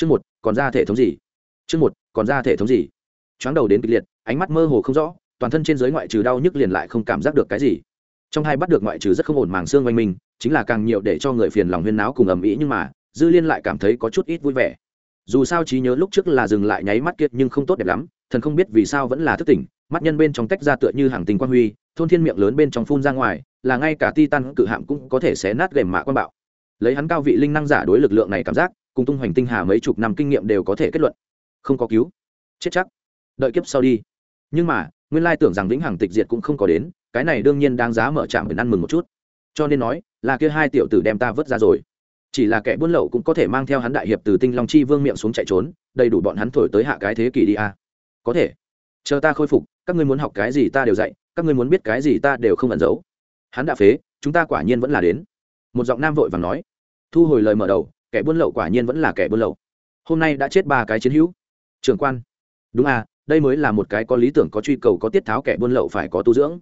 chương một, còn ra thể thống gì? Chương một, còn ra thể thống gì? Choáng đầu đến kịch liệt, ánh mắt mơ hồ không rõ, toàn thân trên giới ngoại trừ đau nhức liền lại không cảm giác được cái gì. Trong hai bắt được ngoại trừ rất không ổn màng xương oanh mình, chính là càng nhiều để cho người phiền lòng huyên náo cùng ầm ĩ nhưng mà, dư liên lại cảm thấy có chút ít vui vẻ. Dù sao trí nhớ lúc trước là dừng lại nháy mắt kiệt nhưng không tốt đẹp lắm, thần không biết vì sao vẫn là thức tỉnh, mắt nhân bên trong tách ra tựa như hàng tình quan huy, thôn thiên miệng lớn bên trong phun ra ngoài, là ngay cả ti tan cự hạm cũng có thể xé nát gềm mạ quan bạo. Lấy hắn cao vị linh năng giả đối lực lượng này cảm giác cùng tung hoành tinh hà mấy chục năm kinh nghiệm đều có thể kết luận. Không có cứu. Chết chắc. Đợi kiếp sau đi. Nhưng mà, nguyên lai tưởng rằng vĩnh hằng tịch diệt cũng không có đến, cái này đương nhiên đáng giá mở trạm để ăn mừng một chút. Cho nên nói, là kia hai tiểu tử đem ta vớt ra rồi. Chỉ là kẻ buôn lậu cũng có thể mang theo hắn đại hiệp từ tinh long chi vương miệng xuống chạy trốn, đầy đủ bọn hắn thổi tới hạ cái thế kỷ đi a à. có thể. Chờ ta khôi phục, các ngươi muốn học cái gì ta đều dạy, các ngươi muốn biết cái gì ta đều không ẩn giấu. Hắn đã phế, chúng ta quả nhiên vẫn là đến. Một giọng nam vội vàng nói. Thu hồi lời mở đầu kẻ buôn lậu quả nhiên vẫn là kẻ buôn lậu. Hôm nay đã chết ba cái chiến hữu. Trưởng quan. Đúng à đây mới là một cái có lý tưởng có truy cầu có tiết tháo kẻ buôn lậu phải có tu dưỡng.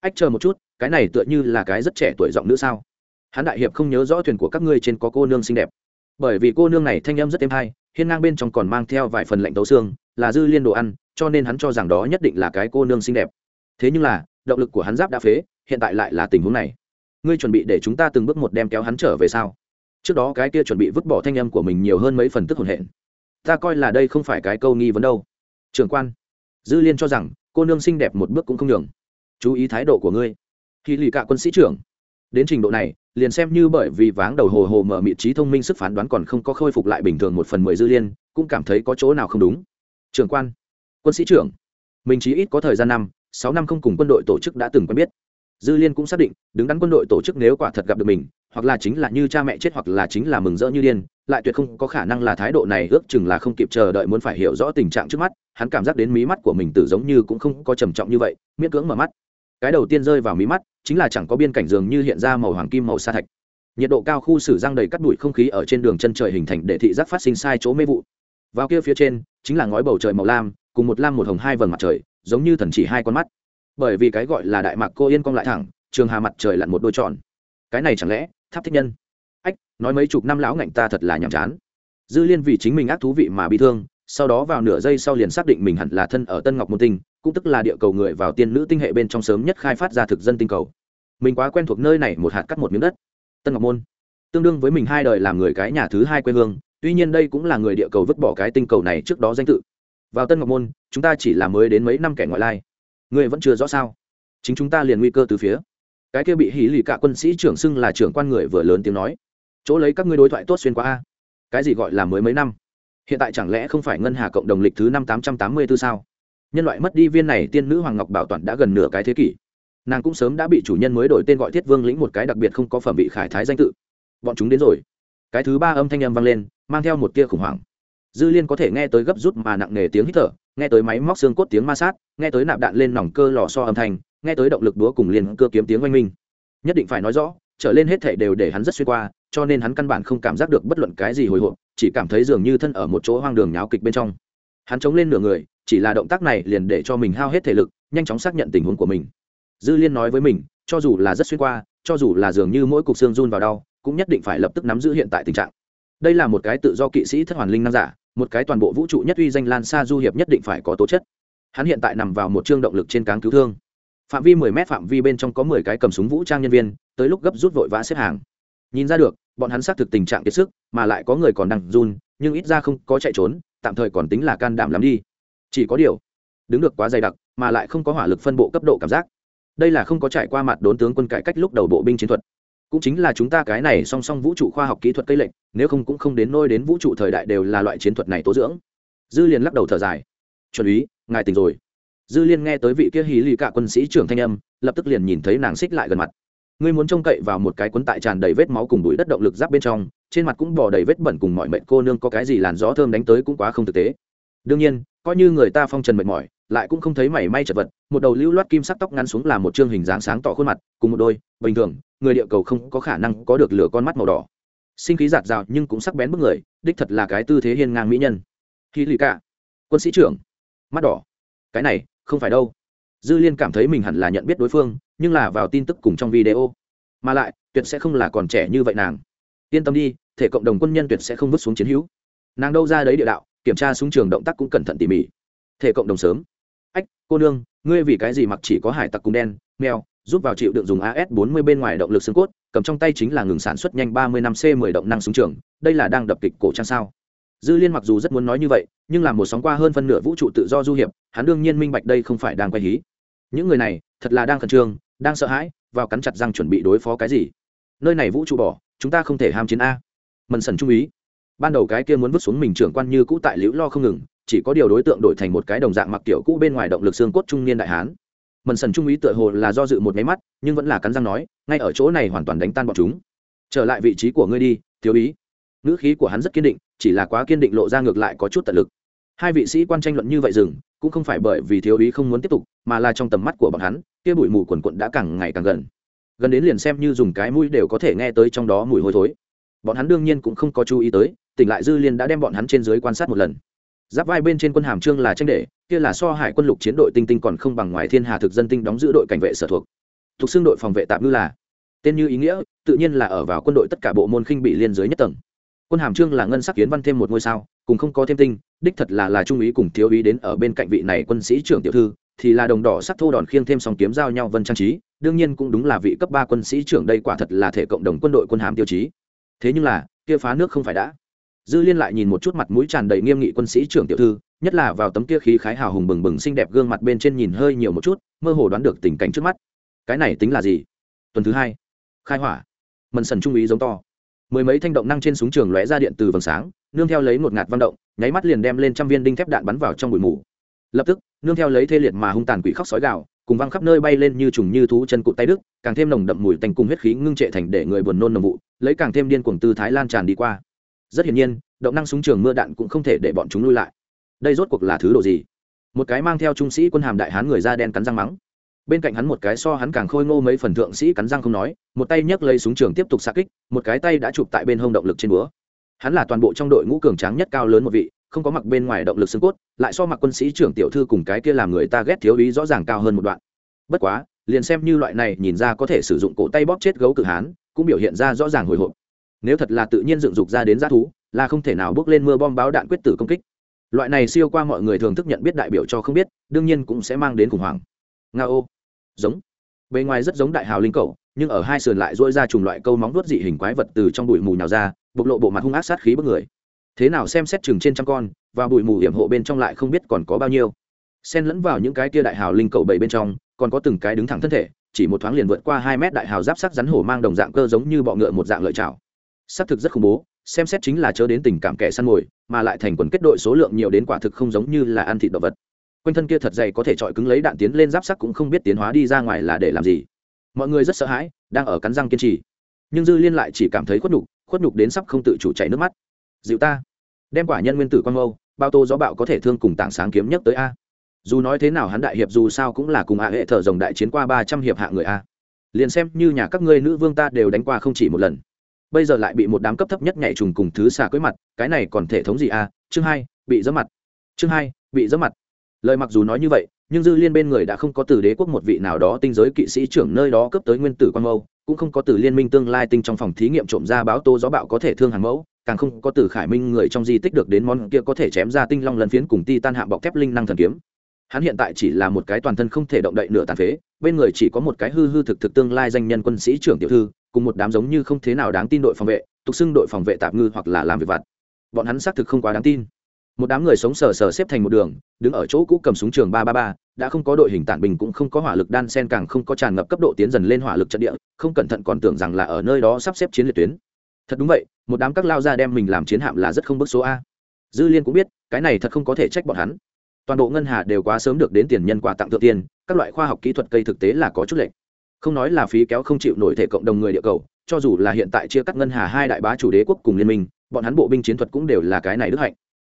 Ách, chờ một chút, cái này tựa như là cái rất trẻ tuổi giọng nữ sao? Hắn đại hiệp không nhớ rõ thuyền của các ngươi trên có cô nương xinh đẹp. Bởi vì cô nương này thanh âm rất êm hay, hiên ngang bên trong còn mang theo vài phần lạnh tấu xương, là dư liên đồ ăn, cho nên hắn cho rằng đó nhất định là cái cô nương xinh đẹp. Thế nhưng là, động lực của hắn giáp đã phế, hiện tại lại là tình huống này. Ngươi chuẩn bị để chúng ta từng bước một đem kéo hắn trở về sao? Trước đó cái kia chuẩn bị vứt bỏ thanh âm của mình nhiều hơn mấy phần tức hồn hển. Ta coi là đây không phải cái câu nghi vấn đâu. Trưởng quan, dư liên cho rằng, cô nương xinh đẹp một bước cũng không nhường. Chú ý thái độ của ngươi. Khi lì cả quân sĩ trưởng. Đến trình độ này, liền xem như bởi vì váng đầu hồ hồ mở mị trí thông minh sức phán đoán còn không có khôi phục lại bình thường một phần mười dư liên, cũng cảm thấy có chỗ nào không đúng. Trưởng quan, quân sĩ trưởng. Mình chỉ ít có thời gian năm, sáu năm không cùng quân đội tổ chức đã từng quen biết dư liên cũng xác định, đứng đắn quân đội tổ chức nếu quả thật gặp được mình, hoặc là chính là như cha mẹ chết hoặc là chính là mừng rỡ như điên, lại tuyệt không có khả năng là thái độ này ước chừng là không kịp chờ đợi muốn phải hiểu rõ tình trạng trước mắt, hắn cảm giác đến mí mắt của mình tử giống như cũng không có trầm trọng như vậy, miễn cưỡng mở mắt. Cái đầu tiên rơi vào mí mắt, chính là chẳng có biên cảnh dường như hiện ra màu hoàng kim màu sa thạch. Nhiệt độ cao khu xử răng đầy cắt bụi không khí ở trên đường chân trời hình thành để thị giác phát sinh sai chỗ mê vụ. Vào kia phía trên, chính là ngói bầu trời màu lam, cùng một lam một hồng hai vầng mặt trời, giống như thần chỉ hai con mắt bởi vì cái gọi là đại mạc cô yên cong lại thẳng, trường hà mặt trời lặn một đôi tròn. Cái này chẳng lẽ, tháp thích nhân? Ách, nói mấy chục năm lão ngạnh ta thật là nhàm chán. Dư liên vì chính mình ác thú vị mà bị thương, sau đó vào nửa giây sau liền xác định mình hẳn là thân ở tân ngọc môn tinh, cũng tức là địa cầu người vào tiên nữ tinh hệ bên trong sớm nhất khai phát ra thực dân tinh cầu. Mình quá quen thuộc nơi này một hạt cắt một miếng đất. Tân ngọc môn. Tương đương với mình hai đời làm người cái nhà thứ hai quê hương, tuy nhiên đây cũng là người địa cầu vứt bỏ cái tinh cầu này trước đó danh tự. Vào tân ngọc môn, chúng ta chỉ là mới đến mấy năm kẻ ngoại lai người vẫn chưa rõ sao? Chính chúng ta liền nguy cơ từ phía. Cái kia bị hỉ lì cả quân sĩ trưởng xưng là trưởng quan người vừa lớn tiếng nói. Chỗ lấy các ngươi đối thoại tốt xuyên qua a. Cái gì gọi là mới mấy năm? Hiện tại chẳng lẽ không phải ngân hà cộng đồng lịch thứ năm tám trăm tám mươi b ố sao? Nhân loại mất đi viên này tiên nữ hoàng ngọc bảo toàn đã gần nửa cái thế kỷ. Nàng cũng sớm đã bị chủ nhân mới đổi tên gọi thiết vương lĩnh một cái đặc biệt không có phẩm vị khải thái danh tự. Bọn chúng đến rồi. Cái thứ ba âm thanh âm vang lên, mang theo một tia khủng hoảng dư liên có thể nghe tới gấp rút mà nặng nề tiếng hít thở, nghe tới máy móc xương cốt tiếng ma sát, nghe tới nạp đạn lên nòng cơ lò so âm thanh, nghe tới động lực đúa cùng liền cơ kiếm tiếng oanh minh. Nhất định phải nói rõ, trở lên hết thể đều để hắn rất xuyên qua, cho nên hắn căn bản không cảm giác được bất luận cái gì hồi hộp, chỉ cảm thấy dường như thân ở một chỗ hoang đường nháo kịch bên trong. Hắn chống lên nửa người, chỉ là động tác này liền để cho mình hao hết thể lực, nhanh chóng xác nhận tình huống của mình. Dư liên nói với mình, cho dù là rất xuyên qua, cho dù là dường như mỗi cục xương run vào đau, cũng nhất định phải lập tức nắm giữ hiện tại tình trạng. Đây là một cái tự do kỵ sĩ thất hoàn linh năng giả một cái toàn bộ vũ trụ nhất uy danh lan xa du hiệp nhất định phải có tố chất. Hắn hiện tại nằm vào một chương động lực trên cáng cứu thương. Phạm vi mười mét phạm vi bên trong có mười cái cầm súng vũ trang nhân viên, tới lúc gấp rút vội vã xếp hàng. Nhìn ra được, bọn hắn xác thực tình trạng kiệt sức, mà lại có người còn đang run, nhưng ít ra không có chạy trốn, tạm thời còn tính là can đảm lắm đi. Chỉ có điều, đứng được quá dày đặc, mà lại không có hỏa lực phân bộ cấp độ cảm giác. Đây là không có trải qua mặt đốn tướng quân cải cách lúc đầu bộ binh chiến thuật cũng chính là chúng ta cái này song song vũ trụ khoa học kỹ thuật cây lệnh nếu không cũng không đến nôi đến vũ trụ thời đại đều là loại chiến thuật này tố dưỡng. Dư liền lắc đầu thở dài. Chuẩn ý ngài tỉnh rồi. Dư liên nghe tới vị kia hí lì cả quân sĩ trưởng thanh âm, lập tức liền nhìn thấy nàng xích lại gần mặt. Ngươi muốn trông cậy vào một cái cuốn tại tràn đầy vết máu cùng bụi đất động lực giáp bên trong, trên mặt cũng bỏ đầy vết bẩn cùng mọi mệnh cô nương có cái gì làn gió thơm đánh tới cũng quá không thực tế. Đương nhiên, coi như người ta phong trần mệt mỏi lại cũng không thấy mảy may chật vật, một đầu lưu loát kim sắc tóc ngắn xuống là một chương hình dáng sáng tỏ khuôn mặt, cùng một đôi, bình thường, người địa cầu không có khả năng có được lửa con mắt màu đỏ. Sinh khí giạt rào nhưng cũng sắc bén bức người, đích thật là cái tư thế hiên ngang mỹ nhân. Khi lì cả, quân sĩ trưởng, mắt đỏ. Cái này, không phải đâu. Dư liên cảm thấy mình hẳn là nhận biết đối phương, nhưng là vào tin tức cùng trong video. Mà lại, tuyệt sẽ không là còn trẻ như vậy nàng. Yên tâm đi, thể cộng đồng quân nhân tuyệt sẽ không vứt xuống chiến hữu. Nàng đâu ra đấy địa đạo, kiểm tra súng trường động tác cũng cẩn thận tỉ mỉ. Thể cộng đồng sớm ách, cô nương, ngươi vì cái gì mặc chỉ có hải tặc cùng đen, mèo, giúp vào chịu đựng dùng as 40 bên ngoài động lực xương cốt, cầm trong tay chính là ngừng sản xuất nhanh 30 năm c 10 động năng súng trường, đây là đang đập kịch cổ trang sao? Dư liên mặc dù rất muốn nói như vậy, nhưng là một sóng qua hơn phân nửa vũ trụ tự do du hiệp, hắn đương nhiên minh bạch đây không phải đang quay hí. Những người này, thật là đang khẩn trương, đang sợ hãi, vào cắn chặt răng chuẩn bị đối phó cái gì? Nơi này vũ trụ bỏ, chúng ta không thể ham chiến a. Mần sần trung ý. Ban đầu cái kia muốn vứt xuống mình trưởng quan như cũ tại liễu lo không ngừng chỉ có điều đối tượng đổi thành một cái đồng dạng mặc tiểu cũ bên ngoài động lực xương cốt trung niên đại hán. Mần sần trung ý tựa hồ là do dự một máy mắt, nhưng vẫn là cắn răng nói, ngay ở chỗ này hoàn toàn đánh tan bọn chúng. Trở lại vị trí của ngươi đi, thiếu ý ngữ khí của hắn rất kiên định, chỉ là quá kiên định lộ ra ngược lại có chút tận lực. Hai vị sĩ quan tranh luận như vậy dừng, cũng không phải bởi vì thiếu ý không muốn tiếp tục, mà là trong tầm mắt của bọn hắn, kia bụi mù quần quận đã càng ngày càng gần. Gần đến liền xem như dùng cái mũi đều có thể nghe tới trong đó mùi hôi thối. Bọn hắn đương nhiên cũng không có chú ý tới, tỉnh lại dư liên đã đem bọn hắn trên dưới quan sát một lần giáp vai bên trên quân hàm trương là tranh đệ, kia là so hải quân lục chiến đội tinh tinh còn không bằng ngoài thiên hà thực dân tinh đóng giữ đội cảnh vệ sở thuộc. Thuộc xương đội phòng vệ tạm ngư là, tên như ý nghĩa, tự nhiên là ở vào quân đội tất cả bộ môn khinh bị liên dưới nhất tầng. Quân hàm trương là ngân sắc kiến văn thêm một ngôi sao, cùng không có thêm tinh, đích thật là là trung úy cùng thiếu úy đến ở bên cạnh vị này quân sĩ trưởng tiểu thư, thì là đồng đỏ sắc thô đòn khiêng thêm song kiếm giao nhau vân trang trí, đương nhiên cũng đúng là vị cấp ba quân sĩ trưởng đây quả thật là thể cộng đồng quân đội quân hàm tiêu chí. Thế nhưng là, kia phá nước không phải đã dư liên lại nhìn một chút mặt mũi tràn đầy nghiêm nghị quân sĩ trưởng tiểu thư, nhất là vào tấm kia khí khái hào hùng bừng bừng xinh đẹp gương mặt bên trên nhìn hơi nhiều một chút, mơ hồ đoán được tình cảnh trước mắt. Cái này tính là gì? Tuần thứ hai. Khai hỏa. Mần sần trung ý giống to. Mười mấy thanh động năng trên súng trường lóe ra điện từ vầng sáng, nương theo lấy một ngạt văn động, nháy mắt liền đem lên trăm viên đinh thép đạn bắn vào trong bụi mù. Lập tức, nương theo lấy thê liệt mà hung tàn quỷ khóc sói gạo cùng văng khắp nơi bay lên như trùng như thú chân cụt tay đức càng thêm nồng đậm mùi tành cùng huyết khí ngưng trệ thành để người buồn nôn nồng vụ, lấy càng thêm điên cuồng tư thái lan tràn đi qua rất hiển nhiên, động năng súng trường mưa đạn cũng không thể để bọn chúng lui lại. Đây rốt cuộc là thứ đồ gì? Một cái mang theo trung sĩ quân hàm đại hán người da đen cắn răng mắng. Bên cạnh hắn một cái so hắn càng khôi ngô mấy phần thượng sĩ cắn răng không nói, một tay nhấc lấy súng trường tiếp tục xa kích, một cái tay đã chụp tại bên hông động lực trên búa. Hắn là toàn bộ trong đội ngũ cường tráng nhất cao lớn một vị, không có mặc bên ngoài động lực xương cốt, lại so mặc quân sĩ trưởng tiểu thư cùng cái kia làm người ta ghét thiếu ý rõ ràng cao hơn một đoạn. Bất quá, liền xem như loại này nhìn ra có thể sử dụng cổ tay bóp chết gấu cự hán, cũng biểu hiện ra rõ ràng hồi hộp nếu thật là tự nhiên dựng dục ra đến g thú, là không thể nào bước lên mưa bom báo đạn quyết tử công kích. Loại này siêu qua mọi người thường thức nhận biết đại biểu cho không biết, đương nhiên cũng sẽ mang đến khủng hoảng. Nga ô giống. Bề ngoài rất giống đại hào linh cầu nhưng ở hai sườn lại dỗi ra trùng loại câu móng đuốt dị hình quái vật từ trong bụi mù nhào ra, bộc lộ bộ mặt hung ác sát khí bức người. Thế nào xem xét chừng trên trăm con, và bụi mù hiểm hộ bên trong lại không biết còn có bao nhiêu. Xen lẫn vào những cái tia đại hào linh cầu bảy bên trong, còn có từng cái đứng thẳng thân thể, chỉ một thoáng liền vượt qua hai mét đại hào giáp sắc rắn hổ mang đồng dạng cơ giống như bọ ngựa một dạng lợi chảo xác thực rất khủng bố, xem xét chính là chớ đến tình cảm kẻ săn mồi, mà lại thành quần kết đội số lượng nhiều đến quả thực không giống như là ăn thịt động vật. Quanh thân kia thật dày có thể chọi cứng lấy đạn tiến lên giáp sắc cũng không biết tiến hóa đi ra ngoài là để làm gì. Mọi người rất sợ hãi, đang ở cắn răng kiên trì. Nhưng dư liên lại chỉ cảm thấy khuất nhục khuất nhục đến sắp không tự chủ chảy nước mắt. Dịu ta, đem quả nhân nguyên tử quan mâu, bao tô gió bạo có thể thương cùng tảng sáng kiếm nhất tới a. Dù nói thế nào hắn đại hiệp dù sao cũng là cùng hạ hệ thợ rồng đại chiến qua ba trăm hiệp hạ người a. Liền xem như nhà các ngươi nữ vương ta đều đánh qua không chỉ một lần bây giờ lại bị một đám cấp thấp nhất nhảy trùng cùng thứ xả cưới mặt, cái này còn thể thống gì a chương hai, bị dỡ mặt. Chương hai, bị dỡ mặt. Lời mặc dù nói như vậy, nhưng dư liên bên người đã không có từ đế quốc một vị nào đó tinh giới kỵ sĩ trưởng nơi đó cấp tới nguyên tử quan mâu, cũng không có từ liên minh tương lai tinh trong phòng thí nghiệm trộm ra báo tô gió bạo có thể thương hàng mẫu, càng không có từ khải minh người trong di tích được đến món kia có thể chém ra tinh long lần phiến cùng ti tan hạ bọc thép linh năng thần kiếm. Hắn hiện tại chỉ là một cái toàn thân không thể động đậy nửa tàn phế, bên người chỉ có một cái hư hư thực thực tương lai danh nhân quân sĩ trưởng tiểu thư cùng một đám giống như không thế nào đáng tin đội phòng vệ, tục xưng đội phòng vệ tạp ngư hoặc là làm việc vặt. Bọn hắn xác thực không quá đáng tin. Một đám người sống sờ sờ xếp thành một đường, đứng ở chỗ cũ cầm súng trường ba ba ba, đã không có đội hình tản bình cũng không có hỏa lực đan sen càng không có tràn ngập cấp độ tiến dần lên hỏa lực trận địa, không cẩn thận còn tưởng rằng là ở nơi đó sắp xếp chiến lược tuyến. Thật đúng vậy, một đám các lao ra đem mình làm chiến hạm là rất không bước số a. Dư liên cũng biết, cái này thật không có thể trách bọn hắn. Toàn bộ ngân hà đều quá sớm được đến tiền nhân quà tặng thượng tiền các loại khoa học kỹ thuật cây thực tế là có chút lệch không nói là phí kéo không chịu nổi thể cộng đồng người địa cầu, cho dù là hiện tại chia cắt ngân hà hai đại bá chủ đế quốc cùng liên minh, bọn hắn bộ binh chiến thuật cũng đều là cái này đức hạnh.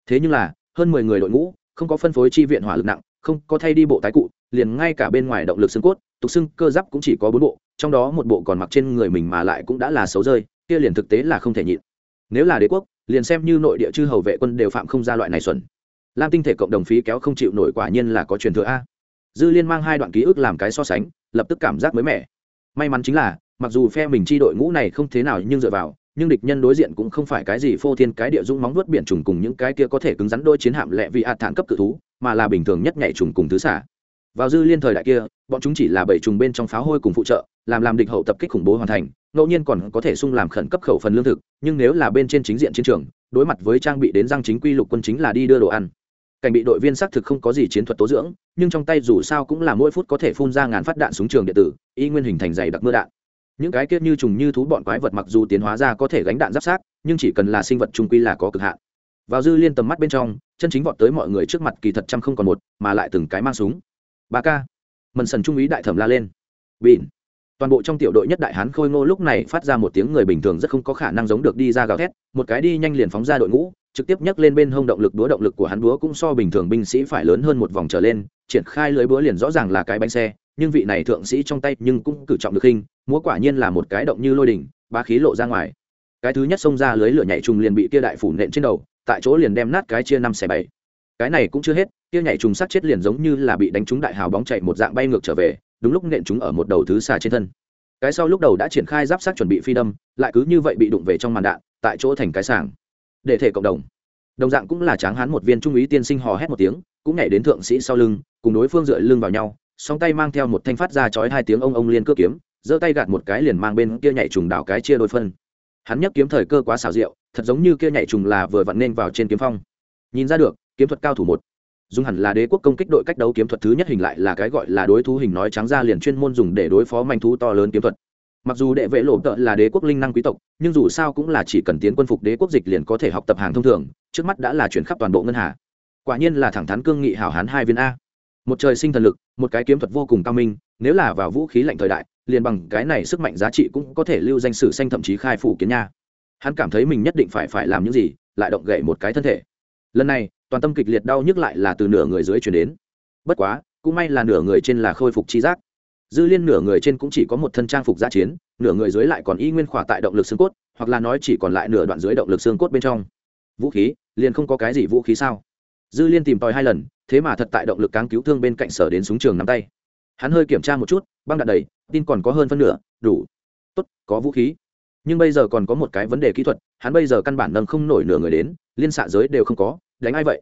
Thế nhưng là, hơn mười người đội ngũ, không có phân phối chi viện hỏa lực nặng, không có thay đi bộ tái cụ, liền ngay cả bên ngoài động lực xương cốt, tục xưng cơ giáp cũng chỉ có bốn bộ, trong đó một bộ còn mặc trên người mình mà lại cũng đã là xấu rơi, kia liền thực tế là không thể nhịn. Nếu là đế quốc, liền xem như nội địa chư hầu vệ quân đều phạm không ra loại này xuẩn. Lam tinh thể cộng đồng phí kéo không chịu nổi quả nhiên là có truyền thừa a. Dư liên mang hai đoạn ký ức làm cái so sánh lập tức cảm giác mới mẻ. May mắn chính là, mặc dù phe mình chi đội ngũ này không thế nào nhưng dựa vào, nhưng địch nhân đối diện cũng không phải cái gì phô thiên cái địa dũng móng vuốt biển trùng cùng những cái kia có thể cứng rắn đôi chiến hạm lẹ vì hạt thản cấp cự thú, mà là bình thường nhất nhảy trùng cùng thứ xả. Vào dư liên thời đại kia, bọn chúng chỉ là bảy trùng bên trong pháo hôi cùng phụ trợ, làm làm địch hậu tập kích khủng bố hoàn thành, ngẫu nhiên còn có thể sung làm khẩn cấp khẩu phần lương thực, nhưng nếu là bên trên chính diện chiến trường, đối mặt với trang bị đến răng chính quy lục quân chính là đi đưa đồ ăn cảnh bị đội viên xác thực không có gì chiến thuật tố dưỡng, nhưng trong tay dù sao cũng là mỗi phút có thể phun ra ngàn phát đạn súng trường điện tử, y nguyên hình thành dày đặc mưa đạn. Những cái kiết như trùng như thú bọn quái vật mặc dù tiến hóa ra có thể gánh đạn giáp sát, nhưng chỉ cần là sinh vật trung quy là có cực hạn. Vào dư liên tầm mắt bên trong, chân chính vọt tới mọi người trước mặt kỳ thật trăm không còn một, mà lại từng cái mang súng. Ba ca. Mần sần trung úy đại thẩm la lên. Bỉn. Toàn bộ trong tiểu đội nhất đại hán khôi ngô lúc này phát ra một tiếng người bình thường rất không có khả năng giống được đi ra gào thét, một cái đi nhanh liền phóng ra đội ngũ trực tiếp nhấc lên bên hông động lực đúa động lực của hắn đúa cũng so bình thường binh sĩ phải lớn hơn một vòng trở lên, triển khai lưới búa liền rõ ràng là cái bánh xe, nhưng vị này thượng sĩ trong tay nhưng cũng cử trọng được hình, múa quả nhiên là một cái động như lôi đỉnh ba khí lộ ra ngoài. Cái thứ nhất xông ra lưới lửa nhảy trùng liền bị kia đại phủ nện trên đầu, tại chỗ liền đem nát cái chia năm xẻ bảy. Cái này cũng chưa hết, kia nhảy trùng sát chết liền giống như là bị đánh trúng đại hào bóng chạy một dạng bay ngược trở về, đúng lúc nện chúng ở một đầu thứ xà trên thân. Cái sau lúc đầu đã triển khai giáp sát chuẩn bị phi đâm, lại cứ như vậy bị đụng về trong màn đạn, tại chỗ thành cái sàng để thể cộng đồng. Đồng dạng cũng là tráng hán một viên trung úy tiên sinh hò hét một tiếng, cũng nhảy đến thượng sĩ sau lưng, cùng đối phương dựa lưng vào nhau, song tay mang theo một thanh phát ra chói hai tiếng ông ông liên cưa kiếm, giơ tay gạt một cái liền mang bên kia nhảy trùng đảo cái chia đôi phân. Hắn nhấc kiếm thời cơ quá xảo diệu, thật giống như kia nhảy trùng là vừa vặn nên vào trên kiếm phong. Nhìn ra được, kiếm thuật cao thủ một. Dùng hẳn là đế quốc công kích đội cách đấu kiếm thuật thứ nhất hình lại là cái gọi là đối thú hình nói trắng ra liền chuyên môn dùng để đối phó manh thú to lớn kiếm thuật mặc dù đệ vệ lộ tợ là đế quốc linh năng quý tộc, nhưng dù sao cũng là chỉ cần tiến quân phục đế quốc dịch liền có thể học tập hàng thông thường, trước mắt đã là chuyển khắp toàn bộ ngân hà. Quả nhiên là thẳng thắn cương nghị hảo hán hai viên a. Một trời sinh thần lực, một cái kiếm thuật vô cùng cao minh, nếu là vào vũ khí lạnh thời đại, liền bằng cái này sức mạnh giá trị cũng có thể lưu danh sử xanh thậm chí khai phủ kiến nha. Hắn cảm thấy mình nhất định phải phải làm những gì, lại động gậy một cái thân thể. Lần này, toàn tâm kịch liệt đau nhức lại là từ nửa người dưới chuyển đến. Bất quá, cũng may là nửa người trên là khôi phục chi giác dư liên nửa người trên cũng chỉ có một thân trang phục giã chiến, nửa người dưới lại còn y nguyên khỏa tại động lực xương cốt, hoặc là nói chỉ còn lại nửa đoạn dưới động lực xương cốt bên trong. Vũ khí, liền không có cái gì vũ khí sao? Dư liên tìm tòi hai lần, thế mà thật tại động lực cáng cứu thương bên cạnh sở đến súng trường nắm tay. Hắn hơi kiểm tra một chút, băng đạn đầy, tin còn có hơn phân nửa, đủ. Tốt, có vũ khí. Nhưng bây giờ còn có một cái vấn đề kỹ thuật, hắn bây giờ căn bản nâng không nổi nửa người đến, liên xạ giới đều không có, đánh ai vậy?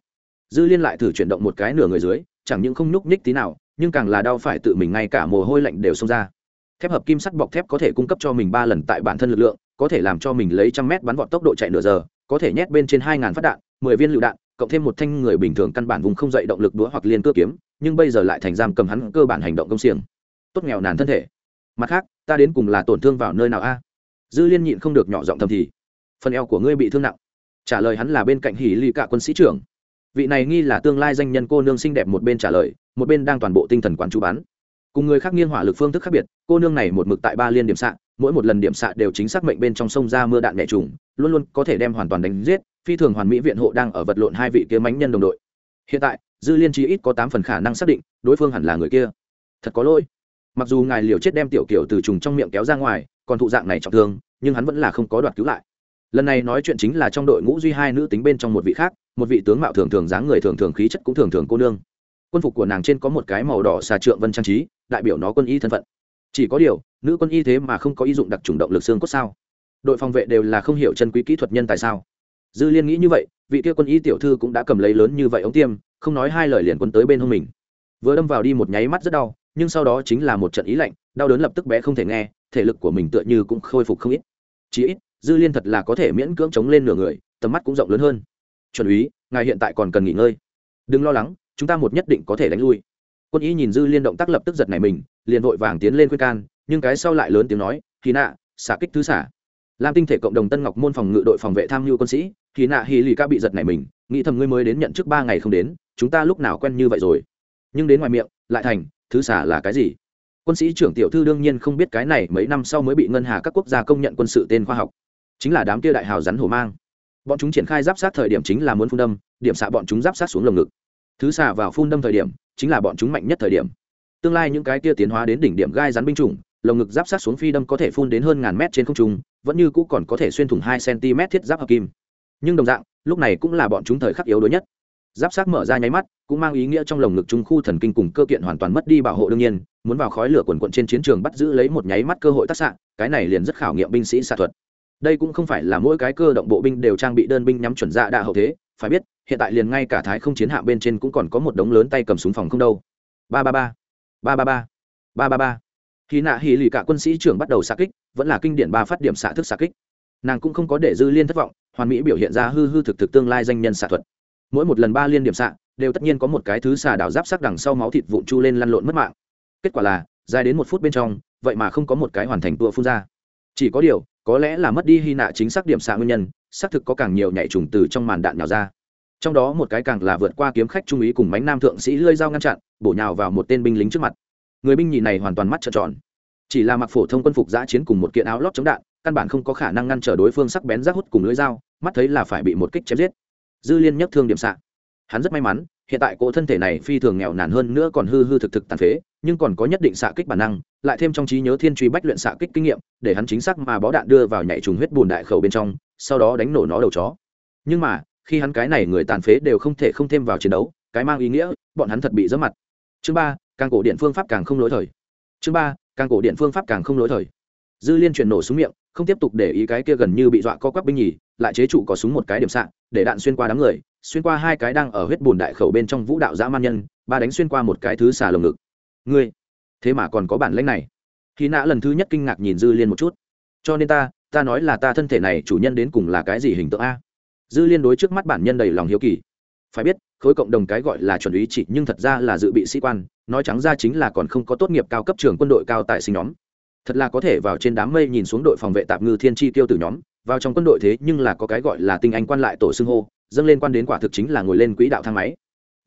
Dư liên lại thử chuyển động một cái nửa người dưới, chẳng những không nhúc nhích tí nào nhưng càng là đau phải tự mình ngay cả mồ hôi lạnh đều xông ra. Thép hợp kim sắt bọc thép có thể cung cấp cho mình ba lần tại bản thân lực lượng, có thể làm cho mình lấy trăm mét bắn vọt tốc độ chạy nửa giờ, có thể nhét bên trên hai ngàn phát đạn, mười viên lựu đạn, cộng thêm một thanh người bình thường căn bản vùng không dậy động lực đũa hoặc liên cơ kiếm, nhưng bây giờ lại thành giam cầm hắn cơ bản hành động công xiềng. Tốt nghèo nàn thân thể. Mặt khác, ta đến cùng là tổn thương vào nơi nào a? Dư liên nhịn không được nhỏ giọng thầm thì. Phần eo của ngươi bị thương nặng. Trả lời hắn là bên cạnh hỉ ly cả quân sĩ trưởng. Vị này nghi là tương lai danh nhân cô nương xinh đẹp một bên trả lời một bên đang toàn bộ tinh thần quán chú bắn cùng người khác nghiêng hỏa lực phương thức khác biệt, cô nương này một mực tại ba liên điểm xạ, mỗi một lần điểm xạ đều chính xác mệnh bên trong sông ra mưa đạn nhẹ trùng, luôn luôn có thể đem hoàn toàn đánh giết, phi thường hoàn mỹ viện hộ đang ở vật lộn hai vị kia mánh nhân đồng đội. Hiện tại, dư liên trí ít có tám phần khả năng xác định, đối phương hẳn là người kia. Thật có lỗi. Mặc dù ngài liều chết đem tiểu kiểu từ trùng trong miệng kéo ra ngoài, còn thụ dạng này trọng thương, nhưng hắn vẫn là không có đoạt cứu lại. Lần này nói chuyện chính là trong đội ngũ duy hai nữ tính bên trong một vị khác, một vị tướng mạo thường thường dáng người thường thường khí chất cũng thường thường cô nương quân phục của nàng trên có một cái màu đỏ xà trượng vân trang trí, đại biểu nó quân y thân phận. Chỉ có điều, nữ quân y thế mà không có ý dụng đặc trùng động lực xương cốt sao? Đội phòng vệ đều là không hiểu chân quý kỹ thuật nhân tại sao? Dư liên nghĩ như vậy, vị kia quân y tiểu thư cũng đã cầm lấy lớn như vậy ống tiêm, không nói hai lời liền quân tới bên hông mình. Vừa đâm vào đi một nháy mắt rất đau, nhưng sau đó chính là một trận ý lạnh, đau đớn lập tức bé không thể nghe, thể lực của mình tựa như cũng khôi phục không ít. Chỉ ít, dư liên thật là có thể miễn cưỡng chống lên nửa người, tầm mắt cũng rộng lớn hơn. Chuẩn úy, ngài hiện tại còn cần nghỉ ngơi. Đừng lo lắng chúng ta một nhất định có thể đánh lui. Quân y nhìn dư liên động tác lập tức giật này mình, liền vội vàng tiến lên khuyên can, nhưng cái sau lại lớn tiếng nói thì nạ, xả kích thứ xả. Làm tinh thể cộng đồng tân ngọc môn phòng ngự đội phòng vệ tham mưu quân sĩ thì nạ, hì lì ca bị giật này mình, nghĩ thầm ngươi mới đến nhận trước ba ngày không đến, chúng ta lúc nào quen như vậy rồi? Nhưng đến ngoài miệng, lại thành, thứ xả là cái gì? Quân sĩ trưởng tiểu thư đương nhiên không biết cái này mấy năm sau mới bị ngân hà các quốc gia công nhận quân sự tên khoa học. Chính là đám kia đại hào rắn hổ mang. Bọn chúng triển khai giáp sát thời điểm chính là muốn phun đâm, điểm xạ bọn chúng giáp sát xuống lồng ngực thứ xả vào phun đâm thời điểm, chính là bọn chúng mạnh nhất thời điểm. Tương lai những cái kia tiến hóa đến đỉnh điểm gai rắn binh chủng, lồng ngực giáp sát xuống phi đâm có thể phun đến hơn ngàn mét trên không trung, vẫn như cũ còn có thể xuyên thủng hai cm thiết giáp hợp kim. Nhưng đồng dạng, lúc này cũng là bọn chúng thời khắc yếu đuối nhất. Giáp sát mở ra nháy mắt, cũng mang ý nghĩa trong lồng ngực trung khu thần kinh cùng cơ kiện hoàn toàn mất đi bảo hộ đương nhiên, muốn vào khói lửa quần quận trên chiến trường bắt giữ lấy một nháy mắt cơ hội tác xạ, cái này liền rất khảo nghiệm binh sĩ xạ thuật. Đây cũng không phải là mỗi cái cơ động bộ binh đều trang bị đơn binh nhắm chuẩn dạ đạ hậu thế phải biết, hiện tại liền ngay cả thái không chiến hạ bên trên cũng còn có một đống lớn tay cầm súng phòng không đâu. Ba ba ba. Ba ba ba. Ba ba ba. Khi nạ hỉ lì cả quân sĩ trưởng bắt đầu xạ kích, vẫn là kinh điển ba phát điểm xạ thức xạ kích. Nàng cũng không có để dư liên thất vọng, hoàn mỹ biểu hiện ra hư hư thực thực tương lai danh nhân xạ thuật. Mỗi một lần ba liên điểm xạ, đều tất nhiên có một cái thứ xà đảo giáp sắc đằng sau máu thịt vụn chu lên lăn lộn mất mạng. Kết quả là, dài đến một phút bên trong, vậy mà không có một cái hoàn thành tua phun ra chỉ có điều, có lẽ là mất đi hy nạ chính xác điểm xạ nguyên nhân, xác thực có càng nhiều nhảy trùng từ trong màn đạn nhào ra. Trong đó một cái càng là vượt qua kiếm khách trung úy cùng bánh nam thượng sĩ lơi dao ngăn chặn, bổ nhào vào một tên binh lính trước mặt. Người binh nhì này hoàn toàn mắt trợn tròn. Chỉ là mặc phổ thông quân phục giã chiến cùng một kiện áo lót chống đạn, căn bản không có khả năng ngăn trở đối phương sắc bén rác hút cùng lưỡi dao, mắt thấy là phải bị một kích chém giết. Dư liên nhất thương điểm xạ. Hắn rất may mắn hiện tại cỗ thân thể này phi thường nghèo nàn hơn nữa còn hư hư thực thực tàn phế, nhưng còn có nhất định xạ kích bản năng, lại thêm trong trí nhớ thiên truy bách luyện xạ kích kinh nghiệm, để hắn chính xác mà bó đạn đưa vào nhảy trùng huyết bùn đại khẩu bên trong, sau đó đánh nổ nó đầu chó. Nhưng mà, khi hắn cái này người tàn phế đều không thể không thêm vào chiến đấu, cái mang ý nghĩa, bọn hắn thật bị dẫm mặt. Chương ba, càng cổ điện phương pháp càng không lỗi thời. Chương ba, càng cổ điện phương pháp càng không lỗi thời. Dư liên chuyển nổ xuống miệng, không tiếp tục để ý cái kia gần như bị dọa co quắp binh nhì lại chế trụ có súng một cái điểm sạn để đạn xuyên qua đám người, xuyên qua hai cái đang ở huyết bùn đại khẩu bên trong vũ đạo dã man nhân, ba đánh xuyên qua một cái thứ xà lồng ngực. Ngươi, thế mà còn có bản lãnh này. Khi nã lần thứ nhất kinh ngạc nhìn dư liên một chút. Cho nên ta ta nói là ta thân thể này chủ nhân đến cùng là cái gì hình tượng a? Dư liên đối trước mắt bản nhân đầy lòng hiếu kỳ. Phải biết, khối cộng đồng cái gọi là chuẩn ý chỉ, nhưng thật ra là dự bị sĩ quan, nói trắng ra chính là còn không có tốt nghiệp cao cấp trường quân đội cao tài sinh nhóm. Thật là có thể vào trên đám mây nhìn xuống đội phòng vệ tạp ngư thiên chi tiêu tử nhóm vào trong quân đội thế nhưng là có cái gọi là tinh anh quan lại tổ xưng hô, dâng lên quan đến quả thực chính là ngồi lên quỹ đạo thang máy.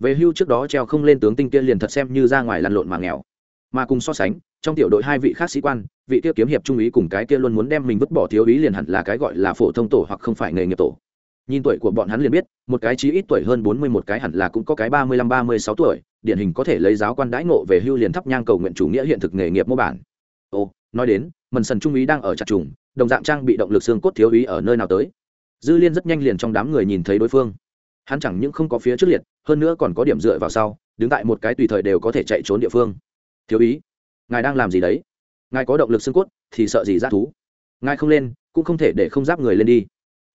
Về hưu trước đó treo không lên tướng tinh kia liền thật xem như ra ngoài lăn lộn mà nghèo. Mà cùng so sánh, trong tiểu đội hai vị khác sĩ quan, vị kia kiếm hiệp trung úy cùng cái kia luôn muốn đem mình vứt bỏ thiếu úy liền hẳn là cái gọi là phổ thông tổ hoặc không phải nghề nghiệp tổ. Nhìn tuổi của bọn hắn liền biết, một cái chí ít tuổi hơn bốn mươi một cái hẳn là cũng có cái ba mươi lăm ba mươi sáu tuổi, điển hình có thể lấy giáo quan đãi ngộ về hưu liền thắp nhang cầu nguyện chủ nghĩa hiện thực nghề nghiệp mô bản. Ồ, nói đến, mần sần trung úy đang ở chặt trùng đồng dạng trang bị động lực xương cốt thiếu úy ở nơi nào tới. Dư liên rất nhanh liền trong đám người nhìn thấy đối phương. Hắn chẳng những không có phía trước liệt, hơn nữa còn có điểm dựa vào sau, đứng tại một cái tùy thời đều có thể chạy trốn địa phương. Thiếu úy, ngài đang làm gì đấy? Ngài có động lực xương cốt thì sợ gì ra thú? Ngài không lên, cũng không thể để không giáp người lên đi.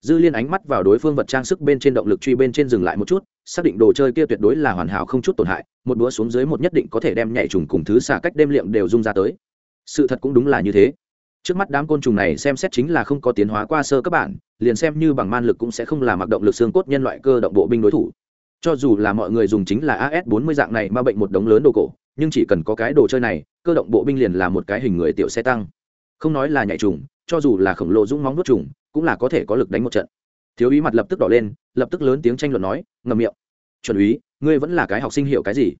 Dư liên ánh mắt vào đối phương vật trang sức bên trên động lực truy bên trên dừng lại một chút, xác định đồ chơi kia tuyệt đối là hoàn hảo không chút tổn hại, một búa xuống dưới một nhất định có thể đem nhảy trùng cùng thứ xả cách đêm liệm đều rung ra tới. Sự thật cũng đúng là như thế trước mắt đám côn trùng này xem xét chính là không có tiến hóa qua sơ các bạn liền xem như bằng man lực cũng sẽ không là mặc động lực xương cốt nhân loại cơ động bộ binh đối thủ. Cho dù là mọi người dùng chính là as 40 dạng này mà bệnh một đống lớn đồ cổ, nhưng chỉ cần có cái đồ chơi này, cơ động bộ binh liền là một cái hình người tiểu xe tăng. Không nói là nhảy trùng, cho dù là khổng lồ dũng móng nuốt trùng, cũng là có thể có lực đánh một trận. Thiếu úy mặt lập tức đỏ lên, lập tức lớn tiếng tranh luận nói ngầm miệng. Chuẩn úy, ngươi vẫn là cái học sinh hiểu cái gì?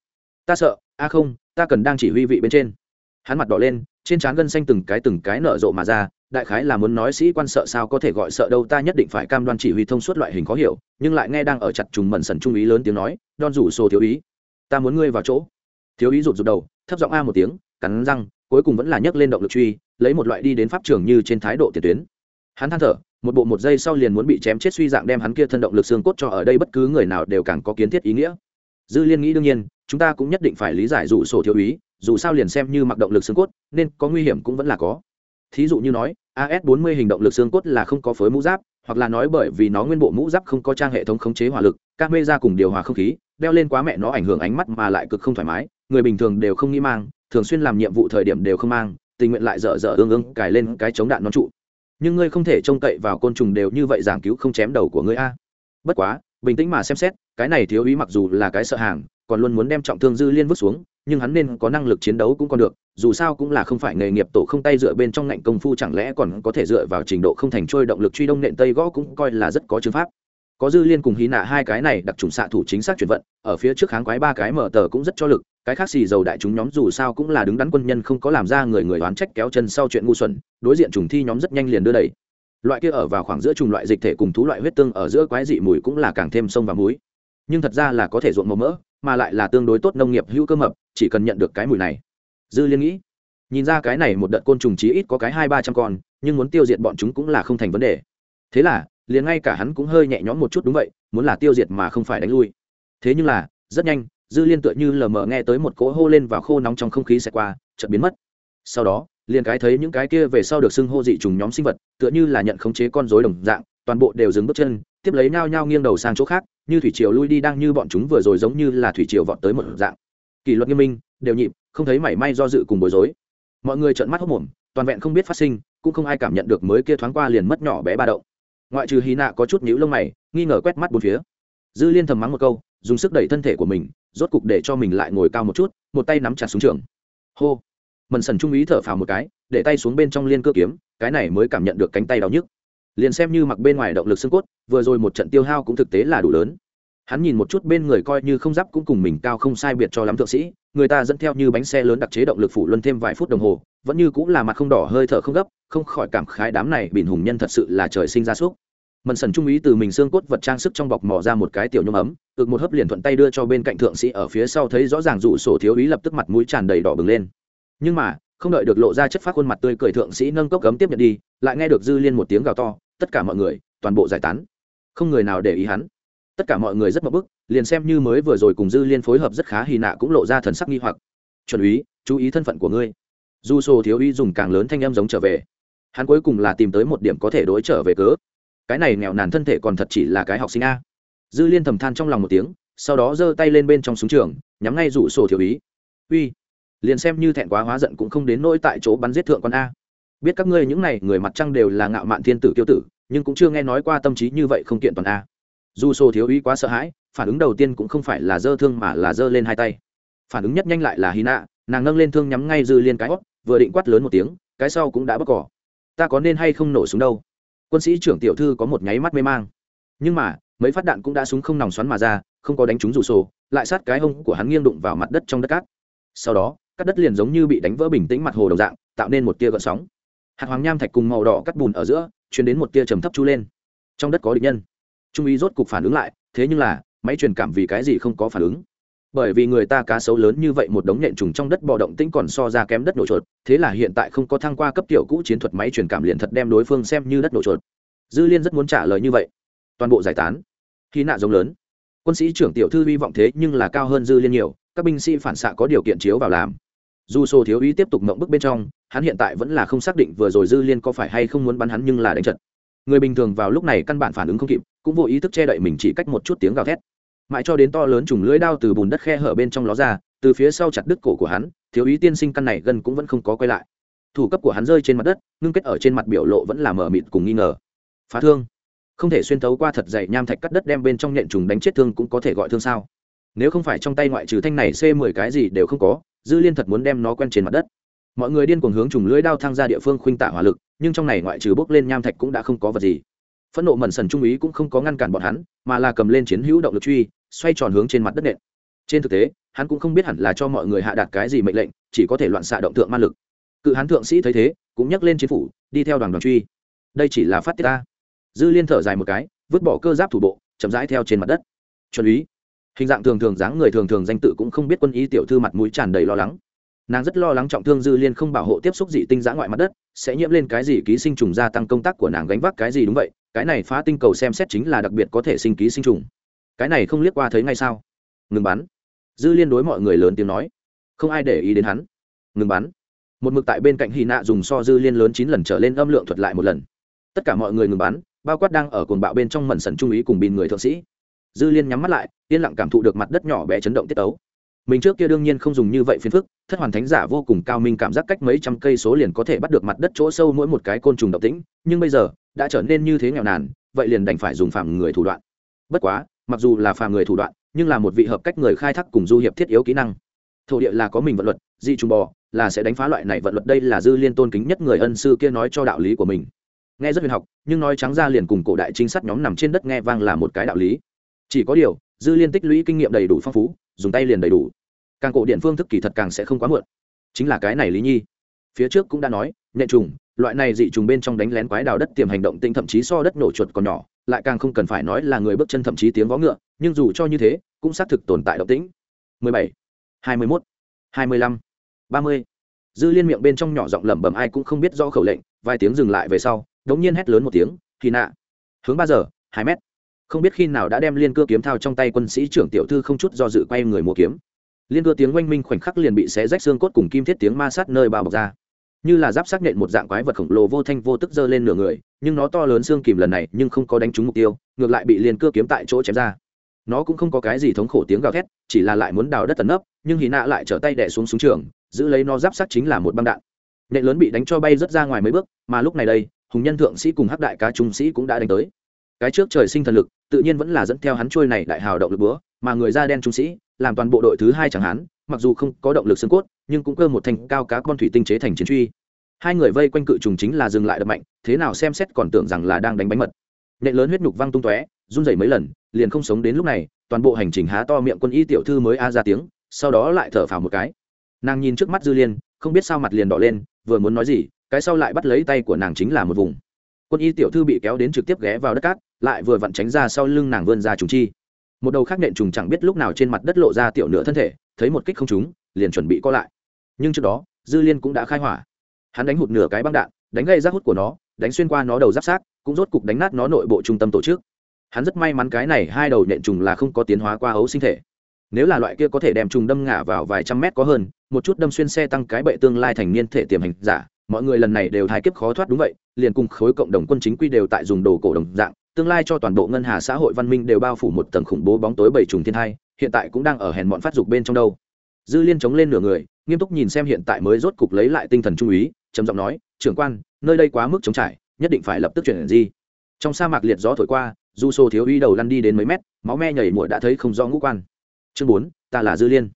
Ta sợ, a không, ta cần đang chỉ huy vị bên trên. Hắn mặt đỏ lên trên trán gân xanh từng cái từng cái nở rộ mà ra, đại khái là muốn nói sĩ quan sợ sao có thể gọi sợ đâu, ta nhất định phải cam đoan chỉ huy thông suốt loại hình khó hiểu, nhưng lại nghe đang ở chặt trùng mẩn sần trung ý lớn tiếng nói đon rủ sổ thiếu ý, ta muốn ngươi vào chỗ. Thiếu ý rụt rụt đầu, thấp giọng a một tiếng, cắn răng, cuối cùng vẫn là nhấc lên động lực truy, lấy một loại đi đến pháp trường như trên thái độ tiền tuyến. Hắn than thở, một bộ một giây sau liền muốn bị chém chết suy dạng đem hắn kia thân động lực xương cốt cho ở đây bất cứ người nào đều càng có kiến thiết ý nghĩa. Dư liên nghĩ đương nhiên, chúng ta cũng nhất định phải lý giải rủ sổ thiếu ý dù sao liền xem như mặc động lực xương cốt, nên có nguy hiểm cũng vẫn là có. Thí dụ như nói as 40 hình động lực xương cốt là không có phối mũ giáp, hoặc là nói bởi vì nó nguyên bộ mũ giáp không có trang hệ thống khống chế hỏa lực, camera cùng điều hòa không khí, đeo lên quá mẹ nó ảnh hưởng ánh mắt mà lại cực không thoải mái, người bình thường đều không nghĩ mang, thường xuyên làm nhiệm vụ thời điểm đều không mang, tình nguyện lại dở dở ương ương cài lên cái chống đạn nó trụ. Nhưng ngươi không thể trông cậy vào côn trùng đều như vậy giảng cứu không chém đầu của ngươi a. Bất quá, bình tĩnh mà xem xét, cái này thiếu ý mặc dù là cái sợ hàng, còn luôn muốn đem trọng thương dư liên vứt xuống nhưng hắn nên có năng lực chiến đấu cũng còn được, dù sao cũng là không phải nghề nghiệp tổ không tay dựa bên trong ngạnh công phu, chẳng lẽ còn có thể dựa vào trình độ không thành trôi động lực truy đông nện tây gõ cũng coi là rất có chứng pháp. Có dư liên cùng hí nạ hai cái này đặc trùng xạ thủ chính xác chuyển vận, ở phía trước kháng quái ba cái mở tờ cũng rất cho lực, cái khác xì dầu đại chúng nhóm dù sao cũng là đứng đắn quân nhân không có làm ra người người oán trách kéo chân sau chuyện ngu xuẩn, đối diện trùng thi nhóm rất nhanh liền đưa đẩy. Loại kia ở vào khoảng giữa trùng loại dịch thể cùng thú loại huyết tương ở giữa quái dị mùi cũng là càng thêm sông và muối nhưng thật ra là có thể ruộng màu mỡ mà lại là tương đối tốt nông nghiệp hữu cơ mập, chỉ cần nhận được cái mùi này. Dư liên nghĩ, nhìn ra cái này một đợt côn trùng chí ít có cái hai ba trăm con, nhưng muốn tiêu diệt bọn chúng cũng là không thành vấn đề. Thế là, liền ngay cả hắn cũng hơi nhẹ nhõm một chút đúng vậy, muốn là tiêu diệt mà không phải đánh lui. Thế nhưng là, rất nhanh, dư liên tựa như lờ mờ nghe tới một cỗ hô lên và khô nóng trong không khí xẹt qua, chợt biến mất. Sau đó, liền cái thấy những cái kia về sau được xưng hô dị trùng nhóm sinh vật, tựa như là nhận khống chế con rối đồng dạng, toàn bộ đều dừng bước chân, tiếp lấy nhao nhao nghiêng đầu sang chỗ khác như thủy triều lui đi đang như bọn chúng vừa rồi giống như là thủy triều vọt tới một dạng. Kỷ luật nghiêm minh, đều nhịp, không thấy mảy may do dự cùng bối rối. Mọi người trợn mắt hốc mồm toàn vẹn không biết phát sinh, cũng không ai cảm nhận được mới kia thoáng qua liền mất nhỏ bé ba động. Ngoại trừ hy nạ có chút nhíu lông mày, nghi ngờ quét mắt bốn phía. Dư liên thầm mắng một câu, dùng sức đẩy thân thể của mình, rốt cục để cho mình lại ngồi cao một chút, một tay nắm chặt xuống trường. Hô. Mần sần trung ý thở phào một cái, để tay xuống bên trong liên cơ kiếm, cái này mới cảm nhận được cánh tay đau nhức liền xem như mặc bên ngoài động lực xương cốt, vừa rồi một trận tiêu hao cũng thực tế là đủ lớn. Hắn nhìn một chút bên người coi như không giáp cũng cùng mình cao không sai biệt cho lắm thượng sĩ, người ta dẫn theo như bánh xe lớn đặc chế động lực phủ luân thêm vài phút đồng hồ, vẫn như cũng là mặt không đỏ hơi thở không gấp, không khỏi cảm khái đám này bỉn hùng nhân thật sự là trời sinh ra súc. Mần sần trung ý từ mình xương cốt vật trang sức trong bọc mò ra một cái tiểu nhôm ấm, ực một hớp liền thuận tay đưa cho bên cạnh thượng sĩ ở phía sau thấy rõ ràng rủ sổ thiếu ý lập tức mặt mũi tràn đầy đỏ bừng lên. Nhưng mà, không đợi được lộ ra chất phát khuôn mặt tươi cười thượng sĩ nâng cốc cấm tiếp nhận đi, lại nghe được dư liên một tiếng gào to tất cả mọi người, toàn bộ giải tán. Không người nào để ý hắn. Tất cả mọi người rất mập bức, liền xem như mới vừa rồi cùng dư liên phối hợp rất khá hy nạ cũng lộ ra thần sắc nghi hoặc. Chuẩn úy, chú ý thân phận của ngươi. Du sô thiếu úy dùng càng lớn thanh em giống trở về. Hắn cuối cùng là tìm tới một điểm có thể đối trở về cớ. Cái này nghèo nàn thân thể còn thật chỉ là cái học sinh a. Dư liên thầm than trong lòng một tiếng, sau đó giơ tay lên bên trong súng trường, nhắm ngay rủ sổ thiếu ý uy. Liền xem như thẹn quá hóa giận cũng không đến nỗi tại chỗ bắn giết thượng con a biết các ngươi những này người mặt trăng đều là ngạo mạn thiên tử kiêu tử, nhưng cũng chưa nghe nói qua tâm trí như vậy không kiện toàn a. Dù sô thiếu uy quá sợ hãi, phản ứng đầu tiên cũng không phải là dơ thương mà là dơ lên hai tay. Phản ứng nhất nhanh lại là hy nạ nàng nâng lên thương nhắm ngay dư liên cái hót, vừa định quát lớn một tiếng, cái sau cũng đã bóc cỏ. Ta có nên hay không nổ súng đâu? Quân sĩ trưởng tiểu thư có một nháy mắt mê mang. Nhưng mà, mấy phát đạn cũng đã súng không nòng xoắn mà ra, không có đánh trúng rủ sổ lại sát cái hông của hắn nghiêng đụng vào mặt đất trong đất cát. Sau đó các đất liền giống như bị đánh vỡ bình tĩnh mặt hồ đồng dạng, tạo nên một tia gợn sóng hạt hoàng nham thạch cùng màu đỏ cắt bùn ở giữa chuyển đến một tia trầm thấp chu lên. Trong đất có địch nhân. Trung úy rốt cục phản ứng lại, thế nhưng là, máy truyền cảm vì cái gì không có phản ứng? Bởi vì người ta cá sấu lớn như vậy một đống nhện trùng trong đất bò động tĩnh còn so ra kém đất nổ chuột, thế là hiện tại không có thăng qua cấp tiểu cũ chiến thuật máy truyền cảm liền thật đem đối phương xem như đất nổ chuột. Dư liên rất muốn trả lời như vậy. Toàn bộ giải tán. Khi nạ giống lớn. Quân sĩ trưởng tiểu thư hy vọng thế nhưng là cao hơn dư liên nhiều, các binh sĩ phản xạ có điều kiện chiếu vào làm. Dù sổ thiếu úy tiếp tục mộng bức bên trong hắn hiện tại vẫn là không xác định vừa rồi dư liên có phải hay không muốn bắn hắn nhưng là đánh trận. Người bình thường vào lúc này căn bản phản ứng không kịp, cũng vô ý thức che đậy mình chỉ cách một chút tiếng gào thét. Mãi cho đến to lớn trùng lưỡi đao từ bùn đất khe hở bên trong ló ra, từ phía sau chặt đứt cổ của hắn, thiếu ý tiên sinh căn này gần cũng vẫn không có quay lại. Thủ cấp của hắn rơi trên mặt đất, ngưng kết ở trên mặt biểu lộ vẫn là mờ mịt cùng nghi ngờ. Phá thương. Không thể xuyên thấu qua thật dày nham thạch cắt đất đem bên trong nhện trùng đánh chết thương cũng có thể gọi thương sao? Nếu không phải trong tay ngoại trừ thanh này c mười cái gì đều không có, dư liên thật muốn đem nó quen trên mặt đất mọi người điên cuồng hướng trùng lưới đao thang ra địa phương khuynh tạ hỏa lực, nhưng trong này ngoại trừ bốc lên nham thạch cũng đã không có vật gì. Phẫn nộ mẩn sần trung úy cũng không có ngăn cản bọn hắn, mà là cầm lên chiến hữu động lực truy, xoay tròn hướng trên mặt đất nện. Trên thực tế, hắn cũng không biết hẳn là cho mọi người hạ đạt cái gì mệnh lệnh, chỉ có thể loạn xạ động tượng ma lực. Cự hán thượng sĩ thấy thế, cũng nhắc lên chiến phủ, đi theo đoàn đoàn truy. Đây chỉ là phát tiết ta. Dư liên thở dài một cái, vứt bỏ cơ giáp thủ bộ, chậm rãi theo trên mặt đất. Chuẩn úy. Hình dạng thường thường dáng người thường thường danh tự cũng không biết quân ý tiểu thư mặt mũi tràn đầy lo lắng nàng rất lo lắng trọng thương dư liên không bảo hộ tiếp xúc dị tinh giã ngoại mặt đất, sẽ nhiễm lên cái gì ký sinh trùng gia tăng công tác của nàng gánh vác cái gì đúng vậy, cái này phá tinh cầu xem xét chính là đặc biệt có thể sinh ký sinh trùng. Cái này không liếc qua thấy ngay sao? Ngừng bắn. Dư liên đối mọi người lớn tiếng nói. Không ai để ý đến hắn. Ngừng bắn. Một mực tại bên cạnh hy nạ dùng so dư liên lớn chín lần trở lên âm lượng thuật lại một lần. Tất cả mọi người ngừng bắn, bao quát đang ở cồn bạo bên trong mẩn sần trung ý cùng bin người thượng sĩ. Dư liên nhắm mắt lại, yên lặng cảm thụ được mặt đất nhỏ bé chấn động tiết ấu mình trước kia đương nhiên không dùng như vậy phiền phức, thất hoàn thánh giả vô cùng cao minh cảm giác cách mấy trăm cây số liền có thể bắt được mặt đất chỗ sâu mỗi một cái côn trùng động tĩnh, nhưng bây giờ, đã trở nên như thế nghèo nàn, vậy liền đành phải dùng phạm người thủ đoạn. Bất quá, mặc dù là phàm người thủ đoạn, nhưng là một vị hợp cách người khai thác cùng du hiệp thiết yếu kỹ năng. Thổ địa là có mình vận luật, di trùng bò, là sẽ đánh phá loại này vận luật đây là dư liên tôn kính nhất người ân sư kia nói cho đạo lý của mình. Nghe rất huyền học, nhưng nói trắng ra liền cùng cổ đại trinh sát nhóm nằm trên đất nghe vang là một cái đạo lý. Chỉ có điều, dư liên tích lũy kinh nghiệm đầy đủ phong phú, dùng tay liền đầy đủ càng cổ điện phương thức kỳ thật càng sẽ không quá muộn. Chính là cái này lý nhi. Phía trước cũng đã nói nhẹ trùng loại này dị trùng bên trong đánh lén quái đào đất tiềm hành động tinh thậm chí so đất nổ chuột còn nhỏ lại càng không cần phải nói là người bước chân thậm chí tiếng vó ngựa nhưng dù cho như thế cũng xác thực tồn tại động tĩnh. 17, 21, 25, 30. dư liên miệng bên trong nhỏ giọng lẩm bẩm ai cũng không biết do khẩu lệnh vài tiếng dừng lại về sau đống nhiên hét lớn một tiếng thì nạ. Hướng ba giờ hai mét. Không biết khi nào đã đem liên cơ kiếm thao trong tay quân sĩ trưởng tiểu thư không chút do dự quay người mua kiếm liên cưa tiếng oanh minh khoảnh khắc liền bị xé rách xương cốt cùng kim thiết tiếng ma sát nơi bao bọc ra. Như là giáp xác nện một dạng quái vật khổng lồ vô thanh vô tức giơ lên nửa người, nhưng nó to lớn xương kìm lần này nhưng không có đánh trúng mục tiêu, ngược lại bị liên cưa kiếm tại chỗ chém ra. Nó cũng không có cái gì thống khổ tiếng gào thét, chỉ là lại muốn đào đất tấn nấp, nhưng hì nạ lại trở tay đẻ xuống súng trường, giữ lấy nó giáp xác chính là một băng đạn. Nện lớn bị đánh cho bay rớt ra ngoài mấy bước, mà lúc này đây, hùng nhân thượng sĩ cùng hắc đại ca trung sĩ cũng đã đánh tới. Cái trước trời sinh thần lực, tự nhiên vẫn là dẫn theo hắn trôi này đại hào động lực búa, mà người da đen trung sĩ làm toàn bộ đội thứ hai chẳng hắn mặc dù không có động lực xương cốt, nhưng cũng cơ một thành cao cá con thủy tinh chế thành chiến truy. Hai người vây quanh cự trùng chính là dừng lại đập mạnh, thế nào xem xét còn tưởng rằng là đang đánh bánh mật. Nệ lớn huyết nhục văng tung tóe, run rẩy mấy lần, liền không sống đến lúc này, toàn bộ hành trình há to miệng quân y tiểu thư mới a ra tiếng, sau đó lại thở phào một cái. Nàng nhìn trước mắt dư liên, không biết sao mặt liền đỏ lên, vừa muốn nói gì, cái sau lại bắt lấy tay của nàng chính là một vùng. Quân y tiểu thư bị kéo đến trực tiếp ghé vào đất cát, lại vừa vặn tránh ra sau lưng nàng vươn ra trùng chi một đầu khác nện trùng chẳng biết lúc nào trên mặt đất lộ ra tiểu nửa thân thể, thấy một kích không trúng, liền chuẩn bị co lại. Nhưng trước đó, dư liên cũng đã khai hỏa. Hắn đánh hụt nửa cái băng đạn, đánh gây rác hút của nó, đánh xuyên qua nó đầu giáp sát cũng rốt cục đánh nát nó nội bộ trung tâm tổ chức. Hắn rất may mắn cái này hai đầu nện trùng là không có tiến hóa qua ấu sinh thể. Nếu là loại kia có thể đem trùng đâm ngả vào vài trăm mét có hơn, một chút đâm xuyên xe tăng cái bệ tương lai thành niên thể tiềm hành giả, mọi người lần này đều thái kiếp khó thoát đúng vậy, liền cùng khối cộng đồng quân chính quy đều tại dùng đồ cổ đồng dạng tương lai cho toàn bộ ngân hà xã hội văn minh đều bao phủ một tầng khủng bố bóng tối bảy trùng thiên hai hiện tại cũng đang ở hèn bọn phát dục bên trong đâu. Dư liên chống lên nửa người, nghiêm túc nhìn xem hiện tại mới rốt cục lấy lại tinh thần trung úy, trầm giọng nói, trưởng quan, nơi đây quá mức chống trải, nhất định phải lập tức chuyển di. Trong sa mạc liệt gió thổi qua du sô thiếu uy đầu lăn đi đến mấy mét, máu me nhảy mũi đã thấy không rõ ngũ quan. Chương bốn, ta là dư liên.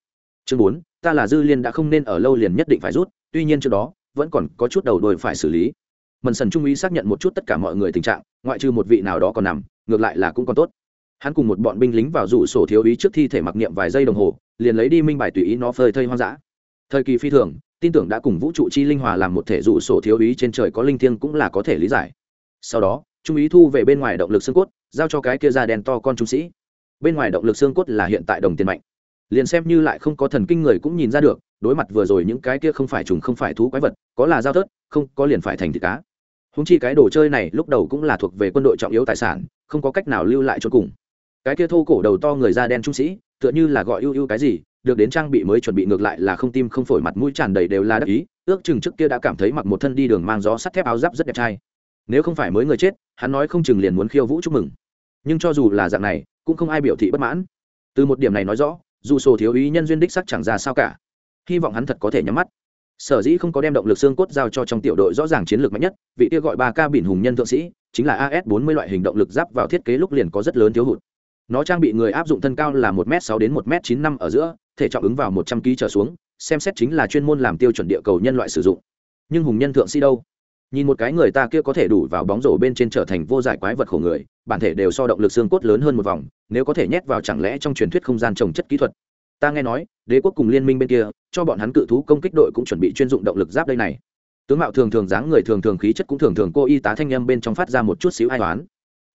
Chương bốn, ta là dư liên đã không nên ở lâu liền nhất định phải rút, tuy nhiên trước đó, vẫn còn có chút đầu đồi phải xử lý mần sần trung úy xác nhận một chút tất cả mọi người tình trạng, ngoại trừ một vị nào đó còn nằm, ngược lại là cũng còn tốt. Hắn cùng một bọn binh lính vào rủ sổ thiếu úy trước thi thể mặc niệm vài giây đồng hồ, liền lấy đi minh bài tùy ý nó phơi thây hoang dã. Thời kỳ phi thường, tin tưởng đã cùng vũ trụ chi linh hòa làm một thể rủ sổ thiếu úy trên trời có linh thiêng cũng là có thể lý giải. Sau đó, trung úy thu về bên ngoài động lực xương cốt, giao cho cái kia da đen to con trung sĩ. Bên ngoài động lực xương cốt là hiện tại đồng tiền mạnh. Liền xem như lại không có thần kinh người cũng nhìn ra được, đối mặt vừa rồi những cái kia không phải trùng không phải thú quái vật, có là giao thớt, không có liền phải thành thịt cá húng chi cái đồ chơi này lúc đầu cũng là thuộc về quân đội trọng yếu tài sản, không có cách nào lưu lại cho cùng. Cái kia thô cổ đầu to người da đen trung sĩ, tựa như là gọi ưu ưu cái gì, được đến trang bị mới chuẩn bị ngược lại là không tim không phổi mặt mũi tràn đầy đều là đắc ý, ước chừng trước kia đã cảm thấy mặc một thân đi đường mang gió sắt thép áo giáp rất đẹp trai. Nếu không phải mới người chết, hắn nói không chừng liền muốn khiêu vũ chúc mừng. Nhưng cho dù là dạng này, cũng không ai biểu thị bất mãn. Từ một điểm này nói rõ, dù sổ thiếu ý nhân duyên đích sắc chẳng ra sao cả. Hy vọng hắn thật có thể nhắm mắt sở dĩ không có đem động lực xương cốt giao cho trong tiểu đội rõ ràng chiến lược mạnh nhất, vị kia gọi ba ca bỉn hùng nhân thượng sĩ, chính là as 40 loại hình động lực giáp vào thiết kế lúc liền có rất lớn thiếu hụt. Nó trang bị người áp dụng thân cao là một m sáu đến một m chín năm ở giữa, thể trọng ứng vào một trăm kg trở xuống, xem xét chính là chuyên môn làm tiêu chuẩn địa cầu nhân loại sử dụng. Nhưng hùng nhân thượng sĩ đâu? Nhìn một cái người ta kia có thể đủ vào bóng rổ bên trên trở thành vô giải quái vật khổ người, bản thể đều so động lực xương cốt lớn hơn một vòng, nếu có thể nhét vào chẳng lẽ trong truyền thuyết không gian trồng chất kỹ thuật? Ta nghe nói, đế quốc cùng liên minh bên kia, cho bọn hắn cự thú công kích đội cũng chuẩn bị chuyên dụng động lực giáp đây này. Tướng mạo thường thường dáng người thường thường khí chất cũng thường thường cô y tá thanh em bên trong phát ra một chút xíu ai toán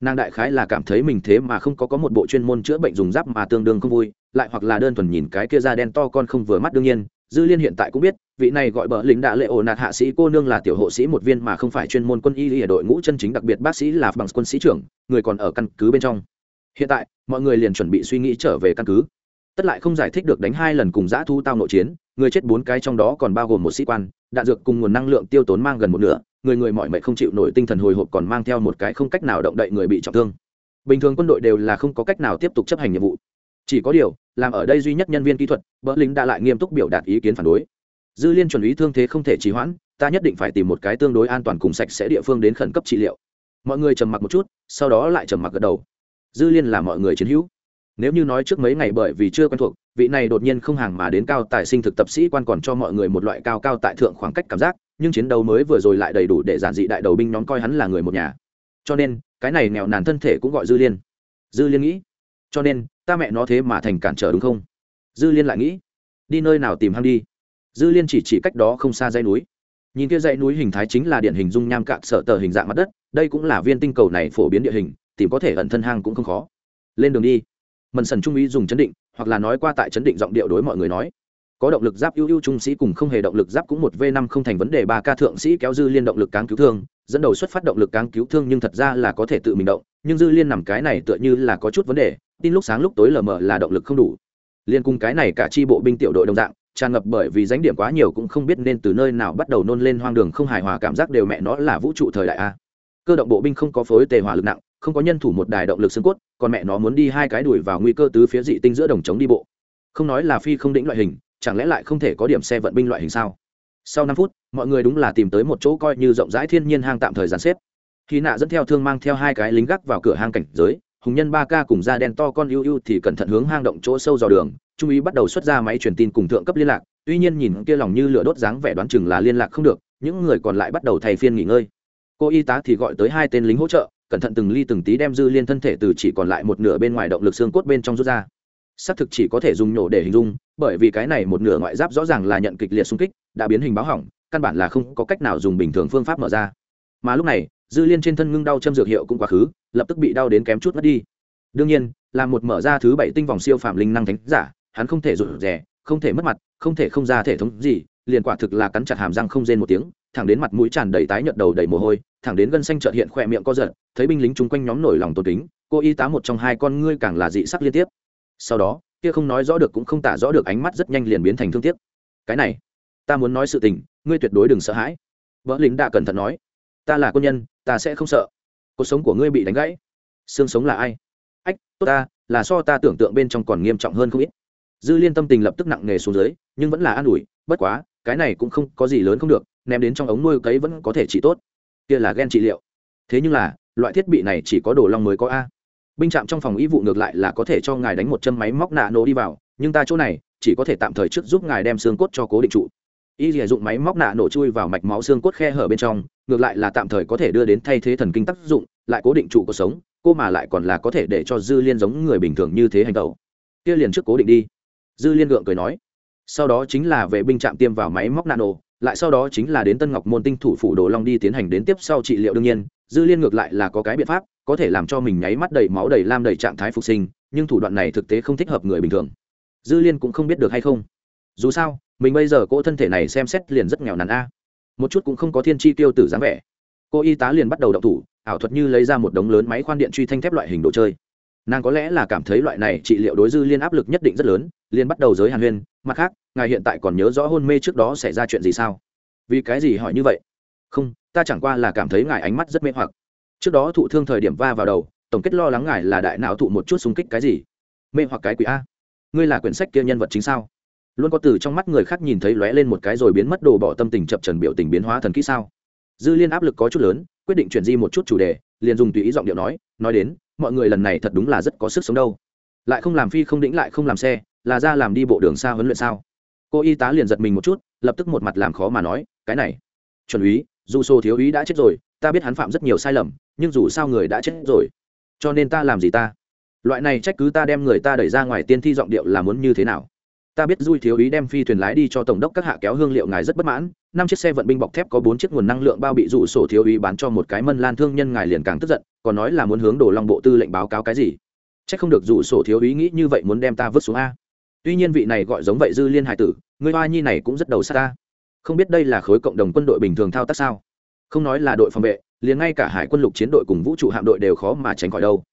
nàng đại khái là cảm thấy mình thế mà không có có một bộ chuyên môn chữa bệnh dùng giáp mà tương đương không vui, lại hoặc là đơn thuần nhìn cái kia da đen to con không vừa mắt đương nhiên. Dư liên hiện tại cũng biết, vị này gọi bờ lính đã lệ ổ nạt hạ sĩ cô nương là tiểu hộ sĩ một viên mà không phải chuyên môn quân y ở đội ngũ chân chính đặc biệt bác sĩ là bằng quân sĩ trưởng, người còn ở căn cứ bên trong. Hiện tại, mọi người liền chuẩn bị suy nghĩ trở về căn cứ tất lại không giải thích được đánh hai lần cùng giã thu tao nội chiến, người chết bốn cái trong đó còn bao gồm một sĩ quan, đạn dược cùng nguồn năng lượng tiêu tốn mang gần một nửa, người người mọi mệnh không chịu nổi tinh thần hồi hộp còn mang theo một cái không cách nào động đậy người bị trọng thương. Bình thường quân đội đều là không có cách nào tiếp tục chấp hành nhiệm vụ. Chỉ có điều, làm ở đây duy nhất nhân viên kỹ thuật, bỡ lính đã lại nghiêm túc biểu đạt ý kiến phản đối. Dư liên chuẩn ý thương thế không thể trì hoãn, ta nhất định phải tìm một cái tương đối an toàn cùng sạch sẽ địa phương đến khẩn cấp trị liệu. Mọi người trầm mặc một chút, sau đó lại trầm mặc gật đầu. Dư liên là mọi người chiến hữu nếu như nói trước mấy ngày bởi vì chưa quen thuộc, vị này đột nhiên không hàng mà đến cao tài sinh thực tập sĩ quan còn cho mọi người một loại cao cao tại thượng khoảng cách cảm giác, nhưng chiến đấu mới vừa rồi lại đầy đủ để giản dị đại đầu binh nhóm coi hắn là người một nhà. Cho nên, cái này nghèo nàn thân thể cũng gọi dư liên. Dư liên nghĩ, cho nên, ta mẹ nó thế mà thành cản trở đúng không? Dư liên lại nghĩ, đi nơi nào tìm hang đi? Dư liên chỉ chỉ cách đó không xa dãy núi. Nhìn kia dãy núi hình thái chính là điện hình dung nham cạn sợ tờ hình dạng mặt đất, đây cũng là viên tinh cầu này phổ biến địa hình, tìm có thể ẩn thân hang cũng không khó. Lên đường đi mần sần trung ý dùng chấn định, hoặc là nói qua tại chấn định giọng điệu đối mọi người nói. Có động lực giáp ưu ưu trung sĩ cùng không hề động lực giáp cũng một v năm không thành vấn đề ba ca thượng sĩ kéo dư liên động lực cáng cứu thương, dẫn đầu xuất phát động lực cáng cứu thương nhưng thật ra là có thể tự mình động, nhưng dư liên nằm cái này tựa như là có chút vấn đề, tin lúc sáng lúc tối lờ mờ là động lực không đủ. Liên cùng cái này cả tri bộ binh tiểu đội đồng dạng, tràn ngập bởi vì danh điểm quá nhiều cũng không biết nên từ nơi nào bắt đầu nôn lên hoang đường không hài hòa cảm giác đều mẹ nó là vũ trụ thời đại a. Cơ động bộ binh không có phối tề hỏa lực nặng không có nhân thủ một đài động lực xương cốt, còn mẹ nó muốn đi hai cái đuổi vào nguy cơ tứ phía dị tinh giữa đồng trống đi bộ. Không nói là phi không đĩnh loại hình, chẳng lẽ lại không thể có điểm xe vận binh loại hình sao? Sau năm phút, mọi người đúng là tìm tới một chỗ coi như rộng rãi thiên nhiên hang tạm thời giàn xếp. Khi nạ dẫn theo thương mang theo hai cái lính gác vào cửa hang cảnh giới, hùng nhân ba ca cùng da đen to con ưu ưu thì cẩn thận hướng hang động chỗ sâu dò đường, trung ý bắt đầu xuất ra máy truyền tin cùng thượng cấp liên lạc, tuy nhiên nhìn kia lòng như lửa đốt dáng vẻ đoán chừng là liên lạc không được, những người còn lại bắt đầu thay phiên nghỉ ngơi. Cô y tá thì gọi tới hai tên lính hỗ trợ cẩn thận từng ly từng tí đem dư liên thân thể từ chỉ còn lại một nửa bên ngoài động lực xương cốt bên trong rút ra. Xác thực chỉ có thể dùng nhổ để hình dung, bởi vì cái này một nửa ngoại giáp rõ ràng là nhận kịch liệt xung kích, đã biến hình báo hỏng, căn bản là không có cách nào dùng bình thường phương pháp mở ra. Mà lúc này, dư liên trên thân ngưng đau châm dược hiệu cũng quá khứ, lập tức bị đau đến kém chút mất đi. Đương nhiên, là một mở ra thứ bảy tinh vòng siêu phạm linh năng thánh giả, hắn không thể rụt rè, không thể mất mặt, không thể không ra thể thống gì, liền quả thực là cắn chặt hàm răng không rên một tiếng thẳng đến mặt mũi tràn đầy tái nhợt đầu đầy mồ hôi, thẳng đến gân xanh trợt hiện khỏe miệng co giật, thấy binh lính chung quanh nhóm nổi lòng tôn kính, cô y tá một trong hai con ngươi càng là dị sắc liên tiếp. Sau đó, kia không nói rõ được cũng không tả rõ được ánh mắt rất nhanh liền biến thành thương tiếc. Cái này, ta muốn nói sự tình, ngươi tuyệt đối đừng sợ hãi. Vợ lính đã cẩn thận nói, ta là quân nhân, ta sẽ không sợ. Cuộc sống của ngươi bị đánh gãy. Xương sống là ai? Ách, tốt ta, là so ta tưởng tượng bên trong còn nghiêm trọng hơn không ít. Dư liên tâm tình lập tức nặng nề xuống dưới, nhưng vẫn là an ủi, bất quá, cái này cũng không có gì lớn không được ném đến trong ống nuôi cấy vẫn có thể trị tốt. Kia là gen trị liệu. Thế nhưng là, loại thiết bị này chỉ có đồ long mới có a. Binh trạm trong phòng y vụ ngược lại là có thể cho ngài đánh một chân máy móc nạ nổ đi vào, nhưng ta chỗ này, chỉ có thể tạm thời trước giúp ngài đem xương cốt cho cố định trụ. Y sử dụng máy móc nạ nổ chui vào mạch máu xương cốt khe hở bên trong, ngược lại là tạm thời có thể đưa đến thay thế thần kinh tác dụng, lại cố định trụ cuộc sống, cô mà lại còn là có thể để cho dư liên giống người bình thường như thế hành tẩu kia liền trước cố định đi. Dư liên gượng cười nói, sau đó chính là về binh trạm tiêm vào máy móc nano lại sau đó chính là đến tân ngọc môn tinh thủ phủ đồ long đi tiến hành đến tiếp sau trị liệu đương nhiên, dư liên ngược lại là có cái biện pháp, có thể làm cho mình nháy mắt đầy máu đầy lam đầy trạng thái phục sinh, nhưng thủ đoạn này thực tế không thích hợp người bình thường. Dư liên cũng không biết được hay không. Dù sao, mình bây giờ cỗ thân thể này xem xét liền rất nghèo nàn a. Một chút cũng không có thiên chi tiêu tử dáng vẻ. Cô y tá liền bắt đầu đậu thủ, ảo thuật như lấy ra một đống lớn máy khoan điện truy thanh thép loại hình đồ chơi nàng có lẽ là cảm thấy loại này trị liệu đối dư liên áp lực nhất định rất lớn, liên bắt đầu giới hàn huyên, mặt khác, ngài hiện tại còn nhớ rõ hôn mê trước đó xảy ra chuyện gì sao? Vì cái gì hỏi như vậy? Không, ta chẳng qua là cảm thấy ngài ánh mắt rất mê hoặc. Trước đó thụ thương thời điểm va vào đầu, tổng kết lo lắng ngài là đại não thụ một chút xung kích cái gì? Mê hoặc cái quỷ a. Ngươi là quyển sách kia nhân vật chính sao? Luôn có từ trong mắt người khác nhìn thấy lóe lên một cái rồi biến mất đồ bỏ tâm tình chập trần biểu tình biến hóa thần kỹ sao? Dư liên áp lực có chút lớn, quyết định chuyển di một chút chủ đề liền dùng tùy ý giọng điệu nói nói đến, mọi người lần này thật đúng là rất có sức sống đâu. Lại không làm phi không đĩnh, lại không làm xe, là ra làm đi bộ đường xa huấn luyện sao? Cô y tá liền giật mình một chút, lập tức một mặt làm khó mà nói, cái này, chuẩn úy, dù sô thiếu úy đã chết rồi, ta biết hắn phạm rất nhiều sai lầm, nhưng dù sao người đã chết rồi, cho nên ta làm gì ta? Loại này trách cứ ta đem người ta đẩy ra ngoài tiên thi giọng điệu là muốn như thế nào? Ta biết dui thiếu ý đem phi thuyền lái đi cho tổng đốc các hạ kéo hương liệu ngài rất bất mãn. Năm chiếc xe vận binh bọc thép có bốn chiếc nguồn năng lượng bao bị rủ sổ thiếu ý bán cho một cái mân lan thương nhân ngài liền càng tức giận, còn nói là muốn hướng đổ long bộ tư lệnh báo cáo cái gì? C h ắ c không được rủ sổ thiếu ý nghĩ như vậy muốn đem ta vứt xuống a. Tuy nhiên vị này gọi giống vậy dư liên hải tử, người hoa nhi này cũng rất đầu xa ta không biết đây là khối cộng đồng quân đội bình thường thao tác sao? Không nói là đội phòng vệ, liền ngay cả hải quân lục chiến đội cùng vũ trụ hạm đội đều khó mà tránh khỏi đâu.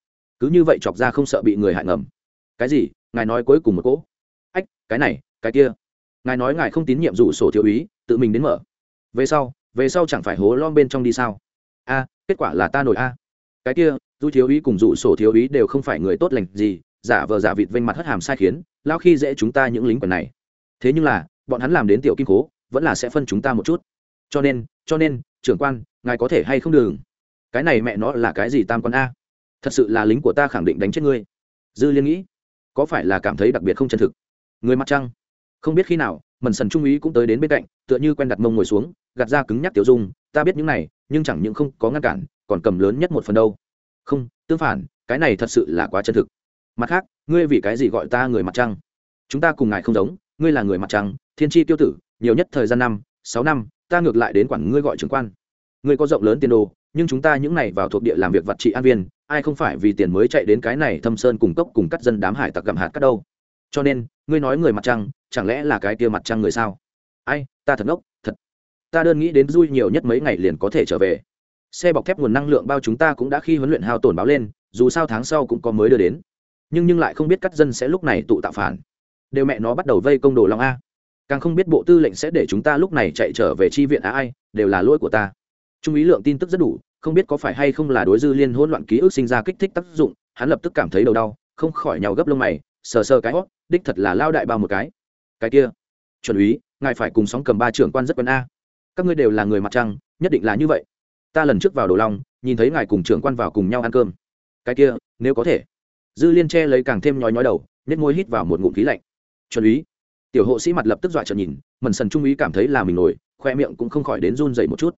Cứ như vậy chọc ra không sợ bị người hại ngầm. Cái gì? Ngài nói cuối cùng một cỗ cái này, cái kia. Ngài nói ngài không tín nhiệm rủ sổ thiếu úy, tự mình đến mở. Về sau về sau chẳng phải hố lom bên trong đi sao? A, kết quả là ta nổi a. Cái kia, du thiếu úy cùng rủ sổ thiếu úy đều không phải người tốt lành gì, giả vờ giả vịt vênh mặt hất hàm sai khiến, lao khi dễ chúng ta những lính quần này. Thế nhưng là, bọn hắn làm đến tiểu kim cố, vẫn là sẽ phân chúng ta một chút. Cho nên cho nên, trưởng quan, ngài có thể hay không đường cái này mẹ nó là cái gì tam quan a? Thật sự là lính của ta khẳng định đánh chết ngươi. Dư liên nghĩ, có phải là cảm thấy đặc biệt không chân thực? Người mặt trăng. Không biết khi nào, mần sần trung úy cũng tới đến bên cạnh, tựa như quen đặt mông ngồi xuống, gạt ra cứng nhắc tiểu dung, ta biết những này, nhưng chẳng những không có ngăn cản, còn cầm lớn nhất một phần đâu. Không, tương phản, cái này thật sự là quá chân thực. Mặt khác, ngươi vì cái gì gọi ta người mặt trăng? Chúng ta cùng ngài không giống, ngươi là người mặt trăng, thiên tri tiêu tử, nhiều nhất thời gian năm, sáu năm, ta ngược lại đến quản ngươi gọi trưởng quan. Ngươi có rộng lớn tiền đồ, nhưng chúng ta những này vào thuộc địa làm việc vật trị an viên, ai không phải vì tiền mới chạy đến cái này thâm sơn cùng cốc cùng cắt dân đám hải tặc gặm hạt cắt đâu? Cho nên, ngươi nói người mặt trăng, chẳng lẽ là cái kia mặt trăng người sao? Ai, ta thật ngốc, thật. Ta đơn nghĩ đến vui nhiều nhất mấy ngày liền có thể trở về. Xe bọc thép nguồn năng lượng bao chúng ta cũng đã khi huấn luyện hao tổn báo lên, dù sao tháng sau cũng có mới đưa đến. Nhưng nhưng lại không biết các dân sẽ lúc này tụ tạo phản. Đều mẹ nó bắt đầu vây công đồ long a. Càng không biết bộ tư lệnh sẽ để chúng ta lúc này chạy trở về chi viện á ai, đều là lỗi của ta. Trung ý lượng tin tức rất đủ, không biết có phải hay không là đối dư liên hỗn loạn ký ức sinh ra kích thích tác dụng, hắn lập tức cảm thấy đầu đau, không khỏi nhào gấp lông mày sờ sờ cái hót, đích thật là lao đại bao một cái. Cái kia, chuẩn úy, ngài phải cùng sóng cầm ba trưởng quan rất quân a. Các ngươi đều là người mặt trăng, nhất định là như vậy. Ta lần trước vào đồ long, nhìn thấy ngài cùng trưởng quan vào cùng nhau ăn cơm. Cái kia, nếu có thể. Dư liên che lấy càng thêm nhói nhói đầu nhét môi hít vào một ngụm khí lạnh. Chuẩn úy. Tiểu hộ sĩ mặt lập tức dọa trợn nhìn, mần sần trung úy cảm thấy là mình nổi, khoe miệng cũng không khỏi đến run dậy một chút.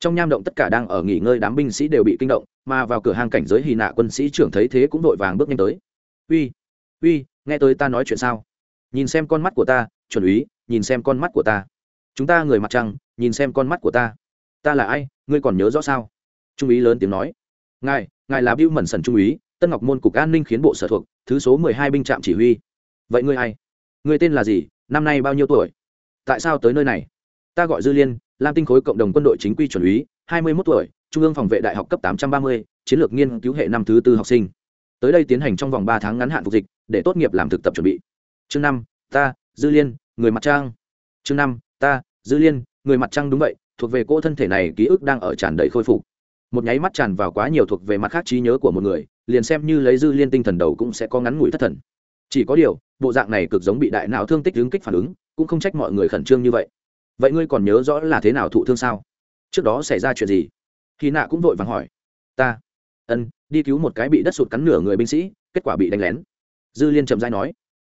Trong nham động tất cả đang ở nghỉ ngơi đám binh sĩ đều bị kinh động, mà vào cửa hàng cảnh giới hy nạ quân sĩ trưởng thấy thế cũng vội vàng bước nhanh tới. Uy uy, nghe tôi ta nói chuyện sao? Nhìn xem con mắt của ta, chuẩn úy, nhìn xem con mắt của ta. Chúng ta người mặt trăng, nhìn xem con mắt của ta. Ta là ai, ngươi còn nhớ rõ sao? Trung úy lớn tiếng nói. Ngài ngài là Biêu mẩn sần trung úy, tân ngọc môn cục an ninh khiến bộ sở thuộc, thứ số mười hai binh trạm chỉ huy. Vậy ngươi ai? Ngươi tên là gì, năm nay bao nhiêu tuổi? Tại sao tới nơi này? Ta gọi dư liên, lam tinh khối cộng đồng quân đội chính quy chuẩn úy, hai mươi mốt tuổi, trung ương phòng vệ đại học cấp tám trăm ba mươi, chiến lược nghiên cứu hệ năm thứ tư học sinh tới đây tiến hành trong vòng ba tháng ngắn hạn phục dịch, để tốt nghiệp làm thực tập chuẩn bị. Chương năm, ta, dư liên, người mặt trăng. Chương năm, ta, dư liên, người mặt trăng đúng vậy, thuộc về cô thân thể này ký ức đang ở tràn đầy khôi phục. Một nháy mắt tràn vào quá nhiều thuộc về mặt khác trí nhớ của một người, liền xem như lấy dư liên tinh thần đầu cũng sẽ có ngắn ngủi thất thần. Chỉ có điều, bộ dạng này cực giống bị đại não thương tích hướng kích phản ứng, cũng không trách mọi người khẩn trương như vậy. Vậy ngươi còn nhớ rõ là thế nào thụ thương sao? Trước đó xảy ra chuyện gì? Khi nạ cũng vội vàng hỏi. Ta ân, đi cứu một cái bị đất sụt cắn nửa người binh sĩ, kết quả bị đánh lén. Dư liên trầm dai nói.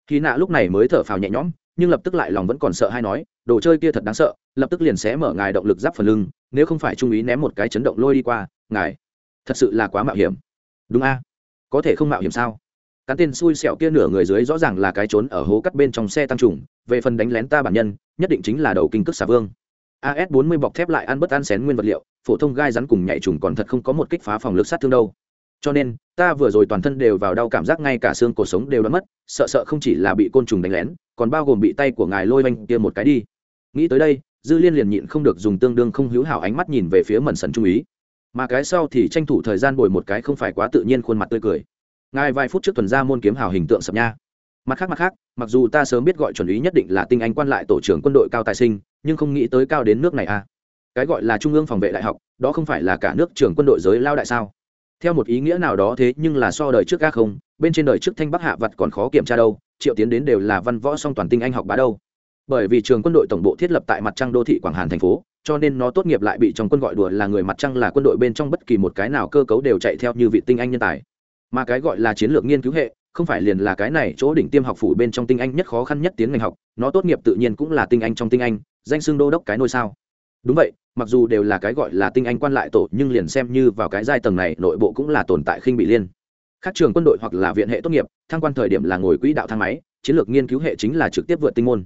Khi nạ lúc này mới thở phào nhẹ nhõm, nhưng lập tức lại lòng vẫn còn sợ hay nói, đồ chơi kia thật đáng sợ, lập tức liền xé mở ngài động lực giáp phần lưng, nếu không phải trung ý ném một cái chấn động lôi đi qua, ngài thật sự là quá mạo hiểm. Đúng a? Có thể không mạo hiểm sao? Cán tên xui xẹo kia nửa người dưới rõ ràng là cái trốn ở hố cắt bên trong xe tăng trùng, về phần đánh lén ta bản nhân, nhất định chính là đầu kinh cước xà vương as 40 bọc thép lại ăn bất ăn xén nguyên vật liệu, phổ thông gai rắn cùng nhảy trùng còn thật không có một kích phá phòng lực sát thương đâu. Cho nên, ta vừa rồi toàn thân đều vào đau cảm giác ngay cả xương cổ sống đều đã mất, sợ sợ không chỉ là bị côn trùng đánh lén, còn bao gồm bị tay của ngài lôi oanh kia một cái đi. Nghĩ tới đây, dư liên liền nhịn không được dùng tương đương không hữu hảo ánh mắt nhìn về phía mẩn sần trung ý. Mà cái sau thì tranh thủ thời gian bồi một cái không phải quá tự nhiên khuôn mặt tươi cười. Ngài vài phút trước tuần ra môn kiếm hào hình tượng sập nha mặt khác mặt khác, mặc dù ta sớm biết gọi chuẩn ý nhất định là tinh anh quan lại tổ trưởng quân đội cao tài sinh, nhưng không nghĩ tới cao đến nước này à. Cái gọi là trung ương phòng vệ đại học, đó không phải là cả nước trưởng quân đội giới lao đại sao? Theo một ý nghĩa nào đó thế nhưng là so đời trước các không, bên trên đời trước thanh bắc hạ vật còn khó kiểm tra đâu, triệu tiến đến đều là văn võ song toàn tinh anh học bá đâu. Bởi vì trường quân đội tổng bộ thiết lập tại mặt trăng đô thị quảng hàn thành phố, cho nên nó tốt nghiệp lại bị trong quân gọi đùa là người mặt trăng là quân đội bên trong bất kỳ một cái nào cơ cấu đều chạy theo như vị tinh anh nhân tài. Mà cái gọi là chiến lược nghiên cứu hệ không phải liền là cái này chỗ đỉnh tiêm học phủ bên trong tinh anh nhất khó khăn nhất tiến ngành học, nó tốt nghiệp tự nhiên cũng là tinh anh trong tinh anh, danh xưng đô đốc cái nôi sao. Đúng vậy, mặc dù đều là cái gọi là tinh anh quan lại tổ, nhưng liền xem như vào cái giai tầng này, nội bộ cũng là tồn tại khinh bị liên. Các trường quân đội hoặc là viện hệ tốt nghiệp, thăng quan thời điểm là ngồi quỹ đạo thang máy, chiến lược nghiên cứu hệ chính là trực tiếp vượt tinh môn.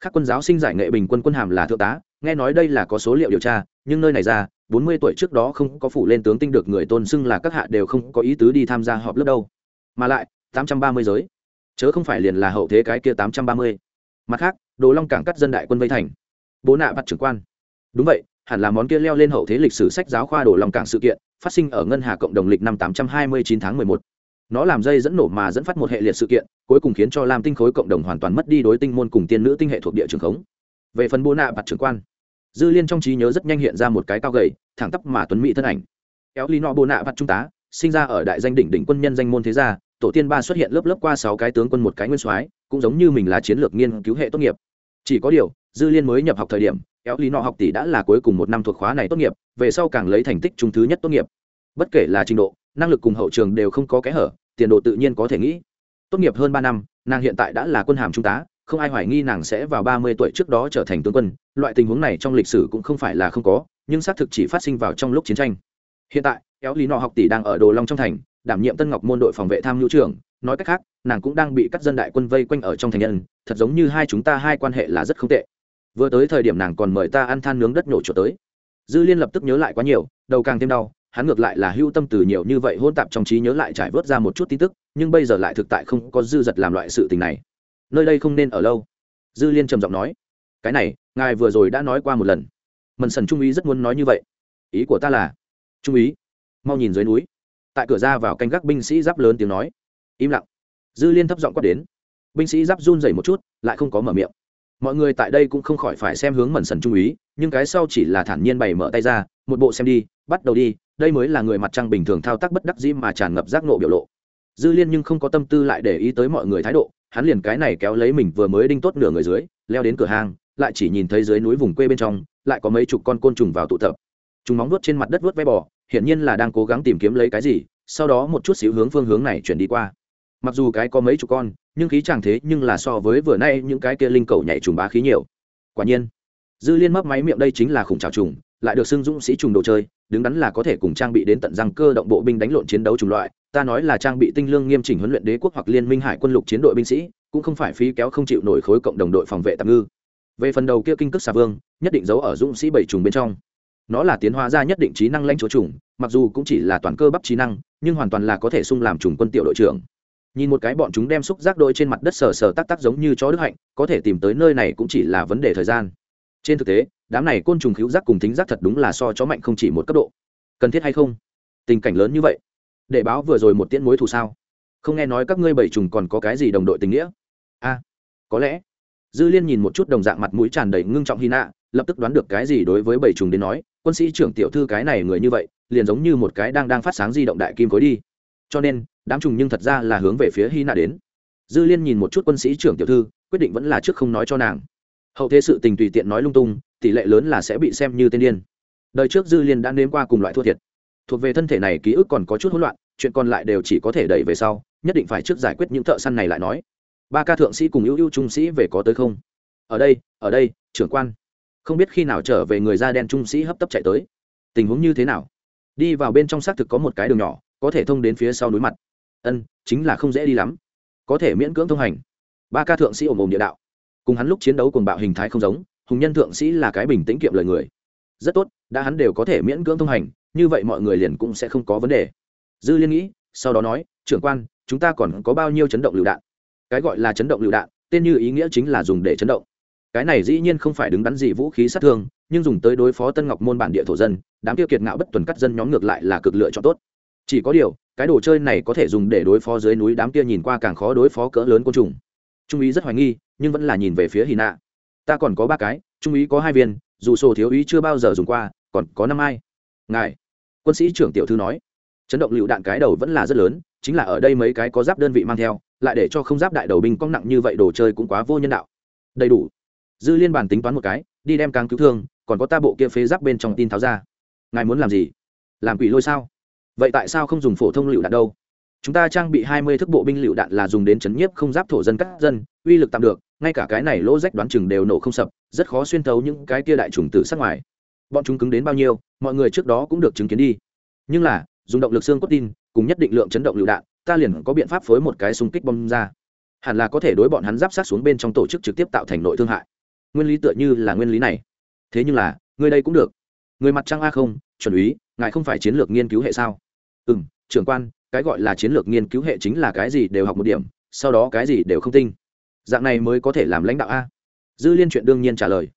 Các quân giáo sinh giải nghệ bình quân quân hàm là thượng tá, nghe nói đây là có số liệu điều tra, nhưng nơi này ra, bốn mươi tuổi trước đó không có phủ lên tướng tinh được người tôn xưng là các hạ đều không có ý tứ đi tham gia họp lớp đâu. Mà lại tám trăm ba mươi giới. Chớ không phải liền là hậu thế cái kia tám trăm ba mươi. Mặt khác, đồ long cảng cắt dân đại quân vây thành. Bố nạ bắt trưởng quan. Đúng vậy, hẳn là món kia leo lên hậu thế lịch sử sách giáo khoa đồ long cảng sự kiện, phát sinh ở ngân hà cộng đồng lịch năm tám trăm hai mươi chín tháng mười một. Nó làm dây dẫn nổ mà dẫn phát một hệ liệt sự kiện, cuối cùng khiến cho lam tinh khối cộng đồng hoàn toàn mất đi đối tinh môn cùng tiên nữ tinh hệ thuộc địa trường khống. Về phần bố nạ bạt trưởng quan, dư liên trong trí nhớ rất nhanh hiện ra một cái cao gầy, thẳng tắp mà tuấn mỹ thân ảnh. Kéo lý nọ Bố nạ bạt trung tá sinh ra ở đại danh đỉnh đỉnh quân nhân danh môn thế gia tổ tiên ba xuất hiện lớp lớp qua sáu cái tướng quân một cái nguyên soái, cũng giống như mình là chiến lược nghiên cứu hệ tốt nghiệp. Chỉ có điều, dư liên mới nhập học thời điểm éo lý nọ học tỷ đã là cuối cùng một năm thuộc khóa này tốt nghiệp, về sau càng lấy thành tích trung thứ nhất tốt nghiệp. Bất kể là trình độ, năng lực cùng hậu trường đều không có kẽ hở, tiền độ tự nhiên có thể nghĩ. Tốt nghiệp hơn ba năm, nàng hiện tại đã là quân hàm trung tá, không ai hoài nghi nàng sẽ vào ba mươi tuổi trước đó trở thành tướng quân, loại tình huống này trong lịch sử cũng không phải là không có, nhưng xác thực chỉ phát sinh vào trong lúc chiến tranh hiện tại, kéo lý nọ học tỷ đang ở đồ long trong thành, đảm nhiệm tân ngọc môn đội phòng vệ tham nhu trưởng. Nói cách khác, nàng cũng đang bị các dân đại quân vây quanh ở trong thành nhân. Thật giống như hai chúng ta hai quan hệ là rất không tệ. Vừa tới thời điểm nàng còn mời ta ăn than nướng đất nổ chỗ tới. Dư liên lập tức nhớ lại quá nhiều, đầu càng thêm đau, hắn ngược lại là hưu tâm từ nhiều như vậy hôn tạp trong trí nhớ lại trải vớt ra một chút tin tức, nhưng bây giờ lại thực tại không có dư giật làm loại sự tình này. Nơi đây không nên ở lâu. Dư liên trầm giọng nói, cái này, ngài vừa rồi đã nói qua một lần. Mần sần trung ý rất muốn nói như vậy. Ý của ta là trung úy, mau nhìn dưới núi. Tại cửa ra vào canh gác binh sĩ giáp lớn tiếng nói. Im lặng. Dư liên thấp giọng quát đến. Binh sĩ giáp run dày một chút, lại không có mở miệng. Mọi người tại đây cũng không khỏi phải xem hướng mẩn sần trung úy, nhưng cái sau chỉ là thản nhiên bày mở tay ra, một bộ xem đi, bắt đầu đi, đây mới là người mặt trăng bình thường thao tác bất đắc dĩ mà tràn ngập giác nộ biểu lộ. Dư liên nhưng không có tâm tư lại để ý tới mọi người thái độ, hắn liền cái này kéo lấy mình vừa mới đinh tốt nửa người dưới, leo đến cửa hàng lại chỉ nhìn thấy dưới núi vùng quê bên trong, lại có mấy chục con côn trùng vào tụ tập chúng móng vuốt trên mặt đất vuốt ve bò, hiển nhiên là đang cố gắng tìm kiếm lấy cái gì, sau đó một chút xíu hướng phương hướng này chuyển đi qua. Mặc dù cái có mấy chục con, nhưng khí chẳng thế, nhưng là so với vừa nay những cái kia linh cầu nhảy trùng bá khí nhiều. Quả nhiên, dư liên mấp máy miệng đây chính là khủng trào trùng, lại được xưng dũng sĩ trùng đồ chơi, đứng đắn là có thể cùng trang bị đến tận răng cơ động bộ binh đánh lộn chiến đấu chủng loại. Ta nói là trang bị tinh lương nghiêm chỉnh huấn luyện đế quốc hoặc liên minh hải quân lục chiến đội binh sĩ, cũng không phải phí kéo không chịu nổi khối cộng đồng đội phòng vệ tạm ngư. Về phần đầu kia kinh cước xà vương, nhất định giấu ở dũng sĩ bảy trùng bên trong nó là tiến hóa ra nhất định trí năng lãnh chúa trùng, mặc dù cũng chỉ là toàn cơ bắp trí năng, nhưng hoàn toàn là có thể sung làm trùng quân tiểu đội trưởng. Nhìn một cái bọn chúng đem xúc giác đôi trên mặt đất sờ sờ tắc tắc giống như chó đức hạnh, có thể tìm tới nơi này cũng chỉ là vấn đề thời gian. Trên thực tế, đám này côn trùng cứu giác cùng thính giác thật đúng là so chó mạnh không chỉ một cấp độ. Cần thiết hay không? Tình cảnh lớn như vậy, để báo vừa rồi một tiễn mối thù sao? Không nghe nói các ngươi bảy trùng còn có cái gì đồng đội tình nghĩa? A có lẽ. Dư liên nhìn một chút đồng dạng mặt mũi tràn đầy ngưng trọng hy nạ lập tức đoán được cái gì đối với bảy trùng đến nói quân sĩ trưởng tiểu thư cái này người như vậy, liền giống như một cái đang đang phát sáng di động đại kim khối đi. Cho nên, đám trùng nhưng thật ra là hướng về phía hy nạ đến. Dư liên nhìn một chút quân sĩ trưởng tiểu thư, quyết định vẫn là trước không nói cho nàng. Hậu thế sự tình tùy tiện nói lung tung, tỷ lệ lớn là sẽ bị xem như tên điên. Đời trước dư liên đã nếm qua cùng loại thua thiệt. Thuộc về thân thể này ký ức còn có chút hỗn loạn, chuyện còn lại đều chỉ có thể đẩy về sau, nhất định phải trước giải quyết những thợ săn này lại nói. Ba ca thượng sĩ cùng ưu ưu trung sĩ về có tới không? Ở đây ở đây, trưởng quan không biết khi nào trở về người da đen trung sĩ hấp tấp chạy tới. Tình huống như thế nào? Đi vào bên trong xác thực có một cái đường nhỏ, có thể thông đến phía sau núi mặt. Ân, chính là không dễ đi lắm. Có thể miễn cưỡng thông hành. Ba ca thượng sĩ ổm ổm địa đạo. Cùng hắn lúc chiến đấu cùng bạo hình thái không giống, hùng nhân thượng sĩ là cái bình tĩnh kiệm lời người. Rất tốt, đã hắn đều có thể miễn cưỡng thông hành, như vậy mọi người liền cũng sẽ không có vấn đề. Dư liên nghĩ, sau đó nói, trưởng quan, chúng ta còn có bao nhiêu chấn động lựu đạn? Cái gọi là chấn động lựu đạn, tên như ý nghĩa chính là dùng để chấn động cái này dĩ nhiên không phải đứng đắn gì vũ khí sát thương, nhưng dùng tới đối phó tân ngọc môn bản địa thổ dân, đám tiêu kiệt ngạo bất tuần cắt dân nhóm ngược lại là cực lựa chọn tốt. Chỉ có điều, cái đồ chơi này có thể dùng để đối phó dưới núi đám kia nhìn qua càng khó đối phó cỡ lớn côn trùng. Trung úy rất hoài nghi, nhưng vẫn là nhìn về phía hy nạ. Ta còn có ba cái, trung úy có hai viên, dù sổ thiếu úy chưa bao giờ dùng qua, còn có năm ai? Ngài. Quân sĩ trưởng tiểu thư nói. Chấn động lựu đạn cái đầu vẫn là rất lớn, chính là ở đây mấy cái có giáp đơn vị mang theo, lại để cho không giáp đại đầu binh cong nặng như vậy đồ chơi cũng quá vô nhân đạo. Đầy đủ dư liên bản tính toán một cái, đi đem càng cứu thương, còn có ta bộ kia phế giáp bên trong tin tháo ra. Ngài muốn làm gì? Làm quỷ lôi sao? Vậy tại sao không dùng phổ thông lựu đạn đâu? Chúng ta trang bị hai mươi thức bộ binh lựu đạn là dùng đến chấn nhiếp không giáp thổ dân cắt dân, uy lực tạm được, ngay cả cái này lỗ rách đoán chừng đều nổ không sập, rất khó xuyên thấu những cái kia đại trùng tử sát ngoài. Bọn chúng cứng đến bao nhiêu, mọi người trước đó cũng được chứng kiến đi. Nhưng là, dùng động lực xương cốt tin, cùng nhất định lượng chấn động lựu đạn, ta liền có biện pháp phối một cái xung kích bom ra. Hẳn là có thể đối bọn hắn giáp sát xuống bên trong tổ chức trực tiếp tạo thành nội thương hại nguyên lý tựa như là nguyên lý này. Thế nhưng là người đây cũng được. Người mặt trăng a không, chuẩn úy, ngài không phải chiến lược nghiên cứu hệ sao? Ừ m trưởng quan, cái gọi là chiến lược nghiên cứu hệ chính là cái gì đều học một điểm, sau đó cái gì đều không tinh. Dạng này mới có thể làm lãnh đạo a. Dư liên chuyện đương nhiên trả lời.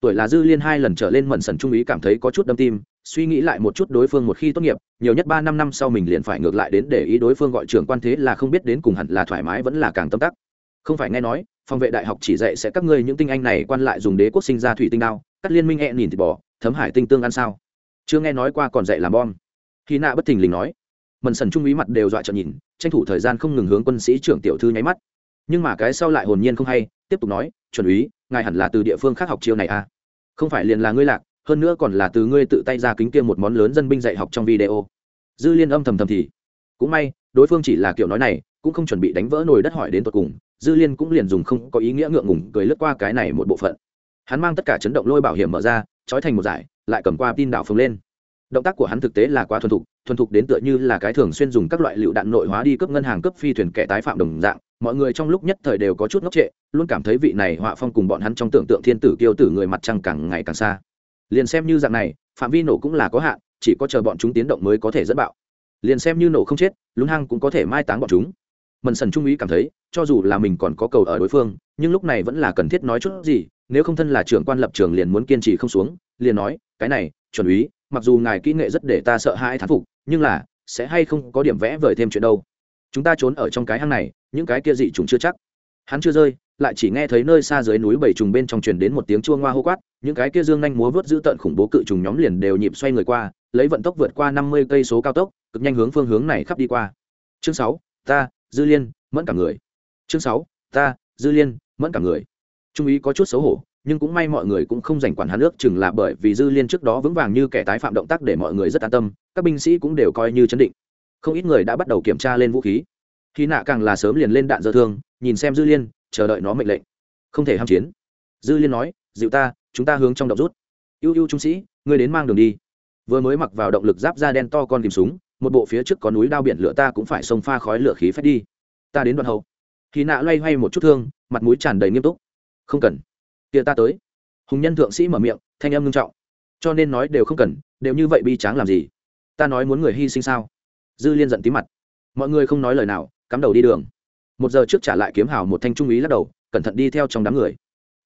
Tuổi là dư liên hai lần trở lên mẩn sần trung ý cảm thấy có chút đâm tim, suy nghĩ lại một chút đối phương một khi tốt nghiệp, nhiều nhất ba năm năm sau mình liền phải ngược lại đến để ý đối phương gọi trưởng quan thế là không biết đến cùng hẳn là thoải mái vẫn là càng tâm tắc không phải nghe nói, phòng vệ đại học chỉ dạy sẽ các ngươi những tinh anh này quan lại dùng đế quốc sinh ra thủy tinh đao, cắt liên minh hẹ nhìn thịt bò, thấm hải tinh tương ăn sao? Chưa nghe nói qua còn dạy làm bom. Khi nạ bất thình lình nói, mần sần trung úy mặt đều dọa trợn nhìn, tranh thủ thời gian không ngừng hướng quân sĩ trưởng tiểu thư nháy mắt. Nhưng mà cái sau lại hồn nhiên không hay, tiếp tục nói, chuẩn úy, ngài hẳn là từ địa phương khác học chiêu này à? Không phải liền là ngươi lạc, hơn nữa còn là từ ngươi tự tay ra kính kia một món lớn dân binh dạy học trong video. Dư liên âm thầm thầm thì, cũng may, đối phương chỉ là kiểu nói này, cũng không chuẩn bị đánh vỡ nồi đất hỏi đến tột cùng dư liên cũng liền dùng không có ý nghĩa ngượng ngùng cười lướt qua cái này một bộ phận. Hắn mang tất cả chấn động lôi bảo hiểm mở ra, trói thành một giải lại cầm qua tin đảo phồng lên. Động tác của hắn thực tế là quá thuần thục thuần thục đến tựa như là cái thường xuyên dùng các loại lựu đạn nội hóa đi cướp ngân hàng, cướp phi thuyền kẻ tái phạm đồng dạng. Mọi người trong lúc nhất thời đều có chút ngốc trệ, luôn cảm thấy vị này họa phong cùng bọn hắn trong tưởng tượng thiên tử kiêu tử người mặt trăng càng ngày càng xa. Liền xem như dạng này, phạm vi nổ cũng là có hạn, chỉ có chờ bọn chúng tiến động mới có thể dẫn bạo. Liền xem như nổ không chết, lún hăng cũng có thể mai táng bọn chúng mần sần trung úy cảm thấy, cho dù là mình còn có cầu ở đối phương, nhưng lúc này vẫn là cần thiết nói chút gì, nếu không thân là trưởng quan lập trường liền muốn kiên trì không xuống, liền nói, cái này, chuẩn úy, mặc dù ngài kỹ nghệ rất để ta sợ hãi thán phục, nhưng là, sẽ hay không có điểm vẽ vời thêm chuyện đâu. Chúng ta trốn ở trong cái hang này, những cái kia dị chúng chưa chắc. Hắn chưa rơi, lại chỉ nghe thấy nơi xa dưới núi bảy trùng bên trong truyền đến một tiếng chua ngoa hô quát, những cái kia dương nhanh múa vớt giữ tận khủng bố cự trùng nhóm liền đều nhịp xoay người qua, lấy vận tốc vượt qua năm mươi cây số cao tốc, cực nhanh hướng phương hướng này khắp đi qua. Chương sáu, ta dư liên, mẫn cả người. Chương sáu, ta, dư liên, mẫn cả người. Trung ý có chút xấu hổ, nhưng cũng may mọi người cũng không dành quản hắn nước chừng là bởi vì dư liên trước đó vững vàng như kẻ tái phạm động tác để mọi người rất an tâm, các binh sĩ cũng đều coi như chấn định. Không ít người đã bắt đầu kiểm tra lên vũ khí. Khi nạ càng là sớm liền lên đạn dơ thương, nhìn xem dư liên, chờ đợi nó mệnh lệnh. Không thể ham chiến. Dư liên nói, dịu ta, chúng ta hướng trong động rút. Ưu ưu trung sĩ, ngươi đến mang đường đi. Vừa mới mặc vào động lực giáp da đen to con kìm súng một bộ phía trước có núi đao biển lửa ta cũng phải xông pha khói lửa khí phép đi. Ta đến đoạn hậu. Khi nạ loay hoay một chút thương, mặt mũi tràn đầy nghiêm túc. Không cần. Kia ta tới. Hùng nhân thượng sĩ mở miệng, thanh âm ngưng trọng. Cho nên nói đều không cần, đều như vậy bi tráng làm gì? Ta nói muốn người hy sinh sao? Dư liên giận tí mặt. Mọi người không nói lời nào, cắm đầu đi đường. Một giờ trước trả lại kiếm hào một thanh trung úy lắc đầu, cẩn thận đi theo trong đám người.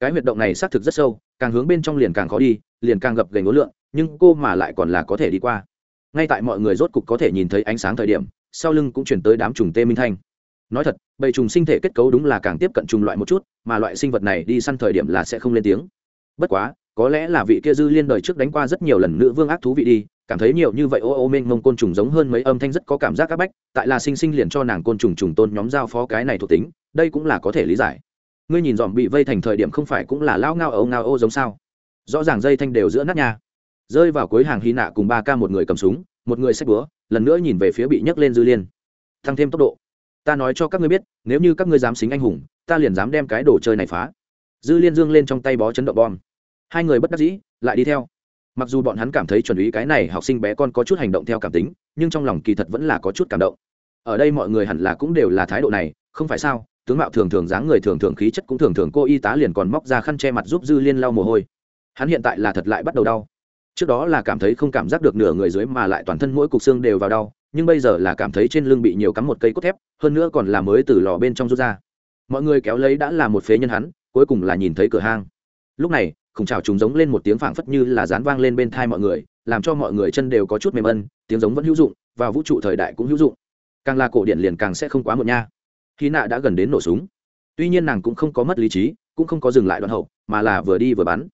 Cái huyệt động này xác thực rất sâu, càng hướng bên trong liền càng khó đi, liền càng gập gành ngối lượng, nhưng cô mà lại còn là có thể đi qua ngay tại mọi người rốt cục có thể nhìn thấy ánh sáng thời điểm, sau lưng cũng chuyển tới đám trùng tê minh thanh. Nói thật, bầy trùng sinh thể kết cấu đúng là càng tiếp cận trùng loại một chút, mà loại sinh vật này đi săn thời điểm là sẽ không lên tiếng. Bất quá, có lẽ là vị kia dư liên đời trước đánh qua rất nhiều lần nữ vương ác thú vị đi, cảm thấy nhiều như vậy ô ô mênh mông côn trùng giống hơn mấy âm thanh rất có cảm giác áp bách, tại là sinh sinh liền cho nàng côn trùng trùng tôn nhóm giao phó cái này thuộc tính, đây cũng là có thể lý giải. Ngươi nhìn dòm bị vây thành thời điểm không phải cũng là lao ngao ấu ngao ô giống sao? Rõ ràng dây thanh đều giữa nát nhà rơi vào cuối hàng hy nạ cùng ba ca một người cầm súng, một người xách búa, lần nữa nhìn về phía bị nhấc lên dư liên. Tăng thêm tốc độ. Ta nói cho các ngươi biết, nếu như các ngươi dám xính anh hùng, ta liền dám đem cái đồ chơi này phá. Dư liên dương lên trong tay bó chấn động bom. Hai người bất đắc dĩ, lại đi theo. Mặc dù bọn hắn cảm thấy chuẩn ý cái này học sinh bé con có chút hành động theo cảm tính, nhưng trong lòng kỳ thật vẫn là có chút cảm động. Ở đây mọi người hẳn là cũng đều là thái độ này, không phải sao, tướng mạo thường thường dáng người thường thường khí chất cũng thường thường cô y tá liền còn móc ra khăn che mặt giúp dư liên lau mồ hôi. Hắn hiện tại là thật lại bắt đầu đau trước đó là cảm thấy không cảm giác được nửa người dưới mà lại toàn thân mỗi cục xương đều vào đau, nhưng bây giờ là cảm thấy trên lưng bị nhiều cắm một cây cốt thép, hơn nữa còn là mới từ lò bên trong rút ra. Mọi người kéo lấy đã là một phế nhân hắn, cuối cùng là nhìn thấy cửa hang. Lúc này, khủng trào trùng giống lên một tiếng phảng phất như là dán vang lên bên thai mọi người, làm cho mọi người chân đều có chút mềm ân, tiếng giống vẫn hữu dụng, và vũ trụ thời đại cũng hữu dụng. Càng là cổ điển liền càng sẽ không quá muộn nha. Khi nạ đã gần đến nổ súng. Tuy nhiên nàng cũng không có mất lý trí, cũng không có dừng lại đoạn hậu, mà là vừa đi vừa bắn.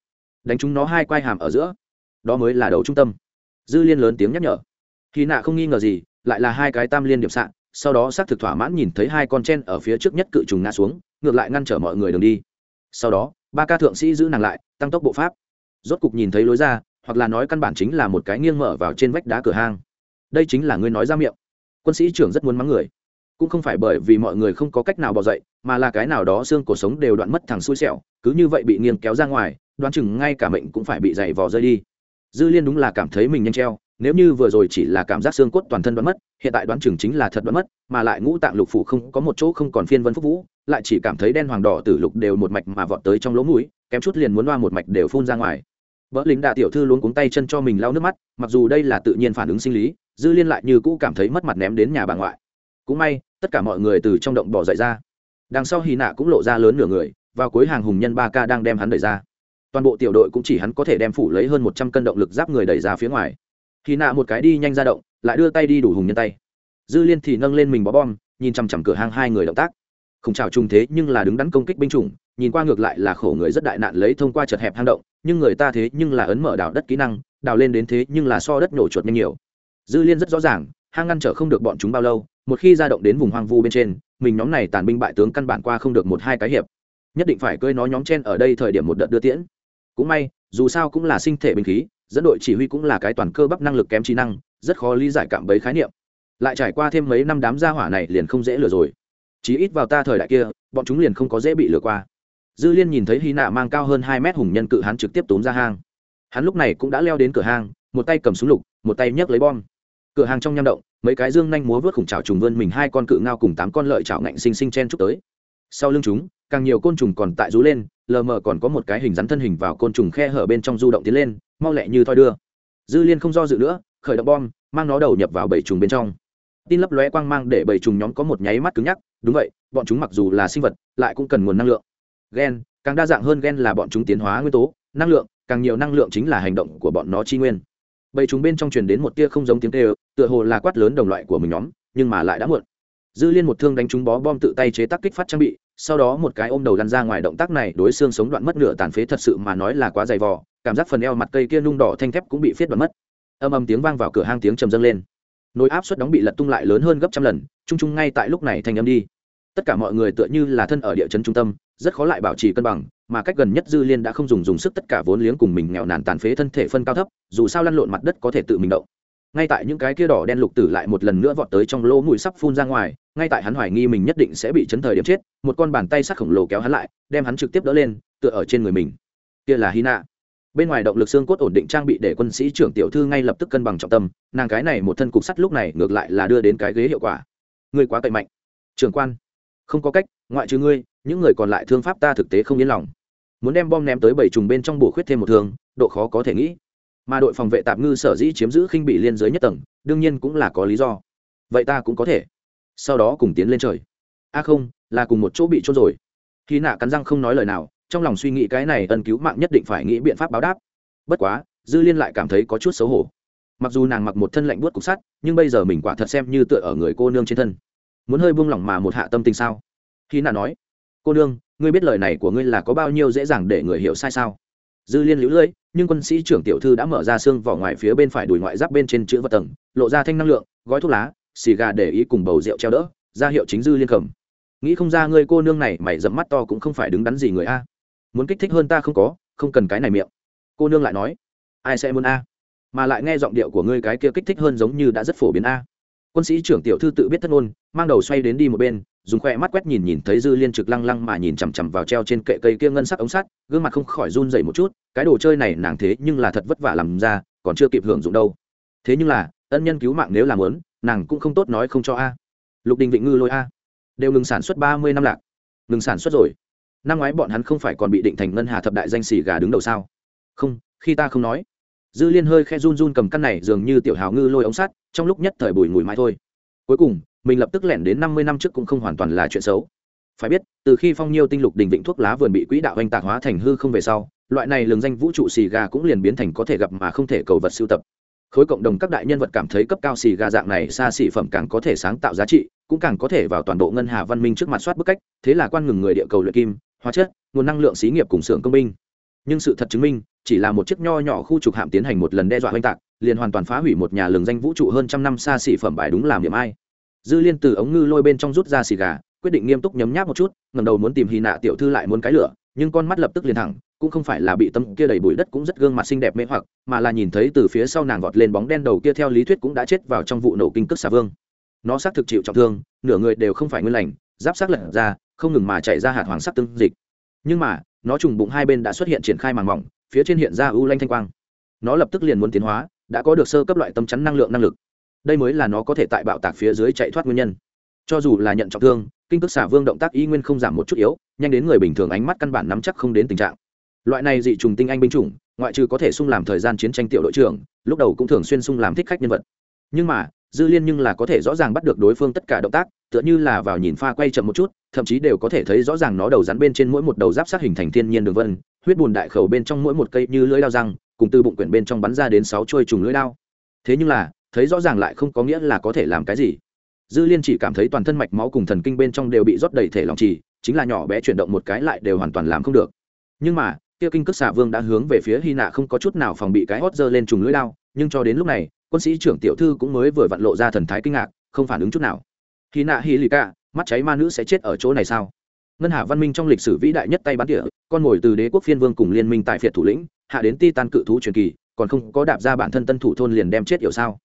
Đánh chúng nó hai quai hàm ở giữa đó mới là đầu trung tâm. Dư liên lớn tiếng nhắc nhở. Khi nạ không nghi ngờ gì, lại là hai cái tam liên điểm sạn, sau đó xác thực thỏa mãn nhìn thấy hai con chen ở phía trước nhất cự trùng ngã xuống, ngược lại ngăn trở mọi người đường đi. Sau đó, ba ca thượng sĩ giữ nàng lại, tăng tốc bộ pháp. Rốt cục nhìn thấy lối ra, hoặc là nói căn bản chính là một cái nghiêng mở vào trên vách đá cửa hang. Đây chính là ngươi nói ra miệng. Quân sĩ trưởng rất muốn mắng người. Cũng không phải bởi vì mọi người không có cách nào bỏ dậy, mà là cái nào đó xương cổ sống đều đoạn mất thằng xui xẻo, cứ như vậy bị nghiêng kéo ra ngoài, đoán chừng ngay cả mệnh cũng phải bị dày vò rơi đi dư liên đúng là cảm thấy mình nhanh treo, nếu như vừa rồi chỉ là cảm giác xương cốt toàn thân đoán mất, hiện tại đoán chừng chính là thật đoán mất, mà lại ngũ tạng lục phủ không có một chỗ không còn phiên vân phúc vũ, lại chỉ cảm thấy đen hoàng đỏ tử lục đều một mạch mà vọt tới trong lỗ mũi, kém chút liền muốn loa một mạch đều phun ra ngoài. Vỡ lính đạ tiểu thư luôn cuống tay chân cho mình lau nước mắt, mặc dù đây là tự nhiên phản ứng sinh lý, dư liên lại như cũ cảm thấy mất mặt ném đến nhà bà ngoại. Cũng may, tất cả mọi người từ trong động bỏ dậy ra. Đằng sau hy nạ cũng lộ ra lớn nửa người và cuối hàng hùng nhân ba ca đang đem hắn đẩy ra toàn bộ tiểu đội cũng chỉ hắn có thể đem phủ lấy hơn một trăm cân động lực giáp người đẩy ra phía ngoài. Khi nạ một cái đi nhanh ra động, lại đưa tay đi đủ hùng nhân tay. Dư liên thì nâng lên mình bó bom, nhìn chằm chằm cửa hang hai người động tác. Không chào trùng thế nhưng là đứng đắn công kích binh chủng, nhìn qua ngược lại là khổ người rất đại nạn lấy thông qua chật hẹp hang động, nhưng người ta thế nhưng là ấn mở đào đất kỹ năng đào lên đến thế nhưng là so đất nổ chuột nhanh nhiều. Dư liên rất rõ ràng, hang ngăn trở không được bọn chúng bao lâu, một khi ra động đến vùng hoang vu bên trên, mình nhóm này tàn binh bại tướng căn bản qua không được một hai cái hiệp. Nhất định phải cơi nó nhóm chen ở đây thời điểm một đợt đưa tiễn cũng may, dù sao cũng là sinh thể binh khí, dẫn đội chỉ huy cũng là cái toàn cơ bắp năng lực kém trí năng, rất khó lý giải cảm bấy khái niệm. Lại trải qua thêm mấy năm đám gia hỏa này liền không dễ lừa rồi. Chí ít vào ta thời đại kia, bọn chúng liền không có dễ bị lừa qua. Dư liên nhìn thấy hy nạ mang cao hơn hai mét hùng nhân cự hắn trực tiếp tốn ra hang. Hắn lúc này cũng đã leo đến cửa hang, một tay cầm súng lục, một tay nhấc lấy bom. Cửa hàng trong nham động, mấy cái dương nhanh múa vớt khủng trào trùng vươn mình hai con cự ngao cùng tám con lợi chảo ngạnh xinh xinh chen chúc tới. Sau lưng chúng, càng nhiều côn trùng còn tại rú lên lờ mờ còn có một cái hình rắn thân hình vào côn trùng khe hở bên trong du động tiến lên, mau lẹ như thoi đưa. Dư liên không do dự nữa, khởi động bom, mang nó đầu nhập vào bảy trùng bên trong. Tin lấp lóe quang mang để bảy trùng nhóm có một nháy mắt cứng nhắc, đúng vậy, bọn chúng mặc dù là sinh vật, lại cũng cần nguồn năng lượng. Gen, càng đa dạng hơn gen là bọn chúng tiến hóa nguyên tố, năng lượng, càng nhiều năng lượng chính là hành động của bọn nó chi nguyên. Bảy trùng bên trong truyền đến một tia không giống tiếng kêu, tựa hồ là quát lớn đồng loại của mình nhóm, nhưng mà lại đã muộn. Dư liên một thương đánh trúng bó bom tự tay chế tác kích phát trang bị sau đó một cái ôm đầu lăn ra ngoài động tác này, đối xương sống đoạn mất nửa tàn phế thật sự mà nói là quá dày vò, cảm giác phần eo mặt cây kia nung đỏ thanh thép cũng bị phết đoạn mất. Âm âm tiếng vang vào cửa hang tiếng trầm dâng lên. Nồi áp suất đóng bị lật tung lại lớn hơn gấp trăm lần, chung chung ngay tại lúc này thành âm đi. Tất cả mọi người tựa như là thân ở địa chân trung tâm, rất khó lại bảo trì cân bằng, mà cách gần nhất dư liên đã không dùng dùng sức tất cả vốn liếng cùng mình nghèo nàn tàn phế thân thể phân cao thấp, dù sao lăn lộn mặt đất có thể tự mình động ngay tại những cái kia đỏ đen lục tử lại một lần nữa vọt tới trong lỗ mũi sắp phun ra ngoài, ngay tại hắn hoài nghi mình nhất định sẽ bị chấn thời điểm chết, một con bàn tay sắc khổng lồ kéo hắn lại, đem hắn trực tiếp đỡ lên, tựa ở trên người mình. Kia là hina. Bên ngoài động lực xương cốt ổn định trang bị để quân sĩ trưởng tiểu thư ngay lập tức cân bằng trọng tâm, nàng cái này một thân cục sắt lúc này ngược lại là đưa đến cái ghế hiệu quả. Ngươi quá cậy mạnh. Trưởng quan. Không có cách, ngoại trừ ngươi, những người còn lại thương pháp ta thực tế không yên lòng. Muốn đem bom ném tới bảy trùng bên trong bổ khuyết thêm một thương, độ khó có thể nghĩ mà đội phòng vệ tạm ngư sở dĩ chiếm giữ khinh bị liên giới nhất tầng, đương nhiên cũng là có lý do. Vậy ta cũng có thể. Sau đó cùng tiến lên trời. A không, là cùng một chỗ bị trôn rồi. Khi nạ cắn răng không nói lời nào, trong lòng suy nghĩ cái này ân cứu mạng nhất định phải nghĩ biện pháp báo đáp. Bất quá, dư liên lại cảm thấy có chút xấu hổ. Mặc dù nàng mặc một thân lạnh buốt cục sắt, nhưng bây giờ mình quả thật xem như tựa ở người cô nương trên thân. Muốn hơi buông lỏng mà một hạ tâm tình sao? Khi nạ nói, cô nương, ngươi biết lời này của ngươi là có bao nhiêu dễ dàng để người hiểu sai sao? Dư liên lũ lưỡi, nhưng quân sĩ trưởng tiểu thư đã mở ra xương vỏ ngoài phía bên phải đùi ngoại giáp bên trên chữ vật tầng, lộ ra thanh năng lượng, gói thuốc lá, xì gà để ý cùng bầu rượu treo đỡ, ra hiệu chính dư liên cầm. Nghĩ không ra ngươi cô nương này mày dẫm mắt to cũng không phải đứng đắn gì người a. Muốn kích thích hơn ta không có, không cần cái này miệng. Cô nương lại nói, ai sẽ muốn a? Mà lại nghe giọng điệu của ngươi cái kia kích thích hơn giống như đã rất phổ biến a. Quân sĩ trưởng tiểu thư tự biết thất ngôn, mang đầu xoay đến đi một bên dùng khoe mắt quét nhìn nhìn thấy dư liên trực lăng lăng mà nhìn chằm chằm vào treo trên kệ cây kia ngân sắc ống sắt, gương mặt không khỏi run dậy một chút, cái đồ chơi này nàng thế nhưng là thật vất vả làm ra, còn chưa kịp hưởng dụng đâu. Thế nhưng là, ân nhân cứu mạng nếu làm lớn nàng cũng không tốt nói không cho a. Lục đình vịnh ngư lôi a. Đều ngừng sản xuất ba mươi năm lạc. Ngừng sản xuất rồi. Năm ngoái bọn hắn không phải còn bị định thành ngân hà thập đại danh xì gà đứng đầu sao? Không, khi ta không nói. Dư liên hơi khe run run cầm căn này dường như tiểu hào ngư lôi ống sắt, trong lúc nhất thời bùi ngùi mãi thôi. Cuối cùng mình lập tức lẻn đến năm mươi năm trước cũng không hoàn toàn là chuyện xấu. Phải biết, từ khi phong nhiêu tinh lục đình vịnh thuốc lá vườn bị quỹ đạo oanh tạc hóa thành hư không về sau, loại này lường danh vũ trụ xì gà cũng liền biến thành có thể gặp mà không thể cầu vật sưu tập. Khối cộng đồng các đại nhân vật cảm thấy cấp cao xì gà dạng này xa xỉ phẩm càng có thể sáng tạo giá trị, cũng càng có thể vào toàn bộ ngân hà văn minh trước mặt soát bức cách, thế là quan ngừng người địa cầu luyện kim, hóa chất, nguồn năng lượng xí nghiệp cùng xưởng công binh. Nhưng sự thật chứng minh, chỉ là một chiếc nho nhỏ khu trục hạm tiến hành một lần đe dọa oanh tạc, liền hoàn toàn phá hủy một nhà lường danh vũ trụ hơn trăm năm xa xỉ phẩm bài đúng làm điểm ai dư liên từ ống ngư lôi bên trong rút ra xì gà, quyết định nghiêm túc nhấm nháp một chút ngầm đầu muốn tìm hy nạ tiểu thư lại muốn cái lửa, nhưng con mắt lập tức liền thẳng, cũng không phải là bị tâm kia đầy bụi đất cũng rất gương mặt xinh đẹp mê hoặc, mà là nhìn thấy từ phía sau nàng vọt lên bóng đen đầu kia theo lý thuyết cũng đã chết vào trong vụ nổ kinh cước xà vương. Nó xác thực chịu trọng thương, nửa người đều không phải nguyên lành, giáp xác lật ra, không ngừng mà chạy ra hạt hoàng sắc tương dịch. Nhưng mà, nó trùng bụng hai bên đã xuất hiện triển khai màng mỏng, phía trên hiện ra u lanh thanh quang. Nó lập tức liền muốn tiến hóa, đã có được sơ cấp loại tâm chắn năng lượng năng lực đây mới là nó có thể tại bạo tạc phía dưới chạy thoát nguyên nhân. Cho dù là nhận trọng thương, kinh tức xả vương động tác y nguyên không giảm một chút yếu, nhanh đến người bình thường ánh mắt căn bản nắm chắc không đến tình trạng. Loại này dị trùng tinh anh binh chủng, ngoại trừ có thể sung làm thời gian chiến tranh tiểu đội trưởng, lúc đầu cũng thường xuyên sung làm thích khách nhân vật. Nhưng mà, dư liên nhưng là có thể rõ ràng bắt được đối phương tất cả động tác, tựa như là vào nhìn pha quay chậm một chút, thậm chí đều có thể thấy rõ ràng nó đầu rắn bên trên mỗi một đầu giáp sát hình thành thiên nhiên đường vân, huyết bùn đại khẩu bên trong mỗi một cây như lưỡi đao răng, cùng từ bụng quyển bên trong bắn ra đến sáu trôi trùng lưỡi đao. Thế nhưng là thấy rõ ràng lại không có nghĩa là có thể làm cái gì. Dư liên chỉ cảm thấy toàn thân mạch máu cùng thần kinh bên trong đều bị rót đầy thể lòng trì, chính là nhỏ bé chuyển động một cái lại đều hoàn toàn làm không được. Nhưng mà, kia kinh cước xạ vương đã hướng về phía hy nạ không có chút nào phòng bị cái hót dơ lên trùng lưỡi lao nhưng cho đến lúc này, quân sĩ trưởng tiểu thư cũng mới vừa vặn lộ ra thần thái kinh ngạc, không phản ứng chút nào. Hy nạ hy lì cả mắt cháy ma nữ sẽ chết ở chỗ này sao? Ngân hà văn minh trong lịch sử vĩ đại nhất tay bắn địa, con mồi từ đế quốc phiên vương cùng liên minh tại phiệt thủ lĩnh, hạ đến ti tan cự thú truyền kỳ, còn không có đạp ra bản thân tân thủ thôn liền đem chết hiểu sao?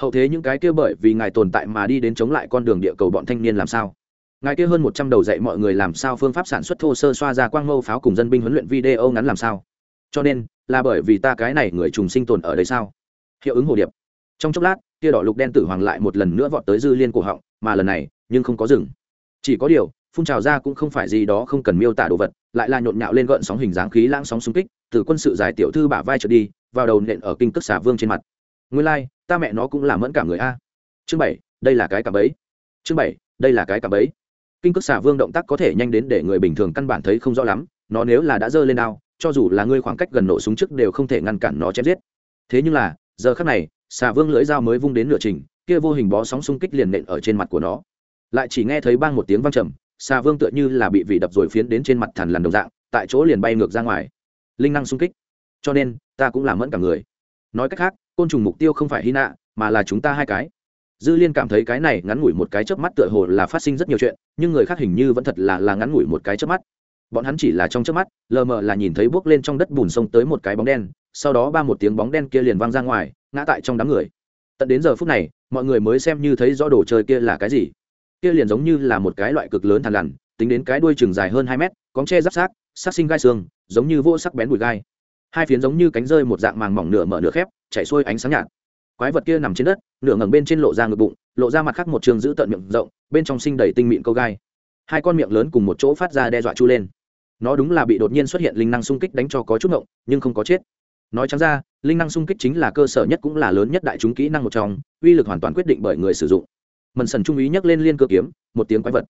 Hậu thế những cái kia bởi vì ngài tồn tại mà đi đến chống lại con đường địa cầu bọn thanh niên làm sao? Ngài kia hơn một trăm đầu dạy mọi người làm sao phương pháp sản xuất thô sơ xoa ra quang mâu pháo cùng dân binh huấn luyện video ngắn làm sao? Cho nên, là bởi vì ta cái này người trùng sinh tồn ở đây sao? Hiệu ứng hồ điệp. Trong chốc lát kia đỏ lục đen tử hoàng lại một lần nữa vọt tới dư liên cổ họng, mà lần này, nhưng không có rừng chỉ có điều, phun trào ra cũng không phải gì đó không cần miêu tả đồ vật, lại là nhộn nhạo lên gợn sóng hình dáng khí lãng sóng xung kích, từ quân sự giải tiểu thư bả vai trở đi, vào đầu nện ở kinh cước xà vương trên mặt nguyên lai、like, ta mẹ nó cũng là mẫn cảm người a. Chương bảy đây là cái cảm ấy chương bảy đây là cái cảm ấy kinh cước xà vương động tác có thể nhanh đến để người bình thường căn bản thấy không rõ lắm nó nếu là đã giơ lên đao cho dù là ngươi khoảng cách gần nổ súng trước đều không thể ngăn cản nó chém giết. Thế nhưng là giờ khắc này xà vương lưỡi dao mới vung đến nửa trình kia vô hình bó sóng xung kích liền nện ở trên mặt của nó. Lại chỉ nghe thấy bang một tiếng vang trầm xà vương tựa như là bị vị đập rồi phiến đến trên mặt thằn lằn đồng dạng tại chỗ liền bay ngược ra ngoài. Linh năng xung kích. Cho nên ta cũng làm mẫn cả người. Nói cách khác côn trùng mục tiêu không phải hy nạ mà là chúng ta hai cái. Dư liên cảm thấy cái này ngắn ngủi một cái chớp mắt tựa hồ là phát sinh rất nhiều chuyện, nhưng người khác hình như vẫn thật là là ngắn ngủi một cái chớp mắt. Bọn hắn chỉ là trong chớp mắt, lờ mờ là nhìn thấy bước lên trong đất bùn sông tới một cái bóng đen, sau đó ba một tiếng bóng đen kia liền văng ra ngoài, ngã tại trong đám người. Tận đến giờ phút này, mọi người mới xem như thấy rõ đồ chơi kia là cái gì. Kia liền giống như là một cái loại cực lớn thằn lằn, tính đến cái đuôi chừng dài hơn hai mét, cóng tre giáp sát sát sinh gai xương, giống như vô sắc bén bụi gai. Hai phiến giống như cánh rơi một dạng màng mỏng nửa mở nửa khép chạy xuôi ánh sáng nhạt. Quái vật kia nằm trên đất, nửa ngẩng bên trên lộ ra ngực bụng, lộ ra mặt khác một trường giữ tận miệng rộng, bên trong sinh đầy tinh mịn câu gai. Hai con miệng lớn cùng một chỗ phát ra đe dọa chu lên. Nó đúng là bị đột nhiên xuất hiện linh năng xung kích đánh cho có chút ngộng, nhưng không có chết. Nói chẳng ra, linh năng xung kích chính là cơ sở nhất cũng là lớn nhất đại chúng kỹ năng một trong, uy lực hoàn toàn quyết định bởi người sử dụng. Mần sần trung ý nhắc lên liên cơ kiếm, một tiếng quái vật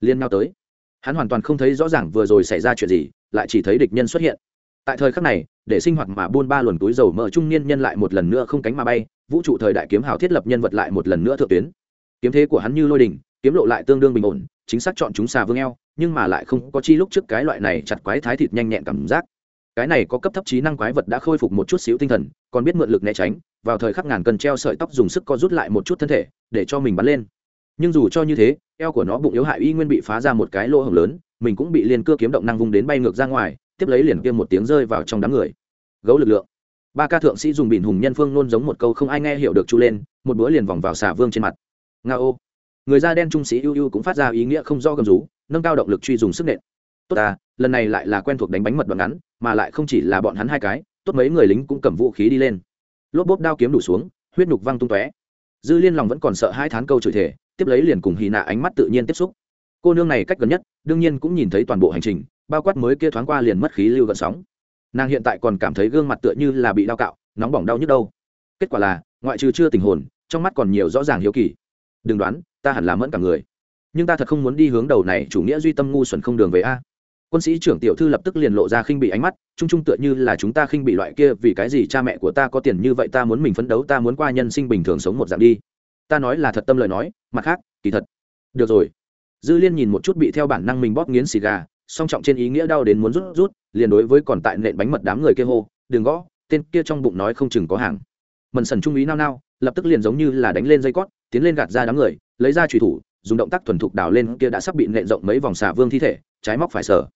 liên nhau tới. Hắn hoàn toàn không thấy rõ ràng vừa rồi xảy ra chuyện gì, lại chỉ thấy địch nhân xuất hiện tại thời khắc này, để sinh hoạt mà buôn ba luồn túi dầu mỡ trung niên nhân lại một lần nữa không cánh mà bay, vũ trụ thời đại kiếm hào thiết lập nhân vật lại một lần nữa thượng tuyến. Kiếm thế của hắn như lôi đình kiếm lộ lại tương đương bình ổn, chính xác chọn chúng xà vương eo, nhưng mà lại không có chi lúc trước cái loại này chặt quái thái thịt nhanh nhẹn cảm giác. Cái này có cấp thấp trí năng quái vật đã khôi phục một chút xíu tinh thần, còn biết mượn lực né tránh, vào thời khắc ngàn cần treo sợi tóc dùng sức co rút lại một chút thân thể, để cho mình bắn lên. Nhưng dù cho như thế, eo của nó bụng yếu hại y nguyên bị phá ra một cái lỗ hổng lớn, mình cũng bị liên cưa kiếm động năng vung đến bay ngược ra ngoài tiếp lấy liền kia một tiếng rơi vào trong đám người. Gấu lực lượng. Ba ca thượng sĩ dùng bỉn hùng nhân phương nôn giống một câu không ai nghe hiểu được chu lên, một bữa liền vòng vào xà vương trên mặt. Nga ô. Người da đen trung sĩ ưu ưu cũng phát ra ý nghĩa không do gầm rú, nâng cao động lực truy dùng sức nện. Tốt à lần này lại là quen thuộc đánh bánh mật đoạn ngắn, mà lại không chỉ là bọn hắn hai cái, tốt mấy người lính cũng cầm vũ khí đi lên. Lốp bốp đao kiếm đủ xuống, huyết nhục văng tung tóe. Dư liên lòng vẫn còn sợ hai tháng câu chửi thể tiếp lấy liền cùng hì nạ ánh mắt tự nhiên tiếp xúc. Cô nương này cách gần nhất, đương nhiên cũng nhìn thấy toàn bộ hành trình bao quát mới kia thoáng qua liền mất khí lưu gợn sóng. Nàng hiện tại còn cảm thấy gương mặt tựa như là bị đau cạo, nóng bỏng đau nhức đâu. Kết quả là, ngoại trừ chưa tình hồn, trong mắt còn nhiều rõ ràng hiếu kỳ. Đừng đoán, ta hẳn là mẫn cả người. Nhưng ta thật không muốn đi hướng đầu này, chủ nghĩa duy tâm ngu xuẩn không đường về a. Quân sĩ trưởng tiểu thư lập tức liền lộ ra khinh bị ánh mắt, chung chung tựa như là chúng ta khinh bị loại kia, vì cái gì cha mẹ của ta có tiền như vậy ta muốn mình phấn đấu, ta muốn qua nhân sinh bình thường sống một dạng đi. Ta nói là thật tâm lời nói, mặt khác, kỳ thật. Được rồi. Dư liên nhìn một chút bị theo bản năng mình bóp nghiến xì gà song trọng trên ý nghĩa đau đến muốn rút rút, liền đối với còn tại nện bánh mật đám người kia hô, đừng gõ, tên kia trong bụng nói không chừng có hàng. Mần sần trung ý nao nao, lập tức liền giống như là đánh lên dây cót, tiến lên gạt ra đám người, lấy ra trùy thủ, dùng động tác thuần thục đào lên kia đã sắp bị nện rộng mấy vòng xà vương thi thể, trái móc phải sở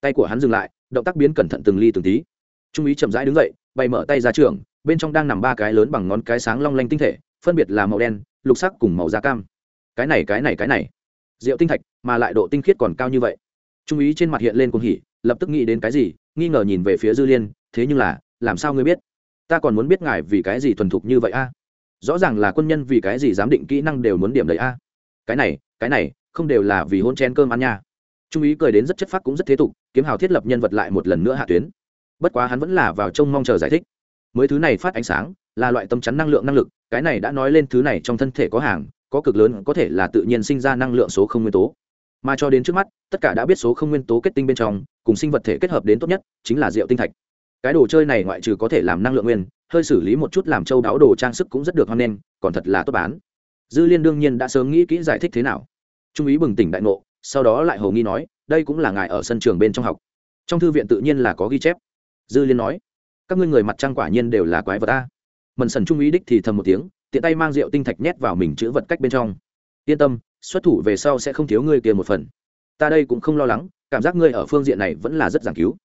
tay của hắn dừng lại, động tác biến cẩn thận từng ly từng tí. Trung ý chậm rãi đứng dậy, bày mở tay ra trường, bên trong đang nằm ba cái lớn bằng ngón cái sáng long lanh tinh thể, phân biệt là màu đen, lục sắc cùng màu da cam. Cái này cái này cái này. Rượu tinh thạch, mà lại độ tinh khiết còn cao như vậy trung ý trên mặt hiện lên cuồng hỉ, lập tức nghĩ đến cái gì, nghi ngờ nhìn về phía dư liên, thế nhưng là, làm sao ngươi biết? Ta còn muốn biết ngài vì cái gì thuần thục như vậy a? Rõ ràng là quân nhân vì cái gì giám định kỹ năng đều muốn điểm đấy a. Cái này cái này, không đều là vì hôn chen cơm ăn nha. Trung ý cười đến rất chất phác cũng rất thế tục, kiếm hào thiết lập nhân vật lại một lần nữa hạ tuyến. Bất quá hắn vẫn là vào trông mong chờ giải thích. Mới thứ này phát ánh sáng, là loại tâm chắn năng lượng năng lực, cái này đã nói lên thứ này trong thân thể có hàng, có cực lớn, có thể là tự nhiên sinh ra năng lượng số không nguyên tố mà cho đến trước mắt, tất cả đã biết số không nguyên tố kết tinh bên trong, cùng sinh vật thể kết hợp đến tốt nhất, chính là rượu tinh thạch. Cái đồ chơi này ngoại trừ có thể làm năng lượng nguyên, hơi xử lý một chút làm châu đáo đồ trang sức cũng rất được hoan nghênh, còn thật là tốt bán. Dư liên đương nhiên đã sớm nghĩ kỹ giải thích thế nào. Trung ý bừng tỉnh đại ngộ, sau đó lại hầu nghi nói, đây cũng là ngài ở sân trường bên trong học. Trong thư viện tự nhiên là có ghi chép. Dư liên nói, các ngươi người mặt trăng quả nhiên đều là quái vật ta mần sần trung ý đích thì thầm một tiếng, tiện tay mang rượu tinh thạch nhét vào mình chữ vật cách bên trong. Yên tâm xuất thủ về sau sẽ không thiếu ngươi kia một phần. Ta đây cũng không lo lắng, cảm giác ngươi ở phương diện này vẫn là rất giảng cứu.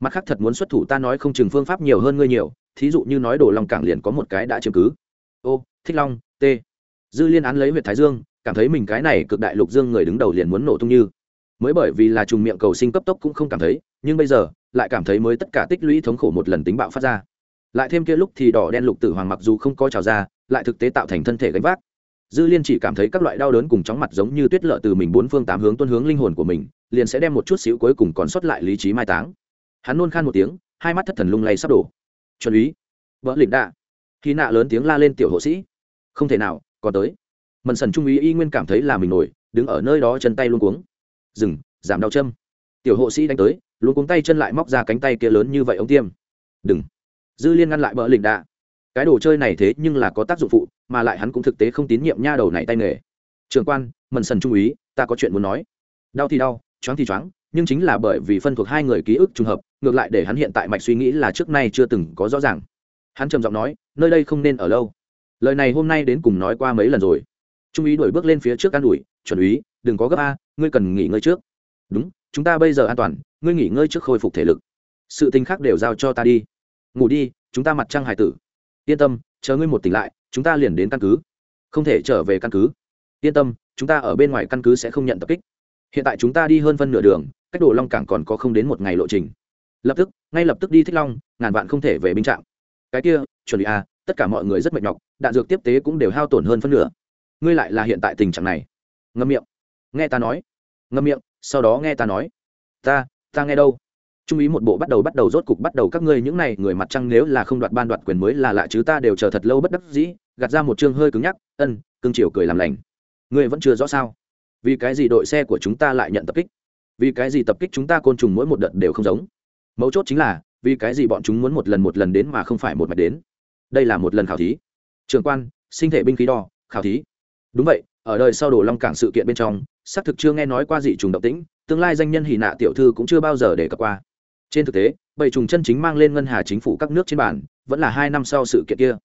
Mặt khác thật muốn xuất thủ ta nói không chừng phương pháp nhiều hơn ngươi nhiều, thí dụ như nói đồ long cảng liền có một cái đã chứng cứ. Ô, thích long, t. Dư liên án lấy huyện thái dương, cảm thấy mình cái này cực đại lục dương người đứng đầu liền muốn nổ tung như. Mới bởi vì là trùng miệng cầu sinh cấp tốc cũng không cảm thấy, nhưng bây giờ, lại cảm thấy mới tất cả tích lũy thống khổ một lần tính bạo phát ra. Lại thêm kia lúc thì đỏ đen lục tử hoàng mặc dù không có trào ra, lại thực tế tạo thành thân thể gánh vác dư liên chỉ cảm thấy các loại đau đớn cùng chóng mặt giống như tuyết lợ từ mình bốn phương tám hướng tuân hướng linh hồn của mình, liền sẽ đem một chút xíu cuối cùng còn sót lại lý trí mai táng. Hắn nôn khan một tiếng, hai mắt thất thần lung lay sắp đổ. Chuẩn úy. Vỡ lịnh đạ. Khi nạ lớn tiếng la lên tiểu hộ sĩ. Không thể nào, còn tới. Mần sần trung úy y nguyên cảm thấy là mình nổi, đứng ở nơi đó chân tay luôn cuống. Dừng, giảm đau châm. Tiểu hộ sĩ đánh tới, luôn cuống tay chân lại móc ra cánh tay kia lớn như vậy ông tiêm. Đừng. Dư liên ngăn lại bỡ lịnh đạ cái đồ chơi này thế nhưng là có tác dụng phụ, mà lại hắn cũng thực tế không tín nhiệm nha đầu này tay nghề. Trường quan, mần sần trung úy ta có chuyện muốn nói. Đau thì đau, choáng thì choáng, nhưng chính là bởi vì phân thuộc hai người ký ức trùng hợp, ngược lại để hắn hiện tại mạch suy nghĩ là trước nay chưa từng có rõ ràng. Hắn trầm giọng nói, nơi đây không nên ở lâu. Lời này hôm nay đến cùng nói qua mấy lần rồi. Trung úy đổi bước lên phía trước an ủi, chuẩn úy, đừng có gấp a, ngươi cần nghỉ ngơi trước. Đúng, chúng ta bây giờ an toàn, ngươi nghỉ ngơi trước khôi phục thể lực. Sự tình khác đều giao cho ta đi. Ngủ đi, chúng ta mặt trăng hải tử yên tâm, chờ ngươi một tỉnh lại, chúng ta liền đến căn cứ. Không thể trở về căn cứ. Yên tâm, chúng ta ở bên ngoài căn cứ sẽ không nhận tập kích. Hiện tại chúng ta đi hơn phân nửa đường, cách đồ long cảng còn có không đến một ngày lộ trình. Lập tức, ngay lập tức đi thích long, ngàn vạn không thể về binh trạm cái kia, chuẩn bị à tất cả mọi người rất mệt nhọc, đạn dược tiếp tế cũng đều hao tổn hơn phân nửa. Ngươi lại là hiện tại tình trạng này. Ngâm miệng. Nghe ta nói. Ngâm miệng, sau đó nghe ta nói. Ta ta nghe đâu? Trung ý một bộ bắt đầu bắt đầu rốt cục bắt đầu các ngươi những này, người mặt trăng nếu là không đoạt ban đoạt quyền mới là lạ chứ ta đều chờ thật lâu bất đắc dĩ, gạt ra một chương hơi cứng nhắc, ân, cương triều cười làm lành. Ngươi vẫn chưa rõ sao? Vì cái gì đội xe của chúng ta lại nhận tập kích? Vì cái gì tập kích chúng ta côn trùng mỗi một đợt đều không giống? Mấu chốt chính là, vì cái gì bọn chúng muốn một lần một lần đến mà không phải một mạch đến? Đây là một lần khảo thí. Trường quan, sinh thể binh khí đo khảo thí. Đúng vậy, ở đời sau đồ long cảng sự kiện bên trong, xác thực chưa nghe nói qua dị trùng động tĩnh, tương lai danh nhân hỉ nạ tiểu thư cũng chưa bao giờ để cập qua trên thực tế, bảy trùng chân chính mang lên ngân hà chính phủ các nước trên bản vẫn là hai năm sau sự kiện kia.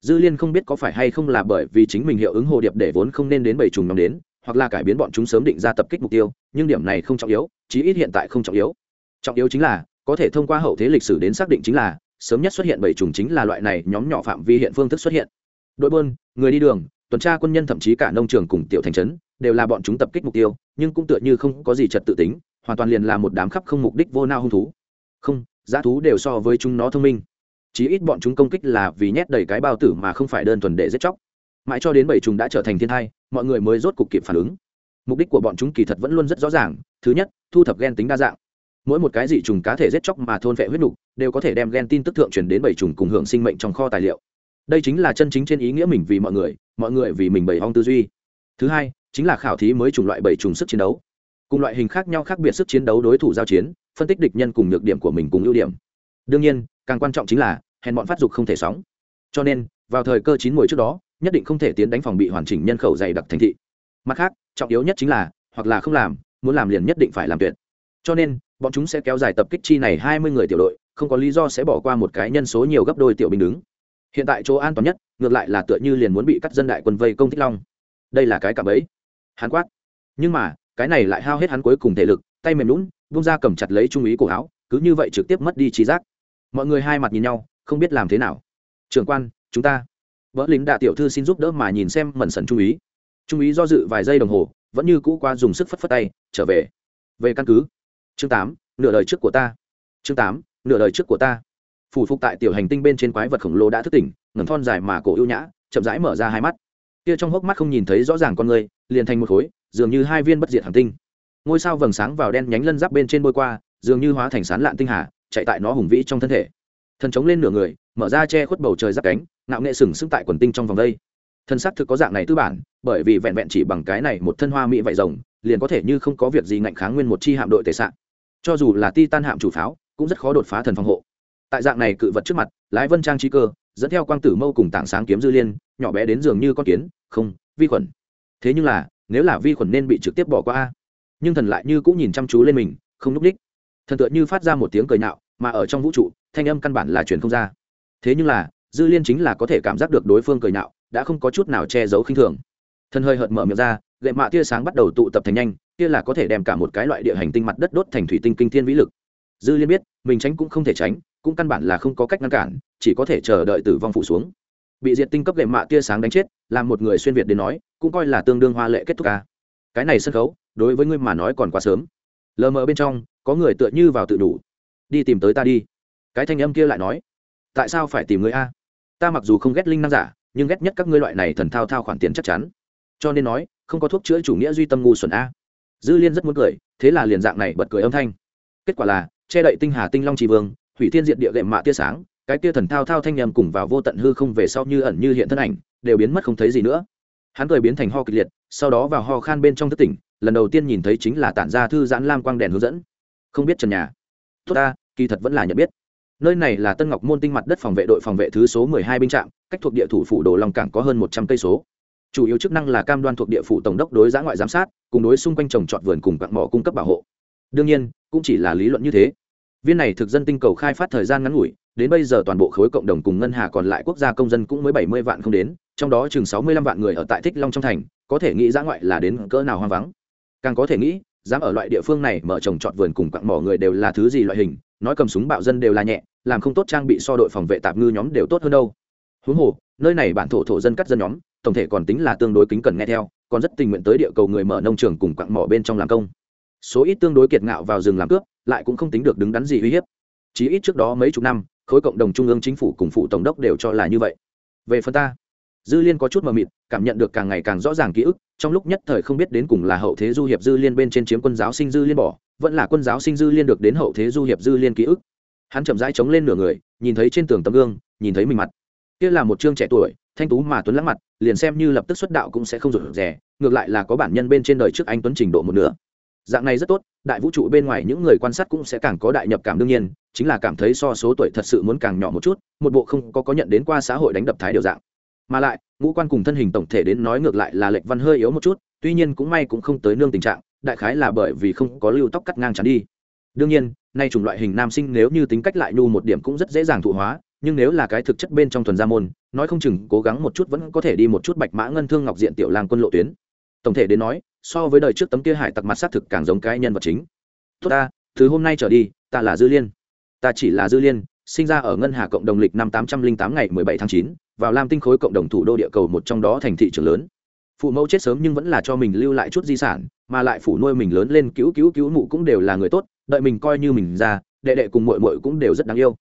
Dư liên không biết có phải hay không là bởi vì chính mình hiệu ứng hồ điệp để vốn không nên đến bảy trùng nhóm đến, hoặc là cải biến bọn chúng sớm định ra tập kích mục tiêu, nhưng điểm này không trọng yếu, chí ít hiện tại không trọng yếu. Trọng yếu chính là, có thể thông qua hậu thế lịch sử đến xác định chính là, sớm nhất xuất hiện bảy trùng chính là loại này nhóm nhỏ phạm vi hiện phương thức xuất hiện. Đội bơn người đi đường, tuần tra quân nhân thậm chí cả nông trường cùng tiểu thành trấn, đều là bọn chúng tập kích mục tiêu, nhưng cũng tựa như không có gì trật tự tính, hoàn toàn liền là một đám khắp không mục đích vô nao hung thú không, giá thú đều so với chúng nó thông minh. Chí ít bọn chúng công kích là vì nhét đầy cái bao tử mà không phải đơn thuần để giết chóc. Mãi cho đến bảy trùng đã trở thành thiên thai, mọi người mới rốt cục kịp phản ứng. Mục đích của bọn chúng kỳ thật vẫn luôn rất rõ ràng, thứ nhất, thu thập gen tính đa dạng. Mỗi một cái dị trùng cá thể giết chóc mà thôn vệ huyết nục, đều có thể đem gen tin tức thượng truyền đến bảy trùng cùng hưởng sinh mệnh trong kho tài liệu. Đây chính là chân chính trên ý nghĩa mình vì mọi người mọi người vì mình bảy hong tư duy. Thứ hai, chính là khảo thí mới chủng loại bảy trùng sức chiến đấu cùng loại hình khác nhau khác biệt sức chiến đấu đối thủ giao chiến, phân tích địch nhân cùng nhược điểm của mình cùng ưu điểm. Đương nhiên, càng quan trọng chính là, hèn bọn phát dục không thể sóng. Cho nên, vào thời cơ chín mùi trước đó, nhất định không thể tiến đánh phòng bị hoàn chỉnh nhân khẩu dày đặc thành thị. Mặt khác, trọng yếu nhất chính là, hoặc là không làm, muốn làm liền nhất định phải làm tuyệt. Cho nên, bọn chúng sẽ kéo dài tập kích chi này hai mươi người tiểu đội, không có lý do sẽ bỏ qua một cái nhân số nhiều gấp đôi tiểu binh đứng. Hiện tại chỗ an toàn nhất, ngược lại là tựa như liền muốn bị cắt dân đại quân vây công thích long. Đây là cái cạm ấy hắn quát. Nhưng mà cái này lại hao hết hắn cuối cùng thể lực, tay mềm lún bung ra cầm chặt lấy trung úy cổ áo, cứ như vậy trực tiếp mất đi trí giác. Mọi người hai mặt nhìn nhau, không biết làm thế nào. Trưởng quan, chúng ta. Vỡ lính đạ tiểu thư xin giúp đỡ mà nhìn xem mẩn sần trung úy trung úy do dự vài giây đồng hồ, vẫn như cũ qua dùng sức phất phất tay, trở về. Về căn cứ. Chương tám, nửa đời trước của ta. Chương tám, nửa đời trước của ta. Phủ phục tại tiểu hành tinh bên trên quái vật khổng lồ đã thức tỉnh ngẩn thon dài mà cổ ưu nhã, chậm rãi mở ra hai mắt kia trong hốc mắt không nhìn thấy rõ ràng con người, liền thành một khối, dường như hai viên bất diệt hành tinh. Ngôi sao vầng sáng vào đen nhánh lân giáp bên trên bôi qua, dường như hóa thành sán lạn tinh hà, chạy tại nó hùng vĩ trong thân thể. Thần chống lên nửa người, mở ra che khuất bầu trời giáp cánh, ngạo nghệ sừng sững tại quần tinh trong vòng đây. Thân xác thực có dạng này tư bản, bởi vì vẹn vẹn chỉ bằng cái này một thân hoa mỹ vạy rồng, liền có thể như không có việc gì ngạnh kháng nguyên một chi hạm đội tệ sạn cho dù là ti tan hạm chủ pháo, cũng rất khó đột phá thần phòng hộ. Tại dạng này cự vật trước mặt, lái vân trang trí cơ, dẫn theo quang tử mâu cùng tảng sáng kiếm dư liên nhỏ bé đến dường như con kiến, không, vi khuẩn. Thế nhưng là, nếu là vi khuẩn nên bị trực tiếp bỏ qua nhưng thần lại như cũng nhìn chăm chú lên mình, không núp đích. Thần tựa như phát ra một tiếng cười nạo mà ở trong vũ trụ, thanh âm căn bản là truyền không ra. Thế nhưng là, dư liên chính là có thể cảm giác được đối phương cười nạo đã không có chút nào che giấu khinh thường. Thần hơi hợt mở miệng ra, gậy mạ tia sáng bắt đầu tụ tập thành nhanh, kia là có thể đem cả một cái loại địa hành tinh mặt đất đốt thành thủy tinh kinh thiên vĩ lực. Dư liên biết, mình tránh cũng không thể tránh, cũng căn bản là không có cách ngăn cản, chỉ có thể chờ đợi tử vong phủ xuống bị diệt tinh cấp lệ mạ tia sáng đánh chết, làm một người xuyên việt đến nói, cũng coi là tương đương hoa lệ kết thúc ca cái này sân khấu, đối với ngươi mà nói còn quá sớm. Lờ mờ bên trong, có người tựa như vào tự đủ. Đi tìm tới ta đi. Cái thanh âm kia lại nói, tại sao phải tìm người a? Ta mặc dù không ghét linh năng giả, nhưng ghét nhất các ngươi loại này thần thao thao khoản tiền chắc chắn. Cho nên nói, không có thuốc chữa chủ nghĩa duy tâm ngu xuẩn a. Dư liên rất muốn cười, thế là liền dạng này bật cười âm thanh. Kết quả là, che đậy tinh hà tinh long trì vương, hủy thiên diện địa gệm mạ tia sáng cái tia thần thao thao thanh nhầm cùng vào vô tận hư không về sau như ẩn như hiện thân ảnh, đều biến mất không thấy gì nữa. Hắn cười biến thành ho kịch liệt, sau đó vào ho khan bên trong thất tỉnh, lần đầu tiên nhìn thấy chính là tản ra thư giãn lam quang đèn hướng dẫn. Không biết trần nhà. Tốt ta, kỳ thật vẫn là nhận biết. Nơi này là tân ngọc môn tinh mặt đất phòng vệ đội phòng vệ thứ số mười hai binh trạm, cách thuộc địa thủ phủ đồ long cảng có hơn một trăm cây số. Chủ yếu chức năng là cam đoan thuộc địa phủ tổng đốc đối giã ngoại giám sát, cùng đối xung quanh trồng trọt vườn cùng cặn mỏ cung cấp bảo hộ. Đương nhiên, cũng chỉ là lý luận như thế viên này thực dân tinh cầu khai phát thời gian ngắn ngủi, đến bây giờ toàn bộ khối cộng đồng cùng ngân hà còn lại quốc gia công dân cũng mới bảy mươi vạn không đến, trong đó chừng sáu mươi lăm vạn người ở tại thích long trong thành, có thể nghĩ giã ngoại là đến cỡ nào hoang vắng. Càng có thể nghĩ, dám ở loại địa phương này mở trồng trọt vườn cùng quặng mỏ người đều là thứ gì loại hình, nói cầm súng bạo dân đều là nhẹ, làm không tốt trang bị so đội phòng vệ tạp ngư nhóm đều tốt hơn đâu. Huống hồ, nơi này bản thổ thổ dân cắt dân nhóm, tổng thể còn tính là tương đối kính cần nghe theo, còn rất tình nguyện tới địa cầu người mở nông trường cùng quặng mỏ bên trong làm công. Số ít tương đối kiệt ngạo vào rừng làm cướp lại cũng không tính được đứng đắn gì uy hiếp. Chí ít trước đó mấy chục năm, khối cộng đồng trung ương chính phủ cùng phụ tổng đốc đều cho là như vậy. Về phần ta, dư liên có chút mờ mịt, cảm nhận được càng ngày càng rõ ràng ký ức, trong lúc nhất thời không biết đến cùng là hậu thế du hiệp dư liên bên trên chiếm quân giáo sinh dư liên bỏ, vẫn là quân giáo sinh dư liên được đến hậu thế du hiệp dư liên ký ức. Hắn chậm rãi chống lên nửa người, nhìn thấy trên tường tấm gương, nhìn thấy mình mặt. Kia là một chương trẻ tuổi, thanh tú mà tuấn lãng mặt, liền xem như lập tức xuất đạo cũng sẽ không rụt rè, ngược lại là có bản nhân bên trên đời trước anh tuấn trình độ một nửa dạng này rất tốt, đại vũ trụ bên ngoài những người quan sát cũng sẽ càng có đại nhập cảm đương nhiên, chính là cảm thấy so số tuổi thật sự muốn càng nhỏ một chút, một bộ không có có nhận đến qua xã hội đánh đập thái điều dạng. Mà lại, ngũ quan cùng thân hình tổng thể đến nói ngược lại là lệch văn hơi yếu một chút, tuy nhiên cũng may cũng không tới nương tình trạng, đại khái là bởi vì không có lưu tóc cắt ngang chắn đi. Đương nhiên, nay chủng loại hình nam sinh nếu như tính cách lại nhu một điểm cũng rất dễ dàng thụ hóa, nhưng nếu là cái thực chất bên trong thuần gia môn, nói không chừng cố gắng một chút vẫn có thể đi một chút bạch mã ngân thương ngọc diện tiểu lang quân lộ tuyến. Tổng thể đến nói so với đời trước tấm kia hải tặc mặt xác thực càng giống cái nhân vật chính. Tốt ta, từ hôm nay trở đi, ta là dư liên. Ta chỉ là dư liên, sinh ra ở ngân hà cộng đồng lịch năm tám trăm linh tám ngày mười bảy tháng chín, vào lam tinh khối cộng đồng thủ đô địa cầu một trong đó thành thị trường lớn. Phụ mẫu chết sớm nhưng vẫn là cho mình lưu lại chút di sản, mà lại phủ nuôi mình lớn lên cứu cứu cứu mụ cũng đều là người tốt, đợi mình coi như mình ra đệ đệ cùng mội mội cũng đều rất đáng yêu.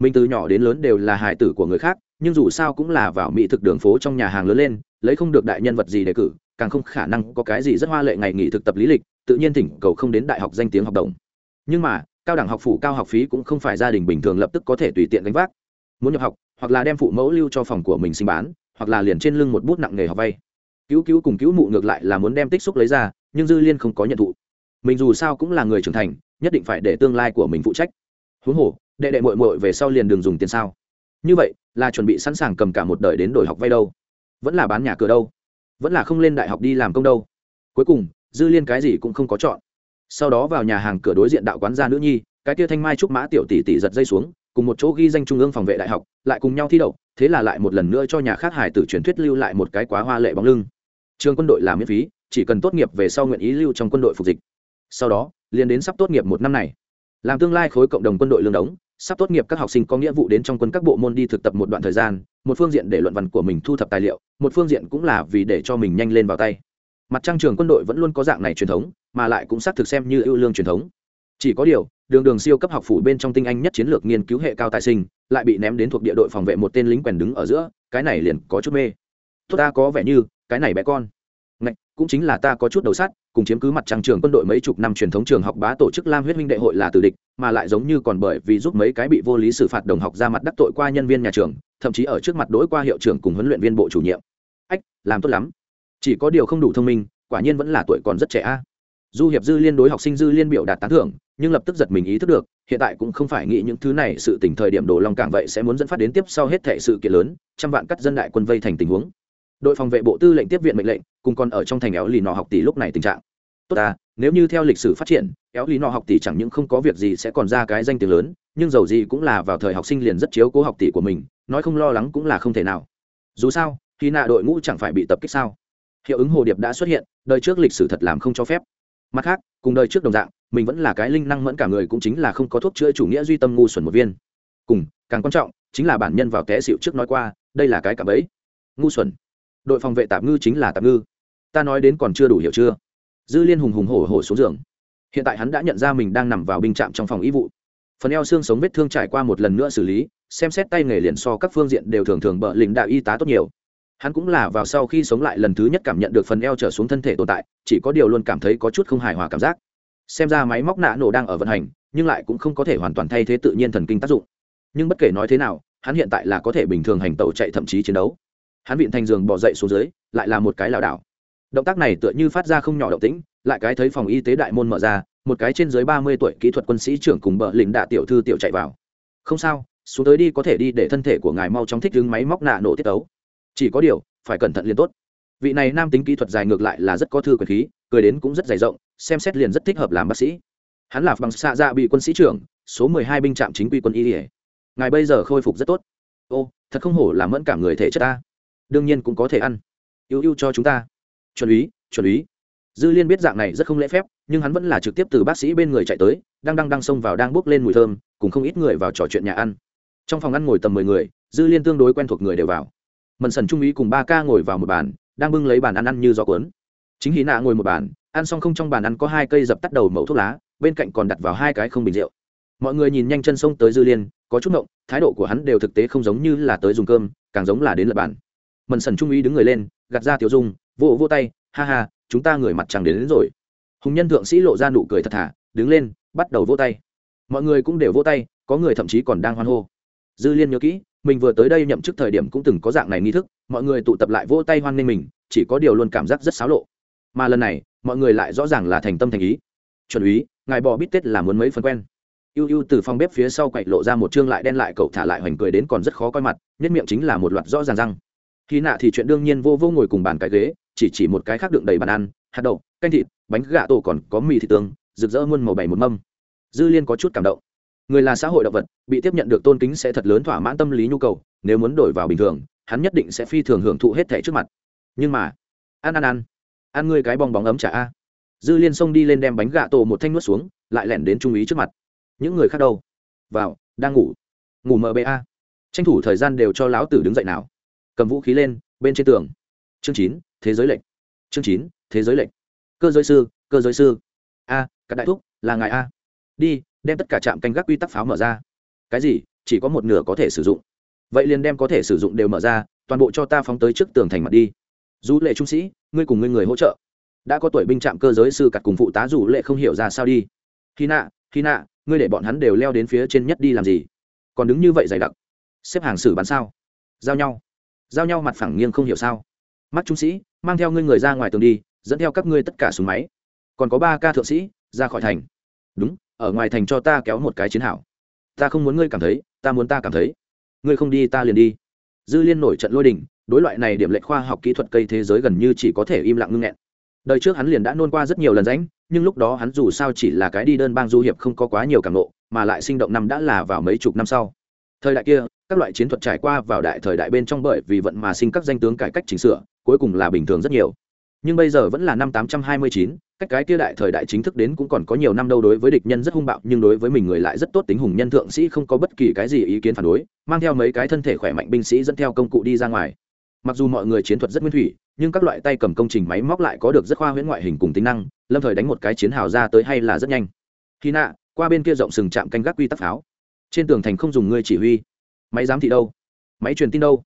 Mình từ nhỏ đến lớn đều là hài tử của người khác, nhưng dù sao cũng là vào mỹ thực đường phố trong nhà hàng lớn lên, lấy không được đại nhân vật gì đề cử càng không khả năng có cái gì rất hoa lệ ngày nghỉ thực tập lý lịch, tự nhiên thỉnh cầu không đến đại học danh tiếng học đồng. Nhưng mà, cao đẳng học phủ cao học phí cũng không phải gia đình bình thường lập tức có thể tùy tiện gánh vác. Muốn nhập học, hoặc là đem phụ mẫu lưu cho phòng của mình sinh bán, hoặc là liền trên lưng một bút nặng nghề học vay. Cứu cứu cùng cứu mụ ngược lại là muốn đem tích xúc lấy ra, nhưng dư liên không có nhận thụ. Mình dù sao cũng là người trưởng thành, nhất định phải để tương lai của mình phụ trách. Huống hồ, đệ đệ mội mội về sau liền đường dùng tiền sao. Như vậy, là chuẩn bị sẵn sàng cầm cả một đời đến đổi học vay đâu. Vẫn là bán nhà cửa đâu vẫn là không lên đại học đi làm công đâu. Cuối cùng, dư liên cái gì cũng không có chọn. Sau đó vào nhà hàng cửa đối diện đạo quán gia nữ nhi, cái tia thanh mai trúc mã tiểu tỷ tỷ giật dây xuống, cùng một chỗ ghi danh trung ương phòng vệ đại học, lại cùng nhau thi đậu, thế là lại một lần nữa cho nhà khác hải tử truyền thuyết lưu lại một cái quá hoa lệ bóng lưng. Trường quân đội làm miễn phí, chỉ cần tốt nghiệp về sau nguyện ý lưu trong quân đội phục dịch. Sau đó, liền đến sắp tốt nghiệp một năm này. Làm tương lai khối cộng đồng quân đội lương đống, sắp tốt nghiệp các học sinh có nghĩa vụ đến trong quân các bộ môn đi thực tập một đoạn thời gian một phương diện để luận văn của mình thu thập tài liệu, một phương diện cũng là vì để cho mình nhanh lên vào tay. Mặt trăng trường quân đội vẫn luôn có dạng này truyền thống, mà lại cũng xác thực xem như ưu lương truyền thống. Chỉ có điều, đường đường siêu cấp học phủ bên trong tinh anh nhất chiến lược nghiên cứu hệ cao tài sinh, lại bị ném đến thuộc địa đội phòng vệ một tên lính quèn đứng ở giữa, cái này liền có chút mê. Tốt ta có vẻ như, cái này bé con cũng chính là ta có chút đầu sắt, cùng chiếm cứ mặt trăng trường quân đội mấy chục năm truyền thống trường học bá tổ chức lam huyết minh đệ hội là tử địch, mà lại giống như còn bởi vì giúp mấy cái bị vô lý xử phạt đồng học ra mặt đắc tội qua nhân viên nhà trường, thậm chí ở trước mặt đối qua hiệu trưởng cùng huấn luyện viên bộ chủ nhiệm. Ách, làm tốt lắm. Chỉ có điều không đủ thông minh, quả nhiên vẫn là tuổi còn rất trẻ a. Du hiệp dư liên đối học sinh dư liên biểu đạt tán thưởng, nhưng lập tức giật mình ý thức được, hiện tại cũng không phải nghĩ những thứ này, sự tỉnh thời điểm đồ long cảng vậy sẽ muốn dẫn phát đến tiếp sau hết thể sự kiện lớn, trăm vạn cắt dân đại quân vây thành tình huống đội phòng vệ bộ tư lệnh tiếp viện mệnh lệnh, cùng còn ở trong thành éo lì nọ học tỷ lúc này tình trạng. Tốt ta, nếu như theo lịch sử phát triển, éo lì nọ học tỷ chẳng những không có việc gì sẽ còn ra cái danh tiếng lớn, nhưng dầu gì cũng là vào thời học sinh liền rất chiếu cố học tỷ của mình, nói không lo lắng cũng là không thể nào. Dù sao, khi nạ đội ngũ chẳng phải bị tập kích sao? Hiệu ứng hồ điệp đã xuất hiện, đời trước lịch sử thật làm không cho phép. Mặt khác, cùng đời trước đồng dạng, mình vẫn là cái linh năng mẫn cả người cũng chính là không có thuốc chữa chủ nghĩa duy tâm ngu xuẩn một viên. Cùng, càng quan trọng, chính là bản nhân vào té xịu trước nói qua, đây là cái cả bấy ngu xuẩn đội phòng vệ tạm ngư chính là tạm ngư. Ta nói đến còn chưa đủ hiểu chưa? Dư liên hùng hùng hổ hổ xuống giường. Hiện tại hắn đã nhận ra mình đang nằm vào binh trạm trong phòng y vụ. Phần eo xương sống vết thương trải qua một lần nữa xử lý, xem xét tay nghề liền so các phương diện đều thường thường bợ lĩnh đạo y tá tốt nhiều. Hắn cũng là vào sau khi sống lại lần thứ nhất cảm nhận được phần eo trở xuống thân thể tồn tại, chỉ có điều luôn cảm thấy có chút không hài hòa cảm giác. Xem ra máy móc nạ nổ đang ở vận hành, nhưng lại cũng không có thể hoàn toàn thay thế tự nhiên thần kinh tác dụng. Nhưng bất kể nói thế nào, hắn hiện tại là có thể bình thường hành tàu chạy thậm chí chiến đấu hắn vịn thành giường bỏ dậy xuống dưới, lại là một cái lảo đảo. Động tác này tựa như phát ra không nhỏ động tĩnh, lại cái thấy phòng y tế đại môn mở ra, một cái trên dưới ba mươi tuổi kỹ thuật quân sĩ trưởng cùng bờ lính đạ tiểu thư tiểu chạy vào. Không sao, xuống tới đi có thể đi để thân thể của ngài mau chóng thích đứng máy móc nạ nổ tiết tấu. Chỉ có điều, phải cẩn thận liền tốt. Vị này nam tính kỹ thuật dài ngược lại là rất có thư quyền khí, cười đến cũng rất dày rộng, xem xét liền rất thích hợp làm bác sĩ. Hắn là bằng xạ dạ bị quân sĩ trưởng, số mười hai binh trạm chính quy quân y ỉa ngài bây giờ khôi phục rất tốt. Ô, thật không hổ là mẫn cảm người thể chất ta đương nhiên cũng có thể ăn. Ưu ưu cho chúng ta. Chuẩn ý chuẩn ý dư liên biết dạng này rất không lễ phép, nhưng hắn vẫn là trực tiếp từ bác sĩ bên người chạy tới, đang đang đang xông vào đang bước lên mùi thơm, cùng không ít người vào trò chuyện nhà ăn. Trong phòng ăn ngồi tầm mười người, dư liên tương đối quen thuộc người đều vào. Mần sần trung úy cùng ba ca ngồi vào một bàn, đang bưng lấy bàn ăn ăn như gió cuốn. Chính hí nạ ngồi một bàn, ăn xong không trong bàn ăn có hai cây dập tắt đầu mẫu thuốc lá, bên cạnh còn đặt vào hai cái không bình rượu. Mọi người nhìn nhanh chân xông tới dư liên, có chút ngộng, thái độ của hắn đều thực tế không giống như là tới dùng cơm, càng giống là đến lập bàn mần sần trung úy đứng người lên gạt ra tiểu dung vỗ vỗ tay ha ha chúng ta người mặt chẳng đến, đến rồi. Hùng nhân thượng sĩ lộ ra nụ cười thật thà đứng lên bắt đầu vỗ tay. Mọi người cũng đều vỗ tay có người thậm chí còn đang hoan hô. Dư liên nhớ kỹ mình vừa tới đây nhậm chức thời điểm cũng từng có dạng này nghi thức mọi người tụ tập lại vỗ tay hoan nghênh mình chỉ có điều luôn cảm giác rất xáo lộ. Mà lần này mọi người lại rõ ràng là thành tâm thành ý. Chuẩn úy ngài bò bít tết là muốn mấy phần quen. Ưu ưu từ phòng bếp phía sau quậy lộ ra một chương lại đen lại cậu thả lại hoành cười đến còn rất khó coi mặt nhất miệng chính là một loạt rõ ràng răng khi nạ thì chuyện đương nhiên vô vô ngồi cùng bàn cái ghế, chỉ chỉ một cái khác đựng đầy bàn ăn, hạt đậu, canh thịt, bánh gà tổ còn có mì thịt tương, rực rỡ muôn màu bảy một mâm. Dư liên có chút cảm động. Người là xã hội động vật, bị tiếp nhận được tôn kính sẽ thật lớn thỏa mãn tâm lý nhu cầu, nếu muốn đổi vào bình thường, hắn nhất định sẽ phi thường hưởng thụ hết thẻ trước mặt. Nhưng mà, ăn ăn ăn. Ăn ngươi cái bong bóng ấm trả a. Dư liên xông đi lên đem bánh gà tổ một thanh nuốt xuống, lại lẻn đến trung ý trước mặt. Những người khác đâu? Vào, đang ngủ. Ngủ mờ bê a. Tranh thủ thời gian đều cho lão tử đứng dậy nào cầm vũ khí lên, bên trên tường. Chương chín, thế giới lệnh chương chín, thế giới lệnh cơ giới sư, cơ giới sư. A, các đại thúc, là ngài a. Đi, đem tất cả trạm canh gác quy tắc pháo mở ra. Cái gì? Chỉ có một nửa có thể sử dụng. Vậy liền đem có thể sử dụng đều mở ra, toàn bộ cho ta phóng tới trước tường thành mặt đi. Dù lệ trung sĩ, ngươi cùng ngươi người hỗ trợ. Đã có tuổi binh trạm cơ giới sư cặt cùng phụ tá dù lệ không hiểu ra sao đi. Khi nạ khi nạ, ngươi để bọn hắn đều leo đến phía trên nhất đi làm gì? Còn đứng như vậy dày đặc. Xếp hàng xử bắn sao? Giao nhau giao nhau mặt phẳng nghiêng không hiểu sao? Mắt trung sĩ, mang theo ngươi người ra ngoài tường đi, dẫn theo các ngươi tất cả súng máy. Còn có ba ca thượng sĩ, ra khỏi thành. Đúng, ở ngoài thành cho ta kéo một cái chiến hảo ta không muốn ngươi cảm thấy, ta muốn ta cảm thấy. Ngươi không đi ta liền đi. Dư liên nổi trận lôi đình, đối loại này điểm lệnh khoa học kỹ thuật cây thế giới gần như chỉ có thể im lặng ngưng nghẹn. Đời trước hắn liền đã nôn qua rất nhiều lần ránh nhưng lúc đó hắn dù sao chỉ là cái đi đơn bang du hiệp không có quá nhiều cảm nộ, mà lại sinh động năm đã là vào mấy chục năm sau thời đại kia các loại chiến thuật trải qua vào đại thời đại bên trong bởi vì vận mà sinh các danh tướng cải cách chỉnh sửa cuối cùng là bình thường rất nhiều. Nhưng bây giờ vẫn là năm 829, cách cái kia đại thời đại chính thức đến cũng còn có nhiều năm đâu đối với địch nhân rất hung bạo nhưng đối với mình người lại rất tốt tính hùng nhân thượng sĩ không có bất kỳ cái gì ý kiến phản đối mang theo mấy cái thân thể khỏe mạnh binh sĩ dẫn theo công cụ đi ra ngoài. Mặc dù mọi người chiến thuật rất nguyên thủy nhưng các loại tay cầm công trình máy móc lại có được rất khoa huyễn ngoại hình cùng tính năng lâm thời đánh một cái chiến hào ra tới hay là rất nhanh. Khi nạ qua bên kia rộng sừng chạm canh gác quy tắc pháo trên tường thành không dùng ngươi chỉ huy. Máy giám thị đâu? Máy truyền tin đâu?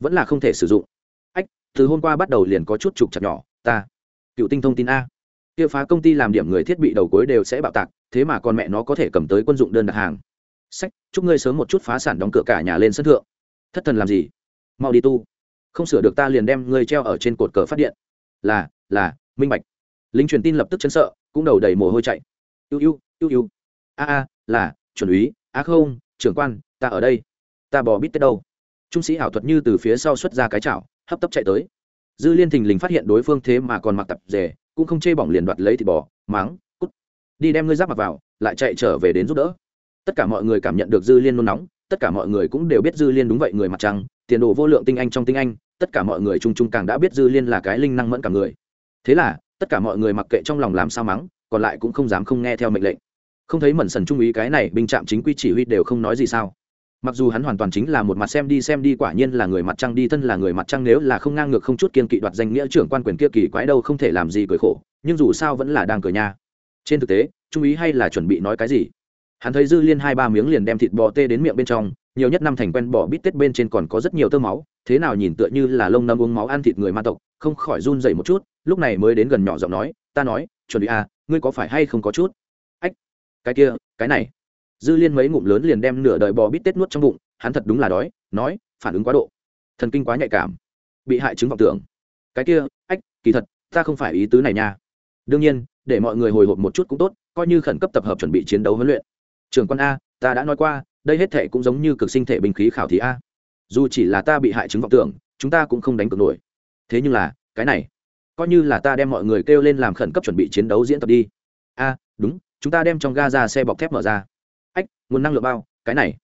Vẫn là không thể sử dụng. Ách, từ hôm qua bắt đầu liền có chút trục chặt nhỏ, ta. Cựu tinh thông tin a. Kia phá công ty làm điểm người thiết bị đầu cuối đều sẽ bạo tạc, thế mà con mẹ nó có thể cầm tới quân dụng đơn đặt hàng. Sách, chúc ngươi sớm một chút phá sản đóng cửa cả nhà lên sân thượng. Thất thần làm gì? Mau đi tu. Không sửa được ta liền đem ngươi treo ở trên cột cờ phát điện. Là là, minh bạch. Lính truyền tin lập tức chấn sợ, cũng đầu đầy mồ hôi chạy. Ưu ưu ưu ưu a a, là, chuẩn úy a không, trưởng quan, ta ở đây. Ta bỏ bít tết đâu? Trung sĩ ảo thuật như từ phía sau xuất ra cái chảo, hấp tấp chạy tới. Dư liên thình lình phát hiện đối phương thế mà còn mặc tập rể, cũng không chê bỏng liền đoạt lấy thịt bò, máng, cút. Đi đem ngươi giáp mặc vào, lại chạy trở về đến giúp đỡ. Tất cả mọi người cảm nhận được dư liên nôn nóng, tất cả mọi người cũng đều biết dư liên đúng vậy người mặt trăng, tiền đồ vô lượng tinh anh trong tinh anh, tất cả mọi người chung chung càng đã biết dư liên là cái linh năng mẫn cả người. Thế là, tất cả mọi người mặc kệ trong lòng làm sao mắng, còn lại cũng không dám không nghe theo mệnh lệnh không thấy mẩn sần trung ý cái này, binh trạm chính quy chỉ huy đều không nói gì sao? Mặc dù hắn hoàn toàn chính là một mặt xem đi xem đi, quả nhiên là người mặt trăng đi, thân là người mặt trăng nếu là không ngang ngược không chút kiên kỵ đoạt danh nghĩa trưởng quan quyền kia kỳ quái đâu không thể làm gì cười khổ, nhưng dù sao vẫn là đang cười nha. Trên thực tế, trung ý hay là chuẩn bị nói cái gì? Hắn thấy dư liên hai ba miếng liền đem thịt bò tê đến miệng bên trong, nhiều nhất năm thành quen bò bít tết bên trên còn có rất nhiều tơ máu, thế nào nhìn tựa như là lông nâm uống máu ăn thịt người ma tộc, không khỏi run dậy một chút, lúc này mới đến gần nhỏ giọng nói, ta nói, chuẩn bị à ngươi có phải hay không có chút? Cái kia, cái này. Dư liên mấy ngụm lớn liền đem nửa đời bò bít tết nuốt trong bụng, hắn thật đúng là đói, nói, phản ứng quá độ. Thần kinh quá nhạy cảm. Bị hại chứng vọng tưởng. Cái kia, ách, kỳ thật, ta không phải ý tứ này nha. Đương nhiên, để mọi người hồi hộp một chút cũng tốt, coi như khẩn cấp tập hợp chuẩn bị chiến đấu huấn luyện. Trường quân a, ta đã nói qua, đây hết thể cũng giống như cực sinh thể bình khí khảo thí a. Dù chỉ là ta bị hại chứng vọng tưởng, chúng ta cũng không đánh cược nổi. Thế nhưng là, cái này, coi như là ta đem mọi người kêu lên làm khẩn cấp chuẩn bị chiến đấu diễn tập đi. A, đúng chúng ta đem trong ga ra xe bọc thép mở ra. Ách, nguồn năng lượng bao, cái này.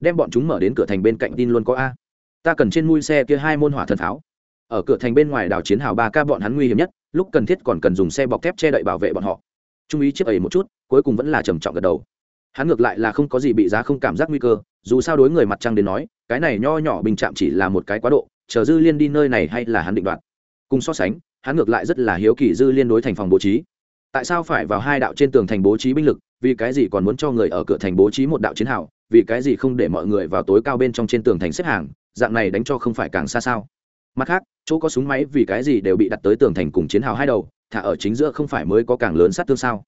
Đem bọn chúng mở đến cửa thành bên cạnh tin luôn có a. Ta cần trên mui xe kia hai môn hỏa thần pháo. Ở cửa thành bên ngoài đảo chiến hào ba ca bọn hắn nguy hiểm nhất, lúc cần thiết còn cần dùng xe bọc thép che đậy bảo vệ bọn họ. Trung ý chiếc ấy một chút, cuối cùng vẫn là trầm trọng gật đầu. Hắn ngược lại là không có gì bị giá không cảm giác nguy cơ, dù sao đối người mặt trăng đến nói, cái này nho nhỏ bình chạm chỉ là một cái quá độ, chờ dư liên đi nơi này hay là hắn định đoạt. Cùng so sánh, hắn ngược lại rất là hiếu kỳ dư liên đối thành phòng bố trí tại sao phải vào hai đạo trên tường thành bố trí binh lực, vì cái gì còn muốn cho người ở cửa thành bố trí một đạo chiến hào, vì cái gì không để mọi người vào tối cao bên trong trên tường thành xếp hàng, dạng này đánh cho không phải càng xa sao? Mặt khác, chỗ có súng máy vì cái gì đều bị đặt tới tường thành cùng chiến hào hai đầu, thả ở chính giữa không phải mới có càng lớn sát thương sao?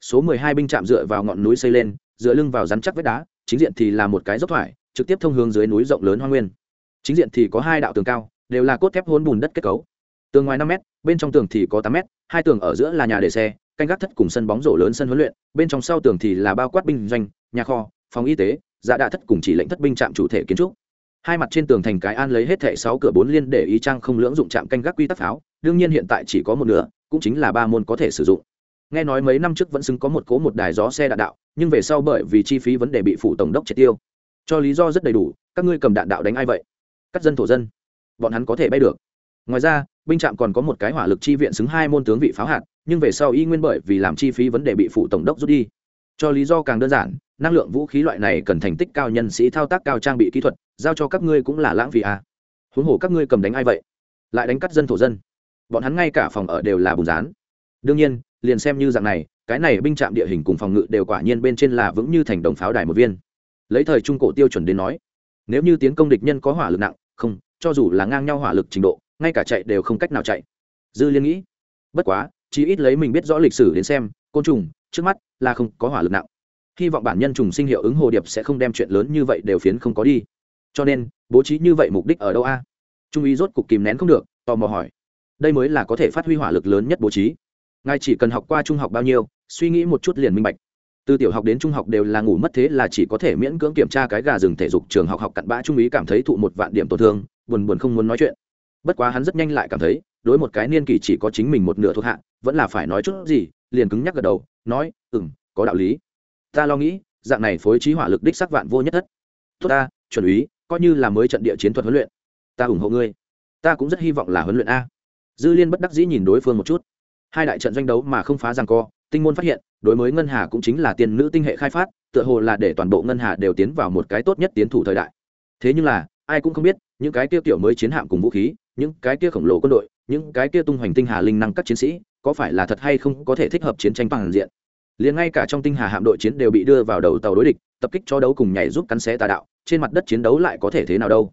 Số mười hai binh chạm dựa vào ngọn núi xây lên, dựa lưng vào rắn chắc vết đá, chính diện thì là một cái dốc thoải, trực tiếp thông hướng dưới núi rộng lớn hoa nguyên. Chính diện thì có hai đạo tường cao, đều là cốt thép hôn bùn đất kết cấu. Tường ngoài năm m bên trong tường thì có tám m hai tường ở giữa là nhà để xe canh gác thất cùng sân bóng rổ lớn sân huấn luyện, bên trong sau tường thì là bao quát binh doanh, nhà kho, phòng y tế dạ đạ thất cùng chỉ lệnh thất binh trạm chủ thể kiến trúc. Hai mặt trên tường thành cái an lấy hết thẻ sáu cửa bốn liên để ý trang không lưỡng dụng trạm canh gác quy tắc pháo, đương nhiên hiện tại chỉ có một nửa, cũng chính là ba môn có thể sử dụng. Nghe nói mấy năm trước vẫn xứng có một cố một đài gió xe đạn đạo, nhưng về sau bởi vì chi phí vấn đề bị phủ tổng đốc triệt tiêu. Cho lý do rất đầy đủ, các ngươi cầm đạn đạo đánh ai vậy? Cắt dân thổ dân, bọn hắn có thể bay được. Ngoài ra binh trạm còn có một cái hỏa lực chi viện xứng hai môn tướng vị pháo hạt, nhưng về sau y nguyên bởi vì làm chi phí vấn đề bị phụ tổng đốc rút đi. Cho lý do càng đơn giản, năng lượng vũ khí loại này cần thành tích cao nhân sĩ thao tác cao trang bị kỹ thuật, giao cho các ngươi cũng là lãng phí à. huống hồ các ngươi cầm đánh ai vậy? Lại đánh cắt dân thổ dân. Bọn hắn ngay cả phòng ở đều là bùn rán. Đương nhiên, liền xem như dạng này, cái này binh trạm địa hình cùng phòng ngự đều quả nhiên bên trên là vững như thành đồng pháo đài một viên. Lấy thời trung cổ tiêu chuẩn đến nói, nếu như tiến công địch nhân có hỏa lực nặng, không, cho dù là ngang nhau hỏa lực trình độ ngay cả chạy đều không cách nào chạy. Dư liên nghĩ, bất quá chỉ ít lấy mình biết rõ lịch sử đến xem, côn trùng, trước mắt là không có hỏa lực nặng. Hy vọng bản nhân trùng sinh hiệu ứng hồ điệp sẽ không đem chuyện lớn như vậy đều phiến không có đi. Cho nên, bố trí như vậy mục đích ở đâu a? Trung ý rốt cục kìm nén không được, tò mò hỏi. Đây mới là có thể phát huy hỏa lực lớn nhất bố trí. Ngài chỉ cần học qua trung học bao nhiêu, suy nghĩ một chút liền minh bạch. Từ tiểu học đến trung học đều là ngủ mất thế là chỉ có thể miễn cưỡng kiểm tra cái gà rừng thể dục trường học học cặn bã trung ý cảm thấy thụ một vạn điểm tổn thương, buồn buồn không muốn nói chuyện bất quá hắn rất nhanh lại cảm thấy, đối một cái niên kỷ chỉ có chính mình một nửa thuộc hạ, vẫn là phải nói chút gì, liền cứng nhắc gật đầu, nói ừ m có đạo lý. Ta lo nghĩ, dạng này phối trí hỏa lực đích sắc vạn vô nhất thất. Tốt ta, chuẩn úy, coi như là mới trận địa chiến thuật huấn luyện, ta ủng hộ ngươi. Ta cũng rất hy vọng là huấn luyện a. Dư liên bất đắc dĩ nhìn đối phương một chút. Hai đại trận doanh đấu mà không phá rằng co, tinh môn phát hiện, đối với ngân hà cũng chính là tiền nữ tinh hệ khai phát, tựa hồ là để toàn bộ ngân hà đều tiến vào một cái tốt nhất tiến thủ thời đại. Thế nhưng là, ai cũng không biết, những cái tiêu tiểu mới chiến hạm cùng vũ khí những cái kia khổng lồ quân đội, những cái kia tung hoành tinh hà linh năng các chiến sĩ, có phải là thật hay không có thể thích hợp chiến tranh bằng diện? Liền ngay cả trong tinh hà hạm đội chiến đều bị đưa vào đầu tàu đối địch, tập kích cho đấu cùng nhảy giúp cắn xé tà đạo, trên mặt đất chiến đấu lại có thể thế nào đâu?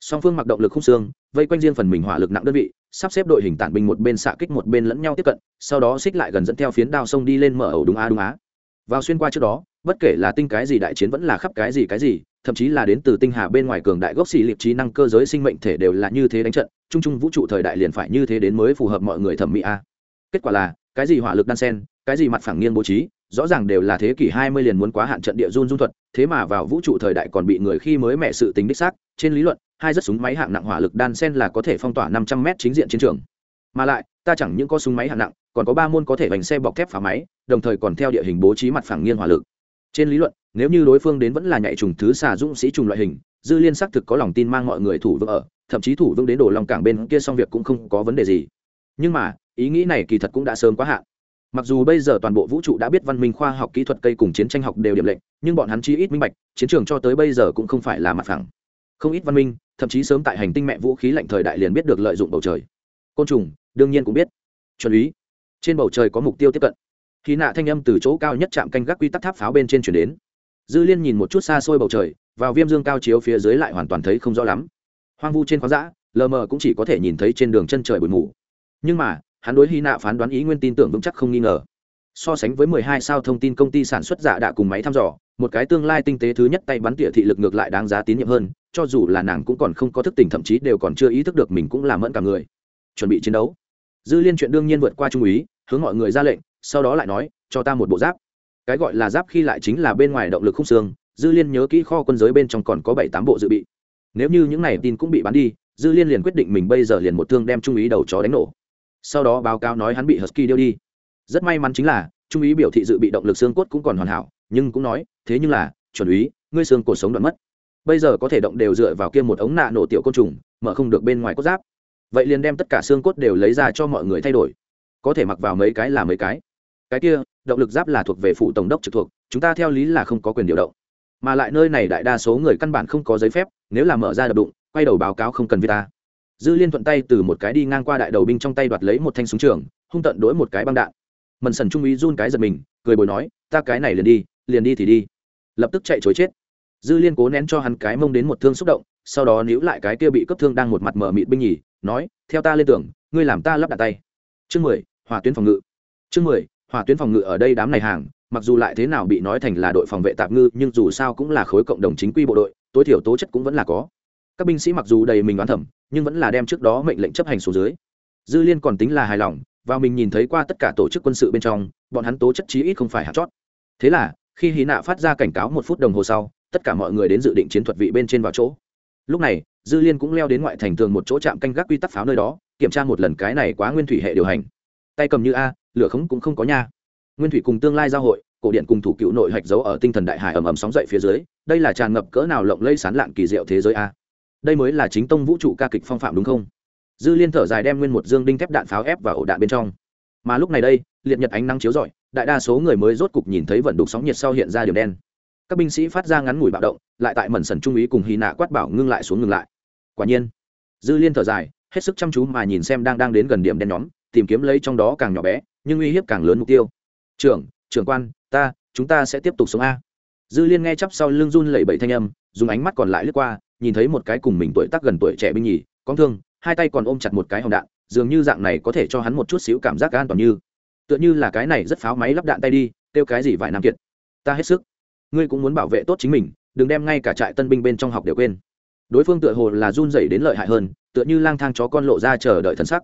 Song phương mặc động lực không xương, vây quanh riêng phần mình hỏa lực nặng đơn vị, sắp xếp đội hình tản binh một bên xạ kích một bên lẫn nhau tiếp cận, sau đó xích lại gần dẫn theo phiến đao sông đi lên mở ẩu đúng á đúng á. Vào xuyên qua trước đó, bất kể là tinh cái gì đại chiến vẫn là khắp cái gì cái gì thậm chí là đến từ tinh hà bên ngoài cường đại gốc xì liệp trí năng cơ giới sinh mệnh thể đều là như thế đánh trận chung chung vũ trụ thời đại liền phải như thế đến mới phù hợp mọi người thẩm mỹ a. Kết quả là, cái gì hỏa lực đan sen, cái gì mặt phẳng nghiêng bố trí, rõ ràng đều là thế kỷ hai mươi liền muốn quá hạn trận địa run dung thuật, thế mà vào vũ trụ thời đại còn bị người khi mới mẹ sự tính đích xác, trên lý luận, hai rất súng máy hạng nặng hỏa lực đan sen là có thể phong tỏa năm trăm m chính diện chiến trường. Mà lại, ta chẳng những có súng máy hạng nặng, còn có ba môn có thể vành xe bọc thép phá máy, đồng thời còn theo địa hình bố trí mặt phẳng nghiêng hỏa lực trên lý luận, nếu như đối phương đến vẫn là nhạy trùng thứ xà dũng sĩ trùng loại hình, dư liên xác thực có lòng tin mang mọi người thủ vững ở, thậm chí thủ vững đến đổ lòng cảng bên kia xong việc cũng không có vấn đề gì. Nhưng mà, ý nghĩ này kỳ thật cũng đã sớm quá hạn. Mặc dù bây giờ toàn bộ vũ trụ đã biết văn minh khoa học kỹ thuật cây cùng chiến tranh học đều điểm lệnh, nhưng bọn hắn chi ít minh bạch, chiến trường cho tới bây giờ cũng không phải là mặt phẳng. Không ít văn minh, thậm chí sớm tại hành tinh mẹ vũ khí lạnh thời đại liền biết được lợi dụng bầu trời. Côn trùng, đương nhiên cũng biết. Chuẩn ý trên bầu trời có mục tiêu tiếp cận khi nạ thanh âm từ chỗ cao nhất chạm canh gác quy tắc tháp pháo bên trên chuyển đến. Dư liên nhìn một chút xa xôi bầu trời, vào viêm dương cao chiếu phía dưới lại hoàn toàn thấy không rõ lắm. Hoang vu trên khoáng dã, lờ mờ cũng chỉ có thể nhìn thấy trên đường chân trời bụi mù. Nhưng mà, hắn đối hy nạ phán đoán ý nguyên tin tưởng vững chắc không nghi ngờ. So sánh với mười hai sao thông tin công ty sản xuất dạ giả đã cùng máy thăm dò, một cái tương lai tinh tế thứ nhất tay bắn tỉa thị lực ngược lại đáng giá tín nhiệm hơn, cho dù là nàng cũng còn không có thức tỉnh thậm chí đều còn chưa ý thức được mình cũng làm mẫn cả người. Chuẩn bị chiến đấu. Dư liên chuyện đương nhiên vượt qua trung úy, hướng mọi người ra lệnh sau đó lại nói, cho ta một bộ giáp. Cái gọi là giáp khi lại chính là bên ngoài động lực khung xương, dư liên nhớ kỹ kho quân giới bên trong còn có bảy tám bộ dự bị. Nếu như những này tin cũng bị bắn đi, dư liên liền quyết định mình bây giờ liền một thương đem trung úy đầu chó đánh nổ. Sau đó báo cáo nói hắn bị husky điêu đi. Rất may mắn chính là, trung úy biểu thị dự bị động lực xương cốt cũng còn hoàn hảo, nhưng cũng nói, thế nhưng là, chuẩn úy ngươi xương cuộc sống đoạn mất. Bây giờ có thể động đều dựa vào kia một ống nạ nổ tiểu côn trùng, mở không được bên ngoài cốt giáp. Vậy liền đem tất cả xương cốt đều lấy ra cho mọi người thay đổi. Có thể mặc vào mấy cái là mấy cái cái kia, động lực giáp là thuộc về phụ tổng đốc trực thuộc, chúng ta theo lý là không có quyền điều động. Mà lại nơi này đại đa số người căn bản không có giấy phép, nếu là mở ra đập đụng, quay đầu báo cáo không cần vi ta. Dư liên thuận tay từ một cái đi ngang qua đại đầu binh trong tay đoạt lấy một thanh súng trường, hung tận đỗi một cái băng đạn. Mần sần trung úy run cái giật mình, cười bồi nói, ta cái này liền đi liền đi thì đi. Lập tức chạy chối chết. Dư liên cố nén cho hắn cái mông đến một thương xúc động, sau đó níu lại cái kia bị cấp thương đang một mặt mở mịt binh nhì, nói, theo ta lên tưởng, ngươi làm ta lắp đặt tay. Chương mười, hỏa tuyến phòng ngự. Chương mười hỏa tuyến phòng ngự ở đây đám này hàng, mặc dù lại thế nào bị nói thành là đội phòng vệ tạp ngư, nhưng dù sao cũng là khối cộng đồng chính quy bộ đội, tối thiểu tố chất cũng vẫn là có. Các binh sĩ mặc dù đầy mình đoán thẩm, nhưng vẫn là đem trước đó mệnh lệnh chấp hành xuống dưới. Dư liên còn tính là hài lòng và mình nhìn thấy qua tất cả tổ chức quân sự bên trong, bọn hắn tố chất chí ít không phải hạt chót. Thế là, khi hí nạ phát ra cảnh cáo một phút đồng hồ sau, tất cả mọi người đến dự định chiến thuật vị bên trên vào chỗ. Lúc này, dư liên cũng leo đến ngoại thành tường một chỗ trạm canh gác quy tắc pháo nơi đó, kiểm tra một lần cái này quá nguyên thủy hệ điều hành. Tay cầm như a lửa khống cũng không có nha. Nguyên thủy cùng tương lai giao hội, cổ điện cùng thủ cựu nội hạch dấu ở tinh thần đại hải ầm ầm sóng dậy phía dưới, đây là tràn ngập cỡ nào lộng lây sán lạn kỳ diệu thế giới a? Đây mới là chính tông vũ trụ ca kịch phong phạm đúng không? Dư liên thở dài đem nguyên một dương đinh thép đạn pháo ép vào ổ đạn bên trong. Mà lúc này đây, liệt nhật ánh nắng chiếu rọi, đại đa số người mới rốt cục nhìn thấy vận đục sóng nhiệt sau hiện ra điểm đen. Các binh sĩ phát ra ngắn ngủi bạo động, lại tại mẩn sần trung úy cùng hy nạ quát bảo ngưng lại xuống ngừng lại. Quả nhiên, dư liên thở dài, hết sức chăm chú mà nhìn xem đang đang đến gần điểm đen nhóm, tìm kiếm lấy trong đó càng nhỏ bé nhưng uy hiếp càng lớn mục tiêu. Trưởng trưởng quan, ta, chúng ta sẽ tiếp tục sống a. Dư liên nghe chắp sau lưng run lẩy bẩy thanh âm, dùng ánh mắt còn lại lướt qua, nhìn thấy một cái cùng mình tuổi tác gần tuổi trẻ binh nhì con thương, hai tay còn ôm chặt một cái hồng đạn, dường như dạng này có thể cho hắn một chút xíu cảm giác an toàn như. Tựa như là cái này rất pháo máy lắp đạn tay đi, kêu cái gì vài năm kiệt. Ta hết sức. Ngươi cũng muốn bảo vệ tốt chính mình, đừng đem ngay cả trại tân binh bên trong học đều quên. Đối phương tựa hồ là run rẩy đến lợi hại hơn, tựa như lang thang chó con lộ ra chờ đợi thân sắc.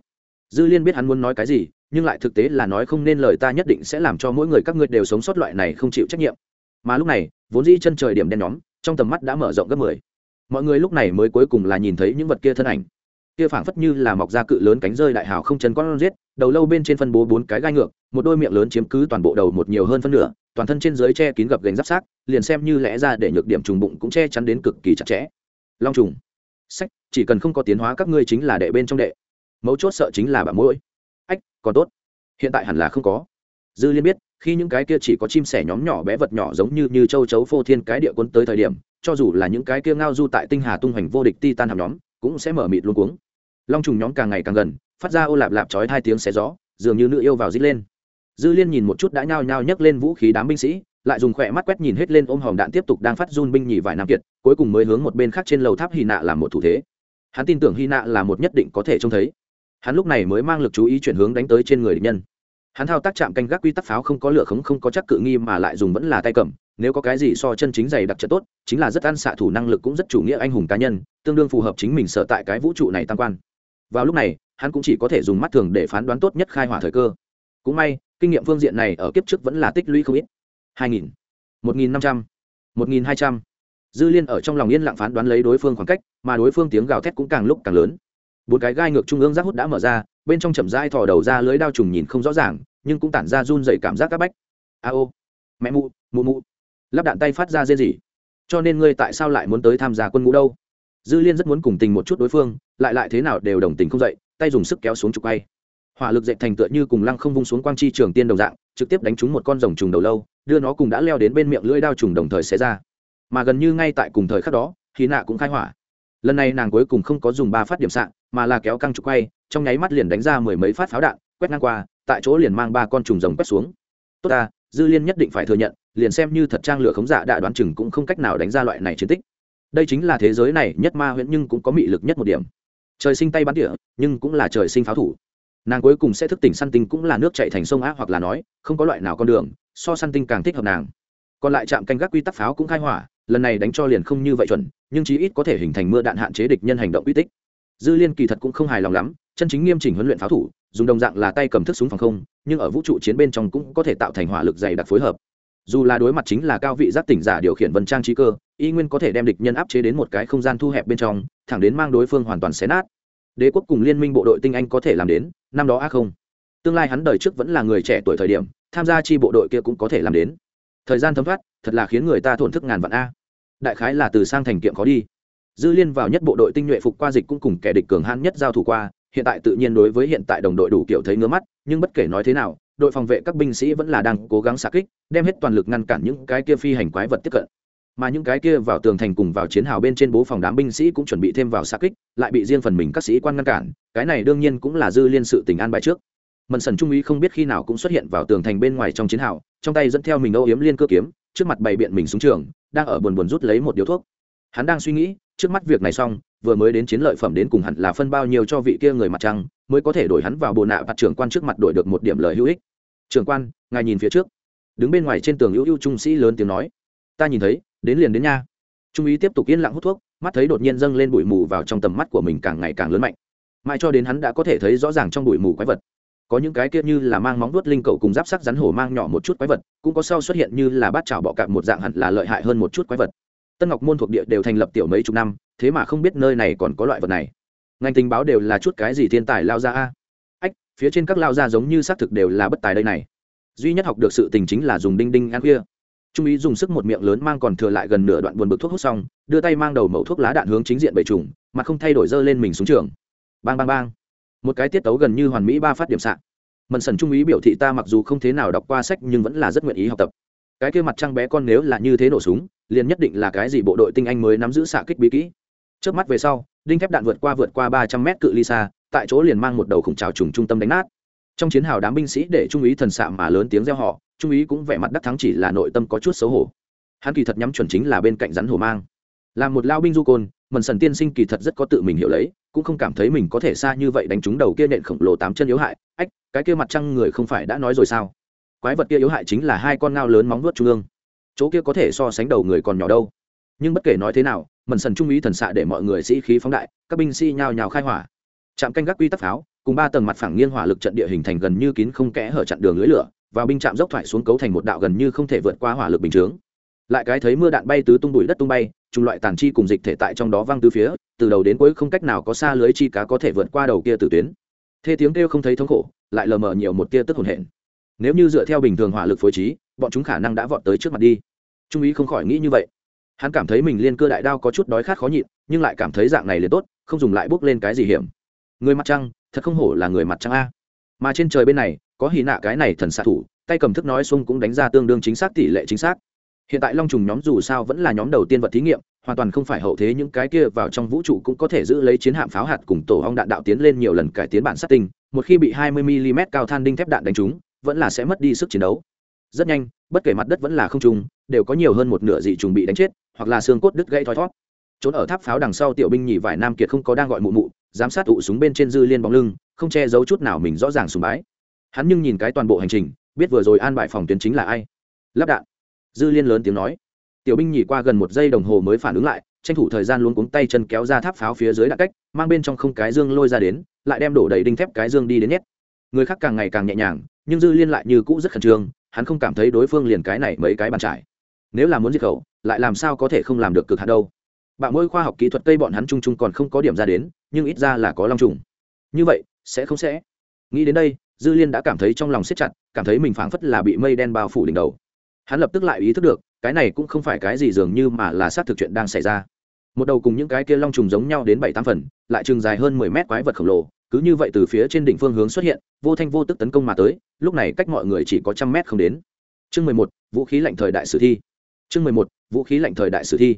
Dư liên biết hắn muốn nói cái gì nhưng lại thực tế là nói không nên lời ta nhất định sẽ làm cho mỗi người các ngươi đều sống sót loại này không chịu trách nhiệm. Mà lúc này, vốn dĩ chân trời điểm đen nhóm, trong tầm mắt đã mở rộng gấp mười. Mọi người lúc này mới cuối cùng là nhìn thấy những vật kia thân ảnh. Kia phảng phất như là mọc ra cự lớn cánh rơi đại hào không chân con giết, đầu lâu bên trên phân bố bốn cái gai ngược, một đôi miệng lớn chiếm cứ toàn bộ đầu một nhiều hơn phân nửa, toàn thân trên dưới che kín gập gành giáp sát liền xem như lẽ ra để nhược điểm trùng bụng cũng che chắn đến cực kỳ chặt chẽ. Long trùng. Sách, chỉ cần không có tiến hóa các ngươi chính là đệ bên trong đệ. Mấu chốt sợ chính là bà mũi còn tốt. Hiện tại hẳn là không có. Dư liên biết, khi những cái kia chỉ có chim sẻ nhóm nhỏ bé vật nhỏ giống như như châu chấu phô thiên cái địa quân tới thời điểm, cho dù là những cái kia ngao du tại tinh hà tung hoành vô địch ti tan hàm nhóm, cũng sẽ mở mịt luôn cuống. Long trùng nhóm càng ngày càng gần, phát ra ô lạp lạp chói hai tiếng xé gió, dường như nữ yêu vào rít lên. Dư liên nhìn một chút đã nhao nhao nhấc lên vũ khí đám binh sĩ, lại dùng khỏe mắt quét nhìn hết lên ôm hòm đạn tiếp tục đang phát run binh nhì vài năm kiệt, cuối cùng mới hướng một bên khác trên lầu tháp hy nạ làm một thủ thế. Hắn tin tưởng hy nạ là một nhất định có thể trông thấy hắn lúc này mới mang lực chú ý chuyển hướng đánh tới trên người địch nhân. Hắn thao tác chạm canh gác quy tắc pháo không có lửa khống, không có chắc cự nghi mà lại dùng vẫn là tay cầm, nếu có cái gì so chân chính dày đặc trận tốt, chính là rất ăn xạ thủ năng lực cũng rất chủ nghĩa anh hùng cá nhân, tương đương phù hợp chính mình sở tại cái vũ trụ này tam quan. Vào lúc này, hắn cũng chỉ có thể dùng mắt thường để phán đoán tốt nhất khai hỏa thời cơ. Cũng may, kinh nghiệm phương diện này ở kiếp trước vẫn là tích lũy không ít. Hai nghìn, một nghìn năm trăm, một nghìn hai trăm. Dư liên ở trong lòng yên lặng phán đoán lấy đối phương khoảng cách, mà đối phương tiếng gào thét cũng càng lúc càng lớn bốn cái gai ngược trung ương giác hút đã mở ra, bên trong chậm dai thò đầu ra lưới đao trùng nhìn không rõ ràng, nhưng cũng tản ra run dày cảm giác các bách. A ô, mẹ mụ mụ mụ. Lắp đạn tay phát ra dê gì cho nên ngươi tại sao lại muốn tới tham gia quân ngũ đâu? Dư liên rất muốn cùng tình một chút đối phương, lại lại thế nào đều đồng tình không dậy, tay dùng sức kéo xuống trục bay. Hỏa lực dậy thành tựa như cùng lăng không vung xuống quang chi trường tiên đồng dạng, trực tiếp đánh trúng một con rồng trùng đầu lâu, đưa nó cùng đã leo đến bên miệng lưỡi đao trùng đồng thời xé ra. Mà gần như ngay tại cùng thời khắc đó khí nạ cũng khai hỏa lần này nàng cuối cùng không có dùng ba phát điểm sạn mà là kéo căng trục quay, trong nháy mắt liền đánh ra mười mấy phát pháo đạn, quét ngang qua, tại chỗ liền mang ba con trùng rồng quét xuống. Tốt ta, dư liên nhất định phải thừa nhận, liền xem như thật trang lửa khống giả đã đoán chừng cũng không cách nào đánh ra loại này chiến tích. Đây chính là thế giới này nhất ma huyễn nhưng cũng có mị lực nhất một điểm. Trời sinh tay bắn tỉa, nhưng cũng là trời sinh pháo thủ. Nàng cuối cùng sẽ thức tỉnh săn tinh cũng là nước chạy thành sông á, hoặc là nói, không có loại nào con đường, so săn tinh càng thích hợp nàng. Còn lại trạm canh gác quy tắc pháo cũng khai hỏa lần này đánh cho liền không như vậy chuẩn, nhưng chí ít có thể hình thành mưa đạn hạn chế địch nhân hành động uy tích. Dư liên kỳ thật cũng không hài lòng lắm, chân chính nghiêm chỉnh huấn luyện pháo thủ, dùng đồng dạng là tay cầm thức súng phòng không, nhưng ở vũ trụ chiến bên trong cũng có thể tạo thành hỏa lực dày đặc phối hợp. Dù là đối mặt chính là cao vị giác tỉnh giả điều khiển vân trang trí cơ, y nguyên có thể đem địch nhân áp chế đến một cái không gian thu hẹp bên trong, thẳng đến mang đối phương hoàn toàn xé nát. Đế quốc cùng liên minh bộ đội tinh anh có thể làm đến, năm đó a không. Tương lai hắn đời trước vẫn là người trẻ tuổi thời điểm, tham gia chi bộ đội kia cũng có thể làm đến thời gian thấm thoát, thật là khiến người ta thổn thức ngàn vạn a. Đại khái là từ sang thành kiệm khó đi. Dư liên vào nhất bộ đội tinh nhuệ phục qua dịch cũng cùng kẻ địch cường hãn nhất giao thủ qua, hiện tại tự nhiên đối với hiện tại đồng đội đủ kiểu thấy ngứa mắt, nhưng bất kể nói thế nào, đội phòng vệ các binh sĩ vẫn là đang cố gắng xạ kích, đem hết toàn lực ngăn cản những cái kia phi hành quái vật tiếp cận. Mà những cái kia vào tường thành cùng vào chiến hào bên trên bố phòng đám binh sĩ cũng chuẩn bị thêm vào xạ kích, lại bị riêng phần mình các sĩ quan ngăn cản, cái này đương nhiên cũng là dư liên sự tình an bài trước mần sần trung úy không biết khi nào cũng xuất hiện vào tường thành bên ngoài trong chiến hào, trong tay dẫn theo mình âu yếm liên cơ kiếm, trước mặt bày biện mình xuống trường, đang ở buồn buồn rút lấy một điếu thuốc. Hắn đang suy nghĩ, trước mắt việc này xong, vừa mới đến chiến lợi phẩm đến cùng hẳn là phân bao nhiêu cho vị kia người mặt trăng, mới có thể đổi hắn vào bồ nạ và trưởng quan trước mặt đổi được một điểm lời hữu ích. Trưởng quan, ngài nhìn phía trước. Đứng bên ngoài trên tường hữu hữu trung sĩ lớn tiếng nói. Ta nhìn thấy, đến liền đến nha. Trung úy tiếp tục yên lặng hút thuốc, mắt thấy đột nhiên dâng lên bụi mù vào trong tầm mắt của mình càng ngày càng lớn mạnh. Mãi cho đến hắn đã có thể thấy rõ ràng trong bụi mù quái vật có những cái kia như là mang móng vuốt linh cầu cùng giáp sắc rắn hổ mang nhỏ một chút quái vật, cũng có sau xuất hiện như là bát chảo bọ cạp một dạng hẳn là lợi hại hơn một chút quái vật. Tân ngọc môn thuộc địa đều thành lập tiểu mấy chục năm, thế mà không biết nơi này còn có loại vật này. Ngành tình báo đều là chút cái gì thiên tài lao ra a? Ách, phía trên các lao ra giống như xác thực đều là bất tài đây này. Duy nhất học được sự tình chính là dùng đinh đinh ăn khuya. Trung ý dùng sức một miệng lớn mang còn thừa lại gần nửa đoạn buồn bực thuốc hút xong, đưa tay mang đầu mẩu thuốc lá đạn hướng chính diện bầy trùng, mà không thay đổi dơ lên mình xuống trường. Bang bang bang một cái tiết tấu gần như hoàn mỹ ba phát điểm sạn mần sần trung ý biểu thị ta mặc dù không thế nào đọc qua sách nhưng vẫn là rất nguyện ý học tập. Cái kia mặt trăng bé con nếu là như thế nổ súng, liền nhất định là cái gì bộ đội tinh anh mới nắm giữ xạ kích bí kỹ. Trước mắt về sau, đinh thép đạn vượt qua vượt qua ba trăm mét cự ly xa, tại chỗ liền mang một đầu khủng trào trùng trung tâm đánh nát. Trong chiến hào đám binh sĩ để trung úy thần xạ mà lớn tiếng reo họ trung úy cũng vẻ mặt đắc thắng chỉ là nội tâm có chút xấu hổ. Hắn kỳ thật nhắm chuẩn chính là bên cạnh rắn hổ mang. Là một lao binh du côn mần sần tiên sinh kỳ thật rất có tự mình hiểu lấy, cũng không cảm thấy mình có thể xa như vậy đánh trúng đầu kia nện khổng lồ tám chân yếu hại. Ách, cái kia mặt trăng người không phải đã nói rồi sao? Quái vật kia yếu hại chính là hai con ngao lớn móng vuốt trung ương. Chỗ kia có thể so sánh đầu người còn nhỏ đâu. Nhưng bất kể nói thế nào, mần sần trung ý thần xạ để mọi người sĩ khí phóng đại, các binh sĩ nhào nhào khai hỏa. Trạm canh gác quy tắc pháo, cùng ba tầng mặt phẳng nghiêng hỏa lực trận địa hình thành gần như kín không kẽ hở chặn đường lưới lửa và binh trạm dốc thoải xuống cấu thành một đạo gần như không thể vượt qua hỏa lực bình chướng. Lại cái thấy mưa đạn bay tứ tung bụi đất tung bay chủng loại tàn chi cùng dịch thể tại trong đó văng từ phía, từ đầu đến cuối không cách nào có xa lưới chi cá có thể vượt qua đầu kia từ tuyến. Thế tiếng kêu không thấy thống khổ, lại lờ mờ nhiều một tia tức hồn hển. Nếu như dựa theo bình thường hỏa lực phối trí, bọn chúng khả năng đã vọt tới trước mặt đi. Trung ý không khỏi nghĩ như vậy. Hắn cảm thấy mình liên cơ đại đao có chút đói khát khó nhịn, nhưng lại cảm thấy dạng này liền tốt, không dùng lại bước lên cái gì hiểm. Người mặt trăng, thật không hổ là người mặt trăng a. Mà trên trời bên này, có hì nạ cái này thần xạ thủ, tay cầm thức nói xung cũng đánh ra tương đương chính xác, tỷ lệ chính xác hiện tại long trùng nhóm dù sao vẫn là nhóm đầu tiên vật thí nghiệm, hoàn toàn không phải hậu thế, những cái kia vào trong vũ trụ cũng có thể giữ lấy chiến hạm pháo hạt cùng tổ hong đạn đạo tiến lên nhiều lần cải tiến bản sát tinh, một khi bị 20 mm cao than đinh thép đạn đánh trúng, vẫn là sẽ mất đi sức chiến đấu. Rất nhanh, bất kể mặt đất vẫn là không trùng, đều có nhiều hơn một nửa dị trùng bị đánh chết, hoặc là xương cốt đứt gãy thoi thót. Trốn ở tháp pháo đằng sau tiểu binh nhì vải nam kiệt không có đang gọi mụ mụ, giám sát tụ súng bên trên dư liên bóng lưng, không che giấu chút nào mình rõ ràng sùng bái. Hắn nhưng nhìn cái toàn bộ hành trình, biết vừa rồi an bài phòng tuyến chính là ai. Lắp đạn dư liên lớn tiếng nói. Tiểu binh nhỉ qua gần một giây đồng hồ mới phản ứng lại, tranh thủ thời gian luôn cuống tay chân kéo ra tháp pháo phía dưới đạn cách, mang bên trong không cái dương lôi ra đến, lại đem đổ đầy đinh thép cái dương đi đến nhét. Người khác càng ngày càng nhẹ nhàng, nhưng dư liên lại như cũ rất khẩn trương, hắn không cảm thấy đối phương liền cái này mấy cái bàn trải. Nếu là muốn diệt khẩu, lại làm sao có thể không làm được cực hạt đâu. Bạn mỗi khoa học kỹ thuật cây bọn hắn chung chung còn không có điểm ra đến, nhưng ít ra là có long trùng. Như vậy, sẽ không sẽ. Nghĩ đến đây, dư liên đã cảm thấy trong lòng siết chặt, cảm thấy mình phảng phất là bị mây đen bao phủ đỉnh đầu hắn lập tức lại ý thức được, cái này cũng không phải cái gì dường như mà là xác thực chuyện đang xảy ra. Một đầu cùng những cái kia long trùng giống nhau đến bảy tám phần, lại chừng dài hơn mười mét quái vật khổng lồ, cứ như vậy từ phía trên đỉnh phương hướng xuất hiện, vô thanh vô tức tấn công mà tới, lúc này cách mọi người chỉ có trăm mét không đến. Chương mười một, vũ khí lạnh thời đại sử thi. Chương mười một, vũ khí lạnh thời đại sử thi.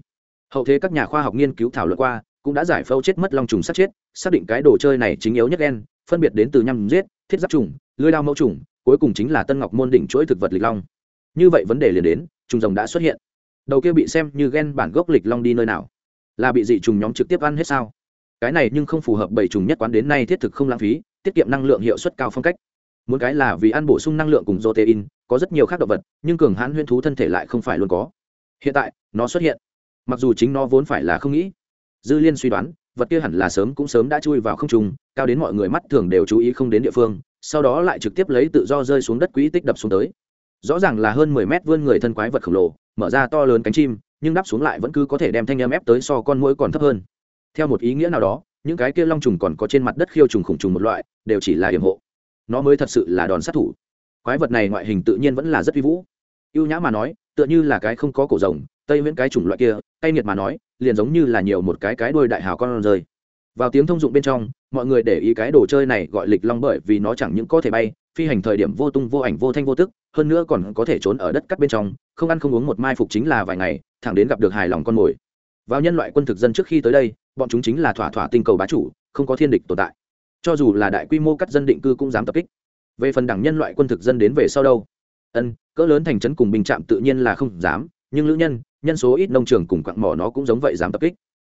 Hậu thế các nhà khoa học nghiên cứu thảo luận qua, cũng đã giải phẫu chết mất long trùng sát chết, xác định cái đồ chơi này chính yếu nhất đen phân biệt đến từ nhằm giết, thiết giáp trùng, lưới đao mẫu trùng, cuối cùng chính là tân ngọc môn đỉnh chuỗi thực vật lịch long như vậy vấn đề liền đến, trùng rồng đã xuất hiện. Đầu kia bị xem như gen bản gốc lịch long đi nơi nào? Là bị dị trùng nhóm trực tiếp ăn hết sao? Cái này nhưng không phù hợp bảy trùng nhất quán đến nay thiết thực không lãng phí, tiết kiệm năng lượng hiệu suất cao phong cách. Muốn cái là vì ăn bổ sung năng lượng cùng protein, có rất nhiều khác động vật, nhưng cường hãn huyên thú thân thể lại không phải luôn có. Hiện tại, nó xuất hiện. Mặc dù chính nó vốn phải là không nghĩ. Dư liên suy đoán, vật kia hẳn là sớm cũng sớm đã chui vào không trùng cao đến mọi người mắt thường đều chú ý không đến địa phương, sau đó lại trực tiếp lấy tự do rơi xuống đất quỹ tích đập xuống tới rõ ràng là hơn mười mét vươn người thân quái vật khổng lồ, mở ra to lớn cánh chim, nhưng đáp xuống lại vẫn cứ có thể đem thanh âm ép tới so con mũi còn thấp hơn. Theo một ý nghĩa nào đó, những cái kia long trùng còn có trên mặt đất khiêu trùng khủng trùng một loại, đều chỉ là hiểm hộ. Nó mới thật sự là đòn sát thủ. Quái vật này ngoại hình tự nhiên vẫn là rất uy vũ. Ưu nhã mà nói, tựa như là cái không có cổ rồng, tây viễn cái chủng loại kia tay nghiệt mà nói, liền giống như là nhiều một cái cái đuôi đại hào con rơi. Vào tiếng thông dụng bên trong, mọi người để ý cái đồ chơi này gọi lịch long bởi vì nó chẳng những có thể bay phi hành thời điểm vô tung vô ảnh vô thanh vô tức, hơn nữa còn có thể trốn ở đất cắt bên trong, không ăn không uống một mai phục chính là vài ngày, thẳng đến gặp được hài lòng con mồi. Vào nhân loại quân thực dân trước khi tới đây, bọn chúng chính là thỏa thỏa tinh cầu bá chủ, không có thiên địch tồn tại. Cho dù là đại quy mô cắt dân định cư cũng dám tập kích. Về phần đảng nhân loại quân thực dân đến về sau đâu? Ân, cỡ lớn thành trấn cùng bình trạm tự nhiên là không dám, nhưng lữ nhân nhân số ít nông trường cùng quặng mỏ nó cũng giống vậy dám tập kích.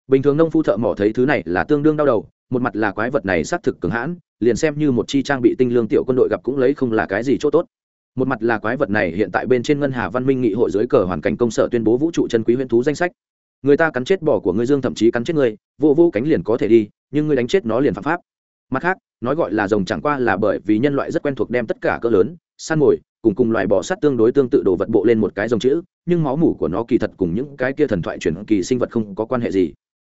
Bình thường nông phu thợ mỏ thấy thứ này là tương đương đau đầu một mặt là quái vật này xác thực cường hãn, liền xem như một chi trang bị tinh lương tiểu quân đội gặp cũng lấy không là cái gì chỗ tốt. Một mặt là quái vật này hiện tại bên trên ngân hà văn minh nghị hội dưới cờ hoàn cảnh công sở tuyên bố vũ trụ chân quý huyễn thú danh sách. Người ta cắn chết bỏ của ngươi dương thậm chí cắn chết ngươi, vô vô cánh liền có thể đi, nhưng ngươi đánh chết nó liền phạm pháp. Mặt khác, nói gọi là rồng chẳng qua là bởi vì nhân loại rất quen thuộc đem tất cả cỡ lớn, săn mồi, cùng cùng loài bò sát tương đối tương tự đồ vật bộ lên một cái dòng chữ, nhưng máu mủ của nó kỳ thật cùng những cái kia thần thoại truyền kỳ sinh vật không có quan hệ gì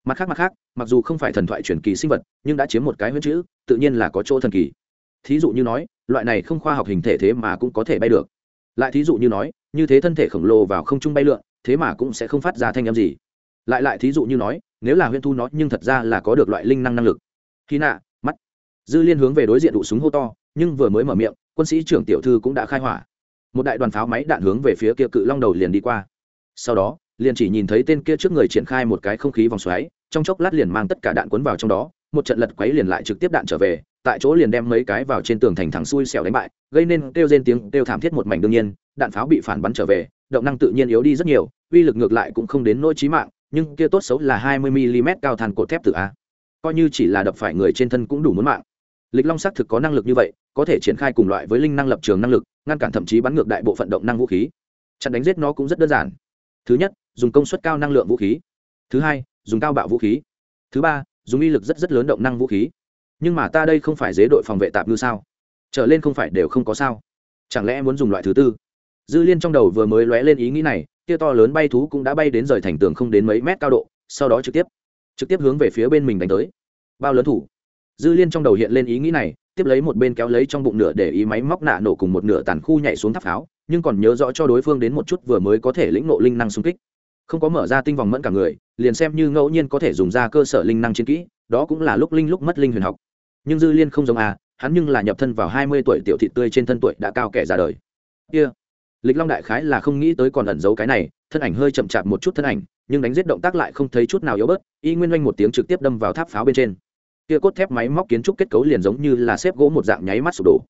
mặt khác mặt khác, mặc dù không phải thần thoại truyền kỳ sinh vật, nhưng đã chiếm một cái huyết chữ, tự nhiên là có chỗ thần kỳ. Thí dụ như nói, loại này không khoa học hình thể thế mà cũng có thể bay được. Lại thí dụ như nói, như thế thân thể khổng lồ vào không trung bay lượn, thế mà cũng sẽ không phát ra thanh âm gì. Lại lại thí dụ như nói, nếu là huyễn thu nó, nhưng thật ra là có được loại linh năng năng lực. Khi nạ, mắt. Dư liên hướng về đối diện đụ súng hô to, nhưng vừa mới mở miệng, quân sĩ trưởng tiểu thư cũng đã khai hỏa. Một đại đoàn pháo máy đạn hướng về phía kia cự long đầu liền đi qua. Sau đó, liền chỉ nhìn thấy tên kia trước người triển khai một cái không khí vòng xoáy trong chốc lát liền mang tất cả đạn cuốn vào trong đó, một trận lật quấy liền lại trực tiếp đạn trở về, tại chỗ liền đem mấy cái vào trên tường thành thẳng xuôi xẻo đánh bại, gây nên kêu rên tiếng kêu thảm thiết một mảnh đương nhiên, đạn pháo bị phản bắn trở về, động năng tự nhiên yếu đi rất nhiều, uy lực ngược lại cũng không đến nỗi chí mạng, nhưng kia tốt xấu là hai mươi mm cao than cột thép tử a. Coi như chỉ là đập phải người trên thân cũng đủ muốn mạng. Lịch long xác thực có năng lực như vậy, có thể triển khai cùng loại với linh năng lập trường năng lực, ngăn cản thậm chí bắn ngược đại bộ phận động năng vũ khí. Chặn đánh giết nó cũng rất đơn giản. Thứ nhất, dùng công suất cao năng lượng vũ khí. Thứ hai dùng cao bạo vũ khí. Thứ ba, dùng uy lực rất rất lớn động năng vũ khí. Nhưng mà ta đây không phải dế đội phòng vệ tạp ngư sao? Trở lên không phải đều không có sao? Chẳng lẽ muốn dùng loại thứ tư? Dư liên trong đầu vừa mới lóe lên ý nghĩ này kia to lớn bay thú cũng đã bay đến rời thành tường không đến mấy mét cao độ, sau đó trực tiếp trực tiếp hướng về phía bên mình đánh tới. Bao lớn thủ? Dư liên trong đầu hiện lên ý nghĩ này, tiếp lấy một bên kéo lấy trong bụng nửa để ý máy móc nạ nổ cùng một nửa tàn khu nhảy xuống tháp pháo, nhưng còn nhớ rõ cho đối phương đến một chút vừa mới có thể lĩnh nộ linh năng xung kích. Không có mở ra tinh vòng mẫn cả người liền xem như ngẫu nhiên có thể dùng ra cơ sở linh năng chiến kỹ, đó cũng là lúc linh lúc mất linh huyền học. Nhưng dư liên không giống à hắn nhưng là nhập thân vào hai mươi tuổi tiểu thị tươi trên thân tuổi đã cao kẻ ra đời. Kia、yeah. lịch long đại khái là không nghĩ tới còn ẩn giấu cái này, thân ảnh hơi chậm chạp một chút thân ảnh, nhưng đánh giết động tác lại không thấy chút nào yếu bớt, y nguyên oanh một tiếng trực tiếp đâm vào tháp pháo bên trên. Kia cốt thép máy móc kiến trúc kết cấu liền giống như là xếp gỗ một dạng nháy mắt sụp đổ.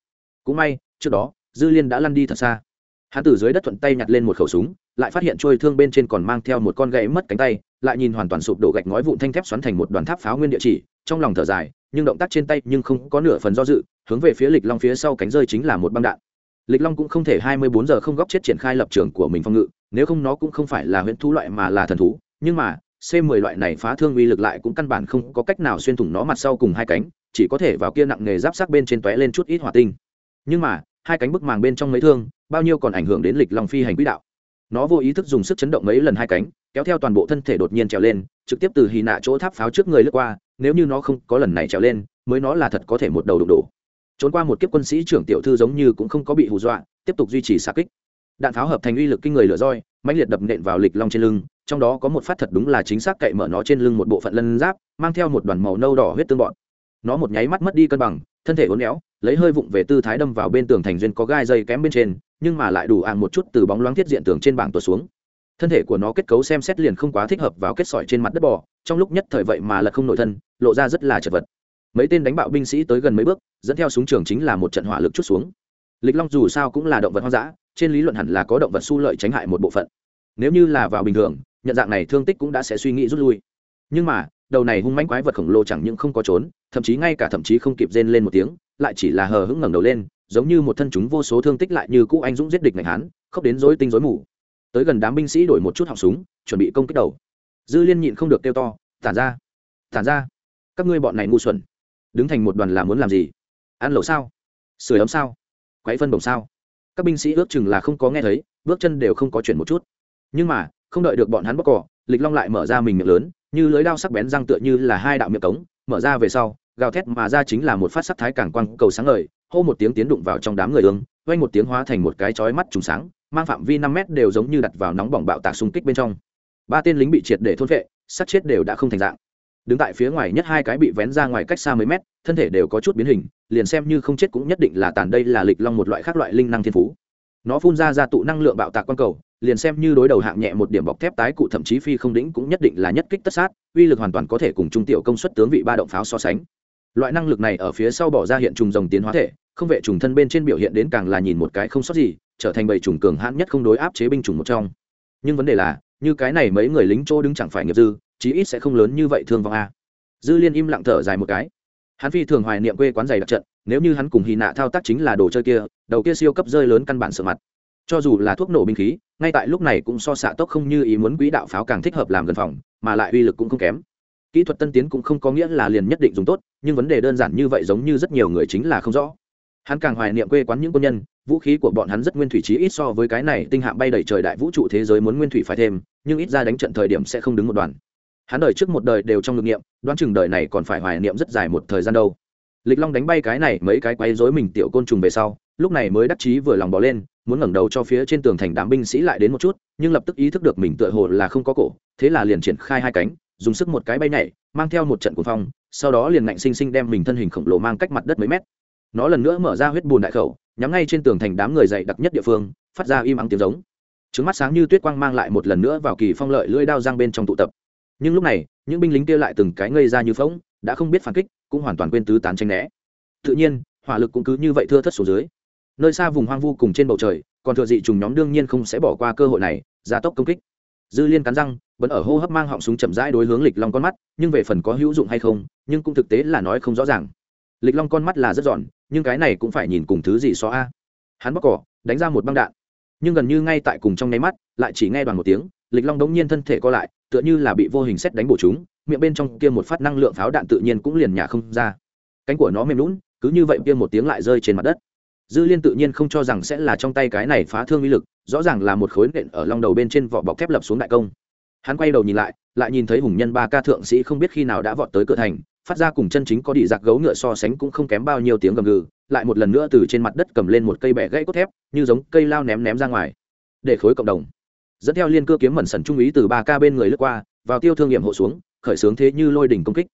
Cũng may, trước đó, dư liên đã lăn đi thật xa. Hắn từ dưới đất thuận tay nhặt lên một khẩu súng, lại phát hiện trôi thương bên trên còn mang theo một con gậy mất cánh tay lại nhìn hoàn toàn sụp đổ gạch ngói vụn thanh thép xoắn thành một đoàn tháp pháo nguyên địa chỉ, trong lòng thở dài, nhưng động tác trên tay nhưng không có nửa phần do dự, hướng về phía lịch long phía sau cánh rơi chính là một băng đạn. Lịch long cũng không thể hai mươi bốn giờ không góp chết triển khai lập trường của mình phòng ngự, nếu không nó cũng không phải là huyễn thú loại mà là thần thú, nhưng mà, c 10 loại này phá thương uy lực lại cũng căn bản không có cách nào xuyên thủng nó mặt sau cùng hai cánh, chỉ có thể vào kia nặng nghề giáp sát bên trên tóe lên chút ít hỏa tinh. Nhưng mà, hai cánh bức màng bên trong mấy thương, bao nhiêu còn ảnh hưởng đến lịch long phi hành quỹ đạo nó vô ý thức dùng sức chấn động mấy lần hai cánh, kéo theo toàn bộ thân thể đột nhiên trèo lên, trực tiếp từ hì nạ chỗ tháp pháo trước người lướt qua, nếu như nó không có lần này trèo lên, mới nó là thật có thể một đầu đụng đổ. Trốn qua một kiếp quân sĩ trưởng tiểu thư giống như cũng không có bị hù dọa, tiếp tục duy trì xa kích. Đạn pháo hợp thành uy lực kinh người lửa roi, mãnh liệt đập nện vào lịch long trên lưng, trong đó có một phát thật đúng là chính xác cậy mở nó trên lưng một bộ phận lân giáp, mang theo một đoàn màu nâu đỏ huyết tương bọn. Nó một nháy mắt mất đi cân bằng, thân thể uốn éo, lấy hơi vụng về tư thái đâm vào bên tường thành duyên có gai dây kém bên trên nhưng mà lại đủ ạn một chút từ bóng loáng thiết diện tường trên bảng tuột xuống. Thân thể của nó kết cấu xem xét liền không quá thích hợp vào kết sỏi trên mặt đất bò, trong lúc nhất thời vậy mà là không nội thân, lộ ra rất là chật vật. Mấy tên đánh bạo binh sĩ tới gần mấy bước, dẫn theo súng trường chính là một trận hỏa lực chút xuống. Lịch long dù sao cũng là động vật hoang dã, trên lý luận hẳn là có động vật su lợi tránh hại một bộ phận. Nếu như là vào bình thường, nhận dạng này thương tích cũng đã sẽ suy nghĩ rút lui. Nhưng mà, đầu này hung mánh quái vật khổng lồ chẳng những không có trốn, thậm chí ngay cả thậm chí không kịp rên lên một tiếng, lại chỉ là hờ hững ngẩng đầu lên giống như một thân chúng vô số thương tích lại như cũ anh dũng giết địch ngành hán, khóc đến rối tinh rối mù. Tới gần đám binh sĩ đổi một chút họng súng, chuẩn bị công kích đầu. Dư liên nhịn không được kêu to, tản ra tản ra, các ngươi bọn này ngu xuẩn, đứng thành một đoàn là muốn làm gì? Ăn lẩu sao? Sửa ấm sao? Quấy phân bổng sao? Các binh sĩ ước chừng là không có nghe thấy, bước chân đều không có chuyển một chút. Nhưng mà, không đợi được bọn hắn bóc cỏ, lịch long lại mở ra mình miệng lớn, như lưới đao sắc bén răng tựa như là hai đạo miệng cống, mở ra về sau gào thét mà ra chính là một phát sắc thái cảng quang cầu sáng ngời, hô một tiếng tiến đụng vào trong đám người ương quanh một tiếng hóa thành một cái chói mắt trùng sáng, mang phạm vi năm mét đều giống như đặt vào nóng bỏng bạo tạc xung kích bên trong. Ba tên lính bị triệt để thôn vệ, sát chết đều đã không thành dạng. Đứng tại phía ngoài nhất hai cái bị vén ra ngoài cách xa mấy mét, thân thể đều có chút biến hình, liền xem như không chết cũng nhất định là tàn đây là lịch long một loại khác loại linh năng thiên phú. Nó phun ra ra tụ năng lượng bạo tạc quang cầu, liền xem như đối đầu hạng nhẹ một điểm bọc thép tái cụ thậm chí phi không đỉnh cũng nhất định là nhất kích tất sát, uy lực hoàn toàn có thể cùng trung tiểu công suất tướng vị ba động pháo so sánh loại năng lực này ở phía sau bỏ ra hiện trùng rồng tiến hóa thể, không vệ trùng thân bên trên biểu hiện đến càng là nhìn một cái không sót gì, trở thành bầy trùng cường hãn nhất không đối áp chế binh chủng một trong. Nhưng vấn đề là, như cái này mấy người lính chỗ đứng chẳng phải nghiệp dư, chí ít sẽ không lớn như vậy thương vong a. Dư liên im lặng thở dài một cái. Hắn phi thường hoài niệm quê quán giày đặc trận, nếu như hắn cùng hy nạ thao tác chính là đồ chơi kia, đầu kia siêu cấp rơi lớn căn bản sợ mặt. Cho dù là thuốc nổ binh khí, ngay tại lúc này cũng so xạ tốc không như ý muốn quỹ đạo pháo càng thích hợp làm gần phòng, mà lại uy lực cũng không kém kỹ thuật tân tiến cũng không có nghĩa là liền nhất định dùng tốt, nhưng vấn đề đơn giản như vậy giống như rất nhiều người chính là không rõ. Hắn càng hoài niệm quê quán những quân nhân, vũ khí của bọn hắn rất nguyên thủy trí ít so với cái này tinh hạng bay đầy trời đại vũ trụ thế giới muốn nguyên thủy phải thêm, nhưng ít ra đánh trận thời điểm sẽ không đứng một đoàn. Hắn đời trước một đời đều trong ngực niệm đoán chừng đời này còn phải hoài niệm rất dài một thời gian đâu. Lịch long đánh bay cái này mấy cái quay dối mình tiểu côn trùng về sau, lúc này mới đắc chí vừa lòng bỏ lên, muốn ngẩng đầu cho phía trên tường thành đám binh sĩ lại đến một chút, nhưng lập tức ý thức được mình tựa hồ là không có cổ, thế là liền triển khai hai cánh dùng sức một cái bay nhảy, mang theo một trận cuồng phong, sau đó liền ngạnh sinh sinh đem mình thân hình khổng lồ mang cách mặt đất mấy mét. Nó lần nữa mở ra huyết bùn đại khẩu, nhắm ngay trên tường thành đám người dày đặc nhất địa phương, phát ra im ắng tiếng giống. Trứng mắt sáng như tuyết quang mang lại một lần nữa vào kỳ phong lợi lưỡi đao giang bên trong tụ tập. Nhưng lúc này, những binh lính kia lại từng cái ngây ra như phóng đã không biết phản kích, cũng hoàn toàn quên tứ tán tranh né. Tự nhiên, hỏa lực cũng cứ như vậy thưa thất xuống dưới. Nơi xa vùng hoang vu cùng trên bầu trời, còn thừa dị trùng nhóm đương nhiên không sẽ bỏ qua cơ hội này, gia tốc công kích dư liên cắn răng, vẫn ở hô hấp mang họng súng chậm rãi đối hướng lịch long con mắt, nhưng về phần có hữu dụng hay không, nhưng cũng thực tế là nói không rõ ràng. Lịch long con mắt là rất giòn, nhưng cái này cũng phải nhìn cùng thứ gì xóa a. Hắn bóc cỏ, đánh ra một băng đạn. Nhưng gần như ngay tại cùng trong nháy mắt, lại chỉ nghe đoàn một tiếng, lịch long đống nhiên thân thể co lại, tựa như là bị vô hình xét đánh bổ chúng, miệng bên trong kia một phát năng lượng pháo đạn tự nhiên cũng liền nhả không ra. Cánh của nó mềm lún cứ như vậy kia một tiếng lại rơi trên mặt đất dư liên tự nhiên không cho rằng sẽ là trong tay cái này phá thương uy lực, rõ ràng là một khối nện ở long đầu bên trên vỏ bọc thép lập xuống đại công. Hắn quay đầu nhìn lại lại nhìn thấy hùng nhân ba ca thượng sĩ không biết khi nào đã vọt tới cửa thành, phát ra cùng chân chính có đi giặc gấu ngựa so sánh cũng không kém bao nhiêu tiếng gầm gừ, lại một lần nữa từ trên mặt đất cầm lên một cây bẻ gãy cốt thép, như giống cây lao ném ném ra ngoài, để khối cộng đồng. Dẫn theo liên cơ kiếm mẩn sần trung ý từ ba ca bên người lướt qua, vào tiêu thương nghiệm hộ xuống, khởi xướng thế như lôi đỉnh công kích.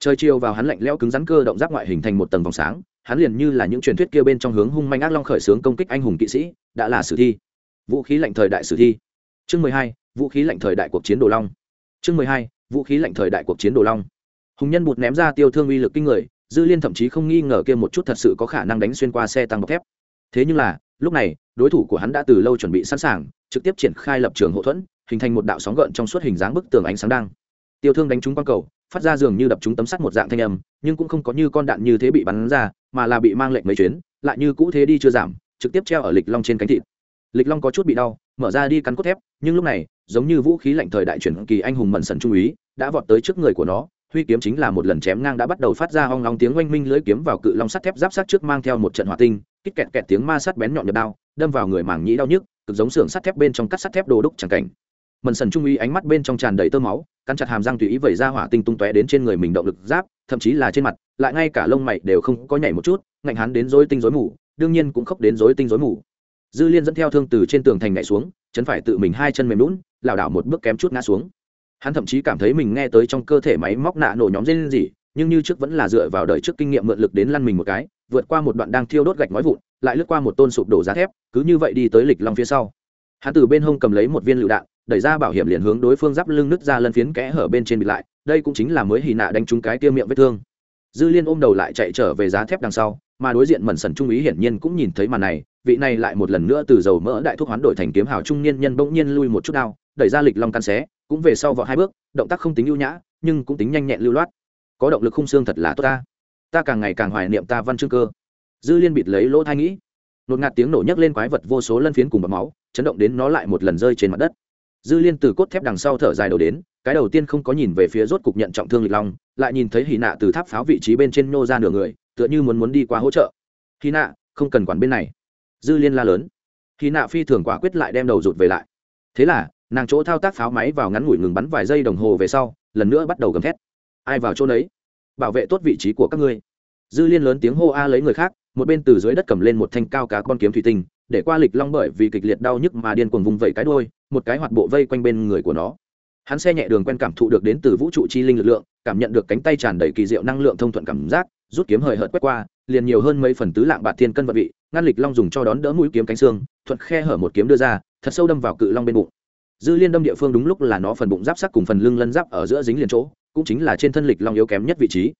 Trời chiều vào hắn lạnh lẽo cứng rắn cơ động giáp ngoại hình thành một tầng vòng sáng hắn liền như là những truyền thuyết kia bên trong hướng hung manh ác long khởi xướng công kích anh hùng kỵ sĩ, đã là sử thi. Vũ khí lạnh thời đại sử thi. Chương mười hai, vũ khí lạnh thời đại cuộc chiến đồ long. Chương mười hai, vũ khí lạnh thời đại cuộc chiến đồ long. Hùng nhân bụt ném ra tiêu thương uy lực kinh người, dư liên thậm chí không nghi ngờ kia một chút thật sự có khả năng đánh xuyên qua xe tăng bọc thép. Thế nhưng là, lúc này, đối thủ của hắn đã từ lâu chuẩn bị sẵn sàng, trực tiếp triển khai lập trường hậu thuẫn, hình thành một đạo sóng gợn trong suốt hình dáng bức tường ánh sáng đang. Tiêu thương đánh trúng quang cầu phát ra dường như đập trúng tấm sắt một dạng thanh âm, nhưng cũng không có như con đạn như thế bị bắn ra, mà là bị mang lệnh mấy chuyến, lại như cũ thế đi chưa giảm, trực tiếp treo ở lịch long trên cánh thịt. Lịch long có chút bị đau, mở ra đi cắn cốt thép, nhưng lúc này, giống như vũ khí lạnh thời đại chuyển kỳ anh hùng mẫn sần trung úy, đã vọt tới trước người của nó, huy kiếm chính là một lần chém ngang đã bắt đầu phát ra hoang long tiếng oanh minh lưỡi kiếm vào cự long sắt thép giáp sát trước mang theo một trận hỏa tinh kích kẹt kẹt tiếng ma sắt bén nhọn nhập đao, đâm vào người màng nhĩ đau nhức, cực giống xưởng sắt thép bên trong cắt sắt thép đồ đúc chẳng cảnh mần sần trung uy ánh mắt bên trong tràn đầy tơ máu, cắn chặt hàm răng tùy ý vẩy ra hỏa tinh tung tóe đến trên người mình động lực giáp, thậm chí là trên mặt, lại ngay cả lông mày đều không có nhảy một chút, ngạnh hắn đến dối tinh dối mù, đương nhiên cũng khóc đến dối tinh dối mù. Dư liên dẫn theo thương từ trên tường thành nhảy xuống chấn phải tự mình hai chân mềm lún lảo đảo một bước kém chút ngã xuống. Hắn thậm chí cảm thấy mình nghe tới trong cơ thể máy móc nạ nổ nhóm dây gì nhưng như trước vẫn là dựa vào đời trước kinh nghiệm mượn lực đến lăn mình một cái, vượt qua một đoạn đang thiêu đốt gạch nói vụn, lại lướt qua một tôn sụp đổ giá thép, cứ như vậy đi tới lịch long phía sau. Hắn từ bên hông cầm lấy một viên lựu đạn đẩy ra bảo hiểm liền hướng đối phương giáp lưng nứt ra lân phiến kẽ hở bên trên bị lại, đây cũng chính là mới hì nạ đánh trúng cái tiêu miệng vết thương. Dư liên ôm đầu lại chạy trở về giá thép đằng sau, mà đối diện mẩn sần trung ý hiển nhiên cũng nhìn thấy màn này, vị này lại một lần nữa từ dầu mỡ đại thuốc hoán đổi thành kiếm hào trung niên nhân bỗng nhiên lui một chút đao, đẩy ra lịch long căn xé, cũng về sau vọ hai bước, động tác không tính ưu nhã, nhưng cũng tính nhanh nhẹn lưu loát. Có động lực khung xương thật là tốt ta. Ta càng ngày càng hoài niệm ta văn chương cơ. Dư liên bịt lấy lỗ thai nghĩ. Nột ngạt tiếng nổ nhấc lên quái vật vô số lân phiến cùng bọc máu, chấn động đến nó lại một lần rơi trên mặt đất dư liên từ cốt thép đằng sau thở dài đầu đến, cái đầu tiên không có nhìn về phía rốt cục nhận trọng thương lịch long, lại nhìn thấy hì nạ từ tháp pháo vị trí bên trên nô ra nửa người, tựa như muốn muốn đi qua hỗ trợ. Hì nạ, không cần quản bên này. Dư liên la lớn. Hì nạ phi thường quả quyết lại đem đầu rụt về lại. Thế là, nàng chỗ thao tác pháo máy vào ngắn ngủi ngừng bắn vài giây đồng hồ về sau, lần nữa bắt đầu gầm thét. Ai vào chỗ đấy bảo vệ tốt vị trí của các ngươi. Dư liên lớn tiếng hô a lấy người khác, một bên từ dưới đất cầm lên một thanh cao cá con kiếm thủy tinh để qua lịch long bởi vì kịch liệt đau nhức mà điên cuồng vùng vẫy cái đôi, một cái hoạt bộ vây quanh bên người của nó. Hắn xe nhẹ đường quen cảm thụ được đến từ vũ trụ chi linh lực lượng cảm nhận được cánh tay tràn đầy kỳ diệu năng lượng thông thuận cảm giác rút kiếm hời hợt quét qua liền nhiều hơn mấy phần tứ lạng bạc thiên cân vật vị ngăn lịch long dùng cho đón đỡ mũi kiếm cánh xương thuận khe hở một kiếm đưa ra thật sâu đâm vào cự long bên bụng. Dư liên đâm địa phương đúng lúc là nó phần bụng giáp sắc cùng phần lưng lân giáp ở giữa dính liền chỗ cũng chính là trên thân lịch long yếu kém nhất vị trí.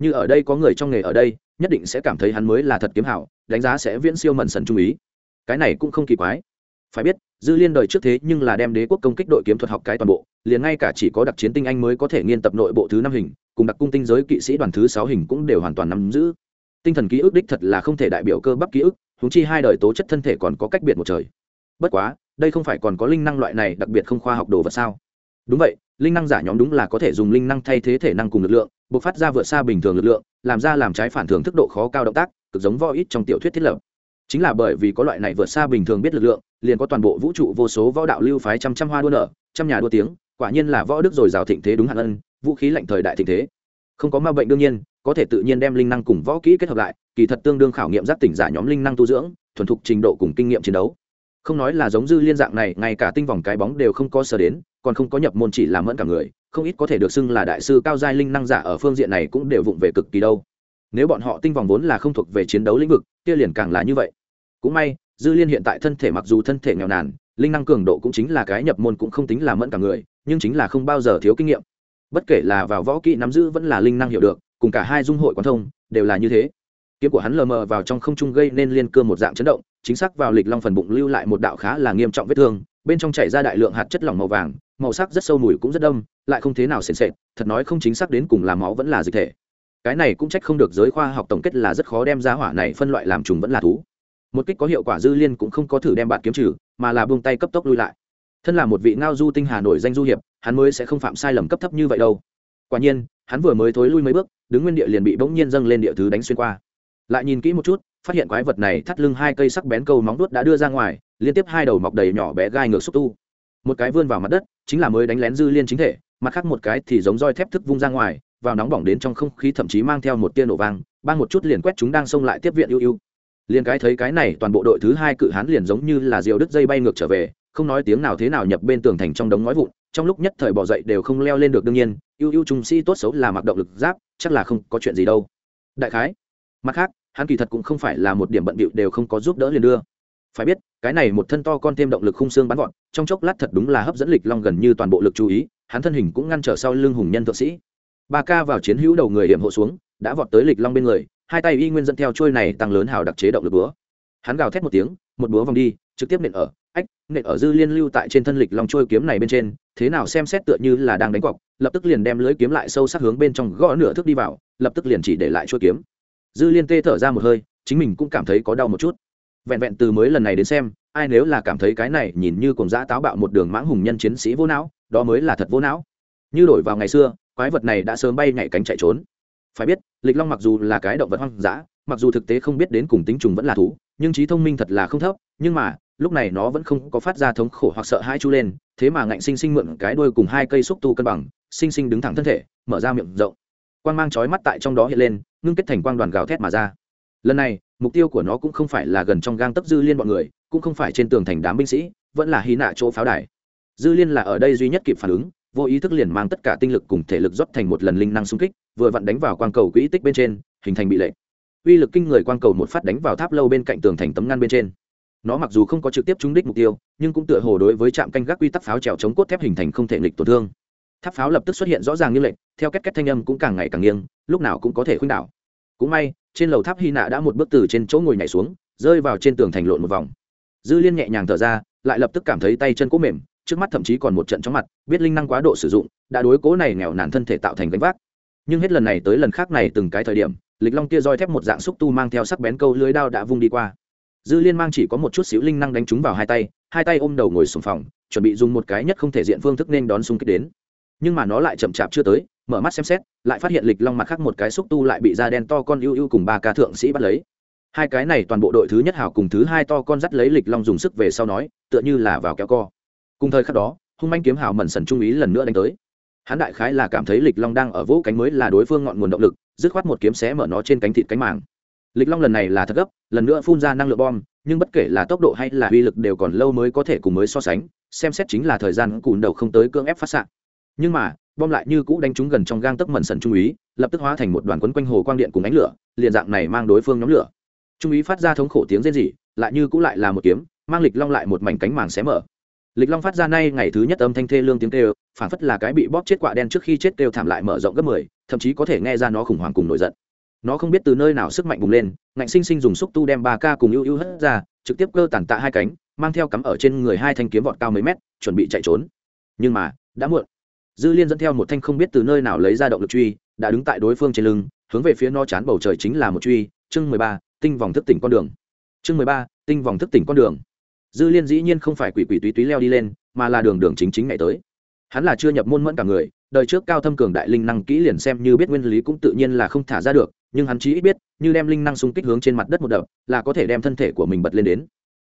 Như ở đây có người trong nghề ở đây nhất định sẽ cảm thấy hắn mới là thật kiếm hảo đánh giá sẽ viễn siêu mần sần trung ý cái này cũng không kỳ quái. Phải biết, dư liên đời trước thế nhưng là đem đế quốc công kích đội kiếm thuật học cái toàn bộ, liền ngay cả chỉ có đặc chiến tinh anh mới có thể nghiên tập nội bộ thứ năm hình, cùng đặc cung tinh giới kỵ sĩ đoàn thứ sáu hình cũng đều hoàn toàn nắm giữ. Tinh thần ký ức đích thật là không thể đại biểu cơ bắp ký ức húng chi hai đời tố chất thân thể còn có cách biệt một trời. Bất quá, đây không phải còn có linh năng loại này đặc biệt không khoa học đồ vật sao? Đúng vậy, linh năng giả nhóm đúng là có thể dùng linh năng thay thế thể năng cùng lực lượng buộc phát ra vượt xa bình thường lực lượng, làm ra làm trái phản thường thức độ khó cao động tác, cực giống vo ít trong tiểu thuyết thiết lập chính là bởi vì có loại này vượt xa bình thường biết lực lượng, liền có toàn bộ vũ trụ vô số võ đạo lưu phái trăm trăm hoa đua nở, trăm nhà đua tiếng, quả nhiên là võ đức rồi rào thịnh thế đúng hạn ân, vũ khí lạnh thời đại thịnh thế. Không có ma bệnh đương nhiên, có thể tự nhiên đem linh năng cùng võ kỹ kết hợp lại, kỳ thật tương đương khảo nghiệm giác tỉnh giả nhóm linh năng tu dưỡng, thuần thục trình độ cùng kinh nghiệm chiến đấu. Không nói là giống dư liên dạng này, ngay cả tinh vòng cái bóng đều không có sờ đến, còn không có nhập môn chỉ làm mẫn cả người, không ít có thể được xưng là đại sư cao giai linh năng giả ở phương diện này cũng đều vụng về cực kỳ đâu nếu bọn họ tinh vòng vốn là không thuộc về chiến đấu lĩnh vực, kia liền càng là như vậy. Cũng may, dư liên hiện tại thân thể mặc dù thân thể nghèo nàn, linh năng cường độ cũng chính là cái nhập môn cũng không tính là mẫn cả người, nhưng chính là không bao giờ thiếu kinh nghiệm. Bất kể là vào võ kỹ nắm giữ vẫn là linh năng hiểu được, cùng cả hai dung hội quan thông, đều là như thế. Kiếm của hắn lờ mờ vào trong không trung gây nên liên cơ một dạng chấn động, chính xác vào lịch long phần bụng lưu lại một đạo khá là nghiêm trọng vết thương, bên trong chảy ra đại lượng hạt chất lỏng màu vàng, màu sắc rất sâu mùi cũng rất đông lại không thế nào sền sệt, thật nói không chính xác đến cùng là máu vẫn là dịch thể cái này cũng trách không được giới khoa học tổng kết là rất khó đem ra hỏa này phân loại làm trùng vẫn là thú. Một kích có hiệu quả dư liên cũng không có thử đem bạn kiếm trừ, mà là buông tay cấp tốc lui lại. Thân là một vị ngao du tinh hà nổi danh du hiệp, hắn mới sẽ không phạm sai lầm cấp thấp như vậy đâu. Quả nhiên, hắn vừa mới thối lui mấy bước, đứng nguyên địa liền bị bỗng nhiên dâng lên địa thứ đánh xuyên qua. Lại nhìn kỹ một chút, phát hiện quái vật này thắt lưng hai cây sắc bén câu móng đuốt đã đưa ra ngoài, liên tiếp hai đầu mọc đầy nhỏ bé gai ngược xúc tu. Một cái vươn vào mặt đất, chính là mới đánh lén dư liên chính thể, mặt khác một cái thì giống roi thép thức vung ra ngoài vào nóng bỏng đến trong không khí thậm chí mang theo một tia nổ vang ban một chút liền quét chúng đang xông lại tiếp viện ưu ưu. Liền cái thấy cái này, toàn bộ đội thứ hai cự hán liền giống như là diều đứt dây bay ngược trở về, không nói tiếng nào thế nào nhập bên tường thành trong đống ngói vụn, trong lúc nhất thời bỏ dậy đều không leo lên được đương nhiên, ưu ưu trung sĩ tốt xấu là mặc động lực giáp, chắc là không có chuyện gì đâu. Đại khái, mặt khác, hắn kỳ thật cũng không phải là một điểm bận bịu đều không có giúp đỡ liền đưa. Phải biết, cái này một thân to con thêm động lực khung xương bắn gọn trong chốc lát thật đúng là hấp dẫn lịch long gần như toàn bộ lực chú ý, hắn thân hình cũng ngăn trở sau lưng hùng nhân thượng sĩ ba ca vào chiến hữu đầu người hiểm hộ xuống, đã vọt tới lịch long bên người, hai tay y nguyên dẫn theo trôi này tăng lớn hào đặc chế động lực búa. Hắn gào thét một tiếng, một búa vòng đi, trực tiếp nện ở, ách, nện ở dư liên lưu tại trên thân lịch long trôi kiếm này bên trên, thế nào xem xét tựa như là đang đánh cọc, lập tức liền đem lưới kiếm lại sâu sắc hướng bên trong gõ nửa thước đi vào, lập tức liền chỉ để lại trôi kiếm. Dư liên tê thở ra một hơi, chính mình cũng cảm thấy có đau một chút. Vẹn vẹn từ mới lần này đến xem, ai nếu là cảm thấy cái này nhìn như cùng dã táo bạo một đường mãng hùng nhân chiến sĩ vô não, đó mới là thật vô não. Như đổi vào ngày xưa quái vật này đã sớm bay nhảy cánh chạy trốn. Phải biết, lịch long mặc dù là cái động vật hoang dã, mặc dù thực tế không biết đến cùng tính trùng vẫn là thú, nhưng trí thông minh thật là không thấp, nhưng mà, lúc này nó vẫn không có phát ra thống khổ hoặc sợ hãi chu lên, thế mà ngạnh sinh sinh mượn cái đuôi cùng hai cây xúc tu cân bằng, sinh sinh đứng thẳng thân thể, mở ra miệng rộng. Quang mang chói mắt tại trong đó hiện lên, ngưng kết thành quang đoàn gào thét mà ra. Lần này, mục tiêu của nó cũng không phải là gần trong gang tấp dư liên bọn người, cũng không phải trên tường thành đám binh sĩ, vẫn là hy nạ chỗ pháo đài. Dư liên là ở đây duy nhất kịp phản ứng vô ý thức liền mang tất cả tinh lực cùng thể lực rót thành một lần linh năng xung kích, vừa vặn đánh vào quang cầu quỹ tích bên trên, hình thành bị lệ. Uy lực kinh người quang cầu một phát đánh vào tháp lâu bên cạnh tường thành tấm ngăn bên trên. Nó mặc dù không có trực tiếp trúng đích mục tiêu, nhưng cũng tựa hồ đối với trạm canh gác quy tắc pháo trèo chống cốt thép hình thành không thể nghịch tổn thương. Tháp pháo lập tức xuất hiện rõ ràng như lệnh, theo cách cách thanh âm cũng càng ngày càng nghiêng, lúc nào cũng có thể khuynh đảo. Cũng may, trên lầu tháp hy nạ đã một bước từ trên chỗ ngồi nhảy xuống, rơi vào trên tường thành lộn một vòng. Dư liên nhẹ nhàng thở ra, lại lập tức cảm thấy tay chân cố mềm trước mắt thậm chí còn một trận chóng mặt, biết linh năng quá độ sử dụng, đã đối cố này nghèo nàn thân thể tạo thành gánh vác. Nhưng hết lần này tới lần khác này từng cái thời điểm, lịch long kia roi thép một dạng xúc tu mang theo sắc bén câu lưới đao đã vung đi qua. Dư liên mang chỉ có một chút xíu linh năng đánh trúng vào hai tay hai tay ôm đầu ngồi sùng phòng, chuẩn bị dùng một cái nhất không thể diện phương thức nên đón xung kích đến. Nhưng mà nó lại chậm chạp chưa tới, mở mắt xem xét, lại phát hiện lịch long mặt khác một cái xúc tu lại bị da đen to con ưu ưu cùng ba ca thượng sĩ bắt lấy. Hai cái này toàn bộ đội thứ nhất hảo cùng thứ hai to con dắt lấy lịch long dùng sức về sau nói, tựa như là vào kéo co cùng thời khắc đó, hung manh kiếm hảo mẩn sần trung ý lần nữa đánh tới. Hắn đại khái là cảm thấy lịch long đang ở vỗ cánh mới là đối phương ngọn nguồn động lực, dứt khoát một kiếm xé mở nó trên cánh thịt cánh màng. Lịch long lần này là thật gấp, lần nữa phun ra năng lượng bom, nhưng bất kể là tốc độ hay là uy lực đều còn lâu mới có thể cùng mới so sánh, xem xét chính là thời gian cùn đầu không tới cưỡng ép phát s nhưng mà, bom lại như cũ đánh trúng gần trong gang tấc mẩn sần trung úy lập tức hóa thành một đoàn quấn quanh hồ quang điện cùng ánh lửa, liền dạng này mang đối phương nhóm lửa. Trung úy phát ra thống khổ tiếng rên rỉ, lại như cũ lại là một kiếm, mang lịch long lại một mảnh cánh màng xé mở lịch long phát ra nay ngày thứ nhất âm thanh thê lương tiếng kêu phản phất là cái bị bóp chết quạ đen trước khi chết kêu thảm lại mở rộng gấp mười, thậm chí có thể nghe ra nó khủng hoảng cùng nổi giận. Nó không biết từ nơi nào sức mạnh bùng lên, ngạnh sinh sinh dùng xúc tu đem ba ca cùng ưu ưu hất ra, trực tiếp cơ tàn tạ hai cánh, mang theo cắm ở trên người hai thanh kiếm vọt cao mấy mét, chuẩn bị chạy trốn. Nhưng mà, đã muộn. Dư liên dẫn theo một thanh không biết từ nơi nào lấy ra động lực truy, đã đứng tại đối phương trên lưng, hướng về phía nó chán bầu trời chính là một truy, chương mười ba, tinh vòng thức tỉnh con đường. Chương mười ba, tinh vòng thức tỉnh con đường dư liên dĩ nhiên không phải quỷ quỷ túy túy leo đi lên, mà là đường đường chính chính ngày tới. Hắn là chưa nhập môn mẫn cả người, đời trước cao thâm cường đại linh năng kỹ liền xem như biết nguyên lý cũng tự nhiên là không thả ra được, nhưng hắn chí ít biết, như đem linh năng xung kích hướng trên mặt đất một đập, là có thể đem thân thể của mình bật lên đến.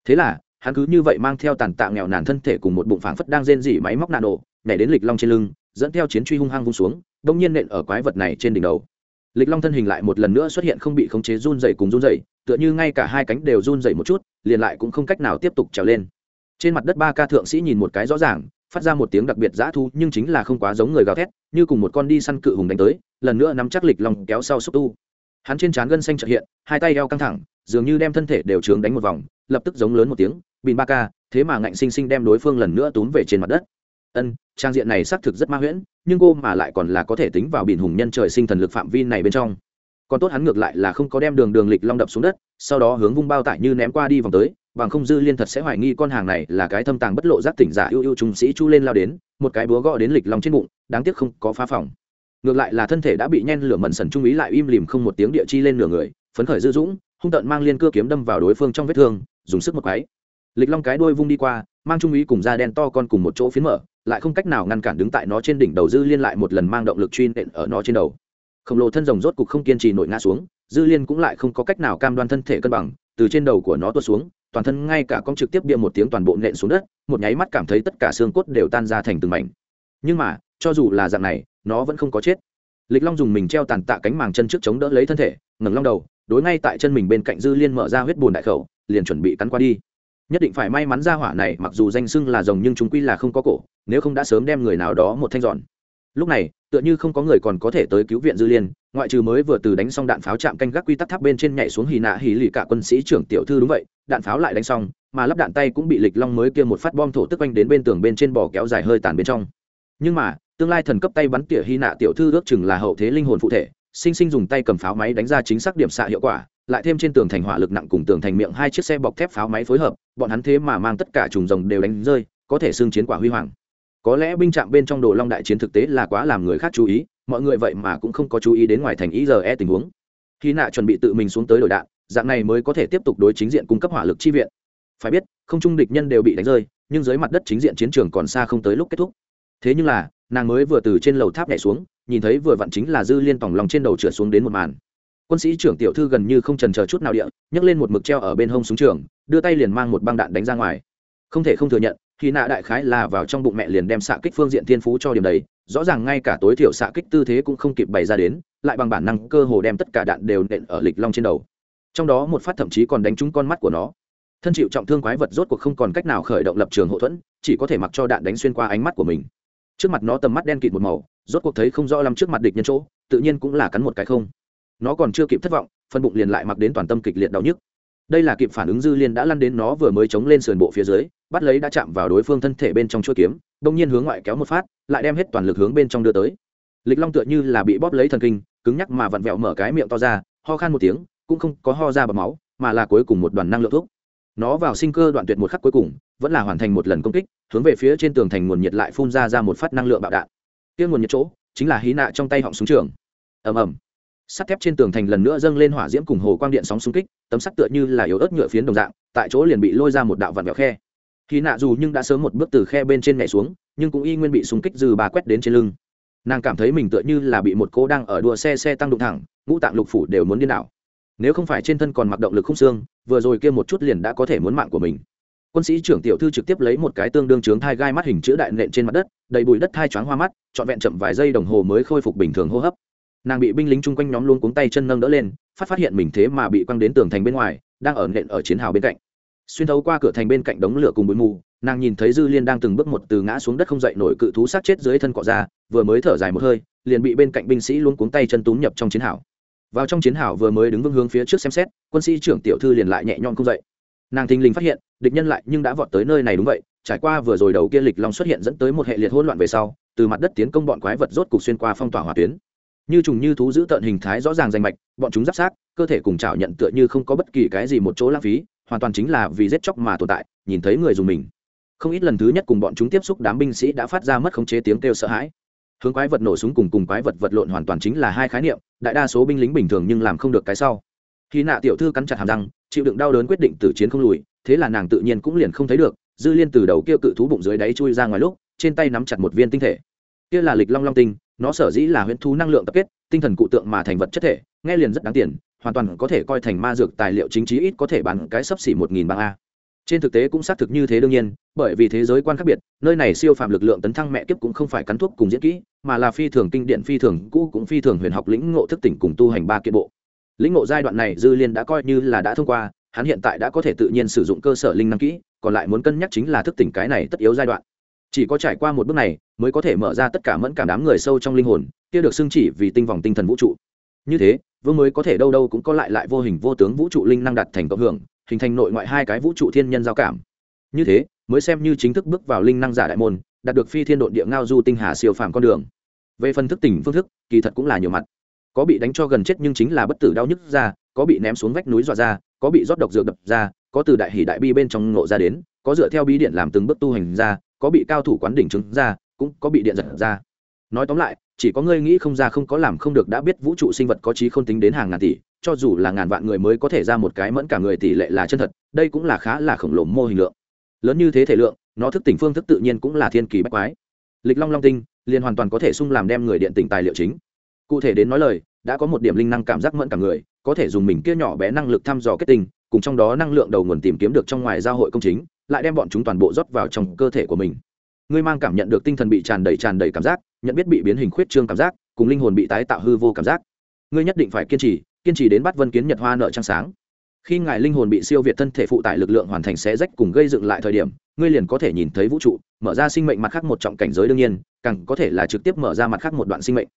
Thế là, hắn cứ như vậy mang theo tàn tạ nghèo nàn thân thể cùng một bụng phảng phất đang rên rỉ máy móc nạn nổ, nhảy đến lịch long trên lưng, dẫn theo chiến truy hung hăng vung xuống đông nhiên nện ở quái vật này trên đỉnh đầu lịch long thân hình lại một lần nữa xuất hiện không bị khống chế run dày cùng run dày tựa như ngay cả hai cánh đều run dày một chút, liền lại cũng không cách nào tiếp tục trèo lên. Trên mặt đất ba ca thượng sĩ nhìn một cái rõ ràng, phát ra một tiếng đặc biệt dã thu, nhưng chính là không quá giống người gào thét, như cùng một con đi săn cự hùng đánh tới, lần nữa nắm chắc lịch long kéo sau xúc tu. Hắn trên trán gân xanh trợ hiện, hai tay eo căng thẳng, dường như đem thân thể đều trướng đánh một vòng, lập tức giống lớn một tiếng, bìn ba ca, thế mà ngạnh sinh sinh đem đối phương lần nữa túm về trên mặt đất ân, trang diện này xác thực rất ma huyễn, nhưng cô mà lại còn là có thể tính vào biển hùng nhân trời sinh thần lực phạm vi này bên trong. Còn tốt hắn ngược lại là không có đem đường đường lịch long đập xuống đất, sau đó hướng vung bao tải như ném qua đi vòng tới, bằng không dư liên thật sẽ hoài nghi con hàng này là cái thâm tàng bất lộ giác tỉnh giả ưu ưu trung sĩ chu lên lao đến, một cái búa gõ đến lịch long trên bụng, đáng tiếc không có phá phòng. Ngược lại là thân thể đã bị nhen lửa mẩn sần trung ý lại im lìm không một tiếng địa chi lên nửa người, phấn khởi dư dũng, hung tợn mang liên cưa kiếm đâm vào đối phương trong vết thương, dùng sức một cái. Lịch long cái đuôi vung đi qua mang trung ý cùng da đen to con cùng một chỗ phiến mở, lại không cách nào ngăn cản đứng tại nó trên đỉnh đầu dư liên lại một lần mang động lực truy nện ở nó trên đầu. Khổng lồ thân rồng rốt cục không kiên trì nổi ngã xuống, dư liên cũng lại không có cách nào cam đoan thân thể cân bằng, từ trên đầu của nó tuột xuống, toàn thân ngay cả con trực tiếp bia một tiếng toàn bộ nện xuống đất, một nháy mắt cảm thấy tất cả xương cốt đều tan ra thành từng mảnh. Nhưng mà, cho dù là dạng này, nó vẫn không có chết. Lịch long dùng mình treo tàn tạ cánh màng chân trước chống đỡ lấy thân thể, ngẩng long đầu, đối ngay tại chân mình bên cạnh dư liên mở ra huyết bùn đại khẩu, liền chuẩn bị cắn qua đi nhất định phải may mắn ra hỏa này, mặc dù danh xưng là rồng nhưng chúng quy là không có cổ, nếu không đã sớm đem người nào đó một thanh giòn lúc này, tựa như không có người còn có thể tới cứu viện dư liên, ngoại trừ mới vừa từ đánh xong đạn pháo chạm canh gác quy tắc tháp bên trên nhảy xuống hì nạ hì lì cả quân sĩ trưởng tiểu thư đúng vậy, đạn pháo lại đánh xong, mà lắp đạn tay cũng bị lịch long mới kia một phát bom thổ tức quanh đến bên tường bên trên bò kéo dài hơi tàn bên trong. Nhưng mà, tương lai thần cấp tay bắn tỉa hy nạ tiểu thư ước chừng là hậu thế linh hồn phụ thể, sinh sinh dùng tay cầm pháo máy đánh ra chính xác điểm xạ hiệu quả, lại thêm trên tường thành hỏa lực nặng cùng tường thành miệng hai chiếc xe bọc thép pháo máy phối hợp bọn hắn thế mà mang tất cả trùng rồng đều đánh rơi, có thể xưng chiến quả huy hoàng. Có lẽ binh trạm bên trong đồ long đại chiến thực tế là quá làm người khác chú ý, mọi người vậy mà cũng không có chú ý đến ngoài thành ý giờ e tình huống. Khi nạ chuẩn bị tự mình xuống tới đổi đạn, dạng này mới có thể tiếp tục đối chính diện cung cấp hỏa lực chi viện. Phải biết, không trung địch nhân đều bị đánh rơi, nhưng dưới mặt đất chính diện chiến trường còn xa không tới lúc kết thúc. Thế nhưng là, nàng mới vừa từ trên lầu tháp nhảy xuống, nhìn thấy vừa vặn chính là dư liên tòng lòng trên đầu trượt xuống đến một màn. Quân sĩ trưởng tiểu thư gần như không trần chờ chút nào địa, nhấc lên một mực treo ở bên hông súng trường đưa tay liền mang một băng đạn đánh ra ngoài. Không thể không thừa nhận khi nạ đại khái là vào trong bụng mẹ liền đem xạ kích phương diện thiên phú cho điểm đấy rõ ràng ngay cả tối thiểu xạ kích tư thế cũng không kịp bày ra đến, lại bằng bản năng cơ hồ đem tất cả đạn đều nện ở lịch long trên đầu. Trong đó một phát thậm chí còn đánh trúng con mắt của nó. Thân chịu trọng thương quái vật rốt cuộc không còn cách nào khởi động lập trường hậu thuẫn, chỉ có thể mặc cho đạn đánh xuyên qua ánh mắt của mình. Trước mặt nó tầm mắt đen kịt một màu, rốt cuộc thấy không rõ lắm trước mặt địch nhân chỗ, tự nhiên cũng là cắn một cái không. Nó còn chưa kịp thất vọng phân bụng liền lại mặc đến toàn tâm kịch liệt đau nhức đây là kịp phản ứng dư liên đã lăn đến nó vừa mới chống lên sườn bộ phía dưới, bắt lấy đã chạm vào đối phương thân thể bên trong chuỗi kiếm, đông nhiên hướng ngoại kéo một phát, lại đem hết toàn lực hướng bên trong đưa tới. Lịch long tựa như là bị bóp lấy thần kinh, cứng nhắc mà vặn vẹo mở cái miệng to ra, ho khan một tiếng, cũng không có ho ra bằng máu, mà là cuối cùng một đoàn năng lượng thuốc. Nó vào sinh cơ đoạn tuyệt một khắc cuối cùng, vẫn là hoàn thành một lần công kích, hướng về phía trên tường thành nguồn nhiệt lại phun ra ra một phát năng lượng bạo đạn. Kia nguồn nhiệt chỗ, chính là hí nạ trong tay họng súng trường. Ầm ầm sắt thép trên tường thành lần nữa dâng lên hỏa diễm cùng hồ quang điện sóng xung kích, tấm sắt tựa như là yếu ớt nhựa phiến đồng dạng, tại chỗ liền bị lôi ra một đạo vặn vẹo khe. Khi nạ dù nhưng đã sớm một bước từ khe bên trên nhảy xuống, nhưng cũng y nguyên bị xung kích dư bà quét đến trên lưng. Nàng cảm thấy mình tựa như là bị một cô đang ở đua xe xe tăng đụng thẳng, ngũ tạng lục phủ đều muốn điên đảo. Nếu không phải trên thân còn mặc động lực không xương, vừa rồi kia một chút liền đã có thể muốn mạng của mình. Quân sĩ trưởng tiểu thư trực tiếp lấy một cái tương đương trướng thai gai mắt hình chữ đại nện trên mặt đất, đầy bụi đất thai choáng hoa mắt, trọn vẹn chậm vài giây đồng hồ mới khôi phục bình thường hô hấp nàng bị binh lính chung quanh nhóm luôn cuống tay chân nâng đỡ lên, phát phát hiện mình thế mà bị quăng đến tường thành bên ngoài, đang ở nện ở chiến hào bên cạnh. Xuyên thấu qua cửa thành bên cạnh đống lửa cùng bụi mù, nàng nhìn thấy dư liên đang từng bước một từ ngã xuống đất không dậy nổi cự thú sát chết dưới thân cọ ra, vừa mới thở dài một hơi, liền bị bên cạnh binh sĩ luôn cuống tay chân túm nhập trong chiến hào. Vào trong chiến hào vừa mới đứng vững hướng phía trước xem xét, quân sĩ trưởng tiểu thư liền lại nhẹ nhõm không dậy. Nàng thình lình phát hiện, địch nhân lại nhưng đã vọt tới nơi này đúng vậy, trải qua vừa rồi đầu kia lịch long xuất hiện dẫn tới một hệ liệt hỗn loạn về sau, từ mặt đất tiến công bọn quái vật rốt cục xuyên qua phong tỏa hỏa tuyến như trùng như thú giữ tận hình thái rõ ràng danh mạch, bọn chúng giáp sát, cơ thể cùng chảo nhận tựa như không có bất kỳ cái gì một chỗ lãng phí, hoàn toàn chính là vì giết chóc mà tồn tại, nhìn thấy người dùng mình. Không ít lần thứ nhất cùng bọn chúng tiếp xúc đám binh sĩ đã phát ra mất khống chế tiếng kêu sợ hãi. Hướng quái vật nổ súng cùng cùng quái vật vật lộn hoàn toàn chính là hai khái niệm, đại đa số binh lính bình thường nhưng làm không được cái sau. Khi nạ tiểu thư cắn chặt hàm răng, chịu đựng đau đớn quyết định từ chiến không lùi, thế là nàng tự nhiên cũng liền không thấy được, dư liên từ đầu kia cự thú bụng dưới đáy chui ra ngoài lúc, trên tay nắm chặt một viên tinh thể. Kia là lịch long long tinh nó sở dĩ là huyễn thú năng lượng tập kết, tinh thần cụ tượng mà thành vật chất thể, nghe liền rất đáng tiền, hoàn toàn có thể coi thành ma dược tài liệu chính trí ít có thể bán cái sấp xỉ một nghìn bảng a. Trên thực tế cũng xác thực như thế đương nhiên, bởi vì thế giới quan khác biệt, nơi này siêu phạm lực lượng tấn thăng mẹ kiếp cũng không phải cắn thuốc cùng diễn kỹ, mà là phi thường kinh điển, phi thường cũ cũng phi thường huyền học lĩnh ngộ thức tỉnh cùng tu hành ba kiện bộ. Lĩnh ngộ giai đoạn này dư liên đã coi như là đã thông qua, hắn hiện tại đã có thể tự nhiên sử dụng cơ sở linh năng kỹ, còn lại muốn cân nhắc chính là thức tỉnh cái này tất yếu giai đoạn chỉ có trải qua một bước này, mới có thể mở ra tất cả mẫn cảm đám người sâu trong linh hồn, kia được xưng chỉ vì tinh vòng tinh thần vũ trụ. Như thế, vương mới có thể đâu đâu cũng có lại lại vô hình vô tướng vũ trụ linh năng đặt thành cộng hưởng, hình thành nội ngoại hai cái vũ trụ thiên nhân giao cảm. Như thế, mới xem như chính thức bước vào linh năng giả đại môn, đạt được phi thiên độn địa ngao du tinh hà siêu phàm con đường. Về phần thức tỉnh phương thức, kỳ thật cũng là nhiều mặt. Có bị đánh cho gần chết nhưng chính là bất tử đau nhức ra, có bị ném xuống vách núi dọa ra, có bị rót độc dược đập ra, có từ đại hỷ đại bi bên trong ngộ ra đến, có dựa theo bí điện làm từng bước tu hành ra có bị cao thủ quán đỉnh chứng ra, cũng có bị điện giật ra. Nói tóm lại, chỉ có ngươi nghĩ không ra không có làm không được đã biết vũ trụ sinh vật có trí không tính đến hàng ngàn tỷ, cho dù là ngàn vạn người mới có thể ra một cái mẫn cả người tỷ lệ là chân thật, đây cũng là khá là khổng lồ mô hình lượng. Lớn như thế thể lượng, nó thức tỉnh phương thức tự nhiên cũng là thiên kỳ bách quái. Lịch long long tinh, liền hoàn toàn có thể sung làm đem người điện tỉnh tài liệu chính. Cụ thể đến nói lời, đã có một điểm linh năng cảm giác mẫn cả người, có thể dùng mình kia nhỏ bé năng lực thăm dò kết tinh, cùng trong đó năng lượng đầu nguồn tìm kiếm được trong ngoài giao hội công chính lại đem bọn chúng toàn bộ rót vào trong cơ thể của mình. Ngươi mang cảm nhận được tinh thần bị tràn đầy tràn đầy cảm giác, nhận biết bị biến hình khuyết trương cảm giác, cùng linh hồn bị tái tạo hư vô cảm giác. Ngươi nhất định phải kiên trì kiên trì đến bắt vân kiến nhật hoa nợ trăng sáng. Khi ngài linh hồn bị siêu việt thân thể phụ tải lực lượng hoàn thành xé rách cùng gây dựng lại thời điểm, ngươi liền có thể nhìn thấy vũ trụ, mở ra sinh mệnh mặt khác một trọng cảnh giới đương nhiên, càng có thể là trực tiếp mở ra mặt khác một đoạn sinh mệnh.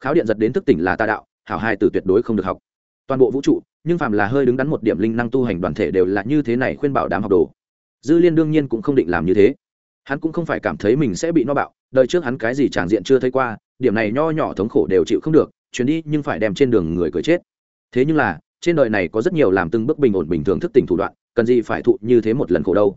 Kháo điện giật đến thức tỉnh là ta đạo, hảo hai từ tuyệt đối không được học. Toàn bộ vũ trụ, nhưng phàm là hơi đứng đắn một điểm linh năng tu hành đoàn thể đều là như thế này khuyên bảo đám học đồ dư liên đương nhiên cũng không định làm như thế. Hắn cũng không phải cảm thấy mình sẽ bị no bạo, đời trước hắn cái gì tràng diện chưa thấy qua, điểm này nho nhỏ thống khổ đều chịu không được, chuyến đi nhưng phải đem trên đường người cười chết. Thế nhưng là, trên đời này có rất nhiều làm từng bước bình ổn bình thường thức tỉnh thủ đoạn, cần gì phải thụ như thế một lần khổ đâu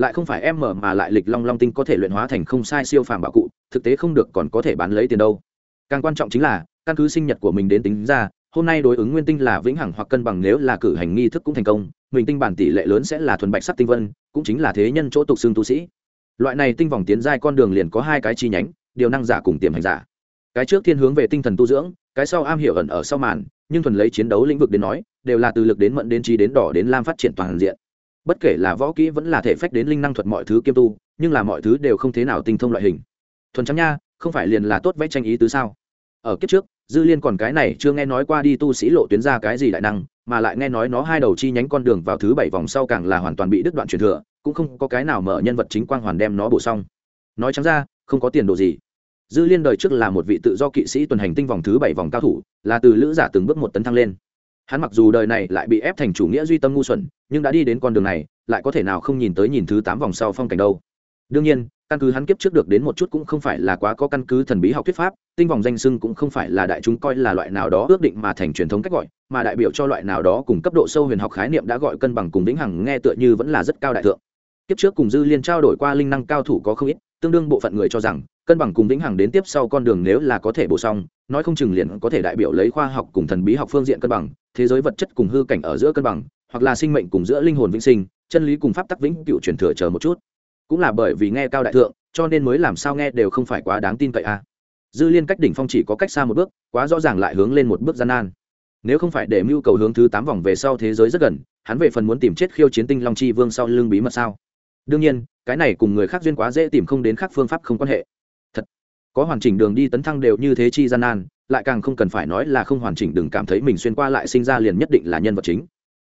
lại không phải em mở mà lại lịch long long tinh có thể luyện hóa thành không sai siêu phàm bảo cụ, thực tế không được còn có thể bán lấy tiền đâu. Càng quan trọng chính là, căn cứ sinh nhật của mình đến tính ra hôm nay đối ứng nguyên tinh là vĩnh hằng hoặc cân bằng nếu là cử hành nghi thức cũng thành công, mình tinh bản tỷ lệ lớn sẽ là thuần bạch sắc tinh vân, cũng chính là thế nhân chỗ tục xương tu sĩ. Loại này tinh vòng tiến giai con đường liền có hai cái chi nhánh, điều năng giả cùng tiềm hành giả. Cái trước thiên hướng về tinh thần tu dưỡng, cái sau am hiểu ẩn ở sau màn, nhưng thuần lấy chiến đấu lĩnh vực đến nói, đều là từ lực đến mận đến trí đến đỏ đến lam phát triển toàn diện. Bất kể là võ kỹ vẫn là thể phách đến linh năng thuật mọi thứ kiêm tu, nhưng là mọi thứ đều không thế nào tinh thông loại hình. Thuần trắng nha, không phải liền là tốt vẽ tranh ý tứ sao? Ở kiếp trước dư liên còn cái này chưa nghe nói qua đi tu sĩ lộ tuyến ra cái gì đại năng, mà lại nghe nói nó hai đầu chi nhánh con đường vào thứ bảy vòng sau càng là hoàn toàn bị đứt đoạn truyền thừa, cũng không có cái nào mở nhân vật chính quang hoàn đem nó bổ xong. Nói trắng ra, không có tiền đồ gì. Dư liên đời trước là một vị tự do kỵ sĩ tuần hành tinh vòng thứ bảy vòng cao thủ, là từ lữ giả từng bước một tấn thăng lên. Hắn mặc dù đời này lại bị ép thành chủ nghĩa duy tâm ngu xuẩn, nhưng đã đi đến con đường này, lại có thể nào không nhìn tới nhìn thứ tám vòng sau phong cảnh đâu. Đương nhiên căn cứ hắn kiếp trước được đến một chút cũng không phải là quá có căn cứ thần bí học thuyết pháp, tinh vòng danh sưng cũng không phải là đại chúng coi là loại nào đó ước định mà thành truyền thống cách gọi, mà đại biểu cho loại nào đó cùng cấp độ sâu huyền học khái niệm đã gọi cân bằng cùng vĩnh hằng nghe tựa như vẫn là rất cao đại thượng. Kiếp trước cùng dư liên trao đổi qua linh năng cao thủ có không ít, tương đương bộ phận người cho rằng, cân bằng cùng vĩnh hằng đến tiếp sau con đường nếu là có thể bổ sung, nói không chừng liền có thể đại biểu lấy khoa học cùng thần bí học phương diện cân bằng, thế giới vật chất cùng hư cảnh ở giữa cân bằng, hoặc là sinh mệnh cùng giữa linh hồn vĩnh sinh, chân lý cùng pháp tắc vĩnh cựu truyền thừa chờ một chút cũng là bởi vì nghe cao đại thượng, cho nên mới làm sao nghe đều không phải quá đáng tin cậy a à. dư liên cách đỉnh phong chỉ có cách xa một bước, quá rõ ràng lại hướng lên một bước gian nan. Nếu không phải để mưu cầu hướng thứ tám vòng về sau thế giới rất gần, hắn về phần muốn tìm chết khiêu chiến tinh long chi vương sau lưng bí mật sao? Đương nhiên, cái này cùng người khác duyên quá dễ tìm không đến khác phương pháp không quan hệ. Thật, có hoàn chỉnh đường đi tấn thăng đều như thế chi gian nan, lại càng không cần phải nói là không hoàn chỉnh đừng cảm thấy mình xuyên qua lại sinh ra liền nhất định là nhân vật chính.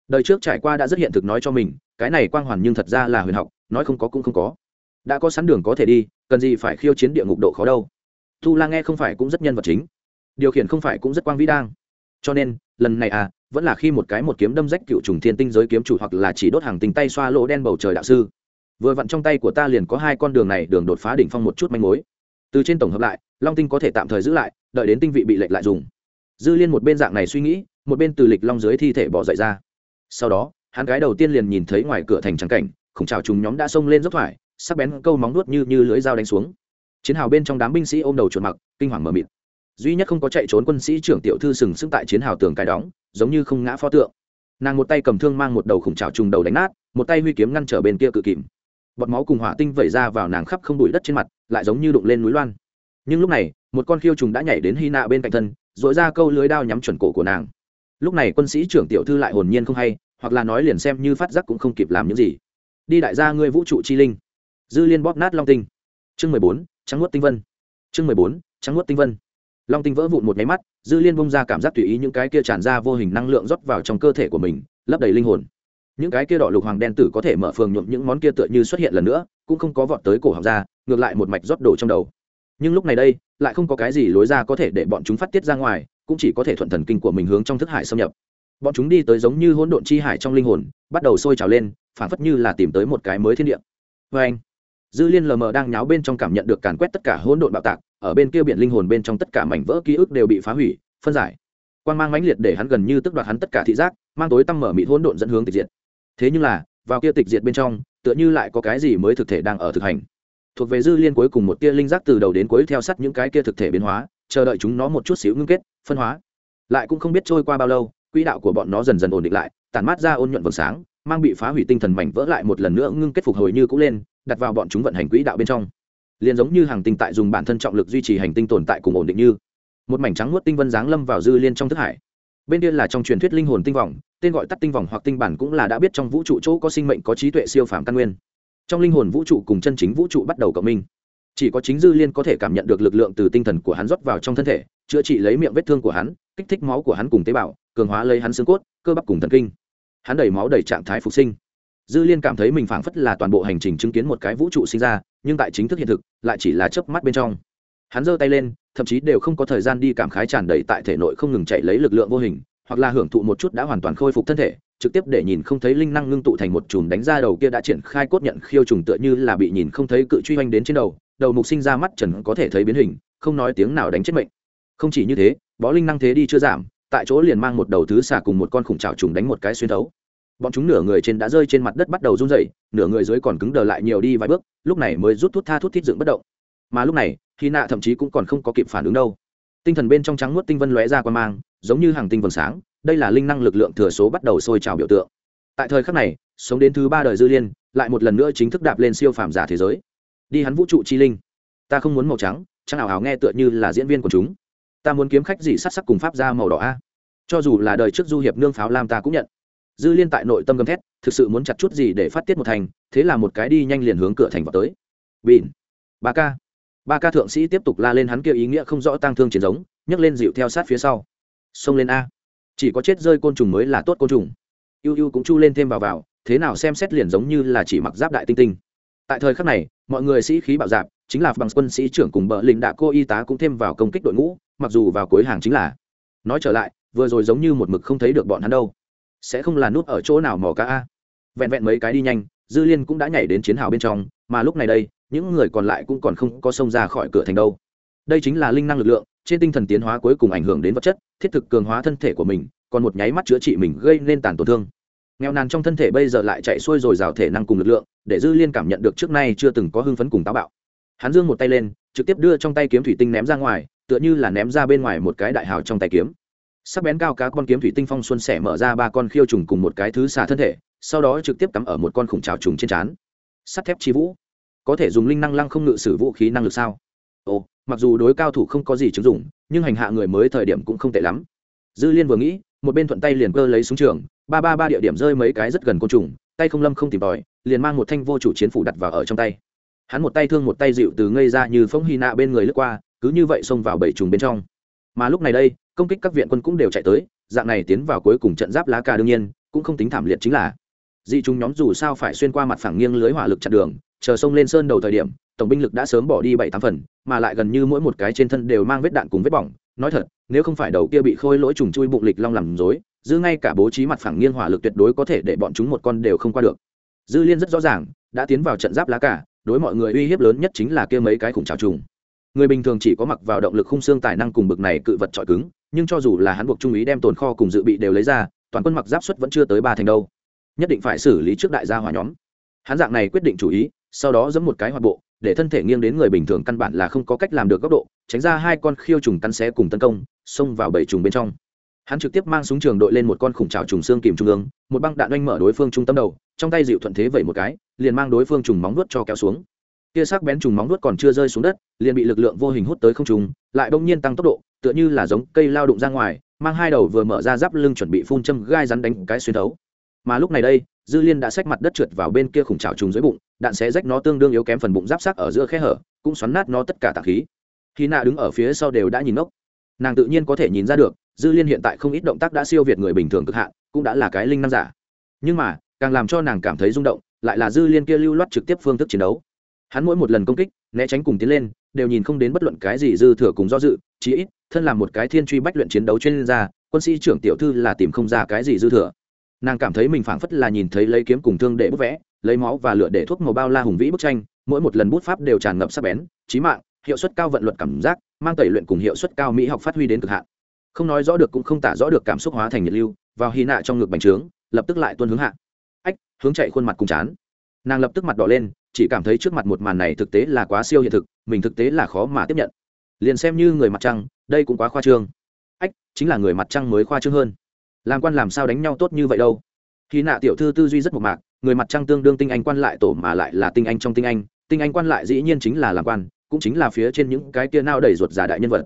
Đời trước trải qua đã rất hiện thực nói cho mình, cái này quang hoàn nhưng thật ra là huyền học nói không có cũng không có. Đã có sẵn đường có thể đi, cần gì phải khiêu chiến địa ngục độ khó đâu. Tu la nghe không phải cũng rất nhân vật chính. Điều khiển không phải cũng rất quang vĩ đang. Cho nên, lần này à vẫn là khi một cái một kiếm đâm rách cựu trùng thiên tinh giới kiếm chủ hoặc là chỉ đốt hàng tình tay xoa lỗ đen bầu trời đạo sư. Vừa vặn trong tay của ta liền có hai con đường này đường đột phá đỉnh phong một chút manh mối. Từ trên tổng hợp lại, long tinh có thể tạm thời giữ lại, đợi đến tinh vị bị lệch lại dùng. Dư liên một bên dạng này suy nghĩ, một bên từ lịch long dưới thi thể bỏ dậy ra. Sau đó, hắn gái đầu tiên liền nhìn thấy ngoài cửa thành trắng cảnh khủng trào trùng nhóm đã xông lên dốc thoải, sắc bén câu móng nuốt như như lưới dao đánh xuống. Chiến hào bên trong đám binh sĩ ôm đầu chuột mặc, kinh hoàng mờ mịt. Duy nhất không có chạy trốn quân sĩ trưởng tiểu thư sừng sững tại chiến hào tường cài đóng, giống như không ngã pho tượng. Nàng một tay cầm thương mang một đầu khủng trào trùng đầu đánh nát, một tay huy kiếm ngăn trở bên kia cự kìm. Bọt máu cùng hỏa tinh vẩy ra vào nàng khắp không đuổi đất trên mặt, lại giống như đụng lên núi loan. Nhưng lúc này, một con khiêu trùng đã nhảy đến hy nạ bên cạnh thân dội ra câu lưới đao nhắm chuẩn cổ của nàng. Lúc này quân sĩ trưởng tiểu thư lại hồn nhiên không hay, hoặc là nói liền xem như phát giác cũng không kịp làm những gì đi đại gia ngươi vũ trụ chi linh. Dư liên bóp nát long tinh. Chương mười bốn, trắng nuốt tinh vân. Chương mười bốn, trắng nuốt tinh vân. Long tinh vỡ vụn một máy mắt, dư liên bông ra cảm giác tùy ý những cái kia tràn ra vô hình năng lượng rót vào trong cơ thể của mình, lấp đầy linh hồn. Những cái kia đỏ lục hoàng đen tử có thể mở phường nhuộm những món kia tựa như xuất hiện lần nữa, cũng không có vọt tới cổ học ra, ngược lại một mạch rót đổ trong đầu. Nhưng lúc này đây, lại không có cái gì lối ra có thể để bọn chúng phát tiết ra ngoài, cũng chỉ có thể thuận thần kinh của mình hướng trong thức hải xâm nhập. Bọn chúng đi tới giống như hỗn độn chi hải trong linh hồn, bắt đầu sôi trào lên phản phất như là tìm tới một cái mới thiên địa. Vê anh, dư liên lờ mờ đang nháo bên trong cảm nhận được càn quét tất cả hỗn độn bạo tạc, ở bên kia biển linh hồn bên trong tất cả mảnh vỡ ký ức đều bị phá hủy, phân giải. Quan mang mãnh liệt để hắn gần như tức đoạt hắn tất cả thị giác, mang tối tăm mở mịt hỗn độn dẫn hướng tịch diệt. Thế nhưng là, vào kia tịch diệt bên trong, tựa như lại có cái gì mới thực thể đang ở thực hành. Thuộc về dư liên cuối cùng một tia linh giác từ đầu đến cuối theo sát những cái kia thực thể biến hóa, chờ đợi chúng nó một chút xíu ngưng kết, phân hóa. Lại cũng không biết trôi qua bao lâu, quỹ đạo của bọn nó dần dần ổn định lại, tản mát ra ôn nhuận vầng sáng mang bị phá hủy tinh thần mảnh vỡ lại một lần nữa ngưng kết phục hồi như cũ lên, đặt vào bọn chúng vận hành quỹ đạo bên trong. Liền giống như hàng tinh tại dùng bản thân trọng lực duy trì hành tinh tồn tại cùng ổn định như một mảnh trắng nuốt tinh vân giáng lâm vào dư liên trong thức hải. Bên kia là trong truyền thuyết linh hồn tinh vòng, tên gọi tắt tinh vòng hoặc tinh bản cũng là đã biết trong vũ trụ chỗ có sinh mệnh có trí tuệ siêu phàm căn nguyên. Trong linh hồn vũ trụ cùng chân chính vũ trụ bắt đầu cộng minh. Chỉ có chính dư liên có thể cảm nhận được lực lượng từ tinh thần của hắn rót vào trong thân thể, chữa trị lấy miệng vết thương của hắn, kích thích máu của hắn cùng tế bào, cường hóa lấy hắn xương cốt, cơ bắp cùng thần kinh hắn đầy máu đầy trạng thái phục sinh. Dư liên cảm thấy mình phảng phất là toàn bộ hành trình chứng kiến một cái vũ trụ sinh ra, nhưng tại chính thức hiện thực, lại chỉ là chớp mắt bên trong. Hắn giơ tay lên, thậm chí đều không có thời gian đi cảm khái tràn đầy tại thể nội không ngừng chạy lấy lực lượng vô hình, hoặc là hưởng thụ một chút đã hoàn toàn khôi phục thân thể, trực tiếp để nhìn không thấy linh năng ngưng tụ thành một chùm đánh ra đầu kia đã triển khai cốt nhận khiêu trùng tựa như là bị nhìn không thấy cự truy oanh đến trên đầu đầu mục sinh ra mắt trần có thể thấy biến hình, không nói tiếng nào đánh chết mệnh. Không chỉ như thế, bó linh năng thế đi chưa giảm tại chỗ liền mang một đầu thứ xà cùng một con khủng trào trùng đánh một cái xuyên thấu. Bọn chúng nửa người trên đã rơi trên mặt đất bắt đầu run rẩy, nửa người dưới còn cứng đờ lại nhiều đi vài bước, lúc này mới rút thút tha thút thít dựng bất động. Mà lúc này, khi nạ thậm chí cũng còn không có kịp phản ứng đâu. Tinh thần bên trong trắng nuốt tinh vân lóe ra qua mang, giống như hàng tinh vầng sáng, đây là linh năng lực lượng thừa số bắt đầu sôi trào biểu tượng. Tại thời khắc này, sống đến thứ ba đời dư liên, lại một lần nữa chính thức đạp lên siêu phàm giả thế giới. Đi hắn vũ trụ chi linh. Ta không muốn màu trắng trắng ảo ảo nghe tựa như là diễn viên của chúng ta muốn kiếm khách gì sát sắc cùng pháp ra màu đỏ a. Cho dù là đời trước du hiệp nương pháo lam ta cũng nhận. Dư liên tại nội tâm gầm thét, thực sự muốn chặt chút gì để phát tiết một thành, thế là một cái đi nhanh liền hướng cửa thành vào tới. Bỉn ba ca. Ba ca thượng sĩ tiếp tục la lên hắn kia ý nghĩa không rõ tang thương chiến giống, nhấc lên dịu theo sát phía sau. Xông lên a. Chỉ có chết rơi côn trùng mới là tốt côn trùng. Ưu ưu cũng chu lên thêm vào vào, thế nào xem xét liền giống như là chỉ mặc giáp đại tinh tinh. Tại thời khắc này, mọi người sĩ khí bạo dạp, chính là bằng quân sĩ trưởng cùng bờ lính đạ cô y tá cũng thêm vào công kích đội ngũ mặc dù vào cuối hàng chính là, nói trở lại, vừa rồi giống như một mực không thấy được bọn hắn đâu. Sẽ không là nút ở chỗ nào mò cá a. Vẹn vẹn mấy cái đi nhanh, dư liên cũng đã nhảy đến chiến hào bên trong, mà lúc này đây, những người còn lại cũng còn không có xông ra khỏi cửa thành đâu. Đây chính là linh năng lực lượng, trên tinh thần tiến hóa cuối cùng ảnh hưởng đến vật chất, thiết thực cường hóa thân thể của mình, còn một nháy mắt chữa trị mình gây nên tàn tổn thương. Nghèo nàn trong thân thể bây giờ lại chạy xuôi rồi rào thể năng cùng lực lượng, để dư liên cảm nhận được trước nay chưa từng có hưng phấn cùng táo bạo. Hắn dương một tay lên, trực tiếp đưa trong tay kiếm thủy tinh ném ra ngoài tựa như là ném ra bên ngoài một cái đại hào trong tay kiếm. Sắc bén cao cá con kiếm thủy tinh phong xuân sẻ mở ra ba con khiêu trùng cùng một cái thứ xả thân thể, sau đó trực tiếp cắm ở một con khủng trào trùng trên trán. Sắt thép chi vũ. Có thể dùng linh năng lăng không ngự sử vũ khí năng lực sao? Ồ, mặc dù đối cao thủ không có gì chứng dụng, nhưng hành hạ người mới thời điểm cũng không tệ lắm. Dư liên vừa nghĩ, một bên thuận tay liền cơ lấy súng trường, ba ba ba địa điểm rơi mấy cái rất gần côn trùng, tay không lâm không tìm tòi, liền mang một thanh vô chủ chiến phủ đặt vào ở trong tay. Hắn một tay thương một tay dịu từ ngây ra như phóng hy nạ bên người lướt qua cứ như vậy xông vào bảy trùng bên trong. Mà lúc này đây, công kích các viện quân cũng đều chạy tới, dạng này tiến vào cuối cùng trận giáp lá cà đương nhiên, cũng không tính thảm liệt chính là. Dị chúng nhóm dù sao phải xuyên qua mặt phẳng nghiêng lưới hỏa lực chặn đường, chờ sông lên sơn đầu thời điểm, tổng binh lực đã sớm bỏ đi bảy tám phần, mà lại gần như mỗi một cái trên thân đều mang vết đạn cùng vết bỏng. Nói thật, nếu không phải đầu kia bị khôi lỗi trùng chui bụng lịch long làm dối dư ngay cả bố trí mặt phẳng nghiêng hỏa lực tuyệt đối có thể để bọn chúng một con đều không qua được. Dư liên rất rõ ràng, đã tiến vào trận giáp lá cả đối mọi người uy hiếp lớn nhất chính là kia mấy cái khủng trào trùng người bình thường chỉ có mặc vào động lực khung xương tài năng cùng bực này cự vật trọi cứng, nhưng cho dù là hắn buộc trung ý đem tồn kho cùng dự bị đều lấy ra, toàn quân mặc giáp suất vẫn chưa tới ba thành đâu. Nhất định phải xử lý trước đại gia hỏa nhóm. Hắn dạng này quyết định chủ ý, sau đó giẫm một cái hoạt bộ, để thân thể nghiêng đến người bình thường căn bản là không có cách làm được góc độ, tránh ra hai con khiêu trùng căn xé cùng tấn công, xông vào bảy trùng bên trong. Hắn trực tiếp mang súng trường đội lên một con khủng trào trùng xương kìm trung ương, một băng đạn oanh mở đối phương trung tâm đầu, trong tay dịu thuận thế vẩy một cái, liền mang đối phương trùng móng nuốt cho kéo xuống kia sắc bén trùng móng nuốt còn chưa rơi xuống đất, liền bị lực lượng vô hình hút tới không trùng lại bỗng nhiên tăng tốc độ, tựa như là giống cây lao đụng ra ngoài, mang hai đầu vừa mở ra giáp lưng chuẩn bị phun châm gai rắn đánh cái xuyên thấu. Mà lúc này đây, dư liên đã xách mặt đất trượt vào bên kia khủng trào trùng dưới bụng, đạn sẽ rách nó tương đương yếu kém phần bụng giáp sắc ở giữa khe hở, cũng xoắn nát nó tất cả tạc khí. Khi nạ đứng ở phía sau đều đã nhìn ngốc. Nàng tự nhiên có thể nhìn ra được, dư liên hiện tại không ít động tác đã siêu việt người bình thường cực hạn, cũng đã là cái linh năng giả. Nhưng mà, càng làm cho nàng cảm thấy rung động, lại là dư liên kia lưu loát trực tiếp phương thức chiến đấu hắn mỗi một lần công kích, né tránh cùng tiến lên, đều nhìn không đến bất luận cái gì dư thừa cùng do dự, chí ít, thân là một cái thiên truy bách luyện chiến đấu chuyên gia, quân sĩ trưởng tiểu thư là tìm không ra cái gì dư thừa. Nàng cảm thấy mình phảng phất là nhìn thấy lấy kiếm cùng thương để bút vẽ, lấy máu và lửa để thuốc màu bao la hùng vĩ bức tranh, mỗi một lần bút pháp đều tràn ngập sắc bén trí mạng, hiệu suất cao vận luật cảm giác, mang tẩy luyện cùng hiệu suất cao mỹ học phát huy đến cực hạn. Không nói rõ được cũng không tả rõ được cảm xúc hóa thành nhiệt lưu, vào hy nạ trong ngực bành trướng, lập tức lại tuân hướng hạ. Ách, hướng chạy khuôn mặt cùng chán. Nàng lập tức mặt đỏ lên chỉ cảm thấy trước mặt một màn này thực tế là quá siêu hiện thực, mình thực tế là khó mà tiếp nhận. Liền xem như người mặt trăng, đây cũng quá khoa trương. Ách, chính là người mặt trăng mới khoa trương hơn. Làm quan làm sao đánh nhau tốt như vậy đâu? Khi nạ tiểu thư tư duy rất mộc mạc, người mặt trăng tương đương tinh anh quan lại tổ mà lại là tinh anh trong tinh anh tinh anh quan lại dĩ nhiên chính là làm quan, cũng chính là phía trên những cái tia nao đầy ruột giả đại nhân vật.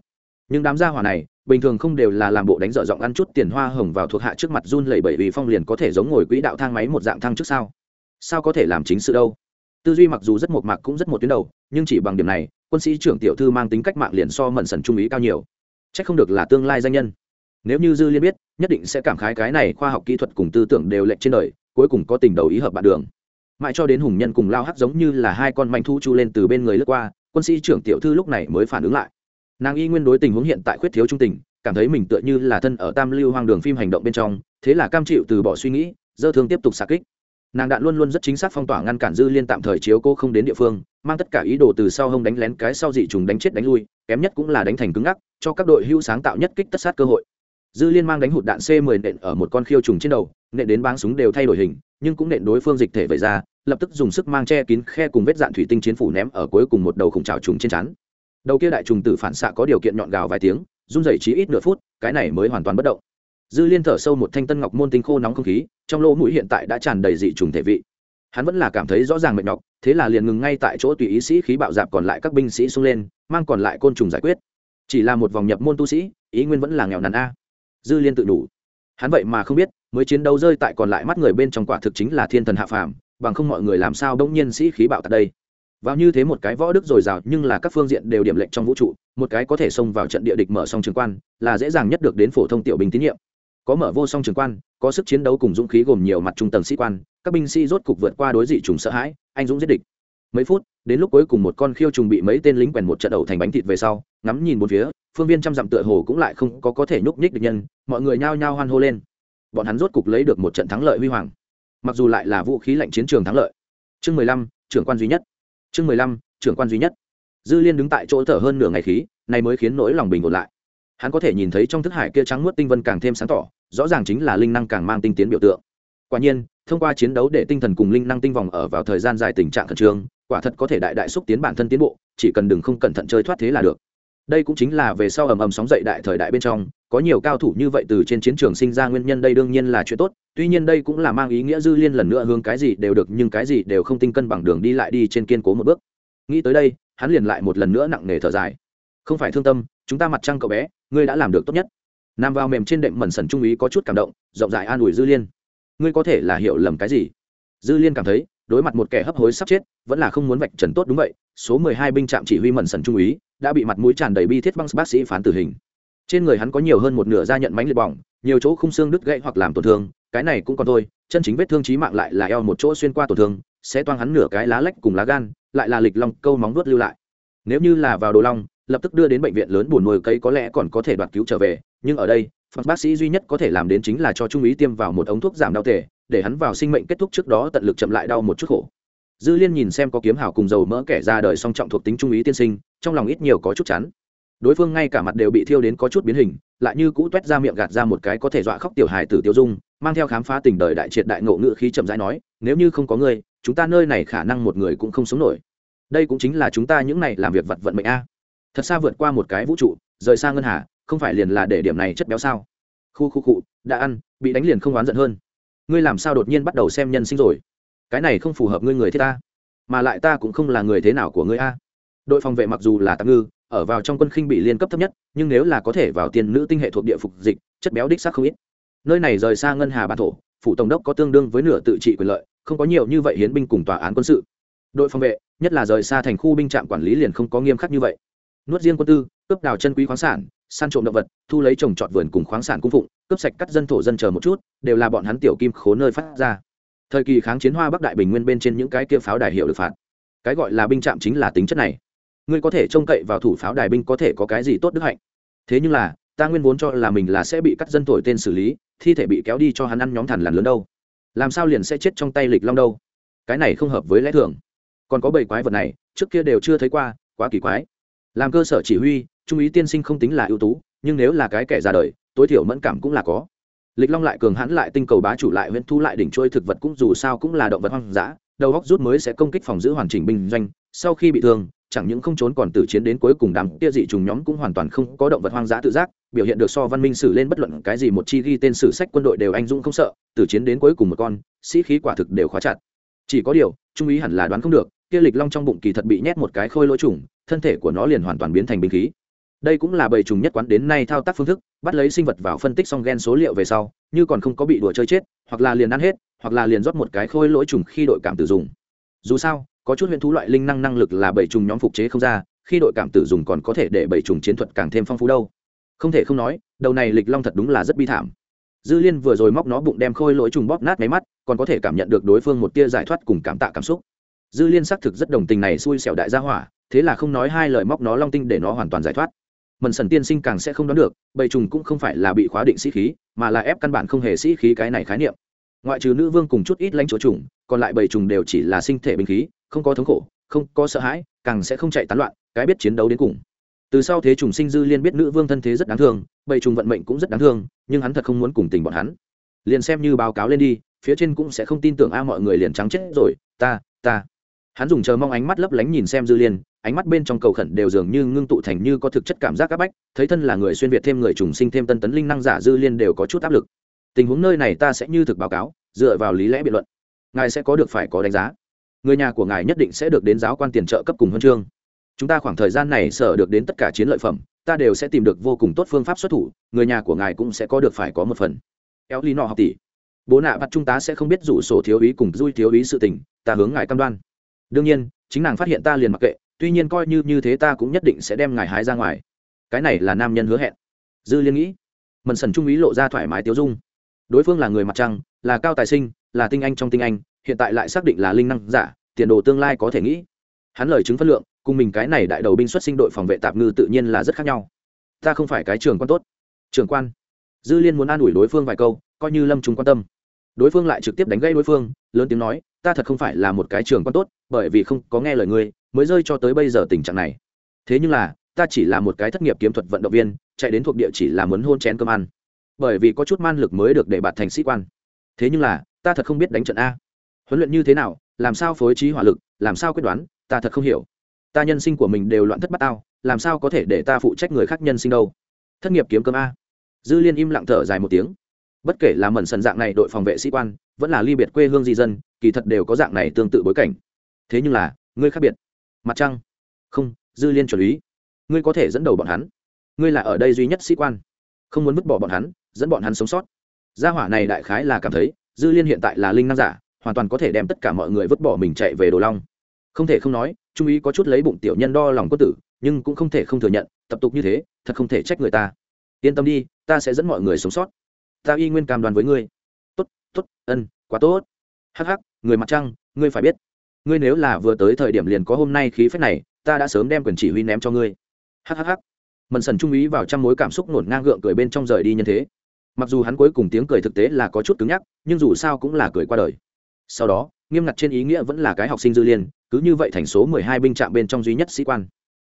Nhưng đám gia hỏa này, bình thường không đều là làm bộ đánh dở giọng ăn chút tiền hoa hồng vào thuộc hạ trước mặt run lẩy bẩy vì phong liền có thể giống ngồi quỹ đạo thang máy một dạng thang trước sao? Sao có thể làm chính sự đâu? Tư duy mặc dù rất một mạc cũng rất một tuyến đầu, nhưng chỉ bằng điểm này, quân sĩ trưởng tiểu thư mang tính cách mạng liền so mận sần trung ý cao nhiều. C h ắ c không được là tương lai danh nhân. Nếu như dư liên biết, nhất định sẽ cảm khái cái này khoa học kỹ thuật cùng tư tưởng đều lệch trên đời, cuối cùng có tình đầu ý hợp bạn đường. Mãi cho đến hùng nhân cùng lao hắc giống như là hai con manh thu chu lên từ bên người lướt qua, quân sĩ trưởng tiểu thư lúc này mới phản ứng lại. Nàng y nguyên đối tình huống hiện tại khuyết thiếu trung tình, cảm thấy mình tựa như là thân ở tam lưu hoang đường phim hành động bên trong, thế là cam chịu từ bỏ suy nghĩ, dơ thương tiếp tục xạ kích nàng đạn luôn luôn rất chính xác phong tỏa ngăn cản dư liên tạm thời chiếu cô không đến địa phương, mang tất cả ý đồ từ sau hông đánh lén cái sau dị trùng đánh chết đánh lui, kém nhất cũng là đánh thành cứng ngắc, cho các đội hưu sáng tạo nhất kích tất sát cơ hội. Dư liên mang đánh hụt đạn c 10 nện ở một con khiêu trùng trên đầu, nện đến báng súng đều thay đổi hình, nhưng cũng nện đối phương dịch thể vẩy ra, lập tức dùng sức mang che kín khe cùng vết dạn thủy tinh chiến phủ ném ở cuối cùng một đầu khủng trào trùng trên chắn đầu kia đại trùng tử phản xạ có điều kiện nhọn gào vài tiếng, run rẩy chí ít nửa phút, cái này mới hoàn toàn bất động dư liên thở sâu một thanh tân ngọc môn tinh khô nóng không khí, trong lỗ mũi hiện tại đã tràn đầy dị trùng thể vị. Hắn vẫn là cảm thấy rõ ràng mệt nhọc, thế là liền ngừng ngay tại chỗ tùy ý sĩ khí bạo dạp còn lại các binh sĩ xung lên, mang còn lại côn trùng giải quyết. Chỉ là một vòng nhập môn tu sĩ, ý nguyên vẫn là nghèo nàn a. Dư liên tự đủ. Hắn vậy mà không biết, mới chiến đấu rơi tại còn lại mắt người bên trong quả thực chính là thiên thần hạ phàm, bằng không mọi người làm sao đông nhiên sĩ khí bạo tại đây. Vào như thế một cái võ đức dồi dào, nhưng là các phương diện đều điểm lệnh trong vũ trụ, một cái có thể xông vào trận địa địch mở song trường quan, là dễ dàng nhất được đến phổ thông tiểu binh tín nhiệm có mở vô song trường quan, có sức chiến đấu cùng dũng khí gồm nhiều mặt trung tầng sĩ quan, các binh sĩ rốt cục vượt qua đối dị trùng sợ hãi, anh dũng giết địch. Mấy phút, đến lúc cuối cùng một con khiêu trùng bị mấy tên lính quèn một trận đầu thành bánh thịt về sau, ngắm nhìn một phía, phương viên trăm dặm tựa hồ cũng lại không có có thể nhúc nhích được nhân, mọi người nhao nhao hoan hô lên. Bọn hắn rốt cục lấy được một trận thắng lợi huy hoàng. Mặc dù lại là vũ khí lạnh chiến trường thắng lợi. Chương mười lăm, trưởng quan duy nhất. Chương mười lăm, trưởng quan duy nhất. Dư liên đứng tại chỗ thở hơn nửa ngày khí, này mới khiến nỗi lòng bình ổn lại hắn có thể nhìn thấy trong thức hải kia trắng muốt tinh vân càng thêm sáng tỏ, rõ ràng chính là linh năng càng mang tinh tiến biểu tượng. Quả nhiên, thông qua chiến đấu để tinh thần cùng linh năng tinh vòng ở vào thời gian dài tình trạng khẩn trương, quả thật có thể đại đại xúc tiến bản thân tiến bộ, chỉ cần đừng không cẩn thận chơi thoát thế là được. Đây cũng chính là về sau ầm ầm sóng dậy đại thời đại bên trong, có nhiều cao thủ như vậy từ trên chiến trường sinh ra nguyên nhân đây đương nhiên là chuyện tốt, tuy nhiên đây cũng là mang ý nghĩa dư liên lần nữa hướng cái gì đều được nhưng cái gì đều không tinh cân bằng đường đi lại đi trên kiên cố một bước. Nghĩ tới đây, hắn liền lại một lần nữa nặng nề thở dài không phải thương tâm, chúng ta mặt trăng cậu bé, ngươi đã làm được tốt nhất. Nằm vào mềm trên đệm mẩn sần trung úy có chút cảm động rộng rãi an ủi dư liên. Ngươi có thể là hiểu lầm cái gì? Dư liên cảm thấy, đối mặt một kẻ hấp hối sắp chết, vẫn là không muốn vạch trần tốt đúng vậy, số mười hai binh trạm chỉ huy mẩn sần trung úy đã bị mặt mũi tràn đầy bi thiết băng bác sĩ phán tử hình. Trên người hắn có nhiều hơn một nửa da nhận mánh liệt bỏng, nhiều chỗ khung xương đứt gãy hoặc làm tổn thương, cái này cũng còn thôi, chân chính vết thương trí mạng lại là eo một chỗ xuyên qua tổn thương, sẽ toang hắn nửa cái lá lách cùng lá gan, lại là lịch long câu móng vuốt lưu lại. Nếu như là vào đồ long lập tức đưa đến bệnh viện lớn buồn nuôi cây có lẽ còn có thể đoạt cứu trở về, nhưng ở đây, phật bác sĩ duy nhất có thể làm đến chính là cho trung úy tiêm vào một ống thuốc giảm đau thể để hắn vào sinh mệnh kết thúc trước đó tận lực chậm lại đau một chút khổ. Dư liên nhìn xem có kiếm hảo cùng dầu mỡ kẻ ra đời song trọng thuộc tính trung úy tiên sinh, trong lòng ít nhiều có chút chán. Đối phương ngay cả mặt đều bị thiêu đến có chút biến hình, lại như cũ toét ra miệng gạt ra một cái có thể dọa khóc tiểu hài tử tiêu dung, mang theo khám phá tình đời đại triệt đại ngộ ngự khí chậm rãi nói, nếu như không có ngươi, chúng ta nơi này khả năng một người cũng không sống nổi. Đây cũng chính là chúng ta những này làm việc vật vận mệnh a thật xa vượt qua một cái vũ trụ, rời xa ngân hà, không phải liền là để điểm này chất béo sao? Khu khu cụ đã ăn, bị đánh liền không oán giận hơn. Ngươi làm sao đột nhiên bắt đầu xem nhân sinh rồi? Cái này không phù hợp ngươi người thế ta, mà lại ta cũng không là người thế nào của ngươi a. Đội phòng vệ mặc dù là tạm ngư, ở vào trong quân khinh bị liên cấp thấp nhất, nhưng nếu là có thể vào tiền nữ tinh hệ thuộc địa phục dịch, chất béo đích xác không ít. Nơi này rời xa ngân hà bản thổ, phủ tổng đốc có tương đương với nửa tự trị quyền lợi, không có nhiều như vậy hiến binh cùng tòa án quân sự. Đội phòng vệ, nhất là rời xa thành khu binh trạm quản lý liền không có nghiêm khắc như vậy nuốt riêng quân tư, cướp đào chân quý khoáng sản, săn trộm động vật, thu lấy trồng trọt vườn cùng khoáng sản cung phụng, cướp sạch cắt dân thổ dân chờ một chút, đều là bọn hắn tiểu kim khố nơi phát ra. Thời kỳ kháng chiến hoa bắc đại bình nguyên bên trên những cái kia pháo đài hiệu được phạt. Cái gọi là binh trạm chính là tính chất này. Ngươi có thể trông cậy vào thủ pháo đài binh có thể có cái gì tốt đức hạnh? Thế nhưng là, ta nguyên vốn cho là mình là sẽ bị cắt dân thổi tên xử lý, thi thể bị kéo đi cho hắn ăn nhóm thằn lằn lớn đâu. Làm sao liền sẽ chết trong tay lịch long đâu? Cái này không hợp với lẽ thường. Còn có bảy quái vật này, trước kia đều chưa thấy qua, quá kỳ quái làm cơ sở chỉ huy, trung úy tiên sinh không tính là ưu tú, nhưng nếu là cái kẻ ra đời, tối thiểu mẫn cảm cũng là có. Lịch long lại cường hãn lại tinh cầu bá chủ lại huyễn thu lại đỉnh trôi thực vật cũng dù sao cũng là động vật hoang dã, đầu góc rút mới sẽ công kích phòng giữ hoàn chỉnh binh doanh, sau khi bị thương, chẳng những không trốn còn tử chiến đến cuối cùng đám kia dị trùng nhóm cũng hoàn toàn không có động vật hoang dã tự giác, biểu hiện được so văn minh sử lên bất luận cái gì một chi ghi tên sử sách quân đội đều anh dũng không sợ, tử chiến đến cuối cùng một con, sĩ khí quả thực đều khóa chặt. Chỉ có điều, trung úy hẳn là đoán không được, kia lịch long trong bụng kỳ thật bị nhét một cái khôi lỗ trùng thân thể của nó liền hoàn toàn biến thành binh khí. Đây cũng là bầy trùng nhất quán đến nay thao tác phương thức, bắt lấy sinh vật vào phân tích xong gen số liệu về sau, như còn không có bị đùa chơi chết, hoặc là liền ăn hết, hoặc là liền rót một cái khôi lỗi trùng khi đội cảm tử dùng. Dù sao, có chút huyễn thú loại linh năng năng lực là bầy trùng nhóm phục chế không ra, khi đội cảm tử dùng còn có thể để bầy trùng chiến thuật càng thêm phong phú đâu. Không thể không nói, đầu này lịch long thật đúng là rất bi thảm. Dư liên vừa rồi móc nó bụng đem khôi lỗi trùng bóp nát máy mắt, còn có thể cảm nhận được đối phương một tia giải thoát cùng cảm tạ cảm xúc. Dư liên xác thực rất đồng tình này xui xẻo đại gia hỏa thế là không nói hai lời móc nó long tinh để nó hoàn toàn giải thoát. Mần sần tiên sinh càng sẽ không đoán được, bầy trùng cũng không phải là bị khóa định sĩ khí, mà là ép căn bản không hề sĩ khí cái này khái niệm. Ngoại trừ nữ vương cùng chút ít lãnh chúa trùng, còn lại bầy trùng đều chỉ là sinh thể binh khí, không có thống khổ, không có sợ hãi, càng sẽ không chạy tán loạn, cái biết chiến đấu đến cùng. Từ sau thế trùng sinh dư liên biết nữ vương thân thế rất đáng thương, bầy trùng vận mệnh cũng rất đáng thương, nhưng hắn thật không muốn cùng tình bọn hắn. Liền xem như báo cáo lên đi, phía trên cũng sẽ không tin tưởng a, mọi người liền trắng chết rồi, ta ta. Hắn dùng chờ mong ánh mắt lấp lánh nhìn xem dư liên ánh mắt bên trong cầu khẩn đều dường như ngưng tụ thành như có thực chất cảm giác áp bách, thấy thân là người xuyên việt thêm người trùng sinh thêm tân tấn linh năng giả dư liên đều có chút áp lực. Tình huống nơi này ta sẽ như thực báo cáo, dựa vào lý lẽ biện luận. Ngài sẽ có được phải có đánh giá. Người nhà của ngài nhất định sẽ được đến giáo quan tiền trợ cấp cùng huân chương. Chúng ta khoảng thời gian này sở được đến tất cả chiến lợi phẩm, ta đều sẽ tìm được vô cùng tốt phương pháp xuất thủ, người nhà của ngài cũng sẽ có được phải có một phần. Éo lý nọ học tỷ. Bố nạ bắt chúng ta sẽ không biết rủ sổ thiếu ý cùng dui thiếu ý sự tình, ta hướng ngài cam đoan. Đương nhiên, chính nàng phát hiện ta liền mặc kệ tuy nhiên coi như như thế ta cũng nhất định sẽ đem ngài hái ra ngoài. Cái này là nam nhân hứa hẹn. Dư liên nghĩ. Mần sần trung ý lộ ra thoải mái tiêu dung. Đối phương là người mặt trăng, là cao tài sinh, là tinh anh trong tinh anh, hiện tại lại xác định là linh năng giả, tiền đồ tương lai có thể nghĩ. Hắn lời chứng phân lượng, cùng mình cái này đại đầu binh xuất sinh đội phòng vệ tạp ngư tự nhiên là rất khác nhau. Ta không phải cái trường quan tốt. Trường quan. Dư liên muốn an ủi đối phương vài câu, coi như lâm chúng quan tâm. Đối phương lại trực tiếp đánh gây đối phương, lớn tiếng nói ta thật không phải là một cái trường quan tốt, bởi vì không có nghe lời ngươi, mới rơi cho tới bây giờ tình trạng này. Thế nhưng là, ta chỉ là một cái thất nghiệp kiếm thuật vận động viên, chạy đến thuộc địa chỉ là muốn hôn chén cơm ăn. Bởi vì có chút man lực mới được để bạt thành sĩ quan. Thế nhưng là, ta thật không biết đánh trận a. Huấn luyện như thế nào, làm sao phối trí hỏa lực, làm sao quyết đoán, ta thật không hiểu. Ta nhân sinh của mình đều loạn thất bát tao, làm sao có thể để ta phụ trách người khác nhân sinh đâu? Thất nghiệp kiếm cơm a. Dư liên im lặng thở dài một tiếng bất kể là mẩn sần dạng này đội phòng vệ sĩ quan, vẫn là ly biệt quê hương di dân, kỳ thật đều có dạng này tương tự bối cảnh. Thế nhưng là, ngươi khác biệt. Mặt trăng. Không, dư liên chuẩn lý ngươi có thể dẫn đầu bọn hắn. Ngươi là ở đây duy nhất sĩ quan. Không muốn vứt bỏ bọn hắn, dẫn bọn hắn sống sót. Gia hỏa này đại khái là cảm thấy, dư liên hiện tại là linh năng giả, hoàn toàn có thể đem tất cả mọi người vứt bỏ mình chạy về đồ long. Không thể không nói, trung ý có chút lấy bụng tiểu nhân đo lòng quân tử, nhưng cũng không thể không thừa nhận, tập tục như thế, thật không thể trách người ta. Yên tâm đi, ta sẽ dẫn mọi người sống sót ta y nguyên cam đoan với ngươi. Tốt tốt ân quá tốt. Hắc hắc người mặt trăng ngươi phải biết. Ngươi nếu là vừa tới thời điểm liền có hôm nay khí phách này ta đã sớm đem quyền chỉ huy ném cho ngươi. Hắc hắc hắc, mần sần trung ý vào trăm mối cảm xúc nổn ngang gượng cười bên trong rời đi nhân thế. Mặc dù hắn cuối cùng tiếng cười thực tế là có chút cứng nhắc nhưng dù sao cũng là cười qua đời. Sau đó nghiêm ngặt trên ý nghĩa vẫn là cái học sinh dư liên cứ như vậy thành số mười hai binh trạm bên trong duy nhất sĩ quan.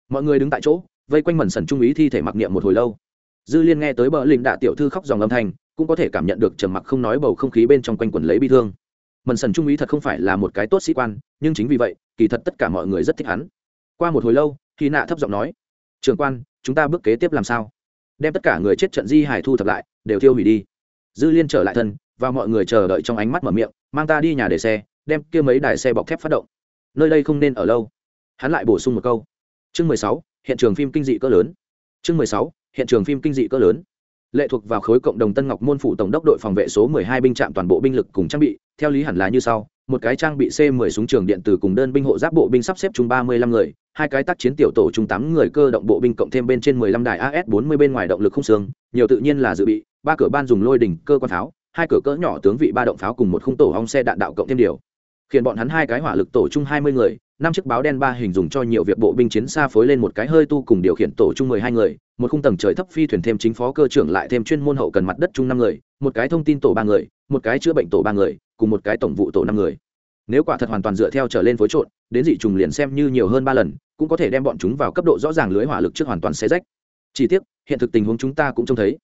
Mọi người đứng tại chỗ vây quanh mần sần trung ý thi thể mặc niệm một hồi lâu dư liên nghe tới bờ linh đạ tiểu thư khóc dòng âm thanh, cũng có thể cảm nhận được trầm mặc không nói bầu không khí bên trong quanh quần lấy bi thương. Mần sần trung úy thật không phải là một cái tốt sĩ quan, nhưng chính vì vậy, kỳ thật tất cả mọi người rất thích hắn. Qua một hồi lâu khi nạ thấp giọng nói, trường quan, chúng ta bước kế tiếp làm sao? Đem tất cả người chết trận di hải thu thập lại, đều tiêu hủy đi. Dư liên trở lại thân, và mọi người chờ đợi trong ánh mắt mở miệng, mang ta đi nhà để xe, đem kia mấy đài xe bọc thép phát động. Nơi đây không nên ở lâu. Hắn lại bổ sung một câu, chương mười sáu, hiện trường phim kinh dị cỡ lớn. Chương mười sáu hiện trường phim kinh dị cỡ lớn. Lệ thuộc vào khối cộng đồng tân ngọc môn phủ tổng đốc đội phòng vệ số 12 binh trạm toàn bộ binh lực cùng trang bị, theo lý hẳn là như sau, một cái trang bị c 10 súng trường điện tử cùng đơn binh hộ giáp bộ binh sắp xếp chung 35 người, hai cái tác chiến tiểu tổ chung 8 người cơ động bộ binh cộng thêm bên trên 15 đài as 40 bên ngoài động lực không xương, nhiều tự nhiên là dự bị, ba cửa ban dùng lôi đỉnh, cơ quan pháo, hai cửa cỡ nhỏ tướng vị ba động pháo cùng một khung tổ hong xe đạn đạo cộng thêm điều khiến bọn hắn hai cái hỏa lực tổ chung 20 người, năm chiếc báo đen ba hình dùng cho nhiều việc bộ binh chiến xa phối lên một cái hơi tu cùng điều khiển tổ chung 12 người, một khung tầng trời thấp phi thuyền thêm chính phó cơ trưởng lại thêm chuyên môn hậu cần mặt đất chung năm người, một cái thông tin tổ ba người, một cái chữa bệnh tổ ba người, cùng một cái tổng vụ tổ năm người. Nếu quả thật hoàn toàn dựa theo trở lên phối trộn, đến dị trùng liền xem như nhiều hơn ba lần, cũng có thể đem bọn chúng vào cấp độ rõ ràng lưới hỏa lực trước hoàn toàn xé rách. Chỉ tiếc, hiện thực tình huống chúng ta cũng trông thấy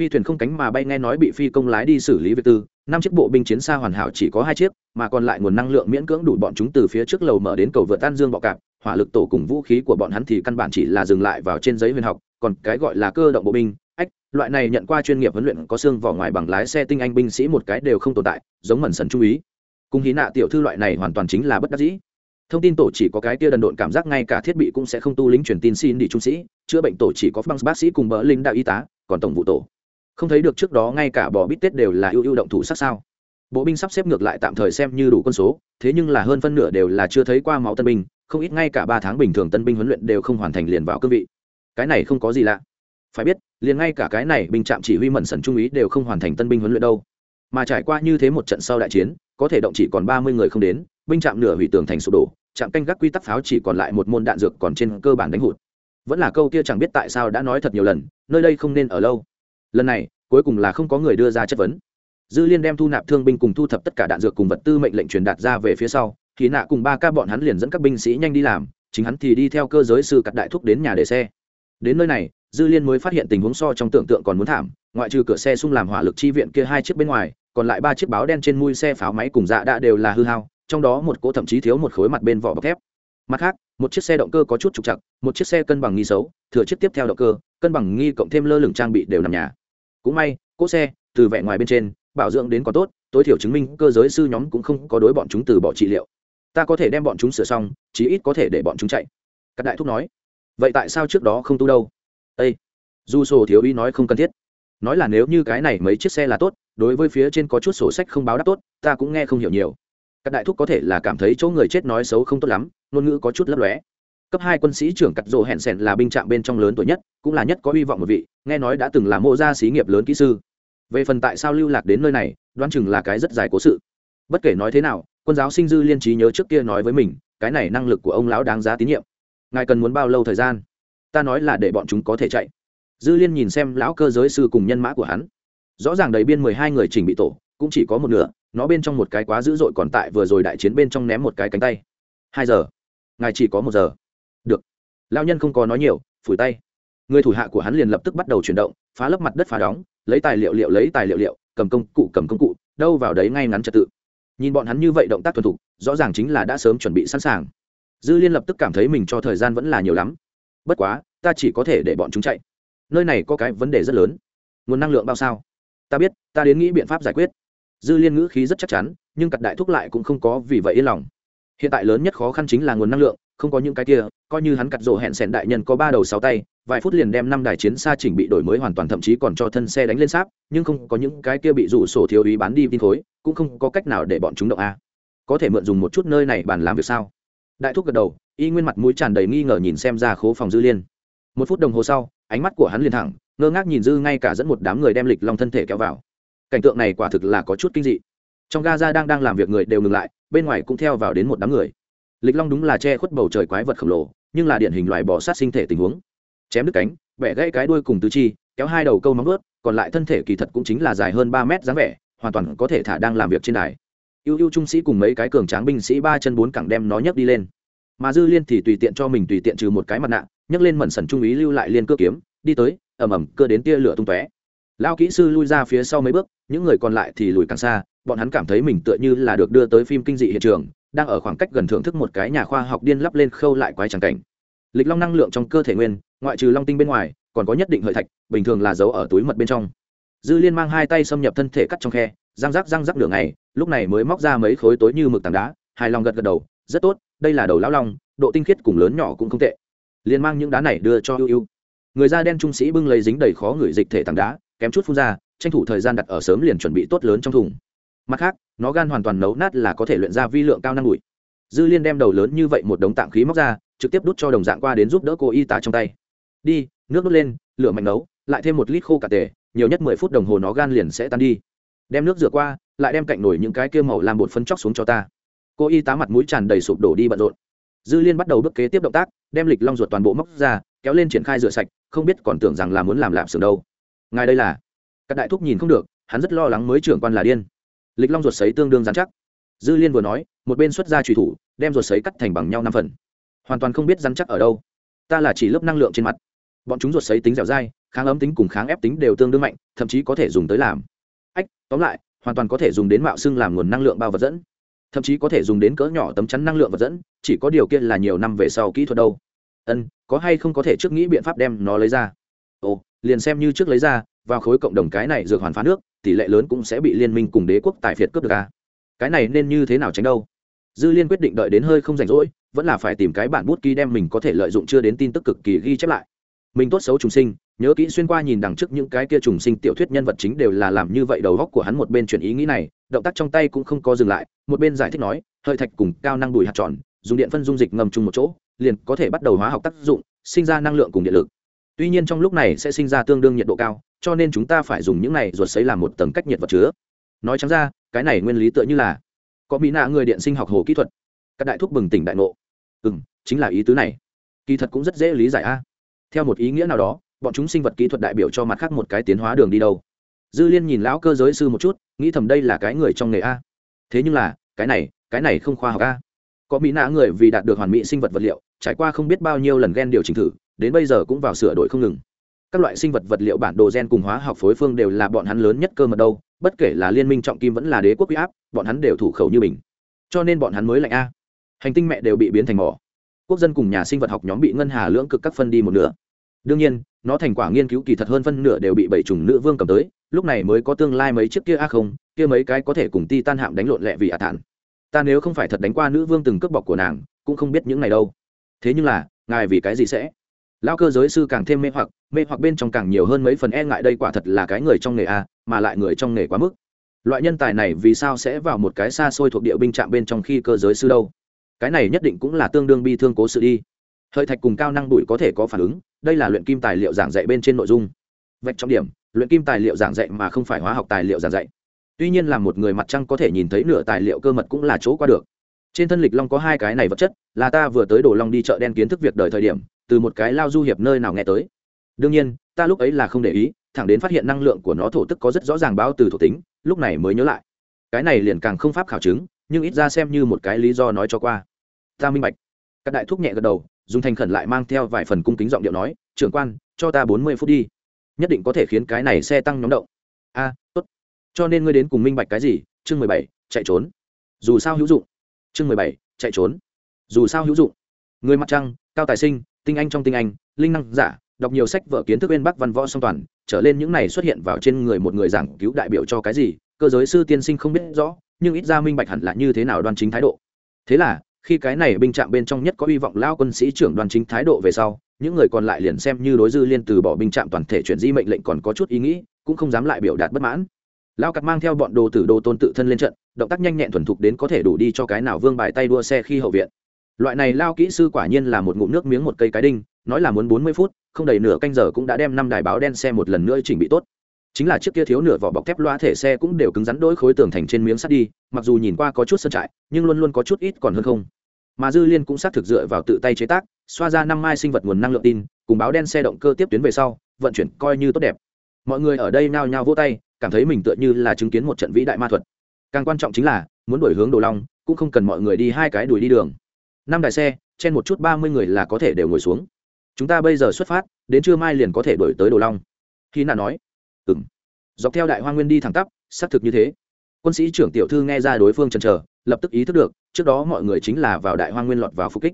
phi thuyền không cánh mà bay nghe nói bị phi công lái đi xử lý việc tư, năm chiếc bộ binh chiến xa hoàn hảo chỉ có hai chiếc, mà còn lại nguồn năng lượng miễn cưỡng đủ bọn chúng từ phía trước lầu mở đến cầu vượt tan dương bọ cạp, hỏa lực tổ cùng vũ khí của bọn hắn thì căn bản chỉ là dừng lại vào trên giấy huyền học, còn cái gọi là cơ động bộ binh, ách, loại này nhận qua chuyên nghiệp huấn luyện có xương vỏ ngoài bằng lái xe tinh anh binh sĩ một cái đều không tồn tại, giống mẩn sần trung ý cùng hí nạ tiểu thư loại này hoàn toàn chính là bất đắc dĩ. Thông tin tổ chỉ có cái kia đần độn cảm giác ngay cả thiết bị cũng sẽ không tu lính truyền tin xin đi trung sĩ, chữa bệnh tổ chỉ có băng bác sĩ cùng bỡ linh đạo y tá, còn tổng vụ tổ không thấy được trước đó ngay cả bò bít tết đều là ưu ưu động thủ sát sao. Bộ binh sắp xếp ngược lại tạm thời xem như đủ quân số, thế nhưng là hơn phân nửa đều là chưa thấy qua máu tân binh, không ít ngay cả ba tháng bình thường tân binh huấn luyện đều không hoàn thành liền vào cương vị. Cái này không có gì lạ. Phải biết, liền ngay cả cái này binh trạm chỉ huy mẩn sần trung úy đều không hoàn thành tân binh huấn luyện đâu. Mà trải qua như thế một trận sau đại chiến, có thể động chỉ còn ba mươi người không đến, binh trạm nửa hủy tường thành sụp đổ, trạm canh gác quy tắc pháo chỉ còn lại một môn đạn dược còn trên cơ bản đánh hụt. Vẫn là câu kia chẳng biết tại sao đã nói thật nhiều lần, nơi đây không nên ở lâu lần này, cuối cùng là không có người đưa ra chất vấn. Dư liên đem thu nạp thương binh cùng thu thập tất cả đạn dược cùng vật tư mệnh lệnh truyền đạt ra về phía sau, thì nạ cùng ba ca bọn hắn liền dẫn các binh sĩ nhanh đi làm, chính hắn thì đi theo cơ giới sư cắt đại thúc đến nhà để xe. Đến nơi này, dư liên mới phát hiện tình huống so trong tưởng tượng còn muốn thảm, ngoại trừ cửa xe xung làm hỏa lực chi viện kia hai chiếc bên ngoài, còn lại ba chiếc báo đen trên mui xe pháo máy cùng dạ đã đều là hư hao, trong đó một cỗ thậm chí thiếu một khối mặt bên vỏ bọc thép. Mặt khác, một chiếc xe động cơ có chút trục chặt một chiếc xe cân bằng nghi xấu, thừa chiếc tiếp theo động cơ, cân bằng nghi cộng thêm lơ lửng trang bị đều nằm nhà cũng may, cỗ xe, từ vẻ ngoài bên trên, bảo dưỡng đến có tốt, tối thiểu chứng minh cơ giới sư nhóm cũng không có đối bọn chúng từ bỏ trị liệu. Ta có thể đem bọn chúng sửa xong, chí ít có thể để bọn chúng chạy. Các đại thúc nói. Vậy tại sao trước đó không tu đâu? Â dù sổ thiếu ý nói không cần thiết. Nói là nếu như cái này mấy chiếc xe là tốt, đối với phía trên có chút sổ sách không báo đáp tốt, ta cũng nghe không hiểu nhiều. Các đại thúc có thể là cảm thấy chỗ người chết nói xấu không tốt lắm, ngôn ngữ có chút lấp lóe cấp hai quân sĩ trưởng cắt rộ hẹn sẻn là binh trạm bên trong lớn tuổi nhất, cũng là nhất có hy vọng một vị, nghe nói đã từng là mộ gia xí nghiệp lớn kỹ sư. Về phần tại sao lưu lạc đến nơi này, đoán chừng là cái rất dài cố sự. Bất kể nói thế nào, quân giáo sinh dư liên trí nhớ trước kia nói với mình, cái này năng lực của ông lão đáng giá tín nhiệm. Ngài cần muốn bao lâu thời gian? Ta nói là để bọn chúng có thể chạy. Dư liên nhìn xem lão cơ giới sư cùng nhân mã của hắn. Rõ ràng đầy biên mười hai người chỉnh bị tổ, cũng chỉ có một nửa, nó bên trong một cái quá dữ dội còn tại vừa rồi đại chiến bên trong ném một cái cánh tay. Hai giờ. Ngài chỉ có một giờ được. Lao nhân không có nói nhiều, phủi tay. Người thủ hạ của hắn liền lập tức bắt đầu chuyển động, phá lấp mặt đất phá đóng, lấy tài liệu liệu, lấy tài liệu liệu, cầm công cụ, cầm công cụ, đâu vào đấy ngay ngắn trật tự. Nhìn bọn hắn như vậy động tác thuần thục, rõ ràng chính là đã sớm chuẩn bị sẵn sàng. Dư liên lập tức cảm thấy mình cho thời gian vẫn là nhiều lắm. Bất quá, ta chỉ có thể để bọn chúng chạy. Nơi này có cái vấn đề rất lớn. Nguồn năng lượng bao sao? Ta biết, ta đến nghĩ biện pháp giải quyết. Dư liên ngữ khí rất chắc chắn, nhưng cặp đại thúc lại cũng không có vì vậy yên lòng. Hiện tại lớn nhất khó khăn chính là nguồn năng lượng không có những cái kia, coi như hắn cặt rổ hẹn sẻn đại nhân có ba đầu sáu tay, vài phút liền đem năm đài chiến xa chỉnh bị đổi mới hoàn toàn thậm chí còn cho thân xe đánh lên sáp, nhưng không có những cái kia bị rủ sổ thiếu ý bán đi tin khối, cũng không có cách nào để bọn chúng động a. Có thể mượn dùng một chút nơi này bàn làm việc sao? Đại thúc gật đầu, y nguyên mặt mũi tràn đầy nghi ngờ nhìn xem ra khố phòng dư liên. Một phút đồng hồ sau, ánh mắt của hắn liền thẳng, ngơ ngác nhìn dư ngay cả dẫn một đám người đem lịch long thân thể kéo vào. Cảnh tượng này quả thực là có chút kinh dị. Trong gaza đang đang làm việc người đều ngừng lại, bên ngoài cũng theo vào đến một đám người lịch long đúng là che khuất bầu trời quái vật khổng lồ, nhưng là điển hình loài bò sát sinh thể tình huống. Chém đứt cánh, bẻ gãy cái đuôi cùng tứ chi, kéo hai đầu câu móng ướt còn lại thân thể kỳ thật cũng chính là dài hơn ba mét dáng vẻ, hoàn toàn có thể thả đang làm việc trên đài. Ưu ưu trung sĩ cùng mấy cái cường tráng binh sĩ ba chân bốn cẳng đem nó nhấc đi lên. Mà dư liên thì tùy tiện cho mình tùy tiện trừ một cái mặt nạ, nhấc lên mẩn sần trung ý lưu lại liên cơ kiếm, đi tới, ầm ầm cơ đến tia lửa tung tóe. Lao kỹ sư lui ra phía sau mấy bước, những người còn lại thì lùi càng xa, bọn hắn cảm thấy mình tựa như là được đưa tới phim kinh dị hiện trường đang ở khoảng cách gần thưởng thức một cái nhà khoa học điên lắp lên khâu lại quái tràng cảnh. Lịch long năng lượng trong cơ thể nguyên, ngoại trừ long tinh bên ngoài, còn có nhất định hợi thạch, bình thường là giấu ở túi mật bên trong. Dư liên mang hai tay xâm nhập thân thể cắt trong khe, răng rắc răng rắc đường này lúc này mới móc ra mấy khối tối như mực tảng đá, hài lòng gật gật đầu, rất tốt, đây là đầu lão long, độ tinh khiết cùng lớn nhỏ cũng không tệ. Liền mang những đá này đưa cho ưu ưu. Người da đen trung sĩ bưng lấy dính đầy khó ngửi dịch thể tảng đá, kém chút phun ra, tranh thủ thời gian đặt ở sớm liền chuẩn bị tốt lớn trong thùng mặt khác, nó gan hoàn toàn nấu nát là có thể luyện ra vi lượng cao năng bụi. Dư liên đem đầu lớn như vậy một đống tạng khí móc ra, trực tiếp đút cho đồng dạng qua đến giúp đỡ cô y tá trong tay. Đi, nước đốt lên, lửa mạnh nấu, lại thêm một lít khô cả tề, nhiều nhất mười phút đồng hồ nó gan liền sẽ tan đi. Đem nước rửa qua, lại đem cạnh nổi những cái kia màu làm bột phân chóc xuống cho ta. Cô y tá mặt mũi tràn đầy sụp đổ đi bận rộn. Dư liên bắt đầu bước kế tiếp động tác, đem lịch long ruột toàn bộ móc ra, kéo lên triển khai rửa sạch, không biết còn tưởng rằng là muốn làm lạm sừng đâu. Ngài đây là? Các đại thúc nhìn không được, hắn rất lo lắng mới trưởng quan là điên lịch long ruột sấy tương đương dán chắc. Dư liên vừa nói, một bên xuất ra trùy thủ, đem ruột sấy cắt thành bằng nhau năm phần. Hoàn toàn không biết dán chắc ở đâu. Ta là chỉ lớp năng lượng trên mặt. Bọn chúng ruột sấy tính dẻo dai, kháng ấm tính cùng kháng ép tính đều tương đương mạnh, thậm chí có thể dùng tới làm. Ách, tóm lại, hoàn toàn có thể dùng đến mạo xưng làm nguồn năng lượng bao vật dẫn. Thậm chí có thể dùng đến cỡ nhỏ tấm chắn năng lượng vật dẫn, chỉ có điều kiện là nhiều năm về sau kỹ thuật đâu. Ân, có hay không có thể trước nghĩ biện pháp đem nó lấy ra? Ồ, liền xem như trước lấy ra, vào khối cộng đồng cái này dược hoàn phá nước tỷ lệ lớn cũng sẽ bị liên minh cùng đế quốc tài phiệt cướp được à. cái này nên như thế nào tránh đâu? Dư liên quyết định đợi đến hơi không rảnh rỗi, vẫn là phải tìm cái bản bút ký đem mình có thể lợi dụng chưa đến tin tức cực kỳ ghi chép lại. Mình tốt xấu trùng sinh, nhớ kỹ xuyên qua nhìn đằng trước những cái kia trùng sinh tiểu thuyết nhân vật chính đều là làm như vậy đầu góc của hắn một bên chuyển ý nghĩ này, động tác trong tay cũng không có dừng lại, một bên giải thích nói hơi thạch cùng cao năng đùi hạt tròn, dùng điện phân dung dịch ngầm chung một chỗ, liền có thể bắt đầu hóa học tác dụng, sinh ra năng lượng cùng điện lực tuy nhiên trong lúc này sẽ sinh ra tương đương nhiệt độ cao, cho nên chúng ta phải dùng những này ruột sấy làm một tầng cách nhiệt vật chứa. Nói chẳng ra, cái này nguyên lý tựa như là, có mỹ nạ người điện sinh học hồ kỹ thuật. Các đại thuốc bừng tỉnh đại ngộ. Ừ chính là ý tứ này. Kỳ thật cũng rất dễ lý giải a. Theo một ý nghĩa nào đó, bọn chúng sinh vật kỹ thuật đại biểu cho mặt khác một cái tiến hóa đường đi đâu. Dư liên nhìn lão cơ giới sư một chút, nghĩ thầm đây là cái người trong nghề a. Thế nhưng là, cái này cái này không khoa học a. Có mỹ nạ người vì đạt được hoàn mỹ sinh vật vật liệu, trải qua không biết bao nhiêu lần gen điều chỉnh thử đến bây giờ cũng vào sửa đổi không ngừng. Các loại sinh vật vật liệu bản đồ gen cùng hóa học phối phương đều là bọn hắn lớn nhất cơ mật đâu, bất kể là liên minh trọng kim vẫn là đế quốc huy áp, bọn hắn đều thủ khẩu như mình. Cho nên bọn hắn mới lạnh a. Hành tinh mẹ đều bị biến thành mỏ. Quốc dân cùng nhà sinh vật học nhóm bị ngân hà lưỡng cực các phân đi một nửa. Đương nhiên, nó thành quả nghiên cứu kỳ thật hơn phân nửa đều bị bảy chủng nữ vương cầm tới, lúc này mới có tương lai mấy chiếc kia a không, kia mấy cái có thể cùng ti tan hạm đánh lộn lẹ vì ạ thản ta nếu không phải thật đánh qua nữ vương từng cướp bọc của nàng, cũng không biết những này đâu. Thế nhưng là, ngài vì cái gì sẽ? Lao cơ giới sư càng thêm mê hoặc mê hoặc bên trong càng nhiều hơn mấy phần e ngại đây quả thật là cái người trong nghề a mà lại người trong nghề quá mức. Loại nhân tài này vì sao sẽ vào một cái xa xôi thuộc địa binh trạm bên trong khi cơ giới sư đâu? Cái này nhất định cũng là tương đương bi thương cố sự đi. Hơi thạch cùng cao năng bụi có thể có phản ứng, đây là luyện kim tài liệu giảng dạy bên trên nội dung. Vạch trọng điểm, luyện kim tài liệu giảng dạy mà không phải hóa học tài liệu giảng dạy. Tuy nhiên là một người mặt trăng có thể nhìn thấy nửa tài liệu cơ mật cũng là chỗ qua được. Trên thân lịch long có hai cái này vật chất, là ta vừa tới đồ long đi chợ đen kiến thức việc đời thời điểm từ một cái lao du hiệp nơi nào nghe tới. Đương nhiên, ta lúc ấy là không để ý, thẳng đến phát hiện năng lượng của nó thổ tức có rất rõ ràng báo từ thổ tính, lúc này mới nhớ lại. Cái này liền càng không pháp khảo chứng, nhưng ít ra xem như một cái lý do nói cho qua. Ta minh bạch. Các đại thúc nhẹ gật đầu, dùng thành khẩn lại mang theo vài phần cung kính giọng điệu nói, trưởng quan, cho ta bốn mươi phút đi. Nhất định có thể khiến cái này xe tăng nhóm động. A, tốt. Cho nên ngươi đến cùng minh bạch cái gì? Chương mười bảy, chạy trốn. Dù sao hữu dụng. Chương mười bảy, chạy trốn. Dù sao hữu dụng. Người mặt trăng, cao tài sinh tinh anh trong tinh anh, linh năng giả, đọc nhiều sách vở kiến thức bên bắc văn võ song toàn, trở lên những này xuất hiện vào trên người một người giảng cứu đại biểu cho cái gì, cơ giới sư tiên sinh không biết rõ, nhưng ít ra minh bạch hẳn là như thế nào đoan chính thái độ. Thế là, khi cái này binh trạm bên trong nhất có hy vọng lao quân sĩ trưởng đoàn chính thái độ về sau, những người còn lại liền xem như đối dư liên từ bỏ binh trạm toàn thể chuyển di mệnh lệnh còn có chút ý nghĩ, cũng không dám lại biểu đạt bất mãn. Lao cắt mang theo bọn đồ tử đồ tôn tự thân lên trận, động tác nhanh nhẹn thuần thục đến có thể đủ đi cho cái nào vương bài tay đua xe khi hậu viện loại này lao kỹ sư quả nhiên là một ngụm nước miếng một cây cái đinh, nói là muốn bốn mươi phút, không đầy nửa canh giờ cũng đã đem năm đài báo đen xe một lần nữa chỉnh bị tốt. Chính là chiếc kia thiếu nửa vỏ bọc thép loa thể xe cũng đều cứng rắn đôi khối tường thành trên miếng sắt đi, mặc dù nhìn qua có chút sơn trại, nhưng luôn luôn có chút ít còn hơn không. Mà dư liên cũng xác thực dựa vào tự tay chế tác, xoa ra năm mai sinh vật nguồn năng lượng tin, cùng báo đen xe động cơ tiếp tuyến về sau, vận chuyển coi như tốt đẹp. Mọi người ở đây nao nhao vỗ tay, cảm thấy mình tựa như là chứng kiến một trận vĩ đại ma thuật. Càng quan trọng chính là, muốn đổi hướng đồ long, cũng không cần mọi người đi hai cái đuổi đi đường năm đài xe trên một chút ba mươi người là có thể đều ngồi xuống. Chúng ta bây giờ xuất phát đến trưa mai liền có thể đổi tới đồ long. Khi nà nói ừ m dọc theo đại hoa nguyên đi thẳng tắp xác thực như thế. Quân sĩ trưởng tiểu thư nghe ra đối phương chần chờ lập tức ý thức được trước đó mọi người chính là vào đại hoa nguyên lọt vào phục kích.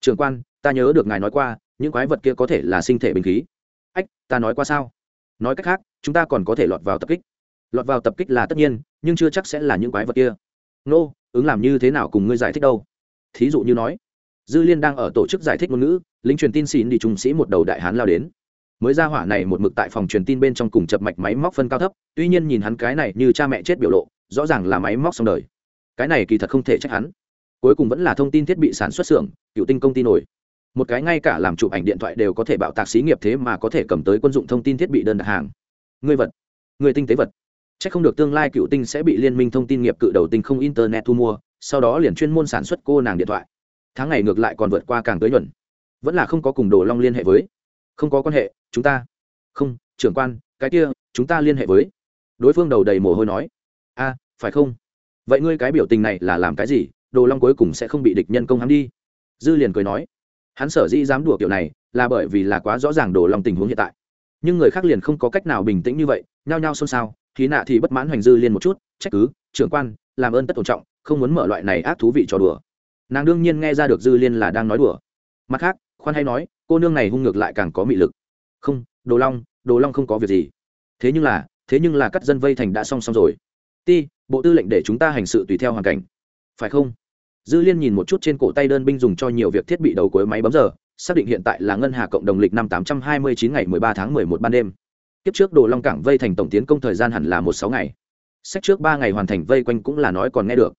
Trường quan ta nhớ được ngài nói qua những quái vật kia có thể là sinh thể bình khí. Ách ta nói qua sao? Nói cách khác chúng ta còn có thể lọt vào tập kích. Lọt vào tập kích là tất nhiên nhưng chưa chắc sẽ là những quái vật kia. Nô、no, ứng làm như thế nào cùng ngươi giải thích đâu? Thí dụ như nói, dư liên đang ở tổ chức giải thích ngôn ngữ, lính truyền tin xin đi trung sĩ một đầu đại hán lao đến. Mới ra hỏa này một mực tại phòng truyền tin bên trong cùng chập mạch máy móc phân cao thấp, tuy nhiên nhìn hắn cái này như cha mẹ chết biểu lộ, rõ ràng là máy móc xong đời. Cái này kỳ thật không thể trách hắn. Cuối cùng vẫn là thông tin thiết bị sản xuất xưởng, cựu tinh công ty nổi. Một cái ngay cả làm chụp ảnh điện thoại đều có thể bạo tạc xí nghiệp thế mà có thể cầm tới quân dụng thông tin thiết bị đơn đặt hàng. Người vật, người tinh tế vật. C h ắ c không được tương lai cựu tinh sẽ bị liên minh thông tin nghiệp cự đầu tinh không internet thu mua sau đó liền chuyên môn sản xuất cô nàng điện thoại. Tháng ngày ngược lại còn vượt qua càng tới nhuận. Vẫn là không có cùng đồ long liên hệ với. Không có quan hệ, chúng ta. Không, trưởng quan, cái kia, chúng ta liên hệ với. Đối phương đầu đầy mồ hôi nói. A, phải không? Vậy ngươi cái biểu tình này là làm cái gì? Đồ long cuối cùng sẽ không bị địch nhân công hắn đi. Dư liền cười nói. Hắn sở dĩ dám đùa kiểu này, là bởi vì là quá rõ ràng đồ long tình huống hiện tại. Nhưng người khác liền không có cách nào bình tĩnh như vậy, nhao nhao xôn xao. Khí nạ thì bất mãn hoành dư liên một chút, trách cứ, trưởng quan, làm ơn tất tôn trọng không muốn mở loại này ác thú vị cho đùa. Nàng đương nhiên nghe ra được dư liên là đang nói đùa. Mặt khác, khoan hay nói, cô nương này hung ngược lại càng có mị lực. Không, đồ long đồ long không có việc gì. Thế nhưng là, thế nhưng là cắt dân vây thành đã xong xong rồi. Ti, bộ tư lệnh để chúng ta hành sự tùy theo hoàn cảnh. Phải không? Dư liên nhìn một chút trên cổ tay đơn binh dùng cho nhiều việc thiết bị đầu cuối máy bấm giờ, xác định hiện tại là ngân hà cộng đồng lịch năm tám trăm hai mươi chín ngày mười ba tháng mười một ban đêm. Kiếp trước đồ long cảng vây thành tổng tiến công thời gian hẳn là một sáu ngày. Sách trước ba ngày hoàn thành vây quanh cũng là nói còn nghe được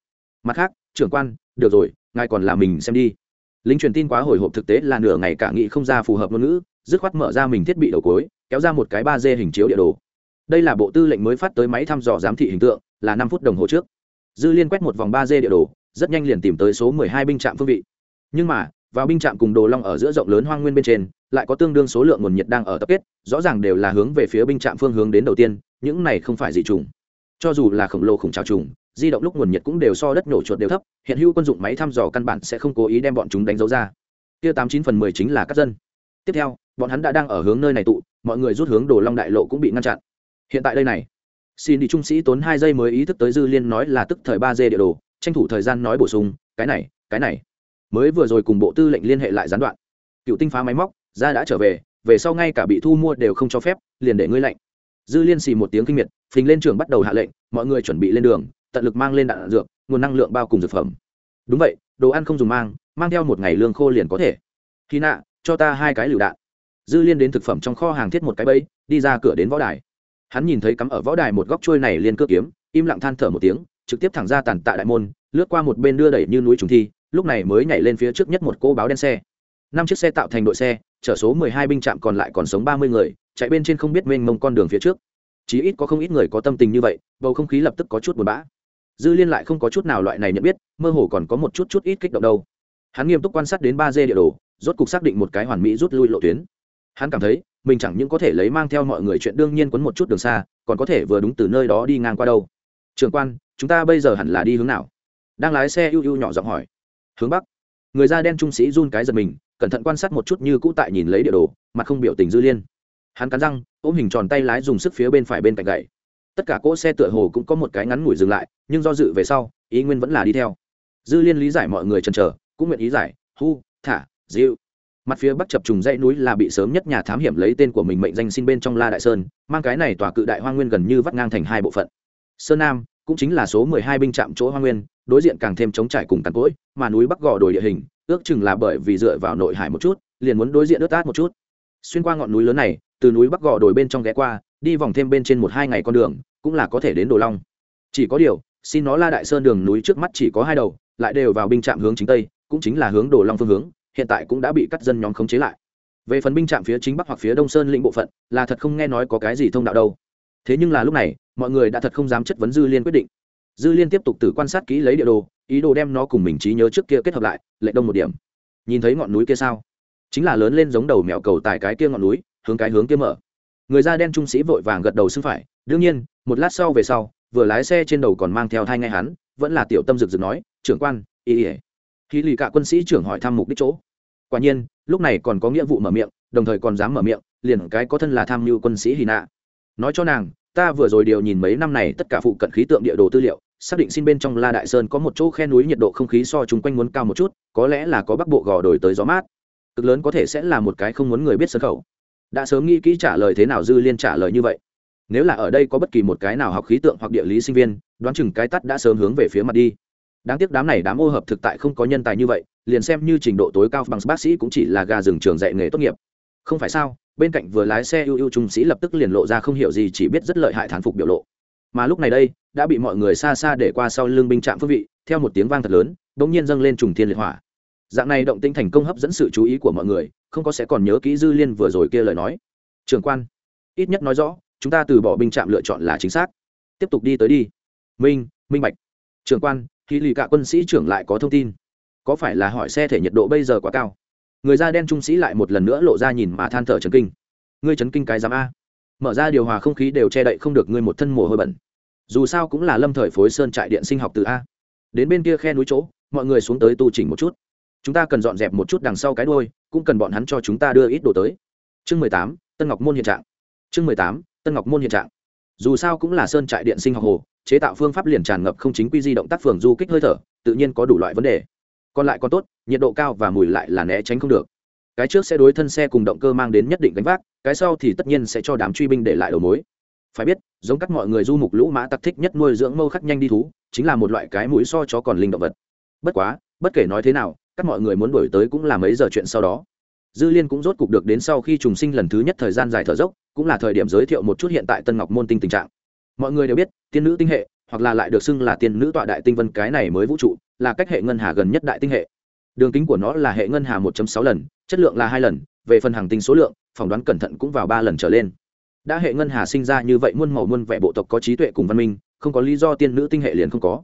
mặt khác, trưởng quan, được rồi, ngài còn là mình xem đi. Lính truyền tin quá hồi hộp thực tế là nửa ngày cả nghị không ra phù hợp ngôn ngữ, dứt khoát mở ra mình thiết bị đầu cuối kéo ra một cái ba d hình chiếu địa đồ. Đây là bộ tư lệnh mới phát tới máy thăm dò giám thị hình tượng, là năm phút đồng hồ trước. Dư liên quét một vòng ba d địa đồ, rất nhanh liền tìm tới số mười hai binh trạm phương vị. Nhưng mà, vào binh trạm cùng đồ long ở giữa rộng lớn hoang nguyên bên trên, lại có tương đương số lượng nguồn nhiệt đang ở tập kết, rõ ràng đều là hướng về phía binh trạm phương hướng đến đầu tiên, những này không phải dị trùng cho dù là khổng lồ khủng trào trùng di động lúc nguồn nhiệt cũng đều so đất nổ chuột đều thấp, hiện hữu quân dụng máy thăm dò căn bản sẽ không cố ý đem bọn chúng đánh dấu ra. Kia tám chín phần mười chính là các dân. Tiếp theo, bọn hắn đã đang ở hướng nơi này tụ, mọi người rút hướng đồ long đại lộ cũng bị ngăn chặn. Hiện tại đây này, xin đi trung sĩ tốn hai giây mới ý thức tới dư liên nói là tức thời ba d địa đồ, tranh thủ thời gian nói bổ sung, cái này cái này. Mới vừa rồi cùng bộ tư lệnh liên hệ lại gián đoạn. Cựu tinh phá máy móc, ra đã trở về về sau ngay cả bị thu mua đều không cho phép, liền để ngươi lệnh. Dư liên xì một tiếng kinh miệt, phình lên trường bắt đầu hạ lệnh, mọi người chuẩn bị lên đường tận lực mang lên đạn dược, nguồn năng lượng bao cùng dược phẩm. Đúng vậy, đồ ăn không dùng mang mang theo một ngày lương khô liền có thể. Khi nạ, cho ta hai cái lựu đạn. Dư liên đến thực phẩm trong kho hàng thiết một cái bẫy, đi ra cửa đến võ đài. Hắn nhìn thấy cắm ở võ đài một góc trôi này liên cước kiếm, im lặng than thở một tiếng, trực tiếp thẳng ra tàn tạ đại môn, lướt qua một bên đưa đẩy như núi trùng thi, lúc này mới nhảy lên phía trước nhất một cô báo đen xe. Năm chiếc xe tạo thành đội xe, chở số mười hai binh trạm còn lại còn sống ba mươi người, chạy bên trên không biết mênh mông con đường phía trước. Chí ít có không ít người có tâm tình như vậy, bầu không khí lập tức có chút buồn bã dư liên lại không có chút nào loại này nhận biết, mơ hồ còn có một chút chút ít kích động đâu. Hắn nghiêm túc quan sát đến ba d địa đồ, rốt cục xác định một cái hoàn mỹ rút lui lộ tuyến. Hắn cảm thấy, mình chẳng những có thể lấy mang theo mọi người chuyện đương nhiên quấn một chút đường xa, còn có thể vừa đúng từ nơi đó đi ngang qua đâu. Trường quan, chúng ta bây giờ hẳn là đi hướng nào? Đang lái xe ưu ưu nhỏ giọng hỏi. Hướng bắc. Người da đen trung sĩ run cái giật mình, cẩn thận quan sát một chút như cũ tại nhìn lấy địa đồ mà không biểu tình dư liên. Hắn cắn răng, ôm hình tròn tay lái dùng sức phía bên phải bên cạnh gậy. Tất cả cỗ xe tựa hồ cũng có một cái ngắn ngủi dừng lại nhưng do dự về sau, ý nguyên vẫn là đi theo. Dư liên lý giải mọi người chần chờ, cũng nguyện ý giải, hu, thả, dịu. Mặt phía bắc chập trùng dãy núi là bị sớm nhất nhà thám hiểm lấy tên của mình mệnh danh xin bên trong la đại sơn, mang cái này tòa cự đại hoa nguyên gần như vắt ngang thành hai bộ phận. Sơn nam cũng chính là số mười hai binh trạm chỗ hoa nguyên, đối diện càng thêm chống trải cùng cằn cỗi, mà núi bắc gò đồi địa hình, ước chừng là bởi vì dựa vào nội hải một chút, liền muốn đối diện ướt át một chút. Xuyên qua ngọn núi lớn này, từ núi bắc gò đồi bên trong ghé qua, đi vòng thêm bên trên một hai ngày con đường, cũng là có thể đến đồ long. Chỉ có điều xin nó la đại sơn đường núi trước mắt chỉ có hai đầu, lại đều vào binh trạm hướng chính tây, cũng chính là hướng đồ long phương hướng, hiện tại cũng đã bị cắt dân nhóm khống chế lại. Về phần binh trạm phía chính bắc hoặc phía đông sơn lĩnh bộ phận, là thật không nghe nói có cái gì thông đạo đâu. Thế nhưng là lúc này, mọi người đã thật không dám chất vấn dư liên quyết định. Dư liên tiếp tục tự quan sát kỹ lấy địa đồ, ý đồ đem nó cùng mình trí nhớ trước kia kết hợp lại lệ đông một điểm. Nhìn thấy ngọn núi kia sao? Chính là lớn lên giống đầu mẹo cầu tại cái kia ngọn núi, hướng cái hướng kia mở. Người da đen trung sĩ vội vàng gật đầu xưng phải. Đương nhiên, một lát sau về sau vừa lái xe trên đầu còn mang theo thai ngay hắn, vẫn là tiểu tâm rực rực nói, trưởng quan, ý ỉa khi lì cả quân sĩ trưởng hỏi thăm mục đích chỗ. Quả nhiên, lúc này còn có nghĩa vụ mở miệng, đồng thời còn dám mở miệng, liền cái có thân là tham mưu quân sĩ hy nạ. Nói cho nàng, ta vừa rồi điều nhìn mấy năm này tất cả phụ cận khí tượng địa đồ tư liệu, xác định xin bên trong la đại sơn có một chỗ khe núi nhiệt độ không khí so chung quanh muốn cao một chút, có lẽ là có bắc bộ gò đổi tới gió mát. Cực lớn có thể sẽ là một cái không muốn người biết sân khẩu đã sớm nghĩ kỹ trả lời thế nào dư liên trả lời như vậy nếu là ở đây có bất kỳ một cái nào học khí tượng hoặc địa lý sinh viên, đoán chừng cái tắt đã sớm hướng về phía mặt đi. Đáng tiếc đám này đám ô hợp thực tại không có nhân tài như vậy, liền xem như trình độ tối cao bằng bác sĩ cũng chỉ là gà rừng trường dạy nghề tốt nghiệp. Không phải sao, bên cạnh vừa lái xe ưu ưu trung sĩ lập tức liền lộ ra không hiểu gì chỉ biết rất lợi hại thán phục biểu lộ. Mà lúc này đây, đã bị mọi người xa xa để qua sau lưng binh trạm phước vị, theo một tiếng vang thật lớn đ ỗ n g nhiên dâng lên trùng thiên liệt hỏa. Dạng này động tinh thành công hấp dẫn sự chú ý của mọi người, không có sẽ còn nhớ kỹ dư liên vừa rồi kia lời nói. Trường quan, ít nhất nói rõ chúng ta từ bỏ binh trạm lựa chọn là chính xác. Tiếp tục đi tới đi. Minh minh bạch. Trường quan khi lì cả quân sĩ trưởng lại có thông tin. Có phải là hỏi xe thể nhiệt độ bây giờ quá cao? Người da đen trung sĩ lại một lần nữa lộ ra nhìn mà than thở trấn kinh. Ngươi trấn kinh cái giám a. Mở ra điều hòa không khí đều che đậy không được ngươi một thân mồ hôi bẩn. Dù sao cũng là lâm thời phối sơn trại điện sinh học từ a. Đến bên kia khe núi chỗ, mọi người xuống tới tu chỉnh một chút. Chúng ta cần dọn dẹp một chút đằng sau cái đôi cũng cần bọn hắn cho chúng ta đưa ít đồ tới. Chương mười tám, tân ngọc môn hiện trạng. Chương mười tám tân ngọc môn hiện trạng. Dù sao cũng là sơn trại điện sinh học hồ, chế tạo phương pháp liền tràn ngập không chính quy di động tác phường du kích hơi thở, tự nhiên có đủ loại vấn đề. Còn lại còn tốt, nhiệt độ cao và mùi lại là né tránh không được. Cái trước sẽ đối thân xe cùng động cơ mang đến nhất định gánh vác, cái sau thì tất nhiên sẽ cho đám truy binh để lại đầu mối. Phải biết, giống các mọi người du mục lũ mã tặc thích nhất nuôi dưỡng mâu khắc nhanh đi thú, chính là một loại cái mũi so chó còn linh động vật. Bất quá, bất kể nói thế nào, các mọi người muốn đổi tới cũng là mấy giờ chuyện sau đó dư liên cũng rốt cục được đến sau khi trùng sinh lần thứ nhất thời gian dài thở dốc, cũng là thời điểm giới thiệu một chút hiện tại tân ngọc môn tinh tình trạng. Mọi người đều biết, tiên nữ tinh hệ, hoặc là lại được xưng là tiên nữ tọa đại tinh vân cái này mới vũ trụ, là cách hệ ngân hà gần nhất đại tinh hệ. Đường kính của nó là hệ ngân hà 1 sáu lần, chất lượng là hai lần, về phần hàng tinh số lượng, phỏng đoán cẩn thận cũng vào ba lần trở lên. Đã hệ ngân hà sinh ra như vậy muôn màu muôn vẻ bộ tộc có trí tuệ cùng văn minh, không có lý do tiên nữ tinh hệ liền không có.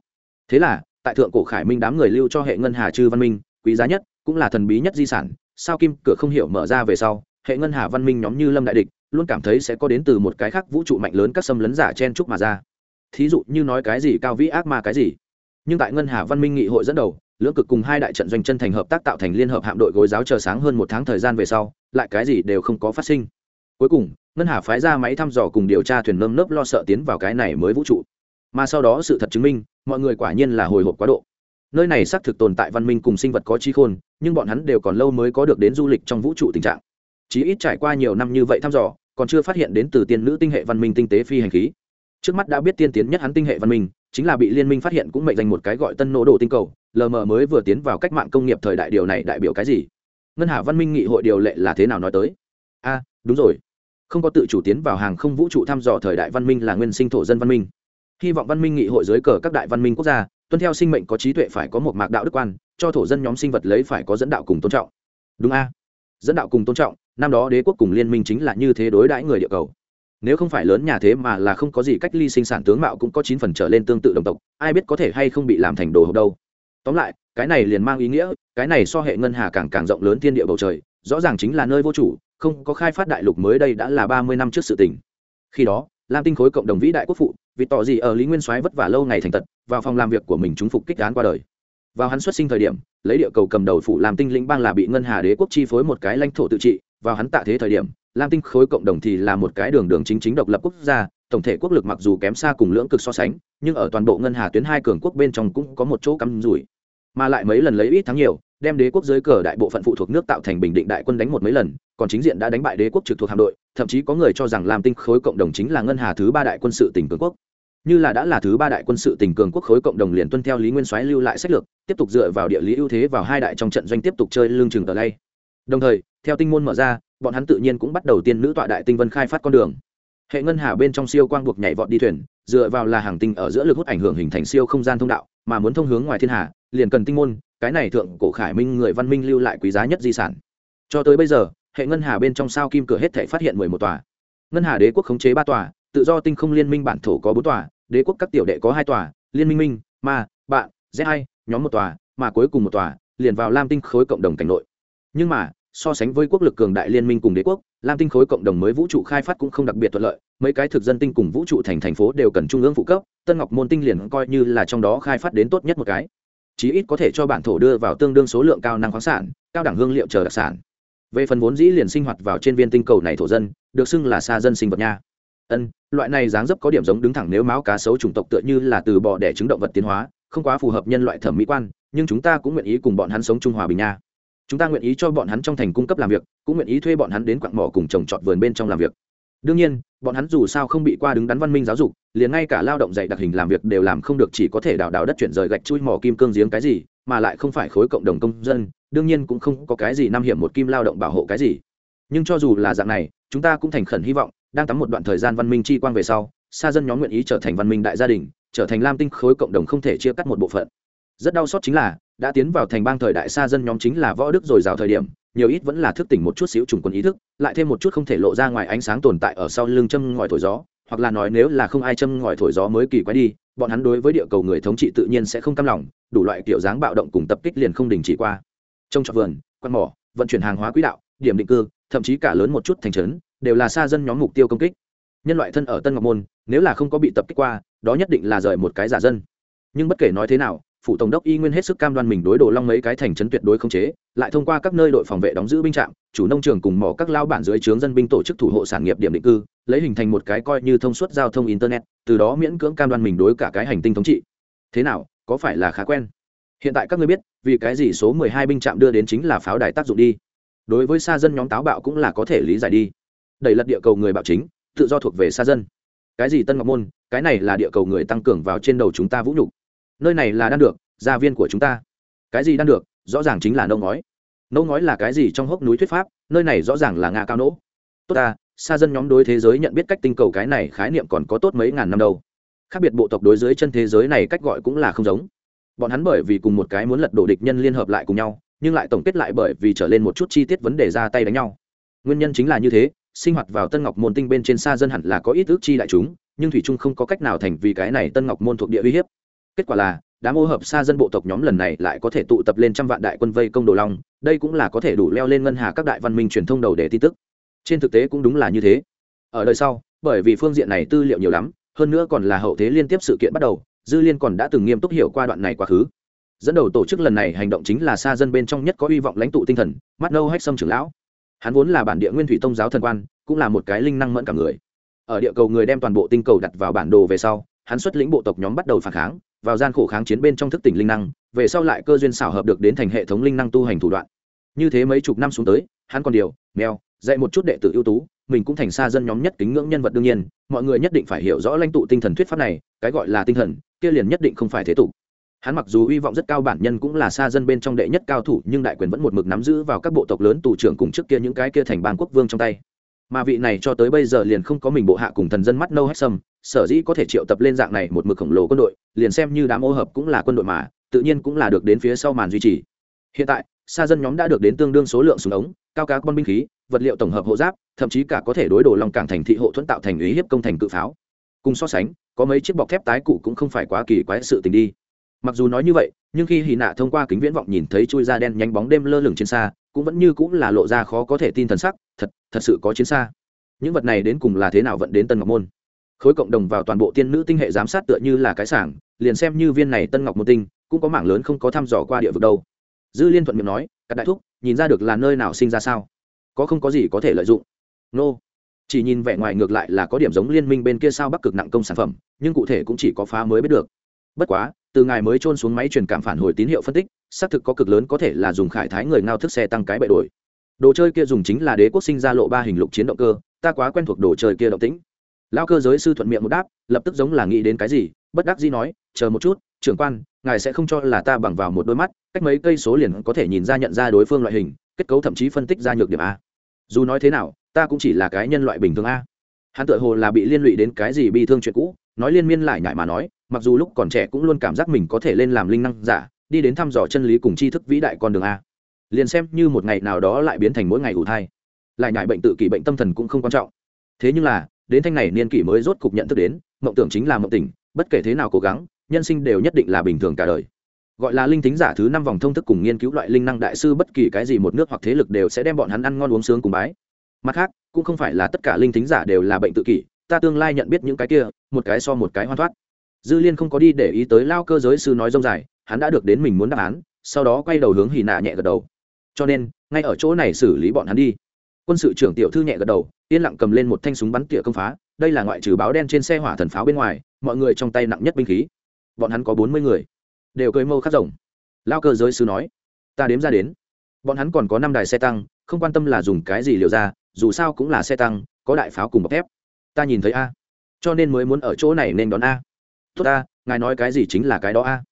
Thế là, tại thượng cổ khải minh đám người lưu cho hệ ngân hà chư văn minh, quý giá nhất, cũng là thần bí nhất di sản sao kim cửa không hiểu mở ra về sau, hệ ngân hà văn minh nhóm như lâm đại địch, luôn cảm thấy sẽ có đến từ một cái khác vũ trụ mạnh lớn các xâm lấn giả chen trúc mà ra. Thí dụ như nói cái gì cao vĩ ác ma cái gì. Nhưng tại ngân hà văn minh nghị hội dẫn đầu, lưỡng cực cùng hai đại trận doanh chân thành hợp tác tạo thành liên hợp hạm đội gối giáo chờ sáng hơn một tháng thời gian về sau, lại cái gì đều không có phát sinh. Cuối cùng, ngân hà phái ra máy thăm dò cùng điều tra thuyền nơm nớp lo sợ tiến vào cái này mới vũ trụ. Mà sau đó sự thật chứng minh, mọi người quả nhiên là hồi hộp quá độ nơi này xác thực tồn tại văn minh cùng sinh vật có trí khôn, nhưng bọn hắn đều còn lâu mới có được đến du lịch trong vũ trụ tình trạng. Chí ít trải qua nhiều năm như vậy thăm dò, còn chưa phát hiện đến từ tiên nữ tinh hệ văn minh tinh tế phi hành khí. Trước mắt đã biết tiên tiến nhất hắn tinh hệ văn minh, chính là bị liên minh phát hiện cũng mệnh danh một cái gọi tân nổ đồ tinh cầu, lờ mờ mới vừa tiến vào cách mạng công nghiệp thời đại điều này đại biểu cái gì? Ngân hà văn minh nghị hội điều lệ là thế nào nói tới? A, đúng rồi. Không có tự chủ tiến vào hàng không vũ trụ thăm dò thời đại văn minh là nguyên sinh thổ dân văn minh. Hy vọng văn minh nghị hội dưới cờ các đại văn minh quốc gia tuân theo sinh mệnh có trí tuệ phải có một mạc đạo đức quan, cho thổ dân nhóm sinh vật lấy phải có dẫn đạo cùng tôn trọng. Đúng a? Dẫn đạo cùng tôn trọng, năm đó đế quốc cùng liên minh chính là như thế đối đãi người địa cầu. Nếu không phải lớn nhà thế mà là không có gì cách ly sinh sản tướng mạo cũng có chín phần trở lên tương tự đồng tộc, ai biết có thể hay không bị làm thành đồ hộp đâu. Tóm lại, cái này liền mang ý nghĩa, cái này so hệ ngân hà càng càng rộng lớn thiên địa bầu trời, rõ ràng chính là nơi vô chủ, không có khai phát đại lục mới đây đã là ba mươi năm trước sự tình. Khi đó lam tinh khối cộng đồng vĩ đại quốc phụ, vì tỏ gì ở lý nguyên soái vất vả lâu ngày thành tật, vào phòng làm việc của mình chúng phục kích án qua đời. Vào hắn xuất sinh thời điểm, lấy địa cầu cầm đầu phụ làm tinh lĩnh bang là bị ngân hà đế quốc chi phối một cái lãnh thổ tự trị, vào hắn tạ thế thời điểm, lam tinh khối cộng đồng thì là một cái đường đường chính chính độc lập quốc gia, tổng thể quốc lực mặc dù kém xa cùng lưỡng cực so sánh, nhưng ở toàn bộ ngân hà tuyến hai cường quốc bên trong cũng có một chỗ cắm rủi. Mà lại mấy lần lấy ít thắng nhiều đem đế quốc dưới cờ đại bộ phận phụ thuộc nước tạo thành bình định đại quân đánh một mấy lần, còn chính diện đã đánh bại đế quốc trực thuộc hạm đội, thậm chí có người cho rằng làm tinh khối cộng đồng chính là ngân hà thứ ba đại quân sự tỉnh cường quốc. Như là đã là thứ ba đại quân sự tỉnh cường quốc khối cộng đồng liền tuân theo lý nguyên soái lưu lại sách lược, tiếp tục dựa vào địa lý ưu thế vào hai đại trong trận doanh tiếp tục chơi lương trường tờ lay. Đồng thời, theo tinh môn mở ra, bọn hắn tự nhiên cũng bắt đầu tiên nữ tọa đại tinh vân khai phát con đường. Hệ ngân hà bên trong siêu quang buộc nhảy vọt đi thuyền, dựa vào là hàng tinh ở giữa lực hút ảnh hưởng hình thành siêu không gian thông đạo, mà muốn thông hướng ngoài thiên hà, liền cần tinh môn cái này thượng cổ khải minh người văn minh lưu lại quý giá nhất di sản. Cho tới bây giờ, hệ ngân hà bên trong sao kim cửa hết thể phát hiện mười một tòa. Ngân hà đế quốc khống chế ba tòa, tự do tinh không liên minh bản thổ có bốn tòa, đế quốc các tiểu đệ có hai tòa, liên minh minh, ma bạn z hai, nhóm một tòa, mà cuối cùng một tòa, liền vào lam tinh khối cộng đồng cảnh nội. Nhưng mà, so sánh với quốc lực cường đại liên minh cùng đế quốc, lam tinh khối cộng đồng mới vũ trụ khai phát cũng không đặc biệt thuận lợi, mấy cái thực dân tinh cùng vũ trụ thành thành phố đều cần trung ương phụ cấp, tân ngọc môn tinh liền coi như là trong đó khai phát đến tốt nhất một cái chí ít có thể cho bản thổ đưa vào tương đương số lượng cao năng khoáng sản, cao đẳng hương liệu chờ đặc sản. Về phần vốn dĩ liền sinh hoạt vào trên viên tinh cầu này thổ dân, được xưng là xa dân sinh vật nha. Ân, loại này dáng dấp có điểm giống đứng thẳng nếu máu cá sấu chủng tộc tựa như là từ bò đẻ trứng động vật tiến hóa, không quá phù hợp nhân loại thẩm mỹ quan, nhưng chúng ta cũng nguyện ý cùng bọn hắn sống trung hòa bình nha. Chúng ta nguyện ý cho bọn hắn trong thành cung cấp làm việc, cũng nguyện ý thuê bọn hắn đến quặng mỏ cùng trồng trọt vườn bên trong làm việc đương nhiên, bọn hắn dù sao không bị qua đứng đắn văn minh giáo dục, liền ngay cả lao động dạy đặc hình làm việc đều làm không được chỉ có thể đào đào đất chuyển rời gạch chui mỏ kim cương giếng cái gì, mà lại không phải khối cộng đồng công dân, đương nhiên cũng không có cái gì năm hiểm một kim lao động bảo hộ cái gì. Nhưng cho dù là dạng này, chúng ta cũng thành khẩn hy vọng, đang tắm một đoạn thời gian văn minh chi quang về sau, xa dân nhóm nguyện ý trở thành văn minh đại gia đình, trở thành lam tinh khối cộng đồng không thể chia cắt một bộ phận. Rất đau xót chính là, đã tiến vào thành bang thời đại xa dân nhóm chính là võ đức rồi rào thời điểm nhiều ít vẫn là thức tỉnh một chút xíu trùng quân ý thức, lại thêm một chút không thể lộ ra ngoài ánh sáng tồn tại ở sau lưng châm ngòi thổi gió, hoặc là nói nếu là không ai châm ngòi thổi gió mới kỳ quái đi, bọn hắn đối với địa cầu người thống trị tự nhiên sẽ không cam lòng, đủ loại kiểu dáng bạo động cùng tập kích liền không đình chỉ qua. Trong trọt vườn quan mỏ, vận chuyển hàng hóa quỹ đạo, điểm định cư, thậm chí cả lớn một chút thành trấn, đều là xa dân nhóm mục tiêu công kích. Nhân loại thân ở tân ngọc môn, nếu là không có bị tập kích qua, đó nhất định là rời một cái giả dân. Nhưng bất kể nói thế nào phủ tổng đốc y nguyên hết sức cam đoan mình đối đồ long mấy cái thành trấn tuyệt đối không chế, lại thông qua các nơi đội phòng vệ đóng giữ binh trạm, chủ nông trường cùng mỏ các lao bản dưới trướng dân binh tổ chức thủ hộ sản nghiệp điểm định cư, lấy hình thành một cái coi như thông suốt giao thông internet, từ đó miễn cưỡng cam đoan mình đối cả cái hành tinh thống trị. Thế nào, có phải là khá quen? Hiện tại các ngươi biết, vì cái gì số mười hai binh trạm đưa đến chính là pháo đài tác dụng đi. Đối với xa dân nhóm táo bạo cũng là có thể lý giải đi. Đẩy lật địa cầu người bạo chính, tự do thuộc về xa dân. Cái gì tân ngọc môn, cái này là địa cầu người tăng cường vào trên đầu chúng ta vũ nhục nơi này là đan được, gia viên của chúng ta. Cái gì đan được? Rõ ràng chính là nâu ngói. Nâu ngói là cái gì trong hốc núi thuyết pháp? Nơi này rõ ràng là ngã cao nỗ. Tốt ta xa dân nhóm đối thế giới nhận biết cách tinh cầu cái này khái niệm còn có tốt mấy ngàn năm đâu. Khác biệt bộ tộc đối dưới chân thế giới này cách gọi cũng là không giống. Bọn hắn bởi vì cùng một cái muốn lật đổ địch nhân liên hợp lại cùng nhau, nhưng lại tổng kết lại bởi vì trở lên một chút chi tiết vấn đề ra tay đánh nhau. Nguyên nhân chính là như thế, sinh hoạt vào tân ngọc môn tinh bên trên xa dân hẳn là có ít ước chi đại chúng, nhưng thủy trung không có cách nào thành vì cái này tân ngọc môn thuộc địa uy hiếp kết quả là, đám ô hợp xa dân bộ tộc nhóm lần này lại có thể tụ tập lên trăm vạn đại quân vây công đồ long, đây cũng là có thể đủ leo lên ngân hà các đại văn minh truyền thông đầu để tin tức. Trên thực tế cũng đúng là như thế. Ở đời sau, bởi vì phương diện này tư liệu nhiều lắm, hơn nữa còn là hậu thế liên tiếp sự kiện bắt đầu, dư liên còn đã từng nghiêm túc hiểu qua đoạn này quá khứ. Dẫn đầu tổ chức lần này hành động chính là xa dân bên trong nhất có hy vọng lãnh tụ tinh thần, mắt nâu hách sâm trưởng lão. Hắn vốn là bản địa nguyên thủy tông giáo thần quan, cũng là một cái linh năng mẫn cả người. Ở địa cầu người đem toàn bộ tinh cầu đặt vào bản đồ về sau, hắn xuất lĩnh bộ tộc nhóm bắt đầu phản kháng vào gian khổ kháng chiến bên trong thức tỉnh linh năng, về sau lại cơ duyên xảo hợp được đến thành hệ thống linh năng tu hành thủ đoạn. Như thế mấy chục năm xuống tới, hắn còn điều, mèo, dạy một chút đệ tử ưu tú, mình cũng thành xa dân nhóm nhất kính ngưỡng nhân vật đương nhiên, mọi người nhất định phải hiểu rõ lãnh tụ tinh thần thuyết pháp này, cái gọi là tinh thần, kia liền nhất định không phải thế tục. Hắn mặc dù hy vọng rất cao bản nhân cũng là xa dân bên trong đệ nhất cao thủ, nhưng đại quyền vẫn một mực nắm giữ vào các bộ tộc lớn tù trưởng cùng trước kia những cái kia thành bang quốc vương trong tay mà vị này cho tới bây giờ liền không có mình bộ hạ cùng thần dân mắt nâu hết sâm, sở dĩ có thể triệu tập lên dạng này một mực khổng lồ quân đội, liền xem như đám ô hợp cũng là quân đội mà, tự nhiên cũng là được đến phía sau màn duy trì. Hiện tại xa dân nhóm đã được đến tương đương số lượng súng ống, cao cá con binh khí, vật liệu tổng hợp hộ giáp, thậm chí cả có thể đối đồ lòng cảng thành thị hộ thuẫn tạo thành ý hiếp công thành cự pháo. Cùng so sánh, có mấy chiếc bọc thép tái cụ cũng không phải quá kỳ quái sự tình đi. Mặc dù nói như vậy, nhưng khi hì nạ thông qua kính viễn vọng nhìn thấy chui ra đen nhánh bóng đêm lơ lửng trên xa cũng vẫn như cũng là lộ ra khó có thể tin thần sắc, thật thật sự có chiến xa. Những vật này đến cùng là thế nào vận đến tân ngọc môn? Khối cộng đồng vào toàn bộ tiên nữ tinh hệ giám sát tựa như là cái sảng, liền xem như viên này tân ngọc môn tinh, cũng có mảng lớn không có thăm dò qua địa vực đâu. Dư liên thuận miệng nói các đại thúc, nhìn ra được là nơi nào sinh ra sao? Có không có gì có thể lợi dụng? Nô、no. chỉ nhìn vẻ ngoài ngược lại là có điểm giống liên minh bên kia sao bắc cực nặng công sản phẩm, nhưng cụ thể cũng chỉ có phá mới biết được. Bất quá, từ ngài mới trôn xuống máy truyền cảm phản hồi tín hiệu phân tích xác thực có cực lớn có thể là dùng khải thái người ngao thức xe tăng cái bệ đổi. Đồ chơi kia dùng chính là đế quốc sinh ra lộ ba hình lục chiến động cơ, ta quá quen thuộc đồ chơi kia động tĩnh. Lao cơ giới sư thuận miệng một đáp, lập tức giống là nghĩ đến cái gì, bất đắc dĩ nói, chờ một chút, trưởng quan, ngài sẽ không cho là ta bằng vào một đôi mắt, cách mấy cây số liền có thể nhìn ra nhận ra đối phương loại hình, kết cấu thậm chí phân tích ra nhược điểm a. Dù nói thế nào, ta cũng chỉ là cái nhân loại bình thường a. Hắn tự hồ là bị liên lụy đến cái gì bi thương chuyện cũ, nói liên miên lại nhại mà nói, mặc dù lúc còn trẻ cũng luôn cảm giác mình có thể lên làm linh năng giả đi đến thăm dò chân lý cùng tri thức vĩ đại con đường a. Liền xem như một ngày nào đó lại biến thành mỗi ngày ủ thai. Lại nhại bệnh tự kỷ bệnh tâm thần cũng không quan trọng. Thế nhưng là, đến thanh này niên kỷ mới rốt cục nhận thức đến, mộng tưởng chính là mộng tỉnh, bất kể thế nào cố gắng, nhân sinh đều nhất định là bình thường cả đời. Gọi là linh tính giả thứ năm vòng thông thức cùng nghiên cứu loại linh năng đại sư bất kỳ cái gì một nước hoặc thế lực đều sẽ đem bọn hắn ăn ngon uống sướng cùng bái. Mặt khác, cũng không phải là tất cả linh tính giả đều là bệnh tự kỷ, ta tương lai nhận biết những cái kia, một cái so một cái hoan thoát. Dư liên không có đi để ý tới lao cơ giới sư nói rông dài hắn đã được đến mình muốn đáp án, sau đó quay đầu hướng hì nạ nhẹ gật đầu. Cho nên, ngay ở chỗ này xử lý bọn hắn đi. Quân sự trưởng tiểu thư nhẹ gật đầu, yên lặng cầm lên một thanh súng bắn tỉa công phá. Đây là ngoại trừ báo đen trên xe hỏa thần pháo bên ngoài, mọi người trong tay nặng nhất binh khí. Bọn hắn có bốn mươi người. Đều cười mâu khắc rồng. Lao cơ giới sư nói, ta đếm ra đến, bọn hắn còn có năm đài xe tăng, không quan tâm là dùng cái gì liều ra, dù sao cũng là xe tăng, có đại pháo cùng bọc thép. Ta nhìn thấy a. Cho nên mới muốn ở chỗ này nên đón a. Tốt a, ngài nói cái gì chính là cái đó a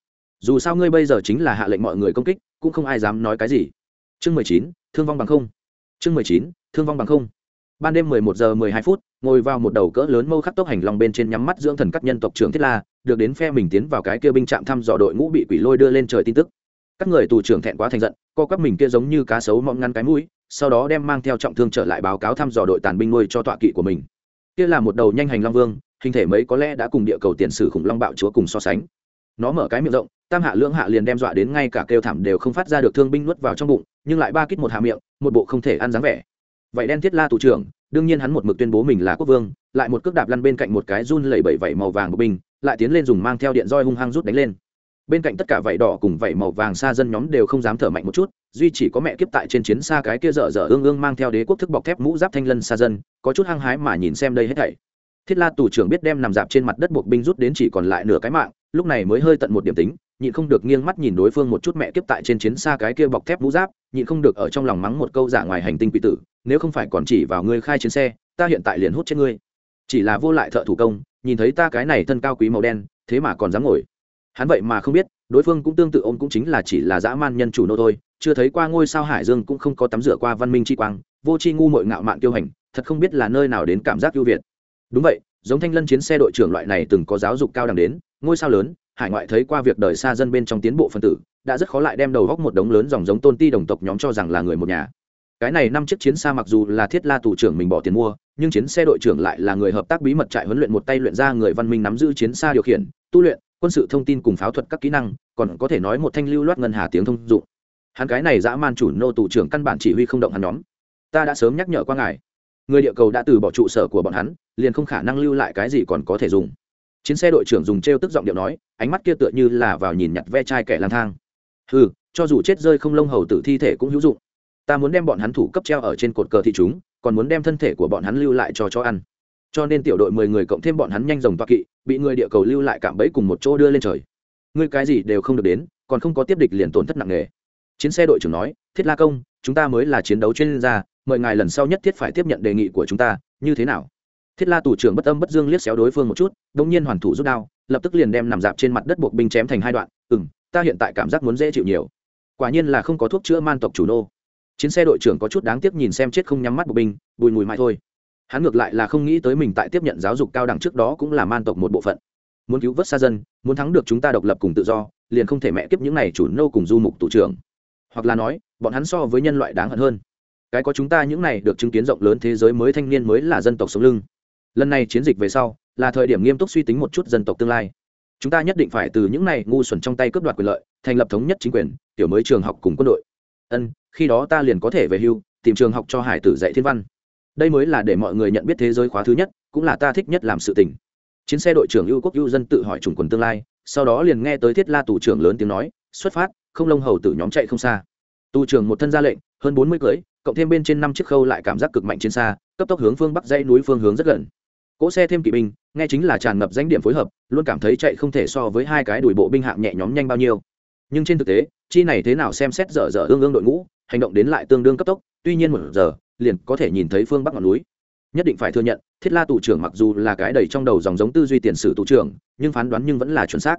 dù sao ngươi bây giờ chính là hạ lệnh mọi người công kích, cũng không ai dám nói cái gì. Chương mười chín, thương vong bằng không. Chương mười chín, thương vong bằng không. Ban đêm mười một giờ mười hai phút, ngồi vào một đầu cỡ lớn mâu khắc tốc hành lòng bên trên nhắm mắt dưỡng thần các nhân tộc trưởng thiết la, được đến phe mình tiến vào cái kia binh trạm thăm dò đội ngũ bị quỷ lôi đưa lên trời tin tức. Các người tù trưởng thẹn quá thành giận, co các mình kia giống như cá sấu mọng ngăn cái mũi, sau đó đem mang theo trọng thương trở lại báo cáo thăm dò đội tàn binh nuôi cho tọa kỵ của mình. Kia là một đầu nhanh hành long vương, hình thể mấy có lẽ đã cùng địa cầu tiền sử khủng long bạo chúa cùng so sánh nó mở cái miệng rộng, tam hạ lưỡng hạ liền đem dọa đến ngay cả kêu thảm đều không phát ra được thương binh nuốt vào trong bụng, nhưng lại ba kít một hạ miệng, một bộ không thể ăn dáng vẻ. Vậy đen thiết la tù trưởng, đương nhiên hắn một mực tuyên bố mình là quốc vương, lại một cước đạp lăn bên cạnh một cái run lẩy bẩy vẩy màu vàng của binh, lại tiến lên dùng mang theo điện roi hung hăng rút đánh lên. Bên cạnh tất cả vảy đỏ cùng vảy màu vàng xa dân nhóm đều không dám thở mạnh một chút, duy chỉ có mẹ kiếp tại trên chiến xa cái kia dở dở ương ương mang theo đế quốc thức bọc thép mũ giáp thanh lân xa dân, có chút hăng hái mà nhìn xem đây hết thảy. Thiết la tù trưởng biết đem nằm dạp trên mặt đất buộc binh rút đến chỉ còn lại nửa cái mạng lúc này mới hơi tận một điểm tính, nhịn không được nghiêng mắt nhìn đối phương một chút mẹ kiếp tại trên chiến xa cái kia bọc thép mũ giáp, nhịn không được ở trong lòng mắng một câu giả ngoài hành tinh quỷ tử, nếu không phải còn chỉ vào ngươi khai chiến xe, ta hiện tại liền hút chết ngươi. Chỉ là vô lại thợ thủ công, nhìn thấy ta cái này thân cao quý màu đen, thế mà còn dám ngồi. Hắn vậy mà không biết, đối phương cũng tương tự ôm cũng chính là chỉ là dã man nhân chủ nô thôi, chưa thấy qua ngôi sao hải dương cũng không có tắm rửa qua văn minh chi quang, vô c h i ngu mội ngạo mạn tiêu hành, thật không biết là nơi nào đến cảm giác ưu việt. Đúng vậy, giống thanh lân chiến xe đội trưởng loại này từng có giáo dục cao đẳng đến ngôi sao lớn, hải ngoại thấy qua việc đời xa dân bên trong tiến bộ phân tử, đã rất khó lại đem đầu góc một đống lớn dòng giống tôn ti đồng tộc nhóm cho rằng là người một nhà. Cái này năm chiếc chiến xa mặc dù là thiết la tù trưởng mình bỏ tiền mua, nhưng chiến xe đội trưởng lại là người hợp tác bí mật trại huấn luyện một tay luyện ra người văn minh nắm giữ chiến xa điều khiển, tu luyện, quân sự thông tin cùng pháo thuật các kỹ năng, còn có thể nói một thanh lưu loát ngân hà tiếng thông dụng. Hắn cái này dã man chủ nô tù trưởng căn bản chỉ huy không động hắn nhóm. Ta đã sớm nhắc nhở qua ngài. Người địa cầu đã từ bỏ trụ sở của bọn hắn, liền không khả năng lưu lại cái gì còn có thể dùng chiến xe đội trưởng dùng t r e o tức giọng điệu nói, ánh mắt kia tựa như là vào nhìn nhặt ve chai kẻ lang thang. Ừ cho dù chết rơi không lông hầu tử thi thể cũng hữu dụng. Ta muốn đem bọn hắn thủ cấp treo ở trên cột cờ thị chúng, còn muốn đem thân thể của bọn hắn lưu lại cho chó ăn. Cho nên tiểu đội mười người cộng thêm bọn hắn nhanh rồng toa kỵ, bị người địa cầu lưu lại cạm bẫy cùng một chỗ đưa lên trời. Ngươi cái gì đều không được đến, còn không có tiếp địch liền tổn thất nặng nề. Chiến xe đội trưởng nói, thiết la công, chúng ta mới là chiến đấu chuyên gia, mời ngài lần sau nhất thiết phải tiếp nhận đề nghị của chúng ta, như thế nào? Thiết la tù trưởng bất âm bất dương liếc xéo đối phương một chút đông nhiên hoàn thủ rút đao, lập tức liền đem nằm dạp trên mặt đất buộc binh chém thành hai đoạn. Ừ m ta hiện tại cảm giác muốn dễ chịu nhiều. Quả nhiên là không có thuốc chữa man tộc chủ nô. Chiến xe đội trưởng có chút đáng tiếc nhìn xem chết không nhắm mắt buộc binh, bùi mùi mãi thôi. Hắn ngược lại là không nghĩ tới mình tại tiếp nhận giáo dục cao đẳng trước đó cũng là man tộc một bộ phận. Muốn cứu vớt xa dân, muốn thắng được chúng ta độc lập cùng tự do, liền không thể mẹ kiếp những này chủ nô cùng du mục tù trưởng. Hoặc là nói, bọn hắn so với nhân loại đáng hận hơn. Cái có chúng ta những này được chứng kiến rộng lớn thế giới mới thanh niên mới là dân tộc sống lưng lần này chiến dịch về sau, là thời điểm nghiêm túc suy tính một chút dân tộc tương lai. Chúng ta nhất định phải từ những này ngu xuẩn trong tay cướp đoạt quyền lợi, thành lập thống nhất chính quyền tiểu mới trường học cùng quân đội. Ân, khi đó ta liền có thể về hưu, tìm trường học cho hải tử dạy thiên văn. Đây mới là để mọi người nhận biết thế giới khóa thứ nhất, cũng là ta thích nhất làm sự tình. Chiến xe đội trưởng ưu quốc ưu dân tự hỏi chủng quần tương lai, sau đó liền nghe tới thiết la tù trưởng lớn tiếng nói, xuất phát, không lông hầu tử nhóm chạy không xa. Tù trưởng một thân ra lệnh, hơn bốn mươi cưới cộng thêm bên trên năm chiếc khâu lại cảm giác cực mạnh trên xa, cấp tốc hướng phương bắc dãy núi phương hướng rất gần cỗ xe thêm kỵ binh, nghe chính là tràn ngập danh điểm phối hợp, luôn cảm thấy chạy không thể so với hai cái đuổi bộ binh hạng nhẹ nhóm nhanh bao nhiêu. Nhưng trên thực tế, chi này thế nào xem xét dở dở ương ương đội ngũ, hành động đến lại tương đương cấp tốc, tuy nhiên một giờ, liền có thể nhìn thấy phương bắc ngọn núi. Nhất định phải thừa nhận, thiết la tù trưởng mặc dù là cái đầy trong đầu dòng giống tư duy tiền sử tù trưởng, nhưng phán đoán nhưng vẫn là chuẩn xác.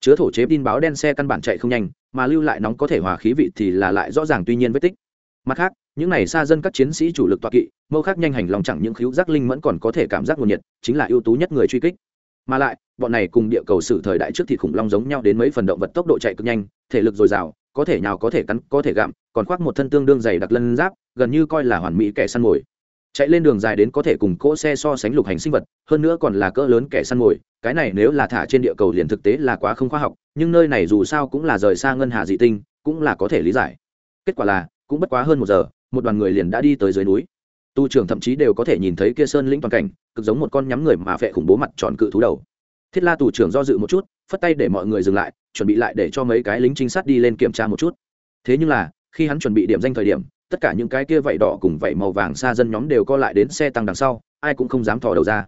Chứa thổ chế tin báo đen xe căn bản chạy không nhanh, mà lưu lại nóng có thể hòa khí vị thì là lại rõ ràng tuy nhiên vết tích. Mặt khác những này xa dân các chiến sĩ chủ lực toa kỵ, mâu khác nhanh hành lòng chẳng những khíu giác linh vẫn còn có thể cảm giác nguồn nhiệt, chính là ưu tú nhất người truy kích. Mà lại, bọn này cùng địa cầu sử thời đại trước thì khủng long giống nhau đến mấy phần động vật tốc độ chạy cực nhanh, thể lực dồi dào, có thể nào có thể cắn, có thể gặm, còn khoác một thân tương đương dày đặc lân giáp, gần như coi là hoàn mỹ kẻ săn mồi. Chạy lên đường dài đến có thể cùng cỗ xe so sánh lục hành sinh vật, hơn nữa còn là cỡ lớn kẻ săn mồi, cái này nếu là thả trên địa cầu liền thực tế là quá không khoa học, nhưng nơi này dù sao cũng là rời xa ngân hà dị tinh, cũng là có thể lý giải. Kết quả là, cũng bất quá hơn một giờ một đoàn người liền đã đi tới dưới núi. Tu trưởng thậm chí đều có thể nhìn thấy kia sơn lĩnh toàn cảnh, cực giống một con nhắm người mà phệ khủng bố mặt tròn cự thú đầu. Thiết la tù trưởng do dự một chút, phất tay để mọi người dừng lại, chuẩn bị lại để cho mấy cái lính trinh sát đi lên kiểm tra một chút. Thế nhưng là, khi hắn chuẩn bị điểm danh thời điểm, tất cả những cái kia vảy đỏ cùng vảy màu vàng xa dân nhóm đều co lại đến xe tăng đằng sau, ai cũng không dám thò đầu ra.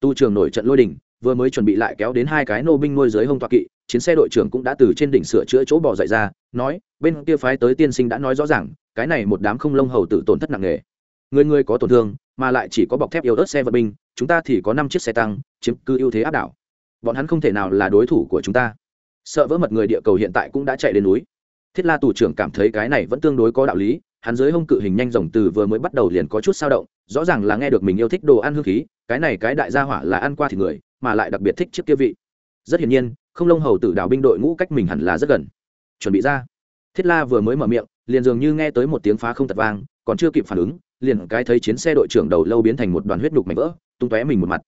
Tu trường nổi trận lôi đình, vừa mới chuẩn bị lại kéo đến hai cái nô binh nuôi dưới hông toa kỵ chiến xe đội trưởng cũng đã từ trên đỉnh sửa chữa chỗ bỏ dậy ra, nói, bên kia phái tới tiên sinh đã nói rõ ràng, cái này một đám không lông hầu tử tổn thất nặng nề. Người người có tổn thương, mà lại chỉ có bọc thép yếu ớt xe vận binh, chúng ta thì có năm chiếc xe tăng, chiếm cứ ưu thế áp đảo. Bọn hắn không thể nào là đối thủ của chúng ta. Sợ vỡ mật người địa cầu hiện tại cũng đã chạy đến núi. Thiết la tù trưởng cảm thấy cái này vẫn tương đối có đạo lý, hắn dưới hông cự hình nhanh rồng từ vừa mới bắt đầu liền có chút sao động, rõ ràng là nghe được mình yêu thích đồ ăn hương khí, cái này cái đại gia hỏa là ăn qua thì người, mà lại đặc biệt thích chiếc kia vị. Rất hiển nhiên không lông hầu tử đào binh đội ngũ cách mình hẳn là rất gần. Chuẩn bị ra. Thiết la vừa mới mở miệng, liền dường như nghe tới một tiếng phá không tật vang, còn chưa kịp phản ứng, liền cái thấy chiến xe đội trưởng đầu lâu biến thành một đoàn huyết nhục mảnh vỡ, tung tóe mình một mặt.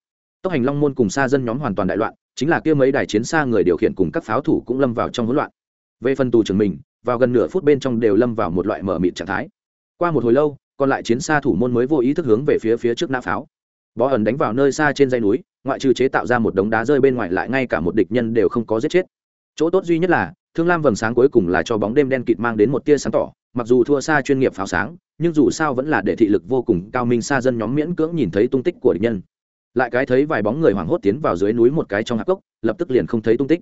Tốc hành long môn cùng xa dân nhóm hoàn toàn đại loạn, chính là kia mấy đài chiến xa người điều khiển cùng các pháo thủ cũng lâm vào trong hỗn loạn. Về phần tù trưởng mình, vào gần nửa phút bên trong đều lâm vào một loại mở mịt trạng thái. Qua một hồi lâu, còn lại chiến xa thủ môn mới vô ý thức hướng về phía phía trước nã pháo bó ẩn đánh vào nơi xa trên dây núi, ngoại trừ chế tạo ra một đống đá rơi bên ngoài lại ngay cả một địch nhân đều không có giết chết. Chỗ tốt duy nhất là, thương lam vầng sáng cuối cùng là cho bóng đêm đen kịt mang đến một tia sáng tỏ, mặc dù thua xa chuyên nghiệp pháo sáng, nhưng dù sao vẫn là để thị lực vô cùng cao minh xa dân nhóm miễn cưỡng nhìn thấy tung tích của địch nhân. Lại cái thấy vài bóng người hoảng hốt tiến vào dưới núi một cái trong hạp cốc, lập tức liền không thấy tung tích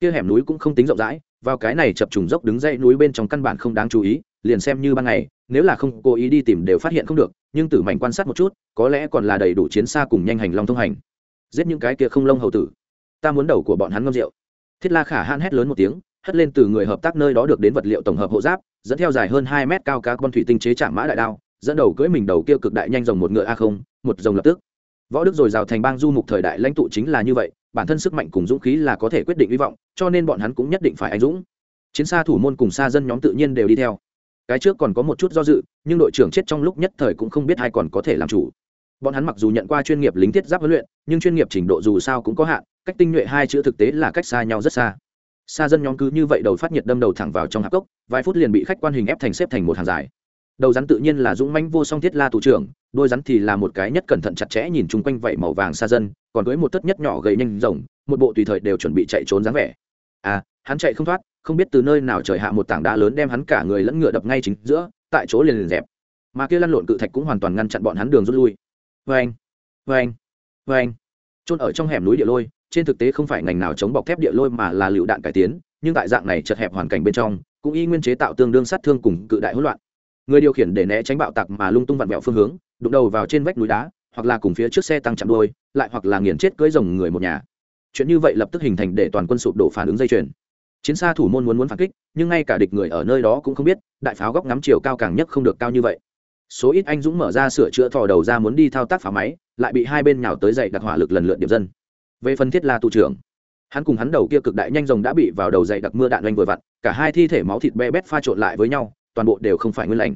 kia hẻm núi cũng không tính rộng rãi, vào cái này chập trùng dốc đứng dậy núi bên trong căn bản không đáng chú ý, liền xem như ban ngày, nếu là không cố ý đi tìm đều phát hiện không được, nhưng tử mảnh quan sát một chút, có lẽ còn là đầy đủ chiến xa cùng nhanh hành long thông hành. Giết những cái kia không lông hầu tử. Ta muốn đầu của bọn hắn ngâm rượu. Thiết la khả han hét lớn một tiếng, hất lên từ người hợp tác nơi đó được đến vật liệu tổng hợp hộ giáp, dẫn theo dài hơn hai mét cao cá con thủy tinh chế chạm mã đại đao, dẫn đầu cưỡi mình đầu kia cực đại nhanh rồng một ngựa a không, một rồng lập tức. Võ đức rồi rào thành bang du mục thời đại lãnh tụ chính là như vậy bản thân sức mạnh cùng dũng khí là có thể quyết định hy vọng, cho nên bọn hắn cũng nhất định phải anh dũng. Chiến xa thủ môn cùng xa dân nhóm tự nhiên đều đi theo. Cái trước còn có một chút do dự, nhưng đội trưởng chết trong lúc nhất thời cũng không biết ai còn có thể làm chủ. Bọn hắn mặc dù nhận qua chuyên nghiệp lính thiết giáp huấn luyện, nhưng chuyên nghiệp trình độ dù sao cũng có hạn, cách tinh nhuệ hai chữ thực tế là cách xa nhau rất xa. Xa dân nhóm cứ như vậy đầu phát nhiệt đâm đầu thẳng vào trong hạp cốc, vài phút liền bị khách quan hình ép thành xếp thành một hàng dài đầu rắn tự nhiên là dũng manh vô song thiết la thủ trưởng, đôi rắn thì là một cái nhất cẩn thận chặt chẽ nhìn chung quanh vậy màu vàng xa dân, còn với một tất nhất nhỏ gầy nhanh rồng, một bộ tùy thời đều chuẩn bị chạy trốn dáng vẻ. À hắn chạy không thoát, không biết từ nơi nào trời hạ một tảng đá lớn đem hắn cả người lẫn ngựa đập ngay chính giữa, tại chỗ liền liền dẹp. Mà kia lăn lộn cự thạch cũng hoàn toàn ngăn chặn bọn hắn đường rút lui. Vê anh vê anh vê anh trôn ở trong hẻm núi địa lôi, trên thực tế không phải ngành nào chống bọc thép địa lôi mà là lựu đạn cải tiến, nhưng tại dạng này chật hẹp hoàn cảnh bên trong, cũng y nguyên chế tạo tương đương sát thương cùng cự đại hỗn loạn người điều khiển để né tránh bạo tặc mà lung tung vặn vẹo phương hướng, đụng đầu vào trên vách núi đá, hoặc là cùng phía trước xe tăng chạm đôi, lại hoặc là nghiền chết cưỡi rồng người một nhà. Chuyện như vậy lập tức hình thành để toàn quân sụp đổ phản ứng dây chuyền. Chiến xa thủ môn muốn muốn phản kích, nhưng ngay cả địch người ở nơi đó cũng không biết, đại pháo góc ngắm chiều cao càng nhất không được cao như vậy. Số ít anh dũng mở ra sửa chữa thò đầu ra muốn đi thao tác phá máy, lại bị hai bên nhào tới dậy đặc hỏa lực lần lượt điểm dân. Về phần thiết là tù trưởng, hắn cùng hắn đầu kia cực đại nhanh rồng đã bị vào đầu dậy đặc mưa đạn oanh vừa vặn, cả hai thi thể máu thịt be bét pha trộn lại với nhau toàn bộ đều không phải nguyên lành.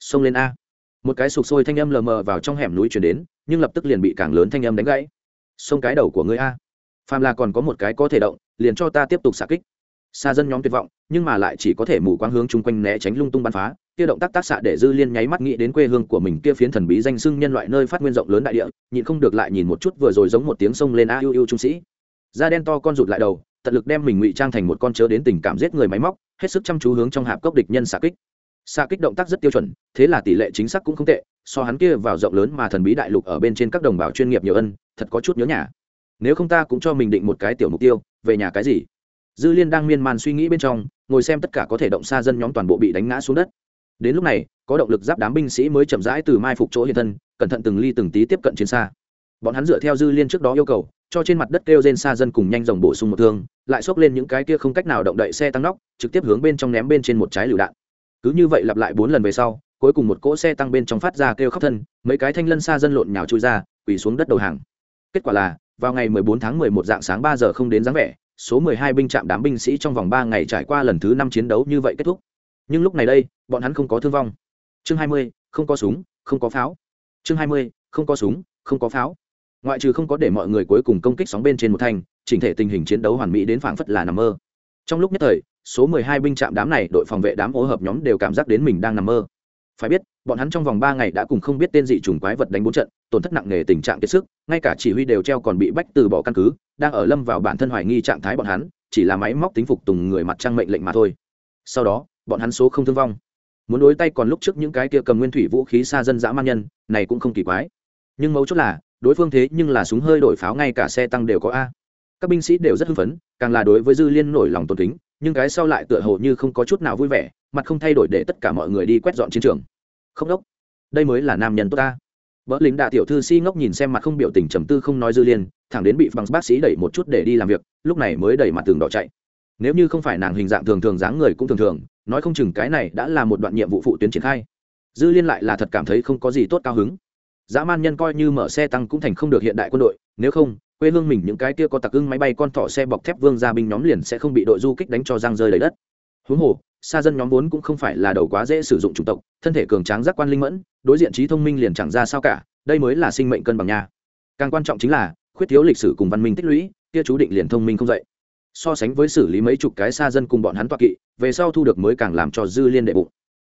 Xông lên a. Một cái sụp sôi thanh âm lờ mờ vào trong hẻm núi chuyển đến, nhưng lập tức liền bị càng lớn thanh âm đánh gãy. Xông cái đầu của ngươi a. Phàm là còn có một cái có thể động, liền cho ta tiếp tục xạ kích. Xa dân nhóm tuyệt vọng, nhưng mà lại chỉ có thể mù quáng hướng chung quanh né tránh lung tung bắn phá. Kia động tác tác xạ để dư liên nháy mắt nghĩ đến quê hương của mình, kia phiến thần bí danh sưng nhân loại nơi phát nguyên rộng lớn đại địa, nhịn không được lại nhìn một chút vừa rồi giống một tiếng sông lên a yêu yêu trung sĩ. Da đen to con rụt lại đầu, tận lực đem mình ngụy trang thành một con chớ đến tình cảm giết người máy móc, hết sức chăm chú hướng trong hạp cốc địch nhân xạ kích xa kích động tác rất tiêu chuẩn, thế là tỷ lệ chính xác cũng không tệ, so hắn kia vào rộng lớn mà thần bí đại lục ở bên trên các đồng bào chuyên nghiệp nhiều ân, thật có chút nhớ nhà. Nếu không ta cũng cho mình định một cái tiểu mục tiêu, về nhà cái gì? Dư liên đang miên man suy nghĩ bên trong, ngồi xem tất cả có thể động xa dân nhóm toàn bộ bị đánh ngã xuống đất. Đến lúc này, có động lực giáp đám binh sĩ mới chậm rãi từ mai phục chỗ hiện thân, cẩn thận từng ly từng tí tiếp cận chiến xa. Bọn hắn dựa theo dư liên trước đó yêu cầu, cho trên mặt đất kêu trên xa dân cùng nhanh dòng bổ sung một thương, lại xốc lên những cái kia không cách nào động đậy xe tăng nóc, trực tiếp hướng bên trong ném bên trên một trái lựu đạn cứ như vậy lặp lại bốn lần về sau cuối cùng một cỗ xe tăng bên trong phát ra kêu khóc thân mấy cái thanh lân xa dân lộn nhào chui ra quỳ xuống đất đầu hàng. Kết quả là vào ngày 14 tháng 11 dạng sáng 3 giờ không đến dáng vẻ số 12 binh trạm đám binh sĩ trong vòng 3 ngày trải qua lần thứ 5 chiến đấu như vậy kết thúc. Nhưng lúc này đây bọn hắn không có thương vong. Chương 20, không có súng không có pháo. Chương hai mươi không có súng không có pháo. Ngoại trừ không có để mọi người cuối cùng công kích sóng bên trên một thành, chỉnh thể tình hình chiến đấu hoàn mỹ đến phảng phất là nằm mơ. Trong lúc nhất thời số mười hai binh trạm đám này đội phòng vệ đám ô hợp nhóm đều cảm giác đến mình đang nằm mơ. Phải biết, bọn hắn trong vòng ba ngày đã cùng không biết tên dị trùng quái vật đánh bốn trận, tổn thất nặng nề tình trạng kiệt sức, ngay cả chỉ huy đều treo còn bị bách từ bỏ căn cứ, đang ở lâm vào bản thân hoài nghi trạng thái bọn hắn, chỉ là máy móc tính phục tùng người mặt trang mệnh lệnh mà thôi. Sau đó, bọn hắn số không thương vong. Muốn đối tay còn lúc trước những cái kia cầm nguyên thủy vũ khí xa dân dã man nhân, này cũng không kỳ quái. Nhưng mấu chốt là, đối phương thế nhưng là súng hơi đổi pháo ngay cả xe tăng đều có a. Các binh sĩ đều rất hưng phấn, càng là đối với dư liên nổi lòng tôn kính nhưng cái sau lại tựa hồ như không có chút nào vui vẻ, mặt không thay đổi để tất cả mọi người đi quét dọn chiến trường. Không đốc, đây mới là nam nhân tốt ta. Vợ lính đạ tiểu thư si ngốc nhìn xem mặt không biểu tình trầm tư không nói dư liên, thẳng đến bị bằng bác sĩ đẩy một chút để đi làm việc, lúc này mới đẩy mặt tường đỏ chạy. Nếu như không phải nàng hình dạng thường thường dáng người cũng thường thường, nói không chừng cái này đã là một đoạn nhiệm vụ phụ tuyến triển khai. Dư liên lại là thật cảm thấy không có gì tốt cao hứng. Dã man nhân coi như mở xe tăng cũng thành không được hiện đại quân đội, nếu không quê hương mình những cái kia có tặc ưng máy bay con thỏ xe bọc thép vương gia binh nhóm liền sẽ không bị đội du kích đánh cho răng rơi lấy đất. Huống hồ, xa dân nhóm vốn cũng không phải là đầu quá dễ sử dụng chủng tộc, thân thể cường tráng giác quan linh mẫn, đối diện trí thông minh liền chẳng ra sao cả, đây mới là sinh mệnh cân bằng nha. Càng quan trọng chính là, khuyết thiếu lịch sử cùng văn minh tích lũy, kia chú định liền thông minh không dậy. So sánh với xử lý mấy chục cái xa dân cùng bọn hắn toạc kỵ, về sau thu được mới càng làm cho dư liên đệ bụng.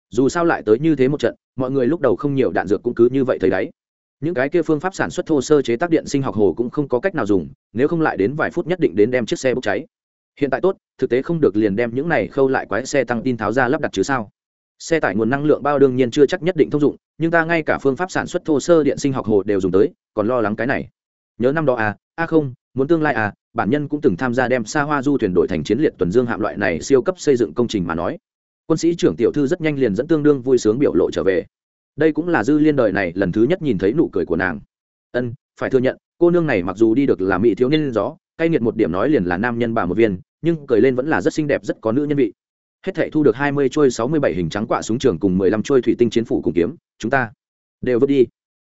Dù sao lại tới như thế một trận, mọi người lúc đầu không nhiều đạn dược cũng cứ như vậy thấy đấy những cái kia phương pháp sản xuất thô sơ chế tác điện sinh học hồ cũng không có cách nào dùng, nếu không lại đến vài phút nhất định đến đem chiếc xe bốc cháy. Hiện tại tốt, thực tế không được liền đem những này khâu lại quái xe tăng tin tháo ra lắp đặt chứ sao? Xe tải nguồn năng lượng bao đương nhiên chưa chắc nhất định thông dụng, nhưng ta ngay cả phương pháp sản xuất thô sơ điện sinh học hồ đều dùng tới, còn lo lắng cái này. Nhớ năm đó à a không, muốn tương lai à bản nhân cũng từng tham gia đem xa hoa du thuyền đổi thành chiến liệt tuần dương hạm loại này siêu cấp xây dựng công trình mà nói. Quân sĩ trưởng tiểu thư rất nhanh liền dẫn tương đương vui sướng biểu lộ trở về đây cũng là dư liên đời này lần thứ nhất nhìn thấy nụ cười của nàng. Ân, phải thừa nhận, cô nương này mặc dù đi được là mỹ thiếu niên gió, cay nghiệt một điểm nói liền là nam nhân bà một viên, nhưng cười lên vẫn là rất xinh đẹp, rất có nữ nhân vị. Hết thệ thu được hai mươi trôi sáu mươi bảy hình trắng quạ súng trường cùng mười lăm trôi thủy tinh chiến phủ cùng kiếm, chúng ta đều vứt đi.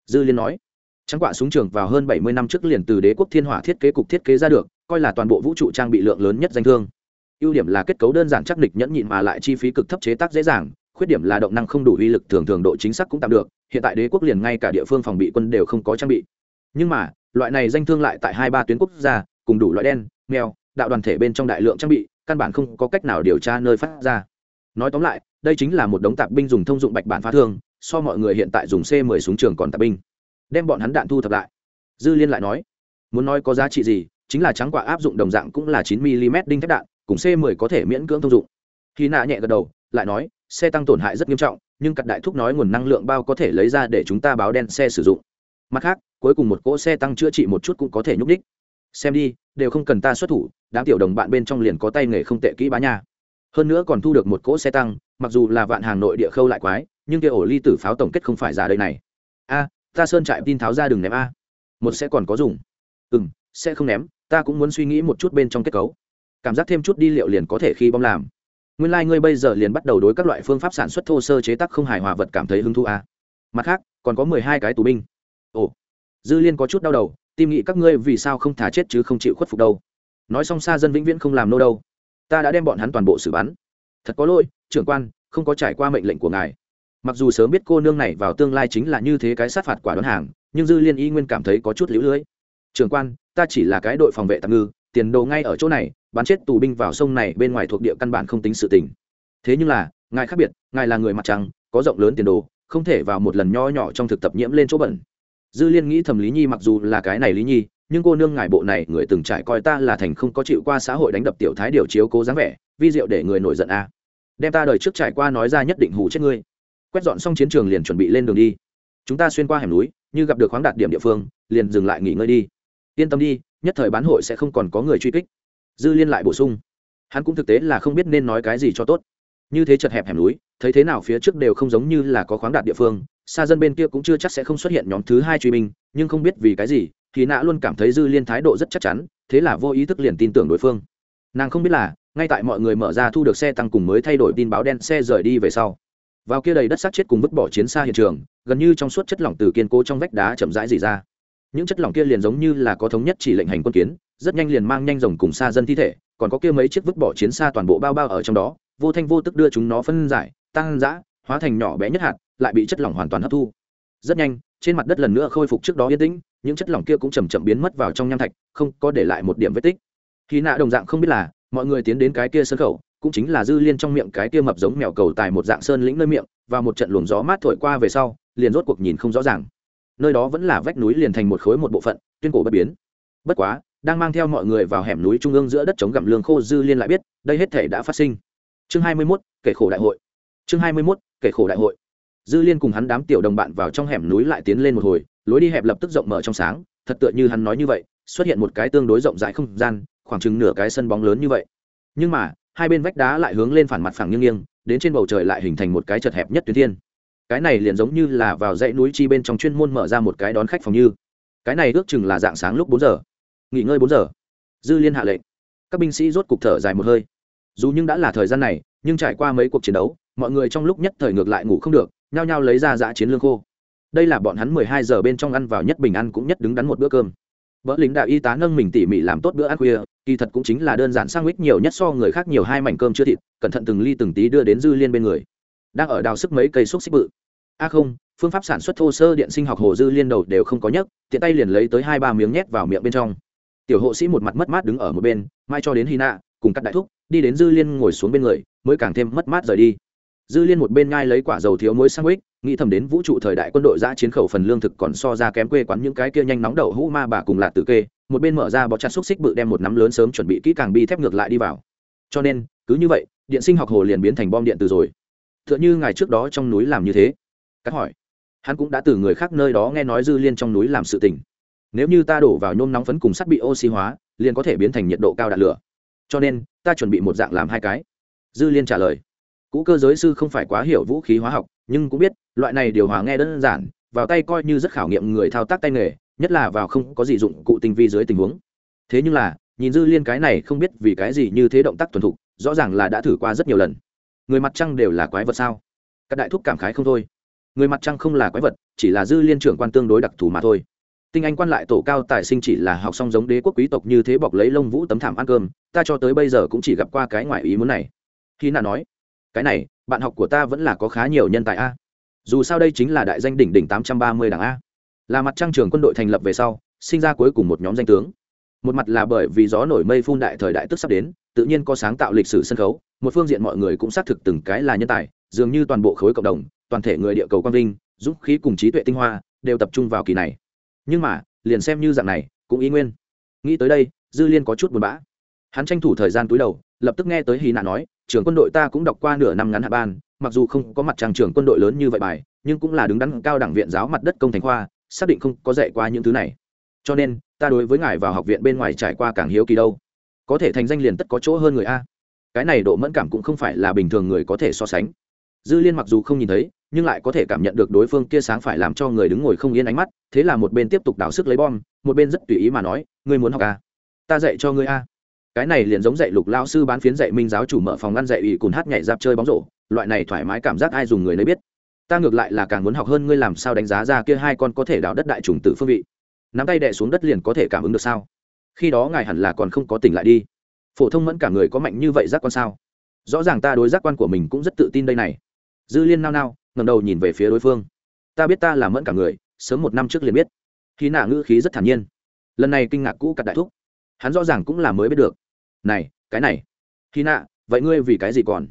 Dư liên nói. Trắng quạ súng trường vào hơn bảy mươi năm trước liền từ đế quốc thiên hỏa thiết kế cục thiết kế ra được, coi là toàn bộ vũ trụ trang bị lượng lớn nhất danh thương. Ưu điểm là kết cấu đơn giản chắc địch nhẫn nhịn mà lại chi phí cực thấp chế tác dễ dàng khuyết điểm là động năng không đủ uy lực thường thường độ chính xác cũng tạm được, hiện tại đế quốc liền ngay cả địa phương phòng bị quân đều không có trang bị. Nhưng mà, loại này danh thương lại tại hai ba tuyến quốc gia, cùng đủ loại đen, mèo, đạo đoàn thể bên trong đại lượng trang bị, căn bản không có cách nào điều tra nơi phát ra. Nói tóm lại, đây chính là một đống tạp binh dùng thông dụng bạch bản phá thương, so mọi người hiện tại dùng c 10 súng trường còn tạp binh. Đem bọn hắn đạn thu thập lại. Dư liên lại nói, muốn nói có giá trị gì, chính là trắng quả áp dụng đồng dạng cũng là 9 mm đinh thép đạn, cùng c 10 có thể miễn cưỡng thông dụng. Khi nạ nhẹ gật đầu, lại nói xe tăng tổn hại rất nghiêm trọng, nhưng cặp đại thúc nói nguồn năng lượng bao có thể lấy ra để chúng ta báo đen xe sử dụng. Mặt khác, cuối cùng một cỗ xe tăng chữa trị một chút cũng có thể nhúc đích xem đi, đều không cần ta xuất thủ, đám tiểu đồng bạn bên trong liền có tay nghề không tệ kỹ bá nha. Hơn nữa còn thu được một cỗ xe tăng, mặc dù là vạn hàng nội địa khâu lại quái, nhưng kia ổ ly tử pháo tổng kết không phải giả đây này. A, ta sơn trại tin tháo ra đừng ném a. Một sẽ còn có dùng. Ừ m sẽ không ném, ta cũng muốn suy nghĩ một chút bên trong kết cấu. Cảm giác thêm chút đi liệu liền có thể khi bom làm nguyên lai、like、ngươi bây giờ liền bắt đầu đối các loại phương pháp sản xuất thô sơ chế tác không hài hòa vật cảm thấy hứng thú à? mặt khác, còn có mười hai cái tù binh. Ồ, dư liên có chút đau đầu tim nghĩ các ngươi vì sao không thả chết chứ không chịu khuất phục đâu. Nói xong xa dân vĩnh viễn không làm nô đâu. Ta đã đem bọn hắn toàn bộ xử bắn. Thật có lỗi, trưởng quan, không có trải qua mệnh lệnh của ngài. Mặc dù sớm biết cô nương này vào tương lai chính là như thế cái sát phạt quả đón hàng, nhưng dư liên y nguyên cảm thấy có chút lũ lưới. Trưởng quan, ta chỉ là cái đội phòng vệ tạm ngư, tiền đồ ngay ở chỗ này bắn chết tù binh vào sông này bên ngoài thuộc địa căn bản không tính sự tình. Thế nhưng là, ngài khác biệt, ngài là người mặt trăng, có rộng lớn tiền đồ, không thể vào một lần nho nhỏ trong thực tập nhiễm lên chỗ bẩn. Dư liên nghĩ thầm lý nhi mặc dù là cái này lý nhi, nhưng cô nương ngài bộ này, người từng trải coi ta là thành không có chịu qua xã hội đánh đập tiểu thái điều chiếu cố dáng vẻ, vi diệu để người nổi giận a. À. đem ta đời trước trải qua nói ra nhất định hù chết ngươi. Quét dọn xong chiến trường liền chuẩn bị lên đường đi. Chúng ta xuyên qua hẻm núi, như gặp được khoáng đạt điểm địa phương, liền dừng lại nghỉ ngơi đi. Yên tâm đi, nhất thời bán hội sẽ không còn có người truy kích dư liên lại bổ sung. Hắn cũng thực tế là không biết nên nói cái gì cho tốt. Như thế chật hẹp hẻm núi, thấy thế nào phía trước đều không giống như là có khoáng đạt địa phương, xa dân bên kia cũng chưa chắc sẽ không xuất hiện nhóm thứ hai truy binh, nhưng không biết vì cái gì thì nã luôn cảm thấy dư liên thái độ rất chắc chắn, thế là vô ý thức liền tin tưởng đối phương. Nàng không biết là, ngay tại mọi người mở ra thu được xe tăng cùng mới thay đổi tin báo đen xe rời đi về sau. Vào kia đầy đất xác chết cùng vứt bỏ chiến xa hiện trường, gần như trong suốt chất lỏng từ kiên cố trong vách đá chậm rãi dỉ ra. Những chất lỏng kia liền giống như là có thống nhất chỉ lệnh hành quân kiến rất nhanh liền mang nhanh rồng cùng xa dân thi thể, còn có kia mấy chiếc vứt bỏ chiến xa toàn bộ bao bao ở trong đó, vô thanh vô tức đưa chúng nó phân giải, tăng giã hóa thành nhỏ bé nhất hạt, lại bị chất lỏng hoàn toàn hấp thu. Rất nhanh, trên mặt đất lần nữa khôi phục trước đó yên tĩnh, những chất lỏng kia cũng chầm chậm biến mất vào trong nham thạch, không có để lại một điểm vết tích. Khi nạ đồng dạng không biết là, mọi người tiến đến cái kia sân khẩu, cũng chính là dư liên trong miệng cái kia mập giống mèo cầu tài một dạng sơn lĩnh nơi miệng, và một trận luồng gió mát thổi qua về sau, liền rốt cuộc nhìn không rõ ràng. Nơi đó vẫn là vách núi liền thành một khối một bộ phận, tuyên cổ bất biến. Bất quá đang mang theo mọi người vào hẻm núi trung ương giữa đất chống gặm lương khô dư liên lại biết đây hết thể đã phát sinh. Chương hai mươi 21, kể khổ đại hội. Chương hai mươi 21, kể khổ đại hội. Dư liên cùng hắn đám tiểu đồng bạn vào trong hẻm núi lại tiến lên một hồi lối đi hẹp lập tức rộng mở trong sáng thật tựa như hắn nói như vậy xuất hiện một cái tương đối rộng rãi không gian khoảng chừng nửa cái sân bóng lớn như vậy. Nhưng mà hai bên vách đá lại hướng lên phản mặt phẳng nghiêng nghiêng đến trên bầu trời lại hình thành một cái chật hẹp nhất tuyến thiên. Cái này liền giống như là vào dãy núi chi bên trong chuyên môn mở ra một cái đón khách phòng như. Cái này ước chừng là dạng sáng lúc bốn giờ nghỉ ngơi bốn giờ. Dư liên hạ lệnh. Các binh sĩ rốt cục thở dài một hơi. Dù nhưng đã là thời gian này, nhưng trải qua mấy cuộc chiến đấu, mọi người trong lúc nhất thời ngược lại ngủ không được, nhao nhao lấy ra dã chiến lương khô. Đây là bọn hắn mười hai giờ bên trong ăn vào nhất bình ăn cũng nhất đứng đắn một bữa cơm. Vợ lính đạo y tá nâng mình tỉ mỉ làm tốt bữa ăn khuya, kỳ thật cũng chính là đơn giản sang ít nhiều nhất so người khác nhiều hai mảnh cơm chưa thịt, cẩn thận từng ly từng tí đưa đến dư liên bên người. Đang ở đào sức mấy cây xúc xích bự. A không, phương pháp sản xuất thô sơ điện sinh học hồ dư liên đầu đều không có nhấc, tiện tay liền lấy tới hai ba miếng nhét vào miệng bên trong tiểu hộ sĩ một mặt mất mát đứng ở một bên, mai cho đến hy nạ cùng các đại thúc, đi đến dư liên ngồi xuống bên người, mới càng thêm mất mát rời đi. Dư liên một bên ngai lấy quả dầu thiếu muối sang nghĩ thầm đến vũ trụ thời đại quân đội giã chiến khẩu phần lương thực còn so ra kém quê quán những cái kia nhanh nóng đậu hũ ma bà cùng lạc tử kê, một bên mở ra bó chặt xúc xích bự đem một nắm lớn sớm chuẩn bị kỹ càng bi thép ngược lại đi vào. Cho nên, cứ như vậy, điện sinh học hồ liền biến thành bom điện từ rồi. T h ư ợ n h ư ngày trước đó trong núi làm như thế. Cắt hỏi, hắn cũng đã từ người khác nơi đó nghe nói dư liên trong núi làm sự tình nếu như ta đổ vào nhôm nóng phấn cùng sắt bị oxy hóa, liền có thể biến thành nhiệt độ cao đạn lửa. Cho nên, ta chuẩn bị một dạng làm hai cái. Dư liên trả lời. Cũ cơ giới sư không phải quá hiểu vũ khí hóa học, nhưng cũng biết, loại này điều hòa nghe đơn giản, vào tay coi như rất khảo nghiệm người thao tác tay nghề, nhất là vào không có gì dụng cụ tinh vi dưới tình huống. Thế nhưng là, nhìn dư liên cái này không biết vì cái gì như thế động tác thuần thục, rõ ràng là đã thử qua rất nhiều lần. Người mặt trăng đều là quái vật sao? Các đại thúc cảm khái không thôi. Người mặt trăng không là quái vật, chỉ là dư liên trưởng quan tương đối đặc thù mà thôi tinh anh quan lại tổ cao tài sinh chỉ là học xong giống đế quốc quý tộc như thế bọc lấy lông vũ tấm thảm ăn cơm, ta cho tới bây giờ cũng chỉ gặp qua cái ngoại ý muốn này. Khi nà nói, cái này, bạn học của ta vẫn là có khá nhiều nhân tài a. Dù sao đây chính là đại danh đỉnh đỉnh tám trăm ba mươi đảng a. Là mặt trăng trường quân đội thành lập về sau, sinh ra cuối cùng một nhóm danh tướng. Một mặt là bởi vì gió nổi mây phun đại thời đại tức sắp đến, tự nhiên có sáng tạo lịch sử sân khấu, một phương diện mọi người cũng xác thực từng cái là nhân tài, dường như toàn bộ khối cộng đồng, toàn thể người địa cầu quang vinh, dũng khí cùng trí tuệ tinh hoa, đều tập trung vào kỳ này nhưng mà, liền xem như dạng này, cũng ý nguyên. Nghĩ tới đây, dư liên có chút buồn bã. Hắn tranh thủ thời gian túi đầu, lập tức nghe tới hy nạ nói, trưởng quân đội ta cũng đọc qua nửa năm ngắn hạ ban, mặc dù không có mặt tràng trưởng quân đội lớn như vậy bài, nhưng cũng là đứng đắn cao đẳng viện giáo mặt đất công thành khoa, xác định không có dạy qua những thứ này. Cho nên, ta đối với ngài vào học viện bên ngoài trải qua càng hiếu kỳ đâu. Có thể thành danh liền tất có chỗ hơn người a. Cái này độ mẫn cảm cũng không phải là bình thường người có thể so sánh. Dư liên mặc dù không nhìn thấy nhưng lại có thể cảm nhận được đối phương kia sáng phải làm cho người đứng ngồi không yên ánh mắt, thế là một bên tiếp tục đảo sức lấy bom, một bên rất tùy ý mà nói, ngươi muốn học à? ta dạy cho ngươi a cái này liền giống dạy lục lao sư bán phiến dạy minh giáo chủ mở phòng ăn dạy ủy cùn hát nhảy dạp chơi bóng rổ, loại này thoải mái cảm giác ai dùng người lấy biết. Ta ngược lại là càng muốn học hơn ngươi làm sao đánh giá ra kia hai con có thể đào đất đại trùng tử phương vị. Nắm tay đè xuống đất liền có thể cảm ứng được sao? Khi đó ngài hẳn là còn không có tỉnh lại đi. Phổ thông mẫn cả người có mạnh như vậy giác quan sao? Rõ ràng ta đối giác quan của mình cũng rất tự tin đây này. Dư liên nao nao ngầm đầu nhìn về phía đối phương. Ta biết ta là mẫn cả người, sớm một năm trước liền biết. Khi nã ngữ khí rất thản nhiên. Lần này kinh ngạc cũ cặt đại thúc. Hắn rõ ràng cũng là mới biết được. Này, cái này. Khi nạ, vậy ngươi vì cái gì còn?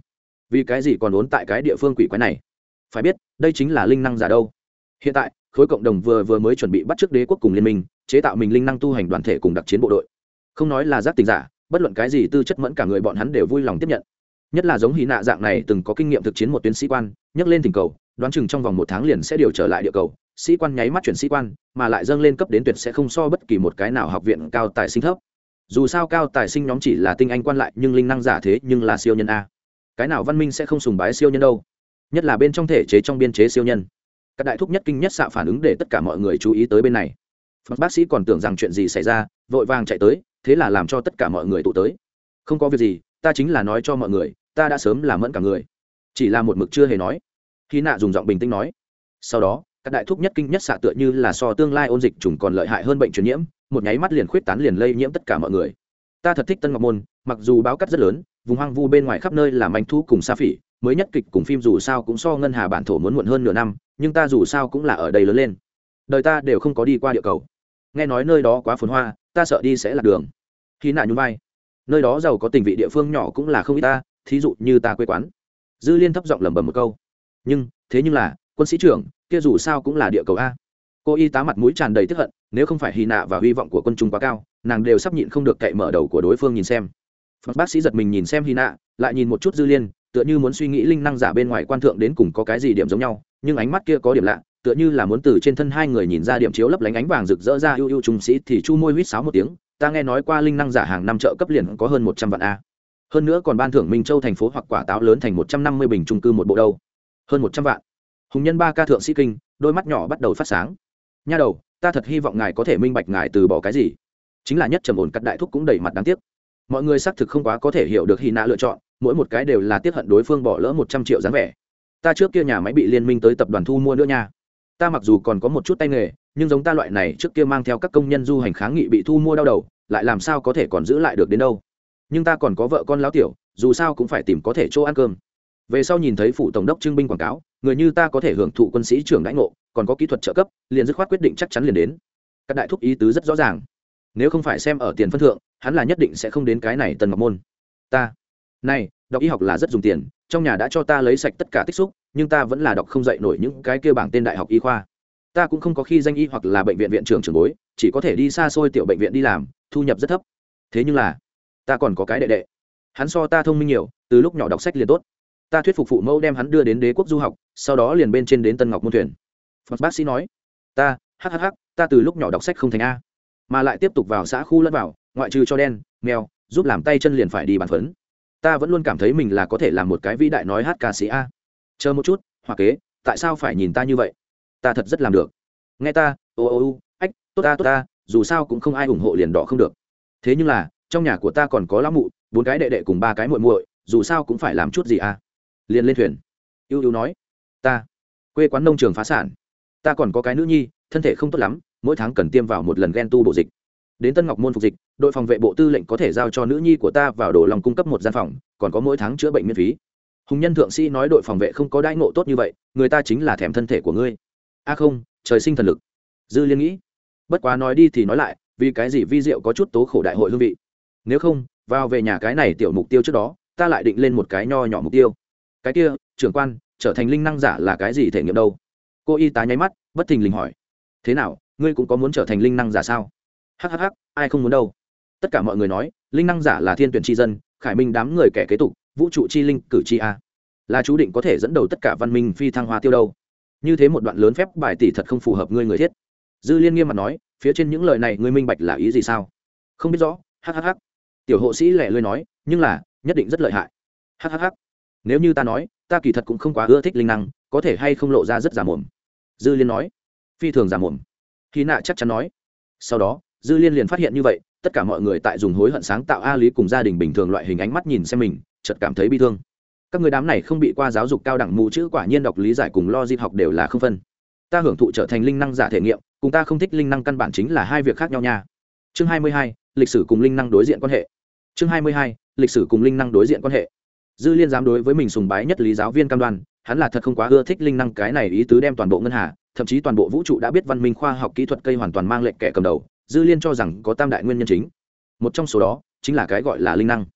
Vì cái gì còn ốn tại cái địa phương quỷ quái này? Phải biết, đây chính là linh năng giả đâu. Hiện tại, khối cộng đồng vừa vừa mới chuẩn bị bắt trước đế quốc cùng liên minh, chế tạo mình linh năng tu hành đoàn thể cùng đặc chiến bộ đội. Không nói là giác tình giả, bất luận cái gì tư chất mẫn cả người bọn hắn đều vui lòng tiếp nhận nhất là giống hy nạ dạng này từng có kinh nghiệm thực chiến một tuyến sĩ quan nhắc lên tình cầu, đoán chừng trong vòng một tháng liền sẽ điều trở lại địa cầu. Sĩ quan nháy mắt chuyển sĩ quan, mà lại dâng lên cấp đến tuyệt sẽ không so bất kỳ một cái nào học viện cao tài sinh thấp. Dù sao cao tài sinh nhóm chỉ là tinh anh quan lại, nhưng linh năng giả thế, nhưng là siêu nhân a. Cái nào văn minh sẽ không sùng bái siêu nhân đâu? Nhất là bên trong thể chế trong biên chế siêu nhân. Các đại thúc nhất kinh nhất xạ phản ứng để tất cả mọi người chú ý tới bên này. Phật bác sĩ còn tưởng rằng chuyện gì xảy ra, vội vàng chạy tới, thế là làm cho tất cả mọi người tụ tới. Không có việc gì, ta chính là nói cho mọi người ta đã sớm làm mẫn cả người. Chỉ là một mực chưa hề nói. Khi nạ dùng giọng bình tĩnh nói. Sau đó, các đại thúc nhất kinh nhất xạ tựa như là so tương lai ôn dịch trùng còn lợi hại hơn bệnh truyền nhiễm, một nháy mắt liền khuyết tán liền lây nhiễm tất cả mọi người. Ta thật thích tân ngọc môn, mặc dù báo cắt rất lớn, vùng hoang vu bên ngoài khắp nơi là anh thu cùng sa phỉ, mới nhất kịch cùng phim dù sao cũng so ngân hà bản thổ muốn muộn hơn nửa năm, nhưng ta dù sao cũng là ở đây lớn lên. Đời ta đều không có đi qua địa cầu. Nghe nói nơi đó quá phồn hoa, ta sợ đi sẽ là đường. Khi nạ nhún vai. Nơi đó giàu có tình vị địa phương nhỏ cũng là không ít ta thí dụ như ta quê quán. Dư liên thấp giọng lẩm bẩm một câu. Nhưng, thế nhưng là, quân sĩ trưởng, kia dù sao cũng là địa cầu a. Cô y tá mặt mũi tràn đầy tức hận, nếu không phải hy nạ và hy vọng của quân chúng quá cao, nàng đều sắp nhịn không được cậy mở đầu của đối phương nhìn xem. Phật bác sĩ giật mình nhìn xem hy nạ, lại nhìn một chút dư liên, tựa như muốn suy nghĩ linh năng giả bên ngoài quan thượng đến cùng có cái gì điểm giống nhau, nhưng ánh mắt kia có điểm lạ, tựa như là muốn từ trên thân hai người nhìn ra điểm chiếu lấp lánh ánh vàng rực rỡ ra ưu ưu trung sĩ thì chu môi huýt sáo một tiếng, ta nghe nói qua linh năng giả hàng năm trợ cấp liền có hơn một trăm vạn a hơn nữa còn ban thưởng minh châu thành phố hoặc quả táo lớn thành một trăm năm mươi bình trung cư một bộ đâu. Hơn một trăm vạn. Hùng nhân ba ca thượng sĩ kinh, đôi mắt nhỏ bắt đầu phát sáng. Nha đầu, ta thật hy vọng ngài có thể minh bạch ngài từ bỏ cái gì. Chính là nhất trầm ổn cắt đại thúc cũng đầy mặt đáng tiếc. Mọi người xác thực không quá có thể hiểu được hy nạ lựa chọn, mỗi một cái đều là tiếp hận đối phương bỏ lỡ một trăm triệu dáng vẻ. Ta trước kia nhà máy bị liên minh tới tập đoàn thu mua nữa nha. Ta mặc dù còn có một chút tay nghề, nhưng giống ta loại này trước kia mang theo các công nhân du hành kháng nghị bị thu mua đau đầu, lại làm sao có thể còn giữ lại được đến đâu? Nhưng ta còn có vợ con láo tiểu, dù sao cũng phải tìm có thể chỗ ăn cơm. Về sau nhìn thấy phụ tổng đốc trưng binh quảng cáo, người như ta có thể hưởng thụ quân sĩ trưởng đãi ngộ, còn có kỹ thuật trợ cấp, liền dứt khoát quyết định chắc chắn liền đến. Các đại thúc ý tứ rất rõ ràng. Nếu không phải xem ở tiền phân thượng, hắn là nhất định sẽ không đến cái này tần ngọc môn. Ta, này, đọc y học là rất dùng tiền, trong nhà đã cho ta lấy sạch tất cả tích xúc, nhưng ta vẫn là đọc không dạy nổi những cái kia bảng tên đại học y khoa. Ta cũng không có khi danh y hoặc là bệnh viện viện trưởng trưởng bối, chỉ có thể đi xa xôi tiểu bệnh viện đi làm, thu nhập rất thấp. Thế nhưng là ta còn có cái đệ đệ. Hắn so ta thông minh nhiều từ lúc nhỏ đọc sách liền tốt. Ta thuyết phục phụ mẫu đem hắn đưa đến đế quốc du học sau đó liền bên trên đến tân ngọc môn thuyền. Phật bác sĩ nói ta hhh ta từ lúc nhỏ đọc sách không thành a. Mà lại tiếp tục vào xã khu lẫn vào ngoại trừ cho đen nghèo, giúp làm tay chân liền phải đi bàn phấn. Ta vẫn luôn cảm thấy mình là có thể làm một cái vĩ đại nói hát ca sĩ a. Chờ một chút hoặc kế tại sao phải nhìn ta như vậy? Ta thật rất làm được. Nghe ta ô ô ô ách tốt ta tốt ta dù sao cũng không ai ủng hộ liền đỏ không được. Thế nhưng là trong nhà của ta còn có lão mụ, bốn cái đệ đệ cùng ba cái muội muội, dù sao cũng phải làm chút gì à? Liền lên thuyền. Ưu ưu nói. Ta. Quê quán nông trường phá sản. Ta còn có cái nữ nhi, thân thể không tốt lắm, mỗi tháng cần tiêm vào một lần ghen tu bộ dịch. Đến tân ngọc môn phục dịch, đội phòng vệ bộ tư lệnh có thể giao cho nữ nhi của ta vào đồ lòng cung cấp một gian phòng, còn có mỗi tháng chữa bệnh miễn phí. Hùng nhân thượng sĩ nói đội phòng vệ không có đãi ngộ tốt như vậy, người ta chính là thèm thân thể của ngươi. A à không, trời sinh thần lực. Dư liên nghĩ. Bất quá nói đi thì nói lại, vì cái gì vi diệu có chút tố khổ đại hội hương vị? Nếu không, vào về nhà cái này tiểu mục tiêu trước đó, ta lại định lên một cái nho nhỏ mục tiêu. Cái kia, trưởng quan, trở thành linh năng giả là cái gì thể nghiệm đâu? Cô y tá nháy mắt, bất thình lình hỏi. Thế nào, ngươi cũng có muốn trở thành linh năng giả sao? Hhh ai không muốn đâu. Tất cả mọi người nói, linh năng giả là thiên tuyển tri dân, khải minh đám người kẻ kế tục, vũ trụ chi linh, cử tri a. Là chú định có thể dẫn đầu tất cả văn minh phi thăng hoa tiêu đâu. Như thế một đoạn lớn phép bài tỷ thật không phù hợp ngươi người thiết. Dư liên nghiêm mặt nói, phía trên những lời này ngươi minh bạch là ý gì sao? Không biết rõ hhh tiểu hộ sĩ lẻ lươi nói, nhưng là, nhất định rất lợi hại. Hhh nếu như ta nói, ta kỳ thật cũng không quá ưa thích linh năng, có thể hay không lộ ra rất giả mồm? Dư liên nói. Phi thường giả mồm. Khi nạ chắc chắn nói. Sau đó, dư liên liền phát hiện như vậy, tất cả mọi người tại dùng hối hận sáng tạo a lý cùng gia đình bình thường loại hình ánh mắt nhìn xem mình, chợt cảm thấy bi thương. Các người đám này không bị qua giáo dục cao đẳng mù chữ quả nhiên đọc lý giải cùng lo dịp học đều là không phân. Ta hưởng thụ trở thành linh năng giả thể nghiệm, cùng ta không thích linh năng căn bản chính là hai việc khác nhau nha. Chương hai mươi hai, lịch sử cùng linh năng đối diện quan hệ chương hai mươi hai, lịch sử cùng linh năng đối diện quan hệ. Dư liên dám đối với mình sùng bái nhất lý giáo viên cam đoan, hắn là thật không quá ưa thích linh năng cái này ý tứ đem toàn bộ ngân hà, thậm chí toàn bộ vũ trụ đã biết văn minh khoa học kỹ thuật cây hoàn toàn mang lệnh kẻ cầm đầu, dư liên cho rằng có tam đại nguyên nhân chính. Một trong số đó chính là cái gọi là linh năng.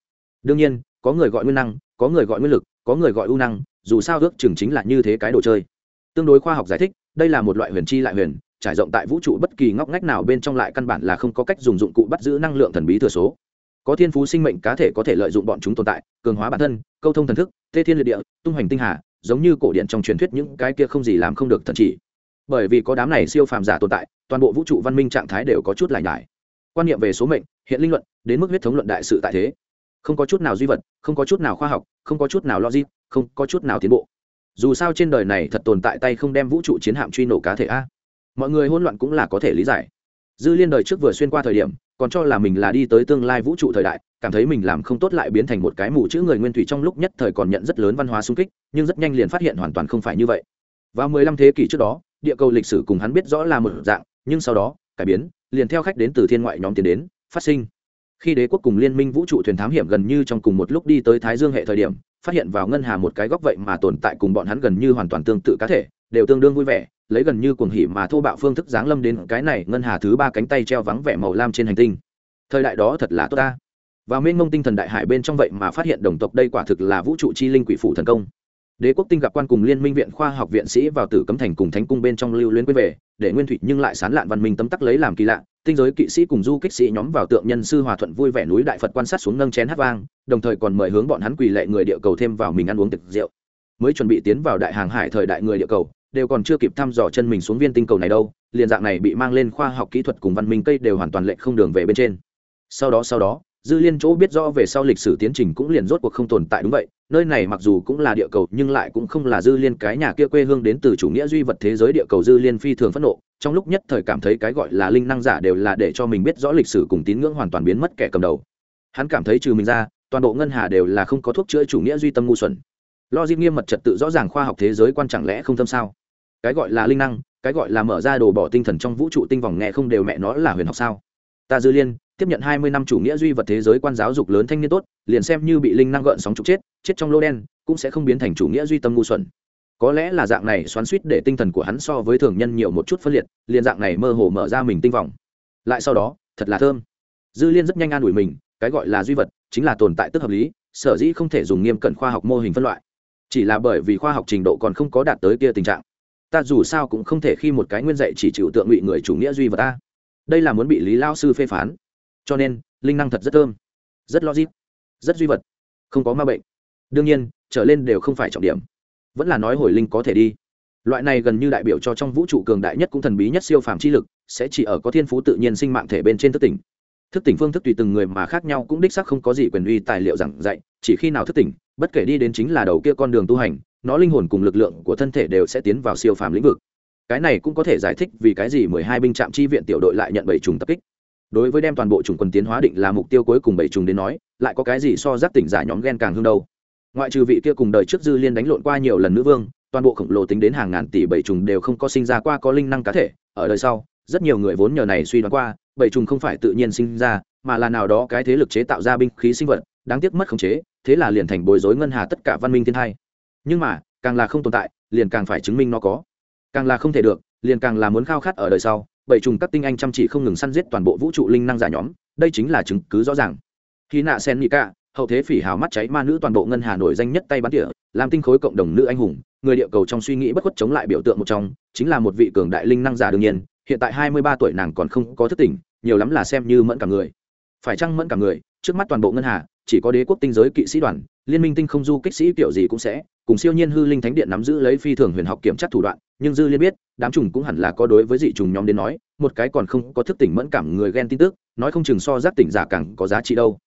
Đương nhiên, có người gọi nguyên năng, có người gọi nguyên lực, có người gọi ưu năng, dù sao ước chừng chính là như thế cái đồ chơi. Tương đối khoa học giải thích, đây là một loại huyền chi lại huyền, trải rộng tại vũ trụ bất kỳ ngóc ngách nào bên trong lại căn bản là không có cách dùng dụng cụ bắt giữ năng lượng thần bí thừa số có thiên phú sinh mệnh cá thể có thể lợi dụng bọn chúng tồn tại, cường hóa bản thân, câu thông thần thức, tê thiên liệt địa, tung hoành tinh hà, giống như cổ điện trong truyền thuyết những cái kia không gì làm không được thần chỉ. Bởi vì có đám này siêu phàm giả tồn tại, toàn bộ vũ trụ văn minh trạng thái đều có chút lại quan niệm về số mệnh, hiện linh luận, đến mức huyết thống luận đại sự tại thế. Không có chút nào duy vật, không có chút nào khoa học, không có chút nào logic, không có chút nào tiến bộ. Dù sao trên đời này thật tồn tại tay không đem vũ trụ chiến hạm truy nổ cá thể a. Mọi người hỗn loạn cũng là có thể lý giải. Dư liên đời trước vừa xuyên qua thời điểm còn cho là mình là đi tới tương lai vũ trụ thời đại, cảm thấy mình làm không tốt lại biến thành một cái mù chữ người nguyên thủy trong lúc nhất thời còn nhận rất lớn văn hóa sung kích, nhưng rất nhanh liền phát hiện hoàn toàn không phải như vậy. Vào mười lăm thế kỷ trước đó, địa cầu lịch sử cùng hắn biết rõ là một dạng, nhưng sau đó, cải biến, liền theo khách đến từ thiên ngoại nhóm tiến đến, phát sinh. Khi đế quốc cùng liên minh vũ trụ thuyền thám hiểm gần như trong cùng một lúc đi tới thái dương hệ thời điểm, phát hiện vào ngân hà một cái góc vậy mà tồn tại cùng bọn hắn gần như hoàn toàn tương tự cá thể, đều tương đương vui vẻ lấy gần như cuồng hỉ mà thô bạo phương thức giáng lâm đến cái này ngân hà thứ ba cánh tay treo vắng vẻ màu lam trên hành tinh. Thời đại đó thật là tốt ta. Và mênh mông tinh thần đại hải bên trong vậy mà phát hiện đồng tộc đây quả thực là vũ trụ chi linh quỷ phủ thần công. Đế quốc tinh gặp quan cùng liên minh viện khoa học viện sĩ vào tử cấm thành cùng thánh cung bên trong lưu luyến quên về, để nguyên thủy nhưng lại sán lạn văn minh tấm tắc lấy làm kỳ lạ. Tinh giới kỵ sĩ cùng du kích sĩ nhóm vào tượng nhân sư hòa thuận vui vẻ núi đại phật quan sát xuống nâng chén hát vang, đồng thời còn mời hướng bọn hắn quỳ lệ người địa cầu thêm vào mình ăn uống thực rượu. Mới chuẩn bị tiến vào đại hàng hải thời đại người địa cầu đều còn chưa kịp thăm dò chân mình xuống viên tinh cầu này đâu, liền dạng này bị mang lên khoa học kỹ thuật cùng văn minh cây đều hoàn toàn lệ không đường về bên trên. Sau đó sau đó, dư liên chỗ biết rõ về sau lịch sử tiến trình cũng liền rốt cuộc không tồn tại đúng vậy, nơi này mặc dù cũng là địa cầu, nhưng lại cũng không là dư liên cái nhà kia quê hương đến từ chủ nghĩa duy vật thế giới địa cầu dư liên phi thường phẫn nộ, trong lúc nhất thời cảm thấy cái gọi là linh năng giả đều là để cho mình biết rõ lịch sử cùng tín ngưỡng hoàn toàn biến mất kẻ cầm đầu. Hắn cảm thấy trừ mình ra, toàn bộ ngân hà đều là không có thuốc chữa chủ nghĩa duy tâm ngu xuẩn lo dịp nghiêm mật trật tự rõ ràng khoa học thế giới quan chẳng lẽ không thâm sao? Cái gọi là linh năng, cái gọi là mở ra đồ bỏ tinh thần trong vũ trụ tinh vòng nghe không đều mẹ nó là huyền học sao? Ta dư liên, tiếp nhận hai mươi năm chủ nghĩa duy vật thế giới quan giáo dục lớn thanh niên tốt, liền xem như bị linh năng gợn sóng trục chết chết trong lô đen, cũng sẽ không biến thành chủ nghĩa duy tâm ngu xuẩn. Có lẽ là dạng này xoắn suýt để tinh thần của hắn so với thường nhân nhiều một chút phân liệt, liền dạng này mơ hồ mở ra mình tinh vòng. Lại sau đó, thật là thơm. Dư liên rất nhanh an ủi mình, cái gọi là duy vật, chính là tồn tại tức hợp lý, sở dĩ không thể dùng nghiêm cẩn khoa học mô hình phân loại chỉ là bởi vì khoa học trình độ còn không có đạt tới kia tình trạng. Ta dù sao cũng không thể khi một cái nguyên dạy chỉ chịu tượng ngụy người chủ nghĩa duy vật ta. Đây là muốn bị lý lao sư phê phán. Cho nên, linh năng thật rất thơm, rất logic, rất duy vật, không có ma bệnh. Đương nhiên, trở lên đều không phải trọng điểm. Vẫn là nói hồi linh có thể đi. Loại này gần như đại biểu cho trong vũ trụ cường đại nhất cũng thần bí nhất siêu phàm chi lực, sẽ chỉ ở có thiên phú tự nhiên sinh mạng thể bên trên thức tỉnh thức tỉnh phương thức tùy từng người mà khác nhau cũng đích xác không có gì quyền uy tài liệu giảng dạy, chỉ khi nào thức tỉnh, bất kể đi đến chính là đầu kia con đường tu hành, nó linh hồn cùng lực lượng của thân thể đều sẽ tiến vào siêu phàm lĩnh vực. Cái này cũng có thể giải thích vì cái gì mười hai binh trạm chi viện tiểu đội lại nhận bảy trùng tập kích. Đối với đem toàn bộ chủng quân tiến hóa định là mục tiêu cuối cùng bảy trùng đến nói, lại có cái gì so giác tỉnh giả nhóm ghen càng hương đâu. Ngoại trừ vị kia cùng đời trước dư liên đánh lộn qua nhiều lần nữ vương, toàn bộ khổng lồ tính đến hàng ngàn tỷ bảy trùng đều không có sinh ra qua có linh năng cá thể. Ở đời sau, rất nhiều người vốn nhờ này suy đoán qua bảy trùng không phải tự nhiên sinh ra, mà là nào đó cái thế lực chế tạo ra binh khí sinh vật, đáng tiếc mất khống chế, thế là liền thành bối rối ngân hà tất cả văn minh thiên thai. Nhưng mà, càng là không tồn tại, liền càng phải chứng minh nó có. Càng là không thể được, liền càng là muốn khao khát ở đời sau, bảy trùng các tinh anh chăm chỉ không ngừng săn giết toàn bộ vũ trụ linh năng giả nhóm, đây chính là chứng cứ rõ ràng. Khi nạ sen nhị cả hậu thế phỉ hào mắt cháy ma nữ toàn bộ ngân hà nổi danh nhất tay bắn tỉa, làm tinh khối cộng đồng nữ anh hùng, người địa cầu trong suy nghĩ bất khuất chống lại biểu tượng một trong, chính là một vị cường đại linh năng giả đương nhiên, hiện tại hai mươi ba tuổi nàng còn không có thức tỉnh nhiều lắm là xem như mẫn cả người. Phải chăng mẫn cả người? Trước mắt toàn bộ ngân hà, chỉ có đế quốc tinh giới kỵ sĩ đoàn, liên minh tinh không du kích sĩ kiểu gì cũng sẽ, cùng siêu nhiên hư linh thánh điện nắm giữ lấy phi thường huyền học kiểm tra thủ đoạn, nhưng dư liên biết, đám trùng cũng hẳn là có đối với dị trùng nhóm đến nói, một cái còn không có thức tỉnh mẫn cảm người ghen tin tức, nói không chừng so giác tỉnh giả càng có giá trị đâu.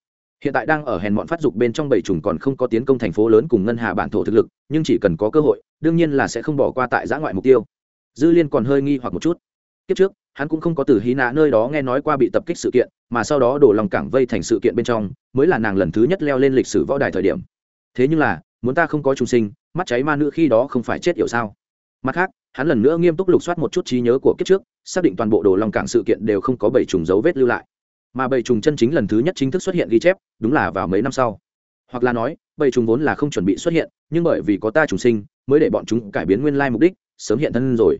Hiện tại đang ở hèn mọn phát dục bên trong bảy trùng còn không có tiến công thành phố lớn cùng ngân hà bản thổ thực lực, nhưng chỉ cần có cơ hội, đương nhiên là sẽ không bỏ qua tại giã ngoại mục tiêu. Dư liên còn hơi nghi hoặc một chút. Kiếp trước hắn cũng không có từ hy nạ nơi đó nghe nói qua bị tập kích sự kiện, mà sau đó đổ lòng cảng vây thành sự kiện bên trong, mới là nàng lần thứ nhất leo lên lịch sử võ đài thời điểm. Thế nhưng là, muốn ta không có trùng sinh, mắt cháy ma nữ khi đó không phải chết hiểu sao? Mặt khác, hắn lần nữa nghiêm túc lục soát một chút trí nhớ của kiếp trước, xác định toàn bộ đồ lòng cảng sự kiện đều không có bảy trùng dấu vết lưu lại. Mà bảy trùng chân chính lần thứ nhất chính thức xuất hiện ghi chép, đúng là vào mấy năm sau. Hoặc là nói, bảy trùng vốn là không chuẩn bị xuất hiện, nhưng bởi vì có ta trùng sinh, mới để bọn chúng cải biến nguyên lai mục đích, sớm hiện thân rồi.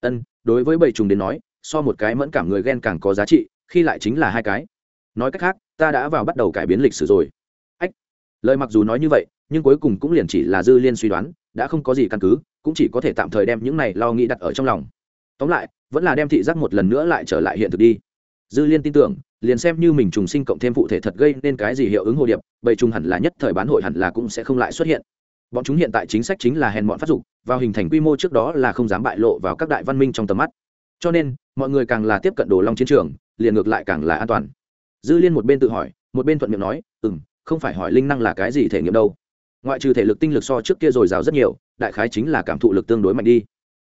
Ân, đối với bảy trùng đến nói so một cái mẫn cảm người ghen càng có giá trị, khi lại chính là hai cái. Nói cách khác, ta đã vào bắt đầu cải biến lịch sử rồi. Ách, lời mặc dù nói như vậy, nhưng cuối cùng cũng liền chỉ là dư liên suy đoán, đã không có gì căn cứ, cũng chỉ có thể tạm thời đem những này lo nghĩ đặt ở trong lòng. Tóm lại, vẫn là đem thị giác một lần nữa lại trở lại hiện thực đi. Dư liên tin tưởng, liền xem như mình trùng sinh cộng thêm phụ thể thật gây nên cái gì hiệu ứng hồ điệp, bầy trùng hẳn là nhất thời bán hội hẳn là cũng sẽ không lại xuất hiện. Bọn chúng hiện tại chính sách chính là hèn bọn phát dục, vào hình thành quy mô trước đó là không dám bại lộ vào các đại văn minh trong tầm mắt cho nên, mọi người càng là tiếp cận đồ long chiến trường, liền ngược lại càng là an toàn. Dư liên một bên tự hỏi, một bên thuận miệng nói ừ m không phải hỏi linh năng là cái gì thể nghiệm đâu. Ngoại trừ thể lực tinh lực so trước kia dồi dào rất nhiều, đại khái chính là cảm thụ lực tương đối mạnh đi.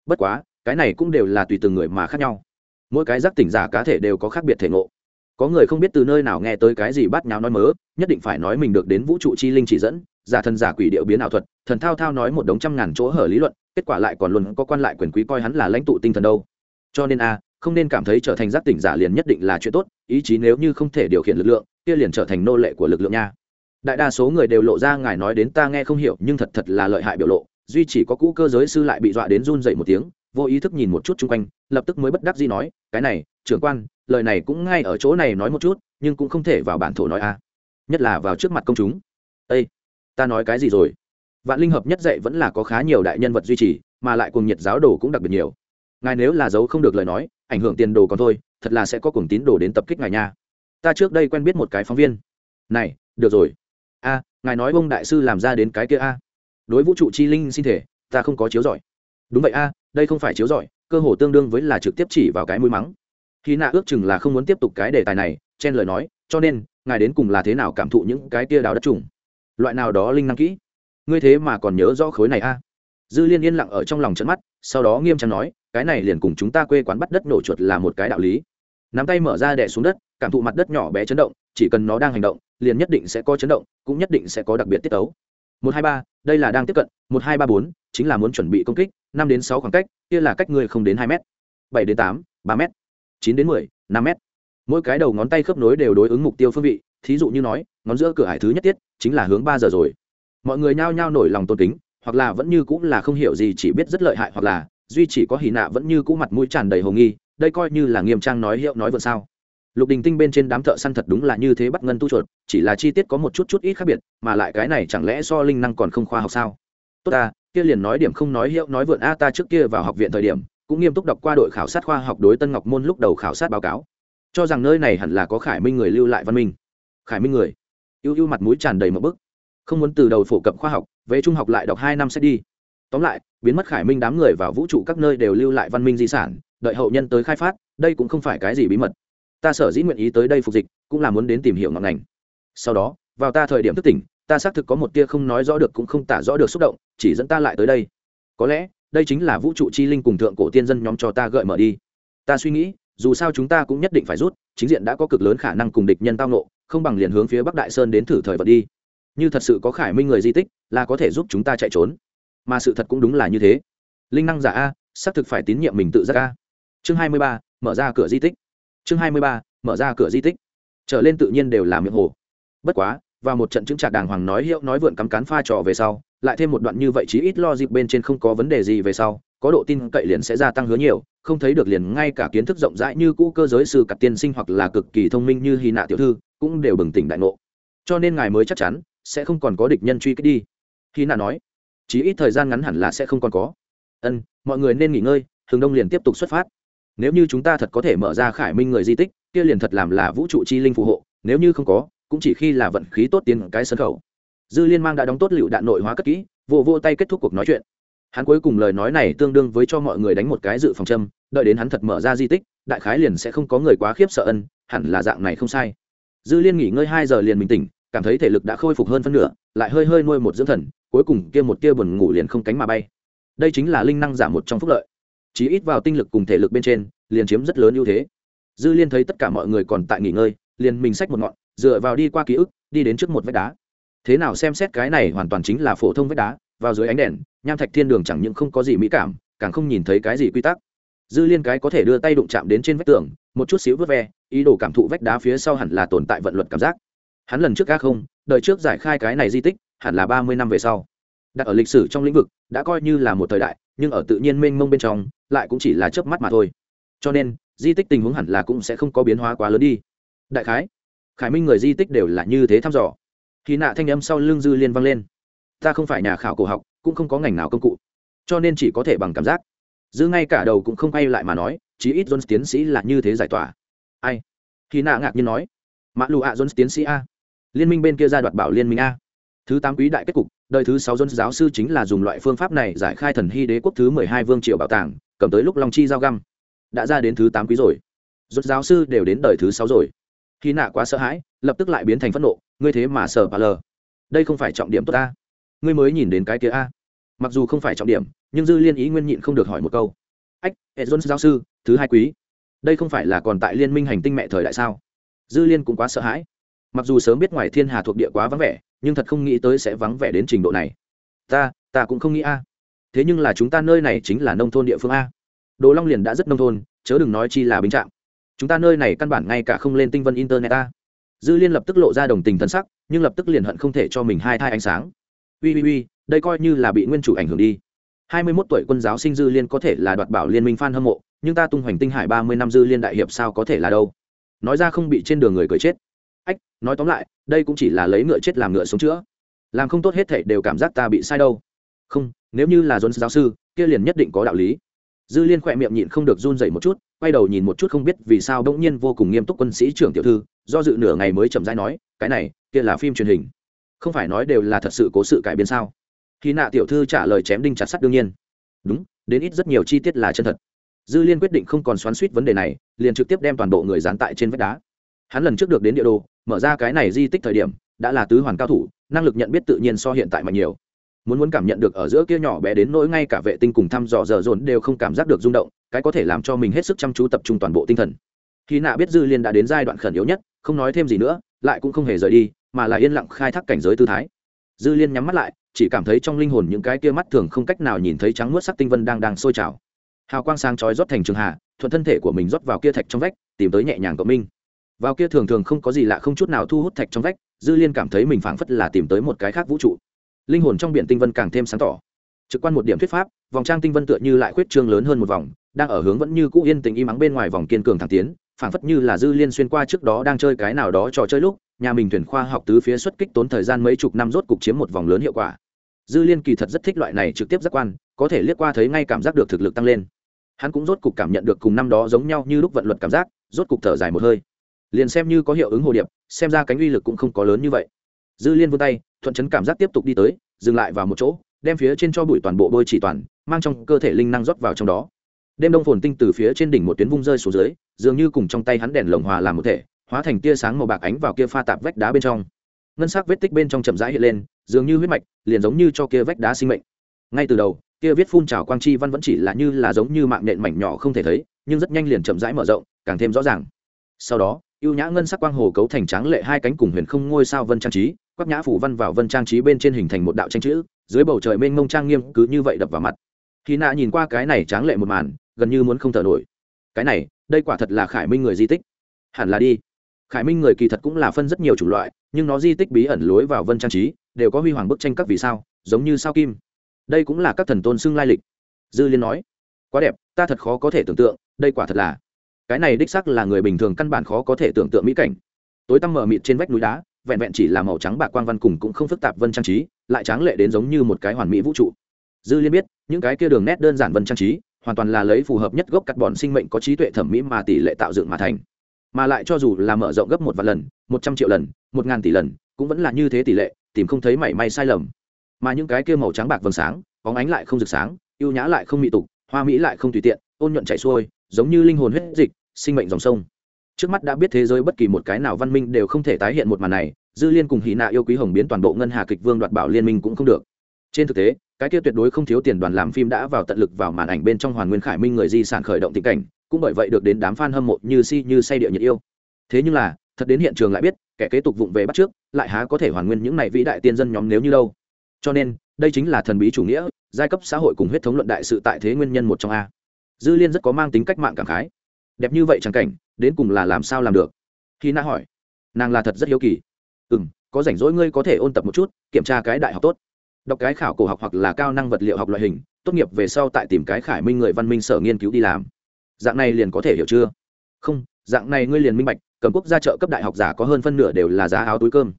Bất quá, cái này cũng đều là tùy từng người mà khác nhau. Mỗi cái giác tỉnh giả cá thể đều có khác biệt thể ngộ. Có người không biết từ nơi nào nghe tới cái gì bắt nháo nói mớ, nhất định phải nói mình được đến vũ trụ chi linh chỉ dẫn, giả thần giả quỷ điệu biến ảo thuật, thần thao thao nói một đống trăm ngàn chỗ hở lý luận, kết quả lại còn luôn có quan lại quyền quý coi hắn là lãnh tụ tinh thần đâu cho nên a, không nên cảm thấy trở thành giác tỉnh giả liền nhất định là chuyện tốt, ý chí nếu như không thể điều khiển lực lượng, kia liền trở thành nô lệ của lực lượng nha. Đại đa số người đều lộ ra ngài nói đến ta nghe không hiểu, nhưng thật thật là lợi hại biểu lộ, duy chỉ có cũ cơ giới sư lại bị dọa đến run dậy một tiếng, vô ý thức nhìn một chút chung quanh, lập tức mới bất đắc gì nói, cái này, trưởng quan, lời này cũng ngay ở chỗ này nói một chút, nhưng cũng không thể vào bản thổ nói a, nhất là vào trước mặt công chúng. Ây ta nói cái gì rồi? Vạn linh hợp nhất dạy vẫn là có khá nhiều đại nhân vật duy trì, mà lại cùng nhiệt giáo đồ cũng đặc biệt nhiều ngài nếu là giấu không được lời nói, ảnh hưởng tiền đồ còn thôi, thật là sẽ có cùng tín đồ đến tập kích ngài nha. Ta trước đây quen biết một cái phóng viên. Này, được rồi. A, ngài nói ông đại sư làm ra đến cái kia a. Đối vũ trụ chi linh xin thể, ta không có chiếu giỏi. Đúng vậy a, đây không phải chiếu giỏi, cơ hồ tương đương với là trực tiếp chỉ vào cái mũi mắng. Khi nạ ước chừng là không muốn tiếp tục cái đề tài này, chen lời nói, cho nên, ngài đến cùng là thế nào cảm thụ những cái kia đào đất trùng? Loại nào đó linh năng kỹ? Ngươi thế mà còn nhớ rõ khối này a? Dư liên yên lặng ở trong lòng trận mắt, sau đó nghiêm trang nói cái này liền cùng chúng ta quê quán bắt đất nổ chuột là một cái đạo lý. Nắm tay mở ra đẻ xuống đất, cảm thụ mặt đất nhỏ bé chấn động, chỉ cần nó đang hành động, liền nhất định sẽ có chấn động, cũng nhất định sẽ có đặc biệt tiết tấu. Một hai ba, đây là đang tiếp cận, một hai ba bốn, chính là muốn chuẩn bị công kích, năm đến sáu khoảng cách, kia là cách người không đến hai m bảy đến tám, ba m chín đến mười, năm m mỗi cái đầu ngón tay khớp nối đều đối ứng mục tiêu phương vị, thí dụ như nói, ngón giữa cửa hải thứ nhất tiết, chính là hướng ba giờ rồi. Mọi người nhao nhao nổi lòng tôn kính, hoặc là vẫn như cũng là không hiểu gì chỉ biết rất lợi hại hoặc là duy chỉ có hì nạ vẫn như cũ mặt mũi tràn đầy hồ nghi, đây coi như là nghiêm trang nói hiệu nói vượt sao. Lục đình tinh bên trên đám thợ săn thật đúng là như thế bắt ngân tu chuột, chỉ là chi tiết có một chút chút ít khác biệt, mà lại cái này chẳng lẽ so linh năng còn không khoa học sao? Tốt ta, kia liền nói điểm không nói hiệu nói vượn a, ta trước kia vào học viện thời điểm, cũng nghiêm túc đọc qua đội khảo sát khoa học đối tân ngọc môn lúc đầu khảo sát báo cáo. Cho rằng nơi này hẳn là có khải minh người lưu lại văn minh. Khải minh người? Ưu ưu mặt mũi tràn đầy một bức. Không muốn từ đầu phổ cập khoa học, về trung học lại đọc hai năm sẽ đi tóm lại, biến mất khải minh đám người vào vũ trụ các nơi đều lưu lại văn minh di sản, đợi hậu nhân tới khai phát, đây cũng không phải cái gì bí mật. Ta sở dĩ nguyện ý tới đây phục dịch, cũng là muốn đến tìm hiểu ngọn ngành. Sau đó, vào ta thời điểm thức tỉnh, ta xác thực có một tia không nói rõ được cũng không tả rõ được xúc động, chỉ dẫn ta lại tới đây. Có lẽ, đây chính là vũ trụ chi linh cùng thượng cổ tiên dân nhóm cho ta gợi mở đi. Ta suy nghĩ, dù sao chúng ta cũng nhất định phải rút, chính diện đã có cực lớn khả năng cùng địch nhân tao nộ không bằng liền hướng phía bắc đại sơn đến thử thời vật đi. Như thật sự có khải minh người di tích, là có thể giúp chúng ta chạy trốn mà sự thật cũng đúng là như thế. Linh năng giả a, xác thực phải tín nhiệm mình tự giác a. Chương hai mươi ba, mở ra cửa di tích. Chương hai mươi ba, mở ra cửa di tích. Trở lên tự nhiên đều là miệng hồ. Bất quá và một trận chứng trạc đàng hoàng nói hiệu nói vượn cắm cán pha trò về sau, lại thêm một đoạn như vậy chí ít lo dịp bên trên không có vấn đề gì về sau, có độ tin cậy liền sẽ gia tăng hứa nhiều, không thấy được liền ngay cả kiến thức rộng rãi như cũ cơ giới sư cặp tiên sinh hoặc là cực kỳ thông minh như hy nạ tiểu thư, cũng đều bừng tỉnh đại ngộ. Cho nên ngài mới chắc chắn, sẽ không còn có địch nhân truy kích đi. Hy nạ nói chí ít thời gian ngắn hẳn là sẽ không còn có. Ân, mọi người nên nghỉ ngơi thường đông liền tiếp tục xuất phát. Nếu như chúng ta thật có thể mở ra khải minh người di tích, kia liền thật làm là vũ trụ chi linh phù hộ, nếu như không có, cũng chỉ khi là vận khí tốt tiến cái sân khẩu dư liên mang đã đóng tốt lựu đạn nội hóa cất kỹ vô vô tay kết thúc cuộc nói chuyện. Hắn cuối cùng lời nói này tương đương với cho mọi người đánh một cái dự phòng châm, đợi đến hắn thật mở ra di tích, đại khái liền sẽ không có người quá khiếp sợ ân, hẳn là dạng này không sai. Dư liên nghỉ ngơi hai giờ liền bình tỉnh cảm thấy thể lực đã khôi phục hơn phân nửa, lại hơi hơi nuôi một dưỡng thần cuối cùng kia một tia buồn ngủ liền không cánh mà bay. Đây chính là linh năng giảm một trong phúc lợi. Chí ít vào tinh lực cùng thể lực bên trên, liền chiếm rất lớn ưu thế. Dư liên thấy tất cả mọi người còn tại nghỉ ngơi, liền mình xách một ngọn, dựa vào đi qua ký ức, đi đến trước một vách đá. Thế nào xem xét cái này hoàn toàn chính là phổ thông vách đá, vào dưới ánh đèn, nham thạch thiên đường chẳng những không có gì mỹ cảm, càng không nhìn thấy cái gì quy tắc. Dư liên cái có thể đưa tay đụng chạm đến trên vách tường, một chút xíu vớt ve, ý đồ cảm thụ vách đá phía sau hẳn là tồn tại vận luật cảm giác. Hắn lần trước ga không đợi trước giải khai cái này di tích hẳn là ba mươi năm về sau. Đặt ở lịch sử trong lĩnh vực, đã coi như là một thời đại, nhưng ở tự nhiên mênh mông bên trong, lại cũng chỉ là chớp mắt mà thôi. Cho nên, di tích tình huống hẳn là cũng sẽ không có biến hóa quá lớn đi. Đại khái, khải minh người di tích đều là như thế thăm dò. Khi nạ thanh âm sau lưng dư liên vang lên. Ta không phải nhà khảo cổ học, cũng không có ngành nào công cụ. Cho nên chỉ có thể bằng cảm giác. Dư ngay cả đầu cũng không quay lại mà nói, chí ít jones tiến sĩ là như thế giải tỏa. Ai? Khi nạ ngạc nhiên nói. Mã lụ ạ, jones tiến sĩ a. Liên minh bên kia ra đoạt bảo liên minh a thứ tám quý đại kết cục, đời thứ sáu dân giáo sư chính là dùng loại phương pháp này giải khai thần hy đế quốc thứ mười hai vương triều bảo tàng, cầm tới lúc long chi giao găm. Đã ra đến thứ tám quý rồi. Rốt giáo sư đều đến đời thứ sáu rồi. Khi nạ quá sợ hãi, lập tức lại biến thành phẫn nộ, ngươi thế mà sợ bà lờ đây không phải trọng điểm tốt ta. Ngươi mới nhìn đến cái kia a. Mặc dù không phải trọng điểm, nhưng dư liên ý nguyên nhịn không được hỏi một câu. Ách edson giáo sư, thứ hai quý. Đây không phải là còn tại liên minh hành tinh mẹ thời đại sao? Dư liên cũng quá sợ hãi mặc dù sớm biết ngoài thiên hà thuộc địa quá vắng vẻ, nhưng thật không nghĩ tới sẽ vắng vẻ đến trình độ này. Ta ta cũng không nghĩ a. Thế nhưng là chúng ta nơi này chính là nông thôn địa phương a. Đồ long liền đã rất nông thôn, chớ đừng nói chi là bình trạng. chúng ta nơi này căn bản ngay cả không lên tinh vân internet a. Dư liên lập tức lộ ra đồng tình thân sắc, nhưng lập tức liền hận không thể cho mình hai thai ánh sáng. Ui ui ui, đây coi như là bị nguyên chủ ảnh hưởng đi. Hai mươi 21 tuổi quân giáo sinh dư liên có thể là đoạt bảo liên minh fan hâm mộ, nhưng ta tung hoành tinh hải ba mươi năm dư liên đại hiệp sao có thể là đâu? Nói ra không bị trên đường người cười chết ách, nói tóm lại, đây cũng chỉ là lấy ngựa chết làm ngựa sống chữa. Làm không tốt hết thảy đều cảm giác ta bị sai đâu. Không, nếu như là dồn giáo sư, kia liền nhất định có đạo lý. Dư liên khỏe miệng nhịn không được run dậy một chút, quay đầu nhìn một chút không biết vì sao bỗng nhiên vô cùng nghiêm túc quân sĩ trưởng tiểu thư, do dự nửa ngày mới chậm rãi nói, cái này, kia là phim truyền hình. Không phải nói đều là thật sự cố sự cải biến sao? Khi nạ tiểu thư trả lời chém đinh chặt sắt đương nhiên. Đúng, đến ít rất nhiều chi tiết là chân thật. Dư liên quyết định không còn xoắn suýt vấn đề này, liền trực tiếp đem toàn bộ người dán tại trên vách đá. Hắn lần trước được đến địa đồ mở ra cái này di tích thời điểm, đã là tứ hoàn cao thủ, năng lực nhận biết tự nhiên so hiện tại mạnh nhiều. Muốn muốn cảm nhận được ở giữa kia nhỏ bé đến nỗi ngay cả vệ tinh cùng thăm dò dở dồn đều không cảm giác được rung động, cái có thể làm cho mình hết sức chăm chú tập trung toàn bộ tinh thần. Khi nạ biết dư liên đã đến giai đoạn khẩn yếu nhất, không nói thêm gì nữa, lại cũng không hề rời đi, mà là yên lặng khai thác cảnh giới tư thái. Dư liên nhắm mắt lại, chỉ cảm thấy trong linh hồn những cái kia mắt thường không cách nào nhìn thấy trắng muốt sắc tinh vân đang đang sôi trào. Hào quang sáng chói rót thành trường hạ, thuận thân thể của mình rót vào kia thạch trong vách, tìm tới nhẹ nhàng cộng minh vào kia thường thường không có gì lạ, không chút nào thu hút thạch trong vách, dư liên cảm thấy mình phảng phất là tìm tới một cái khác vũ trụ. Linh hồn trong biển tinh vân càng thêm sáng tỏ. Trực quan một điểm thuyết pháp, vòng trang tinh vân tựa như lại khuyết trương lớn hơn một vòng, đang ở hướng vẫn như cũ yên tình im ắng bên ngoài vòng kiên cường thẳng tiến, phảng phất như là dư liên xuyên qua trước đó đang chơi cái nào đó trò chơi lúc, nhà mình tuyển khoa học tứ phía xuất kích tốn thời gian mấy chục năm rốt cục chiếm một vòng lớn hiệu quả. Dư liên kỳ thật rất thích loại này trực tiếp giác quan, có thể liếc qua thấy ngay cảm giác được thực lực tăng lên. Hắn cũng rốt cục cảm nhận được cùng năm đó giống nhau như lúc vận luật cảm giác, rốt cục thở dài một hơi liền xem như có hiệu ứng hồ điệp, xem ra cánh uy lực cũng không có lớn như vậy. Dư liên vươn tay, thuận chấn cảm giác tiếp tục đi tới, dừng lại vào một chỗ, đem phía trên cho bụi toàn bộ bôi chỉ toàn, mang trong cơ thể linh năng rót vào trong đó. Đêm đông phồn tinh từ phía trên đỉnh một tuyến vung rơi xuống dưới, dường như cùng trong tay hắn đèn lồng hòa làm một thể, hóa thành tia sáng màu bạc ánh vào kia pha tạp vách đá bên trong. Ngân sắc vết tích bên trong chậm rãi hiện lên, dường như huyết mạch, liền giống như cho kia vách đá sinh mệnh. Ngay từ đầu, kia viết phun trào quang chi văn vẫn chỉ là như là giống như mạng nện mảnh nhỏ không thể thấy, nhưng rất nhanh liền chậm rãi mở rộng, càng thêm rõ ràng. Sau đó ưu nhã ngân sắc quang hồ cấu thành tráng lệ hai cánh cùng huyền không ngôi sao vân trang trí, quắc nhã phủ văn vào vân trang trí bên trên hình thành một đạo tranh chữ, dưới bầu trời mênh mông trang nghiêm cứ như vậy đập vào mặt. Khi nạ nhìn qua cái này tráng lệ một màn, gần như muốn không thở nổi. Cái này, đây quả thật là khải minh người di tích. Hẳn là đi. Khải minh người kỳ thật cũng là phân rất nhiều chủng loại, nhưng nó di tích bí ẩn lối vào vân trang trí, đều có huy hoàng bức tranh các vì sao, giống như sao kim. Đây cũng là các thần tôn xưng lai lịch. Dư liên nói, quá đẹp, ta thật khó có thể tưởng tượng, đây quả thật là cái này đích sắc là người bình thường căn bản khó có thể tưởng tượng mỹ cảnh. Tối tăm mờ mịt trên vách núi đá, vẹn vẹn chỉ là màu trắng bạc quang văn cùng cũng không phức tạp vân trang trí, lại tráng lệ đến giống như một cái hoàn mỹ vũ trụ. Dư liên biết, những cái kia đường nét đơn giản vân trang trí, hoàn toàn là lấy phù hợp nhất gốc cắt bọn sinh mệnh có trí tuệ thẩm mỹ mà tỷ lệ tạo dựng mà thành. Mà lại cho dù là mở rộng gấp một vạn lần, một trăm triệu lần, một ngàn tỷ lần, cũng vẫn là như thế tỷ lệ, tìm không thấy mảy may sai lầm. Mà những cái kia màu trắng bạc vầng sáng, bóng ánh lại không rực sáng, ưu nhã lại không mị tục, hoa mỹ lại không tùy tiện, ôn nhuận chảy xuôi giống như linh hồn huyết dịch, sinh mệnh dòng sông. Trước mắt đã biết thế giới bất kỳ một cái nào văn minh đều không thể tái hiện một màn này, dư liên cùng hỷ nạ yêu quý hồng biến toàn bộ ngân hà kịch vương đoạt bảo liên minh cũng không được. Trên thực tế, cái kia tuyệt đối không thiếu tiền đoàn làm phim đã vào tận lực vào màn ảnh bên trong hoàn nguyên khải minh người di sản khởi động tình cảnh, cũng bởi vậy được đến đám fan hâm mộ như si như say địa nhiệt yêu. Thế nhưng là, thật đến hiện trường lại biết, kẻ kế tục vụng về bắt trước, lại há có thể hoàn nguyên những này vĩ đại tiên dân nhóm nếu như đâu. Cho nên, đây chính là thần bí chủ nghĩa, giai cấp xã hội cùng huyết thống luận đại sự tại thế nguyên nhân một trong a dư liên rất có mang tính cách mạng cảm khái. Đẹp như vậy chẳng cảnh, đến cùng là làm sao làm được? Khi na hỏi. Nàng là thật rất hiếu kỳ. Ừ m có rảnh rỗi ngươi có thể ôn tập một chút, kiểm tra cái đại học tốt. Đọc cái khảo cổ học hoặc là cao năng vật liệu học loại hình, tốt nghiệp về sau tại tìm cái khải minh người văn minh sở nghiên cứu đi làm. Dạng này liền có thể hiểu chưa? Không, dạng này ngươi liền minh bạch, cầm quốc gia trợ cấp đại học giả có hơn phân nửa đều là giá áo túi cơm.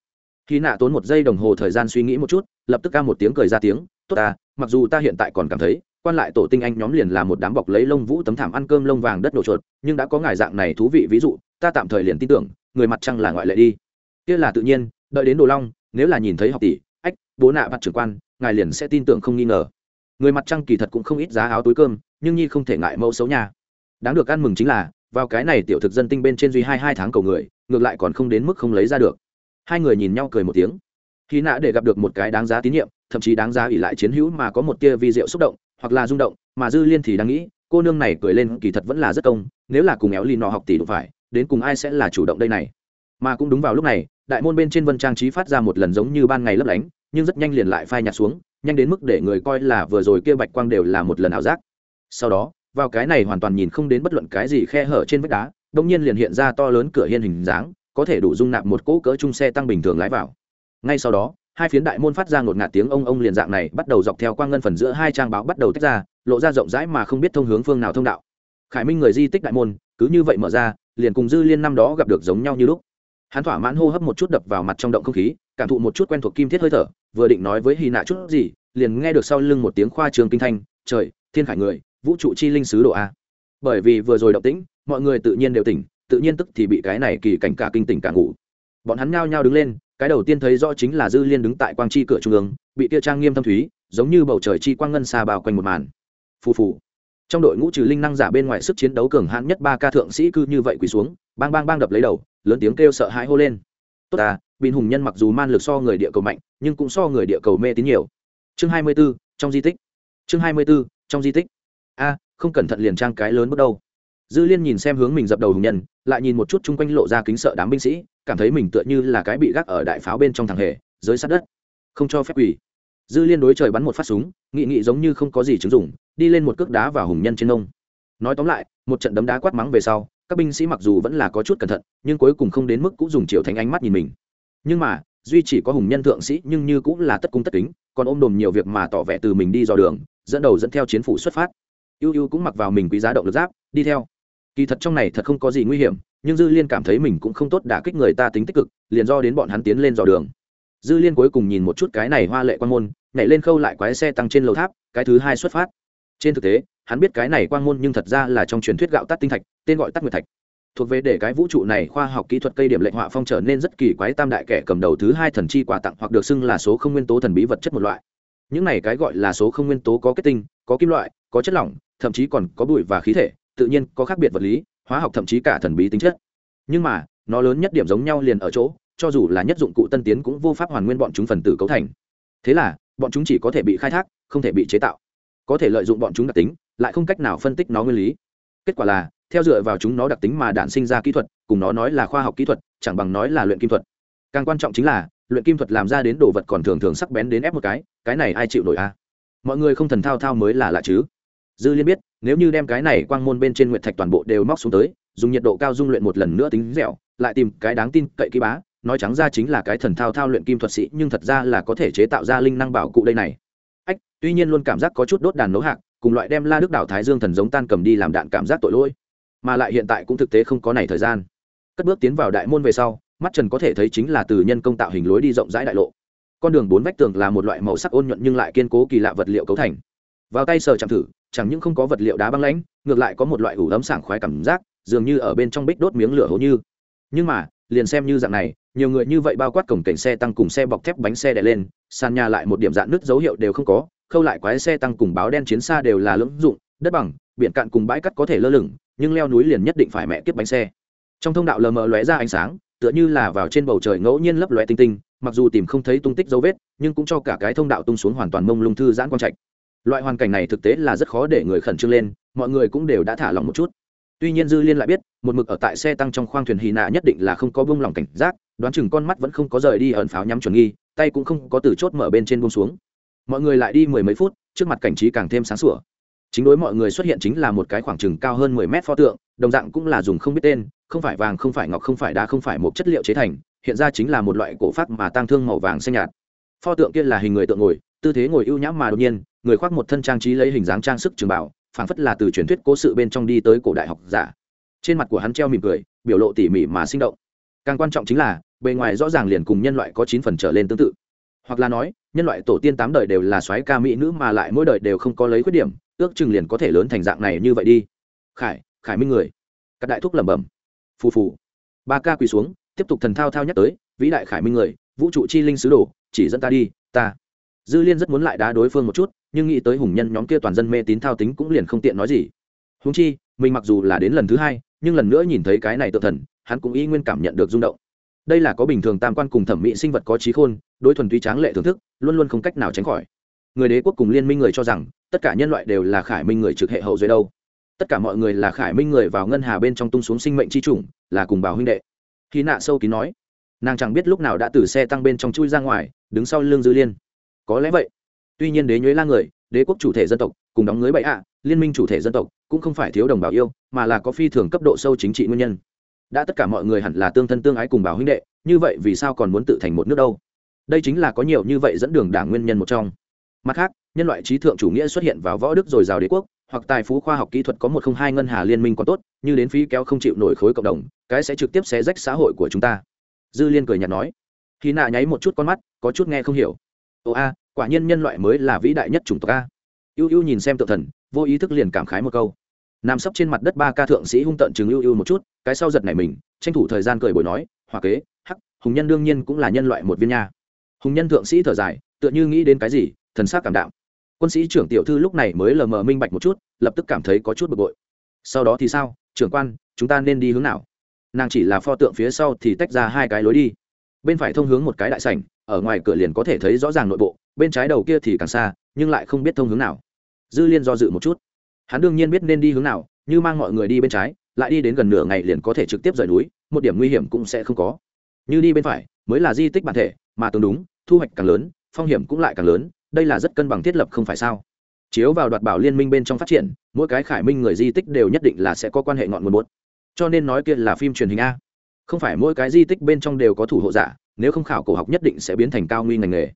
Khi nạ tốn một giây đồng hồ thời gian suy nghĩ một chút, lập tức ca một tiếng cười ra tiếng, tốt ta, mặc dù ta hiện tại còn cảm thấy quan lại tổ tinh anh nhóm liền là một đám bọc lấy lông vũ tấm thảm ăn cơm lông vàng đất nổ chuột, nhưng đã có ngài dạng này thú vị ví dụ, ta tạm thời liền tin tưởng, người mặt trăng là ngoại lệ đi. Kia là tự nhiên, đợi đến đồ long, nếu là nhìn thấy học tỷ, ách, bố nạ bắt trưởng quan, ngài liền sẽ tin tưởng không nghi ngờ. Người mặt trăng kỳ thật cũng không ít giá áo túi cơm, nhưng nhi không thể ngại mẫu xấu nhà đáng được ăn mừng chính là, vào cái này tiểu thực dân tinh bên trên duy hai hai tháng cầu người, ngược lại còn không đến mức không lấy ra được. Hai người nhìn nhau cười một tiếng. Khi nã để gặp được một cái đáng giá tín nhiệm, thậm chí đáng giá ủy lại chiến hữu mà có một tia vi diệu xúc động hoặc là rung động, mà dư liên thì đang nghĩ, cô nương này cười lên kỳ thật vẫn là rất công, nếu là cùng éo ly nọ học tỷ đụng phải, đến cùng ai sẽ là chủ động đây này? Mà cũng đúng vào lúc này, đại môn bên trên vân trang trí phát ra một lần giống như ban ngày lấp lánh, nhưng rất nhanh liền lại phai nhạt xuống, nhanh đến mức để người coi là vừa rồi kia bạch quang đều là một lần ảo giác. Sau đó, vào cái này hoàn toàn nhìn không đến bất luận cái gì khe hở trên vách đá đông nhiên liền hiện ra to lớn cửa hiên hình dáng, có thể đủ dung nạp một cỗ cỡ chung xe tăng bình thường lái vào. Ngay sau đó hai phiến đại môn phát ra ngột ngạt tiếng ông ông liền dạng này bắt đầu dọc theo quang ngân phần giữa hai trang báo bắt đầu tách ra, lộ ra rộng rãi mà không biết thông hướng phương nào thông đạo. Khải minh người di tích đại môn, cứ như vậy mở ra, liền cùng dư liên năm đó gặp được giống nhau như lúc. Hắn thỏa mãn hô hấp một chút đập vào mặt trong động không khí, cảm thụ một chút quen thuộc kim thiết hơi thở, vừa định nói với hy nạ chút gì, liền nghe được sau lưng một tiếng khoa trường kinh thanh, trời, thiên khải người, vũ trụ chi linh sứ độ a. Bởi vì vừa rồi động tĩnh, mọi người tự nhiên đều tỉnh, tự nhiên tức thì bị cái này kỳ cảnh cả kinh tỉnh cả ngủ. Bọn hắn nhao nhao đứng lên cái đầu tiên thấy rõ chính là dư liên đứng tại quang chi cửa trung ương bị kia trang nghiêm thâm thúy giống như bầu trời chi quang ngân xa bao quanh một màn. Phù phù. Trong đội ngũ trừ linh năng giả bên ngoài sức chiến đấu cường hãn nhất ba ca thượng sĩ cư như vậy quỳ xuống bang bang bang đập lấy đầu lớn tiếng kêu sợ hãi hô lên. Tốt à bình hùng nhân mặc dù man lực so người địa cầu mạnh nhưng cũng so người địa cầu mê tín nhiều. Chương hai mươi 24, trong di tích. Chương hai mươi 24, trong di tích. A không cẩn thận liền trang cái lớn bước đâu dư liên nhìn xem hướng mình dập đầu hùng nhân, lại nhìn một chút chung quanh lộ ra kính sợ đám binh sĩ, cảm thấy mình tựa như là cái bị gác ở đại pháo bên trong thằng hề, dưới sát đất. Không cho phép quỷ dư liên đối trời bắn một phát súng, nghị nghị giống như không có gì chứng dụng, đi lên một cước đá vào hùng nhân trên nông nói tóm lại, một trận đấm đá quát mắng về sau, các binh sĩ mặc dù vẫn là có chút cẩn thận, nhưng cuối cùng không đến mức cũng dùng chiều thành ánh mắt nhìn mình. Nhưng mà, duy chỉ có hùng nhân thượng sĩ nhưng như cũng là tất cung tất kính, còn ôm đồm nhiều việc mà tỏ vẻ từ mình đi dò đường, dẫn đầu dẫn theo chiến phủ xuất phát. Ưu ưu cũng mặc vào mình quý giá động lực giáp, đi theo kỳ thật trong này thật không có gì nguy hiểm, nhưng dư liên cảm thấy mình cũng không tốt đả kích người ta tính tích cực, liền do đến bọn hắn tiến lên dò đường. Dư liên cuối cùng nhìn một chút cái này hoa lệ quan môn, nhảy lên khâu lại quái xe tăng trên lầu tháp, cái thứ hai xuất phát. Trên thực tế, hắn biết cái này quang môn nhưng thật ra là trong truyền thuyết gạo tắt tinh thạch, tên gọi tắt nguyệt thạch. Thuộc về để cái vũ trụ này khoa học kỹ thuật cây điểm lệnh họa phong trở nên rất kỳ quái tam đại kẻ cầm đầu thứ hai thần chi quà tặng hoặc được xưng là số không nguyên tố thần bí vật chất một loại. Những này cái gọi là số không nguyên tố có kết tinh, có kim loại, có chất lỏng, thậm chí còn có bụi và khí thể tự nhiên có khác biệt vật lý, hóa học thậm chí cả thần bí tính chất. Nhưng mà, nó lớn nhất điểm giống nhau liền ở chỗ, cho dù là nhất dụng cụ tân tiến cũng vô pháp hoàn nguyên bọn chúng phần tử cấu thành. Thế là, bọn chúng chỉ có thể bị khai thác, không thể bị chế tạo. Có thể lợi dụng bọn chúng đặc tính, lại không cách nào phân tích nó nguyên lý. Kết quả là, theo dựa vào chúng nó đặc tính mà đản sinh ra kỹ thuật, cùng nó nói là khoa học kỹ thuật, chẳng bằng nói là luyện kim thuật. Càng quan trọng chính là, luyện kim thuật làm ra đến đồ vật còn thường thường sắc bén đến ép một cái cái này ai chịu nổi a? À? mọi người không thần thao thao mới là lạ chứ dư liên biết, nếu như đem cái này quang môn bên trên nguyện thạch toàn bộ đều móc xuống tới, dùng nhiệt độ cao dung luyện một lần nữa tính dẻo, lại tìm cái đáng tin cậy ký bá, nói trắng ra chính là cái thần thao thao luyện kim thuật sĩ, nhưng thật ra là có thể chế tạo ra linh năng bảo cụ đây này. Ách, tuy nhiên luôn cảm giác có chút đốt đàn nấu hạc, cùng loại đem la đức đảo thái dương thần giống tan cầm đi làm đạn cảm giác tội lỗi. Mà lại hiện tại cũng thực tế không có này thời gian. Cất bước tiến vào đại môn về sau, mắt trần có thể thấy chính là từ nhân công tạo hình lối đi rộng rãi đại lộ. Con đường bốn vách tường là một loại màu sắc ôn nhuận nhưng lại kiên cố kỳ lạ vật liệu cấu thành vào tay sờ chạm thử, chẳng những không có vật liệu đá băng lãnh, ngược lại có một loại ủ ấm sảng khoái cảm giác, dường như ở bên trong bích đốt miếng lửa hố như. Nhưng mà, liền xem như dạng này, nhiều người như vậy bao quát cổng cảnh xe tăng cùng xe bọc thép bánh xe đè lên, sàn nhà lại một điểm dạng nứt dấu hiệu đều không có, khâu lại quái xe tăng cùng báo đen chiến xa đều là lưỡng dụng, đất bằng, biển cạn cùng bãi cắt có thể lơ lửng, nhưng leo núi liền nhất định phải mẹ kiếp bánh xe. Trong thông đạo lờ mờ lóe ra ánh sáng, tựa như là vào trên bầu trời ngẫu nhiên lấp lóe tinh tinh, mặc dù tìm không thấy tung tích dấu vết, nhưng cũng cho cả cái thông đạo tung xuống hoàn toàn mông lung thư giãn quang trạch loại hoàn cảnh này thực tế là rất khó để người khẩn trương lên, mọi người cũng đều đã thả lòng một chút. Tuy nhiên dư liên lại biết, một mực ở tại xe tăng trong khoang thuyền hy nạ nhất định là không có bông lòng cảnh giác, đoán chừng con mắt vẫn không có rời đi ẩn pháo nhắm chuẩn nghi, tay cũng không có từ chốt mở bên trên bông xuống. Mọi người lại đi mười mấy phút, trước mặt cảnh trí càng thêm sáng sủa. Chính đối mọi người xuất hiện chính là một cái khoảng chừng cao hơn mười mét pho tượng, đồng dạng cũng là dùng không biết tên, không phải vàng, không phải ngọc, không phải đá, không phải một chất liệu chế thành, hiện ra chính là một loại cổ phát mà tăng thương màu vàng xanh nhạt. Pho tượng kia là hình người tượng ngồi, tư thế ngồi ưu nhãm mà đột nhiên người khoác một thân trang trí lấy hình dáng trang sức trường bảo, phảng phất là từ truyền thuyết cố sự bên trong đi tới cổ đại học giả. Trên mặt của hắn treo mỉm cười, biểu lộ tỉ mỉ mà sinh động. Càng quan trọng chính là, bề ngoài rõ ràng liền cùng nhân loại có chín phần trở lên tương tự. Hoặc là nói, nhân loại tổ tiên tám đời đều là soái ca mỹ nữ mà lại mỗi đời đều không có lấy khuyết điểm, ước chừng liền có thể lớn thành dạng này như vậy đi. Khải khải minh người. Các đại thúc lẩm bẩm. Phù phù. Ba ca quỳ xuống, tiếp tục thần thao thao nhắc tới, vĩ đại khải minh người, vũ trụ chi linh sứ đồ, chỉ dẫn ta đi, ta. Dư liên rất muốn lại đá đối phương một chút nhưng nghĩ tới hùng nhân nhóm kia toàn dân mê tín thao tính cũng liền không tiện nói gì. Húng chi, mình mặc dù là đến lần thứ hai, nhưng lần nữa nhìn thấy cái này tự thần, hắn cũng y nguyên cảm nhận được rung động. Đây là có bình thường tam quan cùng thẩm mỹ sinh vật có trí khôn, đối thuần túy tráng lệ thưởng thức, luôn luôn không cách nào tránh khỏi. Người đế quốc cùng liên minh người cho rằng, tất cả nhân loại đều là khải minh người trực hệ hậu dưới đâu. Tất cả mọi người là khải minh người vào ngân hà bên trong tung xuống sinh mệnh chi chủng, là cùng bào huynh đệ. Khi nạ sâu kín nói, nàng chẳng biết lúc nào đã từ xe tăng bên trong chui ra ngoài, đứng sau lưng dư liên. Có lẽ vậy tuy nhiên đế nhuế la người, đế quốc chủ thể dân tộc, cùng đóng người bậy ạ, liên minh chủ thể dân tộc, cũng không phải thiếu đồng bào yêu, mà là có phi thường cấp độ sâu chính trị nguyên nhân. Đã tất cả mọi người hẳn là tương thân tương ái cùng bảo huynh đệ, như vậy vì sao còn muốn tự thành một nước đâu? Đây chính là có nhiều như vậy dẫn đường đảng nguyên nhân một trong. Mặt khác, nhân loại trí thượng chủ nghĩa xuất hiện vào võ đức dồi dào đế quốc, hoặc tài phú khoa học kỹ thuật có một không hai ngân hà liên minh còn tốt, như đến phí kéo không chịu nổi khối cộng đồng, cái sẽ trực tiếp xé rách xã hội của chúng ta. Dư liên cười nhạt nói. Khi nạ nháy một chút con mắt, có chút nghe không hiểu. Ồ a quả nhiên nhân loại mới là vĩ đại nhất chủng tộc a. Ưu ưu nhìn xem tự thần, vô ý thức liền cảm khái một câu. Nằm sấp trên mặt đất ba ca thượng sĩ hung tận chừng ưu ưu một chút, cái sau giật này mình, tranh thủ thời gian cười bồi nói hòa kế, hắc, hùng nhân đương nhiên cũng là nhân loại một viên nha. Hùng nhân thượng sĩ thở dài, tựa như nghĩ đến cái gì, thần sắc cảm đạo quân sĩ trưởng tiểu thư lúc này mới lờ mờ minh bạch một chút, lập tức cảm thấy có chút bực bội. Sau đó thì sao, trưởng quan, chúng ta nên đi hướng nào? Nàng chỉ là pho tượng phía sau thì tách ra hai cái lối đi. Bên phải thông hướng một cái đại sảnh, ở ngoài cửa liền có thể thấy rõ ràng nội bộ bên trái đầu kia thì càng xa, nhưng lại không biết thông hướng nào. Dư liên do dự một chút. Hắn đương nhiên biết nên đi hướng nào, như mang mọi người đi bên trái, lại đi đến gần nửa ngày liền có thể trực tiếp rời núi, một điểm nguy hiểm cũng sẽ không có. Như đi bên phải, mới là di tích bản thể, mà tương đúng, thu hoạch càng lớn, phong hiểm cũng lại càng lớn, đây là rất cân bằng thiết lập không phải sao? Chiếu vào đoạt bảo liên minh bên trong phát triển, mỗi cái khải minh người di tích đều nhất định là sẽ có quan hệ ngọn nguồn bột cho nên nói kia là phim truyền hình a. Không phải mỗi cái di tích bên trong đều có thủ hộ giả, nếu không khảo cổ học nhất định sẽ biến thành cao nguy ngành nghề.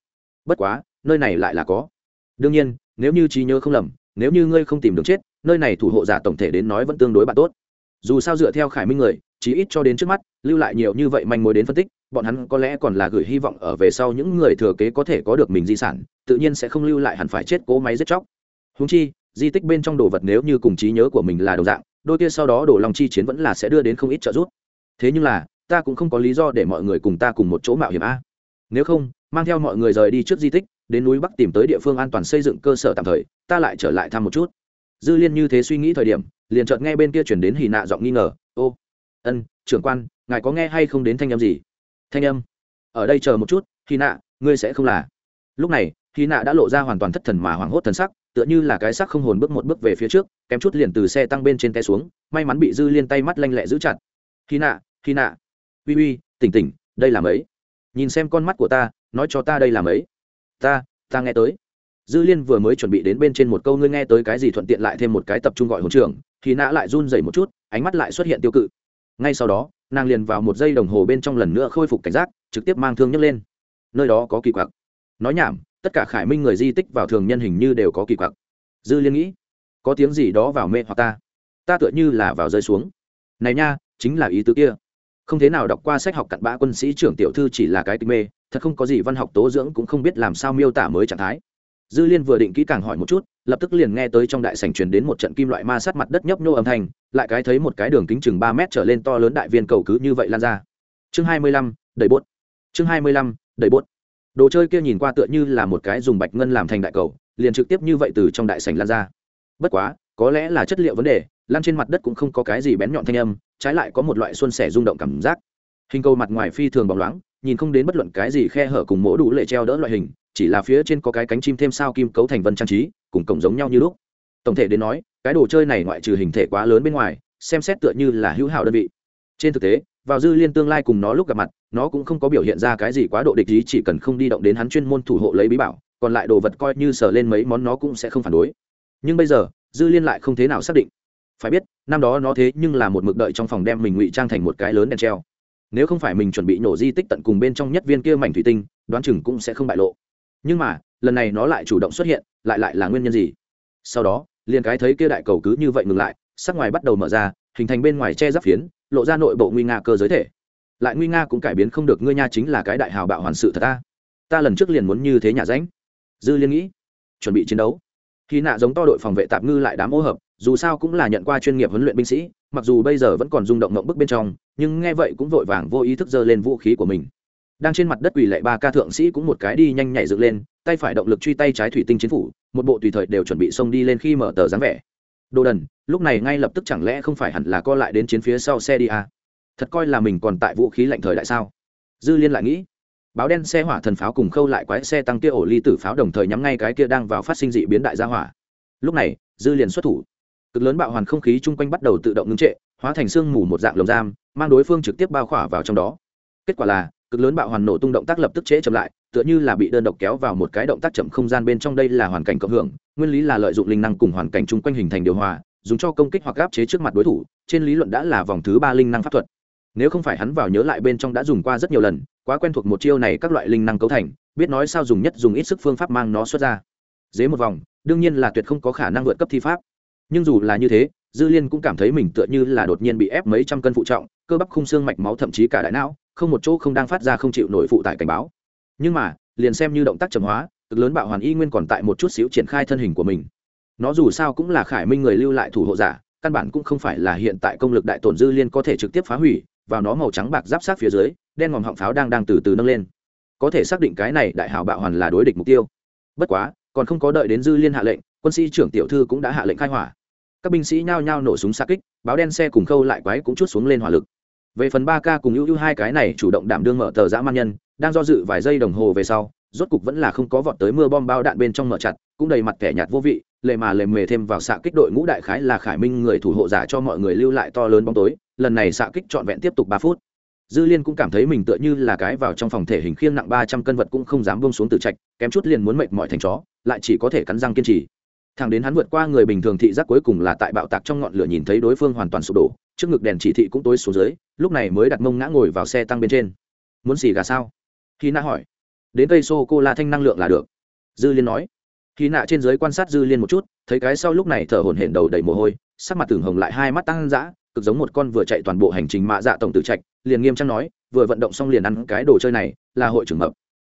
Bất quá nơi này lại là có. Đương nhiên, nếu như trí nhớ không lầm, nếu như ngươi không tìm đường chết, nơi này thủ hộ giả tổng thể đến nói vẫn tương đối bạn tốt. Dù sao dựa theo khải minh người, chí ít cho đến trước mắt, lưu lại nhiều như vậy manh mối đến phân tích, bọn hắn có lẽ còn là gửi hy vọng ở về sau những người thừa kế có thể có được mình di sản, tự nhiên sẽ không lưu lại hẳn phải chết cố máy giết chóc. Húng chi, di tích bên trong đồ vật nếu như cùng trí nhớ của mình là đồng dạng, đôi kia sau đó đổ lòng chi chiến vẫn là sẽ đưa đến không ít trợ giúp. Thế nhưng là, ta cũng không có lý do để mọi người cùng ta cùng một chỗ mạo hiểm a. Nếu không, mang theo mọi người rời đi trước di tích đến núi bắc tìm tới địa phương an toàn xây dựng cơ sở tạm thời, ta lại trở lại thăm một chút. Dư liên như thế suy nghĩ thời điểm, liền chợt nghe bên kia chuyển đến hì nạ giọng nghi ngờ, ô, ân, trưởng quan, ngài có nghe hay không đến thanh âm gì? Thanh âm? Ở đây chờ một chút hì nạ, ngươi sẽ không là. Lúc này hì nạ đã lộ ra hoàn toàn thất thần mà hoảng hốt thần sắc, tựa như là cái sắc không hồn bước một bước về phía trước, kém chút liền từ xe tăng bên trên té xuống, may mắn bị dư liên tay mắt lanh lẹ giữ chặt. Hì nạ hì nạ. Uy uy, tỉnh tỉnh, đây là mấy? Nhìn xem con mắt của ta, nói cho ta đây là mấy? Ta ta nghe tới. Dư liên vừa mới chuẩn bị đến bên trên một câu ngươi nghe tới cái gì thuận tiện lại thêm một cái tập trung gọi hồn trưởng, thì nã lại run dày một chút, ánh mắt lại xuất hiện tiêu cự. Ngay sau đó, nàng liền vào một giây đồng hồ bên trong lần nữa khôi phục cảnh giác, trực tiếp mang thương nhấc lên. Nơi đó có kỳ quặc. Nói nhảm, tất cả khải minh người di tích vào thường nhân hình như đều có kỳ quặc. Dư liên nghĩ, có tiếng gì đó vào mê hoặc ta. Ta tựa như là vào rơi xuống. Này nha, chính là ý tứ kia. Không thế nào đọc qua sách học cặn bã quân sĩ trưởng tiểu thư chỉ là cái tình mê thật không có gì văn học tố dưỡng cũng không biết làm sao miêu tả mới trạng thái. Dư liên vừa định kỹ càng hỏi một chút, lập tức liền nghe tới trong đại sảnh truyền đến một trận kim loại ma sát mặt đất nhấp nhô âm thanh, lại cái thấy một cái đường kính chừng ba mét trở lên to lớn đại viên cầu cứ như vậy lan ra. Chương hai mươi lăm, đẩy bốt. Chương hai mươi lăm, đẩy bốt. Đồ chơi kia nhìn qua tựa như là một cái dùng bạch ngân làm thành đại cầu, liền trực tiếp như vậy từ trong đại sảnh lan ra. Bất quá, có lẽ là chất liệu vấn đề, lan trên mặt đất cũng không có cái gì bén nhọn thanh âm, trái lại có một loại xuân sẻ rung động cảm giác. Hình cầu mặt ngoài phi thường bóng loáng nhìn không đến bất luận cái gì khe hở cùng mỗ đủ lệ treo đỡ loại hình, chỉ là phía trên có cái cánh chim thêm sao kim cấu thành vân trang trí, cùng cổng giống nhau như lúc. Tổng thể đến nói, cái đồ chơi này ngoại trừ hình thể quá lớn bên ngoài, xem xét tựa như là hữu hảo đơn vị. Trên thực tế, vào dư liên tương lai cùng nó lúc gặp mặt, nó cũng không có biểu hiện ra cái gì quá độ địch ý, chỉ cần không đi động đến hắn chuyên môn thủ hộ lấy bí bảo, còn lại đồ vật coi như sờ lên mấy món nó cũng sẽ không phản đối. Nhưng bây giờ, dư liên lại không thế nào xác định. Phải biết, năm đó nó thế nhưng là một mực đợi trong phòng đem mình ngụy trang thành một cái lớn đèn treo nếu không phải mình chuẩn bị nổ di tích tận cùng bên trong nhất viên kia mảnh thủy tinh, đoán chừng cũng sẽ không bại lộ. Nhưng mà, lần này nó lại chủ động xuất hiện, lại lại là nguyên nhân gì? Sau đó, liền cái thấy kia đại cầu cứ như vậy ngừng lại, sắc ngoài bắt đầu mở ra, hình thành bên ngoài che giáp phiến, lộ ra nội bộ nguy nga cơ giới thể. Lại nguy nga cũng cải biến không được, ngươi nha chính là cái đại hào bạo hoàn sự thật ta. Ta lần trước liền muốn như thế nhà ránh. Dư liên nghĩ, chuẩn bị chiến đấu. Khi nạ giống to đội phòng vệ tạp ngư lại đám ô hợp dù sao cũng là nhận qua chuyên nghiệp huấn luyện binh sĩ, mặc dù bây giờ vẫn còn rung động ngộng bức bên trong, nhưng nghe vậy cũng vội vàng vô ý thức giơ lên vũ khí của mình. Đang trên mặt đất quỳ lệ ba ca thượng sĩ cũng một cái đi nhanh nhảy dựng lên, tay phải động lực truy tay trái thủy tinh chiến phủ, một bộ tùy thời đều chuẩn bị xông đi lên khi mở tờ dáng vẻ. Đồ đần, lúc này ngay lập tức chẳng lẽ không phải hẳn là co lại đến chiến phía sau xe đi à? thật coi là mình còn tại vũ khí lạnh thời đại sao? Dư liên lại nghĩ. Báo đen xe hỏa thần pháo cùng khâu lại quái xe tăng kia ổ ly tử pháo đồng thời nhắm ngay cái kia đang vào phát sinh dị biến đại gia hỏa. Lúc này, dư liền xuất thủ cực lớn bạo hoàn không khí chung quanh bắt đầu tự động ngưng trệ, hóa thành sương mù một dạng lồng giam, mang đối phương trực tiếp bao khỏa vào trong đó. Kết quả là, cực lớn bạo hoàn nổ tung động tác lập tức trễ chậm lại, tựa như là bị đơn độc kéo vào một cái động tác chậm không gian bên trong đây là hoàn cảnh cộng hưởng, nguyên lý là lợi dụng linh năng cùng hoàn cảnh chung quanh hình thành điều hòa, dùng cho công kích hoặc áp chế trước mặt đối thủ, trên lý luận đã là vòng thứ ba linh năng pháp thuật. Nếu không phải hắn vào nhớ lại bên trong đã dùng qua rất nhiều lần, quá quen thuộc một chiêu này các loại linh năng cấu thành, biết nói sao dùng nhất dùng ít sức phương pháp mang nó xuất ra. Dế một vòng, đương nhiên là tuyệt không có khả năng vượt cấp thi pháp nhưng dù là như thế, dư liên cũng cảm thấy mình tựa như là đột nhiên bị ép mấy trăm cân phụ trọng, cơ bắp khung xương mạch máu thậm chí cả đại não, không một chỗ không đang phát ra không chịu nổi phụ tải cảnh báo. Nhưng mà, liền xem như động tác chậm hóa, cực lớn bạo hoàn y nguyên còn tại một chút xíu triển khai thân hình của mình. Nó dù sao cũng là khải minh người lưu lại thủ hộ giả, căn bản cũng không phải là hiện tại công lực đại tổn dư liên có thể trực tiếp phá hủy, vào nó màu trắng bạc giáp sát phía dưới, đen ngòm họng pháo đang đang từ từ nâng lên. Có thể xác định cái này đại hảo bạo hoàn là đối địch mục tiêu. Bất quá, còn không có đợi đến dư liên hạ lệnh, quân sĩ trưởng tiểu thư cũng đã hạ lệnh khai hỏa các binh sĩ nhao nhao nổ súng xa kích, báo đen xe cùng khâu lại quái cũng chút xuống lên hỏa lực. Về phần ba k cùng ưu ưu hai cái này chủ động đảm đương mở tờ giã man nhân, đang do dự vài giây đồng hồ về sau, rốt cục vẫn là không có vọt tới mưa bom bao đạn bên trong mở chặt, cũng đầy mặt kẻ nhạt vô vị lệ mà lệ mề thêm vào xạ kích đội ngũ đại khái là khải minh người thủ hộ giả cho mọi người lưu lại to lớn bóng tối, lần này xạ kích trọn vẹn tiếp tục ba phút. Dư liên cũng cảm thấy mình tựa như là cái vào trong phòng thể hình khiêng nặng ba trăm cân vật cũng không dám bông xuống từ trạch, kém chút liền muốn mệt mỏi thành chó, lại chỉ có thể cắn răng kiên trì thằng đến hắn vượt qua người bình thường thị giác cuối cùng là tại bạo tạc trong ngọn lửa nhìn thấy đối phương hoàn toàn sụp đổ, trước ngực đèn chỉ thị cũng tối xuống dưới, lúc này mới đặt mông ngã ngồi vào xe tăng bên trên. Muốn xì gà sao? Khi nã hỏi. Đến cây sô cô la thanh năng lượng là được. Dư liên nói. Khi nạ trên giới quan sát dư liên một chút, thấy cái sau lúc này thở hổn hển đầu đầy mồ hôi, sắc mặt tưởng hồng lại hai mắt tăng dã, cực giống một con vừa chạy toàn bộ hành trình mạ dạ tổng tử trạch, liền nghiêm trang nói, vừa vận động xong liền ăn cái đồ chơi này, là hội trưởng mập.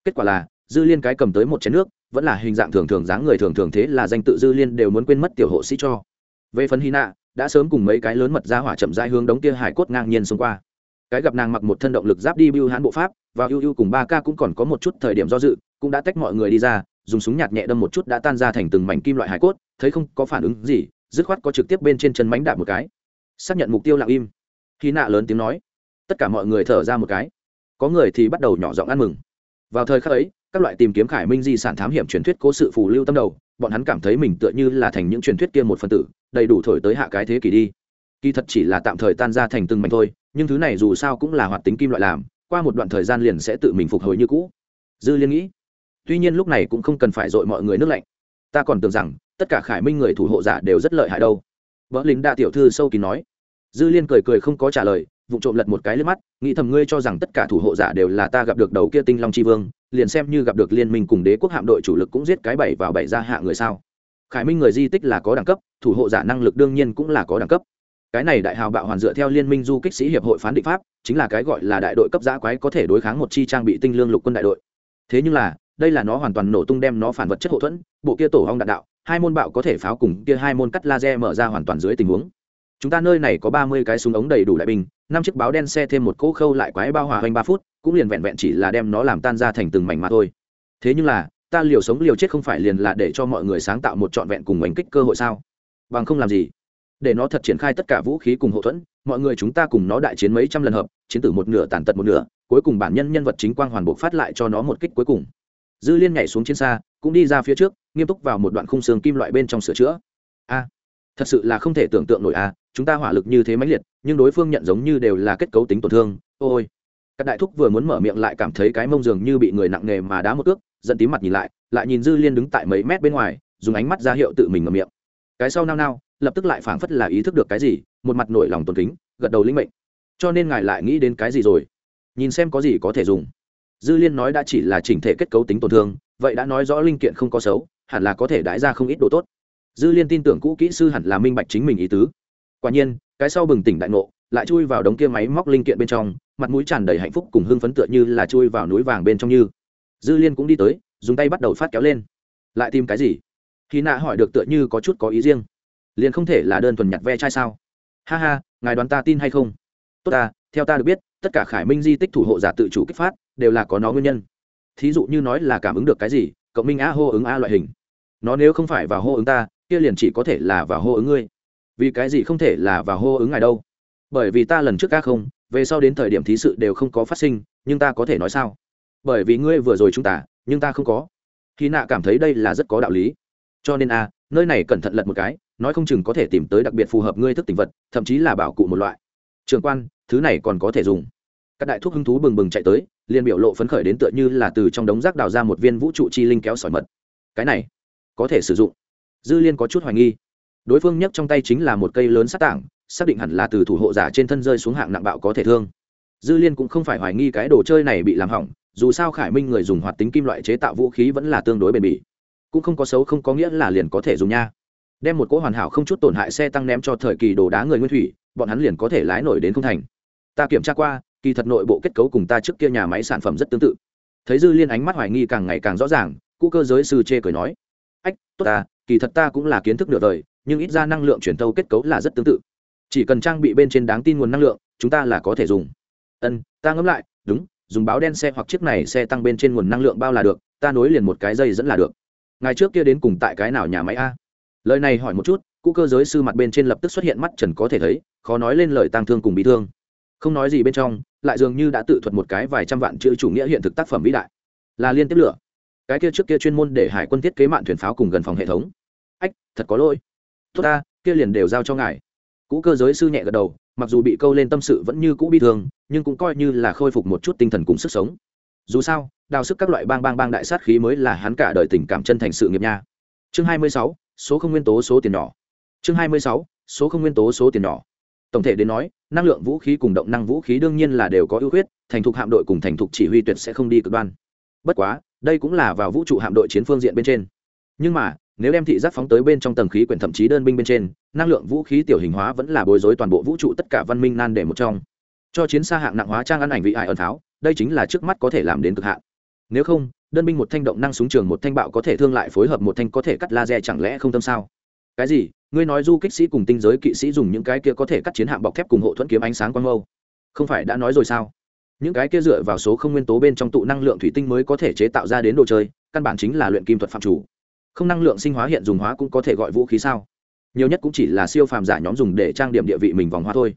Kết quả là dư liên cái cầm tới một chén nước, vẫn là hình dạng thường thường dáng người thường thường thế là danh tự dư liên đều muốn quên mất tiểu hộ sĩ cho. Về phần hy nạ đã sớm cùng mấy cái lớn mật ra hỏa chậm rãi hướng đống kia hải cốt ngang nhiên xông qua. Cái gặp nàng mặc một thân động lực giáp đi bưu hãn bộ pháp, và ưu ưu cùng ba ca cũng còn có một chút thời điểm do dự, cũng đã tách mọi người đi ra, dùng súng nhạt nhẹ đâm một chút đã tan ra thành từng mảnh kim loại hải cốt, thấy không có phản ứng gì, dứt khoát có trực tiếp bên trên chân mánh đạp một cái. Xác nhận mục tiêu lặng im. Khi nạ lớn tiếng nói. Tất cả mọi người thở ra một cái. Có người thì bắt đầu nhỏ giọng ăn mừng vào thời khắc ấy, các loại tìm kiếm khải minh di sản thám hiểm truyền thuyết cố sự phù lưu tâm đầu, bọn hắn cảm thấy mình tựa như là thành những truyền thuyết kia một phần tử, đầy đủ thổi tới hạ cái thế kỷ đi. Kỳ thật chỉ là tạm thời tan ra thành từng mảnh thôi, nhưng thứ này dù sao cũng là hoạt tính kim loại làm, qua một đoạn thời gian liền sẽ tự mình phục hồi như cũ. Dư liên nghĩ, tuy nhiên lúc này cũng không cần phải dội mọi người nước lạnh. Ta còn tưởng rằng, tất cả khải minh người thủ hộ giả đều rất lợi hại đâu. Vợ lính đa tiểu thư sâu kín nói. Dư liên cười cười không có trả lời vụ trộm lật một cái lên mắt, nghĩ thầm ngươi cho rằng tất cả thủ hộ giả đều là ta gặp được đầu kia tinh long tri vương, liền xem như gặp được liên minh cùng đế quốc hạm đội chủ lực cũng giết cái bảy vào bảy ra hạ người sao. Khải minh người di tích là có đẳng cấp, thủ hộ giả năng lực đương nhiên cũng là có đẳng cấp. Cái này đại hào bạo hoàn dựa theo liên minh du kích sĩ hiệp hội phán định pháp, chính là cái gọi là đại đội cấp giã quái có thể đối kháng một chi trang bị tinh lương lục quân đại đội. Thế nhưng là, đây là nó hoàn toàn nổ tung đem nó phản vật chất hậu thuẫn, bộ kia tổ hong đạn đạo, hai môn bạo có thể pháo cùng kia hai môn cắt laser mở ra hoàn toàn dưới tình huống chúng ta nơi này có ba mươi cái súng ống đầy đủ đại binh năm chiếc báo đen xe thêm một cỗ khâu lại quái bao hòa hoành ba phút, cũng liền vẹn vẹn chỉ là đem nó làm tan ra thành từng mảnh mà thôi. Thế nhưng là, ta liều sống liều chết không phải liền là để cho mọi người sáng tạo một trọn vẹn cùng oanh kích cơ hội sao? Bằng không làm gì? Để nó thật triển khai tất cả vũ khí cùng hậu thuẫn, mọi người chúng ta cùng nó đại chiến mấy trăm lần hợp, chiến tử một nửa, tàn tật một nửa, cuối cùng bản nhân nhân vật chính quang hoàn bộ phát lại cho nó một kích cuối cùng. Dư liên nhảy xuống trên xa, cũng đi ra phía trước, nghiêm túc vào một đoạn khung xương kim loại bên trong sửa chữa. A, thật sự là không thể tưởng tượng nổi a chúng ta hỏa lực như thế mãnh liệt, nhưng đối phương nhận giống như đều là kết cấu tính tổn thương. Ôi! Các đại thúc vừa muốn mở miệng lại cảm thấy cái mông dường như bị người nặng nề mà đá một ước dẫn tím mặt nhìn lại lại nhìn dư liên đứng tại mấy mét bên ngoài, dùng ánh mắt ra hiệu tự mình ngậm miệng. Cái sau nao nao, lập tức lại phảng phất là ý thức được cái gì, một mặt nổi lòng tôn kính, gật đầu linh mệnh. Cho nên ngài lại nghĩ đến cái gì rồi? Nhìn xem có gì có thể dùng. Dư liên nói đã chỉ là chỉnh thể kết cấu tính tổn thương, vậy đã nói rõ linh kiện không có xấu, hẳn là có thể đãi ra không ít đồ tốt. Dư liên tin tưởng cũ kỹ sư hẳn là minh bạch chính mình ý tứ quả nhiên, cái sau bừng tỉnh đại ngộ, lại chui vào đống kia máy móc linh kiện bên trong, mặt mũi tràn đầy hạnh phúc cùng hưng phấn tựa như là chui vào núi vàng bên trong như. Dư liên cũng đi tới, dùng tay bắt đầu phát kéo lên. Lại tìm cái gì? Khi nạ hỏi được tựa như có chút có ý riêng. Liền không thể là đơn thuần nhặt ve chai sao? Ha ha, ngài đoán ta tin hay không? Tốt ta, theo ta được biết, tất cả khải minh di tích thủ hộ giả tự chủ kích phát, đều là có nó nguyên nhân. Thí dụ như nói là cảm ứng được cái gì, cộng minh a hô ứng a loại hình. Nó nếu không phải vào hô ứng ta, kia liền chỉ có thể là vào hô ứng ngươi vì cái gì không thể là vào hô ứng ngài đâu? Bởi vì ta lần trước ca không, về sau đến thời điểm thí sự đều không có phát sinh, nhưng ta có thể nói sao? Bởi vì ngươi vừa rồi chúng ta, nhưng ta không có. Khi nạ cảm thấy đây là rất có đạo lý. Cho nên a, nơi này cẩn thận lật một cái, nói không chừng có thể tìm tới đặc biệt phù hợp ngươi thức tình vật, thậm chí là bảo cụ một loại. Trường quan, thứ này còn có thể dùng. Các đại thuốc hứng thú bừng bừng chạy tới, liền biểu lộ phấn khởi đến tựa như là từ trong đống rác đào ra một viên vũ trụ chi linh kéo sỏi mật. Cái này, có thể sử dụng. Dư liên có chút hoài nghi đối phương nhấc trong tay chính là một cây lớn sát tảng, xác định hẳn là từ thủ hộ giả trên thân rơi xuống hạng nặng bạo có thể thương. Dư liên cũng không phải hoài nghi cái đồ chơi này bị làm hỏng, dù sao khải minh người dùng hoạt tính kim loại chế tạo vũ khí vẫn là tương đối bền bỉ. Cũng không có xấu không có nghĩa là liền có thể dùng nha. Đem một cỗ hoàn hảo không chút tổn hại xe tăng ném cho thời kỳ đồ đá người nguyên thủy, bọn hắn liền có thể lái nổi đến không thành. Ta kiểm tra qua, kỳ thật nội bộ kết cấu cùng ta trước kia nhà máy sản phẩm rất tương tự. Thấy dư liên ánh mắt hoài nghi càng ngày càng rõ ràng, cũ cơ giới sư chê cười nói, ách, tốt ta, kỳ thật ta cũng là kiến thức nửa đời nhưng ít ra năng lượng truyền thâu kết cấu là rất tương tự. Chỉ cần trang bị bên trên đáng tin nguồn năng lượng, chúng ta là có thể dùng. Ân, ta ngẫm lại, đúng, dùng báo đen xe hoặc chiếc này xe tăng bên trên nguồn năng lượng bao là được, ta nối liền một cái dây dẫn là được. Ngày trước kia đến cùng tại cái nào nhà máy a? Lời này hỏi một chút, cũ cơ giới sư mặt bên trên lập tức xuất hiện mắt trần có thể thấy, khó nói lên lời tang thương cùng bị thương. Không nói gì bên trong, lại dường như đã tự thuật một cái vài trăm vạn chữ chủ nghĩa hiện thực tác phẩm vĩ đại. Là liên tiếp lửa. Cái kia trước kia chuyên môn để hải quân thiết kế mạn thuyền pháo cùng gần phòng hệ thống. Ách, thật có lỗi tốt ta kia liền đều giao cho ngài. Cũ cơ giới sư nhẹ gật đầu mặc dù bị câu lên tâm sự vẫn như cũ bi thương nhưng cũng coi như là khôi phục một chút tinh thần cùng sức sống. Dù sao đào sức các loại bang bang bang đại sát khí mới là hắn cả đời tình cảm chân thành sự nghiệp nha. Chương 26, số không nguyên tố số tiền nhỏ. Chương 26, số không nguyên tố số tiền nhỏ. Tổng thể đến nói năng lượng vũ khí cùng động năng vũ khí đương nhiên là đều có ưu khuyết thành thục hạm đội cùng thành thục chỉ huy tuyệt sẽ không đi cực đoan. Bất quá đây cũng là vào vũ trụ hạm đội chiến phương diện bên trên. Nhưng mà nếu đem thị giác phóng tới bên trong tầng khí quyển thậm chí đơn binh bên trên năng lượng vũ khí tiểu hình hóa vẫn là bối rối toàn bộ vũ trụ tất cả văn minh nan để một trong. Cho chiến xa hạng nặng hóa trang ăn ảnh vị ải ẩn tháo, đây chính là trước mắt có thể làm đến cực hạn. Nếu không đơn binh một thanh động năng súng trường một thanh bạo có thể thương lại phối hợp một thanh có thể cắt laser chẳng lẽ không tâm sao? Cái gì? Ngươi nói du kích sĩ cùng tinh giới kỵ sĩ dùng những cái kia có thể cắt chiến hạm bọc thép cùng hộ thuẫn kiếm ánh sáng quang mâu. Không phải đã nói rồi sao? Những cái kia dựa vào số không nguyên tố bên trong tụ năng lượng thủy tinh mới có thể chế tạo ra đến đồ chơi căn bản chính là luyện kim thuật phạm chủ không năng lượng sinh hóa hiện dùng hóa cũng có thể gọi vũ khí sao? Nhiều nhất cũng chỉ là siêu phàm giả nhóm dùng để trang điểm địa vị mình vòng hoa thôi.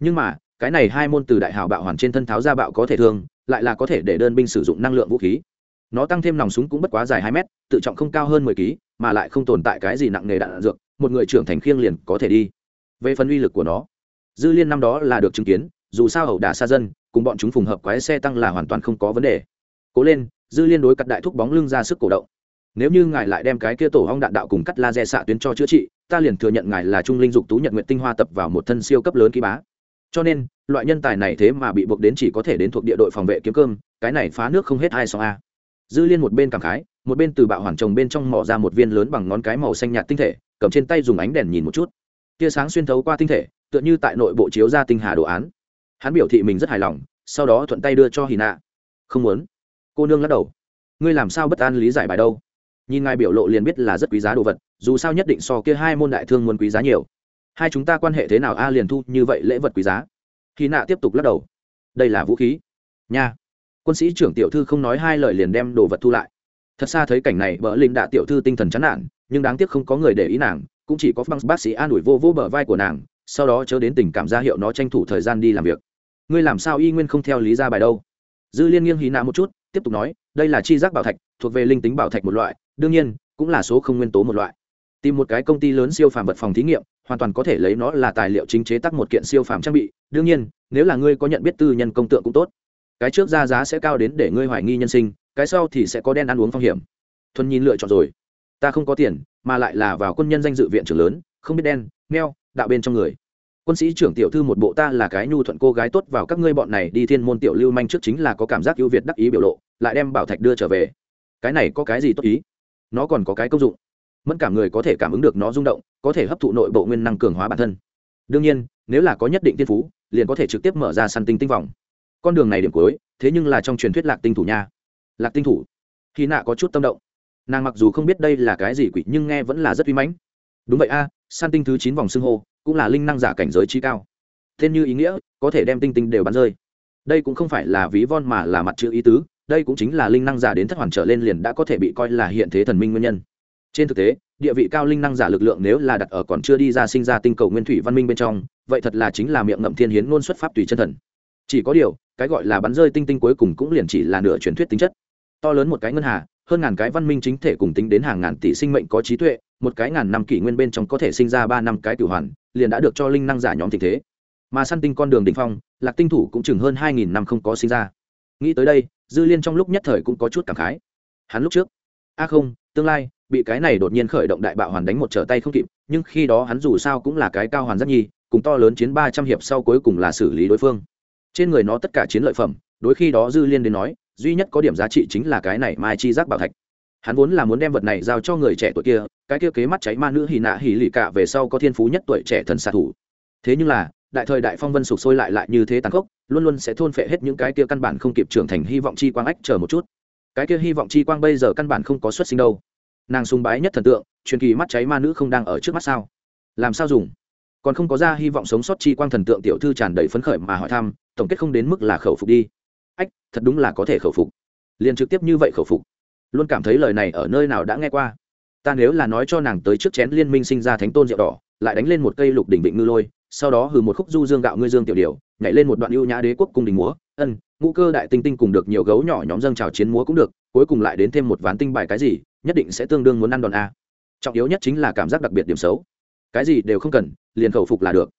Nhưng mà, cái này hai môn từ đại hào bạo hoàn trên thân tháo ra bạo có thể thương lại là có thể để đơn binh sử dụng năng lượng vũ khí. Nó tăng thêm nòng súng cũng bất quá dài hai mét, tự trọng không cao hơn mười kg mà lại không tồn tại cái gì nặng nề đạn dược, một người trưởng thành khiêng liền có thể đi. Về phần uy lực của nó, dư liên năm đó là được chứng kiến, dù sao ẩu đả xa dân, cùng bọn chúng phùng hợp quái xe tăng là hoàn toàn không có vấn đề. Cố lên, dư liên đối cặp đại thúc bóng lưng ra sức cổ động nếu như ngài lại đem cái kia tổ hong đạn đạo cùng cắt laser xạ tuyến cho chữa trị, ta liền thừa nhận ngài là trung linh dục tú nhật nguyện tinh hoa tập vào một thân siêu cấp lớn ký bá. Cho nên, loại nhân tài này thế mà bị buộc đến chỉ có thể đến thuộc địa đội phòng vệ kiếm cơm, cái này phá nước không hết hai sao a. Dư liên một bên cảm khái, một bên từ bạo hoàn trồng bên trong mỏ ra một viên lớn bằng ngón cái màu xanh nhạt tinh thể, cầm trên tay dùng ánh đèn nhìn một chút. Tia sáng xuyên thấu qua tinh thể, tựa như tại nội bộ chiếu ra tinh hà đồ án. Hắn biểu thị mình rất hài lòng, sau đó thuận tay đưa cho hì nạ. Không muốn. Cô nương lắc đầu. Ngươi làm sao bất an lý giải bài đâu? Nhìn ngài biểu lộ liền biết là rất quý giá đồ vật, dù sao nhất định so kia hai môn đại thương muốn quý giá nhiều. Hai chúng ta quan hệ thế nào a, liền thu như vậy lễ vật quý giá? Khi nạ tiếp tục lắc đầu. Đây là vũ khí. Nha. Quân sĩ trưởng tiểu thư không nói hai lời liền đem đồ vật thu lại. Thật xa thấy cảnh này bỡ linh đạ tiểu thư tinh thần chán nản, nhưng đáng tiếc không có người để ý nàng, cũng chỉ có băng bác sĩ an ủi vô vô bờ vai của nàng, sau đó chớ đến tình cảm ra hiệu nó tranh thủ thời gian đi làm việc. Ngươi làm sao y nguyên không theo lý ra bài đâu? Dư liên nghiêng hí nạ một chút, tiếp tục nói, đây là chi giác bảo thạch, thuộc về linh tính bảo thạch một loại đương nhiên, cũng là số không nguyên tố một loại. Tìm một cái công ty lớn siêu phàm vật phòng thí nghiệm, hoàn toàn có thể lấy nó là tài liệu chính chế tác một kiện siêu phàm trang bị. Đương nhiên, nếu là ngươi có nhận biết tư nhân công tượng cũng tốt. Cái trước ra giá sẽ cao đến để ngươi hoài nghi nhân sinh, cái sau thì sẽ có đen ăn uống phong hiểm. Thuần nhìn lựa chọn rồi. Ta không có tiền, mà lại là vào quân nhân danh dự viện trưởng lớn, không biết đen, meo, đạo bên trong người. Quân sĩ trưởng tiểu thư một bộ ta là cái nhu thuận cô gái tốt vào các ngươi bọn này đi thiên môn tiểu lưu manh trước chính là có cảm giác ưu việt đắc ý biểu lộ, lại đem bảo thạch đưa trở về. Cái này có cái gì tốt ý? Nó còn có cái công dụng. Mẫn cảm người có thể cảm ứng được nó rung động có thể hấp thụ nội bộ nguyên năng cường hóa bản thân. Đương nhiên nếu là có nhất định tiên phú liền có thể trực tiếp mở ra săn tinh tinh vòng. Con đường này điểm cuối thế nhưng là trong truyền thuyết lạc tinh thủ nha. Lạc tinh thủ. Khi nạ có chút tâm động. Nàng mặc dù không biết đây là cái gì quỷ nhưng nghe vẫn là rất uy mãnh. Đúng vậy a à, san tinh thứ chín vòng xưng hô cũng là linh năng giả cảnh giới trí cao. Tên như ý nghĩa có thể đem tinh tinh đều bắn rơi. Đây cũng không phải là ví von mà là mặt chữ ý tứ đây cũng chính là linh năng giả đến thất hoàn trở lên liền đã có thể bị coi là hiện thế thần minh nguyên nhân. Trên thực tế, địa vị cao linh năng giả lực lượng nếu là đặt ở còn chưa đi ra sinh ra tinh cầu nguyên thủy văn minh bên trong, vậy thật là chính là miệng ngậm thiên hiến ngôn xuất pháp tùy chân thần. Chỉ có điều, cái gọi là bắn rơi tinh tinh cuối cùng cũng liền chỉ là nửa truyền thuyết tính chất. To lớn một cái ngân hà, hơn ngàn cái văn minh chính thể cùng tính đến hàng ngàn tỷ sinh mệnh có trí tuệ, một cái ngàn năm kỷ nguyên bên trong có thể sinh ra ba năm cái cửu hoàn, liền đã được cho linh năng giả nhóm tình thế. Mà săn tinh con đường đ ỉ n h phong, lạc tinh thủ cũng chừng hơn hai nghìn năm không có sinh ra nghĩ tới đây, dư liên trong lúc nhất thời cũng có chút cảm khái. Hắn lúc trước, a không, tương lai, bị cái này đột nhiên khởi động đại bạo hoàn đánh một trở tay không kịp, nhưng khi đó hắn dù sao cũng là cái cao hoàn rất nhi, cùng to lớn chiến ba trăm hiệp sau cuối cùng là xử lý đối phương. Trên người nó tất cả chiến lợi phẩm, đối khi đó dư liên đến nói, duy nhất có điểm giá trị chính là cái này mai chi giác bảo thạch. Hắn vốn là muốn đem vật này giao cho người trẻ tuổi kia, cái kia kế mắt cháy ma nữ hì nạ hì lì cả về sau có thiên phú nhất tuổi trẻ thần xạ thủ. Thế nhưng là đại thời đại phong vân sụp sôi lại lại như thế tàn khốc, luôn luôn sẽ thôn phệ hết những cái kia căn bản không kịp trưởng thành hy vọng chi quang ách chờ một chút. Cái kia hy vọng chi quang bây giờ căn bản không có xuất sinh đâu. Nàng sùng bái nhất thần tượng, truyền kỳ mắt cháy ma nữ không đang ở trước mắt sao? Làm sao dùng? Còn không có ra hy vọng sống sót chi quang thần tượng tiểu thư tràn đầy phấn khởi mà hỏi thăm, tổng kết không đến mức là khẩu phục đi. Ách, thật đúng là có thể khẩu phục. Liền trực tiếp như vậy khẩu phục. Luôn cảm thấy lời này ở nơi nào đã nghe qua. Ta nếu là nói cho nàng tới trước chén liên minh sinh ra thánh tôn rượu đỏ, lại đánh lên một cây lục đỉnh vịnh ngư lôi sau đó hừ một khúc du dương gạo ngươi dương tiểu điều nhảy lên một đoạn ưu nhã đế quốc cung đình múa, ân, ngũ cơ đại tinh tinh cùng được nhiều gấu nhỏ nhóm dâng trào chiến múa cũng được, cuối cùng lại đến thêm một ván tinh bài cái gì, nhất định sẽ tương đương muốn ăn đòn a. Trọng yếu nhất chính là cảm giác đặc biệt điểm xấu. Cái gì đều không cần, liền khẩu phục là được.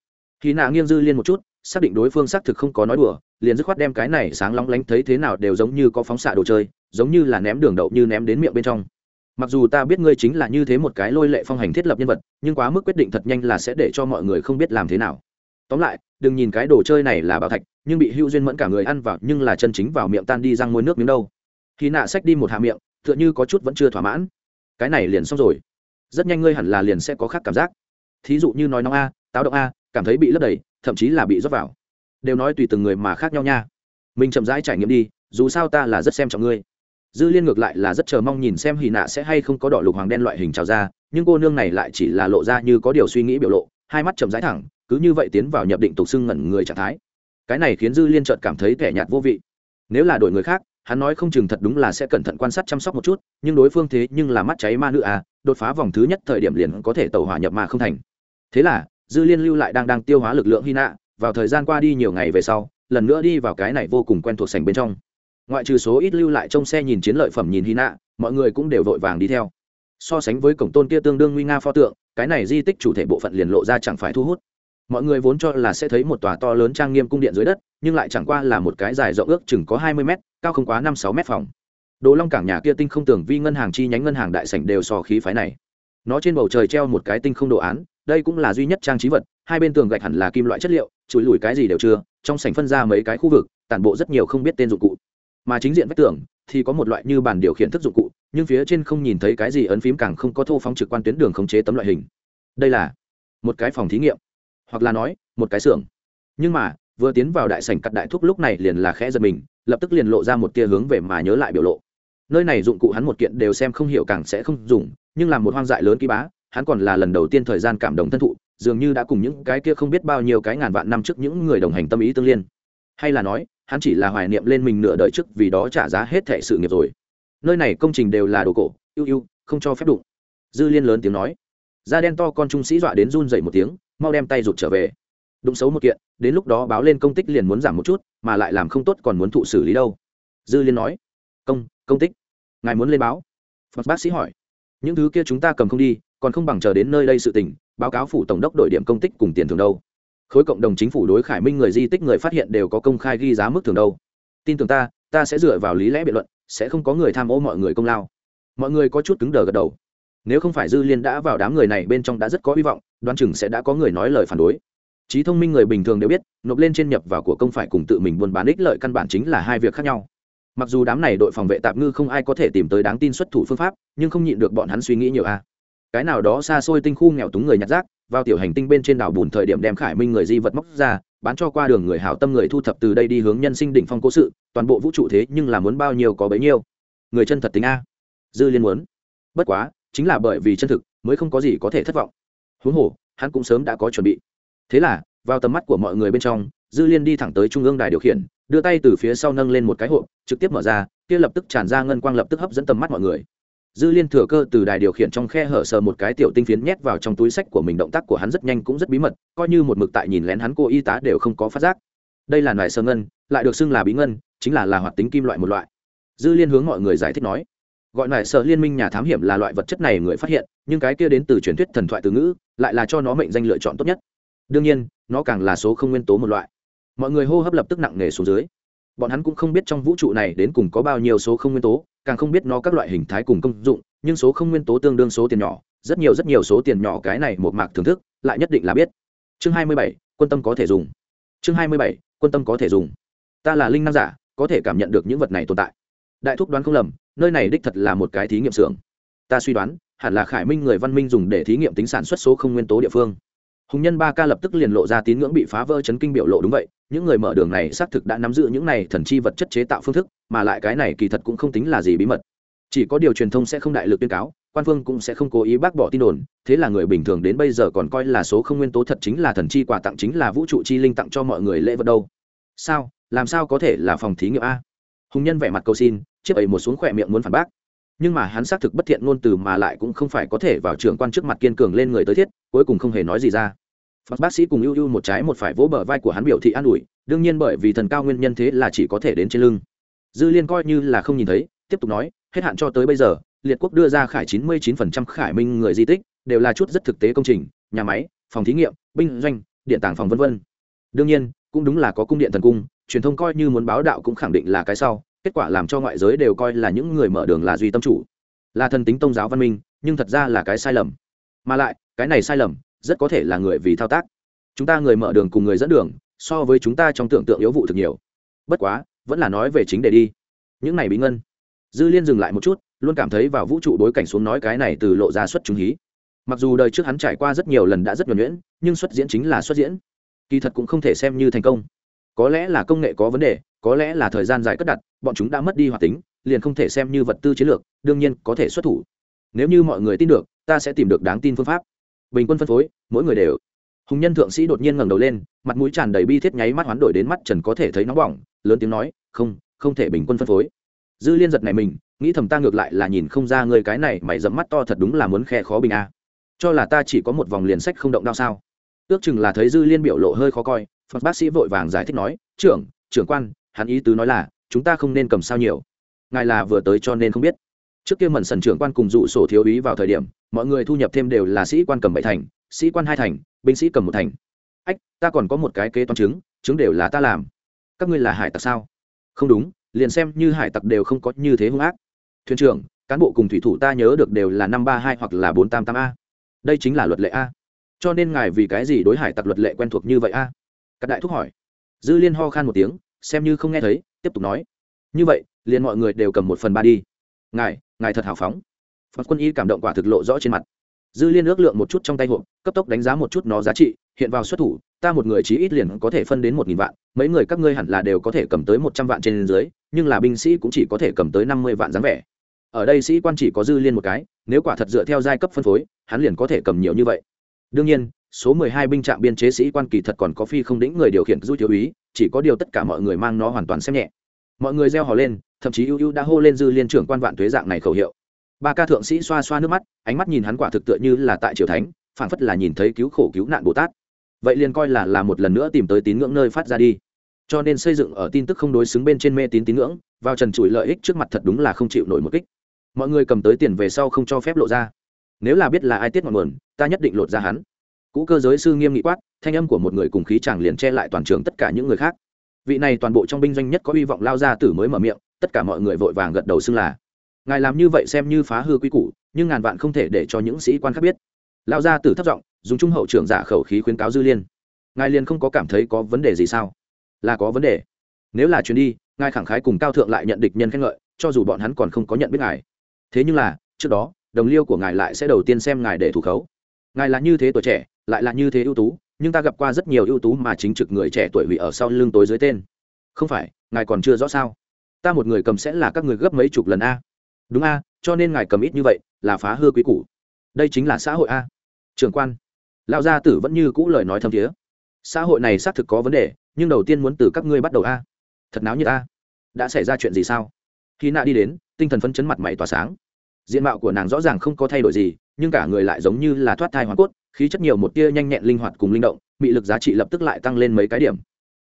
Khi nạ nghiêng dư liên một chút, xác định đối phương xác thực không có nói đùa, liền dứt khoát đem cái này sáng lóng lánh thấy thế nào đều giống như có phóng xạ đồ chơi, giống như là ném đường đậu như ném đến miệng bên trong mặc dù ta biết ngươi chính là như thế một cái lôi lệ phong hành thiết lập nhân vật, nhưng quá mức quyết định thật nhanh là sẽ để cho mọi người không biết làm thế nào. Tóm lại, đừng nhìn cái đồ chơi này là bảo thạch, nhưng bị hưu duyên mẫn cả người ăn vào, nhưng là chân chính vào miệng tan đi răng môi nước miếng đâu. Khi nạ xách đi một hạ miệng, tựa như có chút vẫn chưa thỏa mãn. Cái này liền xong rồi. Rất nhanh ngươi hẳn là liền sẽ có khác cảm giác. Thí dụ như nói nóng a, táo động a, cảm thấy bị lấp đầy, thậm chí là bị rót vào. Đều nói tùy từng người mà khác nhau nha. Mình chậm rãi trải nghiệm đi, dù sao ta là rất xem trọng ngươi dư liên ngược lại là rất chờ mong nhìn xem hì nạ sẽ hay không có đỏ lục hoàng đen loại hình trào ra, nhưng cô nương này lại chỉ là lộ ra như có điều suy nghĩ biểu lộ, hai mắt chậm rãi thẳng, cứ như vậy tiến vào nhập định tục xưng ngẩn người trạng thái. Cái này khiến dư liên trợt cảm thấy kẻ nhạt vô vị. Nếu là đổi người khác, hắn nói không chừng thật đúng là sẽ cẩn thận quan sát chăm sóc một chút, nhưng đối phương thế nhưng là mắt cháy ma nữ à đột phá vòng thứ nhất thời điểm liền có thể tẩu hỏa nhập mà không thành. Thế là, dư liên lưu lại đang đang tiêu hóa lực lượng hy nạ, vào thời gian qua đi nhiều ngày về sau, lần nữa đi vào cái này vô cùng quen thuộc sành bên trong ngoại trừ số ít lưu lại trong xe nhìn chiến lợi phẩm nhìn hy nạ mọi người cũng đều vội vàng đi theo. So sánh với cổng tôn kia tương đương nguy nga pho tượng, cái này di tích chủ thể bộ phận liền lộ ra chẳng phải thu hút. Mọi người vốn cho là sẽ thấy một tòa to lớn trang nghiêm cung điện dưới đất, nhưng lại chẳng qua là một cái dài rộng ước chừng có hai mươi m cao không quá năm sáu m phòng. Đồ long cảng nhà kia tinh không tưởng vi ngân hàng chi nhánh ngân hàng đại sảnh đều so khí phái này. Nó trên bầu trời treo một cái tinh không đồ án, đây cũng là duy nhất trang trí vật, hai bên tường gạch hẳn là kim loại chất liệu, chùi lùi cái gì đều chưa, trong sảnh phân ra mấy cái khu vực, tản bộ rất nhiều không biết tên dụng cụ mà chính diện vách tường thì có một loại như bàn điều khiển thức dụng cụ, nhưng phía trên không nhìn thấy cái gì ấn phím càng không có thô phóng trực quan tuyến đường khống chế tấm loại hình. Đây là một cái phòng thí nghiệm, hoặc là nói, một cái xưởng. Nhưng mà, vừa tiến vào đại sảnh cắt đại thúc lúc này liền là khẽ giật mình, lập tức liền lộ ra một tia hướng về mà nhớ lại biểu lộ. Nơi này dụng cụ hắn một kiện đều xem không hiểu càng sẽ không dùng, nhưng làm một hoang dại lớn ký bá, hắn còn là lần đầu tiên thời gian cảm động thân thụ, dường như đã cùng những cái kia không biết bao nhiêu cái ngàn vạn năm trước những người đồng hành tâm ý tương liên. Hay là nói hắn chỉ là hoài niệm lên mình nửa đời trước vì đó trả giá hết thệ sự nghiệp rồi. Nơi này công trình đều là đồ cổ, ưu ưu, không cho phép đụng. Dư liên lớn tiếng nói. Da đen to con trung sĩ dọa đến run dậy một tiếng, mau đem tay rụt trở về. Đụng xấu một kiện, đến lúc đó báo lên công tích liền muốn giảm một chút, mà lại làm không tốt còn muốn thụ xử lý đâu. Dư liên nói. Công công tích. Ngài muốn lên báo? Phật bác sĩ hỏi. Những thứ kia chúng ta cầm không đi, còn không bằng chờ đến nơi đây sự tình, báo cáo phủ tổng đốc đổi điểm công tích cùng tiền thưởng đâu khối cộng đồng chính phủ đối khải minh người di tích người phát hiện đều có công khai ghi giá mức thưởng đâu. Tin tưởng ta ta sẽ dựa vào lý lẽ biện luận, sẽ không có người tham ô mọi người công lao. Mọi người có chút cứng đờ gật đầu. Nếu không phải dư liên đã vào đám người này bên trong đã rất có hy vọng, đoán chừng sẽ đã có người nói lời phản đối. Trí thông minh người bình thường đều biết, nộp lên trên nhập vào của công phải cùng tự mình buôn bán ích lợi căn bản chính là hai việc khác nhau. Mặc dù đám này đội phòng vệ tạp ngư không ai có thể tìm tới đáng tin xuất thủ phương pháp, nhưng không nhịn được bọn hắn suy nghĩ nhiều a. Cái nào đó xa xôi tinh khu nghèo túng người nhặt rác vào tiểu hành tinh bên trên đảo bùn thời điểm đem khải minh người di vật móc ra, bán cho qua đường người hảo tâm người thu thập từ đây đi hướng nhân sinh đỉnh phong cố sự, toàn bộ vũ trụ thế nhưng là muốn bao nhiêu có bấy nhiêu. Người chân thật tính a. Dư liên muốn. Bất quá, chính là bởi vì chân thực, mới không có gì có thể thất vọng. Huống hồ, hắn cũng sớm đã có chuẩn bị. Thế là, vào tầm mắt của mọi người bên trong, dư liên đi thẳng tới trung ương đài điều khiển, đưa tay từ phía sau nâng lên một cái hộp, trực tiếp mở ra, kia lập tức tràn ra ngân quang lập tức hấp dẫn tầm mắt mọi người dư liên thừa cơ từ đài điều khiển trong khe hở sờ một cái tiểu tinh phiến nhét vào trong túi sách của mình, động tác của hắn rất nhanh cũng rất bí mật, coi như một mực tại nhìn lén hắn, cô y tá đều không có phát giác. Đây là loài sơ ngân, lại được xưng là bí ngân, chính là là hoạt tính kim loại một loại. Dư liên hướng mọi người giải thích nói, gọi loài sợ liên minh nhà thám hiểm là loại vật chất này người phát hiện, nhưng cái kia đến từ truyền thuyết thần thoại từ ngữ, lại là cho nó mệnh danh lựa chọn tốt nhất. Đương nhiên, nó càng là số không nguyên tố một loại. Mọi người hô hấp lập tức nặng nề xuống dưới. Bọn hắn cũng không biết trong vũ trụ này đến cùng có bao nhiêu số không nguyên tố càng không biết nó các loại hình thái cùng công dụng, nhưng số không nguyên tố tương đương số tiền nhỏ, rất nhiều rất nhiều số tiền nhỏ cái này một mạc thưởng thức, lại nhất định là biết. Chương hai mươi bảy, quân tâm có thể dùng. Chương hai mươi bảy, quân tâm có thể dùng. Ta là linh năng giả, có thể cảm nhận được những vật này tồn tại. Đại thúc đoán không lầm, nơi này đích thật là một cái thí nghiệm xưởng. Ta suy đoán, hẳn là khải minh người văn minh dùng để thí nghiệm tính sản xuất số không nguyên tố địa phương hùng nhân ba ca lập tức liền lộ ra tín ngưỡng bị phá vỡ chấn kinh biểu lộ đúng vậy, những người mở đường này xác thực đã nắm giữ những này thần chi vật chất chế tạo phương thức, mà lại cái này kỳ thật cũng không tính là gì bí mật. Chỉ có điều truyền thông sẽ không đại lực tuyên cáo, quan phương cũng sẽ không cố ý bác bỏ tin đồn, thế là người bình thường đến bây giờ còn coi là số không nguyên tố thật chính là thần chi quà tặng chính là vũ trụ chi linh tặng cho mọi người lễ vật đâu. Sao? Làm sao có thể là phòng thí nghiệm a? Hùng nhân vẻ mặt cầu xin, chiếc ấy một xuống khỏe miệng muốn phản bác nhưng mà hắn xác thực bất thiện ngôn từ mà lại cũng không phải có thể vào trưởng quan trước mặt kiên cường lên người tới thiết, cuối cùng không hề nói gì ra. Phật bác sĩ cùng ưu ưu một trái một phải vỗ bờ vai của hắn biểu thị an ủi, đương nhiên bởi vì thần cao nguyên nhân thế là chỉ có thể đến trên lưng. Dư liên coi như là không nhìn thấy, tiếp tục nói, hết hạn cho tới bây giờ, liệt quốc đưa ra khải chín mươi 99% khải minh người di tích, đều là chút rất thực tế công trình, nhà máy, phòng thí nghiệm, binh doanh, điện tàng phòng vân vân. Đương nhiên, cũng đúng là có cung điện thần cung, truyền thông coi như muốn báo đạo cũng khẳng định là cái sau kết quả làm cho ngoại giới đều coi là những người mở đường là duy tâm chủ, là thần tính tôn giáo văn minh, nhưng thật ra là cái sai lầm. Mà lại, cái này sai lầm rất có thể là người vì thao tác. Chúng ta người mở đường cùng người dẫn đường, so với chúng ta trong tưởng tượng yếu vụ thực nhiều. Bất quá, vẫn là nói về chính để đi. Những này bí ngân. Dư liên dừng lại một chút, luôn cảm thấy vào vũ trụ bối cảnh xuống nói cái này từ lộ ra xuất chúng hí. Mặc dù đời trước hắn trải qua rất nhiều lần đã rất nhuẩn nhuyễn, nhưng xuất diễn chính là xuất diễn. Kỳ thật cũng không thể xem như thành công có lẽ là công nghệ có vấn đề, có lẽ là thời gian dài cất đặt, bọn chúng đã mất đi hoạt tính, liền không thể xem như vật tư chiến lược, đương nhiên có thể xuất thủ. Nếu như mọi người tin được, ta sẽ tìm được đáng tin phương pháp. Bình quân phân phối, mỗi người đều. Hùng nhân thượng sĩ đột nhiên ngẩng đầu lên, mặt mũi tràn đầy bi thiết nháy mắt hoán đổi đến mắt trần có thể thấy nóng bỏng, lớn tiếng nói, không không thể bình quân phân phối. Dư liên giật này mình, nghĩ thầm ta ngược lại là nhìn không ra người cái này mày dẫm mắt to thật đúng là muốn khe khó bình a. Cho là ta chỉ có một vòng liền sách không động đau sao? Ước chừng là thấy dư liên biểu lộ hơi khó coi phật bác sĩ vội vàng giải thích nói, trưởng trưởng quan, hắn ý tứ nói là, chúng ta không nên cầm sao nhiều. Ngài là vừa tới cho nên không biết. Trước kia mẩn sần trưởng quan cùng dụ sổ thiếu úy vào thời điểm, mọi người thu nhập thêm đều là sĩ quan cầm bảy thành, sĩ quan hai thành, binh sĩ cầm một thành. Ách, ta còn có một cái kế toán chứng chứng đều là ta làm. Các ngươi là hải tặc sao? Không đúng, liền xem như hải tặc đều không có như thế hung ác. Thuyền trưởng, cán bộ cùng thủy thủ ta nhớ được đều là năm ba hai hoặc là bốn tam tám a. Đây chính là luật lệ a. Cho nên ngài vì cái gì đối hải tặc luật lệ quen thuộc như vậy a? Các đại thúc hỏi. Dư liên ho khan một tiếng, xem như không nghe thấy, tiếp tục nói. Như vậy, liền mọi người đều cầm một phần ba đi. Ngài ngài thật hào phóng. Phật quân y cảm động quả thực lộ rõ trên mặt. Dư liên ước lượng một chút trong tay hộp, cấp tốc đánh giá một chút nó giá trị, hiện vào xuất thủ, ta một người chí ít liền có thể phân đến một nghìn vạn, mấy người các ngươi hẳn là đều có thể cầm tới một trăm vạn trên dưới, nhưng là binh sĩ cũng chỉ có thể cầm tới năm mươi vạn dáng vẻ. Ở đây sĩ quan chỉ có dư liên một cái, nếu quả thật dựa theo giai cấp phân phối, hắn liền có thể cầm nhiều như vậy. Đương nhiên số mười hai binh trạm biên chế sĩ quan kỳ thật còn có phi không đĩnh người điều khiển du thiếu úy, chỉ có điều tất cả mọi người mang nó hoàn toàn xem nhẹ. Mọi người reo hò lên, thậm chí ưu ưu đã hô lên dư liên trưởng quan vạn thuế dạng này khẩu hiệu. Ba ca thượng sĩ xoa xoa nước mắt, ánh mắt nhìn hắn quả thực tựa như là tại triều thánh, phảng phất là nhìn thấy cứu khổ cứu nạn bồ tát. Vậy liền coi là là một lần nữa tìm tới tín ngưỡng nơi phát ra đi. Cho nên xây dựng ở tin tức không đối xứng bên trên mê tín tín ngưỡng, vào trần trụi lợi ích trước mặt thật đúng là không chịu nổi một kích. Mọi người cầm tới tiền về sau không cho phép lộ ra. Nếu là biết là ai tiết ngọn nguồn, ta nhất định lột ra hắn cũ cơ giới sư nghiêm nghị quát, thanh âm của một người cùng khí chàng liền che lại toàn trường tất cả những người khác. Vị này toàn bộ trong binh doanh nhất có hy vọng lao ra tử mới mở miệng, tất cả mọi người vội vàng gật đầu xưng là, ngài làm như vậy xem như phá hư quy củ, nhưng ngàn vạn không thể để cho những sĩ quan khác biết. Lao ra tử thất giọng, dùng trung hậu trưởng giả khẩu khí khuyến cáo dư liên, ngài liền không có cảm thấy có vấn đề gì sao? Là có vấn đề. Nếu là chuyến đi, ngài khẳng khái cùng cao thượng lại nhận địch nhân khen ngợi, cho dù bọn hắn còn không có nhận biết ngài. Thế nhưng là, trước đó, đồng liêu của ngài lại sẽ đầu tiên xem ngài để thủ khấu. Ngài là như thế tuổi trẻ lại là như thế ưu tú, nhưng ta gặp qua rất nhiều ưu tú mà chính trực người trẻ tuổi hủy ở sau lưng tối dưới tên. Không phải, ngài còn chưa rõ sao? Ta một người cầm sẽ là các người gấp mấy chục lần a. Đúng a, cho nên ngài cầm ít như vậy là phá hư quý củ. Đây chính là xã hội a. Trường quan. Lão gia tử vẫn như cũ lời nói thâm thiế. Xã hội này xác thực có vấn đề, nhưng đầu tiên muốn từ các ngươi bắt đầu a. Thật náo như a. Đã xảy ra chuyện gì sao? Khi nạ đi đến, tinh thần phấn chấn mặt mày tỏa sáng. Diện mạo của nàng rõ ràng không có thay đổi gì, nhưng cả người lại giống như là thoát thai hoàn cốt khí chất nhiều một tia nhanh nhẹn linh hoạt cùng linh động bị lực giá trị lập tức lại tăng lên mấy cái điểm.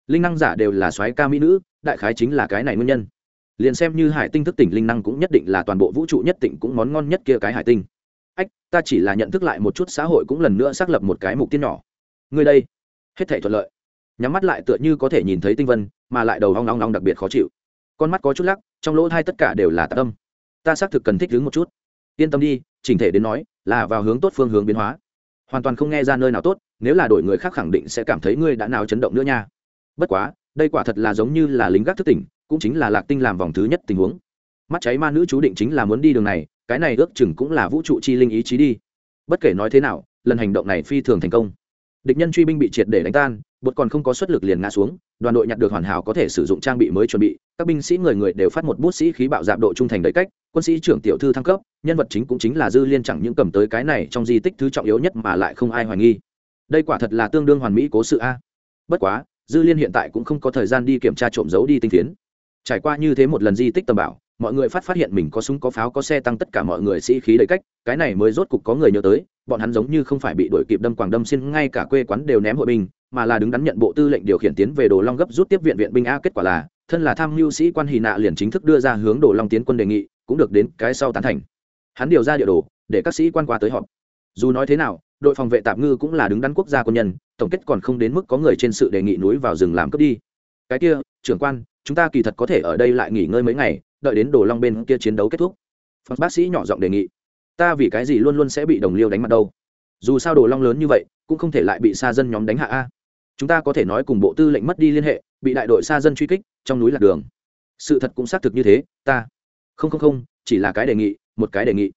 Linh năng giả đều là soái ca mỹ nữ, đại khái chính là cái này nguyên nhân. Liền xem như hải tinh thức tỉnh linh năng cũng nhất định là toàn bộ vũ trụ nhất tỉnh cũng món ngon nhất kia cái hải tinh. Ách, ta chỉ là nhận thức lại một chút xã hội cũng lần nữa xác lập một cái mục tiêu nhỏ. Ngươi đây, hết thể thuận lợi. Nhắm mắt lại tựa như có thể nhìn thấy tinh vân, mà lại đầu hoang long long đặc biệt khó chịu. Con mắt có chút lắc, trong lỗ thai tất cả đều là tạ tâm ta xác thực cần thích đứng một chút. Yên tâm đi, chỉnh thể đến nói, là vào hướng tốt phương hướng biến hóa hoàn toàn không nghe ra nơi nào tốt, nếu là đổi người khác khẳng định sẽ cảm thấy ngươi đã nào chấn động nữa nha. Bất quá, đây quả thật là giống như là lính gác thức tỉnh, cũng chính là lạc tinh làm vòng thứ nhất tình huống. Mắt cháy ma nữ chú định chính là muốn đi đường này, cái này ước chừng cũng là vũ trụ chi linh ý chí đi. Bất kể nói thế nào, lần hành động này phi thường thành công. Địch nhân truy binh bị triệt để đánh tan bột còn không có xuất lực liền ngã xuống, đoàn đội nhặt được hoàn hảo có thể sử dụng trang bị mới chuẩn bị, các binh sĩ người người đều phát một bút sĩ khí bạo dạp độ trung thành đầy cách, quân sĩ trưởng tiểu thư thăng cấp, nhân vật chính cũng chính là dư liên chẳng những cầm tới cái này trong di tích thứ trọng yếu nhất mà lại không ai hoài nghi. Đây quả thật là tương đương hoàn mỹ cố sự a. Bất quá, dư liên hiện tại cũng không có thời gian đi kiểm tra trộm giấu đi tinh tiến trải qua như thế một lần di tích tầm bảo, mọi người phát phát hiện mình có súng có pháo có xe tăng tất cả mọi người sĩ khí đầy cách, cái này mới rốt cục có người nhớ tới, bọn hắn giống như không phải bị đuổi kịp đâm quảng đâm xin ngay cả quê quán đều ném hội binh mà là đứng đắn nhận bộ tư lệnh điều khiển tiến về đồ long gấp rút tiếp viện viện binh a, kết quả là, thân là tham mưu sĩ quan hì nạ liền chính thức đưa ra hướng đồ long tiến quân đề nghị, cũng được đến cái sau tán thành. Hắn điều ra địa đồ, để các sĩ quan qua tới họp. Dù nói thế nào, đội phòng vệ tạm ngư cũng là đứng đắn quốc gia quân nhân, tổng kết còn không đến mức có người trên sự đề nghị núi vào rừng làm cướp đi. Cái kia, trưởng quan, chúng ta kỳ thật có thể ở đây lại nghỉ ngơi mấy ngày, đợi đến đồ long bên kia chiến đấu kết thúc. Phật bác sĩ nhỏ giọng đề nghị. Ta vì cái gì luôn luôn sẽ bị đồng liêu đánh mặt đâu? Dù sao đồ long lớn như vậy, cũng không thể lại bị xa dân nhóm đánh hạ a chúng ta có thể nói cùng bộ tư lệnh mất đi liên hệ, bị đại đội xa dân truy kích, trong núi lạc đường. Sự thật cũng xác thực như thế, ta. Không không không, chỉ là cái đề nghị, một cái đề nghị.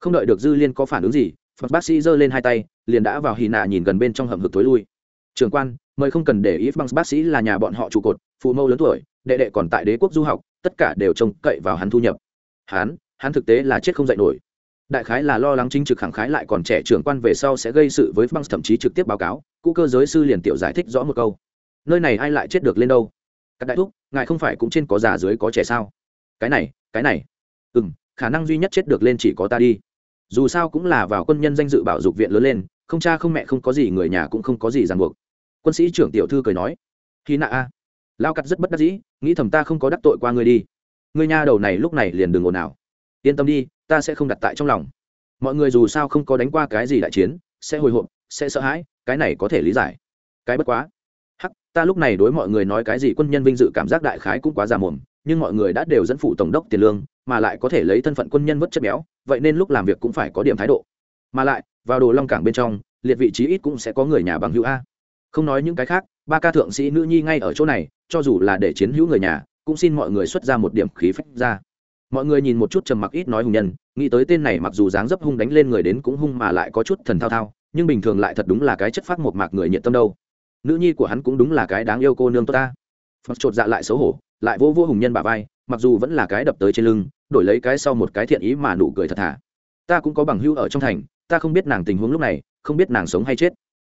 Không đợi được dư liên có phản ứng gì, phật bác sĩ giơ lên hai tay, liền đã vào hì nạ nhìn gần bên trong hầm hực tối lui. Trường quan, mời không cần để ý bằng bác sĩ là nhà bọn họ trụ cột, phụ mẫu lớn tuổi, đệ đệ còn tại đế quốc du học, tất cả đều trông cậy vào hắn thu nhập. Hắn hắn thực tế là chết không dạy nổi đại khái là lo lắng chính trực khẳng khái lại còn trẻ trưởng quan về sau sẽ gây sự với băng thậm chí trực tiếp báo cáo, cũ cơ giới sư liền tiểu giải thích rõ một câu. Nơi này ai lại chết được lên đâu? Các đại thúc, ngài không phải cũng trên có già dưới có trẻ sao? Cái này cái này. Ừ m khả năng duy nhất chết được lên chỉ có ta đi. Dù sao cũng là vào quân nhân danh dự bảo dục viện lớn lên, không cha không mẹ không có gì, người nhà cũng không có gì ràng buộc. Quân sĩ trưởng tiểu thư cười nói khi nạ a, lao cắt rất bất đắc dĩ, nghĩ thầm ta không có đắc tội qua ngươi đi. Ngươi nha đầu này lúc này liền đừng ồn ào yên tâm đi, ta sẽ không đặt tại trong lòng. Mọi người dù sao không có đánh qua cái gì đại chiến, sẽ hồi hộp, sẽ sợ hãi, cái này có thể lý giải. Cái bất quá. Hắc, ta lúc này đối mọi người nói cái gì quân nhân vinh dự cảm giác đại khái cũng quá già mồm, nhưng mọi người đã đều dẫn phụ tổng đốc tiền lương, mà lại có thể lấy thân phận quân nhân vất chất béo, vậy nên lúc làm việc cũng phải có điểm thái độ. Mà lại, vào đồ long cảng bên trong, liệt vị trí ít cũng sẽ có người nhà bằng hữu a. Không nói những cái khác, ba ca thượng sĩ nữ nhi ngay ở chỗ này, cho dù là để chiến hữu người nhà, cũng xin mọi người xuất ra một điểm khí phách ra mọi người nhìn một chút trầm mặc ít nói hùng nhân, nghĩ tới tên này mặc dù dáng dấp hung đánh lên người đến cũng hung mà lại có chút thần thao thao, nhưng bình thường lại thật đúng là cái chất phát một mạc người nhiệt tâm đâu. Nữ nhi của hắn cũng đúng là cái đáng yêu cô nương tốt ta. Phật chột dạ lại xấu hổ, lại vô vô hùng nhân bà vai, mặc dù vẫn là cái đập tới trên lưng, đổi lấy cái sau một cái thiện ý mà nụ cười thật thà. Ta cũng có bằng hữu ở trong thành, ta không biết nàng tình huống lúc này, không biết nàng sống hay chết.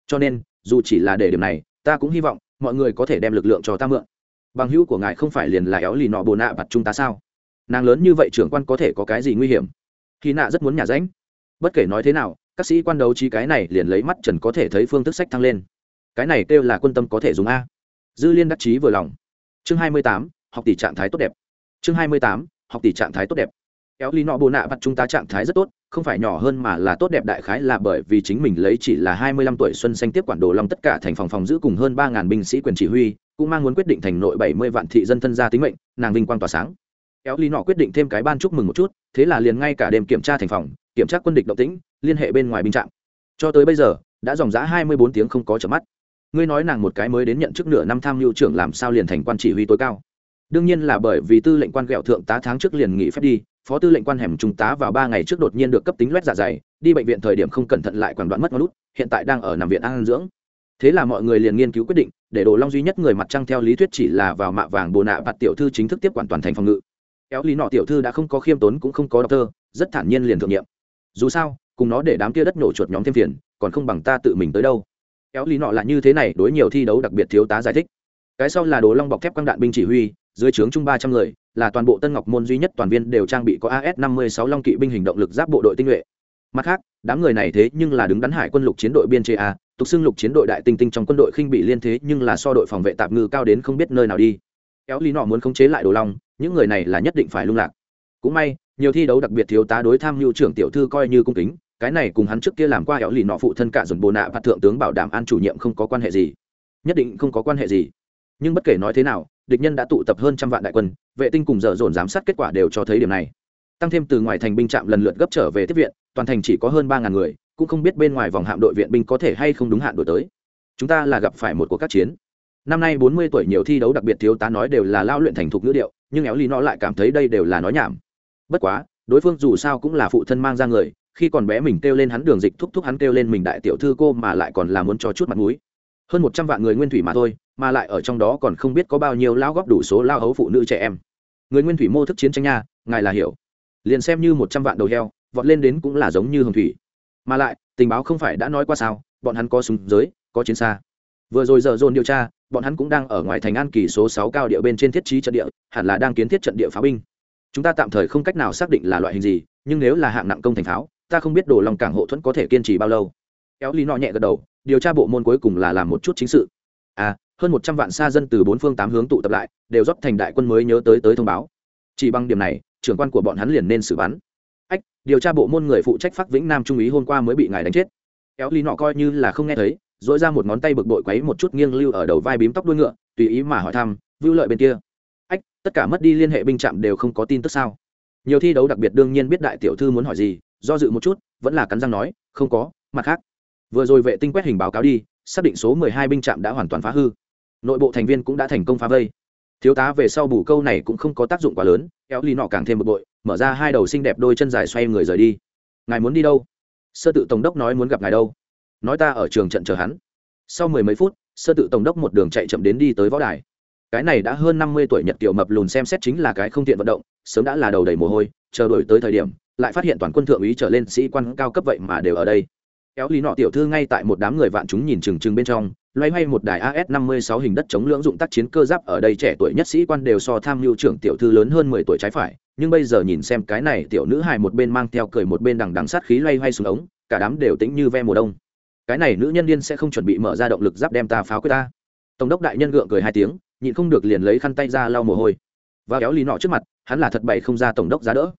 Cho nên, dù chỉ là để điểm này, ta cũng hy vọng mọi người có thể đem lực lượng cho ta mượn. Bằng hữu của ngài không phải liền là éo lì nọ bồ nạ bặt chúng ta sao? Nàng lớn như vậy trưởng quan có thể có cái gì nguy hiểm? Khi nạ rất muốn nhả ránh. Bất kể nói thế nào, các sĩ quan đấu trí cái này liền lấy mắt trần có thể thấy phương thức sách thăng lên. Cái này kêu là quân tâm có thể dùng a. Dư liên đắc chí vừa lòng. Chương hai mươi tám, học tỷ trạng thái tốt đẹp. Chương hai mươi tám, học tỷ trạng thái tốt đẹp. Kéo lý nọ bồ nạ bắt chúng ta trạng thái rất tốt, không phải nhỏ hơn mà là tốt đẹp đại khái là bởi vì chính mình lấy chỉ là hai mươi lăm tuổi xuân xanh tiếp quản đồ long tất cả thành phòng phòng giữ cùng hơn ba ngàn binh sĩ quyền chỉ huy, cũng mang muốn quyết định thành nội bảy mươi vạn thị dân thân gia tính mệnh, nàng vinh quang tỏa sáng éo lý nọ quyết định thêm cái ban chúc mừng một chút, thế là liền ngay cả đêm kiểm tra thành phòng, kiểm tra quân địch động tĩnh, liên hệ bên ngoài binh trạm. Cho tới bây giờ, đã dòng giã hai mươi bốn tiếng không có chợp mắt. Ngươi nói nàng một cái mới đến nhận chức nửa năm tham mưu trưởng làm sao liền thành quan chỉ huy tối cao? Đương nhiên là bởi vì tư lệnh quan ghẹo thượng tá tháng trước liền nghỉ phép đi, phó tư lệnh quan hẻm trung tá vào ba ngày trước đột nhiên được cấp tính loét dạ dày, đi bệnh viện thời điểm không cẩn thận lại quản đoạn mất ngón lút hiện tại đang ở nằm viện an dưỡng. Thế là mọi người liền nghiên cứu quyết định, để đồ long duy nhất người mặt trăng theo lý thuyết chỉ là vào mạ vàng bồ nạ bạt tiểu thư chính thức tiếp quản toàn thành phòng ngự. Éo lý nọ tiểu thư đã không có khiêm tốn cũng không có đọc thơ, rất thản nhiên liền thượng nhiệm. Dù sao, cùng nó để đám kia đất nổ chuột nhóm thêm phiền, còn không bằng ta tự mình tới đâu. Éo lý nọ là như thế này, đối nhiều thi đấu đặc biệt thiếu tá giải thích. Cái sau là đồ long bọc thép quang đạn binh chỉ huy, dưới trướng chung ba trăm người, là toàn bộ tân ngọc môn duy nhất toàn viên đều trang bị có as năm mươi sáu long kỵ binh hình động lực giáp bộ đội tinh nhuệ. Mặt khác, đám người này thế nhưng là đứng đắn hải quân lục chiến đội biên chế a, tục xưng lục chiến đội đại tinh tinh trong quân đội khinh bị liên thế nhưng là so đội phòng vệ tạm ngư cao đến không biết nơi nào đi. Kéo lý nọ muốn khống chế lại đồ long những người này là nhất định phải lung lạc. Cũng may, nhiều thi đấu đặc biệt thiếu tá đối tham mưu trưởng tiểu thư coi như cung kính, cái này cùng hắn trước kia làm qua éo lì nọ phụ thân cả dồn bồ nạ và thượng tướng bảo đảm an chủ nhiệm không có quan hệ gì. Nhất định không có quan hệ gì. Nhưng bất kể nói thế nào, địch nhân đã tụ tập hơn trăm vạn đại quân, vệ tinh cùng dở dồn giám sát kết quả đều cho thấy điểm này. Tăng thêm từ ngoài thành binh trạm lần lượt gấp trở về tiếp viện, toàn thành chỉ có hơn ba ngàn người, cũng không biết bên ngoài vòng hạm đội viện binh có thể hay không đúng hạn đổi tới. Chúng ta là gặp phải một cuộc các chiến. Năm nay bốn mươi tuổi nhiều thi đấu đặc biệt thiếu tá nói đều là lao luyện thành thục ngữ điệu nhưng éo lý nó lại cảm thấy đây đều là nói nhảm. Bất quá, đối phương dù sao cũng là phụ thân mang ra người, khi còn bé mình kêu lên hắn đường dịch thúc thúc hắn kêu lên mình đại tiểu thư cô mà lại còn là muốn cho chút mặt mũi. Hơn một trăm vạn người nguyên thủy mà thôi, mà lại ở trong đó còn không biết có bao nhiêu lao góp đủ số lao hấu phụ nữ trẻ em. Người nguyên thủy mô thức chiến tranh nha, ngài là hiểu. Liền xem như một trăm vạn đầu heo, vọt lên đến cũng là giống như hồng thủy. Mà lại, tình báo không phải đã nói qua sao, bọn hắn có súng giới, có chiến xa. Vừa rồi giờ dồn điều tra bọn hắn cũng đang ở ngoài thành an kỳ số sáu cao địa bên trên thiết trí trận địa, hẳn là đang kiến thiết trận địa pháo binh. Chúng ta tạm thời không cách nào xác định là loại hình gì, nhưng nếu là hạng nặng công thành pháo, ta không biết đồ lòng cảng hộ thuẫn có thể kiên trì bao lâu. Kéo lý nọ nhẹ gật đầu, điều tra bộ môn cuối cùng là làm một chút chính sự. À hơn một trăm vạn xa dân từ bốn phương tám hướng tụ tập lại, đều rót thành đại quân mới nhớ tới tới thông báo. Chỉ bằng điểm này, trưởng quan của bọn hắn liền nên xử bắn. Ách, điều tra bộ môn người phụ trách phát vĩnh nam trung úy hôm qua mới bị ngài đánh chết. Kéo lý nọ coi như là không nghe thấy dỗi ra một ngón tay bực bội quấy một chút nghiêng lưu ở đầu vai bím tóc đuôi ngựa, tùy ý mà hỏi thăm, vưu lợi bên kia? Ách, tất cả mất đi liên hệ binh trạm đều không có tin tức sao? Nhiều thi đấu đặc biệt đương nhiên biết đại tiểu thư muốn hỏi gì, do dự một chút, vẫn là cắn răng nói, không có, mặt khác. Vừa rồi vệ tinh quét hình báo cáo đi, xác định số mười hai binh trạm đã hoàn toàn phá hư. Nội bộ thành viên cũng đã thành công phá vây. Thiếu tá về sau bù câu này cũng không có tác dụng quá lớn, kéo ly nọ càng thêm bực bội, mở ra hai đầu xinh đẹp đôi chân dài xoay người rời đi. Ngài muốn đi đâu? Sơ tự tổng đốc nói muốn gặp ngài đâu nói ta ở trường trận chờ hắn. Sau mười mấy phút, sơ tự tổng đốc một đường chạy chậm đến đi tới võ đài. Cái này đã hơn năm mươi tuổi nhật kiểu mập lùn xem xét chính là cái không tiện vận động, sớm đã là đầu đầy mồ hôi, chờ đổi tới thời điểm, lại phát hiện toàn quân thượng úy trở lên sĩ quan cao cấp vậy mà đều ở đây. Kéo lý nọ tiểu thư ngay tại một đám người vạn chúng nhìn chừng chừng bên trong, loay hoay một đài as 56 hình đất chống lưỡng dụng tác chiến cơ giáp ở đây trẻ tuổi nhất sĩ quan đều so tham mưu trưởng tiểu thư lớn hơn mười tuổi trái phải, nhưng bây giờ nhìn xem cái này tiểu nữ hài một bên mang theo cười một bên đằng đằng sát khí loay hoay xuống ống, cả đám đều tĩnh như ve mùa đông cái này nữ nhân điên sẽ không chuẩn bị mở ra động lực giáp đem ta pháo quyết ta. Tổng đốc đại nhân gượng cười hai tiếng, nhịn không được liền lấy khăn tay ra lau mồ hôi. Và kéo lý nọ trước mặt, hắn là thật bày không ra tổng đốc giá đỡ.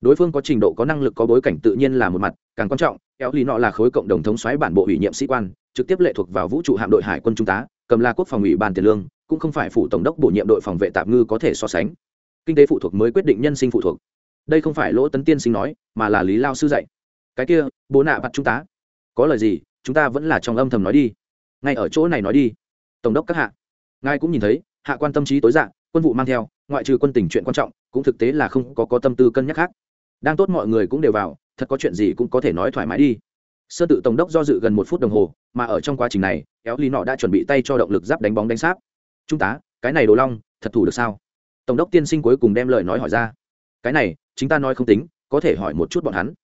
Đối phương có trình độ, có năng lực, có bối cảnh tự nhiên là một mặt, càng quan trọng, kéo lý nọ là khối cộng đồng thống xoáy bản bộ ủy nhiệm sĩ quan, trực tiếp lệ thuộc vào vũ trụ hạm đội hải quân trung tá, cầm là quốc phòng ủy ban tiền lương, cũng không phải phủ tổng đốc bổ nhiệm đội phòng vệ tạm ngư có thể so sánh. Kinh tế phụ thuộc mới quyết định nhân sinh phụ thuộc. Đây không phải lỗ tấn tiên sinh nói, mà là lý lao sư dạy. Cái kia, bố nạ bắt trung tá. Có lời gì chúng ta vẫn là trong âm thầm nói đi. Ngay ở chỗ này nói đi. Tổng đốc các hạ. Ngài cũng nhìn thấy, hạ quan tâm trí tối dạng quân vụ mang theo, ngoại trừ quân tình chuyện quan trọng, cũng thực tế là không có có tâm tư cân nhắc khác. Đang tốt mọi người cũng đều vào, thật có chuyện gì cũng có thể nói thoải mái đi. Sơ tự tổng đốc do dự gần một phút đồng hồ, mà ở trong quá trình này, kéo lý nọ đã chuẩn bị tay cho động lực giáp đánh bóng đánh sáp. Trung tá, cái này đồ long, thật thủ được sao? Tổng đốc tiên sinh cuối cùng đem lời nói hỏi ra. Cái này, chính ta nói không tính, có thể hỏi một chút bọn hắn.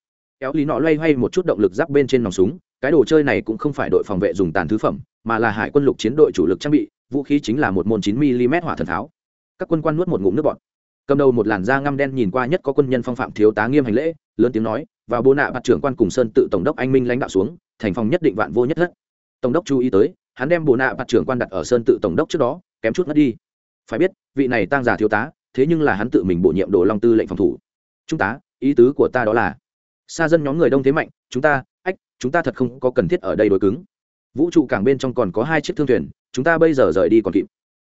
Kéo lý nọ loay hoay một chút động lực giáp bên trên nòng súng cái đồ chơi này cũng không phải đội phòng vệ dùng tàn thứ phẩm, mà là hải quân lục chiến đội chủ lực trang bị, vũ khí chính là một môn chín mm hỏa thần tháo. Các quân quan nuốt một ngụm nước bọt. Cầm đầu một làn da ngăm đen nhìn qua nhất có quân nhân phong phạm thiếu tá nghiêm hành lễ, lớn tiếng nói, và bố nạ bạt trưởng quan cùng sơn tự tổng đốc anh minh lãnh đạo xuống, thành phòng nhất định vạn vô nhất thất. Tổng đốc chú ý tới, hắn đem bố nạ bạt trưởng quan đặt ở sơn tự tổng đốc trước đó, kém chút mất đi. Phải biết, vị này tăng giả thiếu tá, thế nhưng là hắn tự mình bổ nhiệm đồ long tư lệnh phòng thủ. Chúng ta ý tứ của ta đó là xa dân nhóm người đông thế mạnh, chúng ta chúng ta thật không có cần thiết ở đây đối cứng. Vũ trụ cảng bên trong còn có hai chiếc thương thuyền, chúng ta bây giờ rời đi còn kịp.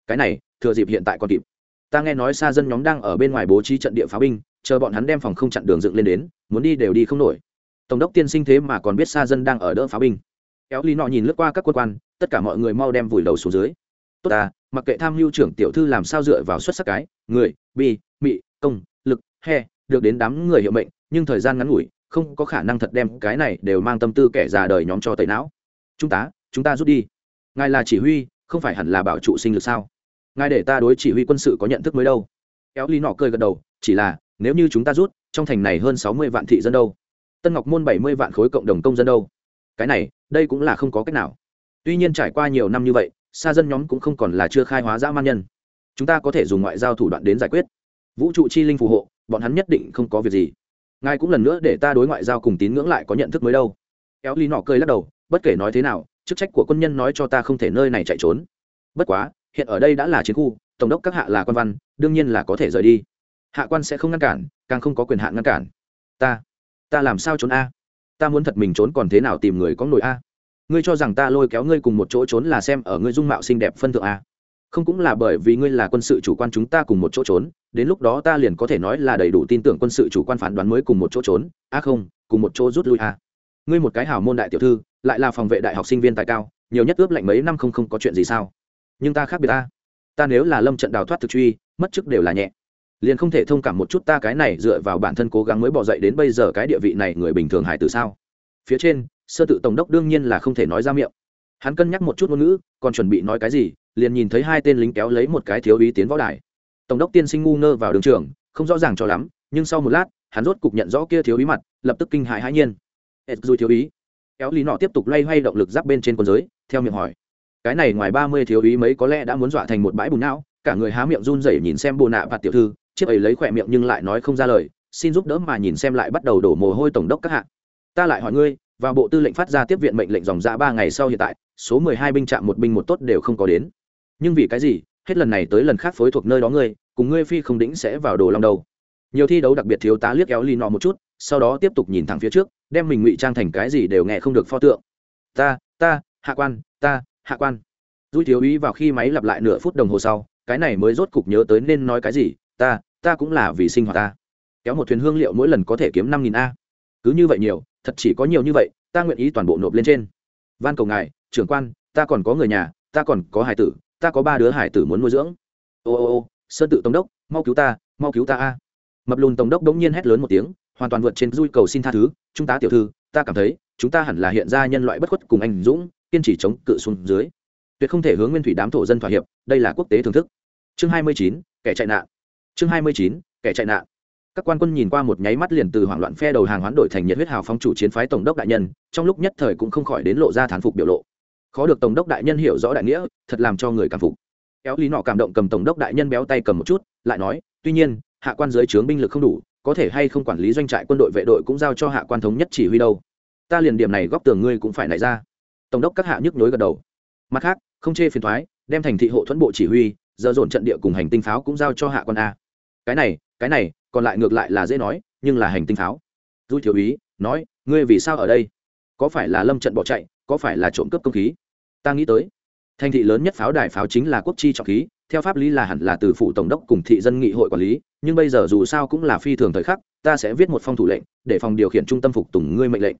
Cái này, thừa dịp hiện tại còn kịp. Ta nghe nói xa dân nhóm đang ở bên ngoài bố trí trận địa pháo binh, chờ bọn hắn đem phòng không chặn đường dựng lên đến, muốn đi đều đi không nổi. Tổng đốc tiên sinh thế mà còn biết xa dân đang ở đỡ pháo binh. Kéo ly nọ nhìn lướt qua các quân quan, tất cả mọi người mau đem vùi đầu xuống dưới. Tốt ta, mặc kệ tham mưu trưởng tiểu thư làm sao dựa vào xuất sắc cái, người, bi, mị, công, lực, he, được đến đám người hiệu mệnh, nhưng thời gian ngắn ngủi không có khả năng thật đem cái này đều mang tâm tư kẻ già đời nhóm cho tẩy não. Chúng ta chúng ta rút đi. Ngài là chỉ huy, không phải hẳn là bảo trụ sinh lực sao? Ngài để ta đối chỉ huy quân sự có nhận thức mới đâu. Kéo ly nọ cười gật đầu, chỉ là, nếu như chúng ta rút, trong thành này hơn sáu mươi vạn thị dân đâu? Tân ngọc môn bảy mươi vạn khối cộng đồng công dân đâu? Cái này, đây cũng là không có cách nào. Tuy nhiên trải qua nhiều năm như vậy, xa dân nhóm cũng không còn là chưa khai hóa dã man nhân. Chúng ta có thể dùng ngoại giao thủ đoạn đến giải quyết. Vũ trụ chi linh phù hộ, bọn hắn nhất định không có việc gì ngài cũng lần nữa để ta đối ngoại giao cùng tín ngưỡng lại có nhận thức mới đâu. Kéo ly nọ cười lắc đầu, bất kể nói thế nào, chức trách của quân nhân nói cho ta không thể nơi này chạy trốn. Bất quá, hiện ở đây đã là chiến khu, tổng đốc các hạ là quan văn, đương nhiên là có thể rời đi. Hạ quan sẽ không ngăn cản, càng không có quyền hạn ngăn cản. Ta ta làm sao trốn a? Ta muốn thật mình trốn còn thế nào tìm người có nổi a? Ngươi cho rằng ta lôi kéo ngươi cùng một chỗ trốn là xem ở ngươi dung mạo xinh đẹp phân thượng a? Không cũng là bởi vì ngươi là quân sự chủ quan chúng ta cùng một chỗ trốn, đến lúc đó ta liền có thể nói là đầy đủ tin tưởng quân sự chủ quan phán đoán mới cùng một chỗ trốn. A không, cùng một chỗ rút lui a ngươi một cái hảo môn đại tiểu thư, lại là phòng vệ đại học sinh viên tài cao, nhiều nhất ướp lạnh mấy năm không không có chuyện gì sao? Nhưng ta khác biệt ta. Ta nếu là lâm trận đào thoát thực truy, mất chức đều là nhẹ. Liền không thể thông cảm một chút ta cái này dựa vào bản thân cố gắng mới bỏ dậy đến bây giờ cái địa vị này người bình thường hải từ sao? Phía trên, sơ tự tổng đốc đương nhiên là không thể nói ra miệng. Hắn cân nhắc một chút ngôn ngữ, còn chuẩn bị nói cái gì? Liền nhìn thấy hai tên lính kéo lấy một cái thiếu ý tiến võ đài. Tổng đốc tiên sinh ngu ngơ vào đường trường, không rõ ràng cho lắm, nhưng sau một lát, hắn rốt cục nhận rõ kia thiếu ý mặt, lập tức kinh hãi hãi nhiên. Ed dù thiếu ý kéo lý nọ tiếp tục loay hoay động lực giáp bên trên quân giới, theo miệng hỏi. Cái này ngoài ba mươi thiếu ý mấy có lẽ đã muốn dọa thành một bãi bùn não. Cả người há miệng run rẩy nhìn xem bồ nạ và tiểu thư, chiếc ấy lấy khỏe miệng nhưng lại nói không ra lời, xin giúp đỡ mà nhìn xem lại bắt đầu đổ mồ hôi tổng đốc các hạng ta lại hỏi ngươi, và bộ tư lệnh phát ra tiếp viện mệnh lệnh dòng ra ba ngày sau hiện tại, số mười hai binh trạm một binh một tốt đều không có đến nhưng vì cái gì, hết lần này tới lần khác phối thuộc nơi đó ngươi, cùng ngươi phi không đĩnh sẽ vào đồ long đầu nhiều thi đấu đặc biệt thiếu tá liếc kéo ly nọ một chút, sau đó tiếp tục nhìn thẳng phía trước, đem mình ngụy trang thành cái gì đều nghe không được pho tượng. Ta ta, hạ quan, ta, hạ quan. Dui thiếu ý vào khi máy lặp lại nửa phút đồng hồ sau, cái này mới rốt cục nhớ tới nên nói cái gì, ta ta cũng là vì sinh hoạt ta. Kéo một thuyền hương liệu mỗi lần có thể kiếm năm nghìn a. Cứ như vậy nhiều, thật chỉ có nhiều như vậy, ta nguyện ý toàn bộ nộp lên trên. Van cầu ngài, trưởng quan, ta còn có người nhà, ta còn có hải tử ta có ba đứa hải tử muốn nuôi dưỡng. Ô ô ô, sơn tự tổng đốc, mau cứu ta, mau cứu ta a. Mập lùn tổng đốc đống nhiên hét lớn một tiếng, hoàn toàn vượt trên dui cầu xin tha thứ, chúng ta tiểu thư, ta cảm thấy, chúng ta hẳn là hiện ra nhân loại bất khuất cùng anh dũng, kiên trì chống cự xuống dưới. Tuyệt không thể hướng nguyên thủy đám thổ dân thỏa hiệp, đây là quốc tế thưởng thức. Chương hai mươi chín, kẻ chạy nạn. Chương hai mươi chín, kẻ chạy nạn. Các quan quân nhìn qua một nháy mắt liền từ hoảng loạn phe đầu hàng hoán đổi thành nhiệt huyết hào phong chủ chiến phái tổng đốc đại nhân, trong lúc nhất thời cũng không khỏi đến lộ ra thán phục biểu lộ khó được tổng đốc đại nhân hiểu rõ đại nghĩa, thật làm cho người cảm phục. Kéo lý nọ cảm động cầm tổng đốc đại nhân béo tay cầm một chút, lại nói, tuy nhiên, hạ quan dưới trướng binh lực không đủ, có thể hay không quản lý doanh trại quân đội vệ đội cũng giao cho hạ quan thống nhất chỉ huy đâu. Ta liền điểm này góp tường ngươi cũng phải nảy ra. Tổng đốc các hạ nhức nhối gật đầu. Mặt khác, không chê phiền thoái, đem thành thị hộ thuẫn bộ chỉ huy, giờ dồn trận địa cùng hành tinh pháo cũng giao cho hạ quan a. Cái này cái này, còn lại ngược lại là dễ nói, nhưng là hành tinh pháo. Du thiếu úy, nói, ngươi vì sao ở đây? Có phải là lâm trận bỏ chạy có phải là trộm cướp công khí? Ta nghĩ tới. Thành thị lớn nhất pháo đài pháo chính là quốc chi trọng khí, theo pháp lý là hẳn là từ phủ tổng đốc cùng thị dân nghị hội quản lý, nhưng bây giờ dù sao cũng là phi thường thời khắc, ta sẽ viết một phong thủ lệnh, để phòng điều khiển trung tâm phục tùng ngươi mệnh lệnh.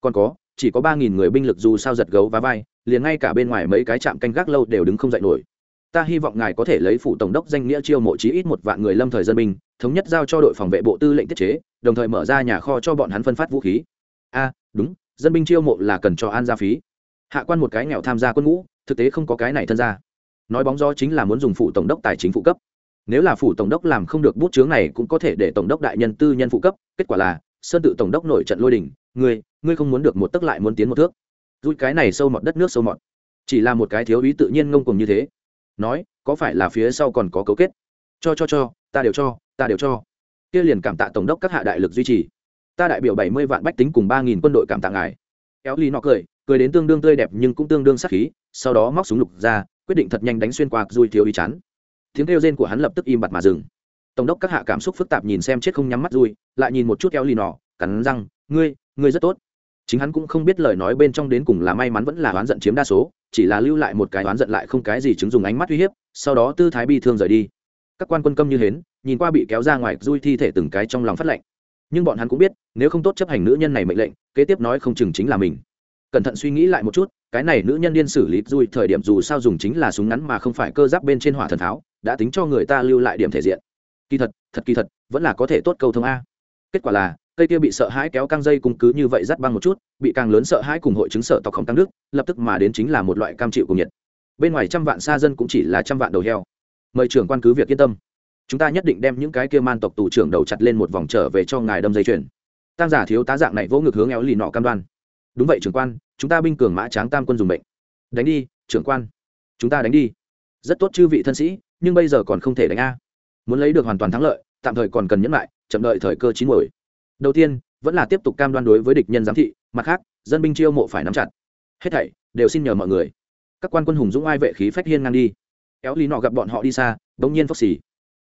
Còn có, chỉ có ba nghìn người binh lực dù sao giật gấu và vai, liền ngay cả bên ngoài mấy cái trạm canh gác lâu đều đứng không dậy nổi. Ta hy vọng ngài có thể lấy phủ tổng đốc danh nghĩa chiêu mộ chí ít một vạn người lâm thời dân binh, thống nhất giao cho đội phòng vệ bộ tư lệnh tiết chế, đồng thời mở ra nhà kho cho bọn hắn phân phát vũ khí. A, đúng dân binh chiêu mộ là cần cho an gia phí. Hạ quan một cái nghèo tham gia quân ngũ, thực tế không có cái này thân ra nói bóng gió chính là muốn dùng phủ tổng đốc tài chính phụ cấp. Nếu là phủ tổng đốc làm không được bút chướng này cũng có thể để tổng đốc đại nhân tư nhân phụ cấp, kết quả là, sơn tự tổng đốc nổi trận lôi đình, ngươi ngươi không muốn được một tấc lại muốn tiến một thước. Rút cái này sâu mọt đất nước sâu mọt. Chỉ là một cái thiếu ý tự nhiên ngông cùng như thế. Nói, có phải là phía sau còn có cấu kết? Cho cho cho, ta đều cho, ta đều cho. Kia liền cảm tạ tổng đốc các hạ đại lực duy trì ta đại biểu bảy mươi vạn bách tính cùng ba nghìn quân đội cảm tạ ngài. Kéo ly nọ cười cười đến tương đương tươi đẹp nhưng cũng tương đương sắc khí, sau đó móc súng lục ra, quyết định thật nhanh đánh xuyên qua dùi thiếu ý chán. Tiếng kêu rên của hắn lập tức im bặt mà dừng. Tổng đốc các hạ cảm xúc phức tạp nhìn xem chết không nhắm mắt dùi lại nhìn một chút kéo ly nọ, cắn răng, ngươi ngươi rất tốt. Chính hắn cũng không biết lời nói bên trong đến cùng là may mắn vẫn là oán giận chiếm đa số, chỉ là lưu lại một cái oán giận lại không cái gì chứng dùng ánh mắt uy hiếp, sau đó tư thái bi thương rời đi. Các quan quân câm như hến, nhìn qua bị kéo ra ngoài dui thi thể từng cái trong lòng phát lệnh nhưng bọn hắn cũng biết, nếu không tốt chấp hành nữ nhân này mệnh lệnh, kế tiếp nói không chừng chính là mình. Cẩn thận suy nghĩ lại một chút, cái này nữ nhân điên xử lý dùi thời điểm dù sao dùng chính là súng ngắn mà không phải cơ giáp bên trên hỏa thần tháo, đã tính cho người ta lưu lại điểm thể diện. Kỳ thật thật kỳ thật, vẫn là có thể tốt câu thông a. Kết quả là, cây kia bị sợ hãi kéo căng dây cung cứ như vậy dắt băng một chút, bị càng lớn sợ hãi cùng hội chứng sợ tộc không tăng nước lập tức mà đến chính là một loại cam chịu cùng nhiệt. Bên ngoài trăm vạn xa dân cũng chỉ là trăm vạn đầu heo. Mời trưởng quan cứ việc yên tâm chúng ta nhất định đem những cái kia man tộc tù trưởng đầu chặt lên một vòng trở về cho ngài đâm dây chuyền. Tăng giả thiếu tá dạng này vỗ ngực hướng éo lì nọ cam đoan. Đúng vậy, trưởng quan, chúng ta binh cường mã tráng tam quân dùng bệnh đánh đi, trưởng quan. Chúng ta đánh đi. Rất tốt chư vị thân sĩ, nhưng bây giờ còn không thể đánh a. Muốn lấy được hoàn toàn thắng lợi, tạm thời còn cần nhẫn lại, chậm đợi thời cơ chín muồi. Đầu tiên, vẫn là tiếp tục cam đoan đối với địch nhân giám thị, mặt khác, dân binh chiêu mộ phải nắm chặt. Hết thảy, đều xin nhờ mọi người. Các quan quân hùng dũng ai vệ khí phách hiên ngang đi. Éo lý nọ gặp bọn họ đi xa, bỗng nhiên phốc xì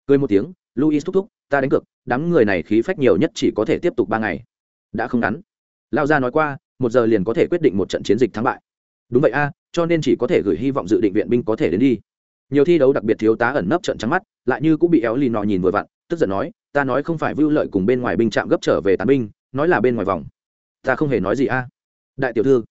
cười một tiếng luis thúc thúc, ta đánh cược, đám người này khí phách nhiều nhất chỉ có thể tiếp tục ba ngày. Đã không ngắn. Lao gia nói qua, một giờ liền có thể quyết định một trận chiến dịch thắng bại. Đúng vậy a, cho nên chỉ có thể gửi hy vọng dự định viện binh có thể đến đi. Nhiều thi đấu đặc biệt thiếu tá ẩn nấp trận trắng mắt, lại như cũng bị éo lì nọ nhìn vừa vặn, tức giận nói, ta nói không phải vưu lợi cùng bên ngoài binh trạm gấp trở về tán binh, nói là bên ngoài vòng. Ta không hề nói gì a. Đại tiểu thư,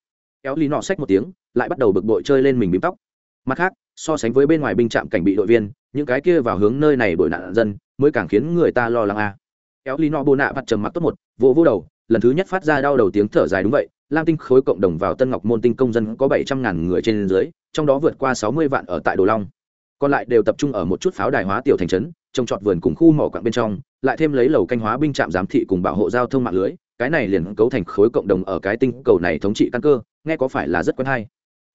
éo lì nọ xách một tiếng, lại bắt đầu bực bội chơi lên mình bím tóc. Mặt khác so sánh với bên ngoài binh trạm cảnh bị đội viên, những cái kia vào hướng nơi này đổi nạn dân, mới càng khiến người ta lo lắng a. Kéo lý no bô nạ vặt trầm mặc tốt một vô vô đầu, lần thứ nhất phát ra đau đầu tiếng thở dài đúng vậy, lam tinh khối cộng đồng vào tân ngọc môn tinh công dân có bảy trăm ngàn người trên dưới, trong đó vượt qua sáu mươi vạn ở tại đồ long. Còn lại đều tập trung ở một chút pháo đài hóa tiểu thành trấn, trồng trọt vườn cùng khu mỏ quặng bên trong, lại thêm lấy lầu canh hóa binh trạm giám thị cùng bảo hộ giao thông mạng lưới, cái này liền cấu thành khối cộng đồng ở cái tinh cầu này thống trị căn cơ, nghe có phải là rất quen hay.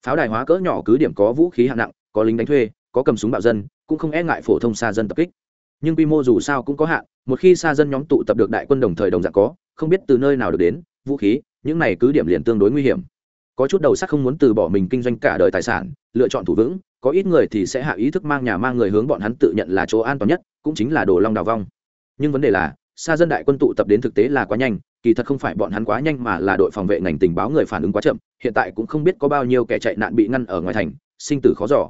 Pháo đài hóa cỡ nhỏ cứ điểm có vũ khí hạng nặng có lính đánh thuê, có cầm súng bạo dân, cũng không e ngại phổ thông xa dân tập kích. Nhưng quy mô dù sao cũng có hạn, một khi xa dân nhóm tụ tập được đại quân đồng thời đồng dạng có, không biết từ nơi nào được đến, vũ khí, những này cứ điểm liền tương đối nguy hiểm. Có chút đầu sắc không muốn từ bỏ mình kinh doanh cả đời tài sản, lựa chọn thủ vững, có ít người thì sẽ hạ ý thức mang nhà mang người hướng bọn hắn tự nhận là chỗ an toàn nhất, cũng chính là đồ long đào vong. Nhưng vấn đề là, xa dân đại quân tụ tập đến thực tế là quá nhanh, kỳ thật không phải bọn hắn quá nhanh mà là đội phòng vệ ngành tình báo người phản ứng quá chậm, hiện tại cũng không biết có bao nhiêu kẻ chạy nạn bị ngăn ở ngoài thành, sinh tử khó giỏ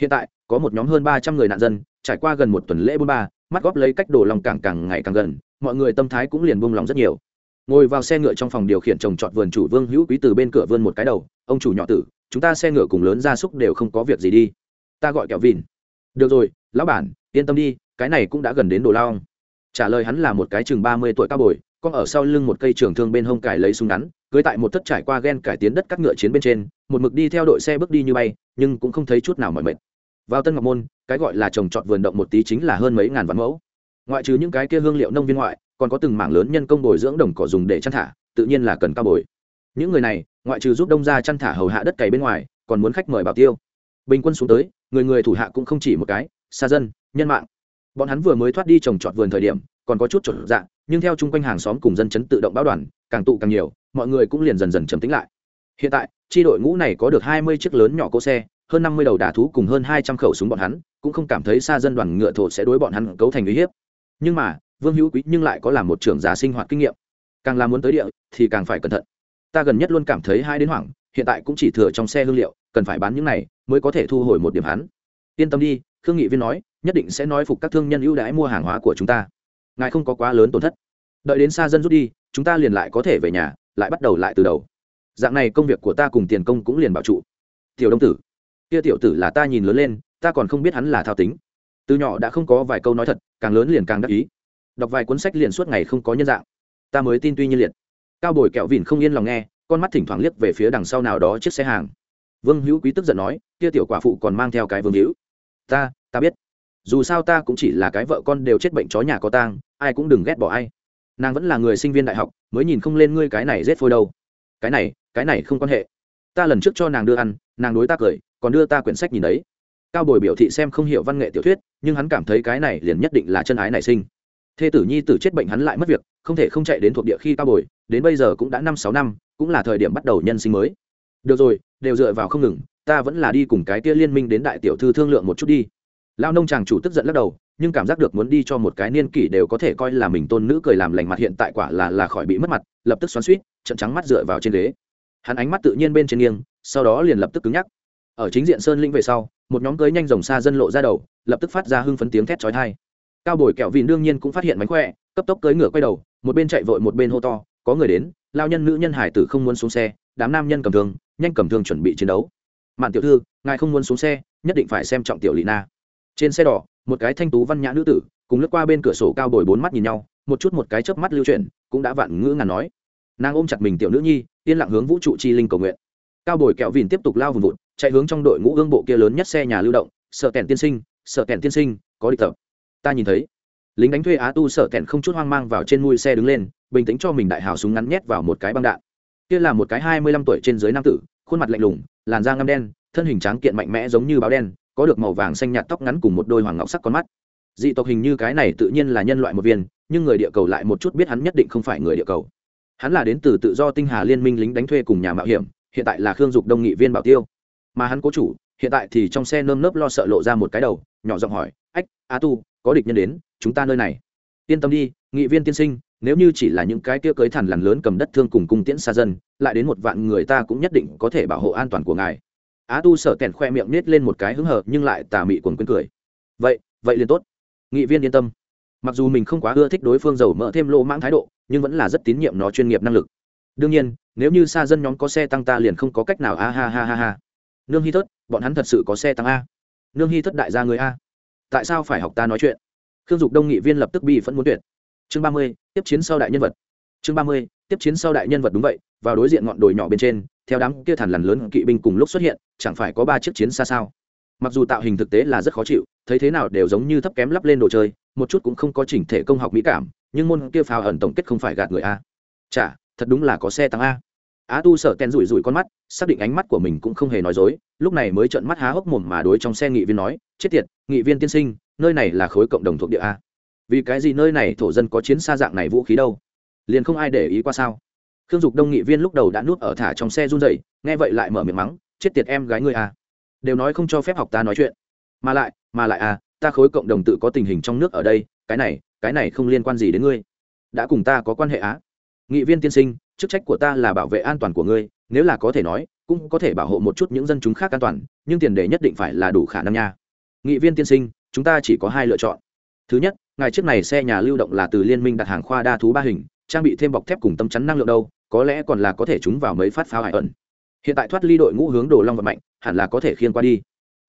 hiện tại, có một nhóm hơn ba trăm người nạn dân, trải qua gần một tuần lễ bốn ba, mắt góp lấy cách đổ lòng càng càng ngày càng gần, mọi người tâm thái cũng liền buông lòng rất nhiều. Ngồi vào xe ngựa trong phòng điều khiển trồng trọt vườn chủ vương hữu quý từ bên cửa vươn một cái đầu, ông chủ nhỏ tử, chúng ta xe ngựa cùng lớn gia súc đều không có việc gì đi. Ta gọi kẹo vìn được rồi, lão bản, yên tâm đi, cái này cũng đã gần đến đồ lao trả lời hắn là một cái chừng ba mươi tuổi cao bồi, con ở sau lưng một cây trường thương bên hông cải lấy súng ngắn, cưới tại một thất trải qua ghen cải tiến đất các ngựa chiến bên trên, một mực đi theo đội xe bước đi như bay nhưng cũng không thấy chút nào mỏi mệt. Vào tân ngọc môn, cái gọi là trồng trọt vườn động một tí chính là hơn mấy ngàn vạn mẫu. Ngoại trừ những cái kia hương liệu nông viên ngoại, còn có từng mảng lớn nhân công bồi dưỡng đồng cỏ dùng để chăn thả, tự nhiên là cần cao bồi. Những người này, ngoại trừ giúp đông ra chăn thả hầu hạ đất cày bên ngoài, còn muốn khách mời bảo tiêu. Bình quân xuống tới, người người thủ hạ cũng không chỉ một cái, xa dân, nhân mạng. Bọn hắn vừa mới thoát đi trồng trọt vườn thời điểm, còn có chút chuẩn dạng nhưng theo chung quanh hàng xóm cùng dân chấn tự động báo đoàn, càng tụ càng nhiều, mọi người cũng liền dần dần trầm tính lại hiện tại tri đội ngũ này có được hai mươi chiếc lớn nhỏ cỗ xe, hơn năm mươi đầu đà thú cùng hơn hai trăm khẩu súng bọn hắn, cũng không cảm thấy xa dân đoàn ngựa thổ sẽ đối bọn hắn cấu thành uy hiếp. Nhưng mà, vương hữu quý nhưng lại có làm một trưởng giả sinh hoạt kinh nghiệm. Càng làm muốn tới địa, thì càng phải cẩn thận. Ta gần nhất luôn cảm thấy hai đến hoảng, hiện tại cũng chỉ thừa trong xe hương liệu, cần phải bán những này, mới có thể thu hồi một điểm hắn. Yên tâm đi, khương nghị viên nói, nhất định sẽ nói phục các thương nhân ưu đãi mua hàng hóa của chúng ta. Ngài không có quá lớn tổn thất. Đợi đến xa dân rút đi, chúng ta liền lại có thể về nhà, lại bắt đầu lại từ đầu dạng này công việc của ta cùng tiền công cũng liền bảo trụ. Tiểu đông tử, kia tiểu tử là ta nhìn lớn lên, ta còn không biết hắn là thao tính. Từ nhỏ đã không có vài câu nói thật, càng lớn liền càng đắc ý. Đọc vài cuốn sách liền suốt ngày không có nhân dạng. Ta mới tin tuy nhiên liệt. Cao bồi kẹo vỉn không yên lòng nghe, con mắt thỉnh thoảng liếc về phía đằng sau nào đó chiếc xe hàng. Vương hữu quý tức giận nói, kia tiểu quả phụ còn mang theo cái vương hữu. Ta ta biết. Dù sao ta cũng chỉ là cái vợ con đều chết bệnh chó nhà có tang, ai cũng đừng ghét bỏ ai. Nàng vẫn là người sinh viên đại học, mới nhìn không lên ngươi cái này rét phôi đâu cái này cái này không quan hệ. Ta lần trước cho nàng đưa ăn, nàng đối ta cười, còn đưa ta quyển sách nhìn đấy. Cao bồi biểu thị xem không hiểu văn nghệ tiểu thuyết, nhưng hắn cảm thấy cái này liền nhất định là chân ái nảy sinh. Thê tử nhi tử chết bệnh hắn lại mất việc, không thể không chạy đến thuộc địa khi cao bồi, đến bây giờ cũng đã năm sáu năm, cũng là thời điểm bắt đầu nhân sinh mới. Được rồi, đều dựa vào không ngừng, ta vẫn là đi cùng cái kia liên minh đến đại tiểu thư thương lượng một chút đi lao nông chàng chủ tức giận lắc đầu, nhưng cảm giác được muốn đi cho một cái niên kỷ đều có thể coi là mình tôn nữ cười làm lành mặt hiện tại quả là là khỏi bị mất mặt, lập tức xoắn suýt trận trắng mắt dựa vào trên ghế. Hắn ánh mắt tự nhiên bên trên nghiêng, sau đó liền lập tức cứng nhắc. Ở chính diện sơn linh về sau, một nhóm cưới nhanh rồng xa dân lộ ra đầu, lập tức phát ra hưng phấn tiếng thét chói tai. Cao bồi kẹo vịn đương nhiên cũng phát hiện mánh khỏe, cấp tốc cưới ngựa quay đầu, một bên chạy vội một bên hô to, có người đến, lao nhân nữ nhân hải tử không muốn xuống xe, đám nam nhân cầm thương, nhanh cầm thương chuẩn bị chiến đấu. Mạn tiểu thư, ngài không muốn xuống xe, nhất định phải xem trọng tiểu lị na trên xe đỏ, một cái thanh tú văn nhã nữ tử, cùng lướt qua bên cửa sổ cao bồi bốn mắt nhìn nhau, một chút một cái chớp mắt lưu chuyển, cũng đã vạn ngữ ngàn nói. Nàng ôm chặt mình tiểu nữ nhi, yên lặng hướng vũ trụ chi linh cầu nguyện. Cao bồi kẹo vìn tiếp tục lao vùng vụt, chạy hướng trong đội ngũ gương bộ kia lớn nhất xe nhà lưu động sợ kèn tiên sinh sợ kèn tiên sinh, có địch tập. Ta nhìn thấy. Lính đánh thuê á tu sợ kèn không chút hoang mang vào trên mui xe đứng lên, bình tĩnh cho mình đại hào súng ngắn nhét vào một cái băng đạn. Kia là một cái hai mươi lăm tuổi trên dưới nam tử, khuôn mặt lạnh lùng, làn da ngăm đen, thân hình tráng kiện mạnh mẽ giống như báo đen có được màu vàng xanh nhạt tóc ngắn cùng một đôi hoàng ngọc sắc con mắt. Dị tộc hình như cái này tự nhiên là nhân loại một viên, nhưng người địa cầu lại một chút biết hắn nhất định không phải người địa cầu. Hắn là đến từ tự do tinh hà liên minh lính đánh thuê cùng nhà mạo hiểm, hiện tại là khương dục đông nghị viên bảo tiêu. Mà hắn cố chủ, hiện tại thì trong xe nơm nớp lo sợ lộ ra một cái đầu, nhỏ giọng hỏi, ách, a tu, có địch nhân đến, chúng ta nơi này. Yên tâm đi, nghị viên tiên sinh, nếu như chỉ là những cái kia cưới thằn lằn lớn cầm đất thương cùng cung tiễn xa dân, lại đến một vạn người ta cũng nhất định có thể bảo hộ an toàn của ngài á tu sợ kèn khoe miệng nết lên một cái hứng hở nhưng lại tà mị quần quên cười. Vậy vậy liền tốt. Nghị viên yên tâm. Mặc dù mình không quá ưa thích đối phương giàu mỡ thêm lô mãng thái độ nhưng vẫn là rất tín nhiệm nó chuyên nghiệp năng lực. Đương nhiên nếu như xa dân nhóm có xe tăng ta liền không có cách nào a ha ha ha ha. Nương hy Thất, bọn hắn thật sự có xe tăng a. Nương hy thất đại gia người a. Tại sao phải học ta nói chuyện? Khương dục đông nghị viên lập tức bi phẫn muốn tuyệt. Chương ba mươi tiếp chiến sau đại nhân vật. Chương ba mươi tiếp chiến sau đại nhân vật đúng vậy vào đối diện ngọn đồi nhỏ bên trên theo đám kia thằn lằn lớn kỵ binh cùng lúc xuất hiện, chẳng phải có ba chiếc chiến xa sao? Mặc dù tạo hình thực tế là rất khó chịu, thấy thế nào đều giống như thấp kém lắp lên đồ chơi, một chút cũng không có chỉnh thể công học mỹ cảm, nhưng môn kia pháo ẩn tổng kết không phải gạt người a. Chả thật đúng là có xe tăng a. Á tu sợ ten rủi rủi con mắt, xác định ánh mắt của mình cũng không hề nói dối, lúc này mới trợn mắt há hốc mồm mà đối trong xe nghị viên nói, chết tiệt, nghị viên tiên sinh, nơi này là khối cộng đồng thuộc địa a. Vì cái gì nơi này thổ dân có chiến xa dạng này vũ khí đâu? Liền không ai để ý qua sao? Khương dục đông nghị viên lúc đầu đã nuốt ở thả trong xe run rẩy, nghe vậy lại mở miệng mắng, chết tiệt em gái ngươi à? đều nói không cho phép học ta nói chuyện. Mà lại mà lại à ta khối cộng đồng tự có tình hình trong nước ở đây, cái này cái này không liên quan gì đến ngươi. Đã cùng ta có quan hệ á. Nghị viên tiên sinh, chức trách của ta là bảo vệ an toàn của ngươi, nếu là có thể nói, cũng có thể bảo hộ một chút những dân chúng khác an toàn, nhưng tiền đề nhất định phải là đủ khả năng nha. Nghị viên tiên sinh, chúng ta chỉ có hai lựa chọn. Thứ nhất, ngài chiếc này xe nhà lưu động là từ liên minh đặt hàng khoa đa thú ba hình, trang bị thêm bọc thép cùng tâm chắn năng lượng đâu có lẽ còn là có thể chúng vào mấy phát pháo hải ẩn. Hiện tại thoát ly đội ngũ hướng đồ long vật mạnh, hẳn là có thể khiên qua đi.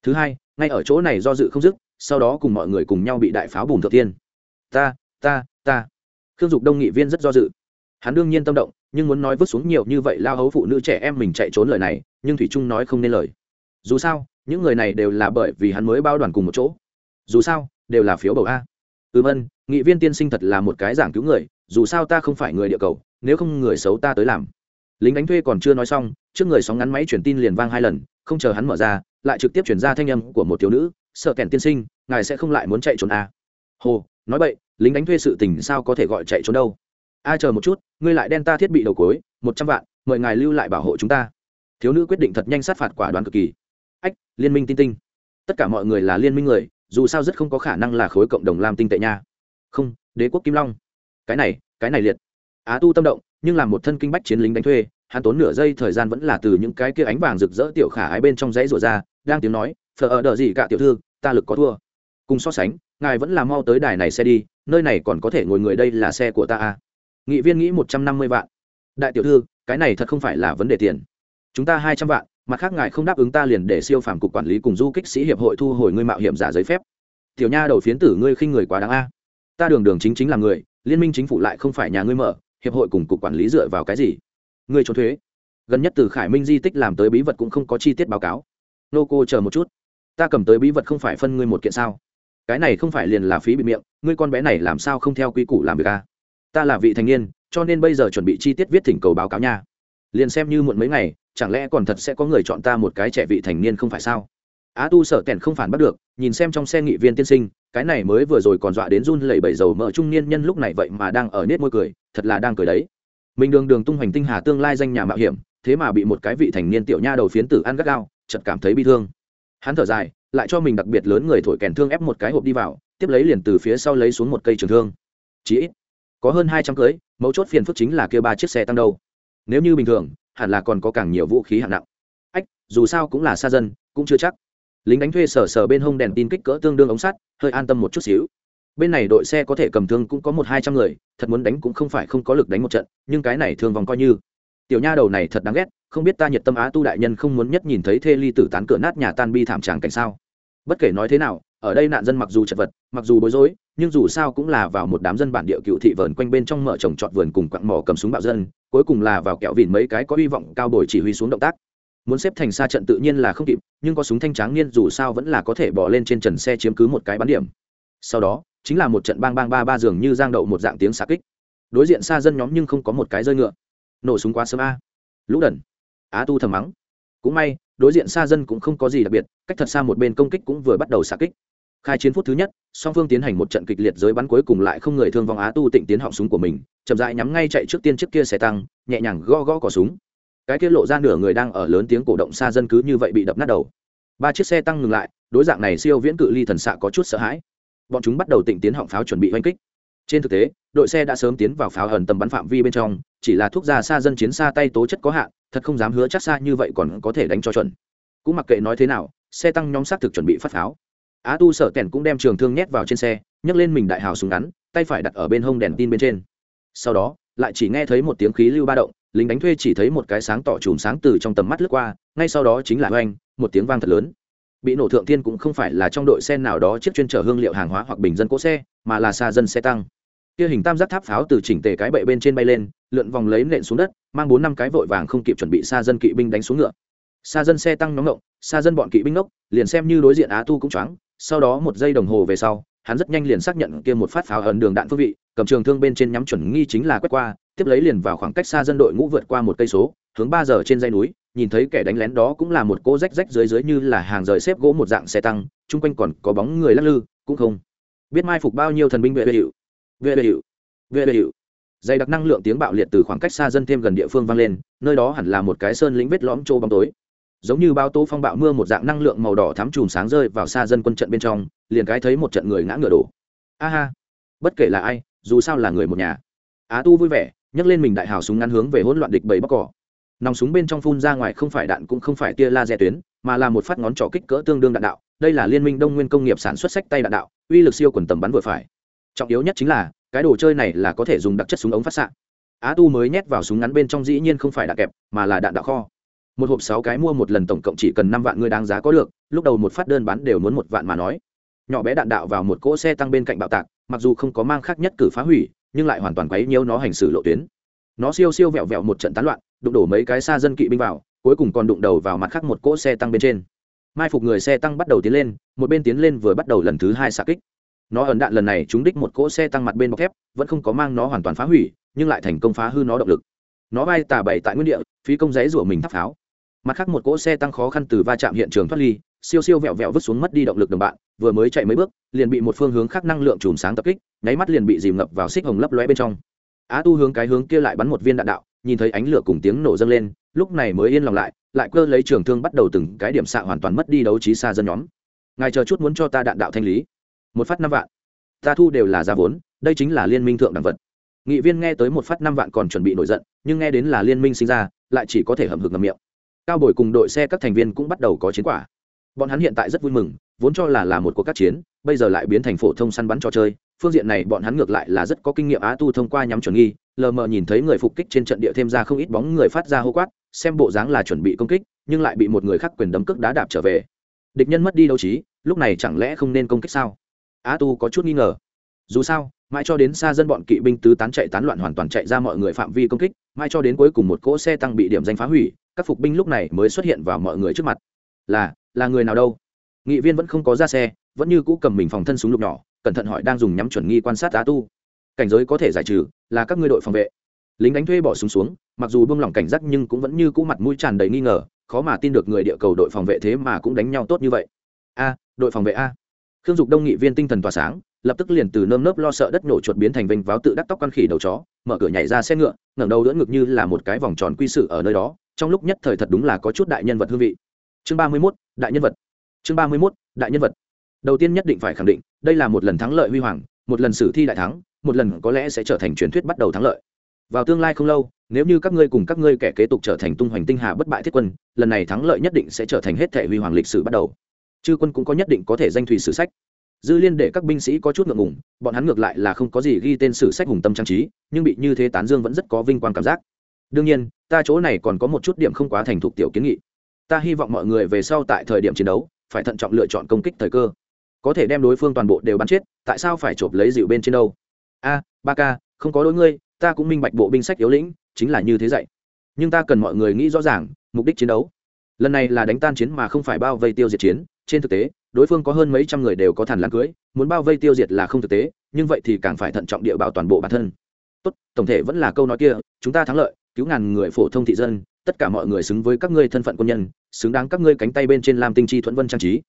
Thứ hai, ngay ở chỗ này do dự không dứt, sau đó cùng mọi người cùng nhau bị đại pháo bùn thượng tiên. Ta ta ta. Khương dục đông nghị viên rất do dự. Hắn đương nhiên tâm động, nhưng muốn nói vứt xuống nhiều như vậy lao hấu phụ nữ trẻ em mình chạy trốn lời này, nhưng thủy trung nói không nên lời. Dù sao, những người này đều là bởi vì hắn mới bao đoàn cùng một chỗ. Dù sao, đều là phiếu bầu a. Ừm ân nghị viên tiên sinh thật là một cái giảng cứu người, dù sao ta không phải người địa cầu nếu không người xấu ta tới làm. Lính đánh thuê còn chưa nói xong, trước người sóng ngắn máy truyền tin liền vang hai lần, không chờ hắn mở ra, lại trực tiếp chuyển ra thanh âm của một thiếu nữ, sợ kèn tiên sinh, ngài sẽ không lại muốn chạy trốn à. hồ, nói vậy lính đánh thuê sự tình sao có thể gọi chạy trốn đâu? A, chờ một chút, ngươi lại đen ta thiết bị đầu cối, một trăm vạn, mời ngài lưu lại bảo hộ chúng ta. Thiếu nữ quyết định thật nhanh sát phạt quả đoán cực kỳ. Ách, liên minh tinh tinh. Tất cả mọi người là liên minh người, dù sao rất không có khả năng là khối cộng đồng lam tinh tệ nha. Không, đế quốc kim long. Cái này cái này liệt á tu tâm động, nhưng làm một thân kinh bách chiến lính đánh thuê, hắn tốn nửa giây thời gian vẫn là từ những cái kia ánh vàng rực rỡ tiểu khả ái bên trong dãy rủa ra, đang tiếng nói, phở ở đợi gì cả tiểu thư, ta lực có thua. Cùng so sánh, ngài vẫn là mau tới đài này xe đi, nơi này còn có thể ngồi người đây là xe của ta à. nghị viên nghĩ một trăm năm mươi vạn. Đại tiểu thư, cái này thật không phải là vấn đề tiền. Chúng ta hai trăm vạn, mặt khác ngài không đáp ứng ta liền để siêu phàm cục quản lý cùng du kích sĩ hiệp hội thu hồi ngươi mạo hiểm giả giấy phép. Tiểu nha đầu phiến tử ngươi khinh người quá đáng a. Ta đường đường chính chính là người, liên minh chính phủ lại không phải nhà ngươi mở hiệp hội cùng cục quản lý dựa vào cái gì? Người trốn thuế. Gần nhất từ khải minh di tích làm tới bí vật cũng không có chi tiết báo cáo. Nô cô chờ một chút. Ta cầm tới bí vật không phải phân ngươi một kiện sao? Cái này không phải liền là phí bị miệng, ngươi con bé này làm sao không theo quy củ làm việc à? ta là vị thành niên, cho nên bây giờ chuẩn bị chi tiết viết thỉnh cầu báo cáo nha. Liền xem như muộn mấy ngày, chẳng lẽ còn thật sẽ có người chọn ta một cái trẻ vị thành niên không phải sao? Á tu sợ kèn không phản bắt được, nhìn xem trong xe nghị viên tiên sinh, cái này mới vừa rồi còn dọa đến run lẩy bẩy dầu mỡ trung niên nhân lúc này vậy mà đang ở nết môi cười thật là đang cười đấy. Mình đường đường tung hoành tinh hà tương lai danh nhà mạo hiểm, thế mà bị một cái vị thành niên tiểu nha đầu phiến tử ăn gắt gao chật cảm thấy bi thương. Hắn thở dài, lại cho mình đặc biệt lớn người thổi kèn thương ép một cái hộp đi vào, tiếp lấy liền từ phía sau lấy xuống một cây trường thương. Chí ít, có hơn hai trăm cưới, mấu chốt phiền phức chính là kêu ba chiếc xe tăng đâu. Nếu như bình thường, hẳn là còn có càng nhiều vũ khí hạng nặng. Ách, dù sao cũng là xa dân, cũng chưa chắc. Lính đánh thuê sở sở bên hông đèn tin kích cỡ tương đương ống sắt, hơi an tâm một chút xíu bên này đội xe có thể cầm thương cũng có một hai trăm người, thật muốn đánh cũng không phải không có lực đánh một trận, nhưng cái này thường vòng coi như. Tiểu nha đầu này thật đáng ghét, không biết ta nhiệt tâm á tu đại nhân không muốn nhất nhìn thấy thê ly tử tán cửa nát nhà tan bi thảm tràng cảnh sao? Bất kể nói thế nào, ở đây nạn dân mặc dù chật vật, mặc dù bối rối, nhưng dù sao cũng là vào một đám dân bản địa cựu thị vờn quanh bên trong mở trồng trọt vườn cùng quặng mỏ cầm súng bạo dân, cuối cùng là vào kẹo vìn mấy cái có hy vọng cao bồi chỉ huy xuống động tác. Muốn xếp thành xa trận tự nhiên là không kịp, nhưng có súng thanh tráng niên dù sao vẫn là có thể bỏ lên trên trần xe chiếm cứ một cái bán điểm. Sau đó chính là một trận bang bang ba ba dường như giang đậu một dạng tiếng xạ kích. Đối diện xa dân nhóm nhưng không có một cái rơi ngựa. Nổ súng quá sớm a. Lũ đần. Á tu thầm mắng. Cũng may, đối diện xa dân cũng không có gì đặc biệt, cách thật xa một bên công kích cũng vừa bắt đầu xạ kích. Khai chiến phút thứ nhất, song phương tiến hành một trận kịch liệt giới bắn cuối cùng lại không người thương vong á tu tịnh tiến họng súng của mình, chậm rãi nhắm ngay chạy trước tiên trước kia xe tăng, nhẹ nhàng gõ gõ cỏ súng. Cái kia lộ ra nửa người đang ở lớn tiếng cổ động xa dân cứ như vậy bị đập nát đầu. Ba chiếc xe tăng ngừng lại, đối dạng này siêu viễn cự ly thần xạ có chút sợ hãi bọn chúng bắt đầu tịnh tiến họng pháo chuẩn bị oanh kích. Trên thực tế, đội xe đã sớm tiến vào pháo ẩn tầm bắn phạm vi bên trong, chỉ là thuốc ra xa dân chiến xa tay tố chất có hạn, thật không dám hứa chắc xa như vậy còn có thể đánh cho chuẩn. Cũng mặc kệ nói thế nào, xe tăng nhóm xác thực chuẩn bị phát pháo. Á tu sợ kèn cũng đem trường thương nhét vào trên xe, nhấc lên mình đại hào súng ngắn, tay phải đặt ở bên hông đèn tin bên trên. Sau đó, lại chỉ nghe thấy một tiếng khí lưu ba động, lính đánh thuê chỉ thấy một cái sáng tỏ chùm sáng từ trong tầm mắt lướt qua, ngay sau đó chính là oanh, một tiếng vang thật lớn bị nổ thượng thiên cũng không phải là trong đội xe nào đó chiếc chuyên chở hương liệu hàng hóa hoặc bình dân cỗ xe, mà là xa dân xe tăng. Kia hình tam giác tháp pháo từ chỉnh tề cái bệ bên trên bay lên, lượn vòng lấy nện xuống đất, mang bốn năm cái vội vàng không kịp chuẩn bị xa dân kỵ binh đánh xuống ngựa. Xa dân xe tăng nóng ngộng xa dân bọn kỵ binh ngốc, liền xem như đối diện á tu cũng choáng. Sau đó một giây đồng hồ về sau, hắn rất nhanh liền xác nhận kia một phát pháo ẩn đường đạn phương vị, cầm trường thương bên trên nhắm chuẩn nghi chính là quét qua, tiếp lấy liền vào khoảng cách xa dân đội ngũ vượt qua một cây số, hướng ba giờ trên dây núi nhìn thấy kẻ đánh lén đó cũng là một cô rách rách dưới dưới như là hàng rời xếp gỗ một dạng xe tăng, chung quanh còn có bóng người lắc lư, cũng không biết mai phục bao nhiêu thần binh vệ vệ hiệu vệ vệ hiệu vệ vệ hiệu dày đặc năng lượng tiếng bạo liệt từ khoảng cách xa dân thêm gần địa phương vang lên, nơi đó hẳn là một cái sơn lĩnh vết lõm trô bóng tối. Giống như bao tô phong bạo mưa một dạng năng lượng màu đỏ thắm chùm sáng rơi vào xa dân quân trận bên trong, liền cái thấy một trận người ngã ngựa đổ. A ha, bất kể là ai, dù sao là người một nhà. Á tu vui vẻ, nhấc lên mình đại hào súng ngắn hướng về hỗn loạn địch bầy bóc cỏ nòng súng bên trong phun ra ngoài không phải đạn cũng không phải tia laser tuyến, mà là một phát ngón trỏ kích cỡ tương đương đạn đạo. Đây là liên minh đông nguyên công nghiệp sản xuất sách tay đạn đạo, uy lực siêu quần tầm bắn vừa phải. Trọng yếu nhất chính là, cái đồ chơi này là có thể dùng đặc chất súng ống phát xạ. Á tu mới nhét vào súng ngắn bên trong dĩ nhiên không phải đạn kẹp, mà là đạn đạo kho. Một hộp sáu cái mua một lần tổng cộng chỉ cần năm vạn người đáng giá có được, lúc đầu một phát đơn bán đều muốn một vạn mà nói. Nhỏ bé đạn đạo vào một cỗ xe tăng bên cạnh bạo tạc, mặc dù không có mang khác nhất cử phá hủy, nhưng lại hoàn toàn quấy nhiễu nó hành xử lộ tuyến. Nó siêu siêu vẹo vẹo một trận tán loạn đụng đổ mấy cái xa dân kỵ binh vào, cuối cùng còn đụng đầu vào mặt khác một cỗ xe tăng bên trên. Mai phục người xe tăng bắt đầu tiến lên, một bên tiến lên vừa bắt đầu lần thứ hai xạ kích. Nó ẩn đạn lần này trúng đích một cỗ xe tăng mặt bên bọc thép, vẫn không có mang nó hoàn toàn phá hủy, nhưng lại thành công phá hư nó động lực. Nó bay tà bậy tại nguyên địa, phí công giấy rủa mình thắp pháo. Mặt khác một cỗ xe tăng khó khăn từ va chạm hiện trường thoát ly, siêu siêu vẹo vẹo vứt xuống mất đi động lực đồng bạn, vừa mới chạy mấy bước, liền bị một phương hướng khác năng lượng chùm sáng tập kích, nháy mắt liền bị dìm ngập vào xích hồng lấp lóe bên trong. Á tu hướng cái hướng kia lại bắn một viên đạn đạo nhìn thấy ánh lửa cùng tiếng nổ dâng lên, lúc này mới yên lòng lại lại cơ lấy trường thương bắt đầu từng cái điểm xạ hoàn toàn mất đi đấu trí xa dân nhóm. Ngài chờ chút muốn cho ta đạn đạo thanh lý. Một phát năm vạn. Ta thu đều là giá vốn, đây chính là liên minh thượng đẳng vật. Nghị viên nghe tới một phát năm vạn còn chuẩn bị nổi giận, nhưng nghe đến là liên minh sinh ra, lại chỉ có thể hầm hực ngầm miệng. Cao bồi cùng đội xe các thành viên cũng bắt đầu có chiến quả. Bọn hắn hiện tại rất vui mừng, vốn cho là là một cuộc các chiến, bây giờ lại biến thành phổ thông săn bắn trò chơi. Phương diện này bọn hắn ngược lại là rất có kinh nghiệm á tu thông qua nhắm chuẩn nghi lờ mờ nhìn thấy người phục kích trên trận địa thêm ra không ít bóng người phát ra hô quát, xem bộ dáng là chuẩn bị công kích, nhưng lại bị một người khác quyền đấm cước đá đạp trở về. Địch nhân mất đi đấu trí, lúc này chẳng lẽ không nên công kích sao? Á tu có chút nghi ngờ. Dù sao, mãi cho đến xa dân bọn kỵ binh tứ tán chạy tán loạn hoàn toàn chạy ra mọi người phạm vi công kích, mãi cho đến cuối cùng một cỗ xe tăng bị điểm danh phá hủy, các phục binh lúc này mới xuất hiện vào mọi người trước mặt. Là là người nào đâu? Nghị viên vẫn không có ra xe, vẫn như cũ cầm mình phòng thân súng lục nhỏ, cẩn thận hỏi đang dùng nhắm chuẩn nghi quan sát á tu cảnh giới có thể giải trừ là các ngươi đội phòng vệ. Lính đánh thuê bỏ súng xuống mặc dù buông lỏng cảnh giác nhưng cũng vẫn như cũ mặt mũi tràn đầy nghi ngờ khó mà tin được người địa cầu đội phòng vệ thế mà cũng đánh nhau tốt như vậy. A đội phòng vệ a. Khương dục đông nghị viên tinh thần tỏa sáng lập tức liền từ nơm nớp lo sợ đất nổ chuột biến thành vênh váo tự đắc tóc con khỉ đầu chó mở cửa nhảy ra xe ngựa ngẩng đầu đỡ ngực như là một cái vòng tròn quy sự ở nơi đó trong lúc nhất thời thật đúng là có chút đại nhân vật hương vị. Chương ba mươi 31, đại nhân vật. Chương ba mươi 31, đại nhân vật. Đầu tiên nhất định phải khẳng định đây là một lần thắng lợi huy hoàng một lần sử thi đại thắng, một lần có lẽ sẽ trở thành truyền thuyết bắt đầu thắng lợi. Vào tương lai không lâu, nếu như các ngươi cùng các ngươi kẻ kế tục trở thành tung hoành tinh hà bất bại thiết quân, lần này thắng lợi nhất định sẽ trở thành hết thể huy hoàng lịch sử bắt đầu. Chư quân cũng có nhất định có thể danh thủy sử sách. Dư liên để các binh sĩ có chút ngượng ngùng, bọn hắn ngược lại là không có gì ghi tên sử sách hùng tâm trang trí, nhưng bị như thế tán dương vẫn rất có vinh quang cảm giác. Đương nhiên, ta chỗ này còn có một chút điểm không quá thành thục tiểu kiến nghị. Ta hy vọng mọi người về sau tại thời điểm chiến đấu, phải thận trọng lựa chọn công kích thời cơ có thể đem đối phương toàn bộ đều bắn chết, tại sao phải chộp lấy dịu bên trên đâu? A, ba ca, không có đối ngươi, ta cũng minh bạch bộ binh sách yếu lĩnh, chính là như thế dạy. Nhưng ta cần mọi người nghĩ rõ ràng, mục đích chiến đấu. Lần này là đánh tan chiến mà không phải bao vây tiêu diệt chiến, trên thực tế, đối phương có hơn mấy trăm người đều có thản lãng cưới, muốn bao vây tiêu diệt là không thực tế, nhưng vậy thì càng phải thận trọng địa bảo toàn bộ bản thân. Tốt, tổng thể vẫn là câu nói kia, chúng ta thắng lợi, cứu ngàn người phổ thông thị dân, tất cả mọi người xứng với các ngươi thân phận quân nhân, xứng đáng các ngươi cánh tay bên trên làm tinh chi thuẫn vân trang trí.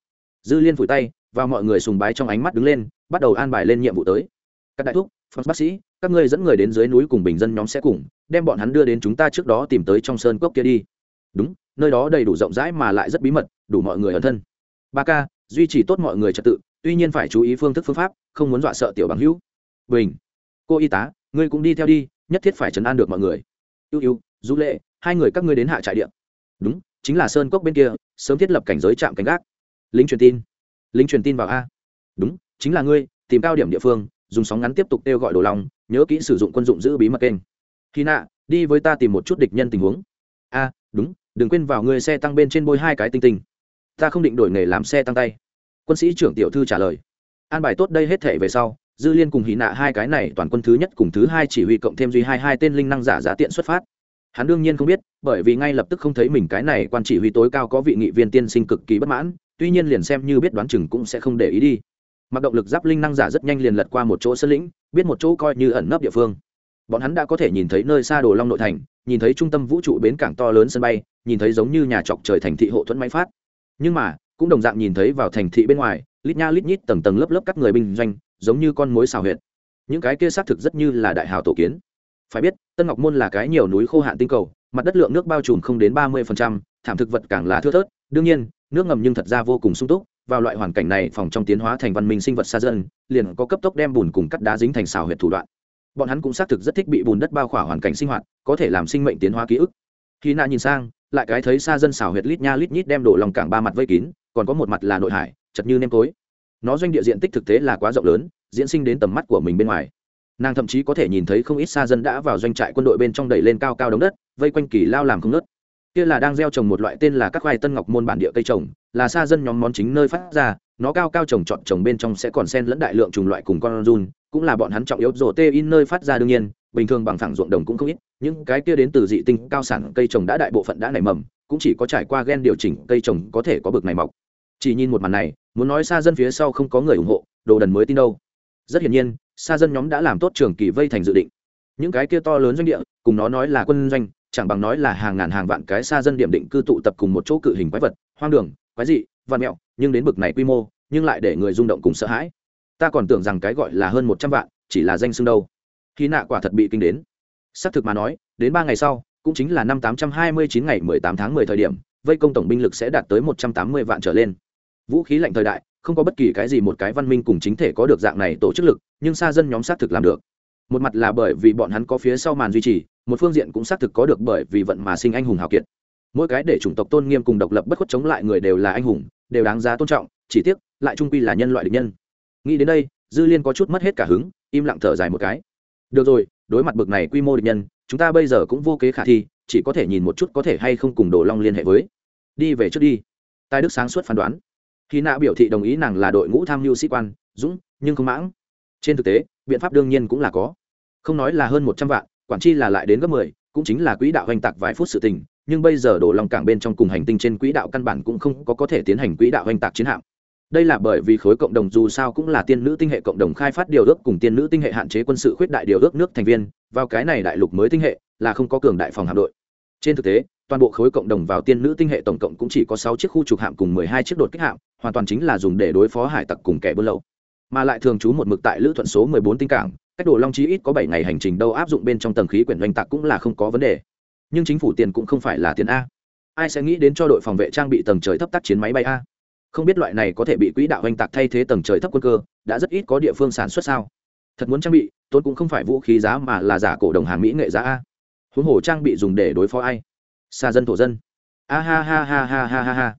Dư liên phủi tay và mọi người sùng bái trong ánh mắt đứng lên, bắt đầu an bài lên nhiệm vụ tới. Các đại thúc phật bác sĩ, các ngươi dẫn người đến dưới núi cùng bình dân nhóm sẽ cùng, đem bọn hắn đưa đến chúng ta trước đó tìm tới trong sơn cốc kia đi. Đúng, nơi đó đầy đủ rộng rãi mà lại rất bí mật, đủ mọi người ẩn thân. Ba k duy trì tốt mọi người trật tự, tuy nhiên phải chú ý phương thức phương pháp, không muốn dọa sợ tiểu bằng hữu. Bình. Cô y tá, ngươi cũng đi theo đi, nhất thiết phải chấn an được mọi người. Ưu ưu, du lệ, hai người các ngươi đến hạ trại điện đúng, chính là sơn cốc bên kia, sớm thiết lập cảnh giới trạm canh gác. Lính truyền tin lính truyền tin vào a. Đúng, chính là ngươi, tìm cao điểm địa phương, dùng sóng ngắn tiếp tục kêu gọi đồ lòng, nhớ kỹ sử dụng quân dụng giữ bí mật kênh. Khi nạ, đi với ta tìm một chút địch nhân tình huống. A, đúng, đừng quên vào ngươi xe tăng bên trên bôi hai cái tinh tinh. Ta không định đổi nghề làm xe tăng tay. Quân sĩ trưởng tiểu thư trả lời. An bài tốt đây hết thể về sau, dư liên cùng hì nạ hai cái này toàn quân thứ nhất cùng thứ hai chỉ huy cộng thêm duy hai hai tên linh năng giả giá tiện xuất phát hắn đương nhiên không biết, bởi vì ngay lập tức không thấy mình cái này quan chỉ huy tối cao có vị nghị viên tiên sinh cực kỳ bất mãn, tuy nhiên liền xem như biết đoán chừng cũng sẽ không để ý đi. Mặc động lực giáp linh năng giả rất nhanh liền lật qua một chỗ sân lĩnh, biết một chỗ coi như ẩn nấp địa phương. Bọn hắn đã có thể nhìn thấy nơi xa đồ long nội thành, nhìn thấy trung tâm vũ trụ bến cảng to lớn sân bay, nhìn thấy giống như nhà trọc trời thành thị hộ thuẫn máy phát. Nhưng mà, cũng đồng dạng nhìn thấy vào thành thị bên ngoài, lít nha lít nhít tầng tầng lớp lớp các người binh doanh, giống như con mối xào huyệt. Những cái kia xác thực rất như là đại hào tổ kiến phải biết, tân ngọc môn là cái nhiều núi khô hạn tinh cầu, mặt đất lượng nước bao trùm không đến ba mươi thảm thực vật càng là thưa thớt. Đương nhiên, nước ngầm nhưng thật ra vô cùng sung túc, vào loại hoàn cảnh này phòng trong tiến hóa thành văn minh sinh vật xa dân, liền có cấp tốc đem bùn cùng cắt đá dính thành xào huyệt thủ đoạn. Bọn hắn cũng xác thực rất thích bị bùn đất bao khỏa hoàn cảnh sinh hoạt, có thể làm sinh mệnh tiến hóa ký ức. Khi nạ nhìn sang, lại cái thấy xa dân xào huyệt lít nha lít nhít đem đổ lòng cảng ba mặt vây kín, còn có một mặt là nội hải, chật như nêm tối nó doanh địa diện tích thực tế là quá rộng lớn, diễn sinh đến tầm mắt của mình bên ngoài nàng thậm chí có thể nhìn thấy không ít xa dân đã vào doanh trại quân đội bên trong đẩy lên cao cao đống đất, vây quanh kỳ lao làm không nớt kia là đang gieo trồng một loại tên là các khoai tân ngọc môn bản địa cây trồng, là xa dân nhóm món chính nơi phát ra, nó cao cao trồng trọt trồng bên trong sẽ còn sen lẫn đại lượng trùng loại cùng con run, cũng là bọn hắn trọng yếu rổ tê in nơi phát ra đương nhiên, bình thường bằng phẳng ruộng đồng cũng không ít, những cái kia đến từ dị tinh cao sản cây trồng đã đại bộ phận đã nảy mầm, cũng chỉ có trải qua gen điều chỉnh cây trồng có thể có bực này mọc. Chỉ nhìn một màn này, muốn nói xa dân phía sau không có người ủng hộ, đồ đần mới tin đâu. Rất hiển nhiên xa dân nhóm đã làm tốt trường kỳ vây thành dự định. Những cái kia to lớn doanh địa, cùng nó nói là quân doanh, chẳng bằng nói là hàng ngàn hàng vạn cái xa dân điểm định cư tụ tập cùng một chỗ cự hình quái vật, hoang đường, quái dị văn mẹo, nhưng đến bực này quy mô, nhưng lại để người rung động cùng sợ hãi. Ta còn tưởng rằng cái gọi là hơn một trăm vạn, chỉ là danh xưng đâu. Khi nạ quả thật bị kinh đến. Xác thực mà nói, đến ba ngày sau, cũng chính là năm tám trăm hai mươi chín ngày mười tám tháng mười thời điểm, vây công tổng binh lực sẽ đạt tới một trăm tám mươi vạn trở lên. Vũ khí lạnh thời đại không có bất kỳ cái gì một cái văn minh cùng chính thể có được dạng này tổ chức lực, nhưng xa dân nhóm xác thực làm được. Một mặt là bởi vì bọn hắn có phía sau màn duy trì, một phương diện cũng xác thực có được bởi vì vận mà sinh anh hùng hào kiệt. Mỗi cái để chủng tộc tôn nghiêm cùng độc lập bất khuất chống lại người đều là anh hùng, đều đáng giá tôn trọng, chỉ tiếc, lại trung quy là nhân loại địch nhân. Nghĩ đến đây, dư liên có chút mất hết cả hứng, im lặng thở dài một cái. Được rồi, đối mặt bực này quy mô địch nhân, chúng ta bây giờ cũng vô kế khả thi, chỉ có thể nhìn một chút có thể hay không cùng đồ long liên hệ với. Đi về trước đi. Tài đức sáng suốt phán đoán khi nạ biểu thị đồng ý nàng là đội ngũ tham mưu sĩ quan, dũng, nhưng không mãng. Trên thực tế, biện pháp đương nhiên cũng là có. Không nói là hơn một trăm vạn, quản chi là lại đến gấp mười, cũng chính là quỹ đạo hoành tạc vài phút sự tình, nhưng bây giờ đổ lòng cảng bên trong cùng hành tinh trên quỹ đạo căn bản cũng không có có thể tiến hành quỹ đạo hoành tạc chiến hạm. Đây là bởi vì khối cộng đồng dù sao cũng là tiên nữ tinh hệ cộng đồng khai phát điều ước cùng tiên nữ tinh hệ hạn chế quân sự khuyết đại điều ước nước thành viên, vào cái này đại lục mới tinh hệ, là không có cường đại phòng hạm đội. Trên thực tế toàn bộ khối cộng đồng vào tiên nữ tinh hệ tổng cộng cũng chỉ có sáu chiếc khu trục hạm cùng mười hai chiếc đột kích hạm, hoàn toàn chính là dùng để đối phó hải tặc cùng kẻ buôn lậu. Mà lại thường trú một mực tại lữ thuận số mười bốn tinh cảng, cách đồ long chí ít có bảy ngày hành trình đâu áp dụng bên trong tầng khí quyển doanh tạc cũng là không có vấn đề. Nhưng chính phủ tiền cũng không phải là tiền a. Ai sẽ nghĩ đến cho đội phòng vệ trang bị tầng trời thấp tác chiến máy bay a? Không biết loại này có thể bị quỹ đạo doanh tạc thay thế tầng trời thấp quân cơ, đã rất ít có địa phương sản xuất sao? Thật muốn trang bị tốt cũng không phải vũ khí giá mà là giả cổ đồng hàng mỹ nghệ giá a. Huống hồ trang bị dùng để đối phó ai? Xa dân thổ dân. A ha ha ha ha ha ha ha.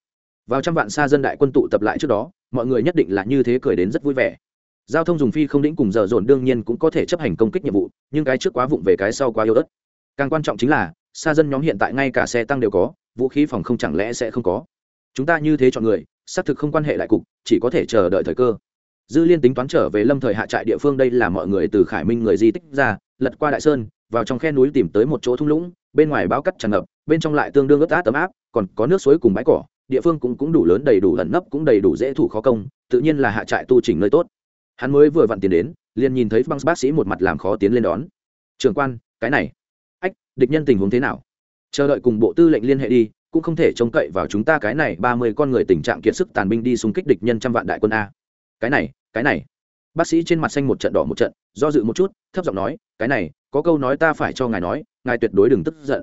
Vào trăm vạn xa dân đại quân tụ tập lại trước đó, mọi người nhất định là như thế cười đến rất vui vẻ. Giao thông dùng phi không đĩnh cùng giờ dồn đương nhiên cũng có thể chấp hành công kích nhiệm vụ, nhưng cái trước quá vụng về cái sau quá yếu ớt. Càng quan trọng chính là xa dân nhóm hiện tại ngay cả xe tăng đều có, vũ khí phòng không chẳng lẽ sẽ không có? Chúng ta như thế chọn người, xác thực không quan hệ lại cục, chỉ có thể chờ đợi thời cơ. Dư liên tính toán trở về lâm thời hạ trại địa phương đây là mọi người từ khải minh người di tích ra, lật qua đại sơn, vào trong khe núi tìm tới một chỗ thung lũng bên ngoài bao cắt tràn ngập, bên trong lại tương đương ướt át ấm áp, còn có nước suối cùng bãi cỏ, địa phương cũng cũng đủ lớn, đầy đủ ẩn nấp, cũng đầy đủ dễ thủ khó công, tự nhiên là hạ trại tu chỉnh nơi tốt. Hắn mới vừa vặn tiến đến, liền nhìn thấy băng bác sĩ một mặt làm khó tiến lên đón. Trường quan, cái này. Ách, địch nhân tình huống thế nào? Chờ đợi cùng bộ tư lệnh liên hệ đi, cũng không thể trông cậy vào chúng ta cái này ba mươi con người tình trạng kiệt sức tàn binh đi xung kích địch nhân trăm vạn đại quân a. Cái này cái này. Bác sĩ trên mặt xanh một trận đỏ một trận, do dự một chút, thấp giọng nói, cái này có câu nói ta phải cho ngài nói, ngài tuyệt đối đừng tức giận.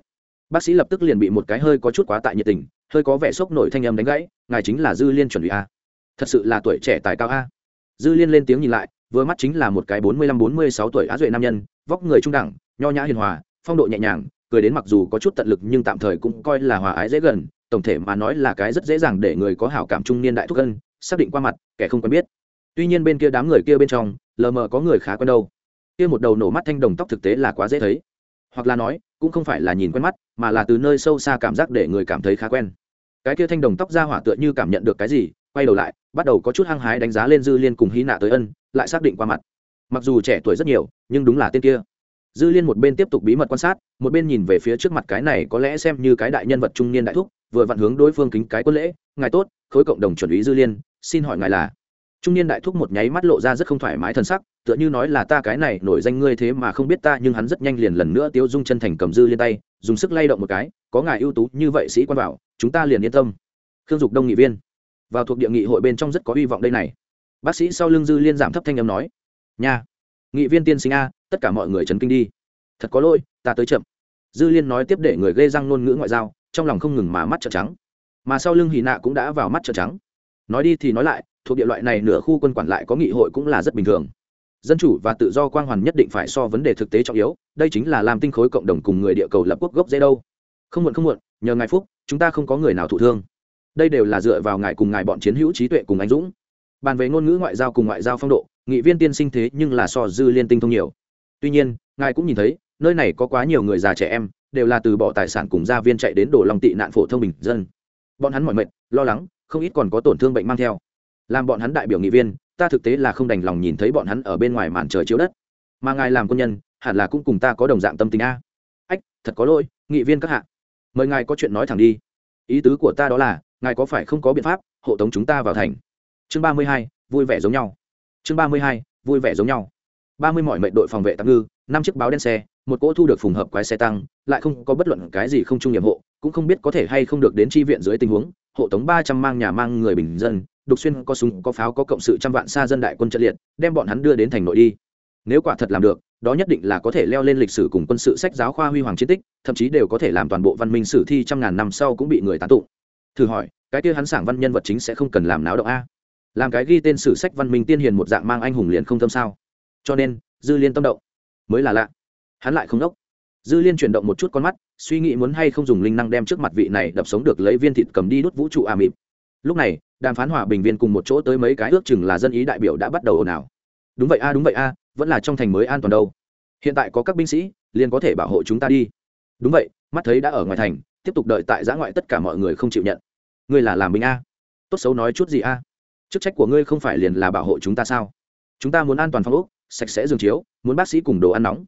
Bác sĩ lập tức liền bị một cái hơi có chút quá tại nhiệt tình, hơi có vẻ sốc nổi thanh âm đánh gãy, ngài chính là dư liên chuẩn bị a. Thật sự là tuổi trẻ tài cao a. Dư liên lên tiếng nhìn lại, vừa mắt chính là một cái bốn mươi lăm bốn mươi sáu tuổi á duệ nam nhân, vóc người trung đẳng, nho nhã hiền hòa, phong độ nhẹ nhàng, cười đến mặc dù có chút tận lực nhưng tạm thời cũng coi là hòa ái dễ gần, tổng thể mà nói là cái rất dễ dàng để người có hảo cảm trung niên đại thúc ân, xác định qua mặt, kẻ không quen biết. Tuy nhiên bên kia đám người kia bên trong, lờ mờ có người khá quen đâu kia một đầu nổ mắt thanh đồng tóc thực tế là quá dễ thấy. Hoặc là nói, cũng không phải là nhìn quen mắt, mà là từ nơi sâu xa cảm giác để người cảm thấy khá quen. Cái kia thanh đồng tóc ra hỏa tựa như cảm nhận được cái gì, quay đầu lại, bắt đầu có chút hăng hái đánh giá lên dư liên cùng hy nạ tới ân, lại xác định qua mặt. Mặc dù trẻ tuổi rất nhiều, nhưng đúng là tên kia. Dư liên một bên tiếp tục bí mật quan sát, một bên nhìn về phía trước mặt cái này có lẽ xem như cái đại nhân vật trung niên đại thúc, vừa vặn hướng đối phương kính cái quân lễ, ngài tốt, khối cộng đồng chuẩn ý dư liên, xin hỏi ngài là trung niên đại thúc một nháy mắt lộ ra rất không thoải mái thân sắc, tựa như nói là ta cái này nổi danh ngươi thế mà không biết ta, nhưng hắn rất nhanh liền lần nữa tiêu dung chân thành cầm dư liên tay, dùng sức lay động một cái, có ngài ưu tú như vậy sĩ quan bảo, chúng ta liền yên tâm. Khương dục đông nghị viên. Vào thuộc địa nghị hội bên trong rất có hy vọng đây này. Bác sĩ sau lưng dư liên giảm thấp thanh âm nói, nha, nghị viên tiên sinh a, tất cả mọi người chấn kinh đi. Thật có lỗi, ta tới chậm. Dư liên nói tiếp để người gây răng ngôn ngữ ngoại giao, trong lòng không ngừng mà mắt trợn trắng. Mà sau lưng hì nạ cũng đã vào mắt trợn trắng. Nói đi thì nói lại thuộc địa loại này nửa khu quân quản lại có nghị hội cũng là rất bình thường. Dân chủ và tự do quang hoàn nhất định phải so vấn đề thực tế trọng yếu, đây chính là làm tinh khối cộng đồng cùng người địa cầu lập quốc gốc dễ đâu. Không muộn không muộn, nhờ ngài phúc, chúng ta không có người nào thụ thương. Đây đều là dựa vào ngài cùng ngài bọn chiến hữu trí tuệ cùng anh dũng. Bàn về ngôn ngữ ngoại giao cùng ngoại giao phong độ, nghị viên tiên sinh thế nhưng là so dư liên tinh thông nhiều. Tuy nhiên, ngài cũng nhìn thấy, nơi này có quá nhiều người già trẻ em, đều là từ bỏ tài sản cùng gia viên chạy đến đổ lòng tị nạn phổ thông bình dân. Bọn hắn mọi mệt, lo lắng, không ít còn có tổn thương bệnh mang theo làm bọn hắn đại biểu nghị viên, ta thực tế là không đành lòng nhìn thấy bọn hắn ở bên ngoài màn trời chiếu đất. Mà ngài làm quân nhân, hẳn là cũng cùng ta có đồng dạng tâm tình a. Ách, thật có lỗi, nghị viên các hạ. Mời ngài có chuyện nói thẳng đi. Ý tứ của ta đó là, ngài có phải không có biện pháp, hộ tống chúng ta vào thành? Chương ba mươi hai, vui vẻ giống nhau. Chương ba mươi hai, vui vẻ giống nhau. Ba mươi mọi mệnh đội phòng vệ tăng ngư, năm chiếc báo đen xe, một cỗ thu được phùng hợp quái xe tăng, lại không có bất luận cái gì không trung nhiệm hộ, cũng không biết có thể hay không được đến tri viện dưới tình huống, hộ tống ba trăm mang nhà mang người bình dân đục xuyên có súng, có pháo, có cộng sự trăm vạn xa dân đại quân trận liệt, đem bọn hắn đưa đến thành nội đi. Nếu quả thật làm được, đó nhất định là có thể leo lên lịch sử cùng quân sự sách giáo khoa huy hoàng chiến tích, thậm chí đều có thể làm toàn bộ văn minh sử thi trăm ngàn năm sau cũng bị người tán tụng. Thử hỏi, cái kia hắn sảng văn nhân vật chính sẽ không cần làm náo động a? Làm cái ghi tên sử sách văn minh tiên hiền một dạng mang anh hùng liền không tâm sao? Cho nên, dư liên tâm động. Mới là lạ. Hắn lại không đốc. Dư liên chuyển động một chút con mắt, suy nghĩ muốn hay không dùng linh năng đem trước mặt vị này đập sống được lấy viên thịt cầm đi đốt vũ trụ à mịt lúc này đàm phán hòa bình viên cùng một chỗ tới mấy cái ước chừng là dân ý đại biểu đã bắt đầu ồn ào. Đúng vậy a, đúng vậy a, vẫn là trong thành mới an toàn đâu. Hiện tại có các binh sĩ, liền có thể bảo hộ chúng ta đi. Đúng vậy, mắt thấy đã ở ngoài thành, tiếp tục đợi tại giã ngoại tất cả mọi người không chịu nhận. Ngươi là làm binh a? Tốt xấu nói chút gì a? Chức trách của ngươi không phải liền là bảo hộ chúng ta sao? Chúng ta muốn an toàn phong ốc, sạch sẽ giường chiếu, muốn bác sĩ cùng đồ ăn nóng.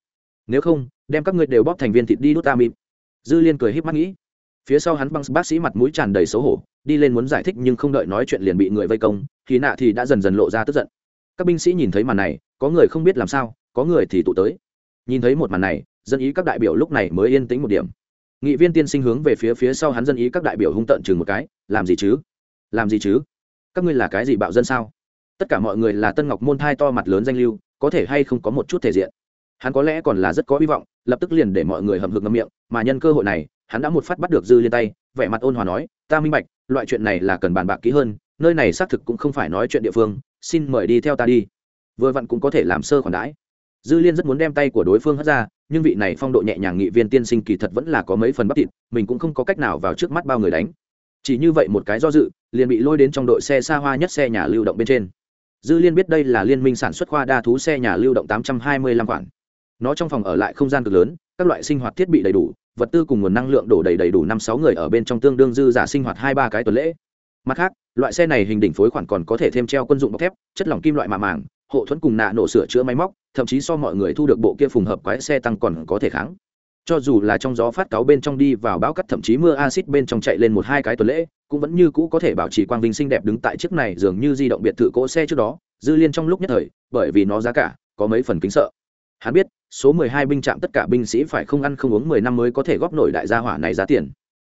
Nếu không, đem các ngươi đều bóp thành viên thịt đi đốt ta mịn. dư liên cười híp mắt nghĩ phía sau hắn băng bác sĩ mặt mũi tràn đầy xấu hổ, đi lên muốn giải thích nhưng không đợi nói chuyện liền bị người vây công, thì nạ thì đã dần dần lộ ra tức giận. Các binh sĩ nhìn thấy màn này, có người không biết làm sao, có người thì tụ tới. Nhìn thấy một màn này, dân ý các đại biểu lúc này mới yên tĩnh một điểm. Nghị viên tiên sinh hướng về phía phía sau hắn dân ý các đại biểu hung tận chừng một cái, làm gì chứ? Làm gì chứ? Các ngươi là cái gì bạo dân sao? Tất cả mọi người là tân ngọc môn thai to mặt lớn danh lưu, có thể hay không có một chút thể diện? Hắn có lẽ còn là rất có hy vọng, lập tức liền để mọi người hầm hực ngâm miệng, mà nhân cơ hội này hắn đã một phát bắt được dư liên tay, vẻ mặt ôn hòa nói, ta minh bạch, loại chuyện này là cần bàn bạc kỹ hơn, nơi này xác thực cũng không phải nói chuyện địa phương, xin mời đi theo ta đi. Vừa vặn cũng có thể làm sơ khoản đãi. Dư liên rất muốn đem tay của đối phương hất ra, nhưng vị này phong độ nhẹ nhàng nghị viên tiên sinh kỳ thật vẫn là có mấy phần bắp thịt, mình cũng không có cách nào vào trước mắt bao người đánh. Chỉ như vậy một cái do dự, liền bị lôi đến trong đội xe xa hoa nhất xe nhà lưu động bên trên. Dư liên biết đây là liên minh sản xuất khoa đa thú xe nhà lưu động tám trăm hai mươi lăm khoản. Nó trong phòng ở lại không gian cực lớn, các loại sinh hoạt thiết bị đầy đủ vật tư cùng nguồn năng lượng đổ đầy đầy đủ năm sáu người ở bên trong tương đương dư giả sinh hoạt hai ba cái tuần lễ. Mặt khác, loại xe này hình đỉnh phối khoản còn có thể thêm treo quân dụng bọc thép, chất lỏng kim loại mạ màng, hộ thuẫn cùng nạ nổ sửa chữa máy móc, thậm chí so mọi người thu được bộ kia phùng hợp quái xe tăng còn có thể kháng. Cho dù là trong gió phát cáo bên trong đi vào bão cắt thậm chí mưa acid bên trong chạy lên một hai cái tuần lễ, cũng vẫn như cũ có thể bảo trì quang vinh xinh đẹp đứng tại chiếc này dường như di động biệt thự cỗ xe trước đó, dư liên trong lúc nhất thời, bởi vì nó giá cả, có mấy phần kính sợ. Hắn biết số mười hai binh trạm tất cả binh sĩ phải không ăn không uống mười năm mới có thể góp nổi đại gia hỏa này giá tiền.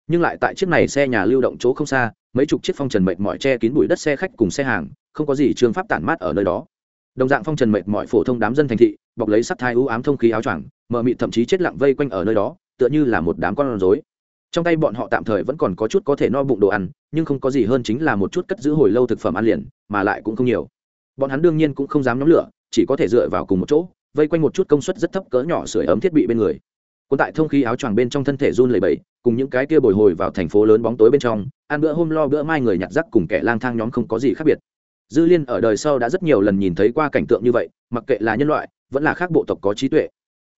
Nhưng lại tại chiếc này xe nhà lưu động chỗ không xa, mấy chục chiếc phong trần mệt mỏi che kín bụi đất xe khách cùng xe hàng, không có gì trường pháp tản mát ở nơi đó. Đồng dạng phong trần mệt mỏi phổ thông đám dân thành thị, bọc lấy sắc thai ưu ám thông khí áo choàng, mờ mịt thậm chí chết lặng vây quanh ở nơi đó, tựa như là một đám con rối. Trong tay bọn họ tạm thời vẫn còn có chút có thể no bụng đồ ăn, nhưng không có gì hơn chính là một chút cất giữ hồi lâu thực phẩm ăn liền, mà lại cũng không nhiều. Bọn hắn đương nhiên cũng không dám nhóm lửa, chỉ có thể dựa vào cùng một chỗ vây quanh một chút công suất rất thấp cỡ nhỏ sưởi ấm thiết bị bên người. Cuốn tại thông khí áo choàng bên trong thân thể run lẩy bẩy, cùng những cái kia bồi hồi vào thành phố lớn bóng tối bên trong, ăn bữa hôm lo bữa mai người nhặt rác cùng kẻ lang thang nhóm không có gì khác biệt. Dư liên ở đời sau đã rất nhiều lần nhìn thấy qua cảnh tượng như vậy, mặc kệ là nhân loại, vẫn là khác bộ tộc có trí tuệ.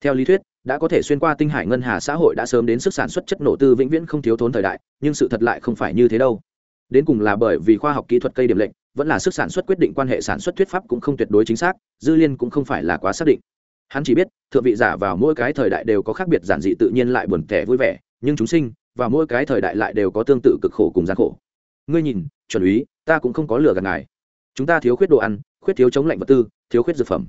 Theo lý thuyết, đã có thể xuyên qua tinh hải ngân hà xã hội đã sớm đến sức sản xuất chất nổ tư vĩnh viễn không thiếu thốn thời đại, nhưng sự thật lại không phải như thế đâu. Đến cùng là bởi vì khoa học kỹ thuật cây điểm lệnh vẫn là sức sản xuất quyết định quan hệ sản xuất thuyết pháp cũng không tuyệt đối chính xác, dư liên cũng không phải là quá xác định. Hắn chỉ biết, thượng vị giả vào mỗi cái thời đại đều có khác biệt giản dị tự nhiên lại buồn tẻ vui vẻ, nhưng chúng sinh, vào mỗi cái thời đại lại đều có tương tự cực khổ cùng gian khổ. Ngươi nhìn, chuẩn úy, ta cũng không có lừa gạt ngài. Chúng ta thiếu khuyết đồ ăn, khuyết thiếu chống lạnh vật tư, thiếu khuyết dược phẩm.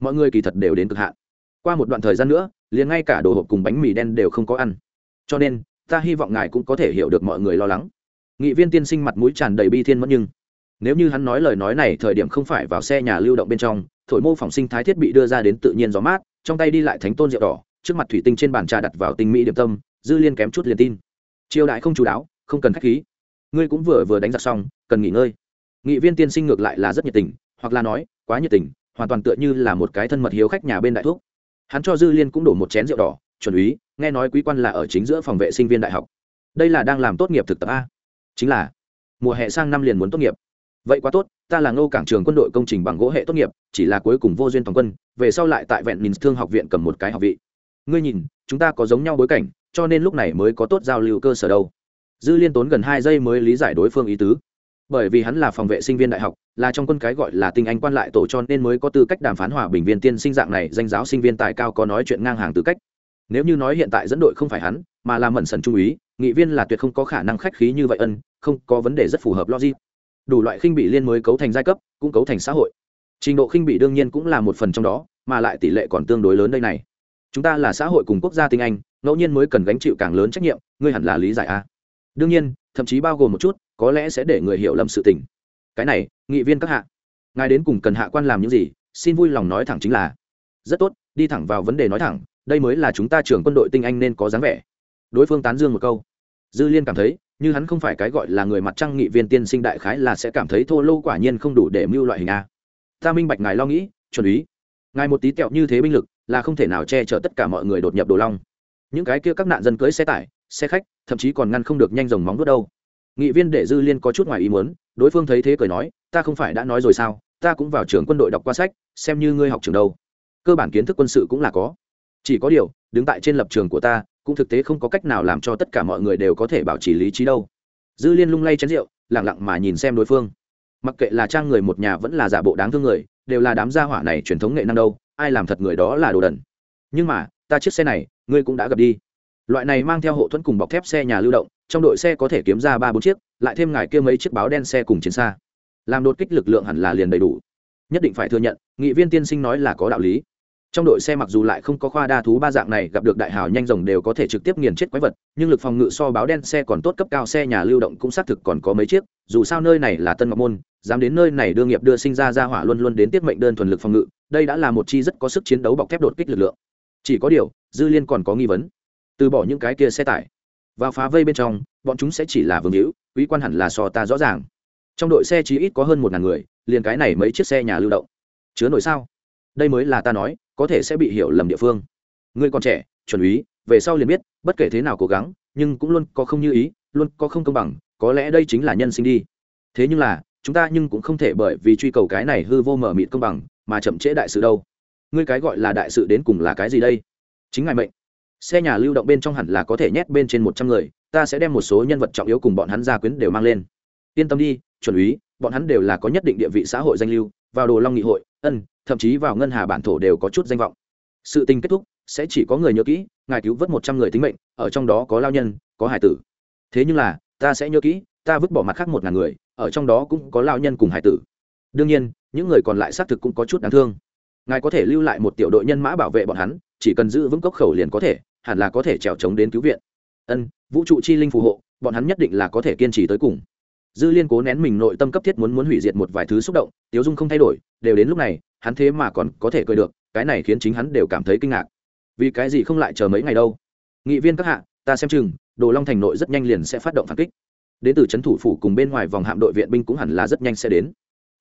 Mọi người kỳ thật đều đến cực hạn. Qua một đoạn thời gian nữa, liền ngay cả đồ hộp cùng bánh mì đen đều không có ăn. Cho nên, ta hy vọng ngài cũng có thể hiểu được mọi người lo lắng. Nghị viên tiên sinh mặt mũi tràn đầy bi thiên mất nhưng nếu như hắn nói lời nói này thời điểm không phải vào xe nhà lưu động bên trong, thổi mô phỏng sinh thái thiết bị đưa ra đến tự nhiên gió mát, trong tay đi lại thánh tôn rượu đỏ, trước mặt thủy tinh trên bàn trà đặt vào tinh mỹ điểm tâm, dư liên kém chút liền tin. Triều đại không chú đáo, không cần khách khí. Ngươi cũng vừa vừa đánh giặc xong, cần nghỉ ngơi. Nghị viên tiên sinh ngược lại là rất nhiệt tình, hoặc là nói, quá nhiệt tình, hoàn toàn tựa như là một cái thân mật hiếu khách nhà bên đại thuốc hắn cho dư liên cũng đổ một chén rượu đỏ, chuẩn úy, nghe nói quý quan là ở chính giữa phòng vệ sinh viên đại học. Đây là đang làm tốt nghiệp thực tập a. Chính là, mùa hè sang năm liền muốn tốt nghiệp vậy quá tốt, ta là ngô cảng trường quân đội công trình bằng gỗ hệ tốt nghiệp, chỉ là cuối cùng vô duyên toàn quân, về sau lại tại vẹn nhìn thương học viện cầm một cái học vị. Ngươi nhìn, chúng ta có giống nhau bối cảnh, cho nên lúc này mới có tốt giao lưu cơ sở đâu. Dư liên tốn gần hai giây mới lý giải đối phương ý tứ. Bởi vì hắn là phòng vệ sinh viên đại học, là trong quân cái gọi là tinh anh quan lại tổ cho nên mới có tư cách đàm phán hòa bình viên tiên sinh dạng này, danh giáo sinh viên tài cao có nói chuyện ngang hàng tư cách. Nếu như nói hiện tại dẫn đội không phải hắn, mà là mẩn sần trung úy, nghị viên là tuyệt không có khả năng khách khí như vậy ân, không có vấn đề rất phù hợp logic đủ loại khinh bị liên mới cấu thành giai cấp, cũng cấu thành xã hội. Trình độ khinh bị đương nhiên cũng là một phần trong đó, mà lại tỷ lệ còn tương đối lớn đây này. Chúng ta là xã hội cùng quốc gia tinh anh, ngẫu nhiên mới cần gánh chịu càng lớn trách nhiệm, ngươi hẳn là lý giải a. Đương nhiên, thậm chí bao gồm một chút, có lẽ sẽ để người hiểu lầm sự tình. Cái này, nghị viên các hạ, ngài đến cùng cần hạ quan làm những gì, xin vui lòng nói thẳng chính là, rất tốt, đi thẳng vào vấn đề nói thẳng, đây mới là chúng ta trưởng quân đội tinh anh nên có dáng vẻ. Đối phương tán dương một câu. Dư liên cảm thấy như hắn không phải cái gọi là người mặt trăng nghị viên tiên sinh đại khái là sẽ cảm thấy thô lô quả nhiên không đủ để mưu loại hình a. Ta minh bạch ngài lo nghĩ, chuẩn ý. Ngài một tí tẹo như thế binh lực, là không thể nào che chở tất cả mọi người đột nhập đồ long. Những cái kia các nạn dân cưới xe tải, xe khách, thậm chí còn ngăn không được nhanh dòng móng đốt đâu. Nghị viên để dư liên có chút ngoài ý muốn, đối phương thấy thế cười nói, ta không phải đã nói rồi sao? Ta cũng vào trường quân đội đọc qua sách, xem như ngươi học trường đâu. Cơ bản kiến thức quân sự cũng là có. Chỉ có điều, đứng tại trên lập trường của ta cũng thực tế không có cách nào làm cho tất cả mọi người đều có thể bảo trì lý trí đâu. Dư liên lung lay chén rượu lẳng lặng mà nhìn xem đối phương. Mặc kệ là trang người một nhà vẫn là giả bộ đáng thương người, đều là đám gia hỏa này truyền thống nghệ năng đâu, ai làm thật người đó là đồ đần. Nhưng mà, ta chiếc xe này, ngươi cũng đã gặp đi. Loại này mang theo hộ thuẫn cùng bọc thép xe nhà lưu động, trong đội xe có thể kiếm ra ba bốn chiếc, lại thêm ngài kia mấy chiếc báo đen xe cùng chiến xa. Làm đột kích lực lượng hẳn là liền đầy đủ. Nhất định phải thừa nhận, nghị viên tiên sinh nói là có đạo lý trong đội xe mặc dù lại không có khoa đa thú ba dạng này, gặp được đại hào nhanh rồng đều có thể trực tiếp nghiền chết quái vật, nhưng lực phòng ngự so báo đen xe còn tốt cấp cao, xe nhà lưu động cũng xác thực còn có mấy chiếc, dù sao nơi này là tân ngọc môn, dám đến nơi này đương nghiệp đưa sinh ra ra hỏa luôn luôn đến tiết mệnh đơn thuần lực phòng ngự, đây đã là một chi rất có sức chiến đấu bọc thép đột kích lực lượng. Chỉ có điều, dư liên còn có nghi vấn. Từ bỏ những cái kia xe tải vào phá vây bên trong, bọn chúng sẽ chỉ là vương hữu, quý quan hẳn là so ta rõ ràng. Trong đội xe chỉ ít có hơn một ngàn người, liền cái này mấy chiếc xe nhà lưu động. Chứa nổi sao? Đây mới là ta nói, có thể sẽ bị hiểu lầm địa phương. Ngươi còn trẻ, chuẩn úy, về sau liền biết, bất kể thế nào cố gắng, nhưng cũng luôn có không như ý, luôn có không công bằng, có lẽ đây chính là nhân sinh đi. Thế nhưng là, chúng ta nhưng cũng không thể bởi vì truy cầu cái này hư vô mở mịt công bằng, mà chậm trễ đại sự đâu. Ngươi cái gọi là đại sự đến cùng là cái gì đây? Chính ngài mệnh. Xe nhà lưu động bên trong hẳn là có thể nhét bên trên một trăm người, ta sẽ đem một số nhân vật trọng yếu cùng bọn hắn gia quyến đều mang lên. Yên tâm đi, chuẩn úy, bọn hắn đều là có nhất định địa vị xã hội danh lưu, vào đồ long nghị hội ân, thậm chí vào ngân hà bản thổ đều có chút danh vọng. Sự tình kết thúc, sẽ chỉ có người nhớ kỹ, ngài cứu vớt một trăm người tính mệnh, ở trong đó có lao nhân, có hải tử. Thế nhưng là, ta sẽ nhớ kỹ, ta vứt bỏ mặt khác một ngàn người, ở trong đó cũng có lao nhân cùng hải tử. Đương nhiên, những người còn lại xác thực cũng có chút đáng thương. Ngài có thể lưu lại một tiểu đội nhân mã bảo vệ bọn hắn, chỉ cần giữ vững cốc khẩu liền có thể, hẳn là có thể trèo trống đến cứu viện. Ân, vũ trụ chi linh phù hộ, bọn hắn nhất định là có thể kiên trì tới cùng dư liên cố nén mình nội tâm cấp thiết muốn muốn hủy diệt một vài thứ xúc động, tiếu dung không thay đổi, đều đến lúc này, hắn thế mà còn có thể cười được, cái này khiến chính hắn đều cảm thấy kinh ngạc. Vì cái gì không lại chờ mấy ngày đâu? Nghị viên các hạ, ta xem chừng, đồ long thành nội rất nhanh liền sẽ phát động phản kích. Đến từ c h ấ n thủ phủ cùng bên ngoài vòng hạm đội viện binh cũng hẳn là rất nhanh sẽ đến.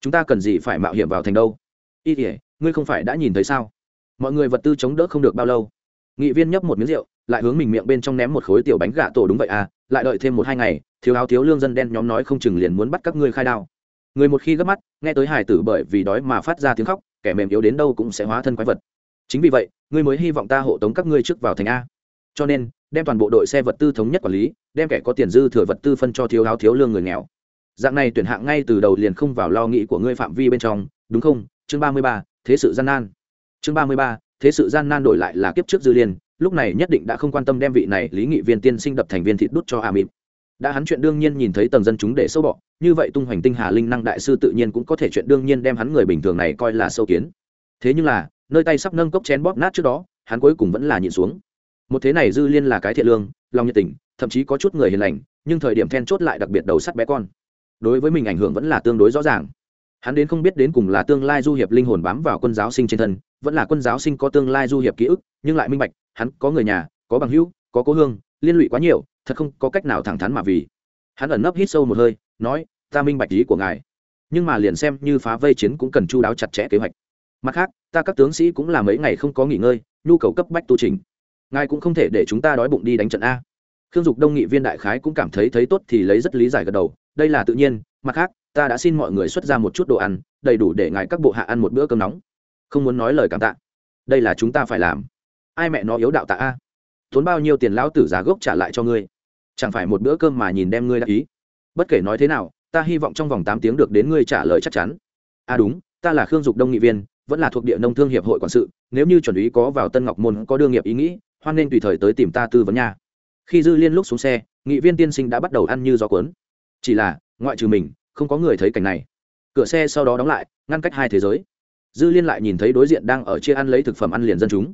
Chúng ta cần gì phải mạo hiểm vào thành đâu? Y thể ngươi không phải đã nhìn thấy sao? Mọi người vật tư chống đỡ không được bao lâu nghị viên nhấp một miếng rượu, lại hướng mình miệng bên trong ném một khối tiểu bánh gà tổ đúng vậy à lại đợi thêm một hai ngày, thiếu áo thiếu lương dân đen nhóm nói không chừng liền muốn bắt các ngươi khai đao. Người một khi gấp mắt, nghe tới hải tử bởi vì đói mà phát ra tiếng khóc, kẻ mềm yếu đến đâu cũng sẽ hóa thân quái vật. Chính vì vậy, ngươi mới hy vọng ta hộ tống các ngươi trước vào thành a. Cho nên, đem toàn bộ đội xe vật tư thống nhất quản lý, đem kẻ có tiền dư thừa vật tư phân cho thiếu áo thiếu lương người nghèo. Dạng này tuyển hạng ngay từ đầu liền không vào lo nghĩ của ngươi phạm vi bên trong, đúng không? Chương ba mươi ba, thế sự gian nan. Chương ba mươi ba thế sự gian nan đổi lại là kiếp trước dư liên, lúc này nhất định đã không quan tâm đem vị này lý nghị viên tiên sinh đập thành viên thịt đút cho a mịn đã hắn chuyện đương nhiên nhìn thấy tầng dân chúng để sâu bọ, như vậy tung hoành tinh hà linh năng đại sư tự nhiên cũng có thể chuyện đương nhiên đem hắn người bình thường này coi là sâu kiến. Thế nhưng là, nơi tay sắp nâng cốc chén bóp nát trước đó, hắn cuối cùng vẫn là nhịn xuống. Một thế này dư liên là cái thiện lương, lòng nhiệt tình, thậm chí có chút người hiền lành, nhưng thời điểm then chốt lại đặc biệt đầu sắt bé con. Đối với mình ảnh hưởng vẫn là tương đối rõ ràng. Hắn đến không biết đến cùng là tương lai du hiệp linh hồn bám vào quân giáo sinh trên thân vẫn là quân giáo sinh có tương lai du hiệp ký ức, nhưng lại minh bạch, hắn có người nhà, có bằng hữu, có cố hương, liên lụy quá nhiều, thật không có cách nào thẳng thắn mà vì. Hắn ẩn nấp hít sâu một hơi, nói, ta minh bạch ý của ngài. Nhưng mà liền xem như phá vây chiến cũng cần chu đáo chặt chẽ kế hoạch. Mặt khác, ta các tướng sĩ cũng là mấy ngày không có nghỉ ngơi, nhu cầu cấp bách tu trình ngài cũng không thể để chúng ta đói bụng đi đánh trận a. Khương dục đông nghị viên đại khái cũng cảm thấy thấy tốt thì lấy rất lý giải gật đầu, đây là tự nhiên, mặt khác, ta đã xin mọi người xuất ra một chút đồ ăn, đầy đủ để ngài các bộ hạ ăn một bữa cơm nóng không muốn nói lời cảm tạ. Đây là chúng ta phải làm. Ai mẹ nó yếu đạo tạ a? Tốn bao nhiêu tiền lão tử giá gốc trả lại cho ngươi? Chẳng phải một bữa cơm mà nhìn đem ngươi đã ý. Bất kể nói thế nào, ta hy vọng trong vòng tám tiếng được đến ngươi trả lời chắc chắn. À đúng, ta là khương dục đông nghị viên, vẫn là thuộc địa nông thương hiệp hội quản sự, nếu như chuẩn ý có vào tân ngọc môn có đương nghiệp ý nghĩ, hoan nên tùy thời tới tìm ta tư vấn nha. Khi dư liên lúc xuống xe, nghị viên tiên sinh đã bắt đầu ăn như gió cuốn. Chỉ là, ngoại trừ mình, không có người thấy cảnh này. Cửa xe sau đó đóng lại, ngăn cách hai thế giới dư liên lại nhìn thấy đối diện đang ở chia ăn lấy thực phẩm ăn liền dân chúng.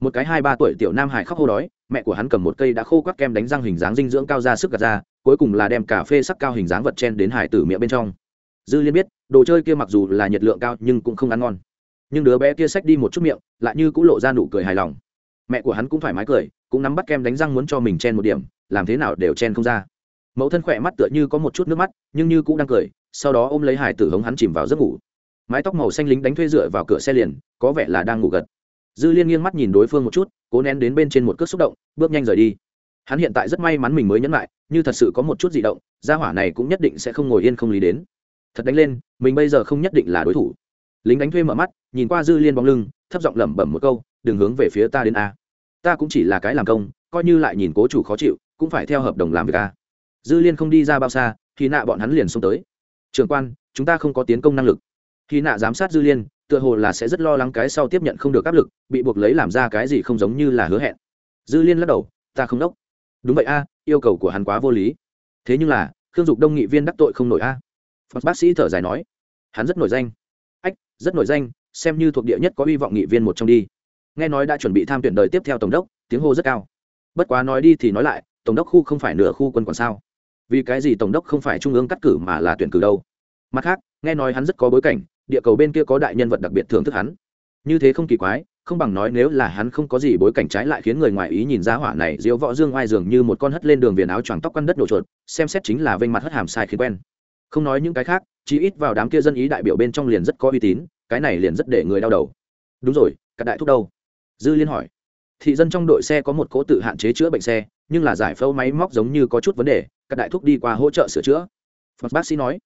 Một cái hai ba tuổi tiểu nam hải khóc hô đói, mẹ của hắn cầm một cây đã khô quắc kem đánh răng hình dáng dinh dưỡng cao ra sức gạt ra, cuối cùng là đem cà phê sắc cao hình dáng vật chen đến hải tử miệng bên trong. Dư liên biết, đồ chơi kia mặc dù là nhiệt lượng cao nhưng cũng không ăn ngon. Nhưng đứa bé kia xách đi một chút miệng, lại như cũng lộ ra nụ cười hài lòng. Mẹ của hắn cũng thoải mái cười, cũng nắm bắt kem đánh răng muốn cho mình chen một điểm, làm thế nào đều chen không ra. Mẫu thân khỏe mắt tựa như có một chút nước mắt, nhưng như cũng đang cười, sau đó ôm lấy hải tử hống hắn chìm vào giấc ngủ mái tóc màu xanh lính đánh thuê dựa vào cửa xe liền, có vẻ là đang ngủ gật. Dư liên nghiêng mắt nhìn đối phương một chút, cố nén đến bên trên một cước xúc động, bước nhanh rời đi. Hắn hiện tại rất may mắn mình mới nhẫn lại, như thật sự có một chút di động, gia hỏa này cũng nhất định sẽ không ngồi yên không lý đến. Thật đánh lên, mình bây giờ không nhất định là đối thủ. Lính đánh thuê mở mắt, nhìn qua dư liên bóng lưng, thấp giọng lẩm bẩm một câu, đừng hướng về phía ta đến a. Ta cũng chỉ là cái làm công, coi như lại nhìn cố chủ khó chịu, cũng phải theo hợp đồng làm việc a. Dư liên không đi ra bao xa, thì nạ bọn hắn liền xông tới. Trường quan, chúng ta không có tiến công năng lực khi nạ giám sát dư liên, tựa hồ là sẽ rất lo lắng cái sau tiếp nhận không được áp lực, bị buộc lấy làm ra cái gì không giống như là hứa hẹn. Dư liên lắc đầu, ta không đốc. Đúng vậy a, yêu cầu của hắn quá vô lý. Thế nhưng là, khương dục đông nghị viên đắc tội không nổi a. Phật bác sĩ thở dài nói, hắn rất nổi danh. Ách, rất nổi danh, xem như thuộc địa nhất có hy vọng nghị viên một trong đi. Nghe nói đã chuẩn bị tham tuyển đời tiếp theo tổng đốc, tiếng hô rất cao. Bất quá nói đi thì nói lại, tổng đốc khu không phải nửa khu quân còn sao? Vì cái gì tổng đốc không phải trung ương cắt cử mà là tuyển cử đâu? Mặt khác, nghe nói hắn rất có bối cảnh địa cầu bên kia có đại nhân vật đặc biệt thưởng thức hắn. Như thế không kỳ quái, không bằng nói nếu là hắn không có gì bối cảnh trái lại khiến người ngoài ý nhìn ra hỏa này diễu võ dương oai dường như một con hất lên đường viền áo choàng tóc quăn đất đổ chuột, xem xét chính là vênh mặt hất hàm sai khiến quen. Không nói những cái khác, chỉ ít vào đám kia dân ý đại biểu bên trong liền rất có uy tín, cái này liền rất để người đau đầu. Đúng rồi cả đại thúc đâu? Dư liên hỏi. Thị dân trong đội xe có một cỗ tự hạn chế chữa bệnh xe, nhưng là giải phẫu máy móc giống như có chút vấn đề, các đại thúc đi qua hỗ trợ sửa chữa. Phật bác sĩ nói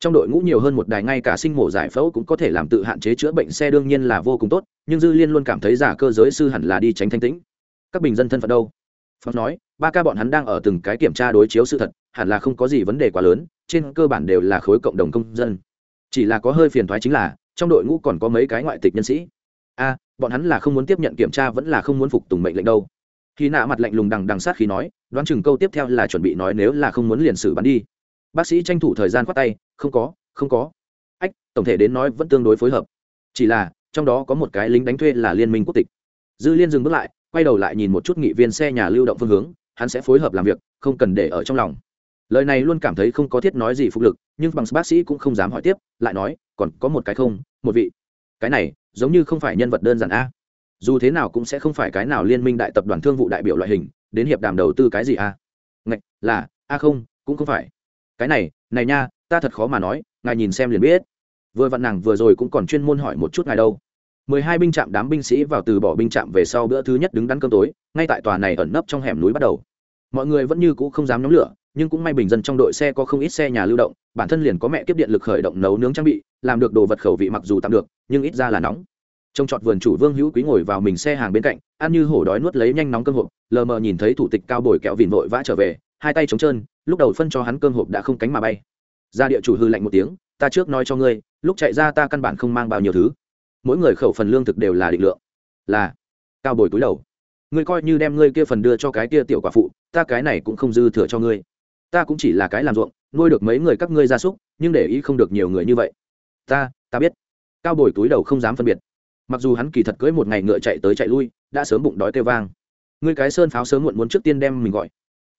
trong đội ngũ nhiều hơn một đài, ngay cả sinh mổ giải phẫu cũng có thể làm tự hạn chế chữa bệnh xe đương nhiên là vô cùng tốt, nhưng dư liên luôn cảm thấy giả cơ giới sư hẳn là đi tránh thanh tĩnh. Các bình dân thân phận đâu? Phật nói, ba ca bọn hắn đang ở từng cái kiểm tra đối chiếu sự thật, hẳn là không có gì vấn đề quá lớn, trên cơ bản đều là khối cộng đồng công dân. Chỉ là có hơi phiền thoái chính là, trong đội ngũ còn có mấy cái ngoại tịch nhân sĩ. A, bọn hắn là không muốn tiếp nhận kiểm tra, vẫn là không muốn phục tùng mệnh lệnh đâu. Khi nạ mặt lạnh lùng đằng đằng sát khi nói, đoán chừng câu tiếp theo là chuẩn bị nói nếu là không muốn liền xử bắn đi. Bác sĩ tranh thủ thời gian khoát tay không có không có. Ách, tổng thể đến nói vẫn tương đối phối hợp. Chỉ là, trong đó có một cái lính đánh thuê là liên minh quốc tịch. Dư liên dừng bước lại, quay đầu lại nhìn một chút nghị viên xe nhà lưu động phương hướng, hắn sẽ phối hợp làm việc, không cần để ở trong lòng. Lời này luôn cảm thấy không có thiết nói gì phục lực, nhưng bằng bác sĩ cũng không dám hỏi tiếp, lại nói, còn có một cái không, một vị. Cái này, giống như không phải nhân vật đơn giản a. Dù thế nào cũng sẽ không phải cái nào liên minh đại tập đoàn thương vụ đại biểu loại hình, đến hiệp đàm đầu tư cái gì a? Ngạch, là, a không, cũng không phải. Cái này này nha ta thật khó mà nói, ngài nhìn xem liền biết. Vừa vặn nàng vừa rồi cũng còn chuyên môn hỏi một chút ngài đâu. Mười hai binh trạm đám binh sĩ vào từ bỏ binh trạm về sau bữa thứ nhất đứng đắn cơm tối, ngay tại tòa này ẩn nấp trong hẻm núi bắt đầu. Mọi người vẫn như cũ không dám nhóm lửa, nhưng cũng may bình dân trong đội xe có không ít xe nhà lưu động, bản thân liền có mẹ kiếp điện lực khởi động nấu nướng trang bị, làm được đồ vật khẩu vị mặc dù tạm được, nhưng ít ra là nóng. Trông trọt vườn chủ vương hữu quý ngồi vào mình xe hàng bên cạnh, ăn như hổ đói nuốt lấy nhanh nóng cơm hộp, lờ mờ nhìn thấy thủ tịch cao bồi kẹo vìn vội vã trở về, hai tay trống trơn, lúc đầu phân cho hắn cơm hộp đã không cánh mà bay gia địa chủ hư lạnh một tiếng, ta trước nói cho ngươi, lúc chạy ra ta căn bản không mang bao nhiêu thứ. Mỗi người khẩu phần lương thực đều là định lượng. Là. Cao bồi túi đầu. Ngươi coi như đem ngươi kia phần đưa cho cái kia tiểu quả phụ, ta cái này cũng không dư thừa cho ngươi. Ta cũng chỉ là cái làm ruộng, nuôi được mấy người các ngươi gia súc, nhưng để ý không được nhiều người như vậy. Ta ta biết. Cao bồi túi đầu không dám phân biệt. Mặc dù hắn kỳ thật cưới một ngày ngựa chạy tới chạy lui, đã sớm bụng đói kêu vang. Ngươi cái sơn pháo sớm muộn muốn trước tiên đem mình gọi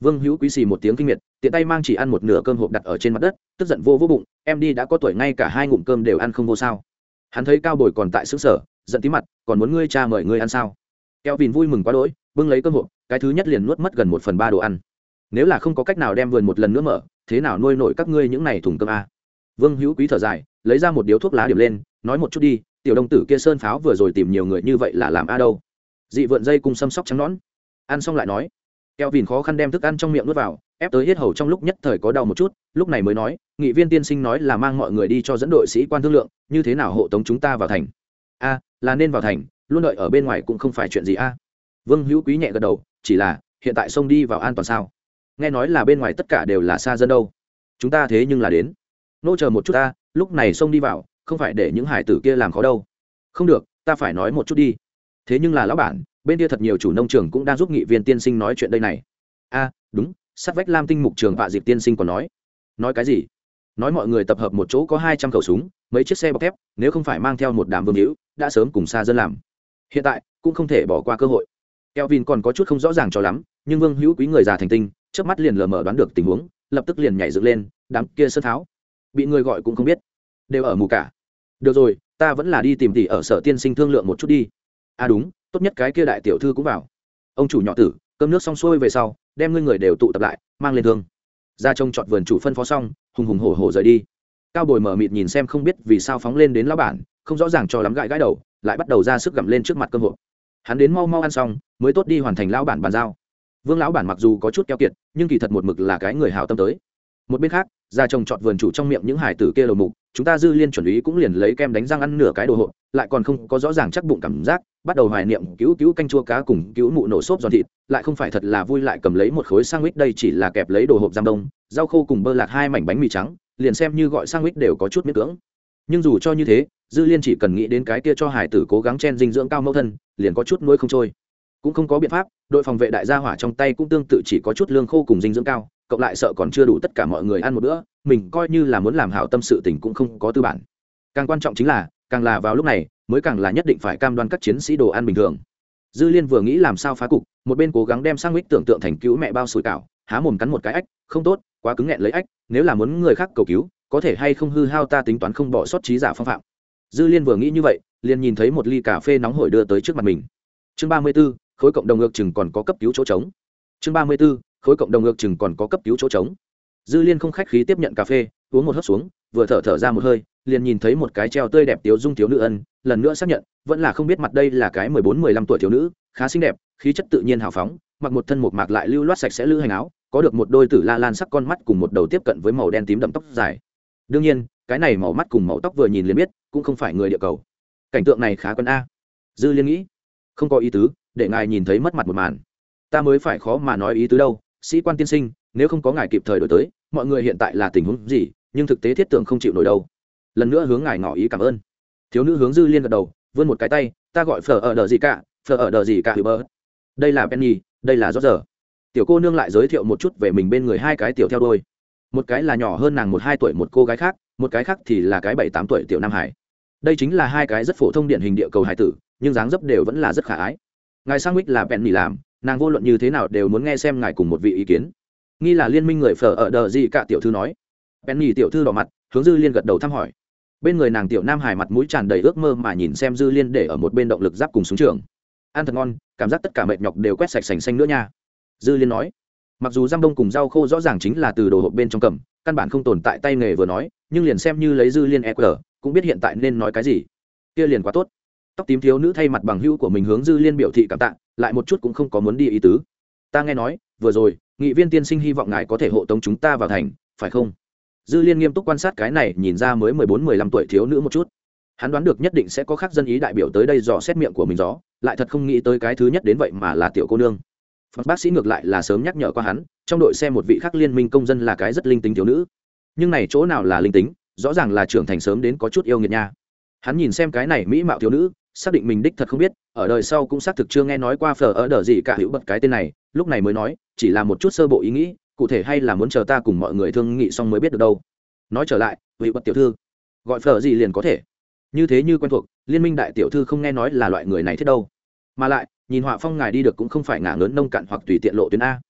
vương hữu quý xì một tiếng kinh miệt, tiện tay mang chỉ ăn một nửa cơm hộp đặt ở trên mặt đất, tức giận vô vô bụng, em đi, đã có tuổi ngay cả hai ngụm cơm đều ăn không vô sao. Hắn thấy cao bồi còn tại xứ sở giận tí mặt, còn muốn ngươi cha mời ngươi ăn sao? Keo vìn vui mừng quá đỗi, bưng lấy cơm hộp, cái thứ nhất liền nuốt mất gần một phần ba đồ ăn. Nếu là không có cách nào đem vườn một lần nữa mở, thế nào nuôi nổi các ngươi những này thùng cơm a? Vương hữu quý thở dài, lấy ra một điếu thuốc lá điểm lên, nói một chút đi, tiểu đông tử kia sơn pháo vừa rồi tìm nhiều người như vậy là làm a đâu? Dị vượn dây cùng xâm sóc trắng nón ăn xong lại nói keo vìn khó khăn đem thức ăn trong miệng nuốt vào, ép tới hết hầu trong lúc nhất thời có đau một chút, lúc này mới nói, nghị viên tiên sinh nói là mang mọi người đi cho dẫn đội sĩ quan thương lượng, như thế nào hộ tống chúng ta vào thành? A, là nên vào thành, luôn đợi ở bên ngoài cũng không phải chuyện gì a. Vương hữu quý nhẹ gật đầu, chỉ là, hiện tại sông đi vào an toàn sao? Nghe nói là bên ngoài tất cả đều là xa dân đâu. Chúng ta thế nhưng là đến. Nô chờ một chút ta, lúc này sông đi vào, không phải để những hải tử kia làm khó đâu. Không được, ta phải nói một chút đi. Thế nhưng là lão bản bên kia thật nhiều chủ nông trường cũng đang giúp nghị viên tiên sinh nói chuyện đây này. A đúng sát vách lam tinh mục trường vạ dịp tiên sinh còn nói. Nói cái gì? Nói mọi người tập hợp một chỗ có hai trăm khẩu súng mấy chiếc xe bọc thép nếu không phải mang theo một đám vương hữu đã sớm cùng xa dân làm. Hiện tại cũng không thể bỏ qua cơ hội. Kelvin còn có chút không rõ ràng cho lắm, nhưng Vương Hữu Quý người già thành tinh, chớp mắt liền lờ mờ đoán được tình huống, lập tức liền nhảy dựng lên, đám kia sơn tháo, bị người gọi cũng không biết, đều ở mù cả. Được rồi, ta vẫn là đi tìm tỷ ở sở tiên sinh thương lượng một chút đi. À đúng, tốt nhất cái kia đại tiểu thư cũng vào. Ông chủ nhỏ tử, cơm nước xong xuôi về sau, đem ngươi người đều tụ tập lại, mang lên thương. Ra trông chọn vườn chủ phân phó xong, hùng hùng hổ hổ rời đi. Cao Bồi mở mịt nhìn xem không biết vì sao phóng lên đến lão bản, không rõ ràng cho lắm gãi gãi đầu, lại bắt đầu ra sức gặm lên trước mặt cơm hộp hắn đến mau mau ăn xong mới tốt đi hoàn thành lão bản bàn giao vương lão bản mặc dù có chút keo kiệt nhưng kỳ thật một mực là cái người hào tâm tới một bên khác ra trồng trọt vườn chủ trong miệng những hải tử kia lầu mục chúng ta dư liên chuẩn ý cũng liền lấy kem đánh răng ăn nửa cái đồ hộp, lại còn không có rõ ràng chắc bụng cảm giác, bắt đầu hoài niệm cứu cứu canh chua cá cùng cứu mụ nổ xốp giòn thịt, lại không phải thật là vui lại cầm lấy một khối sang mít đây chỉ là kẹp lấy đồ hộp giam đông, rau khô cùng bơ lạc hai mảnh bánh mì trắng, liền xem như gọi sang mít đều có chút miễn cưỡng. Nhưng dù cho như thế, dư liên chỉ cần nghĩ đến cái kia cho hải tử cố gắng chen dinh dưỡng cao mẫu thân, liền có chút nuôi không trôi. Cũng không có biện pháp, đội phòng vệ đại gia hỏa trong tay cũng tương tự chỉ có chút lương khô cùng dinh dưỡng cao cộng lại sợ còn chưa đủ tất cả mọi người ăn một bữa, mình coi như là muốn làm hảo tâm sự tình cũng không có tư bản. Càng quan trọng chính là, càng là vào lúc này, mới càng là nhất định phải cam đoan các chiến sĩ đồ ăn bình thường. Dư liên vừa nghĩ làm sao phá cục, một bên cố gắng đem sang mít tưởng tượng thành cứu mẹ bao sủi cảo, há mồm cắn một cái ách, không tốt, quá cứng nghẹn lấy ách, nếu là muốn người khác cầu cứu, có thể hay không hư hao ta tính toán không bỏ sót trí giả phong phạm. Dư liên vừa nghĩ như vậy, liền nhìn thấy một ly cà phê nóng hổi đưa tới trước mặt mình. Chương ba mươi b ố khối cộng đồng ngược chừng còn có cấp cứu chỗ trống. Chương ba mươi b ố khối cộng đồng ngược chừng còn có cấp cứu chỗ trống. Dư liên không khách khí tiếp nhận cà phê, uống một hớp xuống, vừa thở thở ra một hơi, liền nhìn thấy một cái treo tươi đẹp tiếu dung thiếu nữ ân, lần nữa xác nhận, vẫn là không biết mặt đây là cái mười bốn, mười lăm tuổi thiếu nữ, khá xinh đẹp, khí chất tự nhiên hào phóng, mặc một thân một mạc lại lưu loát sạch sẽ lữ hành áo, có được một đôi tử la lan sắc con mắt cùng một đầu tiếp cận với màu đen tím đậm tóc dài. Đương nhiên, cái này màu mắt cùng màu tóc vừa nhìn liền biết, cũng không phải người địa cầu. Cảnh tượng này khá quân a. Dư liên nghĩ, không có ý tứ, để ngài nhìn thấy mất mặt một màn. Ta mới phải khó mà nói ý tứ đâu sĩ quan tiên sinh, nếu không có ngài kịp thời đổi tới, mọi người hiện tại là tình huống gì, nhưng thực tế thiết tưởng không chịu nổi đâu. Lần nữa hướng ngài ngỏ ý cảm ơn. Thiếu nữ hướng dư liên gật đầu, vươn một cái tay, ta gọi phở ở đờ gì cả, phở ở đờ gì cả hữu bơ. Đây là penny, đây là rót giờ tiểu cô nương lại giới thiệu một chút về mình bên người hai cái tiểu theo đôi một cái là nhỏ hơn nàng một hai tuổi một cô gái khác, một cái khác thì là cái bảy tám tuổi tiểu nam hải. Đây chính là hai cái rất phổ thông điển hình địa cầu hải tử, nhưng dáng dấp đều vẫn là rất khả ái. Ngài sang mít là Penny làm nàng vô luận như thế nào đều muốn nghe xem ngài cùng một vị ý kiến. Nghi là liên minh người phở ở đờ gì cả tiểu thư nói. Penny tiểu thư đỏ mặt, hướng dư liên gật đầu thăm hỏi. Bên người nàng tiểu nam hải mặt mũi tràn đầy ước mơ mà nhìn xem dư liên để ở một bên động lực giáp cùng súng trường. Ăn thật ngon, cảm giác tất cả mệt nhọc đều quét sạch sành xanh nữa nha. Dư liên nói. Mặc dù giam đông cùng rau khô rõ ràng chính là từ đồ hộp bên trong cầm, căn bản không tồn tại tay nghề vừa nói, nhưng liền xem như lấy dư liên eq cũng biết hiện tại nên nói cái gì. Kia liền quá tốt tóc tím thiếu nữ thay mặt bằng hữu của mình hướng dư liên biểu thị cảm tạ, lại một chút cũng không có muốn đi ý tứ. Ta nghe nói, vừa rồi, nghị viên tiên sinh hy vọng ngài có thể hộ tống chúng ta vào thành, phải không? Dư liên nghiêm túc quan sát cái này, nhìn ra mới mười bốn, mười lăm tuổi thiếu nữ một chút. Hắn đoán được nhất định sẽ có khác dân ý đại biểu tới đây dò xét miệng của mình gió lại thật không nghĩ tới cái thứ nhất đến vậy mà là tiểu cô nương. Phật bác sĩ ngược lại là sớm nhắc nhở qua hắn, trong đội xe một vị khác liên minh công dân là cái rất linh tính thiếu nữ. Nhưng này chỗ nào là linh tính, rõ ràng là trưởng thành sớm đến có chút yêu nghiệt nha. Hắn nhìn xem cái này mỹ mạo thiếu nữ xác định mình đích thật không biết, ở đời sau cũng xác thực chưa nghe nói qua phở ở đờ gì cả hữu bật cái tên này, lúc này mới nói, chỉ là một chút sơ bộ ý nghĩ, cụ thể hay là muốn chờ ta cùng mọi người thương nghị xong mới biết được đâu. Nói trở lại, hữu bật tiểu thư, gọi phở gì liền có thể. Như thế như quen thuộc, liên minh đại tiểu thư không nghe nói là loại người này thế đâu. Mà lại, nhìn họa phong ngài đi được cũng không phải ngả lớn nông cạn hoặc tùy tiện lộ tuyến a.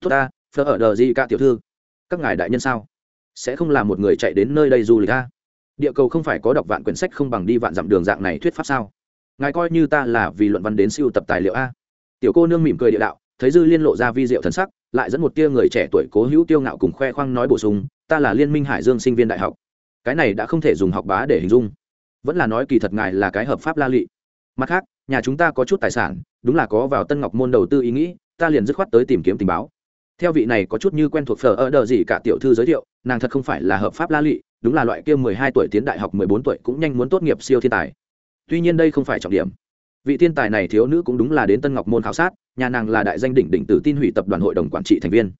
Tốt ta, phở ở đờ gì cả tiểu thư, các ngài đại nhân sao? Sẽ không là một người chạy đến nơi đây du lịch a? Địa cầu không phải có đọc vạn quyển sách không bằng đi vạn dặm đường dạng này thuyết pháp sao? Ngài coi như ta là vì luận văn đến siêu tập tài liệu a. Tiểu cô nương mỉm cười địa đạo, thấy dư liên lộ ra vi diệu thần sắc, lại dẫn một tia người trẻ tuổi cố hữu tiêu ngạo cùng khoe khoang nói bổ sung, ta là liên minh hải dương sinh viên đại học. Cái này đã không thể dùng học bá để hình dung. Vẫn là nói kỳ thật ngài là cái hợp pháp la lị. Mặt khác, nhà chúng ta có chút tài sản, đúng là có vào tân ngọc môn đầu tư ý nghĩ, ta liền dứt khoát tới tìm kiếm tình báo. Theo vị này có chút như quen thuộc phở ở đờ gì cả tiểu thư giới thiệu, nàng thật không phải là hợp pháp la lị, đúng là loại kia mười hai tuổi tiến đại học mười bốn tuổi cũng nhanh muốn tốt nghiệp siêu thiên tài tuy nhiên đây không phải trọng điểm. Vị thiên tài này thiếu nữ cũng đúng là đến tân ngọc môn khảo sát, nhà nàng là đại danh đỉnh đỉnh tử tin hủy tập đoàn hội đồng quản trị thành viên.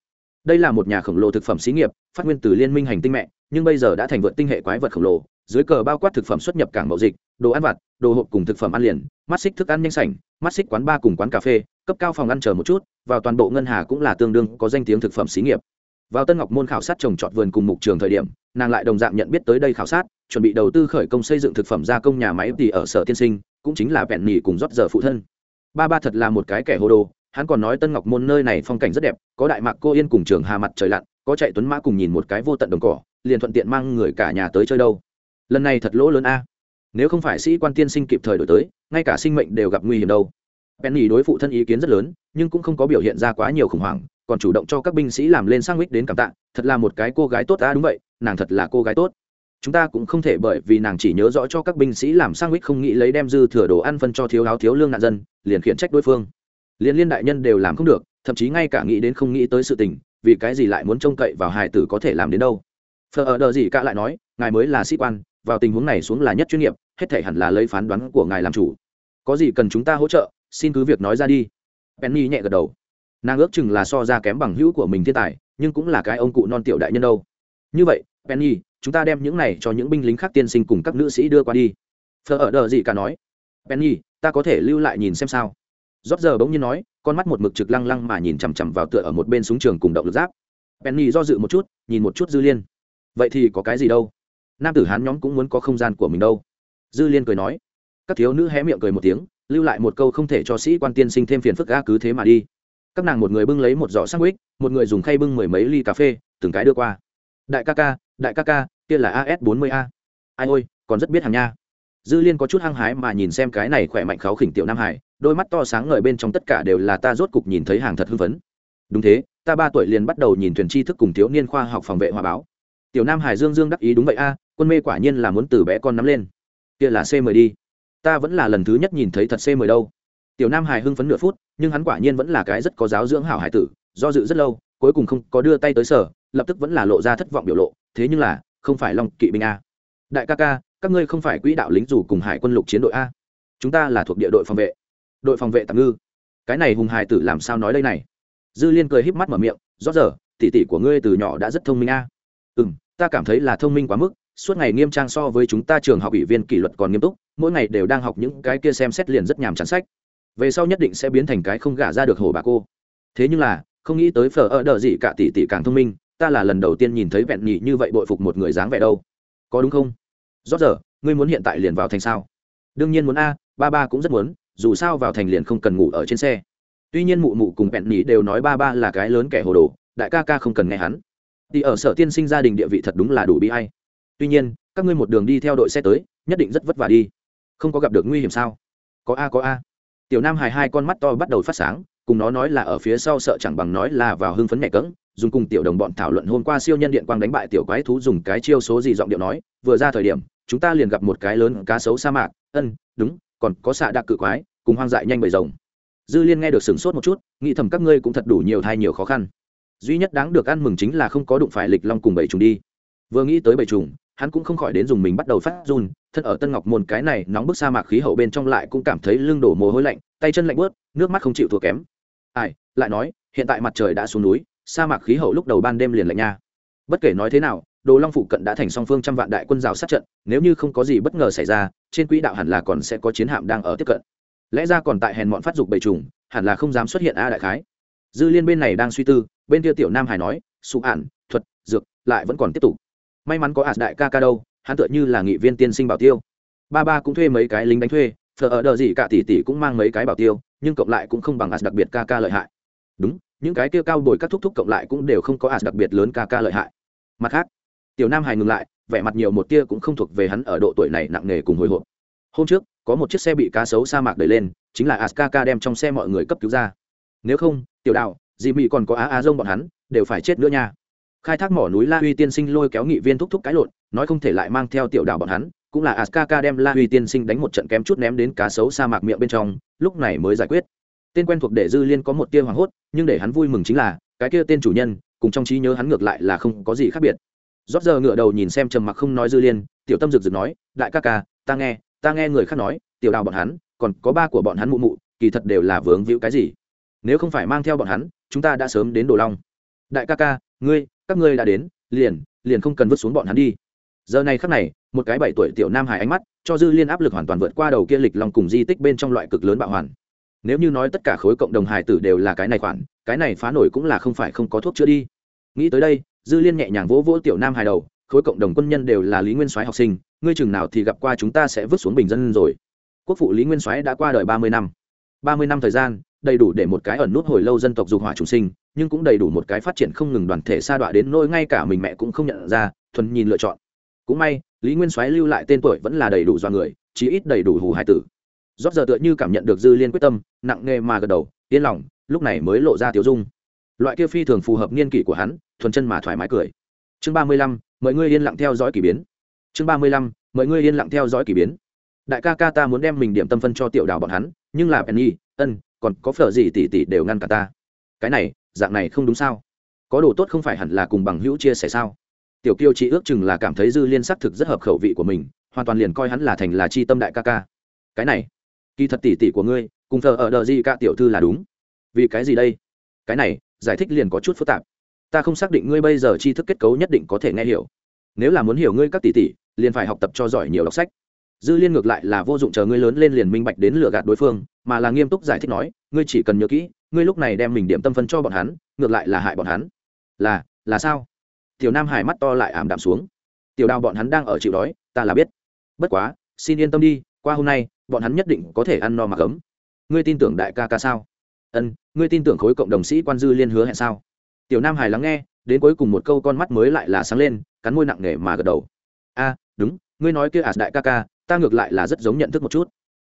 Đây là một nhà khổng lồ thực phẩm xí nghiệp, phát nguyên từ liên minh hành tinh mẹ, nhưng bây giờ đã thành vượt tinh hệ quái vật khổng lồ, dưới cờ bao quát thực phẩm xuất nhập cảng mậu dịch, đồ ăn vặt, đồ hộp cùng thực phẩm ăn liền, mắt xích thức ăn nhanh sảnh, mắt xích quán bar cùng quán cà phê, cấp cao phòng ăn chờ một chút, vào toàn bộ ngân hà cũng là tương đương có danh tiếng thực phẩm xí nghiệp vào tân ngọc môn khảo sát trồng trọt vườn cùng mục trường thời điểm, nàng lại đồng dạng nhận biết tới đây khảo sát, chuẩn bị đầu tư khởi công xây dựng thực phẩm gia công nhà máy tỷ ở sở tiên sinh, cũng chính là vẹn nỉ cùng rót giờ phụ thân. Ba ba thật là một cái kẻ hồ đồ, hắn còn nói tân ngọc môn nơi này phong cảnh rất đẹp, có đại mạc cô yên cùng trường hà mặt trời lặn, có chạy tuấn mã cùng nhìn một cái vô tận đồng cỏ, liền thuận tiện mang người cả nhà tới chơi đâu. Lần này thật lỗ lớn a. Nếu không phải sĩ quan tiên sinh kịp thời đổi tới, ngay cả sinh mệnh đều gặp nguy hiểm đâu. Penny đối phụ thân ý kiến rất lớn, nhưng cũng không có biểu hiện ra quá nhiều khủng hoảng còn chủ động cho các binh sĩ làm lên sang mít đến cảm tạ, thật là một cái cô gái tốt ta đúng vậy, nàng thật là cô gái tốt. Chúng ta cũng không thể bởi vì nàng chỉ nhớ rõ cho các binh sĩ làm sang mít không nghĩ lấy đem dư thừa đồ ăn phân cho thiếu áo thiếu lương nạn dân, liền khiển trách đối phương. Liên liên đại nhân đều làm không được, thậm chí ngay cả nghĩ đến không nghĩ tới sự tình, vì cái gì lại muốn trông cậy vào hài tử có thể làm đến đâu. Phờ ở đờ gì cả lại nói, ngài mới là sĩ quan, vào tình huống này xuống là nhất chuyên nghiệp, hết thể hẳn là lấy phán đoán của ngài làm chủ. Có gì cần chúng ta hỗ trợ, xin cứ việc nói ra đi. Penny nhẹ gật đầu nàng ước chừng là so ra kém bằng hữu của mình thiên tài, nhưng cũng là cái ông cụ non tiểu đại nhân đâu. Như vậy, penny, chúng ta đem những này cho những binh lính khác tiên sinh cùng các nữ sĩ đưa qua đi. Phờ ở đờ gì cả nói. Penny, ta có thể lưu lại nhìn xem sao. Rót giờ bỗng nhiên nói, con mắt một mực trực lăng lăng mà nhìn chằm chằm vào tựa ở một bên súng trường cùng động lực giáp. Penny do dự một chút, nhìn một chút dư liên. Vậy thì có cái gì đâu? Nam tử hán nhóm cũng muốn có không gian của mình đâu. Dư liên cười nói. Các thiếu nữ hé miệng cười một tiếng, lưu lại một câu không thể cho sĩ quan tiên sinh thêm phiền phức ga cứ thế mà đi các nàng một người bưng lấy một giỏ sắc quýt một người dùng khay bưng mười mấy ly cà phê, từng cái đưa qua. Đại ca ca, đại ca ca, kia là as bốn mươi a. Ai ôi, còn rất biết hàng nha. Dư liên có chút hăng hái mà nhìn xem cái này khỏe mạnh kháo khỉnh tiểu nam hải, đôi mắt to sáng ngời bên trong tất cả đều là ta rốt cục nhìn thấy hàng thật hưng phấn. Đúng thế, ta ba tuổi liền bắt đầu nhìn thuyền tri thức cùng thiếu niên khoa học phòng vệ hòa báo. Tiểu nam hải dương dương đắc ý đúng vậy a, quân mê quả nhiên là muốn từ bé con nắm lên. Kia là c mười đi. Ta vẫn là lần thứ nhất nhìn thấy thật c mười đâu tiểu nam hải hưng phấn nửa phút, nhưng hắn quả nhiên vẫn là cái rất có giáo dưỡng hảo hải tử, do dự rất lâu, cuối cùng không có đưa tay tới sở, lập tức vẫn là lộ ra thất vọng biểu lộ, thế nhưng là, không phải long kỵ binh a. Đại ca ca, các ngươi không phải quỹ đạo lính dù cùng hải quân lục chiến đội a. Chúng ta là thuộc địa đội phòng vệ. Đội phòng vệ tạm ngư. Cái này hùng hải tử làm sao nói đây này? Dư liên cười híp mắt mở miệng, rõ giờ, tỷ tỷ của ngươi từ nhỏ đã rất thông minh a. Ừ m ta cảm thấy là thông minh quá mức, suốt ngày nghiêm trang so với chúng ta trường học ủy viên kỷ luật còn nghiêm túc, mỗi ngày đều đang học những cái kia xem xét liền rất nhàm chán sách về sau nhất định sẽ biến thành cái không gả ra được hồ bà cô. Thế nhưng là, không nghĩ tới phở ở đờ gì cả tỷ tỷ càng thông minh, ta là lần đầu tiên nhìn thấy vẹn nhị như vậy bội phục một người dáng vẻ đâu. Có đúng không? Rót giờ, ngươi muốn hiện tại liền vào thành sao? Đương nhiên muốn a, ba ba cũng rất muốn, dù sao vào thành liền không cần ngủ ở trên xe. Tuy nhiên mụ mụ cùng vẹn nhị đều nói ba ba là cái lớn kẻ hồ đồ, đại ca ca không cần nghe hắn. Thì ở sở tiên sinh gia đình địa vị thật đúng là đủ bi hay tuy nhiên, các ngươi một đường đi theo đội xe tới, nhất định rất vất vả đi. Không có gặp được nguy hiểm sao? Có a có a tiểu nam hài hai con mắt to bắt đầu phát sáng, cùng nó nói là ở phía sau sợ chẳng bằng nói là vào hưng phấn nhẹ cỡng dùng cùng tiểu đồng bọn thảo luận hôm qua siêu nhân điện quang đánh bại tiểu quái thú dùng cái chiêu số gì giọng điệu nói, vừa ra thời điểm, chúng ta liền gặp một cái lớn cá sấu sa mạc, ân, đúng, còn có xạ đặc cự quái, cùng hoang dại nhanh bầy rồng. Dư liên nghe được sửng sốt một chút, nghĩ thầm các ngươi cũng thật đủ nhiều thai nhiều khó khăn. Duy nhất đáng được ăn mừng chính là không có đụng phải lịch long cùng bảy trùng đi. Vừa nghĩ tới bảy trùng hắn cũng không khỏi đến dùng mình bắt đầu phát run, thân ở tân ngọc môn, cái này nóng bức sa mạc khí hậu bên trong lại cũng cảm thấy lưng đổ mồ hôi lạnh, tay chân lạnh bớt nước mắt không chịu thua kém. Ai, lại nói, hiện tại mặt trời đã xuống núi, sa mạc khí hậu lúc đầu ban đêm liền lạnh nha. Bất kể nói thế nào, đồ long phụ cận đã thành song phương trăm vạn đại quân rào sát trận, nếu như không có gì bất ngờ xảy ra, trên quỹ đạo hẳn là còn sẽ có chiến hạm đang ở tiếp cận. Lẽ ra còn tại hèn mọn phát dục bầy trùng, hẳn là không dám xuất hiện a đại khái. Dư liên bên này đang suy tư, bên kia tiểu nam hải nói, sụ ản, thuật, dược, lại vẫn còn tiếp tục may mắn có ạt đại ca ca đâu, hắn tựa như là nghị viên tiên sinh bảo tiêu. Ba ba cũng thuê mấy cái lính đánh thuê, thờ ở đờ gì cả tỷ tỷ cũng mang mấy cái bảo tiêu, nhưng cộng lại cũng không bằng ạt đặc biệt ca ca lợi hại. Đúng, những cái kia cao bồi các thúc thúc cộng lại cũng đều không có ạt đặc biệt lớn ca ca lợi hại. Mặt khác, tiểu nam hài ngừng lại, vẻ mặt nhiều một tia cũng không thuộc về hắn ở độ tuổi này nặng nề cùng hồi hộp. Hôm trước, có một chiếc xe bị cá sấu sa mạc đẩy lên, chính là át ca ca đem trong xe mọi người cấp cứu ra. Nếu không, tiểu đạo, dì mị còn có á á rông bọn hắn, đều phải chết nữa nha khai thác mỏ núi la huy tiên sinh lôi kéo nghị viên thúc thúc cái lộn, nói không thể lại mang theo tiểu đạo bọn hắn, cũng là askaka đem la huy tiên sinh đánh một trận kém chút ném đến cá sấu sa mạc miệng bên trong, lúc này mới giải quyết. Tên quen thuộc để dư liên có một tia hoảng hốt, nhưng để hắn vui mừng chính là, cái kia tên chủ nhân, cùng trong trí nhớ hắn ngược lại là không có gì khác biệt. Rót giờ ngựa đầu nhìn xem trầm mặc không nói dư liên, tiểu tâm rực rực nói, đại ca ca, ta nghe ta nghe người khác nói, tiểu đào bọn hắn, còn có ba của bọn hắn mụ mụ, kỳ thật đều là vướng víu cái gì. Nếu không phải mang theo bọn hắn, chúng ta đã sớm đến đồ long. Đại ca ca, ngươi các ngươi đã đến, liền liền không cần vứt xuống bọn hắn đi. Giờ này khắc này, một cái bảy tuổi tiểu nam hải ánh mắt, cho dư liên áp lực hoàn toàn vượt qua đầu kia lịch lòng cùng di tích bên trong loại cực lớn bạo hoàn. Nếu như nói tất cả khối cộng đồng hải tử đều là cái này khoản, cái này phá nổi cũng là không phải không có thuốc chữa đi. Nghĩ tới đây, dư liên nhẹ nhàng vỗ vỗ tiểu nam hải đầu, khối cộng đồng quân nhân đều là lý nguyên soái học sinh, ngươi chừng nào thì gặp qua chúng ta sẽ vứt xuống bình dân rồi. Quốc phụ lý nguyên soái đã qua đời ba mươi năm. Ba mươi năm thời gian đầy đủ để một cái ẩn nút hồi lâu dân tộc dục hỏa chủ sinh, nhưng cũng đầy đủ một cái phát triển không ngừng đoàn thể sa đọa đến nỗi ngay cả mình mẹ cũng không nhận ra, thuần nhìn lựa chọn. Cũng may, lý nguyên soái lưu lại tên tuổi vẫn là đầy đủ do người, chí ít đầy đủ hù hải tử. Rót giờ tựa như cảm nhận được dư liên quyết tâm, nặng nghề mà gật đầu, yên lòng, lúc này mới lộ ra tiểu dung. Loại kia phi thường phù hợp niên kỷ của hắn, thuần chân mà thoải mái cười. Chương ba mươi lăm, mọi người yên lặng theo dõi k ỳ biến. Chương ba mươi lăm, mọi người yên lặng theo dõi k ỳ biến. Đại ca ca ta muốn đem mình điểm tâm phân cho tiểu đào bọn hắn, nhưng là penny, ân còn có phở gì tỷ tỷ đều ngăn cả ta. Cái này, dạng này không đúng sao? Có đồ tốt không phải hẳn là cùng bằng hữu chia sẻ sao? Tiểu kiêu chị ước chừng là cảm thấy dư liên xác thực rất hợp khẩu vị của mình, hoàn toàn liền coi hắn là thành là chi tâm đại ca ca. Cái này, kỳ thật tỷ tỷ của ngươi, cùng thờ ở đờ gì ca tiểu thư là đúng. Vì cái gì đây? Cái này, giải thích liền có chút phức tạp. Ta không xác định ngươi bây giờ tri thức kết cấu nhất định có thể nghe hiểu. Nếu là muốn hiểu ngươi các tỷ tỷ liền phải học tập cho giỏi nhiều đọc sách dư liên ngược lại là vô dụng chờ ngươi lớn lên liền minh bạch đến lừa gạt đối phương, mà là nghiêm túc giải thích nói, ngươi chỉ cần nhớ kỹ, ngươi lúc này đem mình điểm tâm phân cho bọn hắn, ngược lại là hại bọn hắn. Là là sao? Tiểu nam hải mắt to lại ảm đạm xuống. Tiểu đào bọn hắn đang ở chịu đói, ta là biết. Bất quá, xin yên tâm đi, qua hôm nay, bọn hắn nhất định có thể ăn no mặc ấm ngươi tin tưởng đại ca ca sao? Ân, ngươi tin tưởng khối cộng đồng sĩ quan dư liên hứa hẹn sao? Tiểu nam hải lắng nghe, đến cuối cùng một câu con mắt mới lại là sáng lên, cắn môi nặng nề mà gật đầu. A, đúng ngươi nói kia ạt đại ca ca, ta ngược lại là rất giống nhận thức một chút.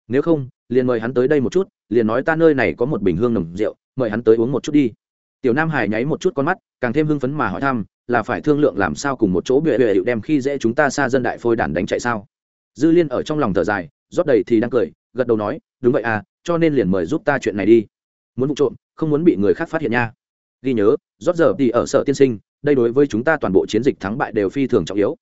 Nếu không, liền mời hắn tới đây một chút, liền nói ta nơi này có một bình hương nồng rượu, mời hắn tới uống một chút đi. Tiểu nam hải nháy một chút con mắt, càng thêm hưng phấn mà hỏi thăm, là phải thương lượng làm sao cùng một chỗ bệ bệ đem khi dễ chúng ta xa dân đại phôi đàn đánh chạy sao? Dư liên ở trong lòng thở dài, rót đầy thì đang cười, gật đầu nói, đúng vậy à cho nên liền mời giúp ta chuyện này đi. Muốn vụ trộm, không muốn bị người khác phát hiện nha. Ghi nhớ, rót giờ thì ở sở tiên sinh, đây đối với chúng ta toàn bộ chiến dịch thắng bại đều phi thường trọng yếu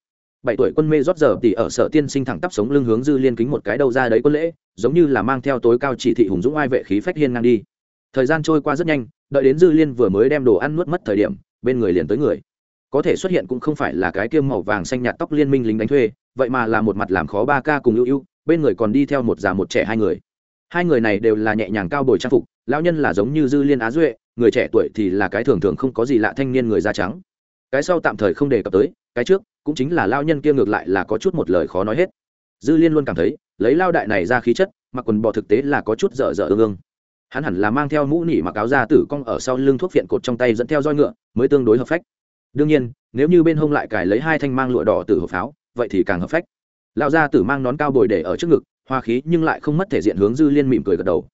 bảy tuổi quân mê rót giờ thì ở sở tiên sinh thẳng tắp sống lưng hướng dư liên kính một cái đầu ra đấy quân lễ, giống như là mang theo tối cao chỉ thị hùng dũng ai vệ khí phách hiên ngang đi. Thời gian trôi qua rất nhanh, đợi đến dư liên vừa mới đem đồ ăn nuốt mất thời điểm, bên người liền tới người. Có thể xuất hiện cũng không phải là cái kiêm màu vàng xanh nhạt tóc liên minh lính đánh thuê, vậy mà là một mặt làm khó ba ca cùng ưu ưu, bên người còn đi theo một già một trẻ hai người. Hai người này đều là nhẹ nhàng cao bồi trang phục, lão nhân là giống như dư liên á duệ, người trẻ tuổi thì là cái thường thường không có gì lạ thanh niên người da trắng cái sau tạm thời không đề cập tới, cái trước, cũng chính là lao nhân kia ngược lại là có chút một lời khó nói hết. Dư liên luôn cảm thấy, lấy lao đại này ra khí chất, mặc quần bò thực tế là có chút dở dở ương ương. Hắn hẳn là mang theo mũ nỉ mặc áo da tử cong ở sau lưng thuốc viện cột trong tay dẫn theo roi ngựa, mới tương đối hợp phách. Đương nhiên, nếu như bên hông lại cài lấy hai thanh mang lụa đỏ từ hộp pháo, vậy thì càng hợp phách. Lão gia tử mang nón cao bồi để ở trước ngực, hoa khí nhưng lại không mất thể diện hướng dư liên mỉm cười gật đầu.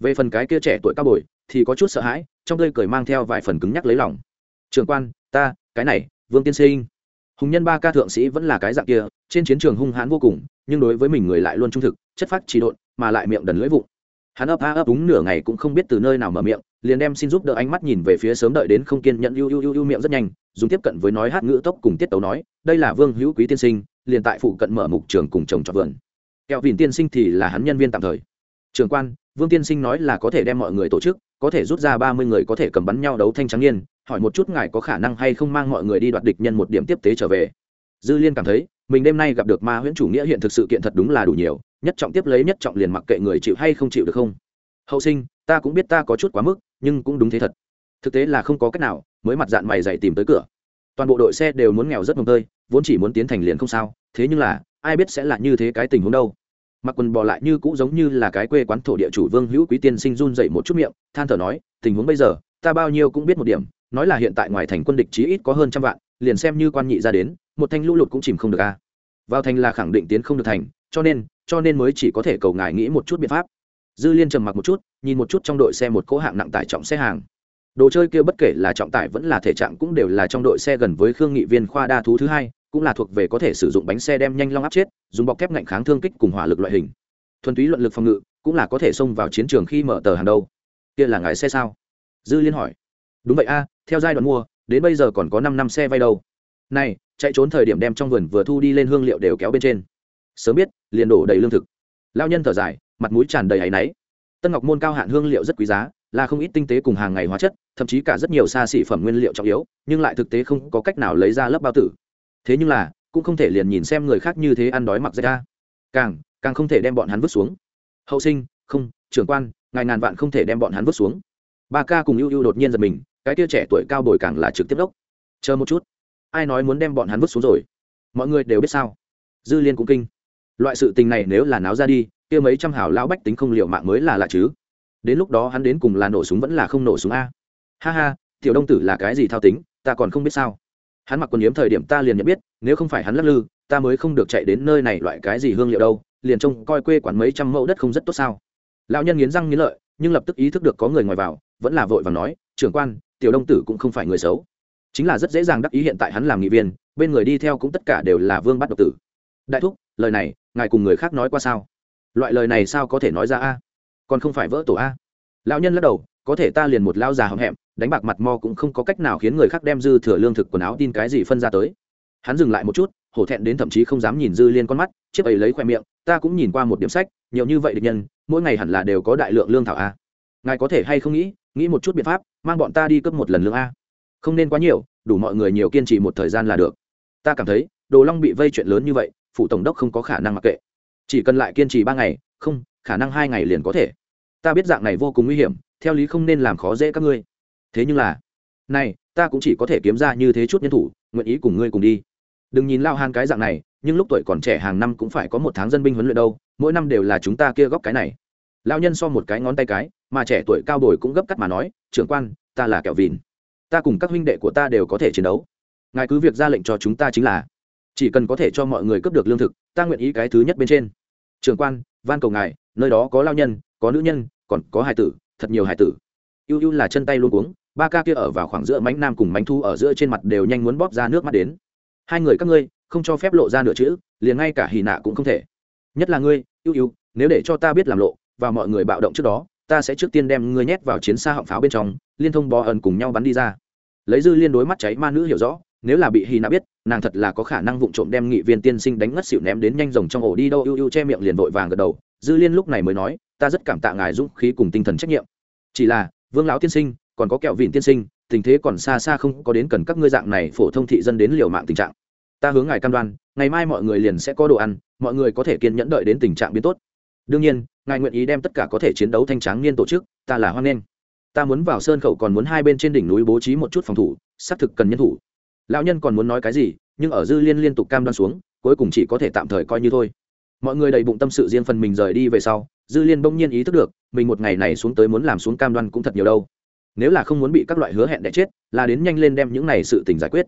Về phần cái kia trẻ tuổi cao bồi, thì có chút sợ hãi, trong tươi cười mang theo vài phần cứng nhắc lấy lòng. Trường quan ta, cái này, vương tiên sinh. Hùng nhân ba ca thượng sĩ vẫn là cái dạng kia, trên chiến trường hung hãn vô cùng, nhưng đối với mình người lại luôn trung thực, chất phát chỉ độn, mà lại miệng đần lưỡi vụn hắn ấp a ấp đúng nửa ngày cũng không biết từ nơi nào mở miệng, liền đem xin giúp đỡ ánh mắt nhìn về phía sớm đợi đến không kiên nhận ưu ưu ưu ưu miệng rất nhanh, dùng tiếp cận với nói hát ngữ tốc cùng tiết tấu nói, đây là vương hữu quý tiên sinh, liền tại phụ cận mở mục trường cùng chồng cho vườn. Kẹo vìn tiên sinh thì là hắn nhân viên tạm thời. Trường quan, vương tiên sinh nói là có thể đem mọi người tổ chức có thể rút ra ba mươi người có thể cầm bắn nhau đấu thanh trắng niên, hỏi một chút ngài có khả năng hay không mang mọi người đi đoạt địch nhân một điểm tiếp tế trở về. Dư liên cảm thấy, mình đêm nay gặp được ma huyễn chủ nghĩa hiện thực sự kiện thật đúng là đủ nhiều, nhất trọng tiếp lấy nhất trọng liền mặc kệ người chịu hay không chịu được không. Hậu sinh, ta cũng biết ta có chút quá mức, nhưng cũng đúng thế thật. Thực tế là không có cách nào, mới mặt dạng mày dày tìm tới cửa. Toàn bộ đội xe đều muốn nghèo rất mồm tơi, vốn chỉ muốn tiến thành liền không sao, thế nhưng là, ai biết sẽ là như thế cái tình huống đâu mặc quần bò lại như cũ giống như là cái quê quán thổ địa chủ vương hữu quý tiên sinh run dậy một chút miệng, than thở nói, tình huống bây giờ, ta bao nhiêu cũng biết một điểm, nói là hiện tại ngoài thành quân địch chí ít có hơn trăm vạn, liền xem như quan nhị ra đến, một thanh lũ lụt cũng chìm không được a. Vào thành là khẳng định tiến không được thành, cho nên cho nên mới chỉ có thể cầu ngài nghĩ một chút biện pháp. Dư liên trầm mặc một chút, nhìn một chút trong đội xe một cỗ hạng nặng tải trọng xe hàng. Đồ chơi kia bất kể là trọng tải vẫn là thể trạng cũng đều là trong đội xe gần với khương nghị viên khoa đa thú thứ hai cũng là thuộc về có thể sử dụng bánh xe đem nhanh long áp chết, dùng bọc thép ngạnh kháng thương kích cùng hỏa lực loại hình. Thuần túy luận lực phòng ngự, cũng là có thể xông vào chiến trường khi mở tờ hàng đầu. kia là ngài xe sao? Dư liên hỏi. Đúng vậy a, theo giai đoạn mua, đến bây giờ còn có năm năm xe vay đâu. Này, chạy trốn thời điểm đem trong vườn vừa thu đi lên hương liệu đều kéo bên trên. Sớm biết, liền đổ đầy lương thực. Lao nhân thở dài, mặt mũi tràn đầy áy náy. Tân ngọc môn cao hạn hương liệu rất quý giá, là không ít tinh tế cùng hàng ngày hóa chất, thậm chí cả rất nhiều xa xỉ phẩm nguyên liệu trọng yếu, nhưng lại thực tế không có cách nào lấy ra lớp bao tử thế nhưng là, cũng không thể liền nhìn xem người khác như thế ăn đói mặc dây ra. Càng càng không thể đem bọn hắn vứt xuống. Hậu sinh, không, trưởng quan, ngài ngàn vạn không thể đem bọn hắn vứt xuống. Ba ca cùng ưu ưu đột nhiên giật mình, cái tia trẻ tuổi cao bồi càng là trực tiếp đốc. Chờ một chút. Ai nói muốn đem bọn hắn vứt xuống rồi? Mọi người đều biết sao? Dư liên cũng kinh. Loại sự tình này nếu là náo ra đi, kia mấy trăm hảo lão bách tính không liệu mạng mới là lạ chứ. Đến lúc đó hắn đến cùng là nổ súng vẫn là không nổ súng a. Ha ha, tiểu đông tử là cái gì thao tính, ta còn không biết sao hắn mặc quần yếm thời điểm ta liền nhận biết, nếu không phải hắn lắc lư, ta mới không được chạy đến nơi này loại cái gì hương liệu đâu, liền trông coi quê quản mấy trăm mẫu đất không rất tốt sao. Lão nhân nghiến răng nghiến lợi, nhưng lập tức ý thức được có người ngoài vào, vẫn là vội và nói, trưởng quan, tiểu đông tử cũng không phải người xấu. Chính là rất dễ dàng đắc ý hiện tại hắn làm nghị viên, bên người đi theo cũng tất cả đều là vương bắt độc tử. Đại thúc, lời này, ngài cùng người khác nói qua sao? Loại lời này sao có thể nói ra a? Còn không phải vỡ tổ a? Lão nhân lắc đầu có thể ta liền một lao già hậm hẹm, đánh bạc mặt mo cũng không có cách nào khiến người khác đem dư thừa lương thực quần áo tin cái gì phân ra tới. Hắn dừng lại một chút, hổ thẹn đến thậm chí không dám nhìn dư liên con mắt, chiếc ấy lấy khoe miệng, ta cũng nhìn qua một điểm sách, nhiều như vậy địch nhân, mỗi ngày hẳn là đều có đại lượng lương thảo a. Ngài có thể hay không nghĩ nghĩ một chút biện pháp, mang bọn ta đi cướp một lần lương a. Không nên quá nhiều, đủ mọi người nhiều kiên trì một thời gian là được. Ta cảm thấy, đồ long bị vây chuyện lớn như vậy phụ tổng đốc không có khả năng mặc kệ. Chỉ cần lại kiên trì ba ngày, không, khả năng hai ngày liền có thể. Ta biết dạng này vô cùng nguy hiểm theo lý không nên làm khó dễ các ngươi. Thế nhưng là, này, ta cũng chỉ có thể kiếm ra như thế chút nhân thủ, nguyện ý cùng ngươi cùng đi. Đừng nhìn lao han cái dạng này, nhưng lúc tuổi còn trẻ hàng năm cũng phải có một tháng dân binh huấn luyện đâu, mỗi năm đều là chúng ta kia góp cái này. Lao nhân so một cái ngón tay cái, mà trẻ tuổi cao bồi cũng gấp cắt mà nói, trưởng quan, ta là kẹo vìn ta cùng các huynh đệ của ta đều có thể chiến đấu. Ngài cứ việc ra lệnh cho chúng ta chính là, chỉ cần có thể cho mọi người cướp được lương thực, ta nguyện ý cái thứ nhất bên trên. Trường quan, van cầu ngài, nơi đó có lao nhân, có nữ nhân, còn có hài tử thật nhiều hải tử. Ưu ưu là chân tay luôn cuống, ba ca kia ở vào khoảng giữa mánh nam cùng mánh thu ở giữa trên mặt đều nhanh muốn bóp ra nước mắt đến. Hai người các ngươi, không cho phép lộ ra nửa chữ, liền ngay cả hì nạ cũng không thể. Nhất là ngươi ưu ưu nếu để cho ta biết làm lộ, và mọi người bạo động trước đó, ta sẽ trước tiên đem ngươi nhét vào chiến xa họng pháo bên trong, liên thông bò ẩn cùng nhau bắn đi ra. Lấy dư liên đối mắt cháy ma nữ hiểu rõ nếu là bị hy nạ biết, nàng thật là có khả năng vụng trộm đem nghị viên tiên sinh đánh ngất xỉu ném đến nhanh rồng trong ổ đi đâu, ưu ưu che miệng liền vội vàng gật đầu. Dư liên lúc này mới nói, ta rất cảm tạ ngài dũng khí cùng tinh thần trách nhiệm. Chỉ là, vương lão tiên sinh, còn có kẹo vịn tiên sinh, tình thế còn xa xa không có đến cần các ngươi dạng này phổ thông thị dân đến liều mạng tình trạng. Ta hướng ngài cam đoan, ngày mai mọi người liền sẽ có đồ ăn, mọi người có thể kiên nhẫn đợi đến tình trạng biến tốt. Đương nhiên, ngài nguyện ý đem tất cả có thể chiến đấu thanh tráng niên tổ chức, ta là hoan nghênh. Ta muốn vào sơn khẩu còn muốn hai bên trên đỉnh núi bố trí một chút phòng thủ, xác thực cần nhân thủ lão nhân còn muốn nói cái gì, nhưng ở dư liên liên tục cam đoan xuống, cuối cùng chỉ có thể tạm thời coi như thôi. Mọi người đầy bụng tâm sự riêng phần mình rời đi về sau, dư liên bỗng nhiên ý thức được, mình một ngày này xuống tới muốn làm xuống cam đoan cũng thật nhiều đâu. Nếu là không muốn bị các loại hứa hẹn đẻ chết, là đến nhanh lên đem những này sự tình giải quyết.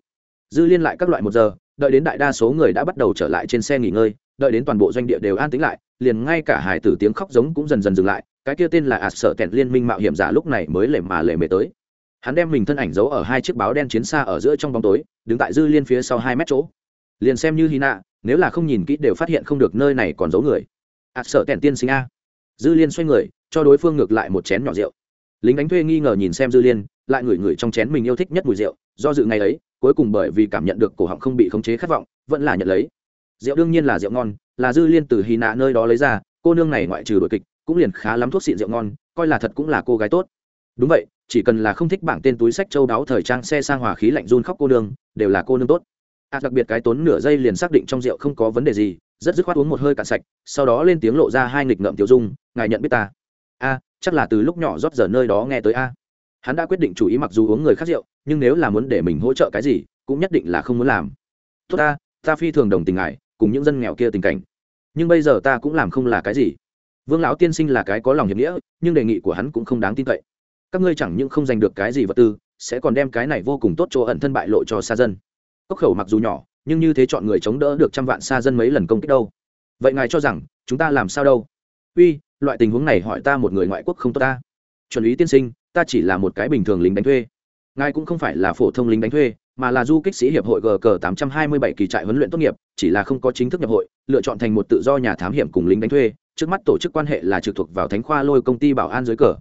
Dư liên lại các loại một giờ, đợi đến đại đa số người đã bắt đầu trở lại trên xe nghỉ ngơi, đợi đến toàn bộ doanh địa đều an tĩnh lại, liền ngay cả hải tử tiếng khóc giống cũng dần dần dừng lại, cái kia tên là ạt sợ kẹt liên minh mạo hiểm giả lúc này mới lề mà lề mề tới hắn đem mình thân ảnh giấu ở hai chiếc báo đen chiến xa ở giữa trong bóng tối, đứng tại dư liên phía sau hai mét chỗ. Liền xem như hy nạ nếu là không nhìn kỹ đều phát hiện không được nơi này còn giấu người. Ạt sợ tẻn tiên sinh a. Dư liên xoay người, cho đối phương ngược lại một chén nhỏ rượu. Lính đánh thuê nghi ngờ nhìn xem dư liên, lại ngửi ngửi trong chén mình yêu thích nhất mùi rượu, do dự ngày ấy, cuối cùng bởi vì cảm nhận được cổ họng không bị khống chế khát vọng, vẫn là nhận lấy. Rượu đương nhiên là rượu ngon, là dư liên từ hy nạ nơi đó lấy ra, cô nương này ngoại trừ đội kịch, cũng liền khá lắm thuốc xịn rượu ngon, coi là thật cũng là cô gái tốt đúng vậy, chỉ cần là không thích bảng tên túi sách châu đáo thời trang xe sang hòa khí lạnh run khóc cô nương, đều là cô nương tốt. À đặc biệt cái tốn nửa giây liền xác định trong rượu không có vấn đề gì, rất dứt khoát uống một hơi cạn sạch, sau đó lên tiếng lộ ra hai nghịch ngợm tiểu dung, ngài nhận biết ta? A, chắc là từ lúc nhỏ rót giờ nơi đó nghe tới a. Hắn đã quyết định chủ ý mặc dù uống người khác rượu, nhưng nếu là muốn để mình hỗ trợ cái gì, cũng nhất định là không muốn làm. Tốt ta ta phi thường đồng tình ngài, cùng những dân nghèo kia tình cảnh. Nhưng bây giờ ta cũng làm không là cái gì. Vương lão tiên sinh là cái có lòng hiệp nghĩa, nhưng đề nghị của hắn cũng không đáng tin cậy các ngươi chẳng những không giành được cái gì vật tư, sẽ còn đem cái này vô cùng tốt chỗ ẩn thân bại lộ cho xa dân. Cốc khẩu mặc dù nhỏ, nhưng như thế chọn người chống đỡ được trăm vạn xa dân mấy lần công kích đâu. Vậy ngài cho rằng, chúng ta làm sao đâu? Uy, loại tình huống này hỏi ta một người ngoại quốc không tốt ta. Chuẩn ý tiên sinh, ta chỉ là một cái bình thường lính đánh thuê. Ngài cũng không phải là phổ thông lính đánh thuê, mà là du kích sĩ hiệp hội gg tám trăm hai mươi bảy kỳ trại huấn luyện tốt nghiệp, chỉ là không có chính thức nhập hội, lựa chọn thành một tự do nhà thám hiểm cùng lính đánh thuê. Trước mắt tổ chức quan hệ là trực thuộc vào thánh khoa lôi công ty bảo an dưới cờ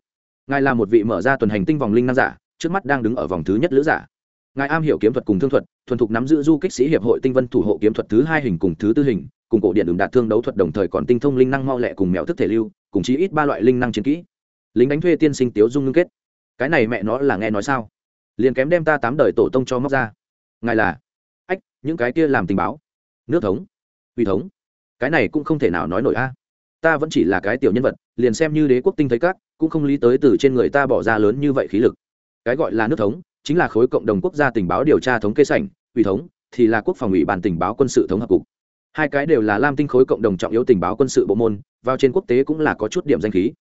ngài là một vị mở ra tuần hành tinh vòng linh năng giả, trước mắt đang đứng ở vòng thứ nhất lữ giả. Ngài am hiểu kiếm thuật cùng thương thuật, thuần thục nắm giữ du kích sĩ hiệp hội tinh vân thủ hộ kiếm thuật thứ hai hình cùng thứ tư hình, cùng cổ điện đường đạt thương đấu thuật đồng thời còn tinh thông linh năng mau lẹ cùng mèo thức thể lưu, cùng chí ít ba loại linh năng chiến kỹ. Lính đánh thuê tiên sinh tiếu dung ngưng kết. Cái này mẹ nó là nghe nói sao? Liền kém đem ta tám đời tổ tông cho móc ra. Ngài là? Ách, những cái kia làm tình báo. Nước thống. Uy thống. Cái này cũng không thể nào nói nổi a ta vẫn chỉ là cái tiểu nhân vật, liền xem như đế quốc tinh thấy các, cũng không lý tới từ trên người ta bỏ ra lớn như vậy khí lực. Cái gọi là nước thống, chính là khối cộng đồng quốc gia tình báo điều tra thống kê sảnh, ủy thống, thì là quốc phòng ủy ban tình báo quân sự thống hợp cục. Hai cái đều là lam tinh khối cộng đồng trọng yếu tình báo quân sự bộ môn, vào trên quốc tế cũng là có chút điểm danh khí.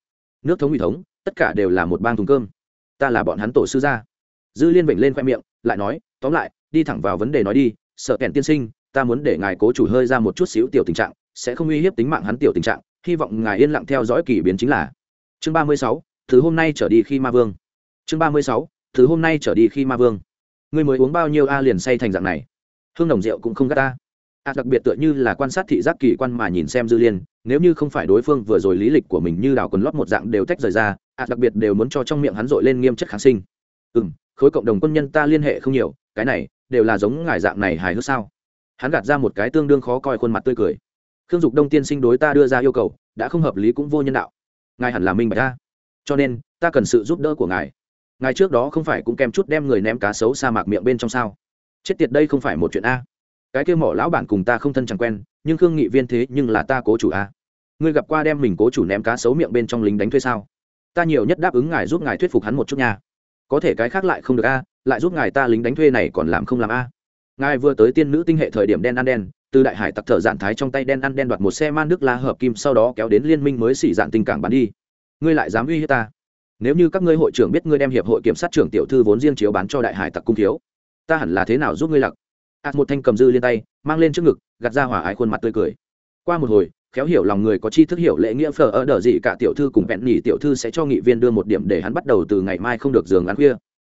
Nước thống, ủy thống, tất cả đều là một bang thùng cơm. Ta là bọn hắn tổ sư gia. Dư liên vịnh lên khoe miệng, lại nói, tóm lại, đi thẳng vào vấn đề nói đi, sợ kẹn tiên sinh, ta muốn để ngài cố chủ hơi ra một chút xíu tiểu tình trạng, sẽ không uy hiếp tính mạng hắn tiểu tình trạng hy vọng ngài yên lặng theo dõi kỳ biến chính là chương ba mươi sáu, từ hôm nay trở đi khi ma vương. Chương ba mươi sáu, từ hôm nay trở đi khi ma vương. Ngươi mới uống bao nhiêu a liền say thành dạng này. Hương đồng rượu cũng không gắt ta. A, đặc biệt tựa như là quan sát thị giác kỳ quan mà nhìn xem dư liên, nếu như không phải đối phương vừa rồi lý lịch của mình như đào quần lót một dạng đều tách rời ra, a, đặc biệt đều muốn cho trong miệng hắn dội lên nghiêm chất kháng sinh. Ừ m khối cộng đồng quân nhân ta liên hệ không nhiều, cái này đều là giống ngài dạng này hài hước sao? Hắn gạt ra một cái tương đương khó coi khuôn mặt tươi cười khương dục đông tiên sinh đối ta đưa ra yêu cầu, đã không hợp lý cũng vô nhân đạo. Ngài hẳn là minh bạch ta. Cho nên, ta cần sự giúp đỡ của ngài. Ngài trước đó không phải cũng kèm chút đem người ném cá sấu sa mạc miệng bên trong sao? Chết tiệt đây không phải một chuyện a. Cái kêu mỏ lão bản cùng ta không thân chẳng quen, nhưng khương nghị viên thế nhưng là ta cố chủ a. Ngươi gặp qua đem mình cố chủ ném cá sấu miệng bên trong lính đánh thuê sao? Ta nhiều nhất đáp ứng ngài giúp ngài thuyết phục hắn một chút nha. Có thể cái khác lại không được a, lại giúp ngài ta lính đánh thuê này còn làm không làm a. Ngài vừa tới tiên nữ tinh hệ thời điểm đen ăn đen từ đại hải tặc thợ dạn thái trong tay đen ăn đen đoạt một xe man nước la hợp kim sau đó kéo đến liên minh mới xỉ dạn tình cảng bán đi. Ngươi lại dám uy hiếp ta? Nếu như các ngươi hội trưởng biết ngươi đem hiệp hội kiểm sát trưởng tiểu thư vốn riêng chiếu bán cho đại hải tặc cung thiếu, ta hẳn là thế nào giúp ngươi lặc? Ạt một thanh cầm dư lên tay, mang lên trước ngực, gạt ra hỏa ái khuôn mặt tươi cười. Qua một hồi, khéo hiểu lòng người có chi thức hiểu lễ nghĩa phở ở đờ gì cả tiểu thư cùng bẹn nhỉ tiểu thư sẽ cho nghị viên đưa một điểm để hắn bắt đầu từ ngày mai không được giường ăn khuya.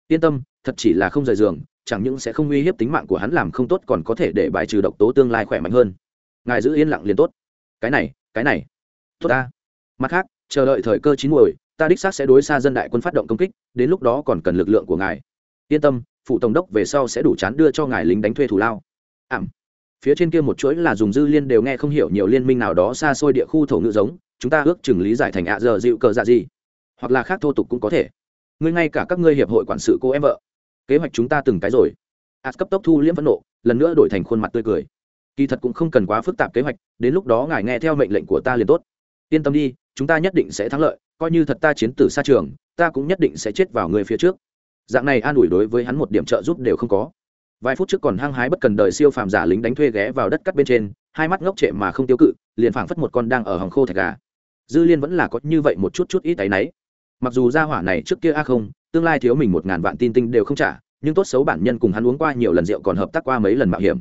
Yên tâm, thật chỉ là không rời giường chẳng những sẽ không uy hiếp tính mạng của hắn làm không tốt còn có thể để bài trừ độc tố tương lai khỏe mạnh hơn. Ngài giữ yên lặng liền tốt. Cái này cái này. Tốt ta. Mặt khác, chờ đợi thời cơ chín muồi, ta đích xác sẽ đối xa dân đại quân phát động công kích, đến lúc đó còn cần lực lượng của ngài. Yên tâm, phụ tổng đốc về sau sẽ đủ chán đưa cho ngài lính đánh thuê thủ lao. Ảm. Phía trên kia một chuỗi là dùng dư liên đều nghe không hiểu nhiều liên minh nào đó xa xôi địa khu thổ ngữ giống, chúng ta ước chừng lý giải thành ạ giờ dịu cờ dạ gì. Hoặc là khác thô tục cũng có thể. Ngươi ngay cả các ngươi hiệp hội quản sự cô em vợ kế hoạch chúng ta từng cái rồi. As cấp tốc thu liễm phẫn nộ, lần nữa đổi thành khuôn mặt tươi cười. Kỳ thật cũng không cần quá phức tạp kế hoạch, đến lúc đó ngài nghe theo mệnh lệnh của ta liền tốt. Yên tâm đi, chúng ta nhất định sẽ thắng lợi, coi như thật ta chiến tử xa trường, ta cũng nhất định sẽ chết vào người phía trước. Dạng này an ủi đối với hắn một điểm trợ giúp đều không có. Vài phút trước còn hăng hái bất cần đời siêu phàm giả lính đánh thuê ghé vào đất cắt bên trên, hai mắt ngốc trệ mà không tiêu cự, liền phảng phất một con đang ở hòng khô thạch gà. Dư liên vẫn là có như vậy một chút chút ít áy náy. Mặc dù gia hỏa này trước kia a không tương lai thiếu mình một ngàn vạn tin tinh đều không trả, nhưng tốt xấu bản nhân cùng hắn uống qua nhiều lần rượu còn hợp tác qua mấy lần mạo hiểm.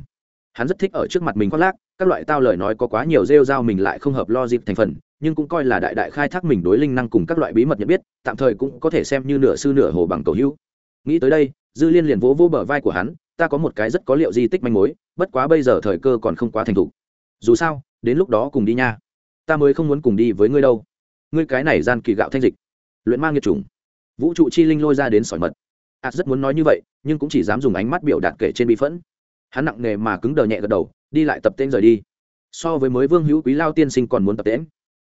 Hắn rất thích ở trước mặt mình khoác lác, các loại tao lời nói có quá nhiều rêu dao mình lại không hợp lo dịp thành phần, nhưng cũng coi là đại đại khai thác mình đối linh năng cùng các loại bí mật nhận biết, tạm thời cũng có thể xem như nửa sư nửa hồ bằng cầu hữu. Nghĩ tới đây, dư liên liền vỗ vỗ bờ vai của hắn, ta có một cái rất có liệu di tích manh mối, bất quá bây giờ thời cơ còn không quá thành thục. Dù sao, đến lúc đó cùng đi nha. Ta mới không muốn cùng đi với ngươi đâu. Ngươi cái này gian kỳ gạo thanh dịch. Luyện mang nghiệt trùng vũ trụ chi linh lôi ra đến sỏi mật. Ạt rất muốn nói như vậy, nhưng cũng chỉ dám dùng ánh mắt biểu đạt kể trên bị phẫn. Hắn nặng nề mà cứng đờ nhẹ gật đầu, đi lại tập tên rời đi. So với mới vương hữu quý lao tiên sinh còn muốn tập tễnh.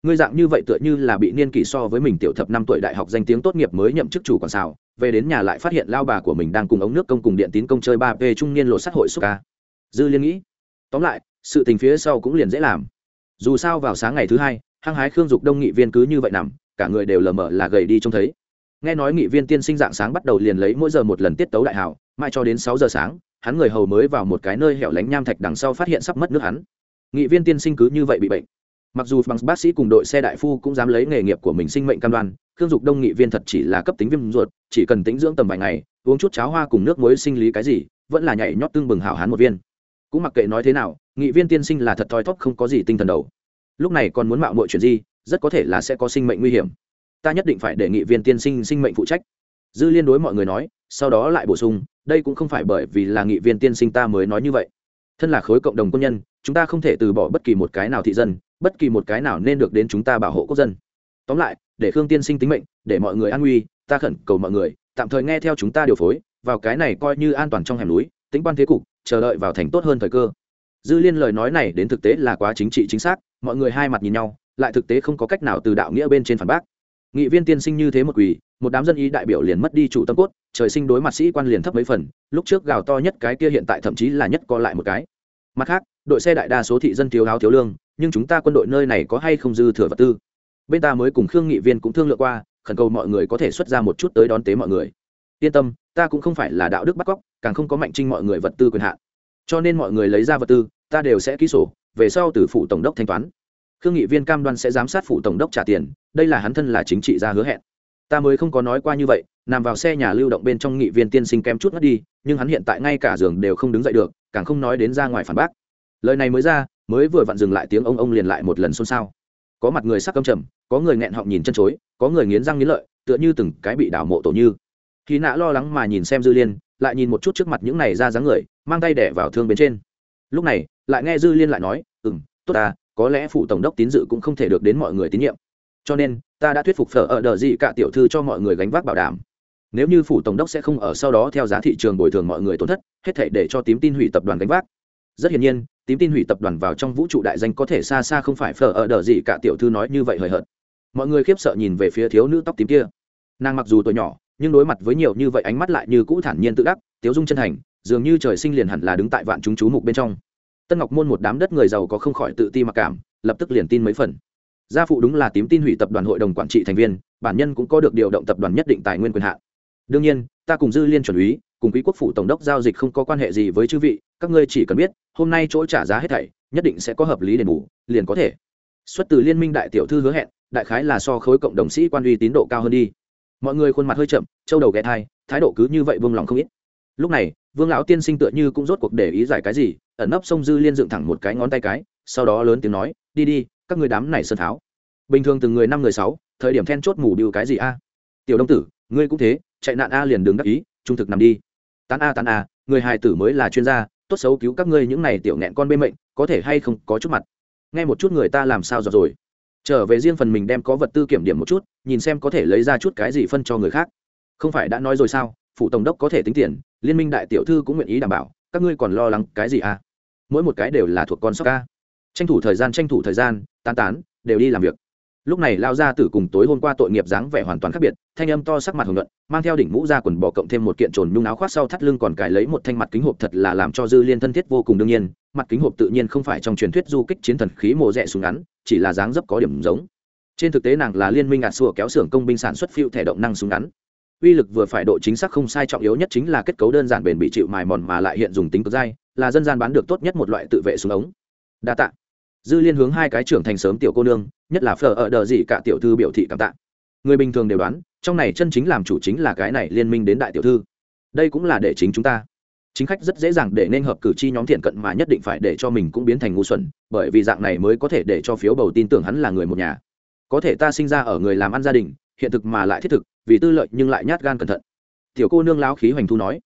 Ngươi dạng như vậy tựa như là bị niên kỷ so với mình tiểu thập năm tuổi đại học danh tiếng tốt nghiệp mới nhậm chức chủ còn xào, về đến nhà lại phát hiện lao bà của mình đang cùng ống nước công cùng điện tín công chơi ba p trung niên lộ sát hội xúc ca. Dư liên nghĩ, tóm lại, sự tình phía sau cũng liền dễ làm. Dù sao vào sáng ngày thứ hai, hăng hái khương dục đông nghị viên cứ như vậy nằm, cả người đều lờ mờ là gầy đi trông thấy nghe nói nghị viên tiên sinh dạng sáng bắt đầu liền lấy mỗi giờ một lần tiết tấu đại hảo mai cho đến sáu giờ sáng, hắn người hầu mới vào một cái nơi hẻo lánh nham thạch đằng sau phát hiện sắp mất nước hắn. Nghị viên tiên sinh cứ như vậy bị bệnh. Mặc dù bằng bác sĩ cùng đội xe đại phu cũng dám lấy nghề nghiệp của mình sinh mệnh cam đoan, khương dục đông nghị viên thật chỉ là cấp tính viêm ruột, chỉ cần tính dưỡng tầm vài ngày, uống chút cháo hoa cùng nước muối sinh lý cái gì, vẫn là nhảy nhót tương bừng hảo hán một viên. Cũng mặc kệ nói thế nào, nghị viên tiên sinh là thật thoi thóp không có gì tinh thần đầu. Lúc này còn muốn mạo mọi chuyện gì rất có thể là sẽ có sinh mệnh nguy hiểm ta nhất định phải đề nghị viên tiên sinh sinh mệnh phụ trách. Dư liên đối mọi người nói, sau đó lại bổ sung, đây cũng không phải bởi vì là nghị viên tiên sinh ta mới nói như vậy. Thân là khối cộng đồng quân nhân, chúng ta không thể từ bỏ bất kỳ một cái nào thị dân, bất kỳ một cái nào nên được đến chúng ta bảo hộ quốc dân. Tóm lại, để khương tiên sinh tính mệnh, để mọi người an nguy, ta khẩn cầu mọi người, tạm thời nghe theo chúng ta điều phối, vào cái này coi như an toàn trong hẻm núi, tính quan thế cục, chờ đợi vào thành tốt hơn thời cơ. Dư liên lời nói này đến thực tế là quá chính trị chính xác, mọi người hai mặt nhìn nhau, lại thực tế không có cách nào từ đạo nghĩa bên trên phản bác nghị viên tiên sinh như thế một quỳ một đám dân ý đại biểu liền mất đi chủ tâm cốt, trời sinh đối mặt sĩ quan liền thấp mấy phần, lúc trước gào to nhất cái kia hiện tại thậm chí là nhất co lại một cái. Mặt khác, đội xe đại đa số thị dân thiếu áo thiếu lương, nhưng chúng ta quân đội nơi này có hay không dư thừa vật tư? Bên ta mới cùng khương nghị viên cũng thương lượng qua, khẩn cầu mọi người có thể xuất ra một chút tới đón tế mọi người. Yên tâm, ta cũng không phải là đạo đức bắt cóc, càng không có mạnh trinh mọi người vật tư quyền hạn. Cho nên mọi người lấy ra vật tư, ta đều sẽ ký sổ, về sau từ phụ tổng đốc thanh toán. Khương nghị viên cam đoan sẽ giám sát phụ tổng đốc trả tiền đây là hắn thân là chính trị gia hứa hẹn. Ta mới không có nói qua như vậy, nằm vào xe nhà lưu động bên trong nghị viên tiên sinh kém chút ngất đi, nhưng hắn hiện tại ngay cả giường đều không đứng dậy được, càng không nói đến ra ngoài phản bác. Lời này mới ra, mới vừa vặn dừng lại tiếng ông ông liền lại một lần xôn xao. Có mặt người sắc căm trầm, có người nghẹn họng nhìn chân chối, có người nghiến răng nghiến lợi, tựa như từng cái bị đảo mộ tổ như. Khi nạ lo lắng mà nhìn xem dư liên, lại nhìn một chút trước mặt những này ra dáng người, mang tay đẻ vào thương bên trên. Lúc này, lại nghe dư liên lại nói ừ m tốt ta, có lẽ phụ tổng đốc tín dự cũng không thể được đến mọi người tín nhiệm cho nên, ta đã thuyết phục phở ở đờ gì cả tiểu thư cho mọi người gánh vác bảo đảm. Nếu như phủ tổng đốc sẽ không ở sau đó theo giá thị trường bồi thường mọi người tổn thất, hết thể để cho tím tin hủy tập đoàn gánh vác. Rất hiển nhiên, tím tin hủy tập đoàn vào trong vũ trụ đại danh có thể xa xa không phải phở ở đờ gì cả tiểu thư nói như vậy hời hợt. Mọi người khiếp sợ nhìn về phía thiếu nữ tóc tím kia. Nàng mặc dù tuổi nhỏ, nhưng đối mặt với nhiều như vậy ánh mắt lại như cũ thản nhiên tự đắc, tiếu dung chân thành, dường như trời sinh liền hẳn là đứng tại vạn chúng chú mục bên trong. Tân ngọc môn một đám đất người giàu có không khỏi tự ti mặc cảm, lập tức liền tin mấy phần gia phụ đúng là tím tin hủy tập đoàn hội đồng quản trị thành viên, bản nhân cũng có được điều động tập đoàn nhất định tài nguyên quyền hạn. Đương nhiên, ta cùng dư liên chuẩn úy, cùng quý quốc phủ tổng đốc giao dịch không có quan hệ gì với chư vị, các ngươi chỉ cần biết, hôm nay chỗ trả giá hết thảy, nhất định sẽ có hợp lý đền bù, liền có thể. Xuất từ liên minh đại tiểu thư hứa hẹn, đại khái là so khối cộng đồng sĩ quan uy tín độ cao hơn đi. Mọi người khuôn mặt hơi chậm, châu đầu ghé thai, thái độ cứ như vậy vương lòng không ít. Lúc này, vương lão tiên sinh tựa như cũng rốt cuộc để ý giải cái gì, ẩn nấp sông dư liên dựng thẳng một cái ngón tay cái, sau đó lớn tiếng nói, đi đi các người đám này sơn tháo. Bình thường từng người năm người sáu, thời điểm then chốt mù bưu cái gì a? Tiểu đông tử, ngươi cũng thế, chạy nạn a liền đường đắc ý, trung thực nằm đi. Tán a tán a, người hài tử mới là chuyên gia, tốt xấu cứu các ngươi những này tiểu nghẹn con bê mệnh, có thể hay không, có chút mặt. Nghe một chút người ta làm sao rồi. Trở về riêng phần mình đem có vật tư kiểm điểm một chút, nhìn xem có thể lấy ra chút cái gì phân cho người khác. Không phải đã nói rồi sao, phụ tổng đốc có thể tính tiền, liên minh đại tiểu thư cũng nguyện ý đảm bảo, các ngươi còn lo lắng cái gì à mỗi một cái đều là thuộc con sóc ca tranh thủ thời gian, tranh thủ thời gian tán tán, đều đi làm việc. Lúc này lao ra tử cùng tối hôm qua tội nghiệp dáng vẻ hoàn toàn khác biệt, thanh âm to sắc mặt hồng luận mang theo đỉnh mũ ra quần bò cộng thêm một kiện trồn nhung áo khoác sau thắt lưng còn cài lấy một thanh mặt kính hộp thật là làm cho dư liên thân thiết vô cùng đương nhiên, mặt kính hộp tự nhiên không phải trong truyền thuyết du kích chiến thần khí mồ rẽ súng ngắn, chỉ là dáng dấp có điểm giống. Trên thực tế nàng là liên minh ạt xua kéo xưởng công binh sản xuất phiêu thẻ động năng súng ngắn. Uy lực vừa phải độ chính xác không sai trọng yếu nhất chính là kết cấu đơn giản bền bị chịu mài mòn mà lại hiện dùng tính cực dai, là dân gian bán được tốt nhất một loại tự vệ súng ống. Đa tạ dư liên hướng hai cái trưởng thành sớm tiểu cô nương, nhất là phở ở đờ gì cả tiểu thư biểu thị cảm tạ. Người bình thường đều đoán, trong này chân chính làm chủ chính là cái này liên minh đến đại tiểu thư. Đây cũng là để chính chúng ta. Chính khách rất dễ dàng để nên hợp cử tri nhóm thiện cận mà nhất định phải để cho mình cũng biến thành ngu xuẩn, bởi vì dạng này mới có thể để cho phiếu bầu tin tưởng hắn là người một nhà. Có thể ta sinh ra ở người làm ăn gia đình, hiện thực mà lại thiết thực, vì tư lợi nhưng lại nhát gan cẩn thận. Tiểu cô nương lao khí hoành thu nói.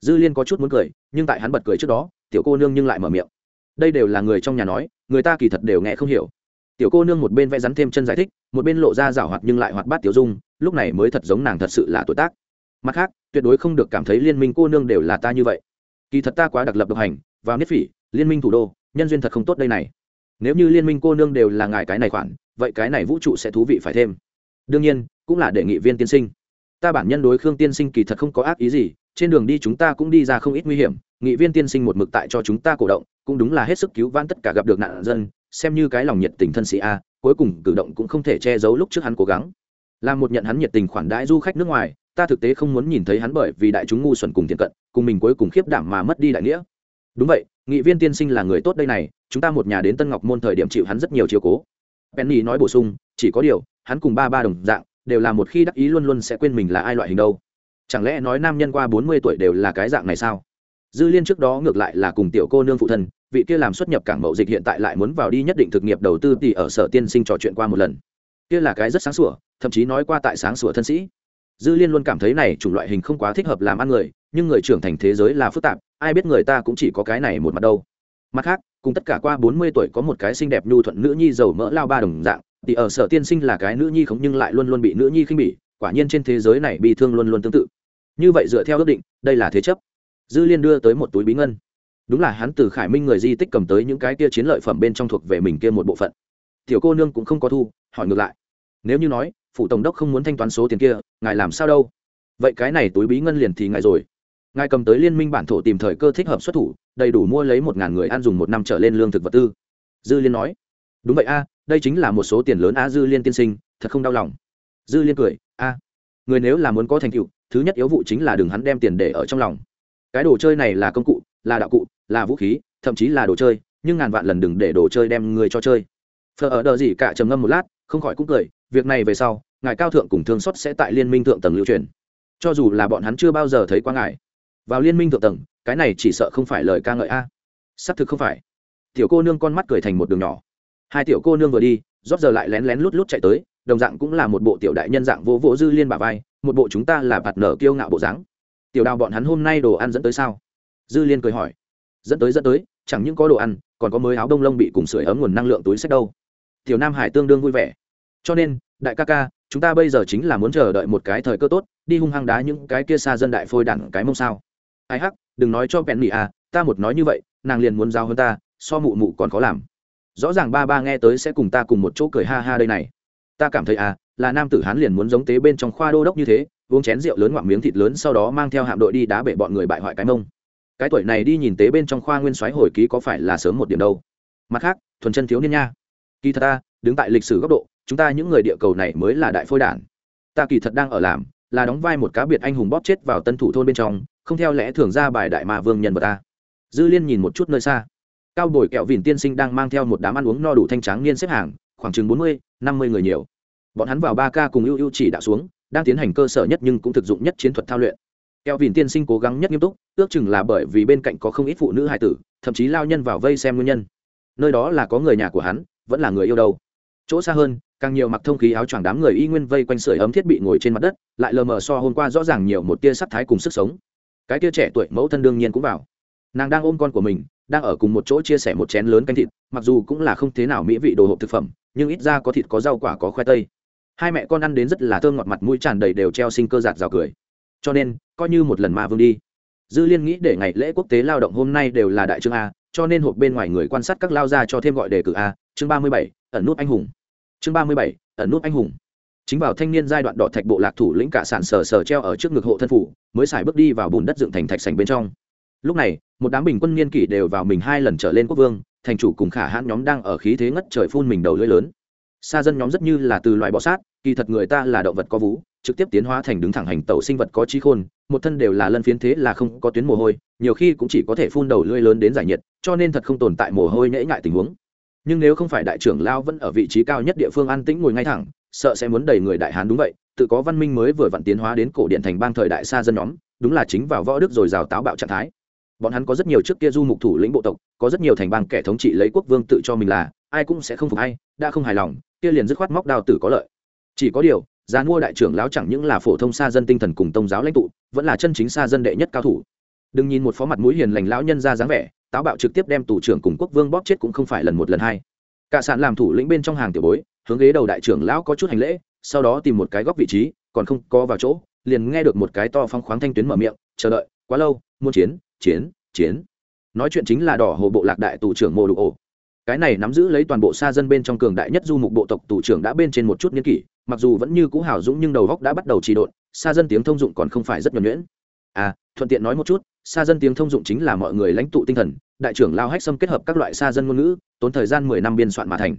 Dư liên có chút muốn cười, nhưng tại hắn bật cười trước đó, tiểu cô nương nhưng lại mở miệng. Đây đều là người trong nhà nói người ta kỳ thật đều nghe không hiểu. Tiểu cô nương một bên vẽ rắn thêm chân giải thích, một bên lộ ra rảo hoạt nhưng lại hoạt bát tiểu dung, lúc này mới thật giống nàng thật sự là tuổi tác. Mặt khác, tuyệt đối không được cảm thấy liên minh cô nương đều là ta như vậy. Kỳ thật ta quá đặc lập độc hành, vào niết phỉ, liên minh thủ đô, nhân duyên thật không tốt đây này. Nếu như liên minh cô nương đều là ngài cái này khoản, vậy cái này vũ trụ sẽ thú vị phải thêm. Đương nhiên, cũng là đề nghị viên tiên sinh. Ta bản nhân đối khương tiên sinh kỳ thật không có ác ý gì, trên đường đi chúng ta cũng đi ra không ít nguy hiểm nghị viên tiên sinh một mực tại cho chúng ta cổ động, cũng đúng là hết sức cứu vãn tất cả gặp được nạn dân, xem như cái lòng nhiệt tình thân sĩ a, cuối cùng cử động cũng không thể che giấu lúc trước hắn cố gắng. Là một nhận hắn nhiệt tình khoản đãi du khách nước ngoài, ta thực tế không muốn nhìn thấy hắn bởi vì đại chúng ngu xuẩn cùng thiện cận, cùng mình cuối cùng khiếp đảm mà mất đi đại nghĩa. Đúng vậy, nghị viên tiên sinh là người tốt đây này, chúng ta một nhà đến tân ngọc môn thời điểm chịu hắn rất nhiều chiều cố. Penny nói bổ sung, chỉ có điều, hắn cùng ba ba đồng dạng, đều là một khi đắc ý luôn luôn sẽ quên mình là ai loại hình đâu. Chẳng lẽ nói nam nhân qua bốn mươi tuổi đều là cái dạng này sao? Dư liên trước đó ngược lại là cùng tiểu cô nương phụ thân, vị kia làm xuất nhập cảng mậu dịch hiện tại lại muốn vào đi nhất định thực nghiệp đầu tư thì ở sở tiên sinh trò chuyện qua một lần. Kia là cái rất sáng sủa, thậm chí nói qua tại sáng sủa thân sĩ. Dư liên luôn cảm thấy này chủng loại hình không quá thích hợp làm ăn người, nhưng người trưởng thành thế giới là phức tạp, ai biết người ta cũng chỉ có cái này một mặt đâu. Mặt khác, cùng tất cả qua bốn mươi tuổi có một cái xinh đẹp nhu thuận nữ nhi giàu mỡ lao ba đồng dạng, thì ở sở tiên sinh là cái nữ nhi không nhưng lại luôn luôn bị nữ nhi khinh bỉ, quả nhiên trên thế giới này bị thương luôn luôn tương tự. Như vậy dựa theo ước định, đây là thế chấp dư liên đưa tới một túi bí ngân. Đúng là hắn từ khải minh người di tích cầm tới những cái kia chiến lợi phẩm bên trong thuộc về mình kia một bộ phận. Tiểu cô nương cũng không có thu, hỏi ngược lại. Nếu như nói, phủ tổng đốc không muốn thanh toán số tiền kia, ngài làm sao đâu? Vậy cái này túi bí ngân liền thì ngài rồi. Ngài cầm tới liên minh bản thổ tìm thời cơ thích hợp xuất thủ, đầy đủ mua lấy một ngàn người ăn dùng một năm trở lên lương thực vật tư. Dư liên nói. Đúng vậy a, đây chính là một số tiền lớn a dư liên tiên sinh, thật không đau lòng. Dư liên cười, a, người nếu là muốn có thành tựu, thứ nhất yếu vụ chính là đừng hắn đem tiền để ở trong lòng cái đồ chơi này là công cụ, là đạo cụ, là vũ khí, thậm chí là đồ chơi, nhưng ngàn vạn lần đừng để đồ chơi đem người cho chơi. Phở ở đờ gì cả trầm ngâm một lát, không khỏi cũng cười, việc này về sau, ngài cao thượng cùng thương xuất sẽ tại liên minh thượng tầng lưu truyền. Cho dù là bọn hắn chưa bao giờ thấy qua ngài, vào liên minh thượng tầng, cái này chỉ sợ không phải lời ca ngợi a. À. xác thực không phải. Tiểu cô nương con mắt cười thành một đường nhỏ. Hai tiểu cô nương vừa đi, rót giờ lại lén lén lút lút chạy tới, đồng dạng cũng là một bộ tiểu đại nhân dạng vô vỗ dư liên bà vai, một bộ chúng ta là bạt nở kiêu ngạo bộ dáng tiểu đào bọn hắn hôm nay đồ ăn dẫn tới sao? Dư liên cười hỏi. Dẫn tới dẫn tới, chẳng những có đồ ăn, còn có mới áo đông lông bị cùng sưởi ấm nguồn năng lượng túi sách đâu. Tiểu nam hải tương đương vui vẻ. Cho nên, đại ca ca, chúng ta bây giờ chính là muốn chờ đợi một cái thời cơ tốt, đi hung hăng đá những cái kia xa dân đại phôi đẳng cái mông sao. Ai hắc, đừng nói cho bèn nỉ à ta một nói như vậy, nàng liền muốn giao hơn ta, so mụ mụ còn khó làm. Rõ ràng ba ba nghe tới sẽ cùng ta cùng một chỗ cười ha ha đây này. Ta cảm thấy à là nam tử hán liền muốn giống tế bên trong khoa đô đốc như thế uống chén rượu lớn ngoạm miếng thịt lớn sau đó mang theo hạm đội đi đá bể bọn người bại hoại cái mông. Cái tuổi này đi nhìn tế bên trong khoa nguyên soái hồi ký có phải là sớm một điểm đâu. Mặt khác, thuần chân thiếu niên nha. Kỳ thật ta, đứng tại lịch sử góc độ, chúng ta những người địa cầu này mới là đại phôi đản. Ta kỳ thật đang ở làm, là đóng vai một cá biệt anh hùng bóp chết vào tân thủ thôn bên trong, không theo lẽ thường ra bài đại mà vương nhân vật ta. Dư liên nhìn một chút nơi xa. Cao bồi kẹo vìn tiên sinh đang mang theo một đám ăn uống no đủ thanh tráng niên xếp hàng, khoảng chừng bốn mươi, năm mươi người nhiều. Bọn hắn vào ba ca cùng ưu ưu chỉ đạo xuống đang tiến hành cơ sở nhất nhưng cũng thực dụng nhất chiến thuật thao luyện. Kẹo vìn tiên sinh cố gắng nhất nghiêm túc, ước chừng là bởi vì bên cạnh có không ít phụ nữ hài tử, thậm chí lao nhân vào vây xem nguyên nhân. Nơi đó là có người nhà của hắn, vẫn là người yêu đâu. Chỗ xa hơn, càng nhiều mặc thông khí áo choàng đám người y nguyên vây quanh sưởi ấm thiết bị ngồi trên mặt đất, lại lờ mờ so hôm qua rõ ràng nhiều một tia sắc thái cùng sức sống. Cái tia trẻ tuổi mẫu thân đương nhiên cũng vào. Nàng đang ôm con của mình, đang ở cùng một chỗ chia sẻ một chén lớn canh thịt, mặc dù cũng là không thế nào mỹ vị đồ hộp thực phẩm, nhưng ít ra có thịt có rau quả có khoai tây hai mẹ con ăn đến rất là thơm ngọt mặt mũi tràn đầy đều treo sinh cơ giạt rào cười. Cho nên, coi như một lần mà vương đi. Dư liên nghĩ để ngày lễ quốc tế lao động hôm nay đều là đại trương a, cho nên hộp bên ngoài người quan sát các lao ra cho thêm gọi đề cử a, chương ba mươi bảy, ẩn nút anh hùng. Chương ba mươi bảy, ẩn nút anh hùng. Chính vào thanh niên giai đoạn đỏ thạch bộ lạc thủ lĩnh cả sản sờ sờ treo ở trước ngực hộ thân phủ, mới xài bước đi vào bùn đất dựng thành thạch sành bên trong. Lúc này, một đám bình quân niên kỷ đều vào mình hai lần trở lên quốc vương, thành chủ cùng khả hãn nhóm đang ở khí thế ngất trời phun mình đầu lưỡi lớn xa dân nhóm rất như là từ loại bọ sát, kỳ thật người ta là động vật có vú, trực tiếp tiến hóa thành đứng thẳng hành tẩu sinh vật có trí khôn, một thân đều là lân phiến thế là không có tuyến mồ hôi, nhiều khi cũng chỉ có thể phun đầu lưỡi lớn đến giải nhiệt, cho nên thật không tồn tại mồ hôi nhễ ngại tình huống. Nhưng nếu không phải đại trưởng lao vẫn ở vị trí cao nhất địa phương an tĩnh ngồi ngay thẳng, sợ sẽ muốn đầy người đại hán đúng vậy, tự có văn minh mới vừa vặn tiến hóa đến cổ điện thành bang thời đại xa dân nhóm, đúng là chính vào võ đức rồi rào táo bạo trạng thái bọn hắn có rất nhiều trước kia du mục thủ lĩnh bộ tộc, có rất nhiều thành bang kẻ thống trị lấy quốc vương tự cho mình là, ai cũng sẽ không phục hay đã không hài lòng, kia liền dứt khoát móc đào tử có lợi. Chỉ có điều giá mua đại trưởng lão chẳng những là phổ thông xa dân tinh thần cùng tông giáo lãnh tụ, vẫn là chân chính xa dân đệ nhất cao thủ. Đừng nhìn một phó mặt mũi hiền lành lão nhân ra dáng vẻ, táo bạo trực tiếp đem tù trưởng cùng quốc vương bóp chết cũng không phải lần một lần hai. Cả sạn làm thủ lĩnh bên trong hàng tiểu bối, hướng ghế đầu đại trưởng lão có chút hành lễ, sau đó tìm một cái góc vị trí, còn không có vào chỗ, liền nghe được một cái to phong khoáng thanh tuyến mở miệng, chờ đợi, quá lâu, muốn chiến chiến chiến. Nói chuyện chính là đỏ hồ bộ lạc đại tù trưởng mô đủ ổ. Cái này nắm giữ lấy toàn bộ xa dân bên trong cường đại nhất du mục bộ tộc tù trưởng đã bên trên một chút nghiên kỷ, mặc dù vẫn như cũ hào dũng nhưng đầu góc đã bắt đầu trì độn xa dân tiếng thông dụng còn không phải rất nhuẩn nhuyễn. À thuận tiện nói một chút xa dân tiếng thông dụng chính là mọi người lãnh tụ tinh thần, đại trưởng lao hách xâm kết hợp các loại xa dân ngôn ngữ, tốn thời gian mười năm biên soạn mà thành.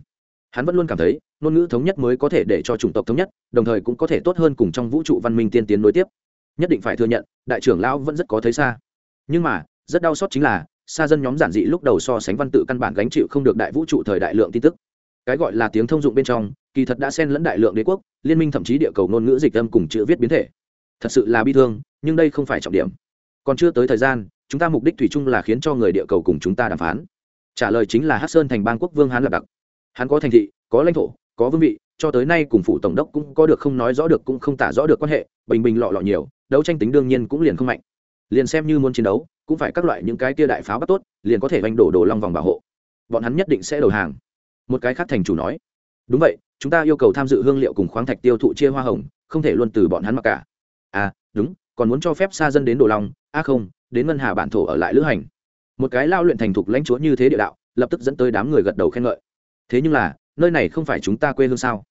Hắn vẫn luôn cảm thấy, ngôn ngữ thống nhất mới có thể để cho chủng tộc thống nhất, đồng thời cũng có thể tốt hơn cùng trong vũ trụ văn minh tiên tiến nối tiếp. Nhất định phải thừa nhận, đại trưởng lão vẫn rất có thấy xa nhưng mà, rất đau xót chính là xa dân nhóm giản dị lúc đầu so sánh văn tự căn bản gánh chịu không được đại vũ trụ thời đại lượng tin tức. Cái gọi là tiếng thông dụng bên trong, kỳ thật đã xen lẫn đại lượng đế quốc, liên minh thậm chí địa cầu ngôn ngữ dịch âm cùng chữ viết biến thể. Thật sự là bi thương, nhưng đây không phải trọng điểm. Còn chưa tới thời gian, chúng ta mục đích thủy chung là khiến cho người địa cầu cùng chúng ta đàm phán. Trả lời chính là hát sơn thành bang quốc vương hán lạc đặc. Hắn có thành thị, có lãnh thổ, có vương vị, cho tới nay cùng phủ tổng đốc cũng có được không nói rõ được cũng không tả rõ được quan hệ, bình bình lọ lọ nhiều, đấu tranh tính đương nhiên cũng liền không mạnh liền xem như muốn chiến đấu, cũng phải các loại những cái tia đại pháo bắt tốt, liền có thể vanh đổ đồ long vòng bảo hộ. Bọn hắn nhất định sẽ đầu hàng. Một cái khác thành chủ nói, đúng vậy, chúng ta yêu cầu tham dự hương liệu cùng khoáng thạch tiêu thụ chia hoa hồng, không thể luôn từ bọn hắn mặc cả. À đúng, còn muốn cho phép xa dân đến đồ long a à không, đến ngân hà bản thổ ở lại lữ hành. Một cái lao luyện thành thục lãnh chúa như thế địa đạo, lập tức dẫn tới đám người gật đầu khen ngợi. Thế nhưng là, nơi này không phải chúng ta quê hương sao?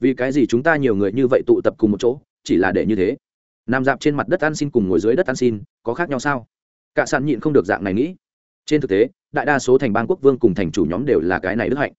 Vì cái gì chúng ta nhiều người như vậy tụ tập cùng một chỗ, chỉ là để như thế? Nằm dạp trên mặt đất ăn xin cùng ngồi dưới đất ăn xin, có khác nhau sao? Cả sạn nhịn không được dạng này nghĩ. Trên thực tế, đại đa số thành bang quốc vương cùng thành chủ nhóm đều là cái này đức hạnh.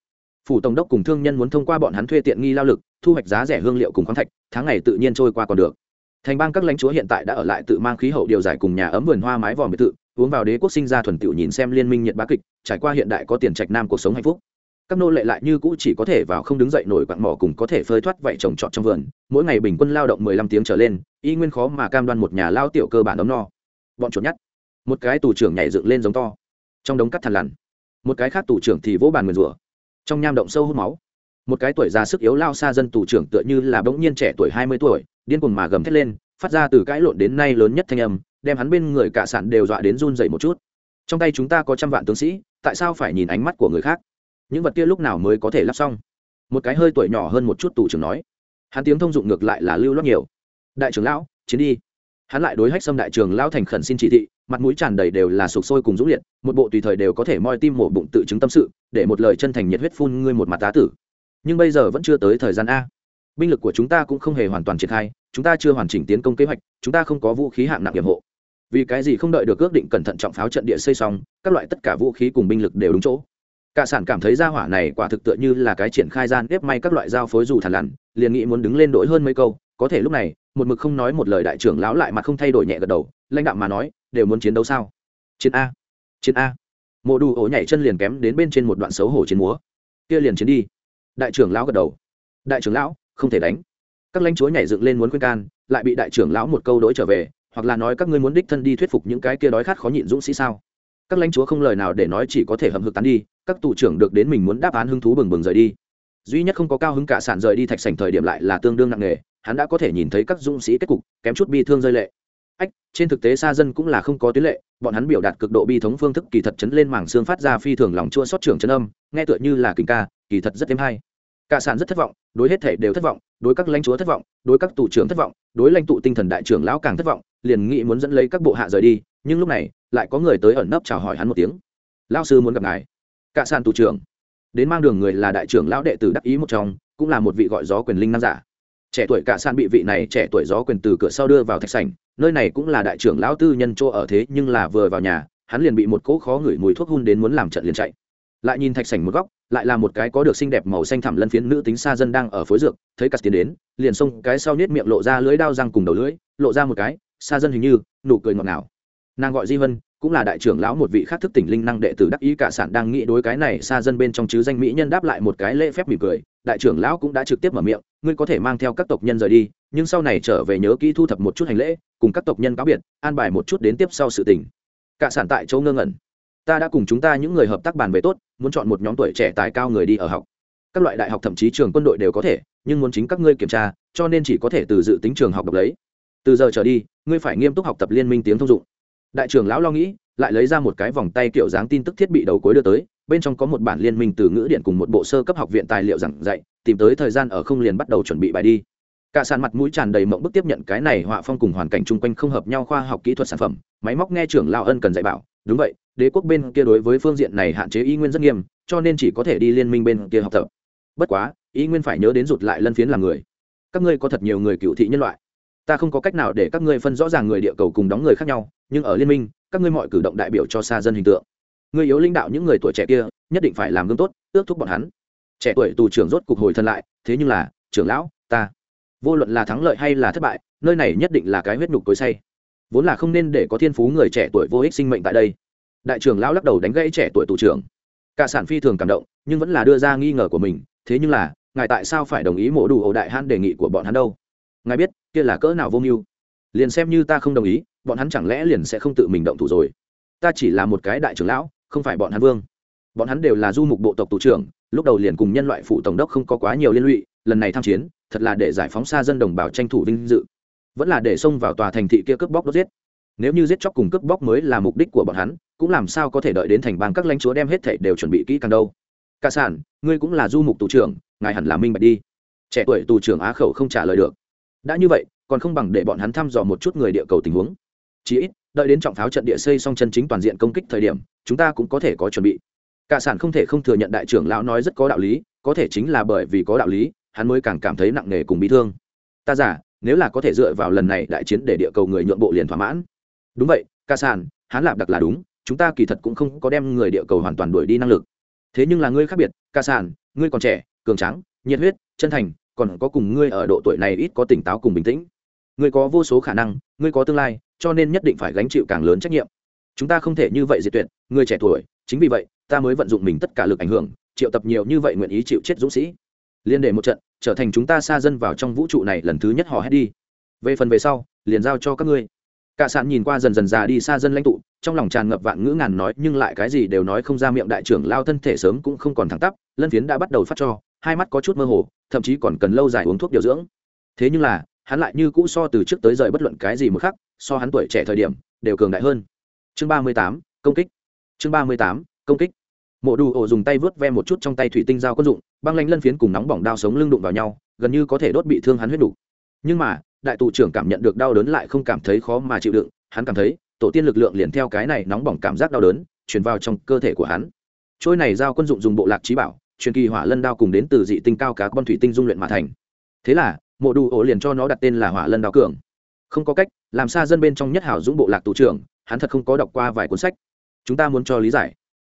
Phủ tổng đốc cùng thương nhân muốn thông qua bọn hắn thuê tiện nghi lao lực, thu hoạch giá rẻ hương liệu cùng khoáng thạch, tháng ngày tự nhiên trôi qua còn được. Thành bang các lãnh chúa hiện tại đã ở lại tự mang khí hậu điều giải cùng nhà ấm vườn hoa mái vòm biệt thự, uống vào đế quốc sinh ra thuần tiểu nhìn xem liên minh nhiệt bá kịch, trải qua hiện đại có tiền trạch nam cuộc sống hạnh phúc các nô lệ lại như cũ chỉ có thể vào không đứng dậy nổi quặng mỏ cùng có thể phơi thoát vậy trồng trọt trong vườn, mỗi ngày bình quân lao động mười lăm tiếng trở lên, y nguyên khó mà cam đoan một nhà lao tiểu cơ bản ấm no. Bọn chuột nhắt. Một cái tù trưởng nhảy dựng lên giống to. Trong đống cắt thằn lằn. Một cái khác tù trưởng thì vỗ bàn nguyền rủa. Trong nham động sâu hút máu. Một cái tuổi già sức yếu lao xa dân tù trưởng tựa như là bỗng nhiên trẻ tuổi hai mươi tuổi, điên cuồng mà gầm thét lên, phát ra từ cãi lộn đến nay lớn nhất thanh âm, đem hắn bên người cả sản đều dọa đến run dậy một chút. Trong tay chúng ta có trăm vạn tướng sĩ, tại sao phải nhìn ánh mắt của người khác? Những vật kia lúc nào mới có thể lắp xong? Một cái hơi tuổi nhỏ hơn một chút tù trưởng nói. Hắn tiếng thông dụng ngược lại là lưu lót nhiều. Đại trưởng lão, chiến đi. Hắn lại đối hách xâm đại trưởng lão thành khẩn xin chỉ thị, mặt mũi tràn đầy đều là sụp sôi cùng dũng liệt, một bộ tùy thời đều có thể moi tim mổ bụng tự chứng tâm sự, để một lời chân thành nhiệt huyết phun ngươi một mặt tá tử. Nhưng bây giờ vẫn chưa tới thời gian a. Binh lực của chúng ta cũng không hề hoàn toàn triển khai, chúng ta chưa hoàn chỉnh tiến công kế hoạch, chúng ta không có vũ khí hạng nặng hiểm hộ. Vì cái gì không đợi được ước định cẩn thận trọng pháo trận địa xây xong, các loại tất cả vũ khí cùng binh lực đều đúng chỗ cả sản cảm thấy ra hỏa này quả thực tựa như là cái triển khai gian ép may các loại dao phối dù thằn lằn, liền nghĩ muốn đứng lên đổi hơn mấy câu, có thể lúc này, một mực không nói một lời đại trưởng lão lại mà không thay đổi nhẹ gật đầu, lãnh đạo mà nói, đều muốn chiến đấu sao? Chiến a chiến a. Mộ đủ ổ nhảy chân liền kém đến bên trên một đoạn xấu hổ chiến múa. Kia liền chiến đi. Đại trưởng lão gật đầu. Đại trưởng lão, không thể đánh. Các lãnh chúa nhảy dựng lên muốn khuyên can, lại bị đại trưởng lão một câu đỗi trở về, hoặc là nói các ngươi muốn đích thân đi thuyết phục những cái kia đói khát khó nhịn dũng sĩ sao? Các lãnh chúa không lời nào để nói chỉ có thể hầm hực tán đi các tù trưởng được đến mình muốn đáp án hứng thú bừng bừng rời đi. Duy nhất không có cao hứng cả sản rời đi thạch sảnh thời điểm lại là tương đương nặng nề, hắn đã có thể nhìn thấy các dũng sĩ kết cục, kém chút bi thương rơi lệ. Ách, trên thực tế xa dân cũng là không có tuyến lệ, bọn hắn biểu đạt cực độ bi thống phương thức kỳ thật chấn lên mảng xương phát ra phi thường lòng chua xót trưởng chân âm, nghe tựa như là kình ca, kỳ thật rất thêm hay. Cả sản rất thất vọng, đối hết thể đều thất vọng, đối các lãnh chúa thất vọng, đối các tù trưởng thất vọng, đối lãnh tụ tinh thần đại trưởng lão càng thất vọng, liền nghĩ muốn dẫn lấy các bộ hạ rời đi, nhưng lúc này, lại có người tới ẩn nấp chào hỏi hắn một tiếng. Lão sư muốn gặp ngài cả sàn tù trưởng. Đến mang đường người là đại trưởng lão đệ tử đắc ý một trong, cũng là một vị gọi gió quyền linh nam giả. Trẻ tuổi cả san bị vị này trẻ tuổi gió quyền từ cửa sau đưa vào thạch sảnh, nơi này cũng là đại trưởng lão tư nhân chỗ ở thế, nhưng là vừa vào nhà, hắn liền bị một cỗ khó ngửi mùi thuốc hun đến muốn làm trận liền chạy. Lại nhìn thạch sảnh một góc, lại là một cái có được xinh đẹp màu xanh thẳm lân phiến nữ tính xa dân đang ở phối dược, thấy cắt tiến đến, liền xông cái sau nết miệng lộ ra lưỡi đao răng cùng đầu lưỡi, lộ ra một cái xa dân hình như nụ cười ngọt ngào. Nàng gọi di vân cũng là đại trưởng lão một vị khác thức tỉnh linh năng đệ tử đắc ý cả sản đang nghĩ đối cái này xa dân bên trong chứ danh mỹ nhân đáp lại một cái lễ phép mỉm cười. Đại trưởng lão cũng đã trực tiếp mở miệng, ngươi có thể mang theo các tộc nhân rời đi, nhưng sau này trở về nhớ kỹ thu thập một chút hành lễ, cùng các tộc nhân cáo biệt, an bài một chút đến tiếp sau sự tình. Cả sản tại chỗ ngơ ngẩn. Ta đã cùng chúng ta những người hợp tác bàn về tốt, muốn chọn một nhóm tuổi trẻ tài cao người đi ở học. Các loại đại học thậm chí trường quân đội đều có thể, nhưng muốn chính các ngươi kiểm tra, cho nên chỉ có thể từ dự tính trường học độc lấy. Từ giờ trở đi, ngươi phải nghiêm túc học tập liên minh tiếng thông dụng đại trưởng lão lo nghĩ, lại lấy ra một cái vòng tay kiểu dáng tin tức thiết bị đầu cuối đưa tới, bên trong có một bản liên minh từ ngữ điện cùng một bộ sơ cấp học viện tài liệu giảng dạy, tìm tới thời gian ở không liền bắt đầu chuẩn bị bài đi. Cả sàn mặt mũi tràn đầy mộng bức tiếp nhận cái này họa phong cùng hoàn cảnh chung quanh không hợp nhau khoa học kỹ thuật sản phẩm, máy móc nghe trưởng lao ân cần dạy bảo, đúng vậy, đế quốc bên kia đối với phương diện này hạn chế y nguyên rất nghiêm, cho nên chỉ có thể đi liên minh bên kia học tập. Bất quá, y nguyên phải nhớ đến rụt lại lân phiến làm người. Các ngươi có thật nhiều người cựu thị nhân loại. Ta không có cách nào để các ngươi phân rõ ràng người địa cầu cùng đóng người khác nhau nhưng ở liên minh, các ngươi mọi cử động đại biểu cho xa dân hình tượng. Ngươi yếu lãnh đạo những người tuổi trẻ kia, nhất định phải làm gương tốt, ước thúc bọn hắn. Trẻ tuổi tù trưởng rốt cục hồi thân lại, thế nhưng là, trưởng lão, ta. Vô luận là thắng lợi hay là thất bại, nơi này nhất định là cái huyết nhục tối say. Vốn là không nên để có thiên phú người trẻ tuổi vô ích sinh mệnh tại đây. Đại trưởng lão lắc đầu đánh gãy trẻ tuổi tù trưởng. Cả sản phi thường cảm động, nhưng vẫn là đưa ra nghi ngờ của mình, thế nhưng là, ngài tại sao phải đồng ý mổ đủ ổ đại hãn đề nghị của bọn hắn đâu? Ngài biết, kia là cỡ nào vô mưu? Liền xem như ta không đồng ý bọn hắn chẳng lẽ liền sẽ không tự mình động thủ rồi? Ta chỉ là một cái đại trưởng lão, không phải bọn hắn vương. Bọn hắn đều là du mục bộ tộc tù trưởng, lúc đầu liền cùng nhân loại phụ tổng đốc không có quá nhiều liên lụy, lần này tham chiến, thật là để giải phóng xa dân đồng bào tranh thủ vinh dự. Vẫn là để xông vào tòa thành thị kia cướp bóc đốt giết. Nếu như giết chóc cùng cướp bóc mới là mục đích của bọn hắn, cũng làm sao có thể đợi đến thành bang các lãnh chúa đem hết thảy đều chuẩn bị kỹ càng đâu? Ca sản, ngươi cũng là du mục tù trưởng, ngài hẳn là minh bạch đi. Trẻ tuổi tù trưởng á khẩu không trả lời được. Đã như vậy, còn không bằng để bọn hắn thăm dò một chút người địa cầu tình huống chí ít, đợi đến trọng pháo trận địa xây xong chân chính toàn diện công kích thời điểm, chúng ta cũng có thể có chuẩn bị. Cả sản không thể không thừa nhận đại trưởng lão nói rất có đạo lý, có thể chính là bởi vì có đạo lý, hắn mới càng cảm thấy nặng nề cùng bị thương. Ta giả nếu là có thể dựa vào lần này đại chiến để địa cầu người nhượng bộ liền thỏa mãn. Đúng vậy ca sản hắn lạp đặc là đúng, chúng ta kỳ thật cũng không có đem người địa cầu hoàn toàn đuổi đi năng lực. Thế nhưng là ngươi khác biệt ca sản, ngươi còn trẻ, cường tráng, nhiệt huyết, chân thành, còn có cùng ngươi ở độ tuổi này ít có tỉnh táo cùng bình tĩnh. Ngươi có vô số khả năng, ngươi có tương lai cho nên nhất định phải gánh chịu càng lớn trách nhiệm. Chúng ta không thể như vậy diệt tuyệt, người trẻ tuổi, chính vì vậy, ta mới vận dụng mình tất cả lực ảnh hưởng, triệu tập nhiều như vậy nguyện ý chịu chết dũng sĩ. Liên để một trận, trở thành chúng ta xa dân vào trong vũ trụ này lần thứ nhất họ hét đi. Về phần về sau, liền giao cho các ngươi. Cả sạn nhìn qua dần dần già đi xa dân lãnh tụ, trong lòng tràn ngập vạn ngữ ngàn nói, nhưng lại cái gì đều nói không ra miệng đại trưởng lao thân thể sớm cũng không còn thẳng tắp, lân phiến đã bắt đầu phát cho, hai mắt có chút mơ hồ, thậm chí còn cần lâu dài uống thuốc điều dưỡng. Thế nhưng là, hắn lại như cũ so từ trước tới giờ bất luận cái gì một khắc so hắn tuổi trẻ thời điểm, đều cường đại hơn. Chương ba mươi tám, công kích. Chương ba mươi tám, công kích. Mộ đủ ổ dùng tay vớt ve một chút trong tay thủy tinh dao quân dụng, băng lanh lân phiến cùng nóng bỏng đao sống lưng đụng vào nhau, gần như có thể đốt bị thương hắn huyết đủ. Nhưng mà, đại tụ trưởng cảm nhận được đau đớn lại không cảm thấy khó mà chịu đựng, hắn cảm thấy, tổ tiên lực lượng liền theo cái này nóng bỏng cảm giác đau đớn, truyền vào trong cơ thể của hắn. Trôi này dao quân dụng dùng bộ lạc trí bảo, truyền kỳ hỏa lân đao cùng đến từ dị tinh cao cá con thủy tinh dung luyện mà thành. Thế là, mộ đủ ổ liền cho nó đặt tên là hỏa lân đao cường không có cách, làm xa dân bên trong nhất hảo dũng bộ lạc tù trưởng, hắn thật không có đọc qua vài cuốn sách. Chúng ta muốn cho lý giải.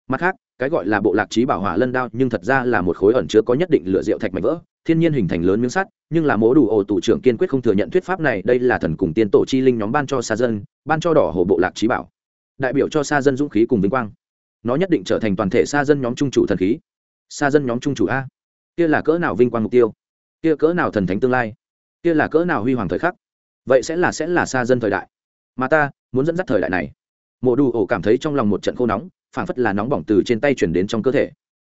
Mặt khác, cái gọi là bộ lạc trí bảo hỏa lân đao, nhưng thật ra là một khối ẩn chứa có nhất định lựa rượu thạch mảnh vỡ, thiên nhiên hình thành lớn miếng sắt, nhưng là mố đủ ổ tù trưởng kiên quyết không thừa nhận thuyết pháp này, đây là thần cùng tiên tổ chi linh nhóm ban cho xa dân, ban cho đỏ hồ bộ lạc trí bảo. Đại biểu cho xa dân dũng khí cùng vinh quang. Nó nhất định trở thành toàn thể xa dân nhóm trung chủ thần khí. Xa dân nhóm trung chủ a. Kia là cỡ nào vinh quang mục tiêu? Kia cỡ nào thần thánh tương lai? Kia là cỡ nào huy hoàng thời khắc? Vậy sẽ là sẽ là xa dân thời đại. Mà ta muốn dẫn dắt thời đại này. Mộ đủ ổ cảm thấy trong lòng một trận khô nóng, phảng phất là nóng bỏng từ trên tay chuyển đến trong cơ thể.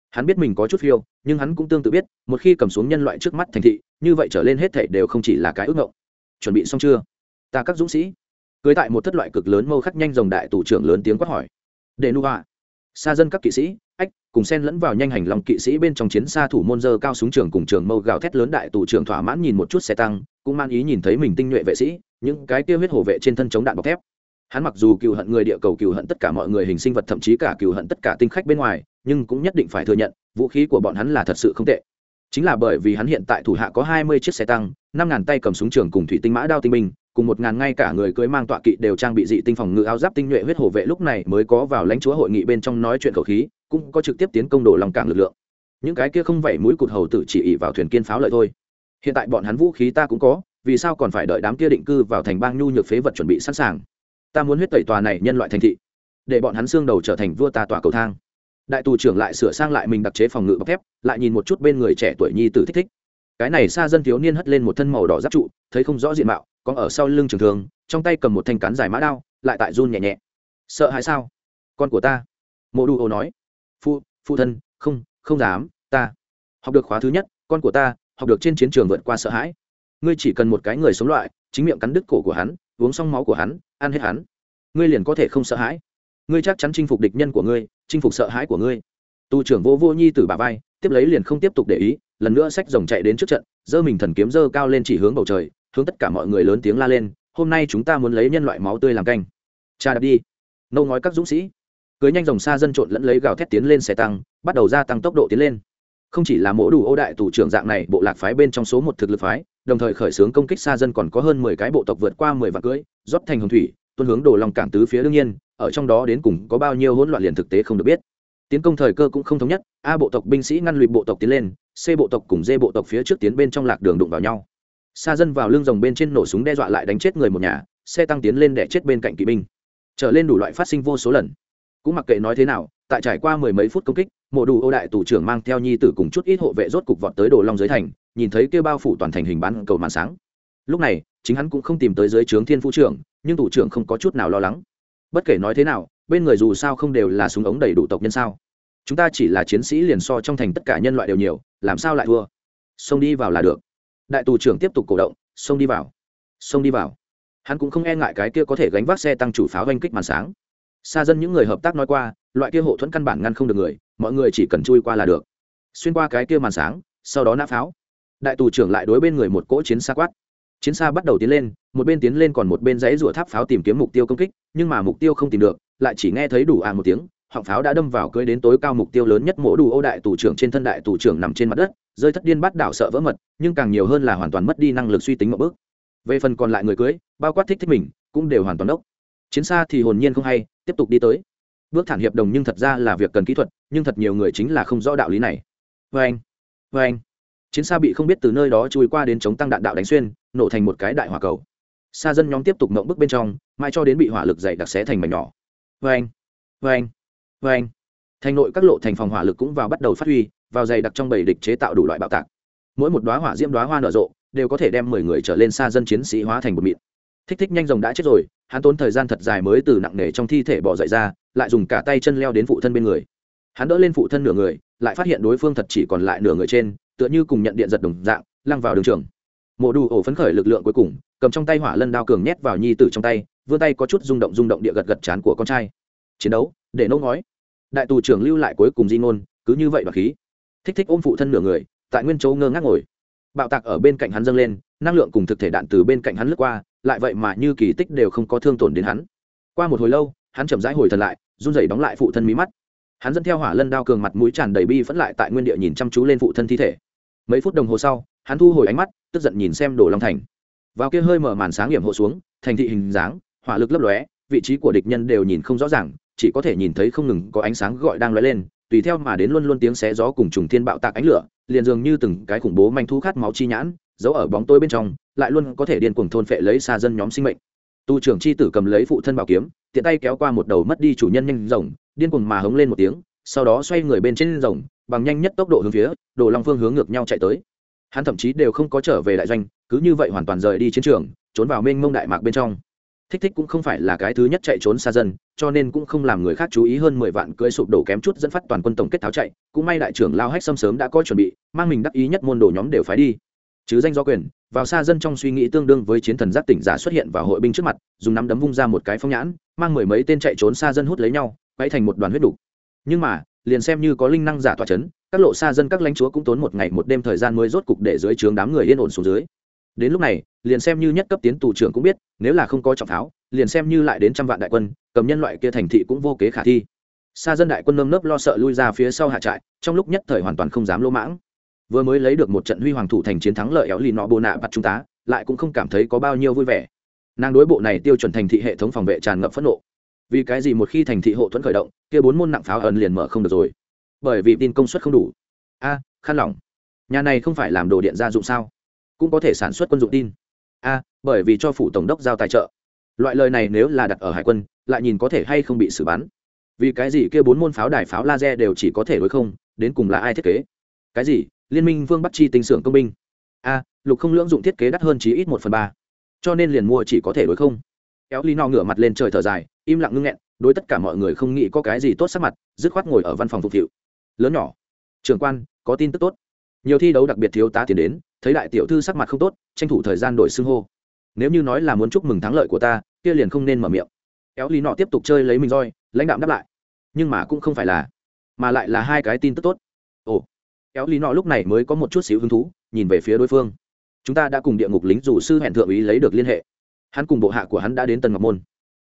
Hắn biết mình có chút phiêu, nhưng hắn cũng tương tự biết, một khi cầm xuống nhân loại trước mắt thành thị, như vậy trở lên hết thể đều không chỉ là cái ước ngộng chuẩn bị xong chưa? Ta các dũng sĩ. Cưới tại một thất loại cực lớn mâu khắc nhanh dòng đại tù trưởng lớn tiếng quát hỏi. Để nu họa. Xa dân các kỵ sĩ cùng xen lẫn vào nhanh hành lòng kỵ sĩ bên trong chiến xa thủ môn dơ cao súng trường cùng trường mâu gào thét lớn đại tù trưởng thỏa mãn nhìn một chút xe tăng, cũng man ý nhìn thấy mình tinh nhuệ vệ sĩ, những cái kia huyết hổ vệ trên thân chống đạn bọc thép. Hắn mặc dù cựu hận người địa cầu cựu hận tất cả mọi người hình sinh vật, thậm chí cả cựu hận tất cả tinh khách bên ngoài, nhưng cũng nhất định phải thừa nhận, vũ khí của bọn hắn là thật sự không tệ. Chính là bởi vì hắn hiện tại thủ hạ có hai mươi chiếc xe tăng, năm ngàn tay cầm súng trường cùng thủy tinh mã đao tinh binh, cùng một ngàn ngay cả người cưới mang tọa kỵ đều trang bị dị tinh phòng ngự áo giáp tinh nhuệ huyết hổ vệ lúc này mới có vào lãnh chúa hội nghị bên trong nói chuyện khẩu khí cũng có trực tiếp tiến công đổ lòng cảng lực lượng. Những cái kia không vẩy mũi cụt hầu tử chỉ ỉ vào thuyền kiên pháo lợi thôi. Hiện tại bọn hắn vũ khí ta cũng có, vì sao còn phải đợi đám kia định cư vào thành bang nhu nhược phế vật chuẩn bị sẵn sàng? Ta muốn huyết tẩy tòa này nhân loại thành thị, để bọn hắn xương đầu trở thành vua ta tòa cầu thang. Đại tù trưởng lại sửa sang lại mình đặc chế phòng ngự bọc thép, lại nhìn một chút bên người trẻ tuổi nhi tử thích thích. Cái này xa dân thiếu niên hất lên một thân màu đỏ giáp trụ, thấy không rõ diện mạo còn ở sau lưng trường thường trong tay cầm một thanh cán dài mã đao, lại tại run nhẹ nhẹ. Sợ hãi sao? Con của ta? Mộ đu ô nói phụ phụ thân, không không dám, ta. Học được khóa thứ nhất, con của ta, học được trên chiến trường vượt qua sợ hãi. Ngươi chỉ cần một cái người sống loại, chính miệng cắn đứt cổ của hắn, uống xong máu của hắn, ăn hết hắn. Ngươi liền có thể không sợ hãi. Ngươi chắc chắn chinh phục địch nhân của ngươi, chinh phục sợ hãi của ngươi. Tu trưởng vô vô nhi tử bà vai, tiếp lấy liền không tiếp tục để ý, lần nữa sách rồng chạy đến trước trận, giơ mình thần kiếm giơ cao lên chỉ hướng bầu trời, hướng tất cả mọi người lớn tiếng la lên, hôm nay chúng ta muốn lấy nhân loại máu tươi làm canh. Cha đạp đi. Nâu ngói các dũng sĩ cưới nhanh dòng xa dân trộn lẫn lấy gào thét tiến lên xe tăng, bắt đầu gia tăng tốc độ tiến lên. Không chỉ là mỗ đủ ô đại tù trưởng dạng này, bộ lạc phái bên trong số một thực lực phái, đồng thời khởi xướng công kích xa dân còn có hơn mười cái bộ tộc vượt qua mười vạn cưỡi rót thành hồng thủy tuân hướng đồ lòng cảng tứ phía đương nhiên, ở trong đó đến cùng có bao nhiêu hỗn loạn liền thực tế không được biết. Tiến công thời cơ cũng không thống nhất, a bộ tộc binh sĩ ngăn lụy bộ tộc tiến lên, c bộ tộc cùng d bộ tộc phía trước tiến bên trong lạc đường đụng vào nhau. Xa dân vào lưng rồng bên trên nổ súng đe dọa lại đánh chết người một nhà, xe tăng tiến lên để chết bên cạnh kỵ binh. Trở lên đủ loại phát sinh vô số lần cũng mặc kệ nói thế nào, tại trải qua mười mấy phút công kích, mộ đủ ô đại tù trưởng mang theo nhi tử cùng chút ít hộ vệ rốt cục vọt tới đồ long dưới thành, nhìn thấy kêu bao phủ toàn thành hình bán cầu màn sáng. Lúc này, chính hắn cũng không tìm tới dưới trướng thiên phu trưởng, nhưng thủ trưởng không có chút nào lo lắng. Bất kể nói thế nào, bên người dù sao không đều là súng ống đầy đủ tộc nhân sao? Chúng ta chỉ là chiến sĩ liền so trong thành tất cả nhân loại đều nhiều, làm sao lại thua? Xông đi vào là được. Đại tù trưởng tiếp tục cổ động, xông đi vào. Xông đi vào. Hắn cũng không e ngại cái kia có thể gánh vác xe tăng chủ pháo oanh kích màn sáng xa dân những người hợp tác nói qua, loại kia hộ thuẫn căn bản ngăn không được người, mọi người chỉ cần chui qua là được. Xuyên qua cái kia màn sáng, sau đó nã pháo. Đại tù trưởng lại đối bên người một cỗ chiến xa quát. Chiến xa bắt đầu tiến lên, một bên tiến lên còn một bên dãy rủa tháp pháo tìm kiếm mục tiêu công kích, nhưng mà mục tiêu không tìm được, lại chỉ nghe thấy đủ à một tiếng, họng pháo đã đâm vào cưới đến tối cao mục tiêu lớn nhất mỗ đủ ô đại tù trưởng trên thân đại tù trưởng nằm trên mặt đất, rơi thất điên bắt đảo sợ vỡ mật, nhưng càng nhiều hơn là hoàn toàn mất đi năng lực suy tính một bước. Về phần còn lại người cưới, bao quát thích thích mình, cũng đều hoàn toàn đốc chiến xa thì hồn nhiên không hay, tiếp tục đi tới. Bước thản hiệp đồng nhưng thật ra là việc cần kỹ thuật, nhưng thật nhiều người chính là không rõ đạo lý này. Vê anh vê anh. Chiến xa bị không biết từ nơi đó chui qua đến chống tăng đạn đạo đánh xuyên, nổ thành một cái đại hỏa cầu. Xa dân nhóm tiếp tục mộng bước bên trong mai cho đến bị hỏa lực dày đặc xé thành mảnh nhỏ. Vê anh vê anh vê anh. Thành nội các lộ thành phòng hỏa lực cũng vào bắt đầu phát huy, vào dày đặc trong bầy địch chế tạo đủ loại bạo tạc. Mỗi một đoá hỏa diễm đoá hoa nở rộ, đều có thể đem mười người trở lên xa dân chiến sĩ hóa thành một mịn. Thích thích nhanh rồng đã chết rồi hắn tốn thời gian thật dài mới từ nặng nề trong thi thể bỏ dậy ra, lại dùng cả tay chân leo đến phụ thân bên người. Hắn đỡ lên phụ thân nửa người, lại phát hiện đối phương thật chỉ còn lại nửa người trên, tựa như cùng nhận điện giật đồng dạng, lăng vào đường trường. Mộ đủ ổ phấn khởi lực lượng cuối cùng, cầm trong tay hỏa lân đao cường nhét vào nhi tử trong tay, vươn tay có chút rung động rung động địa gật gật chán của con trai. Chiến đấu, để nấu ngói. Đại tù trưởng lưu lại cuối cùng di ngôn, cứ như vậy đoạt khí. Thích thích ôm phụ thân nửa người, tại nguyên châu ngơ ngác ngồi. Bạo tạc ở bên cạnh hắn dâng lên, năng lượng cùng thực thể đạn từ bên cạnh hắn lướt qua lại vậy mà như kỳ tích đều không có thương tổn đến hắn. Qua một hồi lâu, hắn chậm rãi hồi thần lại, run rẩy đóng lại phụ thân mí mắt. Hắn dẫn theo hỏa lân đao cường mặt mũi tràn đầy bi phẫn lại tại nguyên địa nhìn chăm chú lên phụ thân thi thể. Mấy phút đồng hồ sau, hắn thu hồi ánh mắt, tức giận nhìn xem đồ long thành. Vào kia hơi mở màn sáng hiểm hộ xuống, thành thị hình dáng, hỏa lực lấp lóe, vị trí của địch nhân đều nhìn không rõ ràng, chỉ có thể nhìn thấy không ngừng có ánh sáng gọi đang lóe lên, tùy theo mà đến luôn luôn tiếng xé gió cùng trùng thiên bạo tạc ánh lửa, liền dường như từng cái khủng bố manh thu khát máu chi nhãn, giấu ở bóng tối bên trong lại luôn có thể điên cuồng thôn phệ lấy xa dân nhóm sinh mệnh. Tu trưởng chi tử cầm lấy phụ thân bảo kiếm, tiện tay kéo qua một đầu mất đi chủ nhân nhanh rồng, điên cuồng mà hống lên một tiếng, sau đó xoay người bên trên rồng, bằng nhanh nhất tốc độ hướng phía đồ long phương hướng ngược nhau chạy tới. Hắn thậm chí đều không có trở về đại doanh, cứ như vậy hoàn toàn rời đi chiến trường, trốn vào mênh mông đại mạc bên trong. Thích thích cũng không phải là cái thứ nhất chạy trốn xa dân, cho nên cũng không làm người khác chú ý hơn mười vạn cưỡi sụp đổ kém chút dẫn phát toàn quân tổng kết tháo chạy. Cũng may đại trưởng lao hách xâm sớm đã có chuẩn bị, mang mình đắc ý nhất môn đồ nhóm đều phái đi. Chứ danh do quyền vào xa dân trong suy nghĩ tương đương với chiến thần giác tỉnh giả xuất hiện và hội binh trước mặt, dùng nắm đấm vung ra một cái phong nhãn, mang mười mấy tên chạy trốn xa dân hút lấy nhau quay thành một đoàn huyết đục. Nhưng mà, liền xem như có linh năng giả tỏa chấn, các lộ xa dân các lãnh chúa cũng tốn một ngày một đêm thời gian mới rốt cục để dưới trướng đám người yên ổn xuống dưới. Đến lúc này, liền xem như nhất cấp tiến tù trưởng cũng biết, nếu là không có trọng tháo liền xem như lại đến trăm vạn đại quân, cầm nhân loại kia thành thị cũng vô kế khả thi. Xa dân đại quân nơm nớp lo sợ lui ra phía sau hạ trại, trong lúc nhất thời hoàn toàn không dám lỗ mãng vừa mới lấy được một trận huy hoàng thủ thành chiến thắng lợi éo lì nọ bồ nạ bắt chúng ta, lại cũng không cảm thấy có bao nhiêu vui vẻ. Nàng đối bộ này tiêu chuẩn thành thị hệ thống phòng vệ tràn ngập phẫn nộ. Vì cái gì một khi thành thị hộ thuẫn khởi động, kia bốn môn nặng pháo ẩn liền mở không được rồi? Bởi vì tin công suất không đủ. A, khăn lỏng. Nhà này không phải làm đồ điện gia dụng sao? Cũng có thể sản xuất quân dụng tin. A, bởi vì cho phủ tổng đốc giao tài trợ. Loại lời này nếu là đặt ở hải quân, lại nhìn có thể hay không bị xử bắn. Vì cái gì kia bốn môn pháo đài pháo laser đều chỉ có thể đối không, đến cùng là ai thiết kế? Cái gì? Liên minh vương bắt chi tinh xưởng công binh. A, lục không lưỡng dụng thiết kế đắt hơn chí ít một phần ba. Cho nên liền mua chỉ có thể đối không. Kéo Lý no ngửa mặt lên trời thở dài, im lặng ngưng nghẹn, đối tất cả mọi người không nghĩ có cái gì tốt sắc mặt, dứt khoát ngồi ở văn phòng phục vụ. Lớn nhỏ. Trường quan, có tin tức tốt. Nhiều thi đấu đặc biệt thiếu tá tiến đến, thấy đại tiểu thư sắc mặt không tốt, tranh thủ thời gian đổi xưng hô. Nếu như nói là muốn chúc mừng thắng lợi của ta, kia liền không nên mở miệng. Kéo Lý nọ tiếp tục chơi lấy mình roi, lãnh đạm đáp lại. Nhưng mà cũng không phải là, mà lại là hai cái tin tức tốt. Ồ kéo lý nọ lúc này mới có một chút xíu hứng thú, nhìn về phía đối phương. Chúng ta đã cùng địa ngục lính dù sư hẹn thượng úy lấy được liên hệ. Hắn cùng bộ hạ của hắn đã đến tần ngọc môn.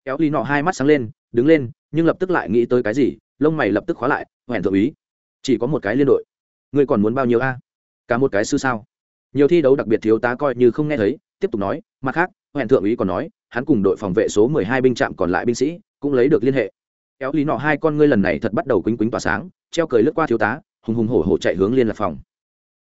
Kéo lý nọ hai mắt sáng lên, đứng lên, nhưng lập tức lại nghĩ tới cái gì, lông mày lập tức khóa lại, hẹn thượng úy. Chỉ có một cái liên đội. Ngươi còn muốn bao nhiêu a? Cả một cái sư sao? Nhiều thi đấu đặc biệt thiếu tá coi như không nghe thấy, tiếp tục nói, mặt khác, hẹn thượng úy còn nói, hắn cùng đội phòng vệ số mười hai binh trạm còn lại binh sĩ, cũng lấy được liên hệ. Kéo lý nọ hai con ngươi lần này thật bắt đầu quýnh quýnh tỏa sáng, treo cười lướt qua thiếu tá hùng hùng hổ hổ chạy hướng liên lạc phòng.